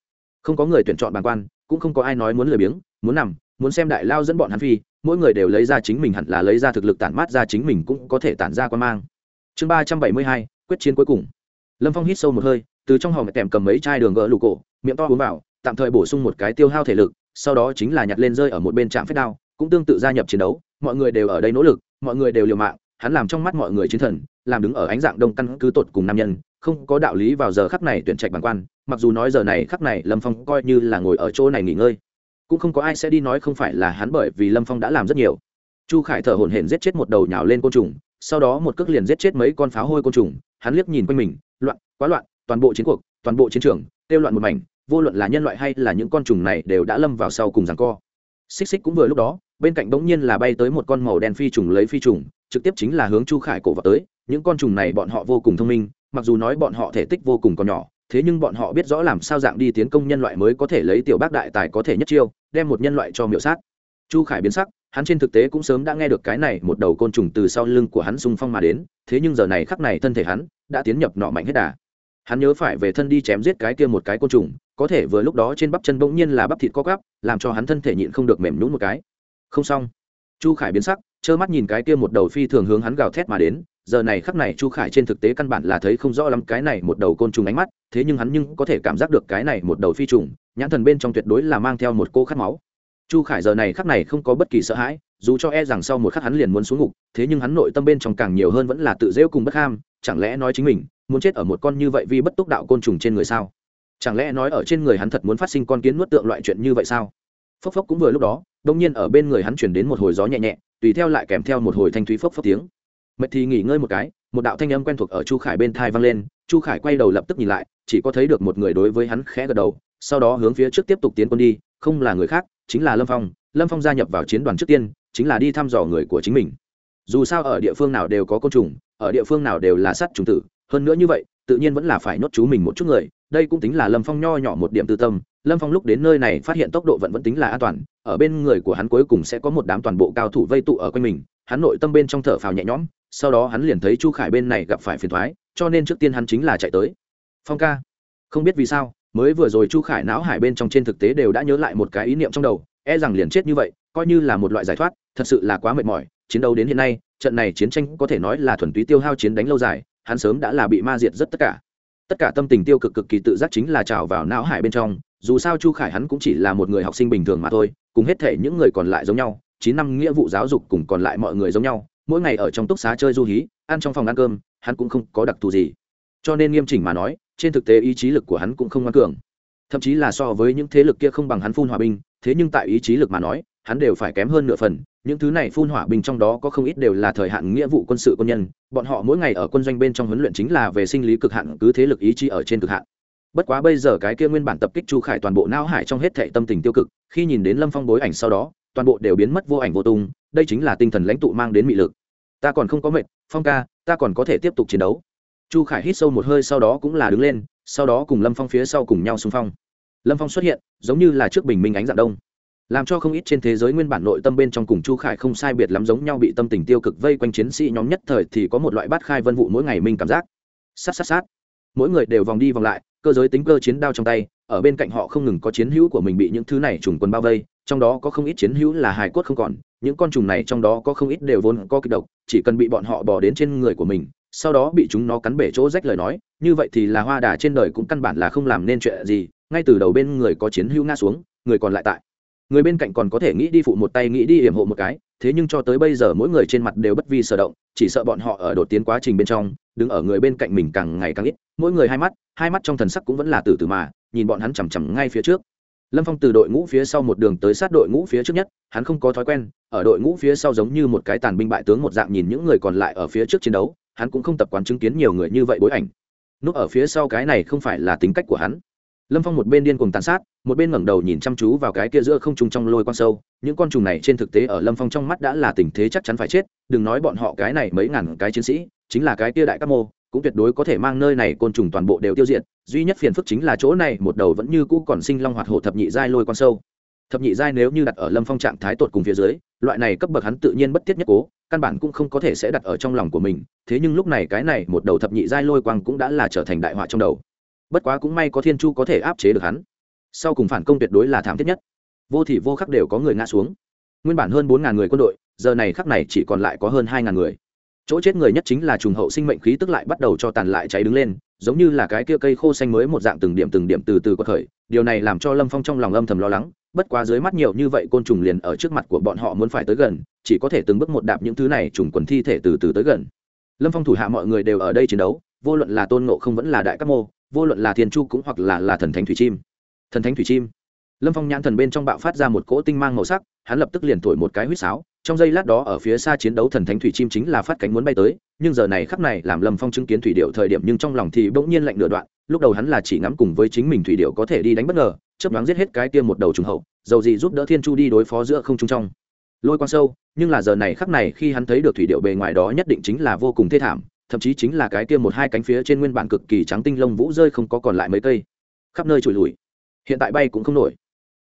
[SPEAKER 1] không có người tuyển chọn bàn quan, cũng không có ai nói muốn lười biếng, muốn nằm, muốn xem đại lao dẫn bọn hắn phi, mỗi người đều lấy ra chính mình hẳn là lấy ra thực lực tản mát ra chính mình cũng có thể tản ra quan mang. Chương ba trăm bảy mươi hai, quyết chiến cuối cùng. Lâm phong hít sâu một hơi, từ trong hòm tèm cầm mấy chai đường gỡ lụ cổ, miệng to uống vào, tạm thời bổ sung một cái tiêu hao thể lực, sau đó chính là nhặt lên rơi ở một bên trạm phép đao, cũng tương tự gia nhập chiến đấu, mọi người đều ở đây nỗ lực, mọi người đều liều mạng, hắn làm trong mắt mọi người chiến thần, làm đứng ở ánh dạng đông căn cứ tột cùng nam nhân không có đạo lý vào giờ khắc này tuyển trạch bằng quan, mặc dù nói giờ này khắc này lâm phong coi như là ngồi ở chỗ này nghỉ ngơi. Cũng không có ai sẽ đi nói không phải là hắn bởi vì lâm phong đã làm rất nhiều. Chu khải thở hổn hển giết chết một đầu nhào lên côn trùng, sau đó một cước liền giết chết mấy con pháo hôi côn trùng, hắn liếc nhìn quanh mình, loạn, quá loạn, toàn bộ chiến cuộc, toàn bộ chiến trường tiêu loạn một mảnh, vô luận là nhân loại hay là những con trùng này đều đã lâm vào sau cùng rằng co. Xích xích cũng vừa lúc đó, bên cạnh bỗng nhiên là bay tới một con màu đen phi trùng lấy phi trùng, trực tiếp chính là hướng chu khải cổ vào tới, những con trùng này bọn họ vô cùng thông minh mặc dù nói bọn họ thể tích vô cùng còn nhỏ, thế nhưng bọn họ biết rõ làm sao dạng đi tiến công nhân loại mới có thể lấy tiểu bác đại tài có thể nhất chiêu, đem một nhân loại cho miểu sát. Chu khải biến sắc, hắn trên thực tế cũng sớm đã nghe được cái này một đầu côn trùng từ sau lưng của hắn xung phong mà đến, thế nhưng giờ này khắc này thân thể hắn đã tiến nhập nọ mạnh hết đà. Hắn nhớ phải về thân đi chém giết cái kia một cái côn trùng, có thể vừa lúc đó trên bắp chân bỗng nhiên là bắp thịt co gắp làm cho hắn thân thể nhịn không được mềm nhún một cái. Không xong. Chu khải biến sắc, trơ mắt nhìn cái kia một đầu phi thường hướng hắn gào thét mà đến giờ này khắc này chu khải trên thực tế căn bản là thấy không rõ lắm cái này một đầu côn trùng ánh mắt, thế nhưng hắn nhưng có thể cảm giác được cái này một đầu phi trùng, nhãn thần bên trong tuyệt đối là mang theo một cô khát máu. Chu khải giờ này khắc này không có bất kỳ sợ hãi, dù cho e rằng sau một khắc hắn liền muốn xuống ngục, thế nhưng hắn nội tâm bên trong càng nhiều hơn vẫn là tự rêu cùng bất ham, chẳng lẽ nói chính mình muốn chết ở một con như vậy vì bất túc đạo côn trùng trên người sao? Chẳng lẽ nói ở trên người hắn thật muốn phát sinh con kiến nuốt tượng loại chuyện như vậy sao? Phốc phốc cũng vừa lúc đó đông nhiên ở bên người hắn chuyển đến một hồi gió nhẹ nhẹ, tùy theo lại kèm theo một hồi thanh thúy phốc phốc tiếng mệt thì nghỉ ngơi một cái, một đạo thanh âm quen thuộc ở chu khải bên thai vang lên, chu khải quay đầu lập tức nhìn lại, chỉ có thấy được một người đối với hắn khẽ gật đầu, sau đó hướng phía trước tiếp tục tiến quân đi, không là người khác, chính là lâm phong. Lâm phong gia nhập vào chiến đoàn trước tiên, chính là đi thăm dò người của chính mình. Dù sao ở địa phương nào đều có côn trùng, ở địa phương nào đều là sát trùng tử, hơn nữa như vậy, tự nhiên vẫn là phải nhốt chú mình một chút người đây cũng tính là lâm phong nho nhỏ một điểm tư tâm, lâm phong lúc đến nơi này phát hiện tốc độ vẫn vẫn tính là an toàn, ở bên người của hắn cuối cùng sẽ có một đám toàn bộ cao thủ vây tụ ở quanh mình, hắn nội tâm bên trong thở phào nhẹ nhõm, sau đó hắn liền thấy chu khải bên này gặp phải phiền thoái, cho nên trước tiên hắn chính là chạy tới. Phong ca, không biết vì sao, mới vừa rồi chu khải não hải bên trong trên thực tế đều đã nhớ lại một cái ý niệm trong đầu e rằng liền chết như vậy, coi như là một loại giải thoát, thật sự là quá mệt mỏi, chiến đấu đến hiện nay, trận này chiến tranh có thể nói là thuần túy tiêu hao chiến đánh lâu dài, hắn sớm đã là bị ma diệt rất tất cả tất cả tâm tình tiêu cực cực kỳ tự giác chính là trào vào não hải bên trong, dù sao chu khải hắn cũng chỉ là một người học sinh bình thường mà thôi, cùng hết thể những người còn lại giống nhau, chín năm nghĩa vụ giáo dục cùng còn lại mọi người giống nhau, mỗi ngày ở trong túc xá chơi du hí, ăn trong phòng ăn cơm, hắn cũng không có đặc thù gì. Cho nên nghiêm chỉnh mà nói, trên thực tế ý chí lực của hắn cũng không ngoan cường. Thậm chí là so với những thế lực kia không bằng hắn phun hòa binh, thế nhưng tại ý chí lực mà nói, hắn đều phải kém hơn nửa phần những thứ này phun hỏa binh trong đó có không ít đều là thời hạn nghĩa vụ quân sự quân nhân, bọn họ mỗi ngày ở quân doanh bên trong huấn luyện chính là về sinh lý cực hạn, cứ thế lực ý chí ở trên cực hạn. Bất quá bây giờ cái kia nguyên bản tập kích chu khải toàn bộ não hải trong hết thệ tâm tình tiêu cực, khi nhìn đến lâm phong bối ảnh sau đó, toàn bộ đều biến mất vô ảnh vô tung, đây chính là tinh thần lãnh tụ mang đến mị lực. Ta còn không có mệt, phong ca, ta còn có thể tiếp tục chiến đấu. Chu khải hít sâu một hơi sau đó cũng là đứng lên, sau đó cùng lâm phong phía sau cùng nhau xung phong. Lâm phong xuất hiện, giống như là trước bình minh ánh dạng đông làm cho không ít trên thế giới nguyên bản nội tâm bên trong cùng chu khải không sai biệt lắm giống nhau bị tâm tình tiêu cực vây quanh chiến sĩ nhóm nhất thời thì có một loại bát khai vân vụ mỗi ngày mình cảm giác. Sát sát sát. Mỗi người đều vòng đi vòng lại, cơ giới tính cơ chiến đao trong tay, ở bên cạnh họ không ngừng có chiến hữu của mình bị những thứ này trùng quân bao vây, trong đó có không ít chiến hữu là hài cốt không còn, những con trùng này trong đó có không ít đều vốn có kịch độc, chỉ cần bị bọn họ bỏ đến trên người của mình, sau đó bị chúng nó cắn bể chỗ rách lời nói, như vậy thì là hoa đà trên đời cũng căn bản là không làm nên chuyện gì, ngay từ đầu bên người có chiến hữu nga xuống, người còn lại tại người bên cạnh còn có thể nghĩ đi phụ một tay, nghĩ đi hiểm hộ một cái, thế nhưng cho tới bây giờ mỗi người trên mặt đều bất vi sở động, chỉ sợ bọn họ ở đột tiến quá trình bên trong, đứng ở người bên cạnh mình càng ngày càng ít, mỗi người hai mắt hai mắt trong thần sắc cũng vẫn là từ từ mà, nhìn bọn hắn chằm chằm ngay phía trước. Lâm phong từ đội ngũ phía sau một đường tới sát đội ngũ phía trước nhất, hắn không có thói quen, ở đội ngũ phía sau giống như một cái tàn binh bại tướng một dạng nhìn những người còn lại ở phía trước chiến đấu, hắn cũng không tập quán chứng kiến nhiều người như vậy bối ảnh. Núp ở phía sau cái này không phải là tính cách của hắn lâm phong một bên điên cùng tàn sát, một bên ngẩng đầu nhìn chăm chú vào cái kia giữa không trùng trong lôi quang sâu. Những con trùng này trên thực tế ở lâm phong trong mắt đã là tình thế chắc chắn phải chết. Đừng nói bọn họ cái này mấy ngàn cái chiến sĩ, chính là cái kia đại các mô, cũng tuyệt đối có thể mang nơi này côn trùng toàn bộ đều tiêu diệt. Duy nhất phiền phức chính là chỗ này, một đầu vẫn như cũ còn sinh long hoạt hổ thập nhị giai lôi quang sâu. Thập nhị giai nếu như đặt ở lâm phong trạng thái tột cùng phía dưới, loại này cấp bậc hắn tự nhiên bất thiết nhất cố, căn bản cũng không có thể sẽ đặt ở trong lòng của mình. Thế nhưng lúc này cái này một đầu thập nhị giai lôi quang cũng đã là trở thành đại họa trong đầu bất quá cũng may có thiên chu có thể áp chế được hắn. Sau cùng phản công tuyệt đối là thảm thiết nhất. Vô thì vô khắc đều có người ngã xuống. Nguyên bản hơn bốn ngàn người quân đội, giờ này khắc này chỉ còn lại có hơn hai ngàn người. Chỗ chết người nhất chính là trùng hậu sinh mệnh khí tức lại bắt đầu cho tàn lại cháy đứng lên, giống như là cái kia cây khô xanh mới một dạng từng điểm từng điểm từ từ có khởi. Điều này làm cho lâm phong trong lòng âm thầm lo lắng, bất quá dưới mắt nhiều như vậy côn trùng liền ở trước mặt của bọn họ muốn phải tới gần, chỉ có thể từng bước một đạp những thứ này trùng quần thi thể từ từ tới gần. Lâm phong thủ hạ mọi người đều ở đây chiến đấu vô luận là tôn ngộ không vẫn là đại các mô, vô luận là thiên chu cũng hoặc là là thần thánh thủy chim. Thần thánh thủy chim. Lâm phong nhãn thần bên trong bạo phát ra một cỗ tinh mang màu sắc, hắn lập tức liền thổi một cái huýt sáo, trong giây lát đó ở phía xa chiến đấu thần thánh thủy chim chính là phát cánh muốn bay tới, nhưng giờ này khắc này làm lâm phong chứng kiến thủy điệu thời điểm nhưng trong lòng thì bỗng nhiên lạnh nửa đoạn, lúc đầu hắn là chỉ ngắm cùng với chính mình thủy điệu có thể đi đánh bất ngờ chấp đoán giết hết cái tiêm một đầu trùng hậu, dầu gì giúp đỡ thiên chu đi đối phó giữa không trung trong. Lôi quan sâu, nhưng là giờ này khắc này khi hắn thấy được thủy điệu bề ngoài đó nhất định chính là vô cùng thê thảm thậm chí chính là cái tiêm một hai cánh phía trên nguyên bản cực kỳ trắng tinh lông vũ rơi không có còn lại mấy cây. Khắp nơi trụi lùi. Hiện tại bay cũng không nổi.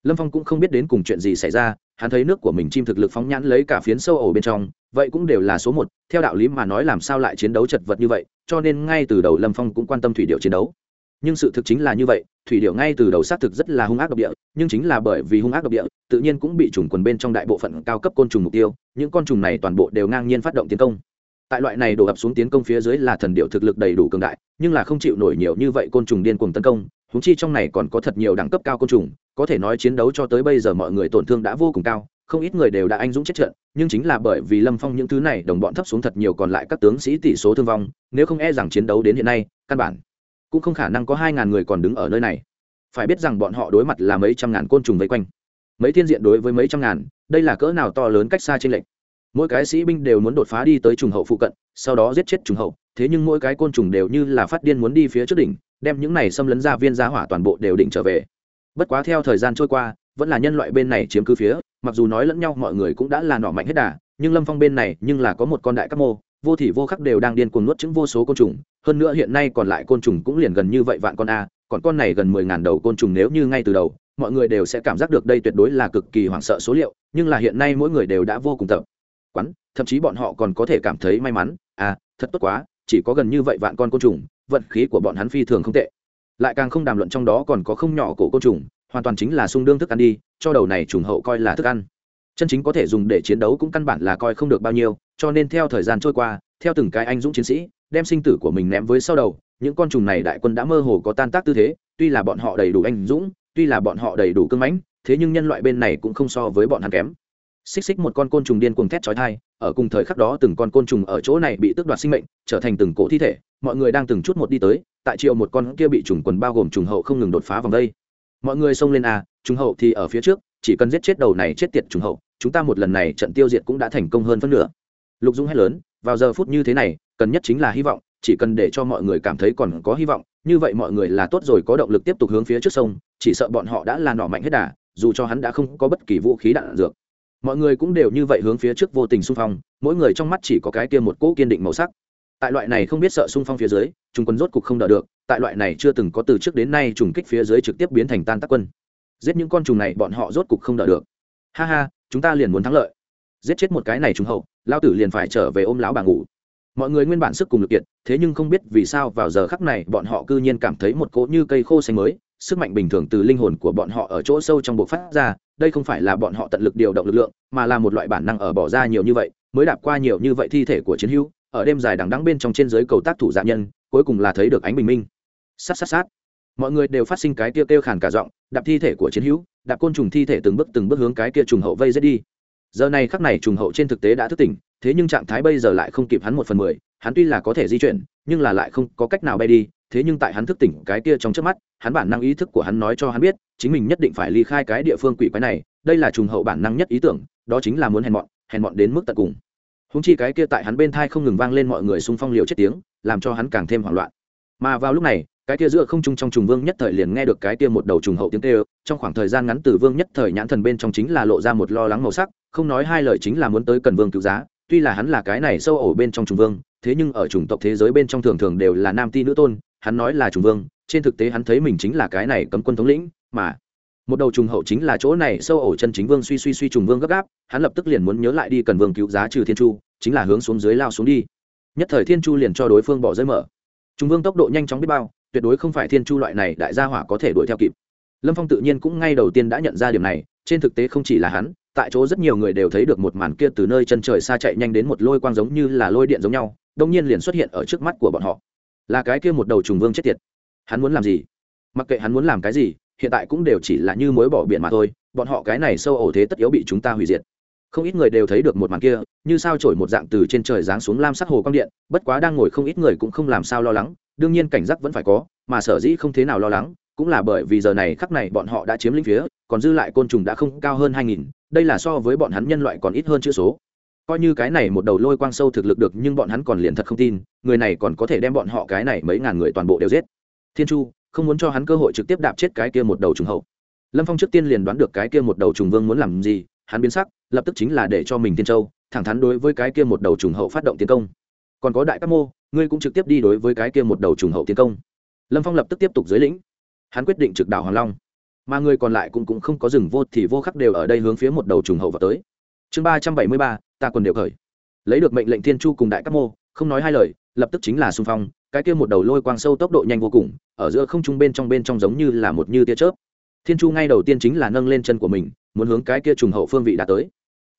[SPEAKER 1] Lâm phong cũng không biết đến cùng chuyện gì xảy ra, hắn thấy nước của mình chim thực lực phóng nhãn lấy cả phiến sâu ổ bên trong, vậy cũng đều là số một, theo đạo lý mà nói làm sao lại chiến đấu chật vật như vậy, cho nên ngay từ đầu lâm phong cũng quan tâm thủy điệu chiến đấu. Nhưng sự thực chính là như vậy, thủy điệu ngay từ đầu xác thực rất là hung ác độc địa, nhưng chính là bởi vì hung ác độc địa, tự nhiên cũng bị trùng quần bên trong đại bộ phận cao cấp côn trùng mục tiêu, những con trùng này toàn bộ đều ngang nhiên phát động tiến công tại loại này đổ ập xuống tiến công phía dưới là thần điệu thực lực đầy đủ cường đại, nhưng là không chịu nổi nhiều như vậy côn trùng điên cuồng tấn công húng chi trong này còn có thật nhiều đẳng cấp cao côn trùng, có thể nói chiến đấu cho tới bây giờ mọi người tổn thương đã vô cùng cao, không ít người đều đã anh dũng chết trận, nhưng chính là bởi vì lâm phong những thứ này, đồng bọn thấp xuống thật nhiều còn lại các tướng sĩ tỷ số thương vong, nếu không e rằng chiến đấu đến hiện nay, căn bản cũng không khả năng có hai ngàn người còn đứng ở nơi này. Phải biết rằng bọn họ đối mặt là mấy trăm ngàn côn trùng vây quanh, mấy thiên diện đối với mấy trăm ngàn, đây là cỡ nào to lớn cách xa trên lệnh mỗi cái sĩ binh đều muốn đột phá đi tới trùng hậu phụ cận, sau đó giết chết trùng hậu, thế nhưng mỗi cái côn trùng đều như là phát điên muốn đi phía trước đỉnh, đem những này xâm lấn ra viên giá hỏa toàn bộ đều định trở về. Bất quá theo thời gian trôi qua, vẫn là nhân loại bên này chiếm cứ phía, mặc dù nói lẫn nhau mọi người cũng đã là nọ mạnh hết đà, nhưng lâm phong bên này nhưng là có một con đại các mô, vô thì vô khắc đều đang điên cuồng nuốt chứng vô số côn trùng, hơn nữa hiện nay còn lại côn trùng cũng liền gần như vậy vạn con a, còn con này gần mười ngàn đầu côn trùng nếu như ngay từ đầu, mọi người đều sẽ cảm giác được đây tuyệt đối là cực kỳ hoảng sợ số liệu, nhưng là hiện nay mỗi người đều đã vô cùng tập quắn, thậm chí bọn họ còn có thể cảm thấy may mắn. À thật tốt quá, chỉ có gần như vậy vạn con côn trùng, vận khí của bọn hắn phi thường không tệ. Lại càng không đàm luận trong đó còn có không nhỏ cổ côn trùng, hoàn toàn chính là sung đương thức ăn đi, cho đầu này trùng hậu coi là thức ăn. Chân chính có thể dùng để chiến đấu cũng căn bản là coi không được bao nhiêu, cho nên theo thời gian trôi qua, theo từng cái anh dũng chiến sĩ, đem sinh tử của mình ném với sau đầu, những con trùng này đại quân đã mơ hồ có tan tác tư thế, tuy là bọn họ đầy đủ anh dũng, tuy là bọn họ đầy đủ cưng mãnh, thế nhưng nhân loại bên này cũng không so với bọn hắn kém xích xích một con côn trùng điên cuồng thét chói tai, ở cùng thời khắc đó từng con côn trùng ở chỗ này bị tước đoạt sinh mệnh, trở thành từng cổ thi thể. Mọi người đang từng chút một đi tới, tại triệu một con kia bị trùng quần bao gồm trùng hậu không ngừng đột phá vòng đây. Mọi người xông lên a trùng hậu thì ở phía trước, chỉ cần giết chết đầu này chết tiệt trùng hậu, chúng ta một lần này trận tiêu diệt cũng đã thành công hơn phân nửa. Lục dung hét lớn, vào giờ phút như thế này, cần nhất chính là hy vọng, chỉ cần để cho mọi người cảm thấy còn có hy vọng, như vậy mọi người là tốt rồi, có động lực tiếp tục hướng phía trước sông, chỉ sợ bọn họ đã là nỏ mạnh hết đà, dù cho hắn đã không có bất kỳ vũ khí đạn dược mọi người cũng đều như vậy hướng phía trước vô tình xung phong, mỗi người trong mắt chỉ có cái kia một cỗ kiên định màu sắc. Tại loại này không biết sợ xung phong phía dưới, chúng quân rốt cục không đỡ được, tại loại này chưa từng có từ trước đến nay trùng kích phía dưới trực tiếp biến thành tan tác quân. Giết những con trùng này, bọn họ rốt cục không đỡ được. Ha ha, chúng ta liền muốn thắng lợi. Giết chết một cái này trùng hậu, lao tử liền phải trở về ôm lão bà ngủ. Mọi người nguyên bản sức cùng lực kiện thế nhưng không biết vì sao vào giờ khắc này, bọn họ cư nhiên cảm thấy một cỗ như cây khô xanh mới sức mạnh bình thường từ linh hồn của bọn họ ở chỗ sâu trong bộ phát ra, đây không phải là bọn họ tận lực điều động lực lượng, mà là một loại bản năng ở bỏ ra nhiều như vậy, mới đạp qua nhiều như vậy thi thể của chiến hữu, ở đêm dài đằng đắng bên trong trên dưới cầu tác thủ dạ nhân, cuối cùng là thấy được ánh bình minh. Sát sát sát. Mọi người đều phát sinh cái kia kêu khàn cả giọng, đạp thi thể của chiến hữu, đạp côn trùng thi thể từng bước từng bước hướng cái kia trùng hậu vây giết đi. Giờ này khắc này trùng hậu trên thực tế đã thức tỉnh, thế nhưng trạng thái bây giờ lại không kịp hắn một phần mười, hắn tuy là có thể di chuyển, nhưng là lại không có cách nào bay đi thế nhưng tại hắn thức tỉnh cái kia trong trước mắt, hắn bản năng ý thức của hắn nói cho hắn biết, chính mình nhất định phải ly khai cái địa phương quỷ quái này, đây là trùng hậu bản năng nhất ý tưởng, đó chính là muốn hèn mọn hèn mọn đến mức tận cùng. Húng chi cái kia tại hắn bên thai không ngừng vang lên mọi người xung phong liều chết tiếng, làm cho hắn càng thêm hoảng loạn. Mà vào lúc này, cái kia giữa không trung trong trùng vương nhất thời liền nghe được cái kia một đầu trùng hậu tiếng kêu, trong khoảng thời gian ngắn từ vương nhất thời nhãn thần bên trong chính là lộ ra một lo lắng màu sắc, không nói hai lời chính là muốn tới cần vương cứu giá, tuy là hắn là cái này sâu ổ bên trong trùng vương, thế nhưng ở chủng tộc thế giới bên trong thường thường đều là nam ti nữ tôn hắn nói là trùng vương, trên thực tế hắn thấy mình chính là cái này cấm quân thống lĩnh, mà một đầu trùng hậu chính là chỗ này, sâu ổ chân chính vương suy suy suy trùng vương gấp gáp, hắn lập tức liền muốn nhớ lại đi cần vương cứu giá trừ thiên chu, chính là hướng xuống dưới lao xuống đi. Nhất thời thiên chu liền cho đối phương bỏ rơi mở. Trùng vương tốc độ nhanh chóng biết bao, tuyệt đối không phải thiên chu loại này đại gia hỏa có thể đuổi theo kịp. Lâm phong tự nhiên cũng ngay đầu tiên đã nhận ra điểm này, trên thực tế không chỉ là hắn, tại chỗ rất nhiều người đều thấy được một màn kia từ nơi chân trời xa chạy nhanh đến một lôi quang giống như là lôi điện giống nhau đông nhiên liền xuất hiện ở trước mắt của bọn họ là cái kia một đầu trùng vương chết tiệt. Hắn muốn làm gì? Mặc kệ hắn muốn làm cái gì, hiện tại cũng đều chỉ là như mối bỏ biển mà thôi, bọn họ cái này sâu ổ thế tất yếu bị chúng ta hủy diệt. Không ít người đều thấy được một màn kia, như sao trổi một dạng từ trên trời giáng xuống lam sắc hồ quang điện, bất quá đang ngồi không ít người cũng không làm sao lo lắng, đương nhiên cảnh giác vẫn phải có, mà sở dĩ không thế nào lo lắng, cũng là bởi vì giờ này khắc này bọn họ đã chiếm lĩnh phía, còn dư lại côn trùng đã không cao hơn hai nghìn, đây là so với bọn hắn nhân loại còn ít hơn chữ số coi như cái này một đầu lôi quang sâu thực lực được nhưng bọn hắn còn liền thật không tin người này còn có thể đem bọn họ cái này mấy ngàn người toàn bộ đều giết. Thiên chu không muốn cho hắn cơ hội trực tiếp đạp chết cái kia một đầu trùng hậu. Lâm phong trước tiên liền đoán được cái kia một đầu trùng vương muốn làm gì hắn biến sắc lập tức chính là để cho mình tiên châu thẳng thắn đối với cái kia một đầu trùng hậu phát động tiến công. Còn có đại các mô ngươi cũng trực tiếp đi đối với cái kia một đầu trùng hậu tiến công. Lâm phong lập tức tiếp tục dưới lĩnh. Hắn quyết định trực đảo hoàng long. Mà người còn lại cũng, cũng không có rừng vô thì vô khắc đều ở đây hướng phía một đầu trùng hậu vào tới. Chương ba trăm bảy mươi ba ta còn đều khởi. Lấy được mệnh lệnh thiên chu cùng đại các mô, không nói hai lời, lập tức chính là xung phong, cái kia một đầu lôi quang sâu tốc độ nhanh vô cùng, ở giữa không trung bên trong bên trong giống như là một như tia chớp. Thiên chu ngay đầu tiên chính là nâng lên chân của mình, muốn hướng cái kia trùng hậu phương vị đã tới.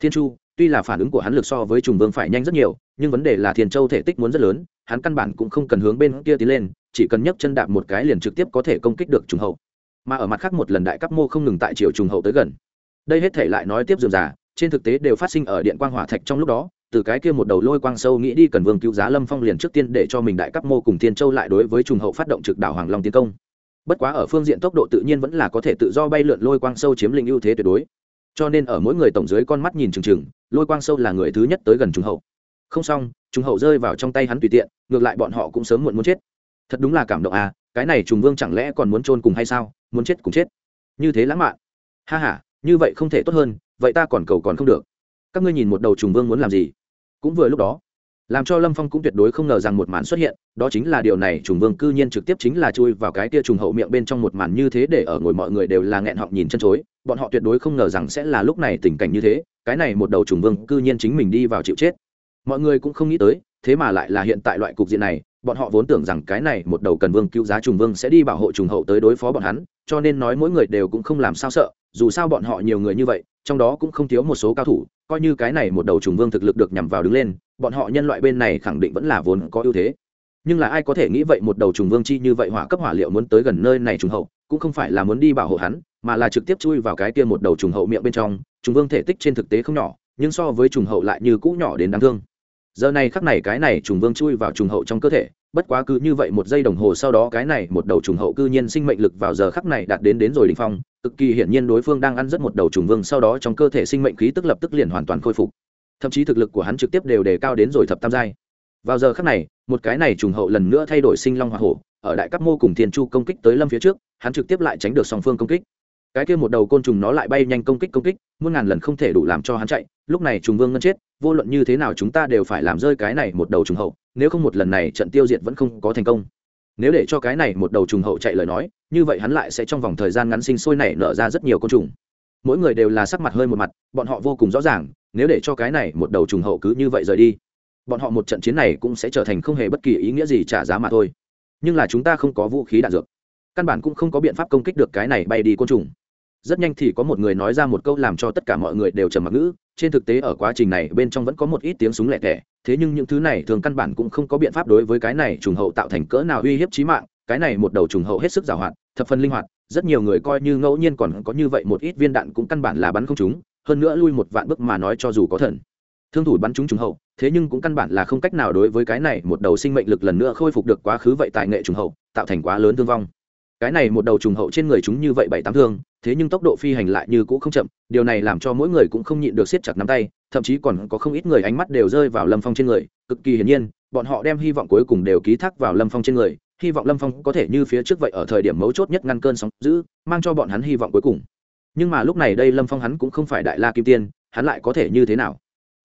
[SPEAKER 1] Thiên chu, tuy là phản ứng của hắn lực so với trùng vương phải nhanh rất nhiều, nhưng vấn đề là thiên châu thể tích muốn rất lớn, hắn căn bản cũng không cần hướng bên kia tiến lên, chỉ cần nhấc chân đạp một cái liền trực tiếp có thể công kích được trùng hậu. Mà ở mặt khác một lần đại cấp mô không ngừng tại chiều trùng hậu tới gần. Đây hết thể lại nói tiếp dườm giả trên thực tế đều phát sinh ở điện quang hỏa thạch trong lúc đó, từ cái kia một đầu lôi quang sâu nghĩ đi cần vương cứu giá lâm phong liền trước tiên để cho mình đại cấp mô cùng thiên châu lại đối với trùng hậu phát động trực đảo hoàng long tiến công. Bất quá ở phương diện tốc độ tự nhiên vẫn là có thể tự do bay lượn lôi quang sâu chiếm lĩnh ưu thế tuyệt đối. Cho nên ở mỗi người tổng dưới con mắt nhìn chừng chừng, lôi quang sâu là người thứ nhất tới gần trùng hậu. Không xong, trùng hậu rơi vào trong tay hắn tùy tiện, ngược lại bọn họ cũng sớm muộn muốn chết. Thật đúng là cảm động à cái này trùng vương chẳng lẽ còn muốn chôn cùng hay sao, muốn chết cùng chết. Như thế lãng mạn. Ha ha, như vậy không thể tốt hơn vậy ta còn cầu còn không được. Các ngươi nhìn một đầu trùng vương muốn làm gì? Cũng vừa lúc đó, làm cho lâm phong cũng tuyệt đối không ngờ rằng một màn xuất hiện, đó chính là điều này, trùng vương cư nhiên trực tiếp chính là chui vào cái tia trùng hậu miệng bên trong một màn như thế để ở ngồi mọi người đều là nghẹn họng nhìn chân chối, bọn họ tuyệt đối không ngờ rằng sẽ là lúc này tình cảnh như thế, cái này một đầu trùng vương cư nhiên chính mình đi vào chịu chết. Mọi người cũng không nghĩ tới, thế mà lại là hiện tại loại cục diện này bọn họ vốn tưởng rằng cái này một đầu cần vương cứu giá trùng vương sẽ đi bảo hộ trùng hậu tới đối phó bọn hắn, cho nên nói mỗi người đều cũng không làm sao sợ, dù sao bọn họ nhiều người như vậy, trong đó cũng không thiếu một số cao thủ, coi như cái này một đầu trùng vương thực lực được nhằm vào đứng lên, bọn họ nhân loại bên này khẳng định vẫn là vốn có ưu thế. Nhưng là ai có thể nghĩ vậy một đầu trùng vương chi như vậy hỏa cấp hỏa liệu muốn tới gần nơi này trùng hậu, cũng không phải là muốn đi bảo hộ hắn, mà là trực tiếp chui vào cái kia một đầu trùng hậu miệng bên trong, trùng vương thể tích trên thực tế không nhỏ, nhưng so với trùng hậu lại như cũ nhỏ đến đáng thương giờ này khắc này cái này trùng vương chui vào trùng hậu trong cơ thể, bất quá cứ như vậy một giây đồng hồ sau đó cái này một đầu trùng hậu cư nhiên sinh mệnh lực vào giờ khắc này đạt đến đến rồi đỉnh phong, cực kỳ hiển nhiên đối phương đang ăn rất một đầu trùng vương sau đó trong cơ thể sinh mệnh khí tức lập tức liền hoàn toàn khôi phục. Thậm chí thực lực của hắn trực tiếp đều đề cao đến rồi thập tam giai. Vào giờ khắc này, một cái này trùng hậu lần nữa thay đổi sinh long hoa hổ, ở đại cấp mô cùng thiên chu công kích tới lâm phía trước, hắn trực tiếp lại tránh được song phương công kích. Cái kia một đầu côn trùng nó lại bay nhanh công kích công kích, muôn ngàn lần không thể đủ làm cho hắn chạy lúc này trùng vương ngân chết, vô luận như thế nào chúng ta đều phải làm rơi cái này một đầu trùng hậu, nếu không một lần này trận tiêu diệt vẫn không có thành công. Nếu để cho cái này một đầu trùng hậu chạy lời nói, như vậy hắn lại sẽ trong vòng thời gian ngắn sinh sôi nảy nở ra rất nhiều côn trùng. Mỗi người đều là sắc mặt hơi một mặt, bọn họ vô cùng rõ ràng, nếu để cho cái này một đầu trùng hậu cứ như vậy rời đi, bọn họ một trận chiến này cũng sẽ trở thành không hề bất kỳ ý nghĩa gì trả giá mà thôi. Nhưng là chúng ta không có vũ khí đạn dược, căn bản cũng không có biện pháp công kích được cái này bay đi côn trùng rất nhanh thì có một người nói ra một câu làm cho tất cả mọi người đều trầm mặc ngữ. Trên thực tế ở quá trình này, bên trong vẫn có một ít tiếng súng lẹ tẻ. Thế nhưng những thứ này thường căn bản cũng không có biện pháp đối với cái này trùng hậu tạo thành cỡ nào uy hiếp trí mạng. Cái này một đầu trùng hậu hết sức giàu hoạt, thập phần linh hoạt. Rất nhiều người coi như ngẫu nhiên còn có như vậy một ít viên đạn cũng căn bản là bắn không chúng hơn nữa lui một vạn bước mà nói cho dù có thần. Thương thủ bắn chúng trùng hậu, thế nhưng cũng căn bản là không cách nào đối với cái này một đầu sinh mệnh lực lần nữa khôi phục được quá khứ vậy tại nghệ trùng hậu, tạo thành quá lớn thương vong cái này một đầu trùng hậu trên người chúng như vậy bảy tám thương, thế nhưng tốc độ phi hành lại như cũ không chậm, điều này làm cho mỗi người cũng không nhịn được siết chặt nắm tay, thậm chí còn có không ít người ánh mắt đều rơi vào lâm phong trên người, cực kỳ hiển nhiên, bọn họ đem hy vọng cuối cùng đều ký thác vào lâm phong trên người, hy vọng lâm phong có thể như phía trước vậy ở thời điểm mấu chốt nhất ngăn cơn sóng giữ mang cho bọn hắn hy vọng cuối cùng. Nhưng mà lúc này đây lâm phong hắn cũng không phải đại la kim tiên, hắn lại có thể như thế nào?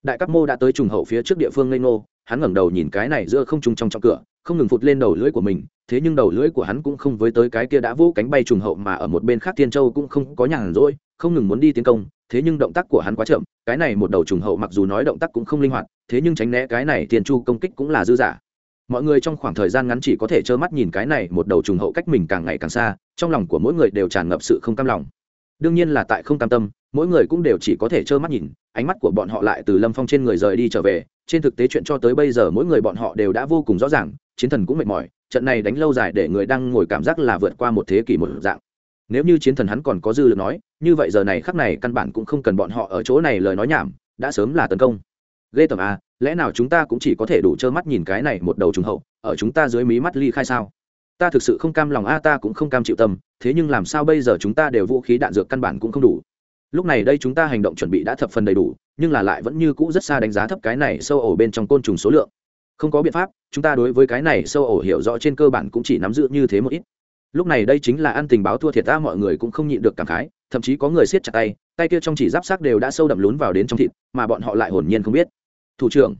[SPEAKER 1] Đại cấp mô đã tới trùng hậu phía trước địa phương ngây ngô, hắn ngẩng đầu nhìn cái này giữa không trung trong trong cửa không ngừng phụt lên đầu lưỡi của mình, thế nhưng đầu lưỡi của hắn cũng không với tới cái kia đã vỗ cánh bay trùng hậu mà ở một bên khác tiên châu cũng không có nhàn rỗi, không ngừng muốn đi tiến công, thế nhưng động tác của hắn quá chậm, cái này một đầu trùng hậu mặc dù nói động tác cũng không linh hoạt, thế nhưng tránh né cái này tiền chu công kích cũng là dư giả mọi người trong khoảng thời gian ngắn chỉ có thể trơ mắt nhìn cái này một đầu trùng hậu cách mình càng ngày càng xa, trong lòng của mỗi người đều tràn ngập sự không cam lòng. Đương nhiên là tại không cam tâm, mỗi người cũng đều chỉ có thể trơ mắt nhìn, ánh mắt của bọn họ lại từ lâm phong trên người rời đi trở về, trên thực tế chuyện cho tới bây giờ mỗi người bọn họ đều đã vô cùng rõ ràng chiến thần cũng mệt mỏi, trận này đánh lâu dài để người đang ngồi cảm giác là vượt qua một thế kỷ một dạng. Nếu như chiến thần hắn còn có dư lực nói, như vậy giờ này khắc này căn bản cũng không cần bọn họ ở chỗ này lời nói nhảm, đã sớm là tấn công. Ghê tởm a lẽ nào chúng ta cũng chỉ có thể đủ trơ mắt nhìn cái này một đầu trùng hậu, ở chúng ta dưới mí mắt ly khai sao? Ta thực sự không cam lòng a, ta cũng không cam chịu tâm, thế nhưng làm sao bây giờ chúng ta đều vũ khí đạn dược căn bản cũng không đủ. Lúc này đây chúng ta hành động chuẩn bị đã thập phần đầy đủ, nhưng là lại vẫn như cũ rất xa đánh giá thấp cái này sâu ổ bên trong côn trùng số lượng không có biện pháp, chúng ta đối với cái này sâu ổ hiểu rõ trên cơ bản cũng chỉ nắm giữ như thế một ít. Lúc này đây chính là ăn tình báo thua thiệt ta, mọi người cũng không nhịn được cảm khái, thậm chí có người siết chặt tay tay kia trong chỉ giáp xác đều đã sâu đậm lún vào đến trong thịt, mà bọn họ lại hồn nhiên không biết. Thủ trưởng,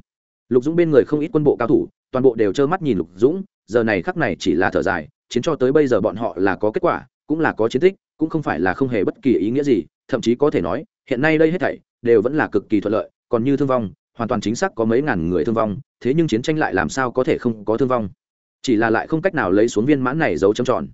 [SPEAKER 1] lục dũng bên người không ít quân bộ cao thủ, toàn bộ đều trơ mắt nhìn lục dũng, giờ này khắc này chỉ là thở dài, chiến cho tới bây giờ bọn họ là có kết quả, cũng là có chiến tích, cũng không phải là không hề bất kỳ ý nghĩa gì, thậm chí có thể nói, hiện nay đây hết thảy đều vẫn là cực kỳ thuận lợi, còn như thương vong hoàn toàn chính xác có mấy ngàn người thương vong, thế nhưng chiến tranh lại làm sao có thể không có thương vong? Chỉ là lại không cách nào lấy xuống viên mãn này giấu trầm tròn.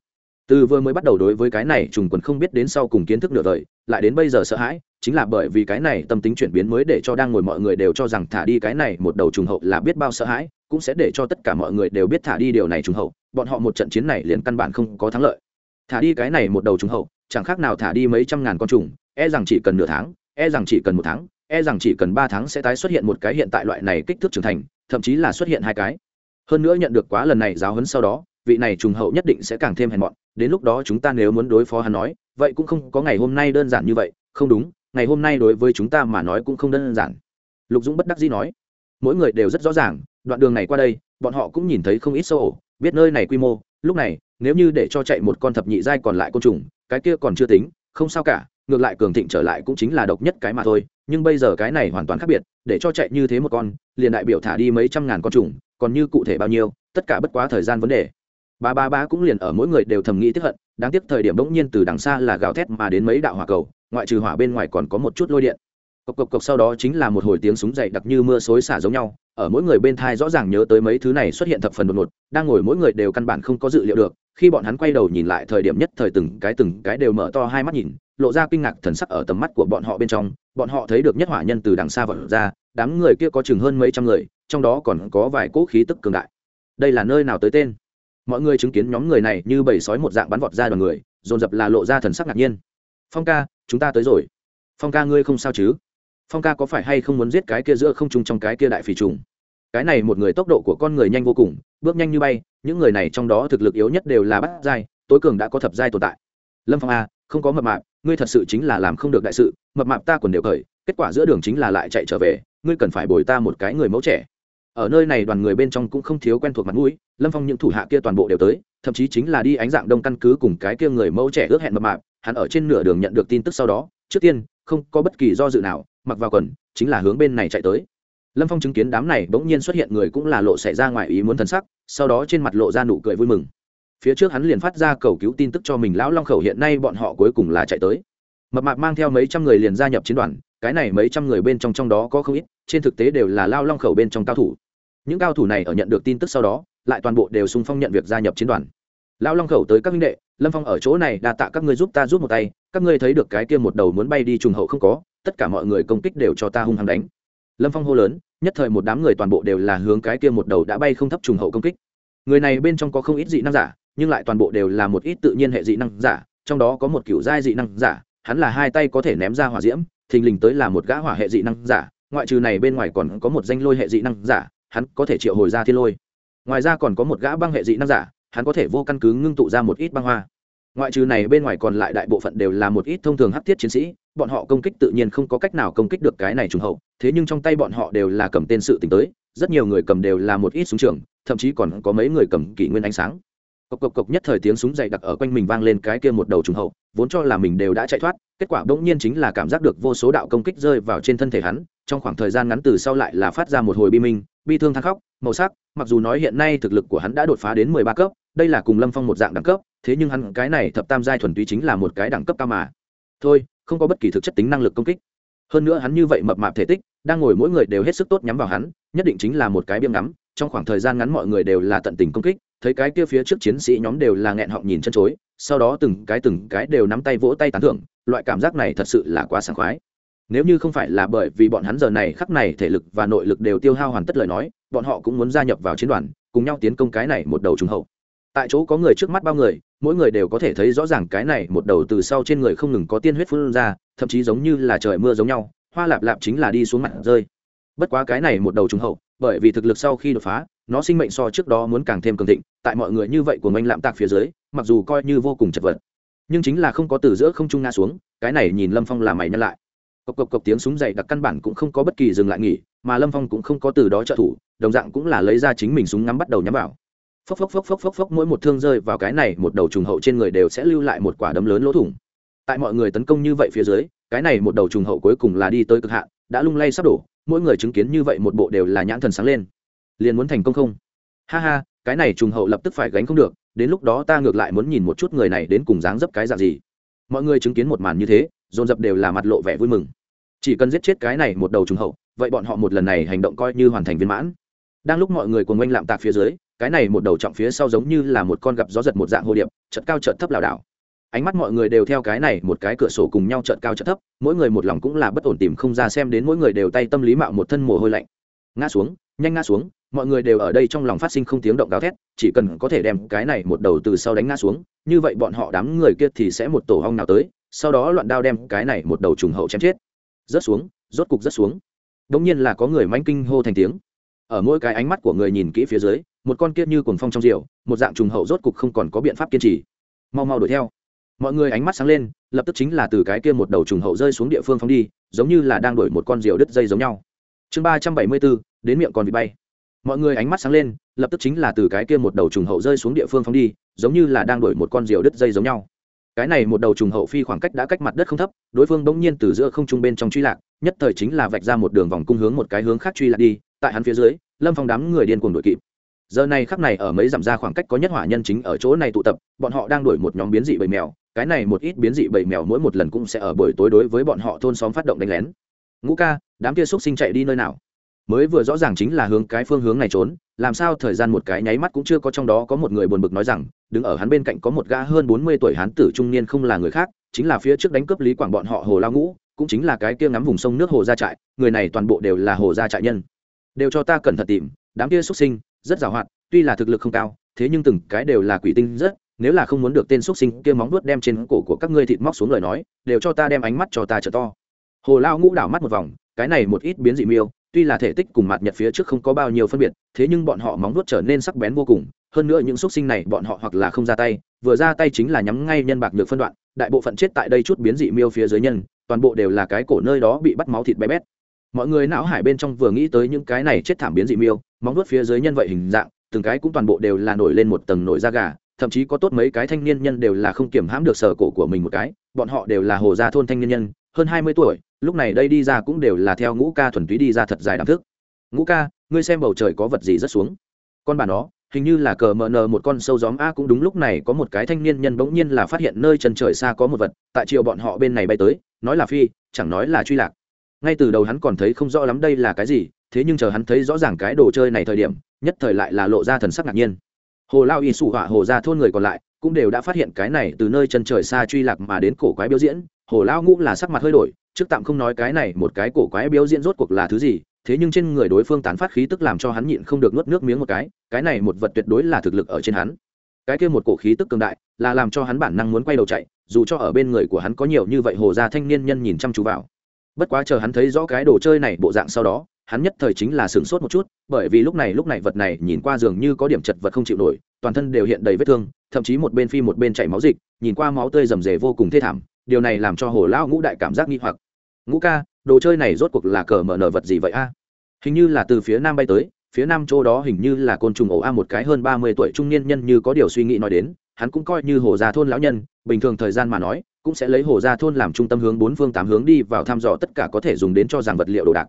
[SPEAKER 1] Từ vừa mới bắt đầu đối với cái này trùng quần không biết đến sau cùng kiến thức nửa đời, lại đến bây giờ sợ hãi, chính là bởi vì cái này tâm tính chuyển biến mới để cho đang ngồi mọi người đều cho rằng thả đi cái này một đầu trùng hậu là biết bao sợ hãi, cũng sẽ để cho tất cả mọi người đều biết thả đi điều này trùng hậu, bọn họ một trận chiến này liền căn bản không có thắng lợi. Thả đi cái này một đầu trùng hậu, chẳng khác nào thả đi mấy trăm ngàn con trùng e rằng chỉ cần nửa tháng e rằng chỉ cần một tháng e rằng chỉ cần ba tháng sẽ tái xuất hiện một cái hiện tại loại này kích thước trưởng thành, thậm chí là xuất hiện hai cái. Hơn nữa nhận được quá lần này giáo huấn sau đó, vị này trùng hậu nhất định sẽ càng thêm hèn mọn. Đến lúc đó chúng ta nếu muốn đối phó hắn nói, vậy cũng không có ngày hôm nay đơn giản như vậy. Không đúng, ngày hôm nay đối với chúng ta mà nói cũng không đơn giản. Lục dũng bất đắc dĩ nói. Mỗi người đều rất rõ ràng, đoạn đường này qua đây, bọn họ cũng nhìn thấy không ít sâu ổ, biết nơi này quy mô. Lúc này, nếu như để cho chạy một con thập nhị giai còn lại côn trùng, cái kia còn chưa tính, không sao cả ngược lại cường thịnh trở lại cũng chính là độc nhất cái mà thôi, nhưng bây giờ cái này hoàn toàn khác biệt, để cho chạy như thế một con, liền đại biểu thả đi mấy trăm ngàn con trùng, còn như cụ thể bao nhiêu, tất cả bất quá thời gian vấn đề. Ba ba ba cũng liền ở mỗi người đều thầm nghĩ tiếp hận, đáng tiếc thời điểm bỗng nhiên từ đằng xa là gào thét mà đến mấy đạo hỏa cầu, ngoại trừ hỏa bên ngoài còn có một chút lôi điện. Cộc cộc cộc sau đó chính là một hồi tiếng súng dậy đặc như mưa xối xả giống nhau, ở mỗi người bên thai rõ ràng nhớ tới mấy thứ này xuất hiện thập phần đột ngột, đang ngồi mỗi người đều căn bản không có dự liệu được khi bọn hắn quay đầu nhìn lại thời điểm nhất thời từng cái từng cái đều mở to hai mắt nhìn, lộ ra kinh ngạc thần sắc ở tầm mắt của bọn họ bên trong, bọn họ thấy được nhất hỏa nhân từ đằng xa vật ra, đám người kia có chừng hơn mấy trăm người, trong đó còn có vài cỗ khí tức cường đại. Đây là nơi nào tới tên? Mọi người chứng kiến nhóm người này như bầy sói một dạng bắn vọt ra đoàn người, dồn dập là lộ ra thần sắc ngạc nhiên. Phong ca, chúng ta tới rồi. Phong ca ngươi không sao chứ? Phong ca có phải hay không muốn giết cái kia giữa không trung trong cái kia đại phì trùng? Cái này một người tốc độ của con người nhanh vô cùng, bước nhanh như bay, những người này trong đó thực lực yếu nhất đều là bắt giai, tối cường đã có thập giai tồn tại. Lâm phong a, không có mập mạp, ngươi thật sự chính là làm không được đại sự, mập mạp ta quần đều khởi kết quả giữa đường chính là lại chạy trở về, ngươi cần phải bồi ta một cái người mẫu trẻ. Ở nơi này đoàn người bên trong cũng không thiếu quen thuộc mặt mũi, lâm phong những thủ hạ kia toàn bộ đều tới, thậm chí chính là đi ánh dạng đông căn cứ cùng cái kia người mẫu trẻ ước hẹn mập mạp, hắn ở trên nửa đường nhận được tin tức sau đó, trước tiên, không có bất kỳ do dự nào, mặc vào quần, chính là hướng bên này chạy tới lâm phong chứng kiến đám này bỗng nhiên xuất hiện người cũng là lộ xảy ra ngoài ý muốn thân sắc, sau đó trên mặt lộ ra nụ cười vui mừng. Phía trước hắn liền phát ra cầu cứu tin tức cho mình lão long khẩu hiện nay bọn họ cuối cùng là chạy tới. Mập mạc mang theo mấy trăm người liền gia nhập chiến đoàn, cái này mấy trăm người bên trong trong đó có không ít, trên thực tế đều là lao long khẩu bên trong cao thủ. Những cao thủ này ở nhận được tin tức sau đó, lại toàn bộ đều sung phong nhận việc gia nhập chiến đoàn. Lao long khẩu tới các minh đệ, lâm phong ở chỗ này, đa tạ các ngươi giúp ta giúp một tay, các ngươi thấy được cái kia một đầu muốn bay đi trùng hậu không có, tất cả mọi người công kích đều cho ta hung hăng đánh lâm phong hô lớn, nhất thời một đám người toàn bộ đều là hướng cái kia một đầu đã bay không thấp trùng hậu công kích. Người này bên trong có không ít dị năng giả, nhưng lại toàn bộ đều là một ít tự nhiên hệ dị năng giả, trong đó có một kiểu giai dị năng giả, hắn là hai tay có thể ném ra hỏa diễm, thình lình tới là một gã hỏa hệ dị năng giả, ngoại trừ này bên ngoài còn có một danh lôi hệ dị năng giả, hắn có thể triệu hồi ra thiên lôi. Ngoài ra còn có một gã băng hệ dị năng giả, hắn có thể vô căn cứ ngưng tụ ra một ít băng hoa ngoại trừ này bên ngoài còn lại đại bộ phận đều là một ít thông thường hắc thiết chiến sĩ, bọn họ công kích tự nhiên không có cách nào công kích được cái này trùng hậu, thế nhưng trong tay bọn họ đều là cầm tên sự tính tới, rất nhiều người cầm đều là một ít súng trường, thậm chí còn có mấy người cầm kỷ nguyên ánh sáng. Cộc cộc cộc nhất thời tiếng súng dày đặc ở quanh mình vang lên cái kia một đầu trùng hậu, vốn cho là mình đều đã chạy thoát, kết quả bỗng nhiên chính là cảm giác được vô số đạo công kích rơi vào trên thân thể hắn, trong khoảng thời gian ngắn từ sau lại là phát ra một hồi bi minh, bi thương than khóc, màu sắc, mặc dù nói hiện nay thực lực của hắn đã đột phá đến mười ba cấp đây là cùng lâm phong một dạng đẳng cấp, thế nhưng hắn cái này thập tam giai thuần túy chính là một cái đẳng cấp cao mà. Thôi, không có bất kỳ thực chất tính năng lực công kích. Hơn nữa hắn như vậy mập mạp thể tích, đang ngồi mỗi người đều hết sức tốt nhắm vào hắn, nhất định chính là một cái biếm ngắm, trong khoảng thời gian ngắn mọi người đều là tận tình công kích, thấy cái kia phía trước chiến sĩ nhóm đều là nghẹn họng nhìn chân chối, sau đó từng cái từng cái đều nắm tay vỗ tay tán thưởng, loại cảm giác này thật sự là quá sảng khoái. Nếu như không phải là bởi vì bọn hắn giờ này khắc này thể lực và nội lực đều tiêu hao hoàn tất lời nói, bọn họ cũng muốn gia nhập vào chiến đoàn, cùng nhau tiến công cái này một đầu trùng hậu tại chỗ có người trước mắt bao người, mỗi người đều có thể thấy rõ ràng cái này một đầu từ sau trên người không ngừng có tiên huyết phun ra, thậm chí giống như là trời mưa giống nhau, hoa lạp lạp chính là đi xuống mặt rơi. Bất quá cái này một đầu trùng hậu, bởi vì thực lực sau khi đột phá, nó sinh mệnh so trước đó muốn càng thêm cường thịnh, tại mọi người như vậy của mình lạm tạc phía dưới, mặc dù coi như vô cùng chật vật, nhưng chính là không có từ giữa không trung nga xuống, cái này nhìn lâm phong là mày nhân lại. Cộc cộc cộc tiếng súng dày đặc căn bản cũng không có bất kỳ dừng lại nghỉ, mà lâm phong cũng không có từ đó trợ thủ, đồng dạng cũng là lấy ra chính mình súng ngắm bắt đầu nhắm vào phốc phốc phốc phốc phốc phốc, mỗi một thương rơi vào cái này, một đầu trùng hậu trên người đều sẽ lưu lại một quả đấm lớn lỗ thủng. Tại mọi người tấn công như vậy phía dưới, cái này một đầu trùng hậu cuối cùng là đi tới cực hạn, đã lung lay sắp đổ, mỗi người chứng kiến như vậy một bộ đều là nhãn thần sáng lên. Liền muốn thành công không? Ha ha, cái này trùng hậu lập tức phải gánh không được, đến lúc đó ta ngược lại muốn nhìn một chút người này đến cùng dáng dấp cái dạng gì. Mọi người chứng kiến một màn như thế, dồn dập đều là mặt lộ vẻ vui mừng. Chỉ cần giết chết cái này một đầu trùng hậu, vậy bọn họ một lần này hành động coi như hoàn thành viên mãn. Đang lúc mọi người cùng oanh lạm tạc phía dưới cái này một đầu trọng phía sau giống như là một con gặp gió giật một dạng hồ điệp, chợt cao chợt thấp lảo đảo. Ánh mắt mọi người đều theo cái này một cái cửa sổ cùng nhau chợt cao chợt thấp, mỗi người một lòng cũng là bất ổn tìm không ra xem đến mỗi người đều tay tâm lý mạo một thân mồ hôi lạnh. Ngã xuống, nhanh ngã xuống, mọi người đều ở đây trong lòng phát sinh không tiếng động gào thét, chỉ cần có thể đem cái này một đầu từ sau đánh ngã xuống, như vậy bọn họ đám người kia thì sẽ một tổ hong nào tới, sau đó loạn đao đem cái này một đầu trùng hậu chém chết. Rớt xuống, rốt cục rớt xuống. Đống nhiên là có người manh kinh hô thành tiếng. Ở mỗi cái ánh mắt của người nhìn kỹ phía dưới một con kia như cuồng phong trong rượu, một dạng trùng hậu rốt cục không còn có biện pháp kiên trì. Mau mau đuổi theo. Mọi người ánh mắt sáng lên, lập tức chính là từ cái kia một đầu trùng hậu rơi xuống địa phương phóng đi, giống như là đang đuổi một con rượu đứt dây giống nhau. Chương ba trăm bảy mươi bốn, đến miệng còn bị bay. Mọi người ánh mắt sáng lên, lập tức chính là từ cái kia một đầu trùng hậu rơi xuống địa phương phóng đi, giống như là đang đuổi một con rượu đứt dây giống nhau. Cái này một đầu trùng hậu phi khoảng cách đã cách mặt đất không thấp, đối phương bỗng nhiên từ giữa không trung bên trong truy lạc, nhất thời chính là vạch ra một đường vòng cung hướng một cái hướng khác truy lạc đi, tại hắn phía dưới, lâm phong đám người điên cuồng đuổi kịp giờ này khắc này ở mấy dặm ra khoảng cách có nhất hỏa nhân chính ở chỗ này tụ tập, bọn họ đang đuổi một nhóm biến dị bầy mèo, cái này một ít biến dị bầy mèo mỗi một lần cũng sẽ ở buổi tối đối với bọn họ thôn xóm phát động đánh lén. Ngũ ca, đám kia xúc sinh chạy đi nơi nào? Mới vừa rõ ràng chính là hướng cái phương hướng này trốn, làm sao thời gian một cái nháy mắt cũng chưa có trong đó có một người buồn bực nói rằng, đứng ở hắn bên cạnh có một gã hơn bốn mươi tuổi hán tử trung niên không là người khác, chính là phía trước đánh cướp lý quảng bọn họ hồ lao ngũ, cũng chính là cái kia ngắm vùng sông nước hồ gia trại, người này toàn bộ đều là hồ gia trại nhân. Đều cho ta cẩn thận tìm, đám kia xuất sinh rất giàu hoạt tuy là thực lực không cao, thế nhưng từng cái đều là quỷ tinh rất, nếu là không muốn được tên xuất sinh kia móng nuốt đem trên cổ của các ngươi thịt móc xuống lời nói, đều cho ta đem ánh mắt cho ta trở to. Hồ lao ngũ đảo mắt một vòng, cái này một ít biến dị miêu, tuy là thể tích cùng mặt nhật phía trước không có bao nhiêu phân biệt, thế nhưng bọn họ móng nuốt trở nên sắc bén vô cùng, hơn nữa những xuất sinh này bọn họ hoặc là không ra tay, vừa ra tay chính là nhắm ngay nhân bạc được phân đoạn, đại bộ phận chết tại đây chút biến dị miêu phía dưới nhân, toàn bộ đều là cái cổ nơi đó bị bắt máu thịt bé bét. Mọi người não hải bên trong vừa nghĩ tới những cái này chết thảm biến dị miêu móng vuốt phía dưới nhân vậy hình dạng, từng cái cũng toàn bộ đều là nổi lên một tầng nổi da gà, thậm chí có tốt mấy cái thanh niên nhân đều là không kiểm hãm được sở cổ của mình một cái, bọn họ đều là hồ gia thôn thanh niên nhân, hơn hai mươi tuổi, lúc này đây đi ra cũng đều là theo ngũ ca thuần túy đi ra thật dài đẳng thức. Ngũ ca, ngươi xem bầu trời có vật gì rất xuống? Con bà nó, hình như là cờ mờ nờ một con sâu gióm a cũng đúng lúc này có một cái thanh niên nhân bỗng nhiên là phát hiện nơi chân trời xa có một vật, tại chiều bọn họ bên này bay tới, nói là phi, chẳng nói là truy lạc. Ngay từ đầu hắn còn thấy không rõ lắm đây là cái gì thế nhưng chờ hắn thấy rõ ràng cái đồ chơi này thời điểm, nhất thời lại là lộ ra thần sắc ngạc nhiên. Hồ lao y sủ họa, hồ ra thôn người còn lại cũng đều đã phát hiện cái này từ nơi chân trời xa truy lạc mà đến cổ quái biểu diễn. Hồ lao ngũ là sắc mặt hơi đổi, trước tạm không nói cái này một cái cổ quái biểu diễn rốt cuộc là thứ gì, thế nhưng trên người đối phương tán phát khí tức làm cho hắn nhịn không được nuốt nước miếng một cái cái này một vật tuyệt đối là thực lực ở trên hắn. Cái kia một cổ khí tức cường đại là làm cho hắn bản năng muốn quay đầu chạy, dù cho ở bên người của hắn có nhiều như vậy hồ gia thanh niên nhân nhìn chăm chú vào. Bất quá chờ hắn thấy rõ cái đồ chơi này bộ dạng sau đó hắn nhất thời chính là sửng sốt một chút, bởi vì lúc này lúc này vật này nhìn qua dường như có điểm chật vật không chịu nổi, toàn thân đều hiện đầy vết thương, thậm chí một bên phi một bên chảy máu dịch, nhìn qua máu tươi rầm rề vô cùng thê thảm, điều này làm cho hồ lão ngũ đại cảm giác nghi hoặc. Ngũ ca, đồ chơi này rốt cuộc là cờ mở nở vật gì vậy a? Hình như là từ phía nam bay tới, phía nam chỗ đó hình như là côn trùng ổ a một cái hơn ba mươi tuổi trung niên nhân như có điều suy nghĩ nói đến, hắn cũng coi như hồ gia thôn lão nhân, bình thường thời gian mà nói, cũng sẽ lấy hồ gia thôn làm trung tâm hướng bốn phương tám hướng đi vào thăm dò tất cả có thể dùng đến cho rằng vật liệu đồ đạc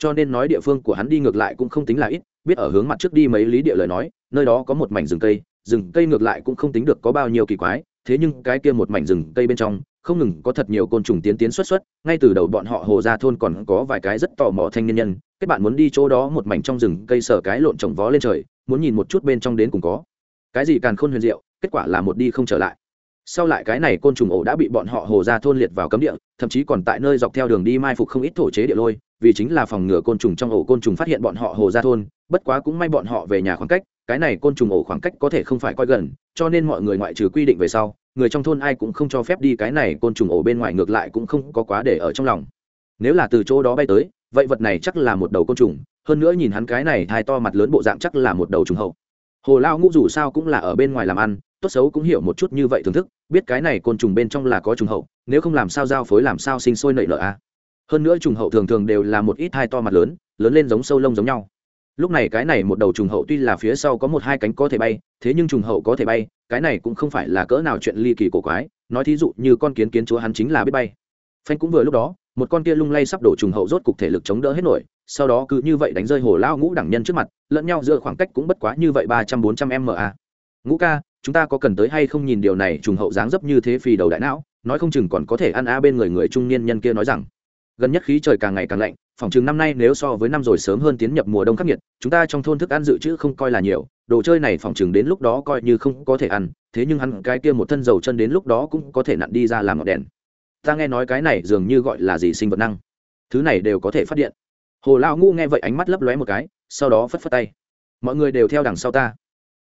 [SPEAKER 1] cho nên nói địa phương của hắn đi ngược lại cũng không tính là ít, biết ở hướng mặt trước đi mấy lý địa lời nói, nơi đó có một mảnh rừng cây rừng cây ngược lại cũng không tính được có bao nhiêu kỳ quái, thế nhưng cái kia một mảnh rừng cây bên trong, không ngừng có thật nhiều côn trùng tiến tiến xuất xuất, ngay từ đầu bọn họ hồ ra thôn còn có vài cái rất tò mò thanh niên nhân, kết bạn muốn đi chỗ đó một mảnh trong rừng cây sở cái lộn trồng vó lên trời, muốn nhìn một chút bên trong đến cùng có cái gì càng khôn huyền diệu, kết quả là một đi không trở lại sau lại cái này côn trùng ổ đã bị bọn họ hồ ra thôn liệt vào cấm địa, thậm chí còn tại nơi dọc theo đường đi mai phục không ít thổ chế địa lôi, vì chính là phòng ngừa côn trùng trong ổ côn trùng phát hiện bọn họ hồ ra thôn, bất quá cũng may bọn họ về nhà khoảng cách, cái này côn trùng ổ khoảng cách có thể không phải coi gần, cho nên mọi người ngoại trừ quy định về sau, người trong thôn ai cũng không cho phép đi cái này côn trùng ổ bên ngoài ngược lại cũng không có quá để ở trong lòng. Nếu là từ chỗ đó bay tới, vậy vật này chắc là một đầu côn trùng, hơn nữa nhìn hắn cái này thai to mặt lớn bộ dạng chắc là một đầu trùng hậu hồ lao ngũ dù sao cũng là ở bên ngoài làm ăn, tốt xấu cũng hiểu một chút như vậy thưởng thức, biết cái này côn trùng bên trong là có trùng hậu, nếu không làm sao giao phối làm sao sinh sôi nảy nở a hơn nữa trùng hậu thường thường đều là một ít hai to mặt lớn lớn lên giống sâu lông giống nhau. Lúc này cái này một đầu trùng hậu tuy là phía sau có một hai cánh có thể bay, thế nhưng trùng hậu có thể bay, cái này cũng không phải là cỡ nào chuyện ly kỳ cổ quái, nói thí dụ như con kiến kiến chúa hắn chính là biết bay. Phanh cũng vừa lúc đó, một con kia lung lay sắp đổ trùng hậu rốt cục thể lực chống đỡ hết nổi sau đó cứ như vậy đánh rơi hồ lao ngũ đẳng nhân trước mặt, lẫn nhau giữa khoảng cách cũng bất quá như vậy ba trăm bốn trăm m a. Ngũ ca, chúng ta có cần tới hay không nhìn điều này trùng hậu dáng dấp như thế phì đầu đại não, nói không chừng còn có thể ăn a bên người người trung niên nhân kia nói rằng. Gần nhất khí trời càng ngày càng lạnh, phòng chừng năm nay nếu so với năm rồi sớm hơn tiến nhập mùa đông khắc nghiệt, chúng ta trong thôn thức ăn dự trữ không coi là nhiều, đồ chơi này phòng chừng đến lúc đó coi như không có thể ăn, thế nhưng hắn cái kia một thân dầu chân đến lúc đó cũng có thể nặn đi ra làm ngọn đèn. Ta nghe nói cái này dường như gọi là gì sinh vật năng. Thứ này đều có thể phát điện hồ lao ngu nghe vậy ánh mắt lấp lóe một cái, sau đó phất phất tay. Mọi người đều theo đằng sau ta.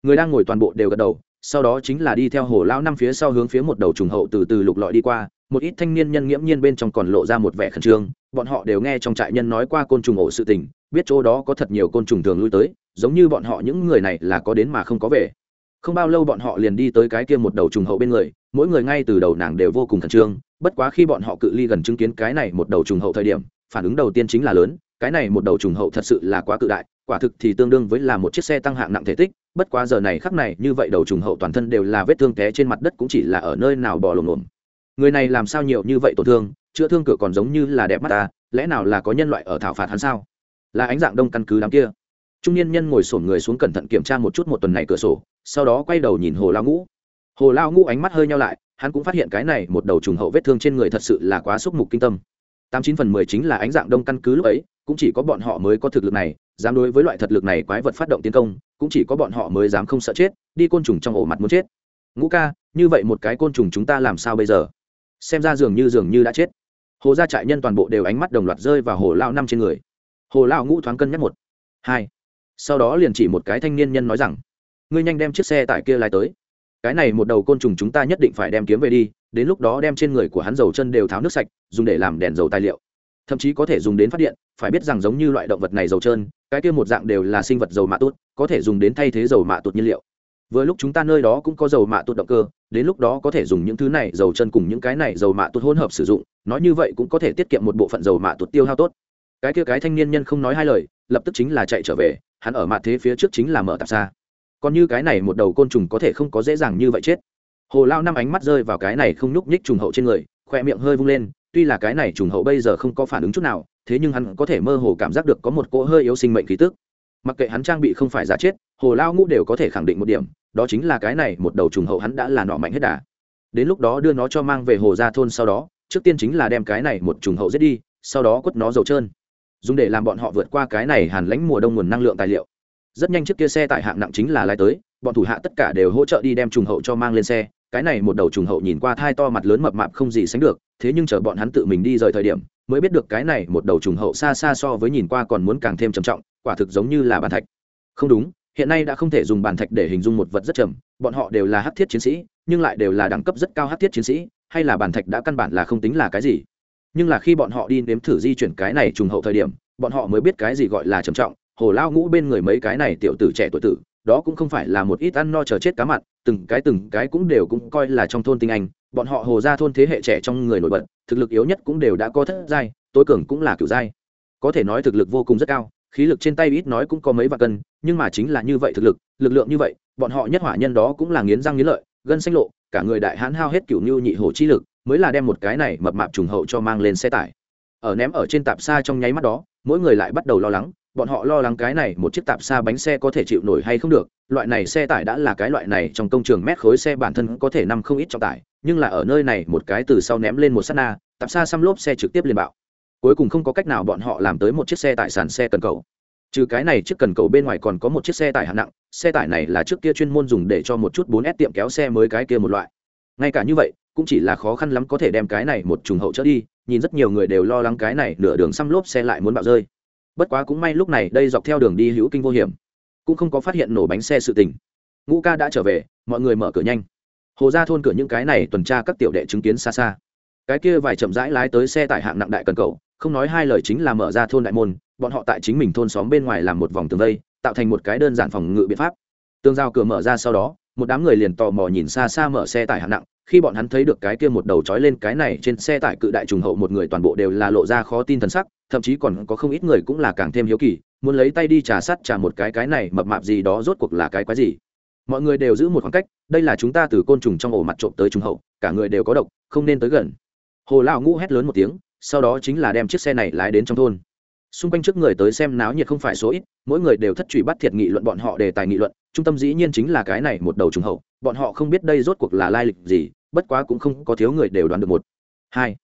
[SPEAKER 1] Người đang ngồi toàn bộ đều gật đầu, sau đó chính là đi theo hồ lao năm phía sau hướng phía một đầu trùng hậu từ từ lục lọi đi qua, một ít thanh niên nhân nghiễm nhiên bên trong còn lộ ra một vẻ khẩn trương, bọn họ đều nghe trong trại nhân nói qua côn trùng ổ sự tình, biết chỗ đó có thật nhiều côn trùng thường lui tới, giống như bọn họ những người này là có đến mà không có về. Không bao lâu bọn họ liền đi tới cái kia một đầu trùng hậu bên người, mỗi người ngay từ đầu nàng đều vô cùng khẩn trương, bất quá khi bọn họ cự ly gần chứng kiến cái này một đầu trùng hậu thời điểm, phản ứng đầu tiên chính là lớn cái này một đầu trùng hậu thật sự là quá cự đại, quả thực thì tương đương với là một chiếc xe tăng hạng nặng thể tích, bất quá giờ này khắc này, như vậy đầu trùng hậu toàn thân đều là vết thương té trên mặt đất cũng chỉ là ở nơi nào bò lồm lồm. Người này làm sao nhiều như vậy tổn thương, chữa thương cửa còn giống như là đẹp mắt ta lẽ nào là có nhân loại ở thảo phạt hắn sao? Là ánh dạng đông căn cứ đám kia. Trung niên nhân ngồi sổn người xuống cẩn thận kiểm tra một chút một tuần này cửa sổ, sau đó quay đầu nhìn hồ lao ngũ. Hồ lao ngũ ánh mắt hơi nhau lại, hắn cũng phát hiện cái này một đầu trùng hậu vết thương trên người thật sự là quá xúc mục kinh tâm tám chín phần mười chính là ánh dạng đông căn cứ lúc ấy, cũng chỉ có bọn họ mới có thực lực này, dám đối với loại thật lực này quái vật phát động tiến công, cũng chỉ có bọn họ mới dám không sợ chết, đi côn trùng trong ổ mặt muốn chết. Ngũ ca, như vậy một cái côn trùng chúng ta làm sao bây giờ? Xem ra dường như dường như đã chết. Hồ gia trại nhân toàn bộ đều ánh mắt đồng loạt rơi vào hồ lao năm trên người. Hồ lao ngũ thoáng cân nhắc một, hai. Sau đó liền chỉ một cái thanh niên nhân nói rằng, ngươi nhanh đem chiếc xe tải kia lái tới. Cái này một đầu côn trùng chúng ta nhất định phải đem kiếm về đi đến lúc đó đem trên người của hắn dầu chân đều tháo nước sạch, dùng để làm đèn dầu tài liệu. Thậm chí có thể dùng đến phát điện, phải biết rằng giống như loại động vật này dầu trơn, cái kia một dạng đều là sinh vật dầu mạ tốt có thể dùng đến thay thế dầu mạ tốt nhiên liệu. Vừa lúc chúng ta nơi đó cũng có dầu mạ tốt động cơ, đến lúc đó có thể dùng những thứ này dầu chân cùng những cái này dầu mạ tốt hỗn hợp sử dụng, nói như vậy cũng có thể tiết kiệm một bộ phận dầu mạ tốt tiêu hao tốt. Cái kia cái thanh niên nhân không nói hai lời, lập tức chính là chạy trở về, hắn ở mặt thế phía trước chính là mở tạp xa. Còn như cái này một đầu côn trùng có thể không có dễ dàng như vậy chết hồ lao năm ánh mắt rơi vào cái này không nhúc nhích trùng hậu trên người khoe miệng hơi vung lên, tuy là cái này trùng hậu bây giờ không có phản ứng chút nào, thế nhưng hắn có thể mơ hồ cảm giác được có một cỗ hơi yếu sinh mệnh khí tức. Mặc kệ hắn trang bị không phải giả chết, hồ lao ngũ đều có thể khẳng định một điểm, đó chính là cái này một đầu trùng hậu hắn đã là nọ mạnh hết đà. Đến lúc đó đưa nó cho mang về hồ gia thôn sau đó, trước tiên chính là đem cái này một trùng hậu giết đi, sau đó quất nó dầu trơn. Dùng để làm bọn họ vượt qua cái này hàn lãnh mùa đông nguồn năng lượng tài liệu. Rất nhanh trước kia xe tải hạng nặng chính là lái tới, bọn thủ hạ tất cả đều hỗ trợ đi đem trùng hậu cho mang lên xe cái này một đầu trùng hậu nhìn qua thai to mặt lớn mập mạp không gì sánh được, thế nhưng chờ bọn hắn tự mình đi rời thời điểm, mới biết được cái này một đầu trùng hậu xa xa so với nhìn qua còn muốn càng thêm trầm trọng, quả thực giống như là bàn thạch. Không đúng, hiện nay đã không thể dùng bàn thạch để hình dung một vật rất trầm, bọn họ đều là hát thiết chiến sĩ, nhưng lại đều là đẳng cấp rất cao hát thiết chiến sĩ, hay là bàn thạch đã căn bản là không tính là cái gì. Nhưng là khi bọn họ đi nếm thử di chuyển cái này trùng hậu thời điểm, bọn họ mới biết cái gì gọi là trầm trọng, hồ lao ngũ bên người mấy cái này tiểu tử trẻ tuổi tử đó cũng không phải là một ít ăn no chờ chết cá mặn, từng cái từng cái cũng đều cũng coi là trong thôn tinh anh, bọn họ hồ ra thôn thế hệ trẻ trong người nổi bật, thực lực yếu nhất cũng đều đã có thất giai, tối cường cũng là kiểu giai. Có thể nói thực lực vô cùng rất cao, khí lực trên tay ít nói cũng có mấy vạn cân, nhưng mà chính là như vậy thực lực lực lượng như vậy, bọn họ nhất hỏa nhân đó cũng là nghiến răng nghiến lợi, gân xanh lộ, cả người đại hãn hao hết kiểu như nhị hổ chi lực, mới là đem một cái này mập mạp trùng hậu cho mang lên xe tải. Ở ném ở trên tạp xa trong nháy mắt đó, mỗi người lại bắt đầu lo lắng bọn họ lo lắng cái này một chiếc tạp xa bánh xe có thể chịu nổi hay không được, loại này xe tải đã là cái loại này trong công trường mét khối xe bản thân có thể nằm không ít trọng tải, nhưng là ở nơi này một cái từ sau ném lên một s á t na, tạp xa xăm lốp xe trực tiếp liền bạo. Cuối cùng không có cách nào bọn họ làm tới một chiếc xe tải sàn xe cần cầu. Trừ cái này chiếc cần cầu bên ngoài còn có một chiếc xe tải hạng nặng, xe tải này là trước kia chuyên môn dùng để cho một chút bốn s tiệm kéo xe mới cái kia một loại. Ngay cả như vậy, cũng chỉ là khó khăn lắm có thể đem cái này một trùng hậu trở đi, nhìn rất nhiều người đều lo lắng cái này nửa đường xăm lốp xe lại muốn bạo rơi bất quá cũng may lúc này đây dọc theo đường đi hữu kinh vô hiểm, cũng không có phát hiện nổ bánh xe sự tình. Ngũ ca đã trở về, mọi người mở cửa nhanh. Hồ ra thôn cửa những cái này tuần tra các tiểu đệ chứng kiến xa xa. Cái kia vài chậm rãi lái tới xe tải hạng nặng đại cần cầu, không nói hai lời chính là mở ra thôn đại môn, bọn họ tại chính mình thôn xóm bên ngoài làm một vòng tường vây, tạo thành một cái đơn giản phòng ngự biện pháp. Tường giao cửa mở ra sau đó, một đám người liền tò mò nhìn xa xa mở xe tải hạng nặng, khi bọn hắn thấy được cái kia một đầu trói lên cái này trên xe tải cự đại trùng hậu một người toàn bộ đều là lộ ra khó tin thần sắc thậm chí còn có không ít người cũng là càng thêm hiếu kỳ, muốn lấy tay đi trà sắt trà một cái cái này mập mạp gì đó rốt cuộc là cái quái gì. Mọi người đều giữ một khoảng cách, đây là chúng ta từ côn trùng trong ổ mặt trộm tới trùng hậu, cả người đều có độc, không nên tới gần. Hồ lão ngũ hét lớn một tiếng, sau đó chính là đem chiếc xe này lái đến trong thôn. Xung quanh trước người tới xem náo nhiệt không phải số ít, mỗi người đều thất truy bắt thiệt nghị luận bọn họ đề tài nghị luận, trung tâm dĩ nhiên chính là cái này một đầu trùng hậu, bọn họ không biết đây rốt cuộc là lai lịch gì, bất quá cũng không có thiếu người đều đoán được một. Hai,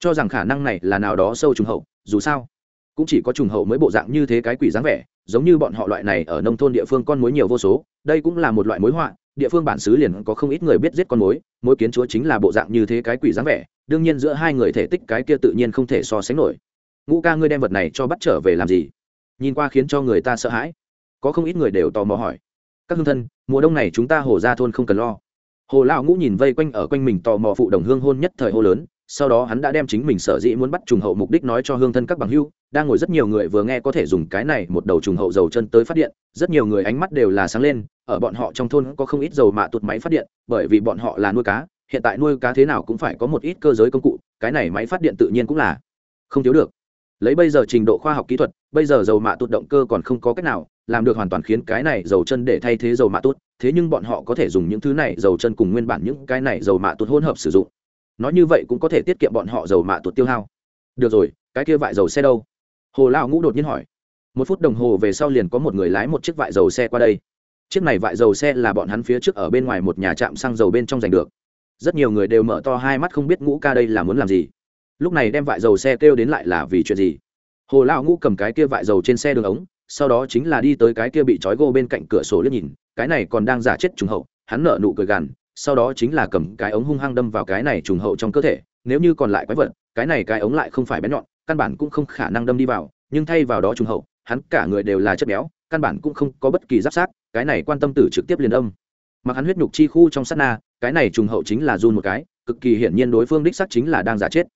[SPEAKER 1] cho rằng khả năng này là nào đó sâu trùng hậu dù sao, cũng chỉ có trùng hậu mới bộ dạng như thế cái quỷ dáng vẻ, giống như bọn họ loại này ở nông thôn địa phương con mối nhiều vô số, đây cũng là một loại mối họa, địa phương bản xứ liền có không ít người biết giết con mối mối kiến chúa chính là bộ dạng như thế cái quỷ dáng vẻ, đương nhiên giữa hai người thể tích cái kia tự nhiên không thể so sánh nổi. Ngũ ca ngươi đem vật này cho bắt trở về làm gì? Nhìn qua khiến cho người ta sợ hãi. Có không ít người đều tò mò hỏi. Các hương thân, mùa đông này chúng ta hồ ra thôn không cần lo. Hồ lão ngũ nhìn vây quanh ở quanh mình tò mò phụ đồng hương hôn nhất thời hô lớn sau đó hắn đã đem chính mình sở dĩ muốn bắt trùng hậu mục đích nói cho hương thân các bằng hưu, đang ngồi rất nhiều người vừa nghe có thể dùng cái này một đầu trùng hậu dầu chân tới phát điện, rất nhiều người ánh mắt đều là sáng lên, ở bọn họ trong thôn có không ít dầu mạ tụt máy phát điện, bởi vì bọn họ là nuôi cá, hiện tại nuôi cá thế nào cũng phải có một ít cơ giới công cụ, cái này máy phát điện tự nhiên cũng là không thiếu được. Lấy bây giờ trình độ khoa học kỹ thuật, bây giờ dầu mạ tụt động cơ còn không có cách nào làm được hoàn toàn khiến cái này dầu chân để thay thế dầu mạ tốt thế nhưng bọn họ có thể dùng những thứ này dầu chân cùng nguyên bản những cái này dầu mạ tụt hỗn hợp sử dụng nói như vậy cũng có thể tiết kiệm bọn họ dầu mạ tuột tiêu hao. Được rồi, cái kia vại dầu xe đâu? Hồ lão ngũ đột nhiên hỏi. Một phút đồng hồ về sau liền có một người lái một chiếc vại dầu xe qua đây. Chiếc này vại dầu xe là bọn hắn phía trước ở bên ngoài một nhà trạm xăng dầu bên trong giành được. Rất nhiều người đều mở to hai mắt không biết ngũ ca đây là muốn làm gì. Lúc này đem vại dầu xe kêu đến lại là vì chuyện gì? Hồ lão ngũ cầm cái kia vại dầu trên xe đường ống, sau đó chính là đi tới cái kia bị trói gô bên cạnh cửa sổ liếc nhìn, cái này còn đang giả chết trùng hậu, hắn nợ nụ cười gằn sau đó chính là cầm cái ống hung hăng đâm vào cái này trùng hậu trong cơ thể, nếu như còn lại quái vật, cái này cái ống lại không phải bén nhọn, căn bản cũng không khả năng đâm đi vào, nhưng thay vào đó trùng hậu, hắn cả người đều là chất béo, căn bản cũng không có bất kỳ giáp sát, cái này quan tâm tử trực tiếp liền âm mặc hắn huyết nhục chi khu trong sát na, cái này trùng hậu chính là run một cái, cực kỳ hiển nhiên đối phương đích xác chính là đang giả chết.